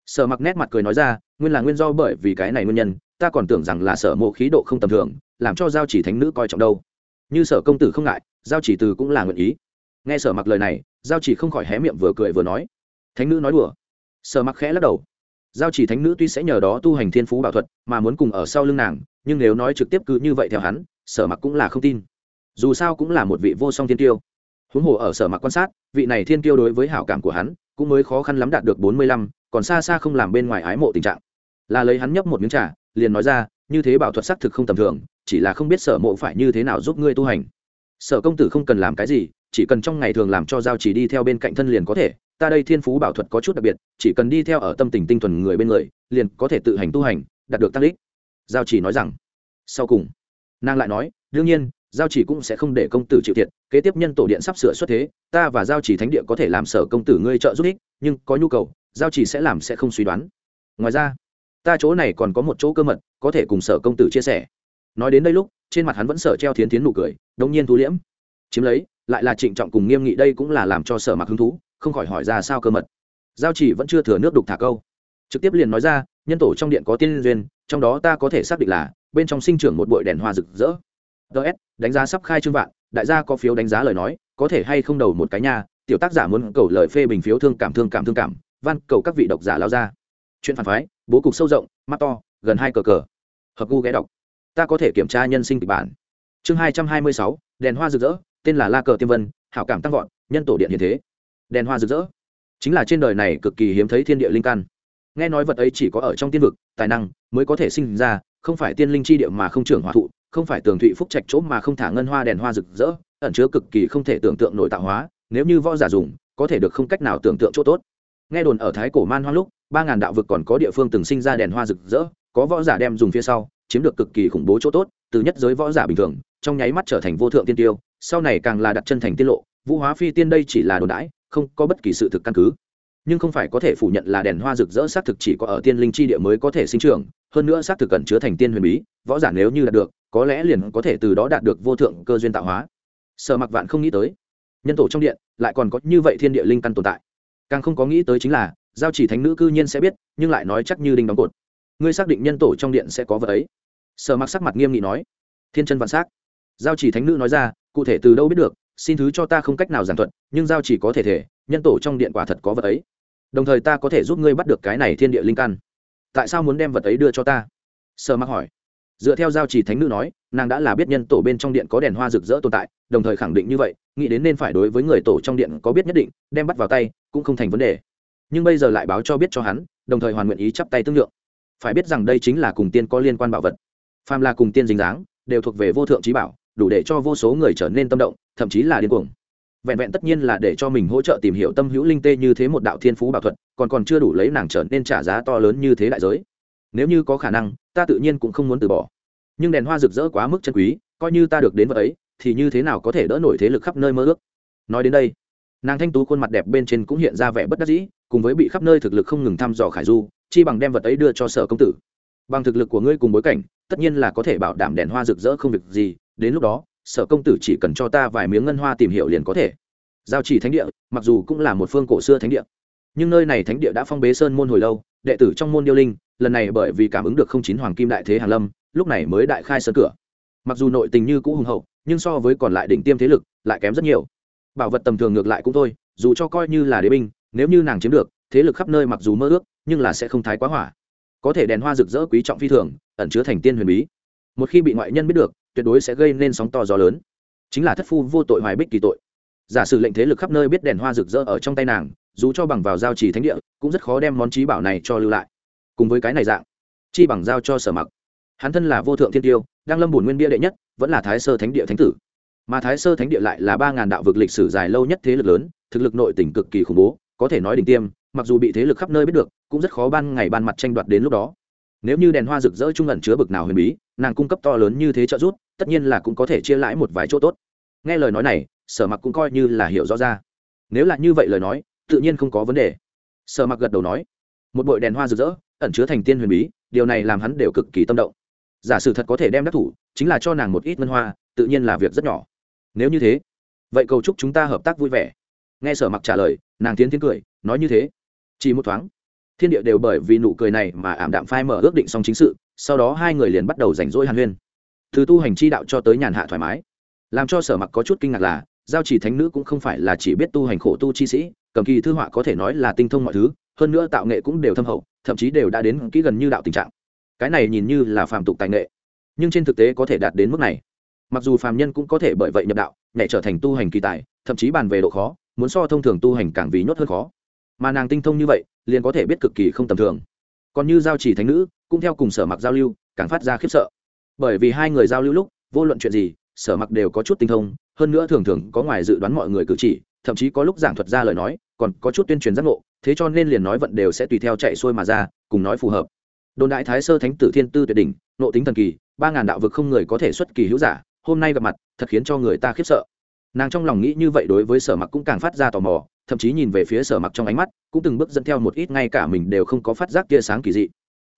Sở mặc nét mặt cười nói ra, nguyên là nguyên do bởi vì cái này nguyên nhân, ta còn tưởng rằng là sở mộ khí độ không tầm thường, làm cho giao chỉ thánh nữ coi trọng đâu. Như sở công tử không ngại, giao chỉ từ cũng là nguyện ý. Nghe sở mặc lời này, giao chỉ không khỏi hé miệng vừa cười vừa nói. Thánh nữ nói đùa. Sở mặc khẽ lắc đầu. Giao chỉ thánh nữ tuy sẽ nhờ đó tu hành thiên phú bảo thuật, mà muốn cùng ở sau lưng nàng, nhưng nếu nói trực tiếp cứ như vậy theo hắn, sở mặc cũng là không tin. Dù sao cũng là một vị vô song thiên tiêu huống hồ ở sở mặc quan sát, vị này thiên tiêu đối với hảo cảm của hắn cũng mới khó khăn lắm đạt được bốn mươi lăm, còn xa xa không làm bên ngoài ái mộ tình trạng. Là lấy hắn nhấp một miếng trà, liền nói ra, như thế bảo thuật xác thực không tầm thường, chỉ là không biết sở mộ phải như thế nào giúp ngươi tu hành. Sở công tử không cần làm cái gì, chỉ cần trong ngày thường làm cho giao chỉ đi theo bên cạnh thân liền có thể, ta đây thiên phú bảo thuật có chút đặc biệt, chỉ cần đi theo ở tâm tình tinh thuần người bên người, liền có thể tự hành tu hành, đạt được tăng đích. Giao chỉ nói rằng. Sau cùng, nàng lại nói, đương nhiên giao chỉ cũng sẽ không để công tử chịu thiệt, kế tiếp nhân tổ điện sắp sửa xuất thế, ta và giao chỉ thánh địa có thể làm sở công tử ngươi trợ giúp ích, nhưng có nhu cầu, giao chỉ sẽ làm sẽ không suy đoán. Ngoài ra, ta chỗ này còn có một chỗ cơ mật, có thể cùng sở công tử chia sẻ. Nói đến đây lúc, trên mặt hắn vẫn sở treo thiến tiến nụ cười, đống nhiên thu liễm. Chiếm lấy, lại là trịnh trọng cùng nghiêm nghị đây cũng là làm cho sở mặc hứng thú, không khỏi hỏi ra sao cơ mật. Giao chỉ vẫn chưa thừa nước đục thả câu. Trực tiếp liền nói ra, nhân tổ trong điện có tiên duyên, trong đó ta có thể xác định là, bên trong sinh trưởng một bụi đèn hoa rực rỡ ts đánh giá sắp khai trương vạn, đại gia có phiếu đánh giá lời nói, có thể hay không đầu một cái nha, tiểu tác giả muốn cầu lời phê bình phiếu thương cảm thương cảm thương cảm, van cầu các vị độc giả lao ra. Chuyện phản phái, bố cục sâu rộng, mắt to, gần hai cờ cờ. Hợp gu ghé đọc. Ta có thể kiểm tra nhân sinh kịch bản. Chương hai trăm hai mươi sáu, đèn hoa rực rỡ, tên là la cờ tiêm vân, hảo cảm tăng vọt, nhân tổ điện hiện thế. Đèn hoa rực rỡ. Chính là trên đời này cực kỳ hiếm thấy thiên địa linh căn. Nghe nói vật ấy chỉ có ở trong tiên vực, tài năng mới có thể sinh ra, không phải tiên linh chi địa mà không trưởng hòa thụ không phải tường thụy phúc trạch chỗ mà không thả ngân hoa đèn hoa rực rỡ, ẩn chứa cực kỳ không thể tưởng tượng nội tạo hóa, nếu như võ giả dùng, có thể được không cách nào tưởng tượng chỗ tốt. Nghe đồn ở thái cổ man hoa lúc, ba ngàn đạo vực còn có địa phương từng sinh ra đèn hoa rực rỡ, có võ giả đem dùng phía sau, chiếm được cực kỳ khủng bố chỗ tốt, từ nhất giới võ giả bình thường, trong nháy mắt trở thành vô thượng tiên tiêu, sau này càng là đặt chân thành tiết lộ, vũ hóa phi tiên đây chỉ là đồn đãi, không có bất kỳ sự thực căn cứ nhưng không phải có thể phủ nhận là đèn hoa rực rỡ xác thực chỉ có ở tiên linh chi địa mới có thể sinh trưởng, hơn nữa xác thực cần chứa thành tiên huyền bí, võ giả nếu như đạt được, có lẽ liền có thể từ đó đạt được vô thượng cơ duyên tạo hóa. Sở mặc vạn không nghĩ tới, nhân tổ trong điện lại còn có như vậy thiên địa linh căn tồn tại. Càng không có nghĩ tới chính là, giao chỉ thánh nữ cư nhiên sẽ biết, nhưng lại nói chắc như đinh đóng cột. Ngươi xác định nhân tổ trong điện sẽ có vật ấy. Sở mặc sắc mặt nghiêm nghị nói, thiên chân vạn s á c giao chỉ thánh nữ nói ra, cụ thể từ đâu biết được, xin thứ cho ta không cách nào giảng thuật, nhưng giao chỉ có thể thể nhân tổ trong điện quả thật có vật ấy. Đồng thời ta có thể giúp ngươi bắt được cái này thiên địa linh căn. Tại sao muốn đem vật ấy đưa cho ta? Sợ mặc hỏi. Dựa theo giao chỉ thánh nữ nói, nàng đã là biết nhân tổ bên trong điện có đèn hoa rực rỡ tồn tại, đồng thời khẳng định như vậy, nghĩ đến nên phải đối với người tổ trong điện có biết nhất định, đem bắt vào tay, cũng không thành vấn đề. Nhưng bây giờ lại báo cho biết cho hắn, đồng thời hoàn nguyện ý chắp tay tương lượng. Phải biết rằng đây chính là cùng tiên có liên quan bảo vật. Phàm là cùng tiên dính dáng, đều thuộc về vô thượng trí bảo, đủ để cho vô số người trở nên tâm động, thậm chí là điên cuồng vẹn vẹn tất nhiên là để cho mình hỗ trợ tìm hiểu tâm hữu linh tê như thế một đạo thiên phú bảo thuật, còn còn chưa đủ lấy nàng trở nên trả giá to lớn như thế đại giới. Nếu như có khả năng, ta tự nhiên cũng không muốn từ bỏ. Nhưng đèn hoa rực rỡ quá mức chân quý, coi như ta được đến vật ấy, thì như thế nào có thể đỡ nổi thế lực khắp nơi mơ ước? Nói đến đây, nàng thanh tú khuôn mặt đẹp bên trên cũng hiện ra vẻ bất đắc dĩ, cùng với bị khắp nơi thực lực không ngừng thăm dò khải du, chi bằng đem vật ấy đưa cho sở công tử. Bằng thực lực của ngươi cùng bối cảnh, tất nhiên là có thể bảo đảm đèn hoa rực rỡ không việc gì, đến lúc đó sở công tử chỉ cần cho ta vài miếng ngân hoa tìm hiểu liền có thể. Giao chỉ thánh địa, mặc dù cũng là một phương cổ xưa thánh địa, nhưng nơi này thánh địa đã phong bế sơn môn hồi lâu, đệ tử trong môn điêu linh, lần này bởi vì cảm ứng được không chín hoàng kim đại thế hàn lâm, lúc này mới đại khai sơn cửa. Mặc dù nội tình như cũ hùng hậu, nhưng so với còn lại đỉnh tiêm thế lực, lại kém rất nhiều. Bảo vật tầm thường ngược lại cũng thôi, dù cho coi như là đế binh, nếu như nàng chiếm được, thế lực khắp nơi mặc dù mơ ước, nhưng là sẽ không thái quá hỏa. Có thể đèn hoa rực rỡ quý trọng phi thường, ẩn chứa thành tiên huyền bí. Một khi bị ngoại nhân biết được tuyệt đối sẽ gây nên sóng to gió lớn. Chính là thất phu vô tội hoài bích kỳ tội. Giả sử lệnh thế lực khắp nơi biết đèn hoa rực rỡ ở trong tay nàng, dù cho bằng vào giao trì thánh địa, cũng rất khó đem món trí bảo này cho lưu lại. Cùng với cái này dạng, chi bằng giao cho sở mặc. Hắn thân là vô thượng thiên tiêu, đang lâm bùn nguyên bia đệ nhất, vẫn là thái sơ thánh địa thánh tử. Mà thái sơ thánh địa lại là ba ngàn đạo vực lịch sử dài lâu nhất thế lực lớn, thực lực nội tỉnh cực kỳ khủng bố, có thể nói đỉnh tiêm, mặc dù bị thế lực khắp nơi biết được, cũng rất khó ban ngày ban mặt tranh đoạt đến lúc đó. Nếu như đèn hoa rực rỡ trung ẩn chứa bực nào huyền bí, nàng cung cấp to lớn như thế trợ giúp tất nhiên là cũng có thể chia lãi một vài chỗ tốt. Nghe lời nói này, sở mặc cũng coi như là hiểu rõ ra. Nếu là như vậy lời nói, tự nhiên không có vấn đề. Sở mặc gật đầu nói, một bội đèn hoa rực rỡ, ẩn chứa thành tiên huyền bí, điều này làm hắn đều cực kỳ tâm động. Giả sử thật có thể đem đắc thủ, chính là cho nàng một ít ngân hoa, tự nhiên là việc rất nhỏ. Nếu như thế, vậy cầu chúc chúng ta hợp tác vui vẻ. Nghe sở mặc trả lời, nàng tiến tiến cười, nói như thế. Chỉ một thoáng, thiên địa đều bởi vì nụ cười này mà ảm đạm phai mở ước định xong chính sự, sau đó hai người liền bắt đầu rảnh rỗi hàn huyên từ tu hành chi đạo cho tới nhàn hạ thoải mái. Làm cho sở mặc có chút kinh ngạc là, giao chỉ thánh nữ cũng không phải là chỉ biết tu hành khổ tu chi sĩ, cầm kỳ thư họa có thể nói là tinh thông mọi thứ, hơn nữa tạo nghệ cũng đều thâm hậu, thậm chí đều đã đến kỹ gần như đạo tình trạng. Cái này nhìn như là phàm tục tài nghệ, nhưng trên thực tế có thể đạt đến mức này. Mặc dù phàm nhân cũng có thể bởi vậy nhập đạo, nhảy trở thành tu hành kỳ tài, thậm chí bàn về độ khó, muốn so thông thường tu hành càng vì nhốt hơn khó. Mà nàng tinh thông như vậy, liền có thể biết cực kỳ không tầm thường. Còn như giao chỉ thánh nữ, cũng theo cùng sở mặc giao lưu, càng phát ra khiếp sợ bởi vì hai người giao lưu lúc, vô luận chuyện gì, sở mặc đều có chút tinh thông, hơn nữa thường thường có ngoài dự đoán mọi người cử chỉ, thậm chí có lúc giảng thuật ra lời nói, còn có chút tuyên truyền giác ngộ, thế cho nên liền nói vận đều sẽ tùy theo chạy xuôi mà ra, cùng nói phù hợp. Đồn đại thái sơ thánh tử thiên tư tuyệt đỉnh, nộ tính thần kỳ, ba ngàn đạo vực không người có thể xuất kỳ hữu giả, hôm nay gặp mặt, thật khiến cho người ta khiếp sợ. Nàng trong lòng nghĩ như vậy đối với sở mặc cũng càng phát ra tò mò, thậm chí nhìn về phía sở mặc trong ánh mắt, cũng từng bước dẫn theo một ít, ngay cả mình đều không có phát giác tia sáng kỳ dị.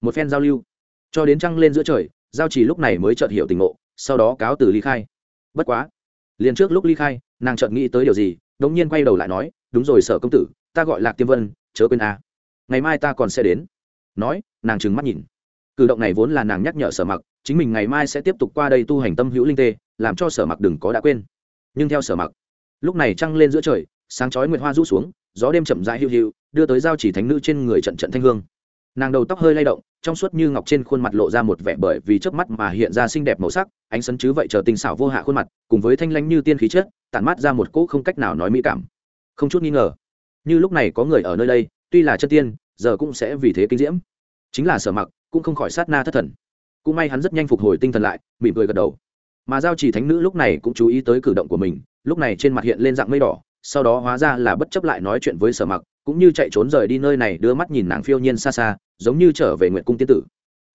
Một phen giao lưu, cho đến trăng lên giữa trời giao chỉ lúc này mới chợt hiểu tình ngộ, sau đó cáo từ ly khai. Bất quá, liền trước lúc ly khai, nàng chợt nghĩ tới điều gì, đống nhiên quay đầu lại nói, đúng rồi, sở công tử, ta gọi lạc tiêm vân, chớ quên a. Ngày mai ta còn sẽ đến. Nói, nàng trừng mắt nhìn. Cử động này vốn là nàng nhắc nhở sở mặc, chính mình ngày mai sẽ tiếp tục qua đây tu hành tâm hữu linh tê, làm cho sở mặc đừng có đã quên. Nhưng theo sở mặc, lúc này trăng lên giữa trời, sáng chói nguyệt hoa rũ xuống, gió đêm chậm rãi hiu hiu, đưa tới giao chỉ thánh nữ trên người trận trận thanh hương nàng đầu tóc hơi lay động, trong suốt như ngọc trên khuôn mặt lộ ra một vẻ bởi vì trước mắt mà hiện ra xinh đẹp màu sắc, ánh sấn chứ vậy chờ tinh xảo vô hạ khuôn mặt, cùng với thanh lanh như tiên khí chất, tản mát ra một cỗ không cách nào nói mỹ cảm. Không chút nghi ngờ, như lúc này có người ở nơi đây, tuy là chân tiên, giờ cũng sẽ vì thế kinh diễm. Chính là sở mặc, cũng không khỏi sát na thất thần. Cũng may hắn rất nhanh phục hồi tinh thần lại, mỉm cười gật đầu. Mà giao chỉ thánh nữ lúc này cũng chú ý tới cử động của mình, lúc này trên mặt hiện lên dạng mây đỏ, sau đó hóa ra là bất chấp lại nói chuyện với sở mặc cũng như chạy trốn rời đi nơi này đưa mắt nhìn nàng phiêu nhiên xa xa, giống như trở về nguyện cung tiên tử.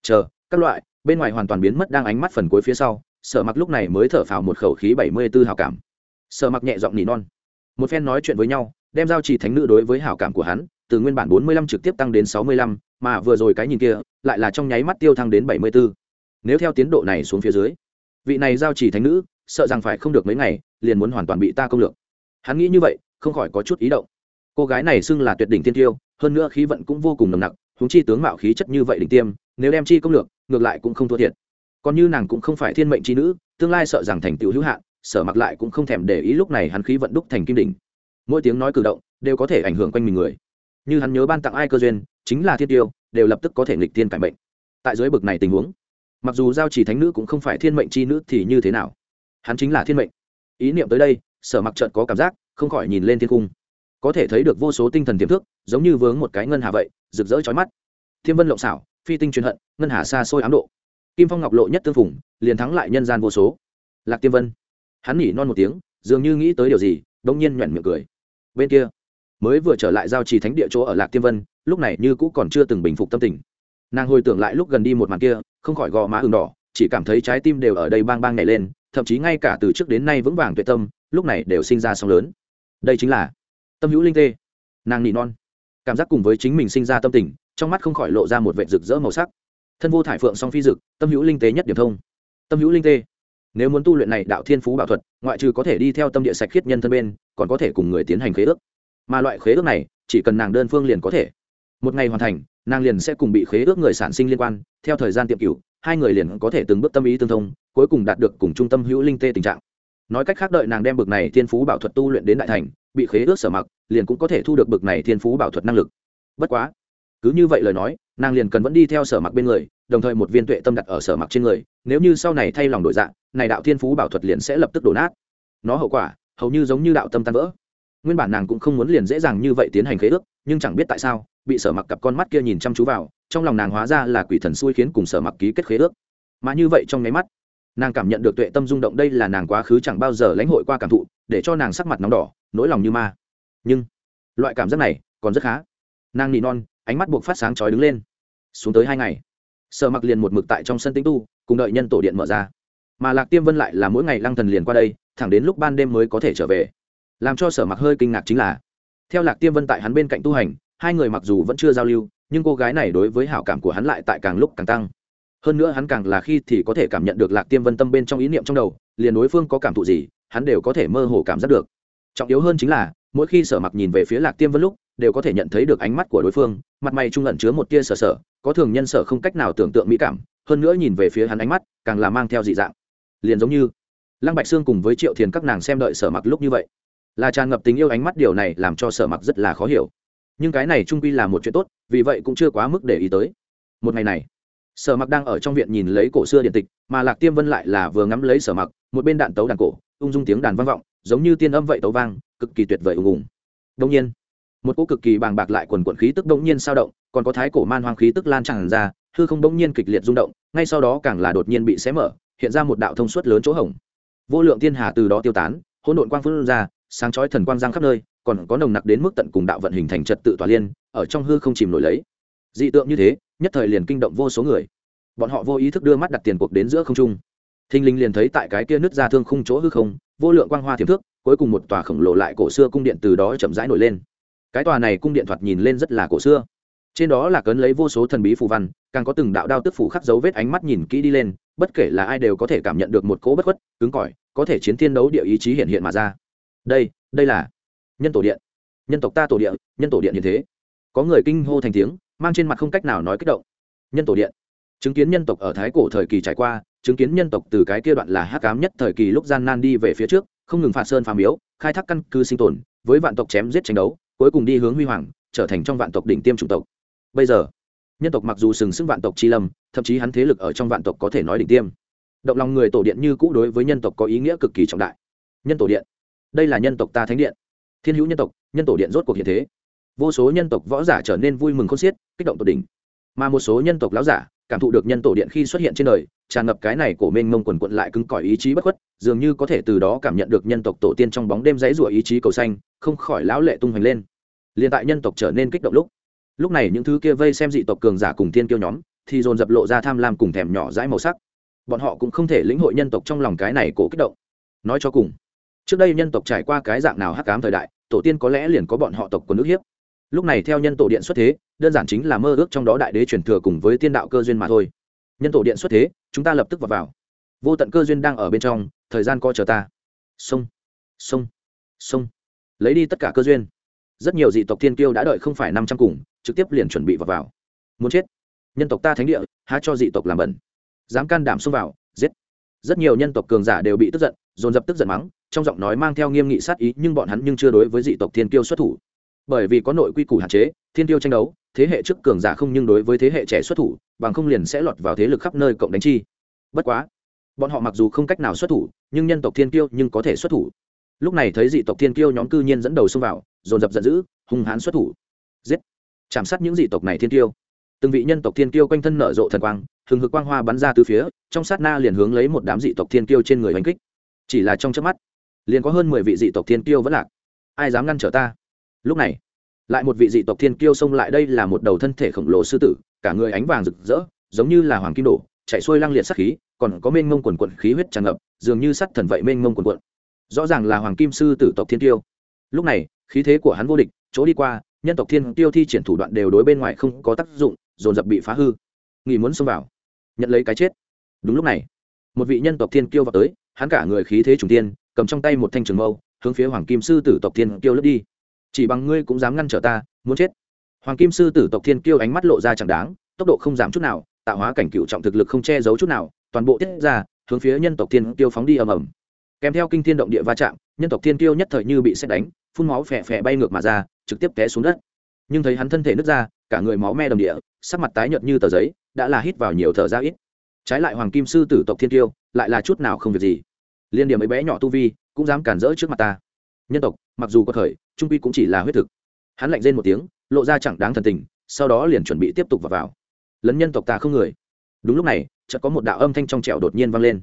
Chờ, các loại, bên ngoài hoàn toàn biến mất đang ánh mắt phần cuối phía sau, sở mặc lúc này mới thở phào một khẩu khí bảy mươi b ố hào cảm. Sở mặc nhẹ giọng nỉ non. Một phen nói chuyện với nhau, đem giao chỉ thánh nữ đối với hảo cảm của hắn, từ nguyên bản bốn mươi lăm trực tiếp tăng đến sáu mươi lăm, mà vừa rồi cái nhìn kia, lại là trong nháy mắt tiêu thăng đến bảy mươi b ố nếu theo tiến độ này xuống phía dưới, vị này giao chỉ thánh nữ, sợ rằng phải không được mấy ngày, liền muốn hoàn toàn bị ta công lược. Hắn nghĩ như vậy, không khỏi có chút ý động cô gái này xưng là tuyệt đỉnh tiên tiêu hơn nữa khí vận cũng vô cùng nồng nặc húng chi tướng mạo khí chất như vậy đỉnh tiêm, nếu đem chi công lược, ngược lại cũng không thua thiệt. Còn như nàng cũng không phải thiên mệnh chi nữ, tương lai sợ rằng thành tựu hữu hạn, sở mặc lại cũng không thèm để ý lúc này hắn khí vận đúc thành kim đỉnh. Mỗi tiếng nói cử động, đều có thể ảnh hưởng quanh mình người. Như hắn nhớ ban tặng ai cơ duyên, chính là thiên tiêu, đều lập tức có thể nghịch tiên cải mệnh. Tại dưới bực này tình huống, mặc dù giao chỉ thánh nữ cũng không phải thiên mệnh chi nữ thì như thế nào? Hắn chính là thiên mệnh. Ý niệm tới đây, sở mặc trợt có cảm giác, không khỏi nhìn lên thiên cung có thể thấy được vô số tinh thần tiềm thức, giống như vướng một cái ngân hà vậy, rực rỡ chói mắt. Thiên vân lộng xảo, phi tinh truyền hận, ngân hà xa xôi ám độ. Kim phong ngọc lộ nhất tương phùng, liền thắng lại nhân gian vô số. Lạc tiêm vân, hắn nhỉ non một tiếng, dường như nghĩ tới điều gì đông nhiên nhoẻn miệng cười. Bên kia, mới vừa trở lại giao trì thánh địa chỗ ở lạc tiêm vân, lúc này như cũ còn chưa từng bình phục tâm tình. Nàng hồi tưởng lại lúc gần đi một màn kia, không khỏi gò má ừng đỏ, chỉ cảm thấy trái tim đều ở đây bang bang nhảy lên, thậm chí ngay cả từ trước đến nay vững vàng tuyệt tâm, lúc này đều sinh ra sóng lớn. Đây chính là tâm hữu linh tê. Nàng nị non. Cảm giác cùng với chính mình sinh ra tâm tình, trong mắt không khỏi lộ ra một vệ rực rỡ màu sắc. Thân vô thải phượng song phi dực, tâm hữu linh tế nhất điểm thông. Tâm hữu linh tê. Nếu muốn tu luyện này đạo thiên phú bảo thuật, ngoại trừ có thể đi theo tâm địa sạch khiết nhân thân bên, còn có thể cùng người tiến hành khế ước. Mà loại khế ước này, chỉ cần nàng đơn phương liền có thể. Một ngày hoàn thành, nàng liền sẽ cùng bị khế ước người sản sinh liên quan, theo thời gian tiệm cửu, hai người liền có thể từng bước tâm ý tương thông, cuối cùng đạt được cùng trung tâm hữu linh tê tình trạng. Nói cách khác đợi nàng đem bực này thiên phú bảo thuật tu luyện đến đại thành bị khế ước sở mặc, liền cũng có thể thu được bực này thiên phú bảo thuật năng lực. Bất quá, cứ như vậy lời nói, nàng liền cần vẫn đi theo sở mặc bên người, đồng thời một viên tuệ tâm đặt ở sở mặc trên người, nếu như sau này thay lòng đổi dạng, này đạo thiên phú bảo thuật liền sẽ lập tức đổ nát. Nó hậu quả, hầu như giống như đạo tâm tan vỡ. Nguyên bản nàng cũng không muốn liền dễ dàng như vậy tiến hành khế ước, nhưng chẳng biết tại sao, bị sở mặc cặp con mắt kia nhìn chăm chú vào, trong lòng nàng hóa ra là quỷ thần xui khiến cùng sở mặc ký kết khế ước. Mà như vậy trong nháy mắt nàng cảm nhận được tuệ tâm rung động đây là nàng quá khứ chẳng bao giờ lãnh hội qua cảm thụ, để cho nàng sắc mặt nóng đỏ, nỗi lòng như ma. Nhưng, loại cảm giác này còn rất khá. Nàng nỉ non, ánh mắt buộc phát sáng chói đứng lên. Xuống tới hai ngày, sở mặc liền một mực tại trong sân tĩnh tu, cùng đợi nhân tổ điện mở ra. Mà lạc tiêm vân lại là mỗi ngày lăng thần liền qua đây, thẳng đến lúc ban đêm mới có thể trở về. Làm cho sở mặc hơi kinh ngạc chính là, theo lạc tiêm vân tại hắn bên cạnh tu hành, hai người mặc dù vẫn chưa giao lưu, nhưng cô gái này đối với hảo cảm của hắn lại tại càng lúc càng tăng hơn nữa hắn càng là khi thì có thể cảm nhận được lạc tiêm vân tâm bên trong ý niệm trong đầu, liền đối phương có cảm thụ gì, hắn đều có thể mơ hồ cảm giác được. Trọng yếu hơn chính là, mỗi khi sở mặc nhìn về phía lạc tiêm vân lúc, đều có thể nhận thấy được ánh mắt của đối phương, mặt mày trung ẩn chứa một tia sở sở có thường nhân sở không cách nào tưởng tượng mỹ cảm, hơn nữa nhìn về phía hắn ánh mắt, càng là mang theo dị dạng. Liền giống như, lăng bạch sương cùng với triệu thiền các nàng xem đợi sở mặc lúc như vậy. Là tràn ngập tình yêu ánh mắt điều này làm cho sở mặc rất là khó hiểu. Nhưng cái này trung quy là một chuyện tốt, vì vậy cũng chưa quá mức để ý tới. Một ngày này sở mặc đang ở trong viện nhìn lấy cổ xưa điện tịch, mà lạc tiêm vân lại là vừa ngắm lấy sở mặc, một bên đạn tấu đàn cổ, ung dung tiếng đàn vang vọng, giống như tiên âm vậy tấu vang, cực kỳ tuyệt vời ùng ùng. Đông nhiên, một cỗ cực kỳ bàng bạc lại quần quận khí tức đông nhiên sao động, còn có thái cổ man hoang khí tức lan tràn ra, hư không đông nhiên kịch liệt rung động, ngay sau đó càng là đột nhiên bị xé mở, hiện ra một đạo thông suốt lớn chỗ hổng. Vô lượng thiên hà từ đó tiêu tán, hỗn độn quang phương ra, sáng chói thần quang giang khắp nơi, còn có nồng nặc đến mức tận cùng đạo vận hình thành trật tự tòa liên, ở trong hư không chìm nổi lấy dị tượng như thế, nhất thời liền kinh động vô số người. Bọn họ vô ý thức đưa mắt đặt tiền cuộc đến giữa không trung. Thình linh liền thấy tại cái kia nứt ra thương khung chỗ hư không, vô lượng quang hoa thiếm thước, cuối cùng một tòa khổng lồ lại cổ xưa cung điện từ đó chậm rãi nổi lên. Cái tòa này cung điện thoạt nhìn lên rất là cổ xưa. Trên đó là cấn lấy vô số thần bí phù văn, càng có từng đạo đao tức phủ khắc dấu vết ánh mắt nhìn kỹ đi lên, bất kể là ai đều có thể cảm nhận được một cỗ bất khuất, cứng cỏi, có thể chiến thiên đấu địa ý chí hiện hiện mà ra. Đây đây là nhân tổ điện. Nhân tộc ta tổ điện nhân tổ điện như thế. Có người kinh hô thành tiếng mang trên mặt không cách nào nói kích động. Nhân tổ điện. Chứng kiến nhân tộc ở thái cổ thời kỳ trải qua, chứng kiến nhân tộc từ cái kia đoạn là hắc cám nhất thời kỳ lúc gian nan đi về phía trước, không ngừng phạt sơn phàm miếu, khai thác căn cứ sinh tồn, với vạn tộc chém giết tranh đấu, cuối cùng đi hướng huy hoàng, trở thành trong vạn tộc đỉnh tiêm chủng tộc. Bây giờ, nhân tộc mặc dù sừng sững vạn tộc chi lâm, thậm chí hắn thế lực ở trong vạn tộc có thể nói đỉnh tiêm. Động lòng người tổ điện như cũ đối với nhân tộc có ý nghĩa cực kỳ trọng đại. Nhân tổ điện. Đây là nhân tộc ta thánh điện. Thiên hữu nhân tộc, nhân tổ điện rốt cuộc hiện thế vô số nhân tộc võ giả trở nên vui mừng khôn xiết, kích động tột đỉnh. Mà một số nhân tộc lão giả cảm thụ được nhân tổ điện khi xuất hiện trên đời, tràn ngập cái này của mênh mông quần quận lại cứng cỏi ý chí bất khuất, dường như có thể từ đó cảm nhận được nhân tộc tổ tiên trong bóng đêm dãy rủa ý chí cầu xanh, không khỏi lão lệ tung hoành lên. Liền tại nhân tộc trở nên kích động lúc lúc này những thứ kia vây xem dị tộc cường giả cùng tiên kiêu nhóm thì dồn dập lộ ra tham lam cùng thèm nhỏ dãi màu sắc. Bọn họ cũng không thể lĩnh hội nhân tộc trong lòng cái này cổ kích động. Nói cho cùng, trước đây nhân tộc trải qua cái dạng nào hắc cám thời đại, tổ tiên có lẽ liền có bọn họ tộc của nước hiếp lúc này theo nhân tổ điện xuất thế, đơn giản chính là mơ ước trong đó đại đế truyền thừa cùng với tiên đạo cơ duyên mà thôi. Nhân tổ điện xuất thế, chúng ta lập tức vào vào. Vô tận cơ duyên đang ở bên trong, thời gian co chờ ta. Sông sông sông lấy đi tất cả cơ duyên. Rất nhiều dị tộc thiên kiêu đã đợi không phải năm trăm cùng, trực tiếp liền chuẩn bị vào vào. Muốn chết. Nhân tộc ta thánh địa, há cho dị tộc làm bẩn. Dám can đảm xông vào, giết. Rất nhiều nhân tộc cường giả đều bị tức giận, dồn dập tức giận mắng, trong giọng nói mang theo nghiêm nghị sát ý, nhưng bọn hắn nhưng chưa đối với dị tộc thiên kiêu xuất thủ bởi vì có nội quy củ hạn chế, thiên tiêu tranh đấu, thế hệ trước cường giả không nhưng đối với thế hệ trẻ xuất thủ, bằng không liền sẽ lọt vào thế lực khắp nơi cộng đánh chi. Bất quá, bọn họ mặc dù không cách nào xuất thủ, nhưng nhân tộc thiên tiêu nhưng có thể xuất thủ. Lúc này thấy dị tộc thiên tiêu nhóm cư nhiên dẫn đầu xông vào, dồn dập giận dữ, hung hãn xuất thủ. Giết! Chạm sát những dị tộc này thiên tiêu. từng vị nhân tộc thiên tiêu quanh thân nở rộ thần quang, hừng hực quang hoa bắn ra từ phía, trong sát na liền hướng lấy một đám dị tộc thiên tiêu trên người hành kích. Chỉ là trong chớp mắt, liền có hơn mười vị dị tộc thiên tiêu vẫn lạc. Ai dám ngăn trở ta? Lúc này, lại một vị dị tộc thiên kiêu xông lại đây là một đầu thân thể khổng lồ sư tử, cả người ánh vàng rực rỡ, giống như là hoàng kim đổ, chạy xuôi lăng liệt sắc khí, còn có mênh mông quần quận khí huyết tràn ngập, dường như sắt thần vậy mênh mông quần quận. Rõ ràng là hoàng kim sư tử tộc thiên tiêu lúc này, khí thế của hắn vô địch, chỗ đi qua, nhân tộc thiên tiêu thi triển thủ đoạn đều đối bên ngoài không có tác dụng, dồn dập bị phá hư. Nghỉ muốn xông vào, nhận lấy cái chết. Đúng lúc này, một vị nhân tộc thiên kiêu vào tới, hắn cả người khí thế trùng tiên cầm trong tay một thanh trường mâu, hướng phía hoàng kim sư tử tộc thiên kiêu lướt đi chỉ bằng ngươi cũng dám ngăn trở ta, muốn chết. Hoàng kim sư tử tộc thiên kiêu ánh mắt lộ ra chẳng đáng, tốc độ không giảm chút nào, tạo hóa cảnh cựu trọng thực lực không che giấu chút nào, toàn bộ tiết ra, hướng phía nhân tộc thiên kiêu phóng đi ầm ầm. Kèm theo kinh thiên động địa va chạm, nhân tộc thiên kiêu nhất thời như bị xét đánh, phun máu phè phè bay ngược mà ra, trực tiếp té xuống đất. Nhưng thấy hắn thân thể nứt ra, cả người máu me đầm địa, sắc mặt tái nhợt như tờ giấy, đã là hít vào nhiều thở ra ít. Trái lại hoàng kim sư tử tộc thiên kiêu, lại là chút nào không việc gì. Liên điểm ấy bé nhỏ tu vi, cũng dám cản rỡ trước mặt ta nhân tộc mặc dù có thời trung quy cũng chỉ là huyết thực. Hắn lạnh rên một tiếng lộ ra chẳng đáng thần tình sau đó liền chuẩn bị tiếp tục vào, vào. lấn nhân tộc ta không người. Đúng lúc này chợt có một đạo âm thanh trong trẻo đột nhiên vang lên.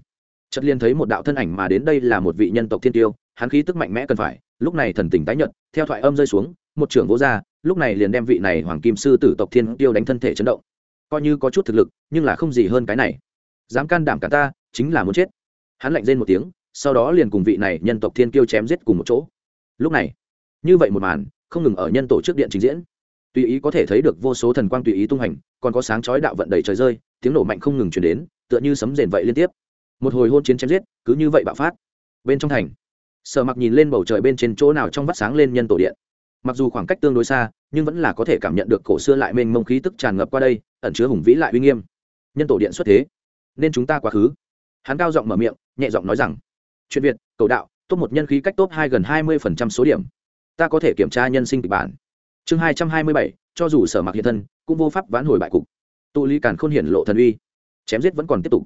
Chợt liền thấy một đạo thân ảnh mà đến đây là một vị nhân tộc thiên tiêu hắn khí tức mạnh mẽ cần phải lúc này thần tình tái nhận theo thoại âm rơi xuống một trưởng vỗ ra lúc này liền đem vị này hoàng kim sư tử tộc thiên tiêu đánh thân thể chấn động. Coi như có chút thực lực nhưng là không gì hơn cái này. Dám can đảm cả ta chính là muốn chết. Hắn lạnh rên một tiếng sau đó liền cùng vị này nhân tộc thiên tiêu chém giết cùng một chỗ lúc này, như vậy một màn, không ngừng ở nhân tổ trước điện trình diễn. Tùy ý có thể thấy được vô số thần quang tùy ý tung hành, còn có sáng chói đạo vận đầy trời rơi, tiếng nổ mạnh không ngừng chuyển đến, tựa như sấm rền vậy liên tiếp. Một hồi hôn chiến chém giết, cứ như vậy bạo phát. Bên trong thành, sở mặc nhìn lên bầu trời bên trên chỗ nào trong vắt sáng lên nhân tổ điện. Mặc dù khoảng cách tương đối xa, nhưng vẫn là có thể cảm nhận được cổ xưa lại mênh mông khí tức tràn ngập qua đây, ẩn chứa hùng vĩ lại uy nghiêm. Nhân tổ điện xuất thế, nên chúng ta quá khứ. Hắn cao giọng mở miệng, nhẹ giọng nói rằng, chuyện việt, cầu đạo top một nhân khí cách top hai gần hai mươi phần trăm số điểm. Ta có thể kiểm tra nhân sinh kịch bản. Chương hai trăm hai mươi bảy, cho dù sở mặc hiện thân, cũng vô pháp vãn hồi bại cục. Tụ lý càn khôn hiển lộ thần uy. Chém giết vẫn còn tiếp tục.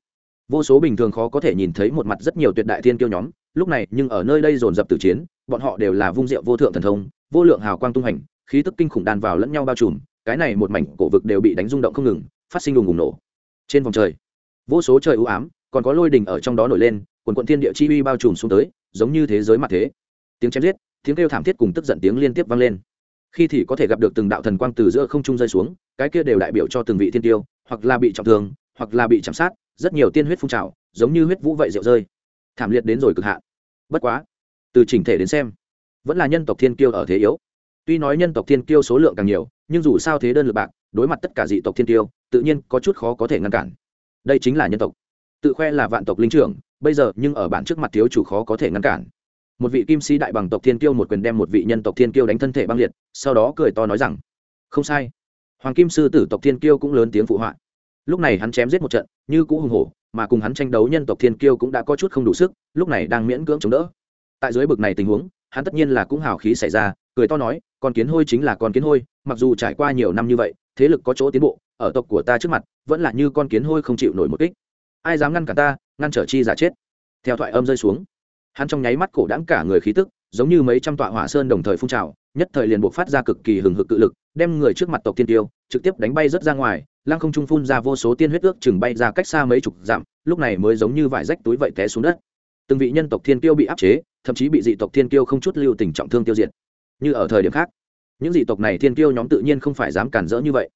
Vô số bình thường khó có thể nhìn thấy một mặt rất nhiều tuyệt đại thiên kiêu nhóm, lúc này nhưng ở nơi đây dồn dập tử chiến, bọn họ đều là vung diệu vô thượng thần thông, vô lượng hào quang tung hành, khí tức kinh khủng đan vào lẫn nhau bao trùm, cái này một mảnh cổ vực đều bị đánh rung động không ngừng, phát sinh đùng ngùng nổ. Trên vòng trời, vô số trời ưu ám, còn có lôi đình ở trong đó nổi lên quần quận thiên địa chi uy bao trùm xuống tới, giống như thế giới mặt thế. Tiếng chém giết, tiếng kêu thảm thiết cùng tức giận tiếng liên tiếp vang lên. Khi thì có thể gặp được từng đạo thần quang từ giữa không trung rơi xuống, cái kia đều đại biểu cho từng vị thiên tiêu, hoặc là bị trọng thương, hoặc là bị chạm sát, rất nhiều tiên huyết phun trào, giống như huyết vũ vậy rượu rơi. Thảm liệt đến rồi cực hạn. Bất quá, từ chỉnh thể đến xem, vẫn là nhân tộc thiên kiêu ở thế yếu. Tuy nói nhân tộc thiên kiêu số lượng càng nhiều, nhưng dù sao thế đơn lượt bạc, đối mặt tất cả dị tộc thiên kiêu, tự nhiên có chút khó có thể ngăn cản. Đây chính là nhân tộc. Tự khoe là vạn tộc linh trưởng bây giờ nhưng ở bản trước mặt thiếu chủ khó có thể ngăn cản. Một vị kim sĩ đại bằng tộc thiên kiêu một quyền đem một vị nhân tộc thiên kiêu đánh thân thể băng liệt, sau đó cười to nói rằng, không sai. Hoàng kim sư tử tộc thiên kiêu cũng lớn tiếng phụ họa. Lúc này hắn chém giết một trận, như cũ hùng hổ, mà cùng hắn tranh đấu nhân tộc thiên kiêu cũng đã có chút không đủ sức, lúc này đang miễn cưỡng chống đỡ. Tại dưới bực này tình huống, hắn tất nhiên là cũng hào khí xảy ra, cười to nói, con kiến hôi chính là con kiến hôi, mặc dù trải qua nhiều năm như vậy, thế lực có chỗ tiến bộ, ở tộc của ta trước mặt, vẫn là như con kiến hôi không chịu nổi một kích ai dám ngăn cả ta, ngăn trở chi giả chết. Theo thoại âm rơi xuống, hắn trong nháy mắt cổ đáng cả người khí tức, giống như mấy trăm tọa hỏa sơn đồng thời phun trào, nhất thời liền buộc phát ra cực kỳ hừng hực cự lực, đem người trước mặt tộc tiên tiêu, trực tiếp đánh bay rớt ra ngoài, lăng không trung phun ra vô số tiên huyết ước chừng bay ra cách xa mấy chục dặm, lúc này mới giống như vải rách túi vậy té xuống đất. Từng vị nhân tộc thiên tiêu bị áp chế, thậm chí bị dị tộc thiên tiêu không chút lưu tình trọng thương tiêu diệt. Như ở thời điểm khác, những dị tộc này thiên tiêu nhóm tự nhiên không phải dám cản rỡ như vậy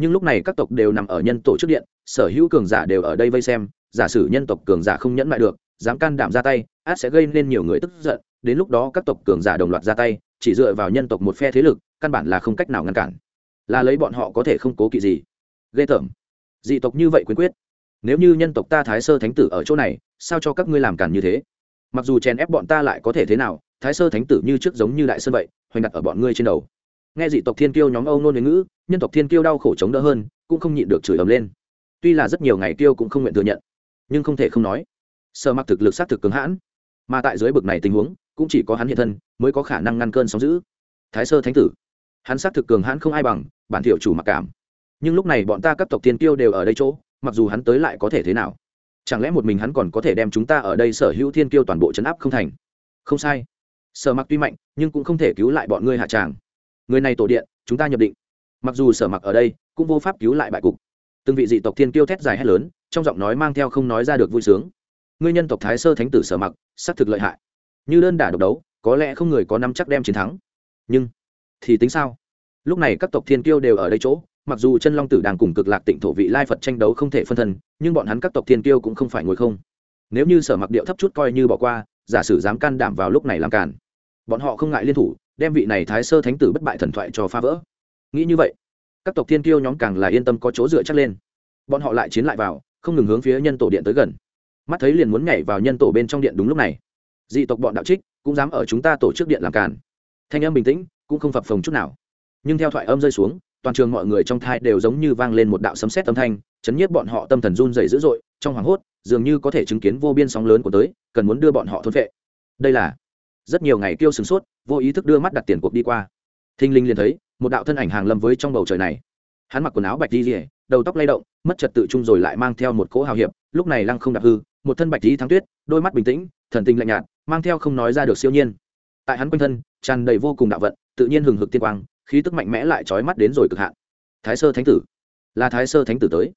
nhưng lúc này các tộc đều nằm ở nhân tổ trước điện, sở hữu cường giả đều ở đây vây xem, giả sử nhân tộc cường giả không nhẫn lại được, dám can đảm ra tay, át sẽ gây nên nhiều người tức giận, đến lúc đó các tộc cường giả đồng loạt ra tay, chỉ dựa vào nhân tộc một phe thế lực, căn bản là không cách nào ngăn cản. Là lấy bọn họ có thể không cố kỵ gì? Ghê tởm. Dị tộc như vậy quyến quyết. Nếu như nhân tộc ta thái sơ thánh tử ở chỗ này, sao cho các ngươi làm cản như thế? Mặc dù chèn ép bọn ta lại có thể thế nào, thái sơ thánh tử như trước giống như đại sơn vậy, hoành đặt ở bọn ngươi trên đầu nghe dị tộc thiên kiêu nhóm âu nôn đến ngữ, nhân tộc thiên kiêu đau khổ chống đỡ hơn, cũng không nhịn được chửi ầm lên. Tuy là rất nhiều ngày kiêu cũng không nguyện thừa nhận, nhưng không thể không nói sơ mặc thực lực xác thực cứng hãn. Mà tại dưới bực này tình huống, cũng chỉ có hắn hiện thân, mới có khả năng ngăn cơn sóng giữ thái sơ thánh tử, hắn xác thực cường hãn không ai bằng, bản thiệu chủ mặc cảm. Nhưng lúc này bọn ta các tộc thiên kiêu đều ở đây chỗ, mặc dù hắn tới lại có thể thế nào? Chẳng lẽ một mình hắn còn có thể đem chúng ta ở đây sở hữu thiên kiêu toàn bộ chấn áp không thành? Không sai. Sợ mặc tuy mạnh, nhưng cũng không thể cứu lại bọn ngươi hạ tràng người này tổ điện, chúng ta nhập định. Mặc dù sở mặc ở đây, cũng vô pháp cứu lại bại cục. Từng vị dị tộc thiên kiêu thét dài hét lớn, trong giọng nói mang theo không nói ra được vui sướng. Ngươi nhân tộc thái sơ thánh tử sở mặc, xác thực lợi hại. Như đơn đả độc đấu, có lẽ không người có năm chắc đem chiến thắng. Nhưng, thì tính sao? Lúc này các tộc thiên kiêu đều ở đây chỗ, mặc dù chân long tử đang cùng cực lạc tịnh thổ vị lai phật tranh đấu không thể phân thân, nhưng bọn hắn các tộc thiên kiêu cũng không phải ngồi không. Nếu như sở mặc điệu thấp chút coi như bỏ qua, giả sử dám can đảm vào lúc này làm cản bọn họ không ngại liên thủ đem vị này thái sơ thánh tử bất bại thần thoại cho phá vỡ. Nghĩ như vậy, các tộc thiên kiêu nhóm càng là yên tâm có chỗ dựa chắc lên. Bọn họ lại chiến lại vào, không ngừng hướng phía nhân tổ điện tới gần. Mắt thấy liền muốn nhảy vào nhân tổ bên trong điện đúng lúc này. Dị tộc bọn đạo trích cũng dám ở chúng ta tổ chức điện làm càn. Thanh âm bình tĩnh, cũng không phập phồng chút nào. Nhưng theo thoại âm rơi xuống, toàn trường mọi người trong thai đều giống như vang lên một đạo sấm sét âm thanh, chấn nhiếp bọn họ tâm thần run dày dữ dội, trong hoảng hốt, dường như có thể chứng kiến vô biên sóng lớn của tới, cần muốn đưa bọn họ thôn vệ đây là rất nhiều ngày kêu sửng sốt, vô ý thức đưa mắt đặt tiền cuộc đi qua. Thinh linh liền thấy, một đạo thân ảnh hàng lâm với trong bầu trời này. Hắn mặc quần áo bạch đi rỉa đầu tóc lay động, mất trật tự chung rồi lại mang theo một cỗ hào hiệp, lúc này lăng không đạp hư, một thân bạch lý thắng tuyết, đôi mắt bình tĩnh, thần tình lạnh nhạt, mang theo không nói ra được siêu nhiên. Tại hắn quanh thân, tràn đầy vô cùng đạo vận, tự nhiên hừng hực tiên quang, khí tức mạnh mẽ lại trói mắt đến rồi cực hạn. Thái sơ thánh tử, là thái sơ thánh tử tới.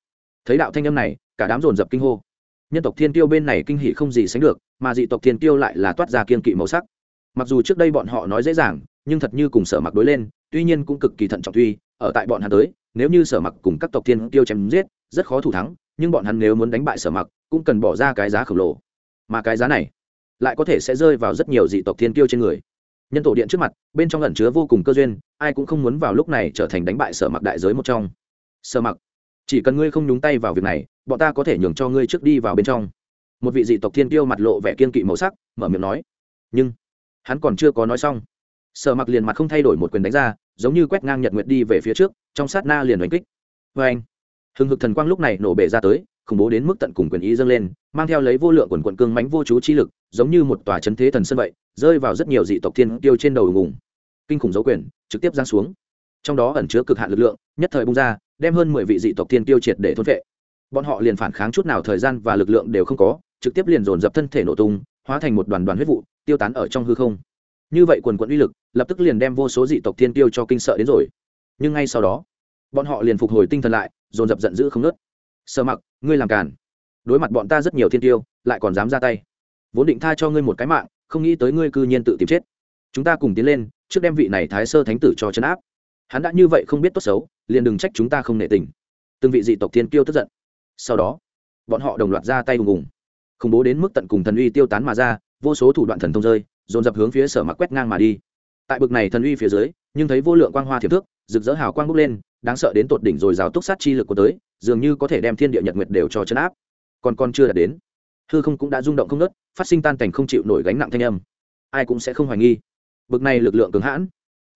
Thấy đạo thanh âm này, cả đám dồn dập kinh hô. Nhân tộc thiên tiêu bên này kinh hỉ không gì sánh được, mà dị tộc thiên tiêu lại là toát ra kiên kỵ màu sắc mặc dù trước đây bọn họ nói dễ dàng, nhưng thật như cùng sở mặc đối lên, tuy nhiên cũng cực kỳ thận trọng tuy, ở tại bọn hắn tới, nếu như sở mặc cùng các tộc thiên tiêu chém giết, rất khó thủ thắng, nhưng bọn hắn nếu muốn đánh bại sở mặc, cũng cần bỏ ra cái giá khổng lồ. Mà cái giá này, lại có thể sẽ rơi vào rất nhiều dị tộc thiên tiêu trên người. Nhân tổ điện trước mặt, bên trong ẩn chứa vô cùng cơ duyên, ai cũng không muốn vào lúc này trở thành đánh bại sở mặc đại giới một trong. Sở mặc, chỉ cần ngươi không nhúng tay vào việc này, bọn ta có thể nhường cho ngươi trước đi vào bên trong. Một vị dị tộc thiên tiêu mặt lộ vẻ kiên kỵ màu sắc, mở miệng nói. Nhưng hắn còn chưa có nói xong, sở mặc liền mặt không thay đổi một quyền đánh ra, giống như quét ngang nhật nguyệt đi về phía trước, trong sát na liền đánh kích. Vê anh, hừng hực thần quang lúc này nổ bể ra tới, khủng bố đến mức tận cùng quyền ý dâng lên, mang theo lấy vô lượng quần quận cương mánh vô chú chi lực, giống như một tòa chấn thế thần sân vậy, rơi vào rất nhiều dị tộc thiên tiêu trên đầu ngùng. Kinh khủng dấu quyền trực tiếp giáng xuống. Trong đó ẩn chứa cực hạn lực lượng, nhất thời bung ra, đem hơn mười vị dị tộc thiên tiêu triệt để thôn vệ bọn họ liền phản kháng chút nào thời gian và lực lượng đều không có, trực tiếp liền dồn dập thân thể nổ tung, hóa thành một đoàn đoàn huyết vụ tiêu tán ở trong hư không. Như vậy quần quận uy lực, lập tức liền đem vô số dị tộc thiên tiêu cho kinh sợ đến rồi. Nhưng ngay sau đó, bọn họ liền phục hồi tinh thần lại, dồn dập giận dữ không nớt sợ mặc, ngươi làm càn. Đối mặt bọn ta rất nhiều thiên tiêu lại còn dám ra tay. Vốn định tha cho ngươi một cái mạng, không nghĩ tới ngươi cư nhiên tự tìm chết. Chúng ta cùng tiến lên, trước đem vị này thái sơ thánh tử cho chấn áp. Hắn đã như vậy không biết tốt xấu, liền đừng trách chúng ta không nể tình. Từng vị dị tộc thiên tiêu tức giận. Sau đó, bọn họ đồng loạt ra tay hùng hùng. Khủng bố đến mức tận cùng thần uy tiêu tán mà ra vô số thủ đoạn thần thông rơi, dồn dập hướng phía sở mặc quét ngang mà đi. Tại bực này thần uy phía dưới, nhưng thấy vô lượng quang hoa thiệp thước, rực rỡ hào quang bốc lên, đáng sợ đến tột đỉnh rồi rào túc sát chi lực của tới, dường như có thể đem thiên địa nhật nguyệt đều cho chấn áp. Còn con chưa đạt đến. Hư không cũng đã rung động không nớt phát sinh tan cảnh không chịu nổi gánh nặng thanh âm. Ai cũng sẽ không hoài nghi. Bực này lực lượng cường hãn.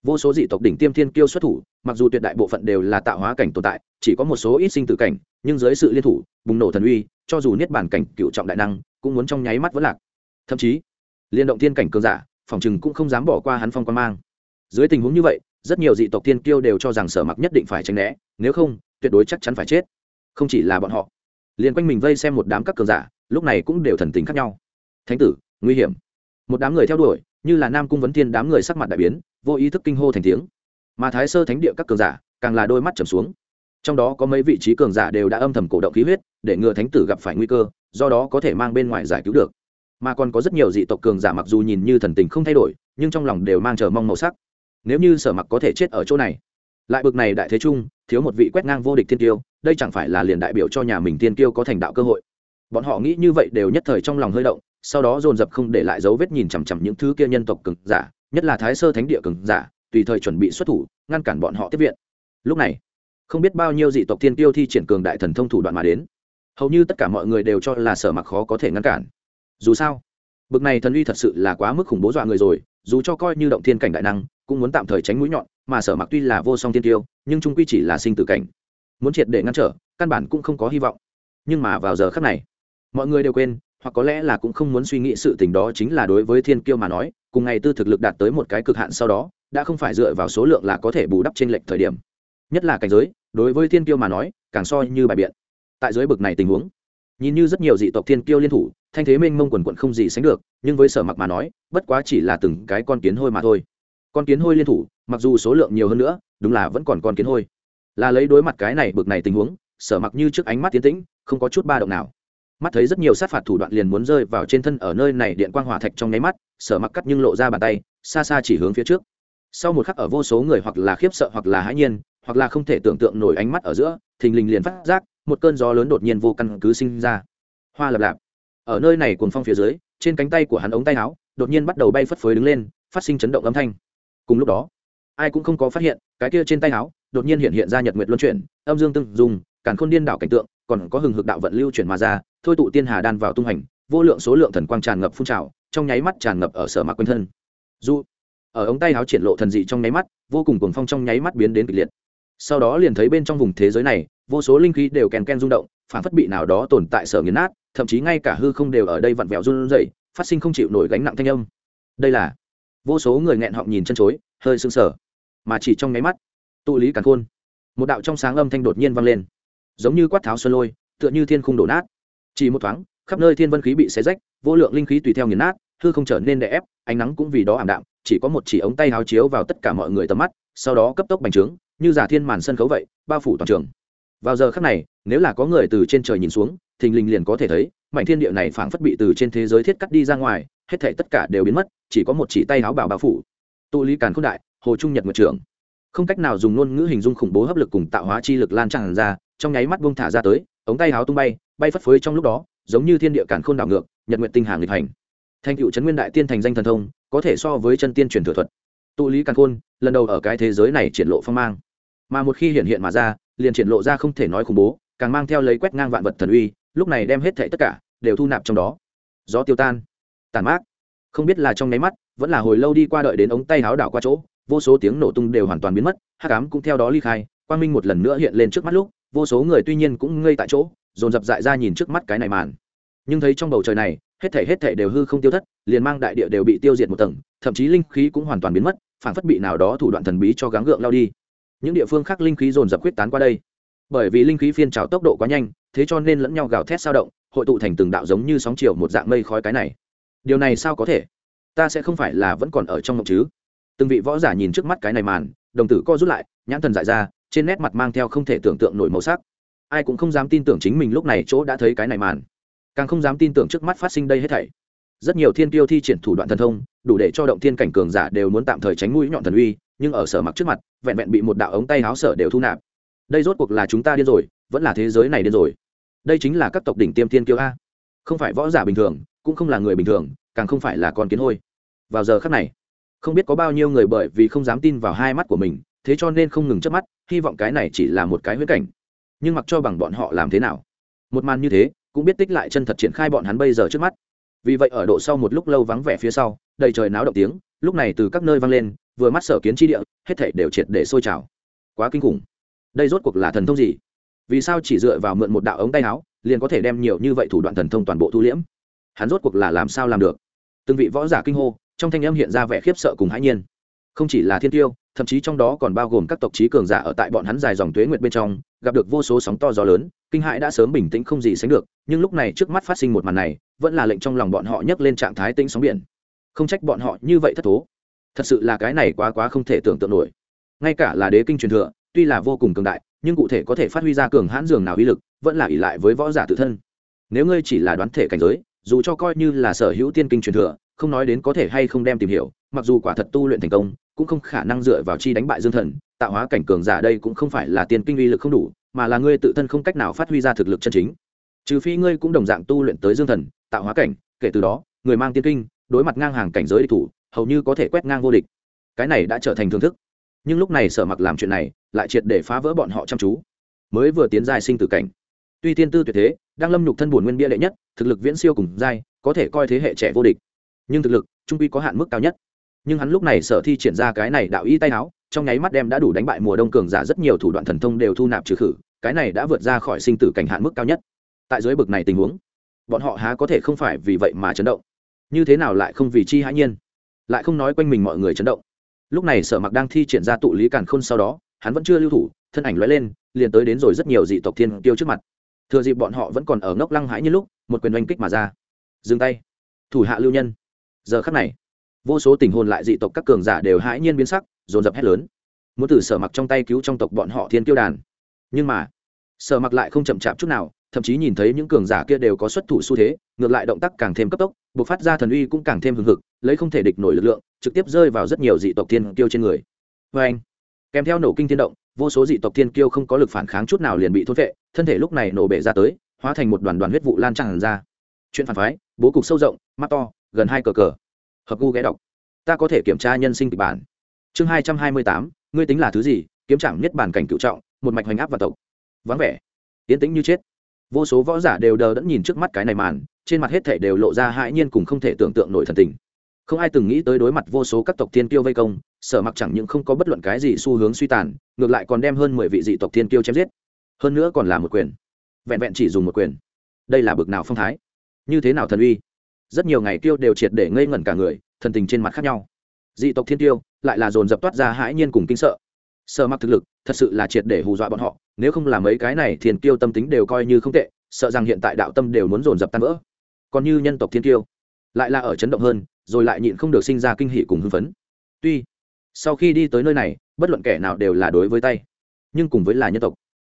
Vô số dị tộc đỉnh tiêm thiên kiêu xuất thủ, mặc dù tuyệt đại bộ phận đều là tạo hóa cảnh tồn tại, chỉ có một số ít sinh tử cảnh, nhưng dưới sự liên thủ, bùng nổ thần uy, cho dù niết bản cảnh cựu trọng đại năng, cũng muốn trong nháy mắt vẫn lạc thậm chí, liên động thiên cảnh cường giả, phòng chừng cũng không dám bỏ qua hắn phong quan mang. Dưới tình huống như vậy, rất nhiều dị tộc thiên kiêu đều cho rằng sở mặc nhất định phải tránh né, nếu không, tuyệt đối chắc chắn phải chết. Không chỉ là bọn họ, liền quanh mình vây xem một đám các cường giả, lúc này cũng đều thần tính khác nhau. Thánh tử, nguy hiểm. Một đám người theo đuổi, như là nam cung vấn thiên đám người sắc mặt đại biến, vô ý thức kinh hô thành tiếng. Mà thái sơ thánh địa các cường giả, càng là đôi mắt trầm xuống. Trong đó có mấy vị trí cường giả đều đã âm thầm cổ động khí huyết, để ngừa thánh tử gặp phải nguy cơ, do đó có thể mang bên ngoài giải cứu được mà còn có rất nhiều dị tộc cường giả mặc dù nhìn như thần tình không thay đổi, nhưng trong lòng đều mang chờ mong màu sắc. Nếu như sở mặc có thể chết ở chỗ này, lại bực này đại thế trung, thiếu một vị quét ngang vô địch thiên tiêu đây chẳng phải là liền đại biểu cho nhà mình thiên tiêu có thành đạo cơ hội. Bọn họ nghĩ như vậy đều nhất thời trong lòng hơi động, sau đó dồn dập không để lại dấu vết nhìn chằm chằm những thứ kia nhân tộc cường giả, nhất là thái sơ thánh địa cường giả, tùy thời chuẩn bị xuất thủ, ngăn cản bọn họ tiếp viện. Lúc này, không biết bao nhiêu dị tộc thiên tiêu thi triển cường đại thần thông thủ đoạn mà đến. Hầu như tất cả mọi người đều cho là sở mặc khó có thể ngăn cản dù sao, bực này thần uy thật sự là quá mức khủng bố dọa người rồi, dù cho coi như động thiên cảnh đại năng, cũng muốn tạm thời tránh mũi nhọn, mà sở mặc tuy là vô song thiên tiêu, nhưng trung quy chỉ là sinh tử cảnh. Muốn triệt để ngăn trở, căn bản cũng không có hy vọng. Nhưng mà vào giờ khắc này, mọi người đều quên, hoặc có lẽ là cũng không muốn suy nghĩ sự tình đó chính là đối với thiên kiêu mà nói, cùng ngày tư thực lực đạt tới một cái cực hạn sau đó, đã không phải dựa vào số lượng là có thể bù đắp trên lệch thời điểm. Nhất là cảnh giới, đối với thiên kiêu mà nói, càng so như bài biện. Tại dưới bực này tình huống, nhìn như rất nhiều dị tộc thiên kiêu liên thủ thanh thế mênh mông quần quận không gì sánh được, nhưng với sở mặc mà nói, bất quá chỉ là từng cái con kiến hôi mà thôi. Con kiến hôi liên thủ, mặc dù số lượng nhiều hơn nữa, đúng là vẫn còn con kiến hôi. Là lấy đối mặt cái này bực này tình huống, sở mặc như trước ánh mắt tiến tĩnh, không có chút ba động nào. Mắt thấy rất nhiều sát phạt thủ đoạn liền muốn rơi vào trên thân ở nơi này điện quang hỏa thạch trong nháy mắt, sở mặc cắt nhưng lộ ra bàn tay, xa xa chỉ hướng phía trước. Sau một khắc ở vô số người hoặc là khiếp sợ hoặc là hãi nhiên, hoặc là không thể tưởng tượng nổi ánh mắt ở giữa, thình lình liền phát giác, một cơn gió lớn đột nhiên vô căn cứ sinh ra. Hoa lập lạp ở nơi này cuồng phong phía dưới, trên cánh tay của hắn ống tay áo, đột nhiên bắt đầu bay phất phới đứng lên, phát sinh chấn động âm thanh. Cùng lúc đó, ai cũng không có phát hiện, cái kia trên tay áo, đột nhiên hiện hiện ra nhật nguyệt luân chuyển, âm dương tương dùng càn khôn điên đảo cảnh tượng, còn có hừng hực đạo vận lưu chuyển mà ra, thôi tụ tiên hà đan vào tung hành, vô lượng số lượng thần quang tràn ngập phun trào, trong nháy mắt tràn ngập ở sở mạc quanh thân. Du ở ống tay áo triển lộ thần dị trong nháy mắt, vô cùng cuồng phong trong nháy mắt biến đến kịch liệt. Sau đó liền thấy bên trong vùng thế giới này, vô số linh khí đều kèn ken rung động, phản phất bị nào đó tồn tại sở nghiền nát thậm chí ngay cả hư không đều ở đây vặn vẹo run rẩy, phát sinh không chịu nổi gánh nặng thanh âm. Đây là vô số người nghẹn họng nhìn chân chối, hơi sưng sở mà chỉ trong nháy mắt, tụ lý càn khôn, một đạo trong sáng âm thanh đột nhiên vang lên, giống như quát tháo xuân lôi, tựa như thiên khung đổ nát. Chỉ một thoáng, khắp nơi thiên vân khí bị xé rách, vô lượng linh khí tùy theo nghiền nát, hư không trở nên đè ép, ánh nắng cũng vì đó ảm đạm, chỉ có một chỉ ống tay háo chiếu vào tất cả mọi người tầm mắt, sau đó cấp tốc bành trướng, như giả thiên màn sân khấu vậy, bao phủ toàn trường. Vào giờ khắc này, nếu là có người từ trên trời nhìn xuống thình lình liền có thể thấy, mảnh thiên địa này phảng phất bị từ trên thế giới thiết cắt đi ra ngoài, hết thể tất cả đều biến mất, chỉ có một chỉ tay áo bảo bao phủ. Tụ lý càn khôn đại, hồ trung nhật nguyệt trưởng. Không cách nào dùng ngôn ngữ hình dung khủng bố hấp lực cùng tạo hóa chi lực lan tràn ra, trong nháy mắt buông thả ra tới, ống tay áo tung bay bay phất phới trong lúc đó, giống như thiên địa càn khôn đảo ngược, nhật nguyện tinh hàng nghịch hành. Thành cựu trấn nguyên đại tiên thành danh thần thông, có thể so với chân tiên truyền thừa thuật. Tụ lý càn khôn, lần đầu ở cái thế giới này triển lộ phong mang. Mà một khi hiện hiện mà ra, liền triển lộ ra không thể nói khủng bố, càng mang theo lấy quét ngang vạn vật thần uy lúc này đem hết thệ tất cả đều thu nạp trong đó. Gió tiêu tan, tàn mát. Không biết là trong nháy mắt, vẫn là hồi lâu đi qua đợi đến ống tay háo đảo qua chỗ, vô số tiếng nổ tung đều hoàn toàn biến mất hát cám cũng theo đó ly khai, quang minh một lần nữa hiện lên trước mắt lúc, vô số người tuy nhiên cũng ngây tại chỗ, dồn dập dại ra nhìn trước mắt cái này màn. Nhưng thấy trong bầu trời này, hết thể hết thể đều hư không tiêu thất, liền mang đại địa đều bị tiêu diệt một tầng, thậm chí linh khí cũng hoàn toàn biến mất phản phất bị nào đó thủ đoạn thần bí cho gắng gượng lao đi. Những địa phương khác linh khí dồn dập quyết tán qua đây bởi vì linh khí phiên trào tốc độ quá nhanh, thế cho nên lẫn nhau gào thét sao động, hội tụ thành từng đạo giống như sóng chiều một dạng mây khói cái này. Điều này sao có thể? Ta sẽ không phải là vẫn còn ở trong mộng chứ? Từng vị võ giả nhìn trước mắt cái này màn, đồng tử co rút lại, nhãn thần dại ra, trên nét mặt mang theo không thể tưởng tượng nổi màu sắc. Ai cũng không dám tin tưởng chính mình lúc này chỗ đã thấy cái này màn. Càng không dám tin tưởng trước mắt phát sinh đây hết thảy. Rất nhiều thiên tiêu thi triển thủ đoạn thần thông, đủ để cho động thiên cảnh cường giả đều muốn tạm thời tránh mũi nhọn thần uy, nhưng ở sở mặc trước mặt, vẹn vẹn bị một đạo ống tay háo sở đều thu nạp đây rốt cuộc là chúng ta điên rồi, vẫn là thế giới này điên rồi. Đây chính là các tộc đỉnh tiêm tiên kiêu a. Không phải võ giả bình thường, cũng không là người bình thường, càng không phải là con kiến hôi. Vào giờ khắc này, không biết có bao nhiêu người bởi vì không dám tin vào hai mắt của mình, thế cho nên không ngừng chớp mắt, hy vọng cái này chỉ là một cái huyết cảnh. Nhưng mặc cho bằng bọn họ làm thế nào? Một màn như thế, cũng biết tích lại chân thật triển khai bọn hắn bây giờ trước mắt. Vì vậy ở độ sau một lúc lâu vắng vẻ phía sau, đầy trời náo động tiếng, lúc này từ các nơi vang lên, vừa mắt sở kiến tri địa, hết thảy đều triệt để sôi trào. Quá kinh khủng đây rốt cuộc là thần thông gì? Vì sao chỉ dựa vào mượn một đạo ống tay áo, liền có thể đem nhiều như vậy thủ đoạn thần thông toàn bộ thu liễm? Hắn rốt cuộc là làm sao làm được? Từng vị võ giả kinh hô, trong thanh âm hiện ra vẻ khiếp sợ cùng hãi nhiên. Không chỉ là thiên tiêu, thậm chí trong đó còn bao gồm các tộc trí cường giả ở tại bọn hắn dài dòng tuế nguyệt bên trong, gặp được vô số sóng to gió lớn, kinh hãi đã sớm bình tĩnh không gì sánh được, nhưng lúc này trước mắt phát sinh một màn này, vẫn là lệnh trong lòng bọn họ nhấc lên trạng thái tĩnh sóng biển. Không trách bọn họ như vậy thất thố. Thật sự là cái này quá quá không thể tưởng tượng nổi. Ngay cả là đế kinh truyền thừa tuy là vô cùng cường đại, nhưng cụ thể có thể phát huy ra cường hãn dường nào uy lực, vẫn là ỷ lại với võ giả tự thân. Nếu ngươi chỉ là đoán thể cảnh giới, dù cho coi như là sở hữu tiên kinh truyền thừa, không nói đến có thể hay không đem tìm hiểu, mặc dù quả thật tu luyện thành công, cũng không khả năng dựa vào chi đánh bại dương thần, tạo hóa cảnh cường giả đây cũng không phải là tiên kinh uy lực không đủ, mà là ngươi tự thân không cách nào phát huy ra thực lực chân chính. Trừ phi ngươi cũng đồng dạng tu luyện tới dương thần, tạo hóa cảnh, kể từ đó, người mang tiên kinh, đối mặt ngang hàng cảnh giới địch thủ, hầu như có thể quét ngang vô địch. Cái này đã trở thành thưởng thức nhưng lúc này sở mặc làm chuyện này lại triệt để phá vỡ bọn họ chăm chú, mới vừa tiến giai sinh tử cảnh. Tuy tiên tư tuyệt thế, đang lâm nhục thân buồn nguyên bia đệ nhất, thực lực viễn siêu cùng giai, có thể coi thế hệ trẻ vô địch. Nhưng thực lực, trung quy có hạn mức cao nhất. Nhưng hắn lúc này sở thi triển ra cái này đạo y tay áo, trong nháy mắt đem đã đủ đánh bại mùa đông cường giả rất nhiều thủ đoạn thần thông đều thu nạp trừ khử, cái này đã vượt ra khỏi sinh tử cảnh hạn mức cao nhất. Tại dưới bực này tình huống, bọn họ há có thể không phải vì vậy mà chấn động. Như thế nào lại không vì chi hãi nhiên? Lại không nói quanh mình mọi người chấn động lúc này sở mặc đang thi triển ra tụ lý càn khôn sau đó, hắn vẫn chưa lưu thủ, thân ảnh lóe lên, liền tới đến rồi rất nhiều dị tộc thiên tiêu trước mặt. Thừa dịp bọn họ vẫn còn ở ngốc lăng hãi như lúc, một quyền oanh kích mà ra. Dừng tay. Thủ hạ lưu nhân. Giờ khắc này, vô số tình hồn lại dị tộc các cường giả đều hãi nhiên biến sắc, dồn dập hét lớn. Muốn từ sở mặc trong tay cứu trong tộc bọn họ thiên tiêu đàn. Nhưng mà, sở mặc lại không chậm chạp chút nào thậm chí nhìn thấy những cường giả kia đều có xuất thủ xu thế, ngược lại động tác càng thêm cấp tốc buộc phát ra thần uy cũng càng thêm hừng hực, lấy không thể địch nổi lực lượng, trực tiếp rơi vào rất nhiều dị tộc thiên kiêu trên người. Vê anh, kèm theo nổ kinh thiên động, vô số dị tộc thiên kiêu không có lực phản kháng chút nào liền bị thốt vệ, thân thể lúc này nổ bể ra tới, hóa thành một đoàn đoàn huyết vụ lan tràn ra. Chuyện phản phái, bố cục sâu rộng, mắt to, gần hai cờ cờ. Hợp gu ghé đọc. Ta có thể kiểm tra nhân sinh kịch bản. Chương hai trăm hai mươi tám, ngươi tính là thứ gì? Kiếm trạng nhất bản cảnh cựu trọng, một mạch hoành áp và tộc. Vắng vẻ. Yến tĩnh như chết vô số võ giả đều đờ đẫn nhìn trước mắt cái này màn, trên mặt hết thể đều lộ ra hãi nhiên cùng không thể tưởng tượng nổi thần tình. Không ai từng nghĩ tới đối mặt vô số các tộc thiên kiêu vây công, sở mặc chẳng những không có bất luận cái gì xu hướng suy tàn, ngược lại còn đem hơn mười vị dị tộc thiên kiêu chém giết. Hơn nữa còn là một quyền. Vẹn vẹn chỉ dùng một quyền. Đây là bực nào phong thái? Như thế nào thần uy? Rất nhiều ngày tiêu đều triệt để ngây ngẩn cả người, thần tình trên mặt khác nhau. Dị tộc thiên tiêu lại là dồn dập toát ra hãi nhiên cùng kinh sợ. Sở mặc thực lực thật sự là triệt để hù dọa bọn họ nếu không làm mấy cái này thiên kiêu tâm tính đều coi như không tệ, sợ rằng hiện tại đạo tâm đều muốn dồn dập tan vỡ. Còn như nhân tộc thiên kiêu, lại là ở chấn động hơn, rồi lại nhịn không được sinh ra kinh hỷ cùng hưng phấn. Tuy, sau khi đi tới nơi này, bất luận kẻ nào đều là đối với tay, nhưng cùng với là nhân tộc.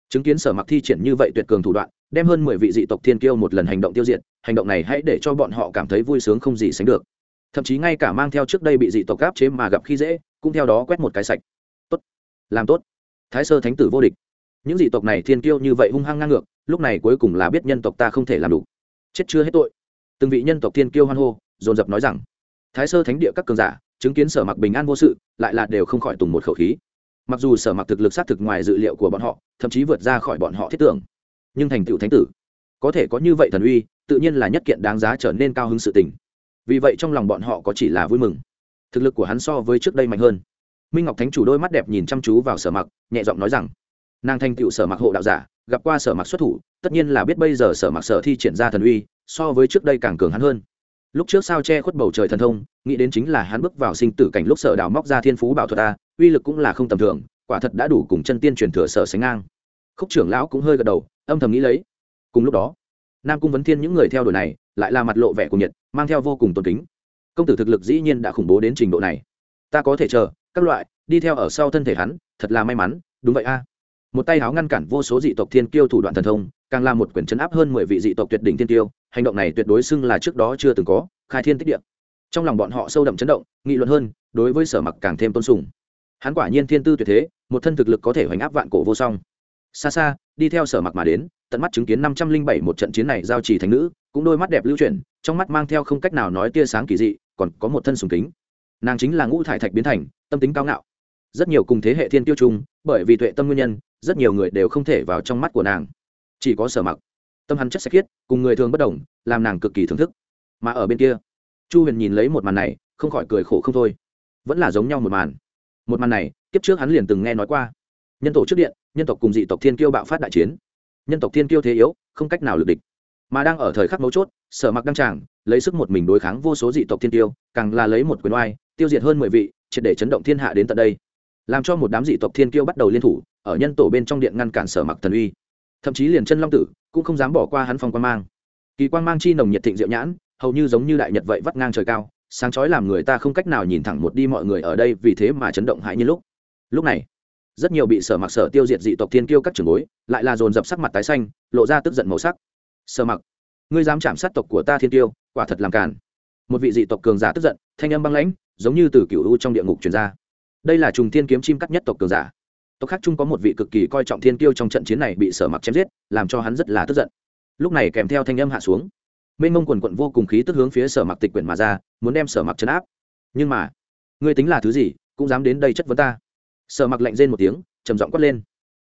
Chứng kiến sở mặc thi triển như vậy tuyệt cường thủ đoạn, đem hơn mười vị dị tộc thiên kiêu một lần hành động tiêu diệt, hành động này hãy để cho bọn họ cảm thấy vui sướng không gì sánh được. Thậm chí ngay cả mang theo trước đây bị dị tộc gáp chế mà gặp khi dễ, cũng theo đó quét một cái sạch. Tốt, làm tốt. Thái sơ thánh tử vô địch những dị tộc này thiên kiêu như vậy hung hăng ngang ngược, lúc này cuối cùng là biết nhân tộc ta không thể làm đủ. Chết chưa hết tội. Từng vị nhân tộc thiên kiêu hoan hô, dồn dập nói rằng, thái sơ thánh địa các cường giả, chứng kiến sở mặc bình an vô sự, lại là đều không khỏi tùng một khẩu khí. Mặc dù sở mặc thực lực xác thực ngoài dự liệu của bọn họ, thậm chí vượt ra khỏi bọn họ thiết tưởng, nhưng thành tựu thánh tử, có thể có như vậy thần uy, tự nhiên là nhất kiện đáng giá trở nên cao hứng sự tình. Vì vậy trong lòng bọn họ có chỉ là vui mừng. Thực lực của hắn so với trước đây mạnh hơn. Minh ngọc thánh chủ đôi mắt đẹp nhìn chăm chú vào sở mặc nhẹ giọng nói rằng nàng thành tựu sở mặc hộ đạo giả, gặp qua sở mặc xuất thủ, tất nhiên là biết bây giờ sở mặc sở thi triển ra thần uy, so với trước đây càng cường hắn hơn. Lúc trước sao che khuất bầu trời thần thông, nghĩ đến chính là hắn bước vào sinh tử cảnh lúc sở đào móc ra thiên phú bảo thuật ta uy lực cũng là không tầm thường, quả thật đã đủ cùng chân tiên truyền thừa sở sánh ngang. Khúc trưởng lão cũng hơi gật đầu, âm thầm nghĩ lấy. Cùng lúc đó, nam cung vấn thiên những người theo đuổi này, lại là mặt lộ vẻ của nhiệt, mang theo vô cùng tôn kính. Công tử thực lực dĩ nhiên đã khủng bố đến trình độ này. Ta có thể chờ, các loại, đi theo ở sau thân thể hắn, thật là may mắn, đúng vậy a một tay háo ngăn cản vô số dị tộc thiên kiêu thủ đoạn thần thông, càng là một quyển chấn áp hơn mười vị dị tộc tuyệt đỉnh thiên kiêu, hành động này tuyệt đối xưng là trước đó chưa từng có, khai thiên tích địa. Trong lòng bọn họ sâu đậm chấn động, nghị luận hơn, đối với sở mặc càng thêm tôn sùng. Hắn quả nhiên thiên tư tuyệt thế, một thân thực lực có thể hoành áp vạn cổ vô song. Xa xa, đi theo sở mặc mà đến, tận mắt chứng kiến năm trăm linh bảy một trận chiến này giao trì thành nữ, cũng đôi mắt đẹp lưu chuyển, trong mắt mang theo không cách nào nói tia sáng kỳ dị, còn có một thân sùng kính. Nàng chính là ngũ thải thạch biến thành, tâm tính cao ngạo. Rất nhiều cùng thế hệ thiên tiêu chung, bởi vì tuệ tâm nguyên nhân rất nhiều người đều không thể vào trong mắt của nàng. Chỉ có sở mặc. Tâm hắn chất sẽ khiết, cùng người thường bất đồng, làm nàng cực kỳ thưởng thức. Mà ở bên kia, chu huyền nhìn lấy một màn này, không khỏi cười khổ không thôi. Vẫn là giống nhau một màn. Một màn này, kiếp trước hắn liền từng nghe nói qua. Nhân tổ trước điện, nhân tộc cùng dị tộc thiên kiêu bạo phát đại chiến. Nhân tộc thiên kiêu thế yếu, không cách nào lực địch. Mà đang ở thời khắc mấu chốt, sở mặc đăng tràng, lấy sức một mình đối kháng vô số dị tộc thiên tiêu càng là lấy một quyền oai, tiêu diệt hơn mười vị, triệt để chấn động thiên hạ đến tận đây. Làm cho một đám dị tộc thiên kiêu bắt đầu liên thủ ở nhân tổ bên trong điện ngăn cản sở mặc thần uy. Thậm chí liền chân long tử cũng không dám bỏ qua hắn phong quan mang. Kỳ quan mang chi nồng nhiệt thịnh diệu nhãn, hầu như giống như đại nhật vậy vắt ngang trời cao, sáng chói làm người ta không cách nào nhìn thẳng một đi mọi người ở đây vì thế mà chấn động hãi như lúc. Lúc này, rất nhiều bị sở mặc sở tiêu diệt dị tộc thiên kiêu các trường bối, lại là dồn dập sắc mặt tái xanh, lộ ra tức giận màu sắc. Sở mặc, ngươi dám chạm sát tộc của ta thiên tiêu quả thật làm cản một vị dị tộc cường giả tức giận, thanh âm băng lãnh, giống như từ cựu u trong địa ngục truyền ra. Đây là trùng thiên kiếm chim cắt nhất tộc cường giả tộc khác chung có một vị cực kỳ coi trọng thiên kiêu trong trận chiến này bị sở mặc chém giết, làm cho hắn rất là tức giận. Lúc này kèm theo thanh âm hạ xuống mênh mông quần quận vô cùng khí tức hướng phía sở mặc tịch quyển mà ra, muốn đem sở mặc chấn áp. Nhưng mà, ngươi tính là thứ gì, cũng dám đến đây chất vấn ta? Sở mặc lạnh rên một tiếng, trầm giọng quát lên.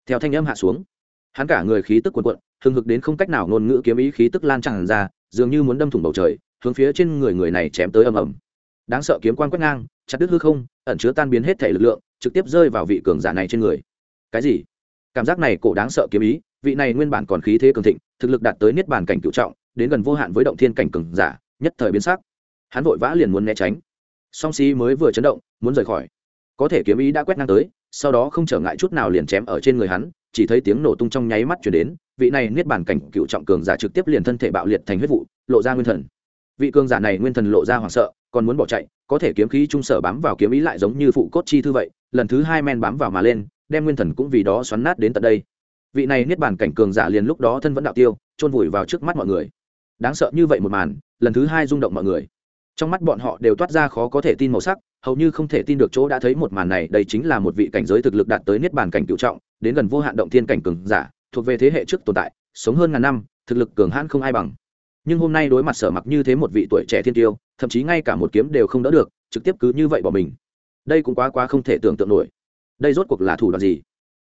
Theo thanh âm hạ xuống, hắn cả người khí tức quần quận hừng hực đến không cách nào ngôn ngữ kiếm ý khí tức lan tràn ra, dường như muốn đâm thủng bầu trời, hướng phía trên người người này chém tới ầm ầm. Đáng sợ kiếm quan quét ngang, chặt đứt hư không, ẩn chứa tan biến hết thể lực lượng trực tiếp rơi vào vị cường giả này trên người. Cái gì? Cảm giác này cổ đáng sợ kiếm ý, vị này nguyên bản còn khí thế cường thịnh, thực lực đạt tới niết bàn cảnh cựu trọng, đến gần vô hạn với động thiên cảnh cường giả, nhất thời biến sắc. Hắn vội vã liền muốn né tránh. Song sĩ mới vừa chấn động, muốn rời khỏi. Có thể kiếm ý đã quét ngang tới, sau đó không trở ngại chút nào liền chém ở trên người hắn, chỉ thấy tiếng nổ tung trong nháy mắt chuyển đến, vị này niết bàn cảnh cựu trọng cường giả trực tiếp liền thân thể bạo liệt thành huyết vụ, lộ ra nguyên thần. Vị cường giả này nguyên thần lộ ra hoảng sợ, còn muốn bỏ chạy, có thể kiếm khí trung sở bám vào kiếm ý lại giống như phụ cốt chi thư vậy lần thứ hai men bám vào mà lên, đem nguyên thần cũng vì đó xoắn nát đến tận đây. Vị này niết bàn cảnh cường giả liền lúc đó thân vẫn đạo tiêu, chôn vùi vào trước mắt mọi người. Đáng sợ như vậy một màn, lần thứ hai rung động mọi người. Trong mắt bọn họ đều toát ra khó có thể tin màu sắc, hầu như không thể tin được chỗ đã thấy một màn này, đây chính là một vị cảnh giới thực lực đạt tới niết bàn cảnh cựu trọng, đến gần vô hạn động thiên cảnh cường giả, thuộc về thế hệ trước tồn tại, sống hơn ngàn năm, thực lực cường hãn không ai bằng. Nhưng hôm nay đối mặt sở mặc như thế một vị tuổi trẻ thiên tiêu, thậm chí ngay cả một kiếm đều không đỡ được, trực tiếp cứ như vậy bỏ mình đây cũng quá quá không thể tưởng tượng nổi. Đây rốt cuộc là thủ đoạn gì?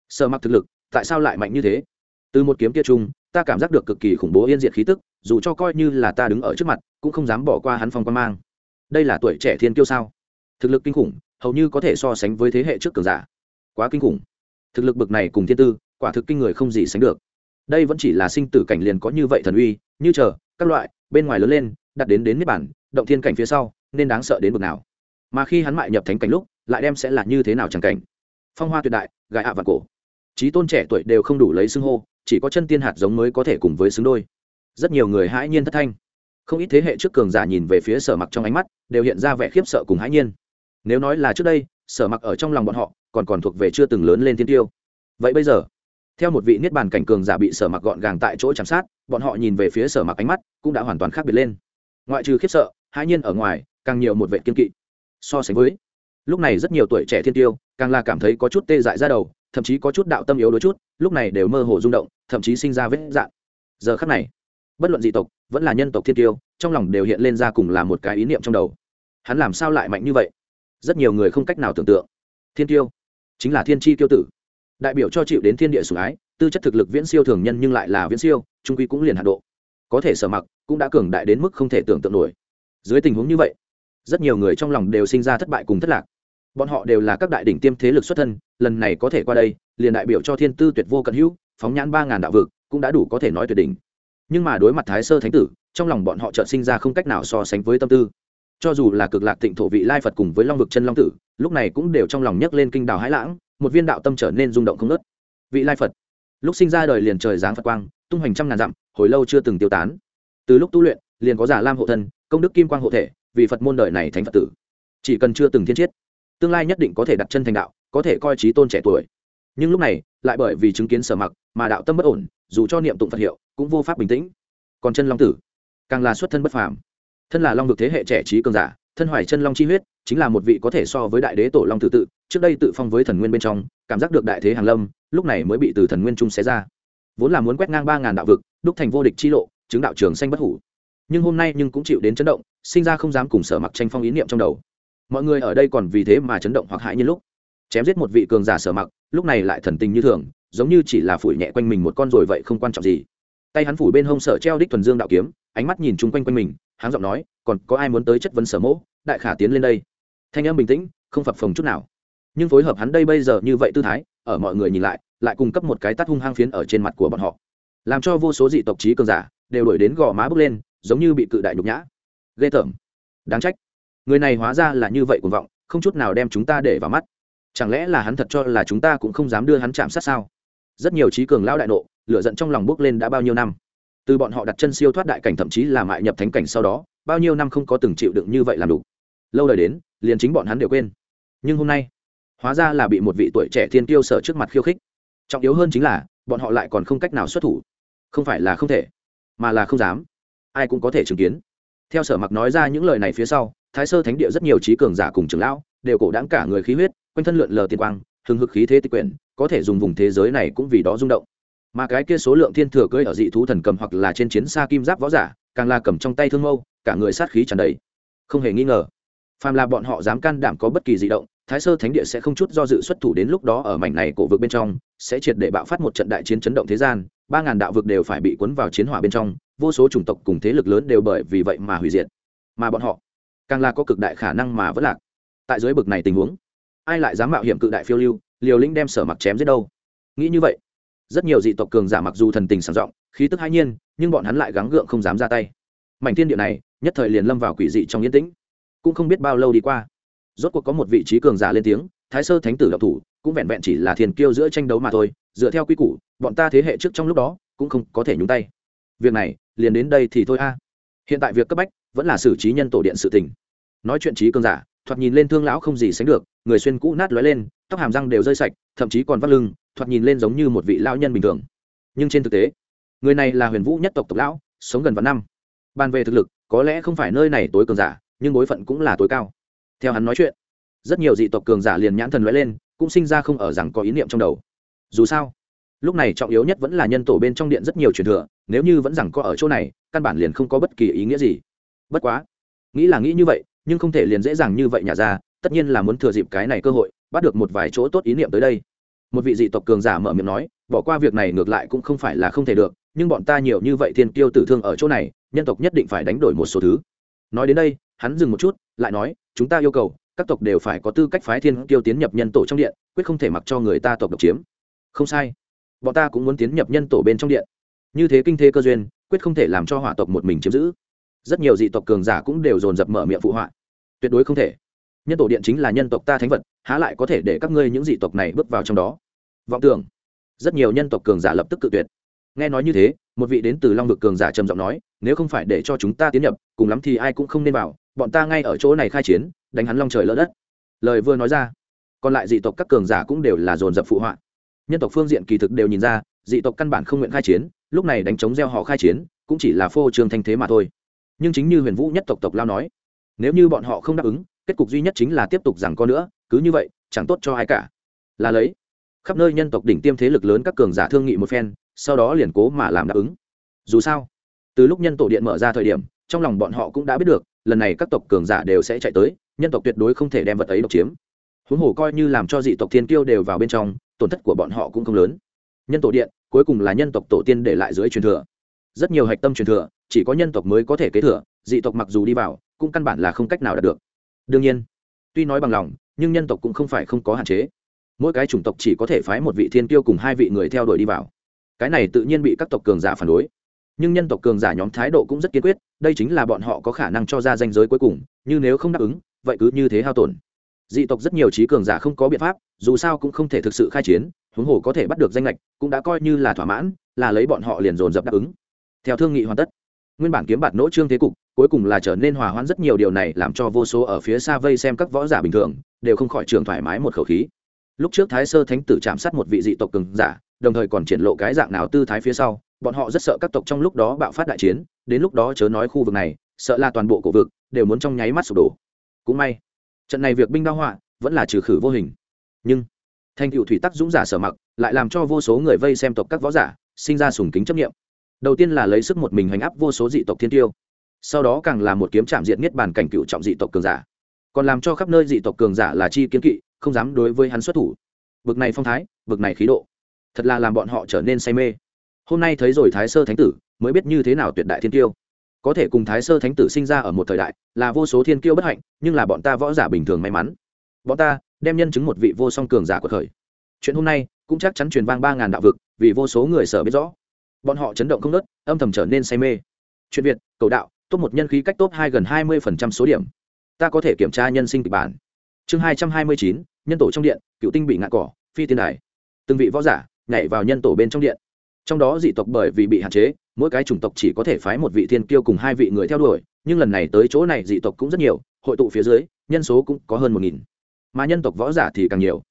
Sợ mặc thực lực, tại sao lại mạnh như thế? Từ một kiếm kia chung, ta cảm giác được cực kỳ khủng bố yên diệt khí tức, dù cho coi như là ta đứng ở trước mặt, cũng không dám bỏ qua hắn phong quan mang. Đây là tuổi trẻ thiên kiêu sao? Thực lực kinh khủng, hầu như có thể so sánh với thế hệ trước cường giả. Quá kinh khủng. Thực lực bực này cùng thiên tư, quả thực kinh người không gì sánh được. Đây vẫn chỉ là sinh tử cảnh liền có như vậy thần uy, như chờ, các loại, bên ngoài lớn lên, đặt đến đến niết bản động thiên cảnh phía sau, nên đáng sợ đến bực nào. Mà khi hắn mại nhập thánh cảnh lúc lại đem sẽ là như thế nào chẳng cảnh. Phong hoa tuyệt đại gại ạ à và cổ. Trí tôn trẻ tuổi đều không đủ lấy xưng hô, chỉ có chân tiên hạt giống mới có thể cùng với xứng đôi. Rất nhiều người hãi nhiên thất thanh. Không ít thế hệ trước cường giả nhìn về phía sở mặc trong ánh mắt, đều hiện ra vẻ khiếp sợ cùng hãi nhiên. Nếu nói là trước đây, sở mặc ở trong lòng bọn họ, còn còn thuộc về chưa từng lớn lên thiên tiêu. Vậy bây giờ, theo một vị niết bàn cảnh cường giả bị sở mặc gọn gàng tại chỗ chạm sát, bọn họ nhìn về phía sở mặc ánh mắt cũng đã hoàn toàn khác biệt lên. Ngoại trừ khiếp sợ, hãi nhiên ở ngoài, càng nhiều một vệ kiên kỵ. So sánh với lúc này rất nhiều tuổi trẻ thiên tiêu, càng là cảm thấy có chút tê dại ra đầu, thậm chí có chút đạo tâm yếu đôi chút, lúc này đều mơ hồ rung động, thậm chí sinh ra vết dạn. Giờ khắc này, bất luận dị tộc, vẫn là nhân tộc thiên tiêu, trong lòng đều hiện lên ra cùng là một cái ý niệm trong đầu. Hắn làm sao lại mạnh như vậy? Rất nhiều người không cách nào tưởng tượng. Thiên tiêu, chính là thiên tri tiêu tử. Đại biểu cho chịu đến thiên địa sủng ái, tư chất thực lực viễn siêu thường nhân nhưng lại là viễn siêu, trung quy cũng liền hạ độ. Có thể sở mặc, cũng đã cường đại đến mức không thể tưởng tượng nổi. Dưới tình huống như vậy, rất nhiều người trong lòng đều sinh ra thất bại cùng thất lạc bọn họ đều là các đại đỉnh tiêm thế lực xuất thân, lần này có thể qua đây, liền đại biểu cho thiên tư tuyệt vô cận hữu, phóng nhãn ba ngàn đạo vực, cũng đã đủ có thể nói tuyệt đỉnh. Nhưng mà đối mặt thái sơ thánh tử, trong lòng bọn họ chợt sinh ra không cách nào so sánh với tâm tư. Cho dù là cực lạc tịnh thổ vị lai phật cùng với long vực chân long tử, lúc này cũng đều trong lòng nhấc lên kinh đào hãi lãng, một viên đạo tâm trở nên rung động không nớt vị lai phật, lúc sinh ra đời liền trời giáng phật quang, tung hoành trăm ngàn dặm, hồi lâu chưa từng tiêu tán. Từ lúc tu luyện, liền có giả lam hộ thân, công đức kim quang hộ thể, vì phật môn đời này thánh phật tử. Chỉ cần chưa từng thiên chiết tương lai nhất định có thể đặt chân thành đạo, có thể coi trí tôn trẻ tuổi. Nhưng lúc này, lại bởi vì chứng kiến sở mặc, mà đạo tâm bất ổn, dù cho niệm tụng phật hiệu, cũng vô pháp bình tĩnh. Còn chân long tử, càng là xuất thân bất phàm. Thân là long được thế hệ trẻ trí cường giả, thân hoài chân long chi huyết, chính là một vị có thể so với đại đế tổ long tử tự, trước đây tự phong với thần nguyên bên trong, cảm giác được đại thế hàng lâm, lúc này mới bị từ thần nguyên trung xé ra. Vốn là muốn quét ngang ba ngàn đạo vực, đúc thành vô địch chi lộ, chứng đạo trường xanh bất hủ. Nhưng hôm nay nhưng cũng chịu đến chấn động, sinh ra không dám cùng sở mặc tranh phong ý niệm trong đầu mọi người ở đây còn vì thế mà chấn động hoặc hãi như lúc. Chém giết một vị cường giả sở mặc, lúc này lại thần tình như thường, giống như chỉ là phủi nhẹ quanh mình một con rồi vậy không quan trọng gì. Tay hắn phủ bên hông sở treo đích thuần dương đạo kiếm, ánh mắt nhìn chung quanh quanh mình hắn giọng nói, còn có ai muốn tới chất vấn sở mỗ? Đại khả tiến lên đây. Thanh em bình tĩnh, không phập phồng chút nào. Nhưng phối hợp hắn đây bây giờ như vậy tư thái, ở mọi người nhìn lại lại cung cấp một cái tắt hung hăng phiến ở trên mặt của bọn họ. Làm cho vô số dị tộc trí cường giả đều đổi đến gò má bước lên, giống như bị cự đại nhục nhã. Ghê tởm. Đáng trách người này hóa ra là như vậy cuồng vọng, không chút nào đem chúng ta để vào mắt. Chẳng lẽ là hắn thật cho là chúng ta cũng không dám đưa hắn chạm sát sao? Rất nhiều trí cường lão đại nộ, lửa giận trong lòng bước lên đã bao nhiêu năm. Từ bọn họ đặt chân siêu thoát đại cảnh thậm chí là mại nhập thánh cảnh sau đó, bao nhiêu năm không có từng chịu đựng như vậy làm đủ. Lâu đời đến, liền chính bọn hắn đều quên. Nhưng hôm nay, hóa ra là bị một vị tuổi trẻ thiên tiêu sở trước mặt khiêu khích. Trọng yếu hơn chính là, bọn họ lại còn không cách nào xuất thủ. Không phải là không thể, mà là không dám. Ai cũng có thể chứng kiến. Theo sở mặc nói ra những lời này phía sau thái sơ thánh địa rất nhiều trí cường giả cùng trưởng lão, đều cổ đáng cả người khí huyết, quanh thân lượn lờ tiền quang, hừng hực khí thế tịch quyển, có thể dùng vùng thế giới này cũng vì đó rung động. Mà cái kia số lượng thiên thừa cưỡi ở dị thú thần cầm hoặc là trên chiến xa kim giáp võ giả, càng là cầm trong tay thương mâu, cả người sát khí tràn đầy. Không hề nghi ngờ, phàm là bọn họ dám can đảm có bất kỳ di động, thái sơ thánh địa sẽ không chút do dự xuất thủ đến lúc đó ở mảnh này cổ vực bên trong, sẽ triệt để bạo phát một trận đại chiến chấn động thế gian, ba ngàn đạo vực đều phải bị cuốn vào chiến hỏa bên trong, vô số chủng tộc cùng thế lực lớn đều bởi vì vậy mà hủy diệt. Mà bọn họ càng là có cực đại khả năng mà vẫn lạc. Tại dưới bực này tình huống, ai lại dám mạo hiểm cự đại phiêu lưu, liều lĩnh đem sở mặc chém giết đâu? Nghĩ như vậy, rất nhiều dị tộc cường giả mặc dù thần tình sảng rộng, khí tức hai nhiên, nhưng bọn hắn lại gắng gượng không dám ra tay. Mảnh thiên địa này, nhất thời liền lâm vào quỷ dị trong yên tĩnh, cũng không biết bao lâu đi qua. Rốt cuộc có một vị trí cường giả lên tiếng, thái sơ thánh tử độc thủ, cũng vẹn vẹn chỉ là thiền kiêu giữa tranh đấu mà thôi, dựa theo quy củ, bọn ta thế hệ trước trong lúc đó, cũng không có thể nhúng tay. Việc này, liền đến đây thì thôi a. Hiện tại việc cấp bách, vẫn là xử trí nhân tổ điện sự tình nói chuyện trí cường giả, thoạt nhìn lên thương lão không gì sánh được, người xuyên cũ nát lóe lên, tóc hàm răng đều rơi sạch, thậm chí còn vắt lưng, thoạt nhìn lên giống như một vị lão nhân bình thường. Nhưng trên thực tế, người này là huyền vũ nhất tộc tộc lão, sống gần vạn năm. Bàn về thực lực, có lẽ không phải nơi này tối cường giả, nhưng bối phận cũng là tối cao. Theo hắn nói chuyện, rất nhiều dị tộc cường giả liền nhãn thần lóe lên, cũng sinh ra không ở rằng có ý niệm trong đầu. Dù sao, lúc này trọng yếu nhất vẫn là nhân tổ bên trong điện rất nhiều truyền thừa, nếu như vẫn rằng có ở chỗ này, căn bản liền không có bất kỳ ý nghĩa gì. Bất quá, nghĩ là nghĩ như vậy nhưng không thể liền dễ dàng như vậy nhả ra, tất nhiên là muốn thừa dịp cái này cơ hội, bắt được một vài chỗ tốt ý niệm tới đây. Một vị dị tộc cường giả mở miệng nói, bỏ qua việc này ngược lại cũng không phải là không thể được, nhưng bọn ta nhiều như vậy thiên kiêu tử thương ở chỗ này, nhân tộc nhất định phải đánh đổi một số thứ. Nói đến đây, hắn dừng một chút, lại nói, chúng ta yêu cầu, các tộc đều phải có tư cách phái thiên kiêu tiến nhập nhân tổ trong điện, quyết không thể mặc cho người ta tộc độc chiếm. Không sai. Bọn ta cũng muốn tiến nhập nhân tổ bên trong điện. Như thế kinh thế cơ duyên, quyết không thể làm cho hỏa tộc một mình chiếm giữ rất nhiều dị tộc cường giả cũng đều dồn dập mở miệng phụ họa. Tuyệt đối không thể. Nhân tổ điện chính là nhân tộc ta thánh vật, há lại có thể để các ngươi những dị tộc này bước vào trong đó? Vọng tưởng. Rất nhiều nhân tộc cường giả lập tức cự tuyệt. Nghe nói như thế, một vị đến từ long vực cường giả trầm giọng nói, nếu không phải để cho chúng ta tiến nhập, cùng lắm thì ai cũng không nên vào, bọn ta ngay ở chỗ này khai chiến, đánh hắn long trời lỡ đất. Lời vừa nói ra, còn lại dị tộc các cường giả cũng đều là dồn dập phụ họa. Nhân tộc phương diện kỳ thực đều nhìn ra, dị tộc căn bản không nguyện khai chiến, lúc này đánh chống gieo họ khai chiến, cũng chỉ là phô trương thanh thế mà thôi nhưng chính như huyền vũ nhất tộc tộc lao nói, nếu như bọn họ không đáp ứng, kết cục duy nhất chính là tiếp tục rằng có nữa, cứ như vậy, chẳng tốt cho ai cả. Là lấy, khắp nơi nhân tộc đỉnh tiêm thế lực lớn các cường giả thương nghị một phen, sau đó liền cố mà làm đáp ứng. Dù sao, từ lúc nhân tổ điện mở ra thời điểm, trong lòng bọn họ cũng đã biết được, lần này các tộc cường giả đều sẽ chạy tới, nhân tộc tuyệt đối không thể đem vật ấy độc chiếm. Huống hồ coi như làm cho dị tộc thiên kiêu đều vào bên trong, tổn thất của bọn họ cũng không lớn. Nhân tổ điện, cuối cùng là nhân tộc tổ tiên để lại dưới truyền thừa. Rất nhiều hạch tâm truyền thừa chỉ có nhân tộc mới có thể kế thừa, dị tộc mặc dù đi vào, cũng căn bản là không cách nào đạt được. Đương nhiên, tuy nói bằng lòng, nhưng nhân tộc cũng không phải không có hạn chế. Mỗi cái chủng tộc chỉ có thể phái một vị thiên tiêu cùng hai vị người theo đuổi đi vào. Cái này tự nhiên bị các tộc cường giả phản đối. Nhưng nhân tộc cường giả nhóm thái độ cũng rất kiên quyết, đây chính là bọn họ có khả năng cho ra danh giới cuối cùng, như nếu không đáp ứng, vậy cứ như thế hao tổn. Dị tộc rất nhiều trí cường giả không có biện pháp, dù sao cũng không thể thực sự khai chiến, huống hồ có thể bắt được danh lệch, cũng đã coi như là thỏa mãn, là lấy bọn họ liền dồn dập đáp ứng. Theo thương nghị hoàn tất nguyên bản kiếm bạt nỗ trương thế cục, cuối cùng là trở nên hòa hoãn rất nhiều điều này làm cho vô số ở phía xa vây xem các võ giả bình thường, đều không khỏi trường thoải mái một khẩu khí. Lúc trước thái sơ thánh tử chạm sát một vị dị tộc cường giả, đồng thời còn triển lộ cái dạng nào tư thái phía sau, bọn họ rất sợ các tộc trong lúc đó bạo phát đại chiến, đến lúc đó chớ nói khu vực này, sợ là toàn bộ cổ vực, đều muốn trong nháy mắt sụp đổ. Cũng may, trận này việc binh đao họa vẫn là trừ khử vô hình. Nhưng thành cựu thủy tắc dũng giả sở mặc, lại làm cho vô số người vây xem tộc các võ giả, sinh ra sùng kính chấp nghiệm đầu tiên là lấy sức một mình hành áp vô số dị tộc thiên tiêu, sau đó càng là một kiếm chạm diện niết bàn cảnh cựu trọng dị tộc cường giả. Còn làm cho khắp nơi dị tộc cường giả là chi kiến kỵ, không dám đối với hắn xuất thủ. Bực này phong thái, bực này khí độ, thật là làm bọn họ trở nên say mê. Hôm nay thấy rồi thái sơ thánh tử, mới biết như thế nào tuyệt đại thiên tiêu. Có thể cùng thái sơ thánh tử sinh ra ở một thời đại, là vô số thiên kiêu bất hạnh, nhưng là bọn ta võ giả bình thường may mắn. Bọn ta, đem nhân chứng một vị vô song cường giả của thời chuyện hôm nay, cũng chắc chắn truyền vang ba ngàn đạo vực, vì vô số người sở biết rõ bọn họ chấn động không nớt, âm thầm trở nên say mê. Chuyện việt, cầu đạo, top một nhân khí cách top hai gần hai mươi phần trăm số điểm. Ta có thể kiểm tra nhân sinh kịch bản. Chương hai trăm hai mươi chín, nhân tổ trong điện, cựu tinh bị ngã cỏ, phi tiên đài. Từng vị võ giả nhảy vào nhân tổ bên trong điện. Trong đó dị tộc bởi vì bị hạn chế, mỗi cái chủng tộc chỉ có thể phái một vị thiên kiêu cùng hai vị người theo đuổi, nhưng lần này tới chỗ này dị tộc cũng rất nhiều, hội tụ phía dưới, nhân số cũng có hơn một nghìn. Mà nhân tộc võ giả thì càng nhiều.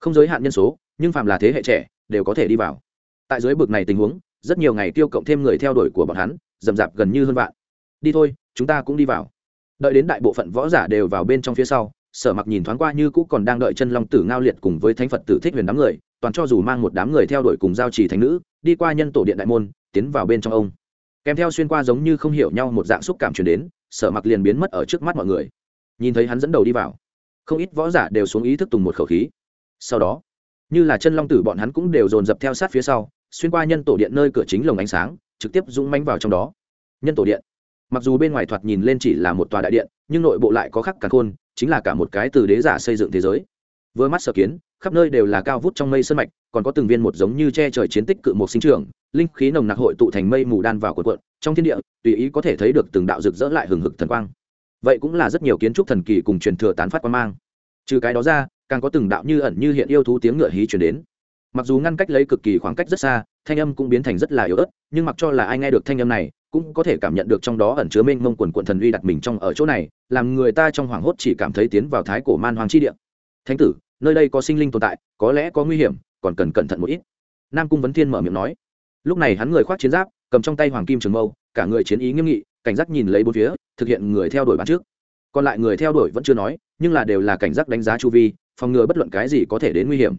Không giới hạn nhân số, nhưng phàm là thế hệ trẻ, đều có thể đi vào. Tại dưới bực này tình huống rất nhiều ngày tiêu cộng thêm người theo đuổi của bọn hắn, dầm dạp gần như hơn vạn. Đi thôi, chúng ta cũng đi vào. Đợi đến đại bộ phận võ giả đều vào bên trong phía sau, sở mặc nhìn thoáng qua như cũ còn đang đợi chân long tử ngao liệt cùng với thánh phật tử thích huyền đám người, toàn cho dù mang một đám người theo đuổi cùng giao trì thánh nữ, đi qua nhân tổ điện đại môn, tiến vào bên trong ông. Kèm theo xuyên qua giống như không hiểu nhau một dạng xúc cảm truyền đến, sở mặc liền biến mất ở trước mắt mọi người. Nhìn thấy hắn dẫn đầu đi vào, không ít võ giả đều xuống ý thức tùng một khẩu khí. Sau đó, như là chân long tử bọn hắn cũng đều dồn dập theo sát phía sau xuyên qua nhân tổ điện nơi cửa chính lồng ánh sáng, trực tiếp rung manh vào trong đó. Nhân tổ điện. Mặc dù bên ngoài thoạt nhìn lên chỉ là một tòa đại điện, nhưng nội bộ lại có khắc cả khôn, chính là cả một cái từ đế giả xây dựng thế giới. Vừa mắt sở kiến, khắp nơi đều là cao vút trong mây sơn mạch, còn có từng viên một giống như che trời chiến tích cự một sinh trường linh khí nồng nặc hội tụ thành mây mù đan vào cuộn cuộn, trong thiên địa, tùy ý có thể thấy được từng đạo rực rỡ lại hừng hực thần quang. Vậy cũng là rất nhiều kiến trúc thần kỳ cùng truyền thừa tán phát quan mang. Trừ cái đó ra, càng có từng đạo như ẩn như hiện yêu thú tiếng ngựa hí chuyển đến mặc dù ngăn cách lấy cực kỳ khoảng cách rất xa, thanh âm cũng biến thành rất là yếu ớt, nhưng mặc cho là ai nghe được thanh âm này, cũng có thể cảm nhận được trong đó ẩn chứa mênh mông quần quận thần uy đặt mình trong ở chỗ này, làm người ta trong hoảng hốt chỉ cảm thấy tiến vào thái cổ man hoàng chi địa. Thánh tử, nơi đây có sinh linh tồn tại, có lẽ có nguy hiểm, còn cần cẩn thận một ít. Nam cung vấn thiên mở miệng nói. Lúc này hắn người khoác chiến giáp, cầm trong tay hoàng kim trường mâu, cả người chiến ý nghiêm nghị, cảnh giác nhìn lấy bốn phía, thực hiện người theo đuổi bắn trước. Còn lại người theo đuổi vẫn chưa nói, nhưng là đều là cảnh giác đánh giá chu vi, phòng ngừa bất luận cái gì có thể đến nguy hiểm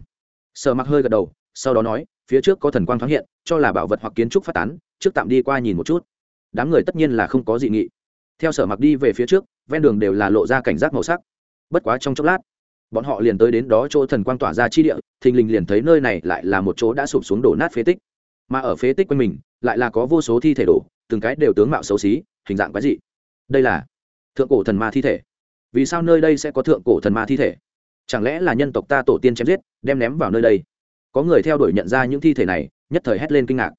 sợ mặc hơi gật đầu, sau đó nói, phía trước có thần quang thoáng hiện, cho là bảo vật hoặc kiến trúc phát tán, trước tạm đi qua nhìn một chút. Đám người tất nhiên là không có dị nghị. Theo sở mặc đi về phía trước, ven đường đều là lộ ra cảnh giác màu sắc. Bất quá trong chốc lát, bọn họ liền tới đến đó chỗ thần quang tỏa ra chi địa, thình lình liền thấy nơi này lại là một chỗ đã sụp xuống đổ nát phế tích. Mà ở phế tích quanh mình, lại là có vô số thi thể đổ, từng cái đều tướng mạo xấu xí, hình dạng quái dị. Đây là thượng cổ thần ma thi thể. Vì sao nơi đây sẽ có thượng cổ thần ma thi thể? Chẳng lẽ là nhân tộc ta tổ tiên chém giết, đem ném vào nơi đây? Có người theo đuổi nhận ra những thi thể này, nhất thời hét lên kinh ngạc.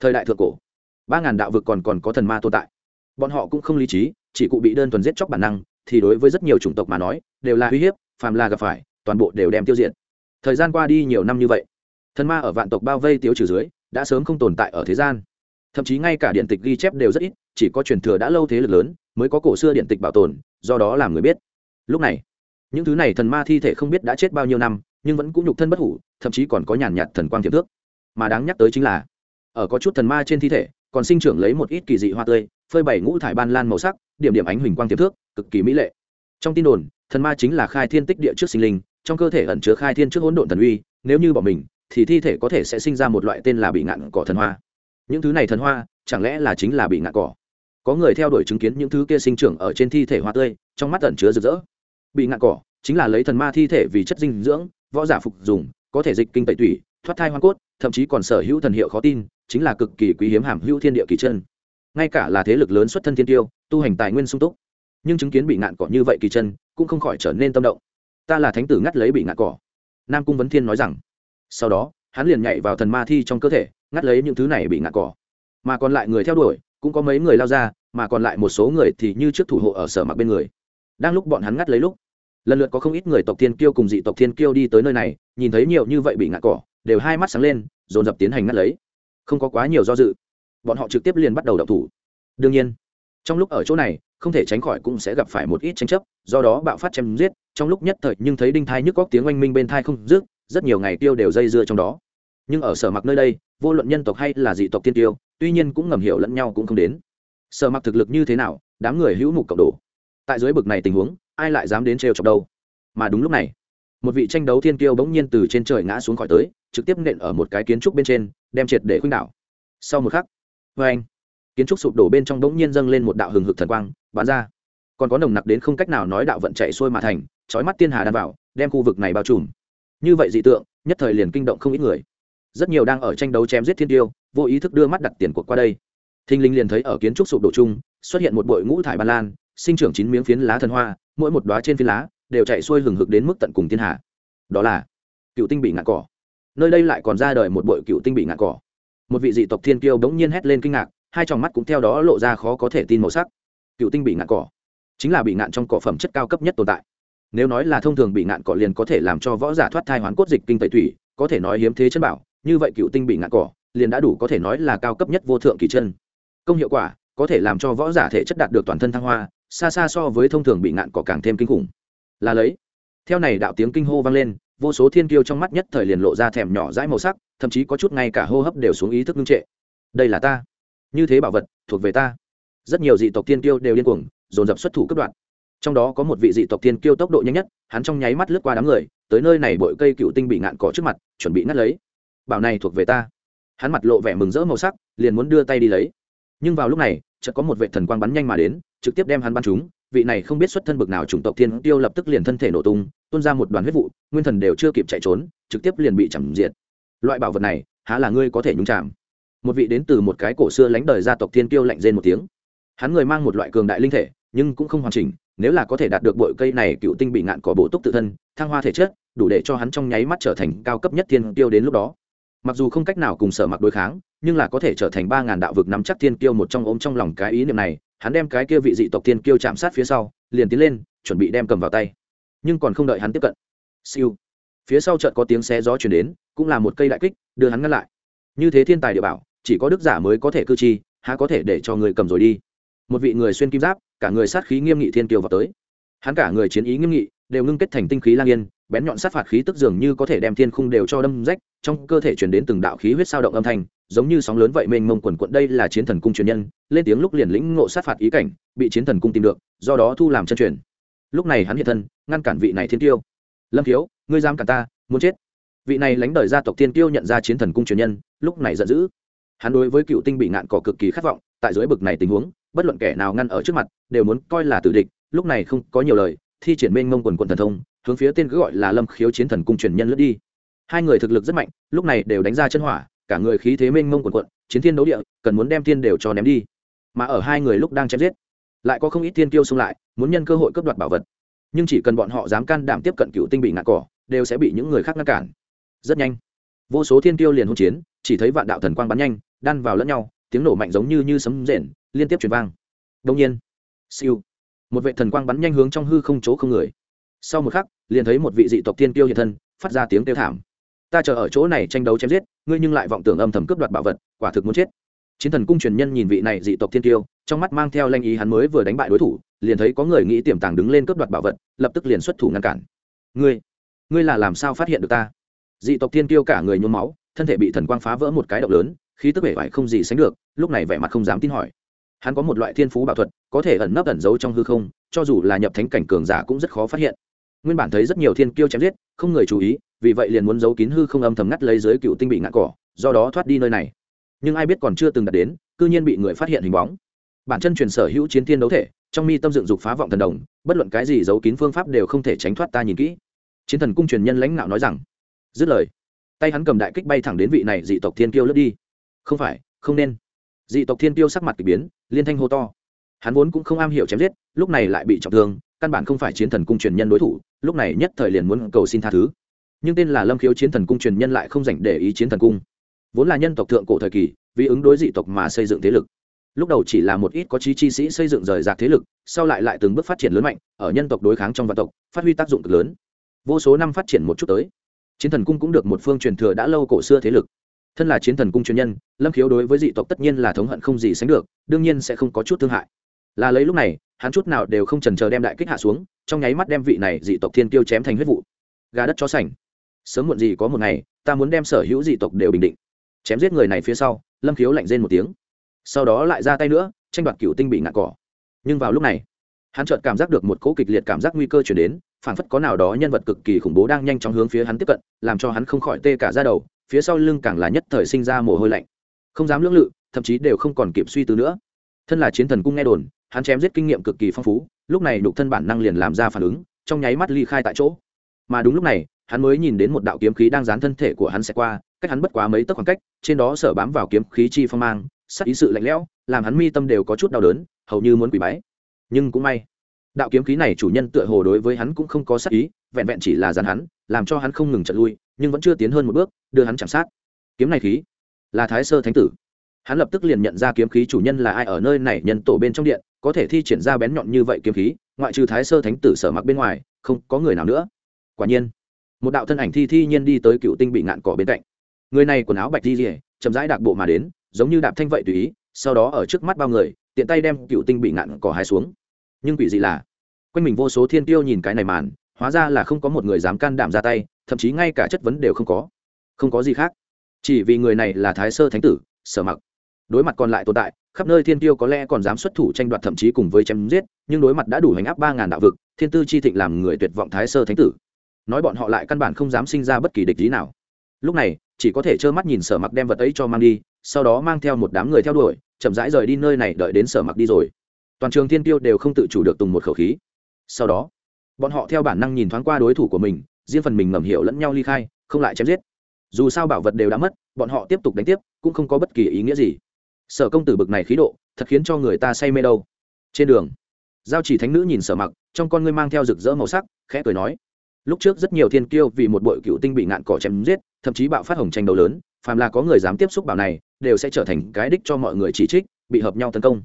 Thời đại thượng cổ, ba ngàn đạo vực còn còn có thần ma tồn tại. Bọn họ cũng không lý trí, chỉ cụ bị đơn thuần giết chóc bản năng, thì đối với rất nhiều chủng tộc mà nói, đều là uy hiếp, phàm là gặp phải, toàn bộ đều đem tiêu diệt. Thời gian qua đi nhiều năm như vậy, thần ma ở vạn tộc bao vây tiêu trừ dưới, đã sớm không tồn tại ở thế gian. Thậm chí ngay cả điện tịch ghi chép đều rất ít, chỉ có truyền thừa đã lâu thế lực lớn, mới có cổ xưa điện tịch bảo tồn, do đó làm người biết. Lúc này những thứ này thần ma thi thể không biết đã chết bao nhiêu năm, nhưng vẫn cũng nhục thân bất hủ, thậm chí còn có nhàn nhạt thần quang thiệp thước. Mà đáng nhắc tới chính là, ở có chút thần ma trên thi thể, còn sinh trưởng lấy một ít kỳ dị hoa tươi, phơi bày ngũ thải ban lan màu sắc, điểm điểm ánh huỳnh quang tiềm thước, cực kỳ mỹ lệ. Trong tin đồn, thần ma chính là khai thiên tích địa trước sinh linh, trong cơ thể ẩn chứa khai thiên trước hỗn độn thần uy, nếu như bỏ mình, thì thi thể có thể sẽ sinh ra một loại tên là bị ngạn cỏ thần hoa. Những thứ này thần hoa, chẳng lẽ là chính là bị ngạn cỏ? Có người theo đuổi chứng kiến những thứ kia sinh trưởng ở trên thi thể hoa tươi, trong mắt ẩn chứa rực rỡ bị ngạn cỏ, chính là lấy thần ma thi thể vì chất dinh dưỡng, võ giả phục dùng, có thể dịch kinh tẩy tủy, thoát thai hoa cốt, thậm chí còn sở hữu thần hiệu khó tin, chính là cực kỳ quý hiếm hàm hữu thiên địa kỳ chân. Ngay cả là thế lực lớn xuất thân thiên tiêu, tu hành tài nguyên sung túc, nhưng chứng kiến bị ngạn cỏ như vậy kỳ chân, cũng không khỏi trở nên tâm động. Ta là thánh tử ngắt lấy bị ngạn cỏ. Nam cung vấn thiên nói rằng. Sau đó, hắn liền nhảy vào thần ma thi trong cơ thể, ngắt lấy những thứ này bị ngạn cỏ. Mà còn lại người theo đuổi, cũng có mấy người lao ra, mà còn lại một số người thì như trước thủ hộ ở sở mặc bên người đang lúc bọn hắn ngắt lấy lúc, lần lượt có không ít người tộc thiên kiêu cùng dị tộc thiên kiêu đi tới nơi này, nhìn thấy nhiều như vậy bị ngã cỏ, đều hai mắt sáng lên, dồn dập tiến hành ngắt lấy. Không có quá nhiều do dự, bọn họ trực tiếp liền bắt đầu đậu thủ. Đương nhiên, trong lúc ở chỗ này, không thể tránh khỏi cũng sẽ gặp phải một ít tranh chấp, do đó bạo phát chém giết, trong lúc nhất thời nhưng thấy đinh thai nhức góc tiếng oanh minh bên thai không dứt, rất nhiều ngày tiêu đều dây dưa trong đó. Nhưng ở sở mặc nơi đây, vô luận nhân tộc hay là dị tộc tiên tiêu tuy nhiên cũng ngầm hiểu lẫn nhau cũng không đến. Sở mặc thực lực như thế nào, đám người hữu mục cộng đồ tại dưới bực này tình huống, ai lại dám đến trêu chọc đâu? Mà đúng lúc này, một vị tranh đấu thiên kiêu bỗng nhiên từ trên trời ngã xuống khỏi tới, trực tiếp nện ở một cái kiến trúc bên trên, đem triệt để khuynh đảo. Sau một khắc vê anh, kiến trúc sụp đổ bên trong bỗng nhiên dâng lên một đạo hừng hực thần quang bán ra. Còn có nồng nặc đến không cách nào nói đạo vận chạy xuôi mà thành trói mắt tiên hà đan vào, đem khu vực này bao trùm. Như vậy dị tượng, nhất thời liền kinh động không ít người. Rất nhiều đang ở tranh đấu chém giết thiên tiêu vô ý thức đưa mắt đặt tiền cuộc qua đây. Thinh linh liền thấy ở kiến trúc sụp đổ chung, xuất hiện một bội ngũ thải ban lan sinh trưởng chín miếng phiến lá thần hoa, mỗi một đoá trên phiến lá đều chạy xuôi hừng hực đến mức tận cùng thiên hạ. Đó là cựu tinh bị ngạn cỏ. Nơi đây lại còn ra đời một bội cựu tinh bị ngạn cỏ. Một vị dị tộc thiên kiêu bỗng nhiên hét lên kinh ngạc, hai tròng mắt cũng theo đó lộ ra khó có thể tin màu sắc. Cựu tinh bị ngạn cỏ chính là bị ngạn trong cỏ phẩm chất cao cấp nhất tồn tại. Nếu nói là thông thường bị ngạn cỏ liền có thể làm cho võ giả thoát thai hoán cốt dịch kinh tẩy thủy có thể nói hiếm thế chân bảo, như vậy cựu tinh bị ngạn cỏ liền đã đủ có thể nói là cao cấp nhất vô thượng kỳ chân. Công hiệu quả có thể làm cho võ giả thể chất đạt được toàn thân thăng hoa xa xa so với thông thường bị ngạn cỏ càng thêm kinh khủng. Là lấy. Theo này đạo tiếng kinh hô vang lên, vô số thiên kiêu trong mắt nhất thời liền lộ ra thèm nhỏ dãi màu sắc, thậm chí có chút ngay cả hô hấp đều xuống ý thức ngưng trệ. Đây là ta. Như thế bảo vật, thuộc về ta. Rất nhiều dị tộc thiên kiêu đều điên cuồng, dồn dập xuất thủ cấp đoạn trong đó có một vị dị tộc thiên kiêu tốc độ nhanh nhất, hắn trong nháy mắt lướt qua đám người, tới nơi này bội cây cựu tinh bị ngạn cỏ trước mặt, chuẩn bị ngắt lấy. Bảo này thuộc về ta. Hắn mặt lộ vẻ mừng rỡ màu sắc, liền muốn đưa tay đi lấy. Nhưng vào lúc này, chợt có một vệ thần quang bắn nhanh mà đến trực tiếp đem hắn bắn trúng, vị này không biết xuất thân bực nào chủng tộc thiên tiêu lập tức liền thân thể nổ tung, tuôn ra một đoàn huyết vụ, nguyên thần đều chưa kịp chạy trốn, trực tiếp liền bị chầm diệt. Loại bảo vật này, há là ngươi có thể nhúng chạm một vị đến từ một cái cổ xưa lánh đời gia tộc thiên tiêu lạnh rên một tiếng. Hắn người mang một loại cường đại linh thể, nhưng cũng không hoàn chỉnh, nếu là có thể đạt được bội cây này, cựu tinh bị ngạn cỏ bổ túc tự thân, thăng hoa thể chất, đủ để cho hắn trong nháy mắt trở thành cao cấp nhất thiên tiêu đến lúc đó. Mặc dù không cách nào cùng sở mặc đối kháng, nhưng là có thể trở thành ba ngàn đạo vực nắm chắc thiên kiêu một trong ôm trong lòng cái ý niệm này hắn đem cái kia vị dị tộc tiên kiêu chạm sát phía sau, liền tiến lên, chuẩn bị đem cầm vào tay. Nhưng còn không đợi hắn tiếp cận. Siêu. Phía sau trận có tiếng xé gió chuyển đến, cũng là một cây đại kích, đưa hắn ngăn lại. Như thế thiên tài địa bảo, chỉ có đức giả mới có thể cư chi, há có thể để cho người cầm rồi đi. Một vị người xuyên kim giáp, cả người sát khí nghiêm nghị thiên kiều vào tới. Hắn cả người chiến ý nghiêm nghị, đều ngưng kết thành tinh khí lang yên, bén nhọn sát phạt khí tức dường như có thể đem thiên khung đều cho đâm rách, trong cơ thể chuyển đến từng đạo khí huyết sao động âm thanh giống như sóng lớn vậy mênh mông quần quận đây là chiến thần cung truyền nhân, lên tiếng lúc liền lĩnh ngộ sát phạt ý cảnh, bị chiến thần cung tìm được, do đó thu làm chân truyền. Lúc này hắn hiện thân, ngăn cản vị này thiên tiêu lâm thiếu, ngươi giam cản ta, muốn chết? Vị này lãnh đời gia tộc thiên tiêu nhận ra chiến thần cung truyền nhân, lúc này giận dữ. Hắn đối với cựu tinh bị ngạn cỏ cực kỳ khát vọng, tại dưới bực này tình huống, bất luận kẻ nào ngăn ở trước mặt, đều muốn coi là tử địch, lúc này không có nhiều lời, thi triển mênh mông quần quận thần thông, hướng phía tên cứ gọi là lâm khiếu chiến thần cung truyền nhân lướt đi. Hai người thực lực rất mạnh, lúc này đều đánh ra chân hỏa cả người khí thế mênh mông quần quận chiến thiên đấu địa, cần muốn đem thiên đều cho ném đi. Mà ở hai người lúc đang chém giết, lại có không ít thiên tiêu xung lại, muốn nhân cơ hội cướp đoạt bảo vật. Nhưng chỉ cần bọn họ dám can đảm tiếp cận cựu tinh bị ngạn cỏ, đều sẽ bị những người khác ngăn cản. Rất nhanh, vô số thiên tiêu liền hỗn chiến, chỉ thấy vạn đạo thần quang bắn nhanh, đan vào lẫn nhau, tiếng nổ mạnh giống như như sấm rền, liên tiếp truyền vang. Đông nhiên, siêu, một vệ thần quang bắn nhanh hướng trong hư không chỗ không người. Sau một khắc, liền thấy một vị dị tộc thiên tiêu hiện thân, phát ra tiếng tiêu thảm. Ta chờ ở chỗ này tranh đấu chém giết ngươi nhưng lại vọng tưởng âm thầm cướp đoạt bảo vật, quả thực muốn chết. Chiến thần cung truyền nhân nhìn vị này dị tộc thiên tiêu trong mắt mang theo lanh ý hắn mới vừa đánh bại đối thủ, liền thấy có người nghĩ tiềm tàng đứng lên cướp đoạt bảo vật, lập tức liền xuất thủ ngăn cản. Ngươi ngươi là làm sao phát hiện được ta? Dị tộc thiên tiêu cả người nhuốm máu, thân thể bị thần quang phá vỡ một cái động lớn, khí tức vẻ vải không gì sánh được, lúc này vẻ mặt không dám tin hỏi. Hắn có một loại thiên phú bảo thuật, có thể ẩn nấp ẩn giấu trong hư không, cho dù là nhập thánh cảnh cường giả cũng rất khó phát hiện nguyên bản thấy rất nhiều thiên kiêu chém giết, không người chú ý, vì vậy liền muốn giấu kín hư không âm thầm ngắt lấy dưới cựu tinh bị ngạn cỏ, do đó thoát đi nơi này. Nhưng ai biết còn chưa từng đạt đến, cư nhiên bị người phát hiện hình bóng. Bản chân truyền sở hữu chiến thiên đấu thể, trong mi tâm dựng dục phá vọng thần đồng, bất luận cái gì giấu kín phương pháp đều không thể tránh thoát ta nhìn kỹ. Chiến thần cung truyền nhân lãnh đạo nói rằng, dứt lời. Tay hắn cầm đại kích bay thẳng đến vị này dị tộc thiên kiêu lướt đi. Không phải, không nên. Dị tộc thiên kiêu sắc mặt k ỳ biến, liên thanh hô to. Hắn vốn cũng không am hiểu chém giết, lúc này lại bị trọng thương căn bản không phải chiến thần cung truyền nhân đối thủ, lúc này nhất thời liền muốn cầu xin tha thứ. Nhưng tên là lâm khiếu chiến thần cung truyền nhân lại không dành để ý chiến thần cung. Vốn là nhân tộc thượng cổ thời kỳ, vì ứng đối dị tộc mà xây dựng thế lực. Lúc đầu chỉ là một ít có chí chi sĩ xây dựng rời rạc thế lực, sau lại lại từng bước phát triển lớn mạnh, ở nhân tộc đối kháng trong vạn tộc, phát huy tác dụng cực lớn. Vô số năm phát triển một chút tới, chiến thần cung cũng được một phương truyền thừa đã lâu cổ xưa thế lực. Thân là chiến thần cung truyền nhân, lâm khiếu đối với dị tộc tất nhiên là thống hận không gì sánh được, đương nhiên sẽ không có chút thương hại là lấy lúc này, hắn chút nào đều không trần chờ đem đại kích hạ xuống, trong nháy mắt đem vị này dị tộc thiên tiêu chém thành huyết vụ. Gà đất cho sảnh sớm muộn gì có một ngày, ta muốn đem sở hữu dị tộc đều bình định. Chém giết người này phía sau, lâm khiếu lạnh rên một tiếng. Sau đó lại ra tay nữa, tranh đoạt cựu tinh bị ngạn cỏ. Nhưng vào lúc này, hắn chợt cảm giác được một cỗ kịch liệt cảm giác nguy cơ chuyển đến phản phất có nào đó nhân vật cực kỳ khủng bố đang nhanh chóng hướng phía hắn tiếp cận, làm cho hắn không khỏi tê cả ra đầu, phía sau lưng càng là nhất thời sinh ra mồ hôi lạnh. Không dám lưỡng lự, thậm chí đều không còn kịp suy tư nữa. Thân là chiến thần cung nghe đồn hắn chém giết kinh nghiệm cực kỳ phong phú, lúc này nhục thân bản năng liền làm ra phản ứng, trong nháy mắt ly khai tại chỗ. Mà đúng lúc này, hắn mới nhìn đến một đạo kiếm khí đang dán thân thể của hắn sẽ qua, cách hắn bất quá mấy tấc khoảng cách, trên đó sở bám vào kiếm khí chi phong mang, sắc ý sự lạnh lẽo, làm hắn mi tâm đều có chút đau đớn, hầu như muốn quỷ bái. Nhưng cũng may, đạo kiếm khí này chủ nhân tựa hồ đối với hắn cũng không có sắc ý, vẹn vẹn chỉ là dán hắn, làm cho hắn không ngừng chật lui, nhưng vẫn chưa tiến hơn một bước, đưa hắn chạm sát. Kiếm này khí là thái sơ thánh tử hắn lập tức liền nhận ra kiếm khí chủ nhân là ai ở nơi này nhân tổ bên trong điện, có thể thi triển ra bén nhọn như vậy kiếm khí, ngoại trừ thái sơ thánh tử sở mặc bên ngoài, không có người nào nữa. Quả nhiên, một đạo thân ảnh thi thi nhiên đi tới cựu tinh bị ngạn cỏ bên cạnh. Người này quần áo bạch di rỉa chậm rãi đạc bộ mà đến, giống như đạp thanh vậy tùy ý, sau đó ở trước mắt bao người, tiện tay đem cựu tinh bị ngạn cỏ hai xuống. Nhưng quỷ gì là, quanh mình vô số thiên tiêu nhìn cái này màn, hóa ra là không có một người dám can đảm ra tay, thậm chí ngay cả chất vấn đều không có. Không có gì khác. Chỉ vì người này là thái sơ thánh tử, sở mặc đối mặt còn lại tồn tại, khắp nơi thiên tiêu có lẽ còn dám xuất thủ tranh đoạt thậm chí cùng với chém giết, nhưng đối mặt đã đủ hành áp ba ngàn đạo vực, thiên tư chi thịnh làm người tuyệt vọng thái sơ thánh tử. Nói bọn họ lại căn bản không dám sinh ra bất kỳ địch lý nào. Lúc này, chỉ có thể trơ mắt nhìn sở mặc đem vật ấy cho mang đi, sau đó mang theo một đám người theo đuổi, chậm rãi rời đi nơi này đợi đến sở mặc đi rồi. Toàn trường thiên tiêu đều không tự chủ được tùng một khẩu khí. Sau đó, bọn họ theo bản năng nhìn thoáng qua đối thủ của mình, riêng phần mình ngầm hiểu lẫn nhau ly khai, không lại chém giết. Dù sao bảo vật đều đã mất, bọn họ tiếp tục đánh tiếp, cũng không có bất kỳ ý nghĩa gì sở công tử bực này khí độ, thật khiến cho người ta say mê đâu. Trên đường, giao chỉ thánh nữ nhìn sở mặc, trong con ngươi mang theo rực rỡ màu sắc, khẽ cười nói, lúc trước rất nhiều thiên kiêu vì một bội cựu tinh bị ngạn cỏ chém giết, thậm chí bạo phát hồng tranh đấu lớn, phàm là có người dám tiếp xúc bảo này, đều sẽ trở thành cái đích cho mọi người chỉ trích, bị hợp nhau tấn công.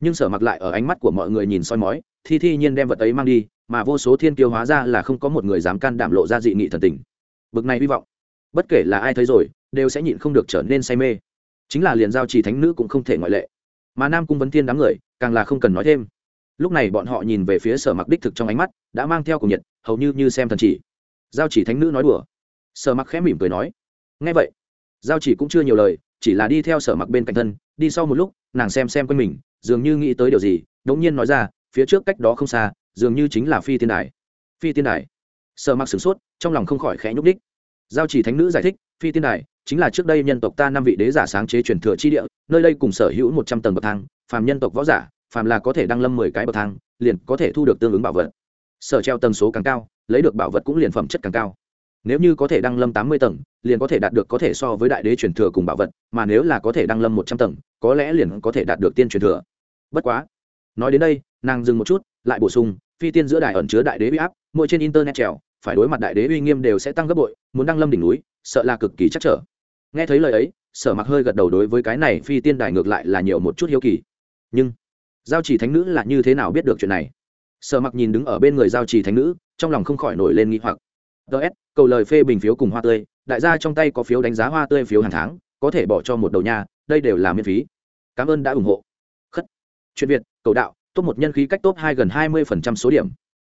Nhưng sở mặc lại ở ánh mắt của mọi người nhìn soi mói, thi thi nhiên đem vật ấy mang đi, mà vô số thiên kiêu hóa ra là không có một người dám can đảm lộ ra dị nghị thần tình. Bực này hy vọng. Bất kể là ai thấy rồi, đều sẽ nhịn không được trở nên say mê chính là liền giao trì thánh nữ cũng không thể ngoại lệ. Mà nam cung vấn thiên đám người, càng là không cần nói thêm. Lúc này bọn họ nhìn về phía sở mặc đích thực trong ánh mắt, đã mang theo cùng nhiệt, hầu như như xem thần chỉ. Giao chỉ thánh nữ nói đùa. Sở mặc khẽ mỉm cười nói. Ngay vậy, giao chỉ cũng chưa nhiều lời, chỉ là đi theo sở mặc bên cạnh thân, đi sau một lúc, nàng xem xem quanh mình, dường như nghĩ tới điều gì, đống nhiên nói ra, phía trước cách đó không xa, dường như chính là phi tiên đài. Phi tiên đài. Sở mặc sửng sốt, trong lòng không khỏi khẽ nhúc đích giao chỉ thánh nữ giải thích, phi tiên đài chính là trước đây nhân tộc ta năm vị đế giả sáng chế truyền thừa chi địa, nơi đây cùng sở hữu một trăm tầng bậc thang, phàm nhân tộc võ giả, phàm là có thể đăng lâm mười cái bậc thang, liền có thể thu được tương ứng bảo vật. Sở treo tầng số càng cao, lấy được bảo vật cũng liền phẩm chất càng cao. Nếu như có thể đăng lâm tám mươi tầng, liền có thể đạt được có thể so với đại đế truyền thừa cùng bảo vật, mà nếu là có thể đăng lâm một trăm tầng, có lẽ liền có thể đạt được tiên truyền thừa. Bất quá, nói đến đây, nàng dừng một chút, lại bổ sung, phi tiên giữa đài ẩn chứa đại đế uy áp, mỗi trên internet trèo, phải đối mặt đại đế uy nghiêm đều sẽ tăng gấp bội, muốn đăng lâm đỉnh núi, sợ là cực kỳ chắc trở nghe thấy lời ấy, sở mặc hơi gật đầu đối với cái này phi tiên đài ngược lại là nhiều một chút hiếu kỳ. Nhưng, giao chỉ thánh nữ là như thế nào biết được chuyện này? Sở mặc nhìn đứng ở bên người giao chỉ thánh nữ, trong lòng không khỏi nổi lên nghi hoặc. Ts cầu lời phê bình phiếu cùng hoa tươi, đại gia trong tay có phiếu đánh giá hoa tươi phiếu hàng tháng, có thể bỏ cho một đầu nhà đây đều là miễn phí. Cảm ơn đã ủng hộ. Khất. Chuyện việt, cầu đạo, top một nhân khí cách top hai gần hai mươi phần trăm số điểm.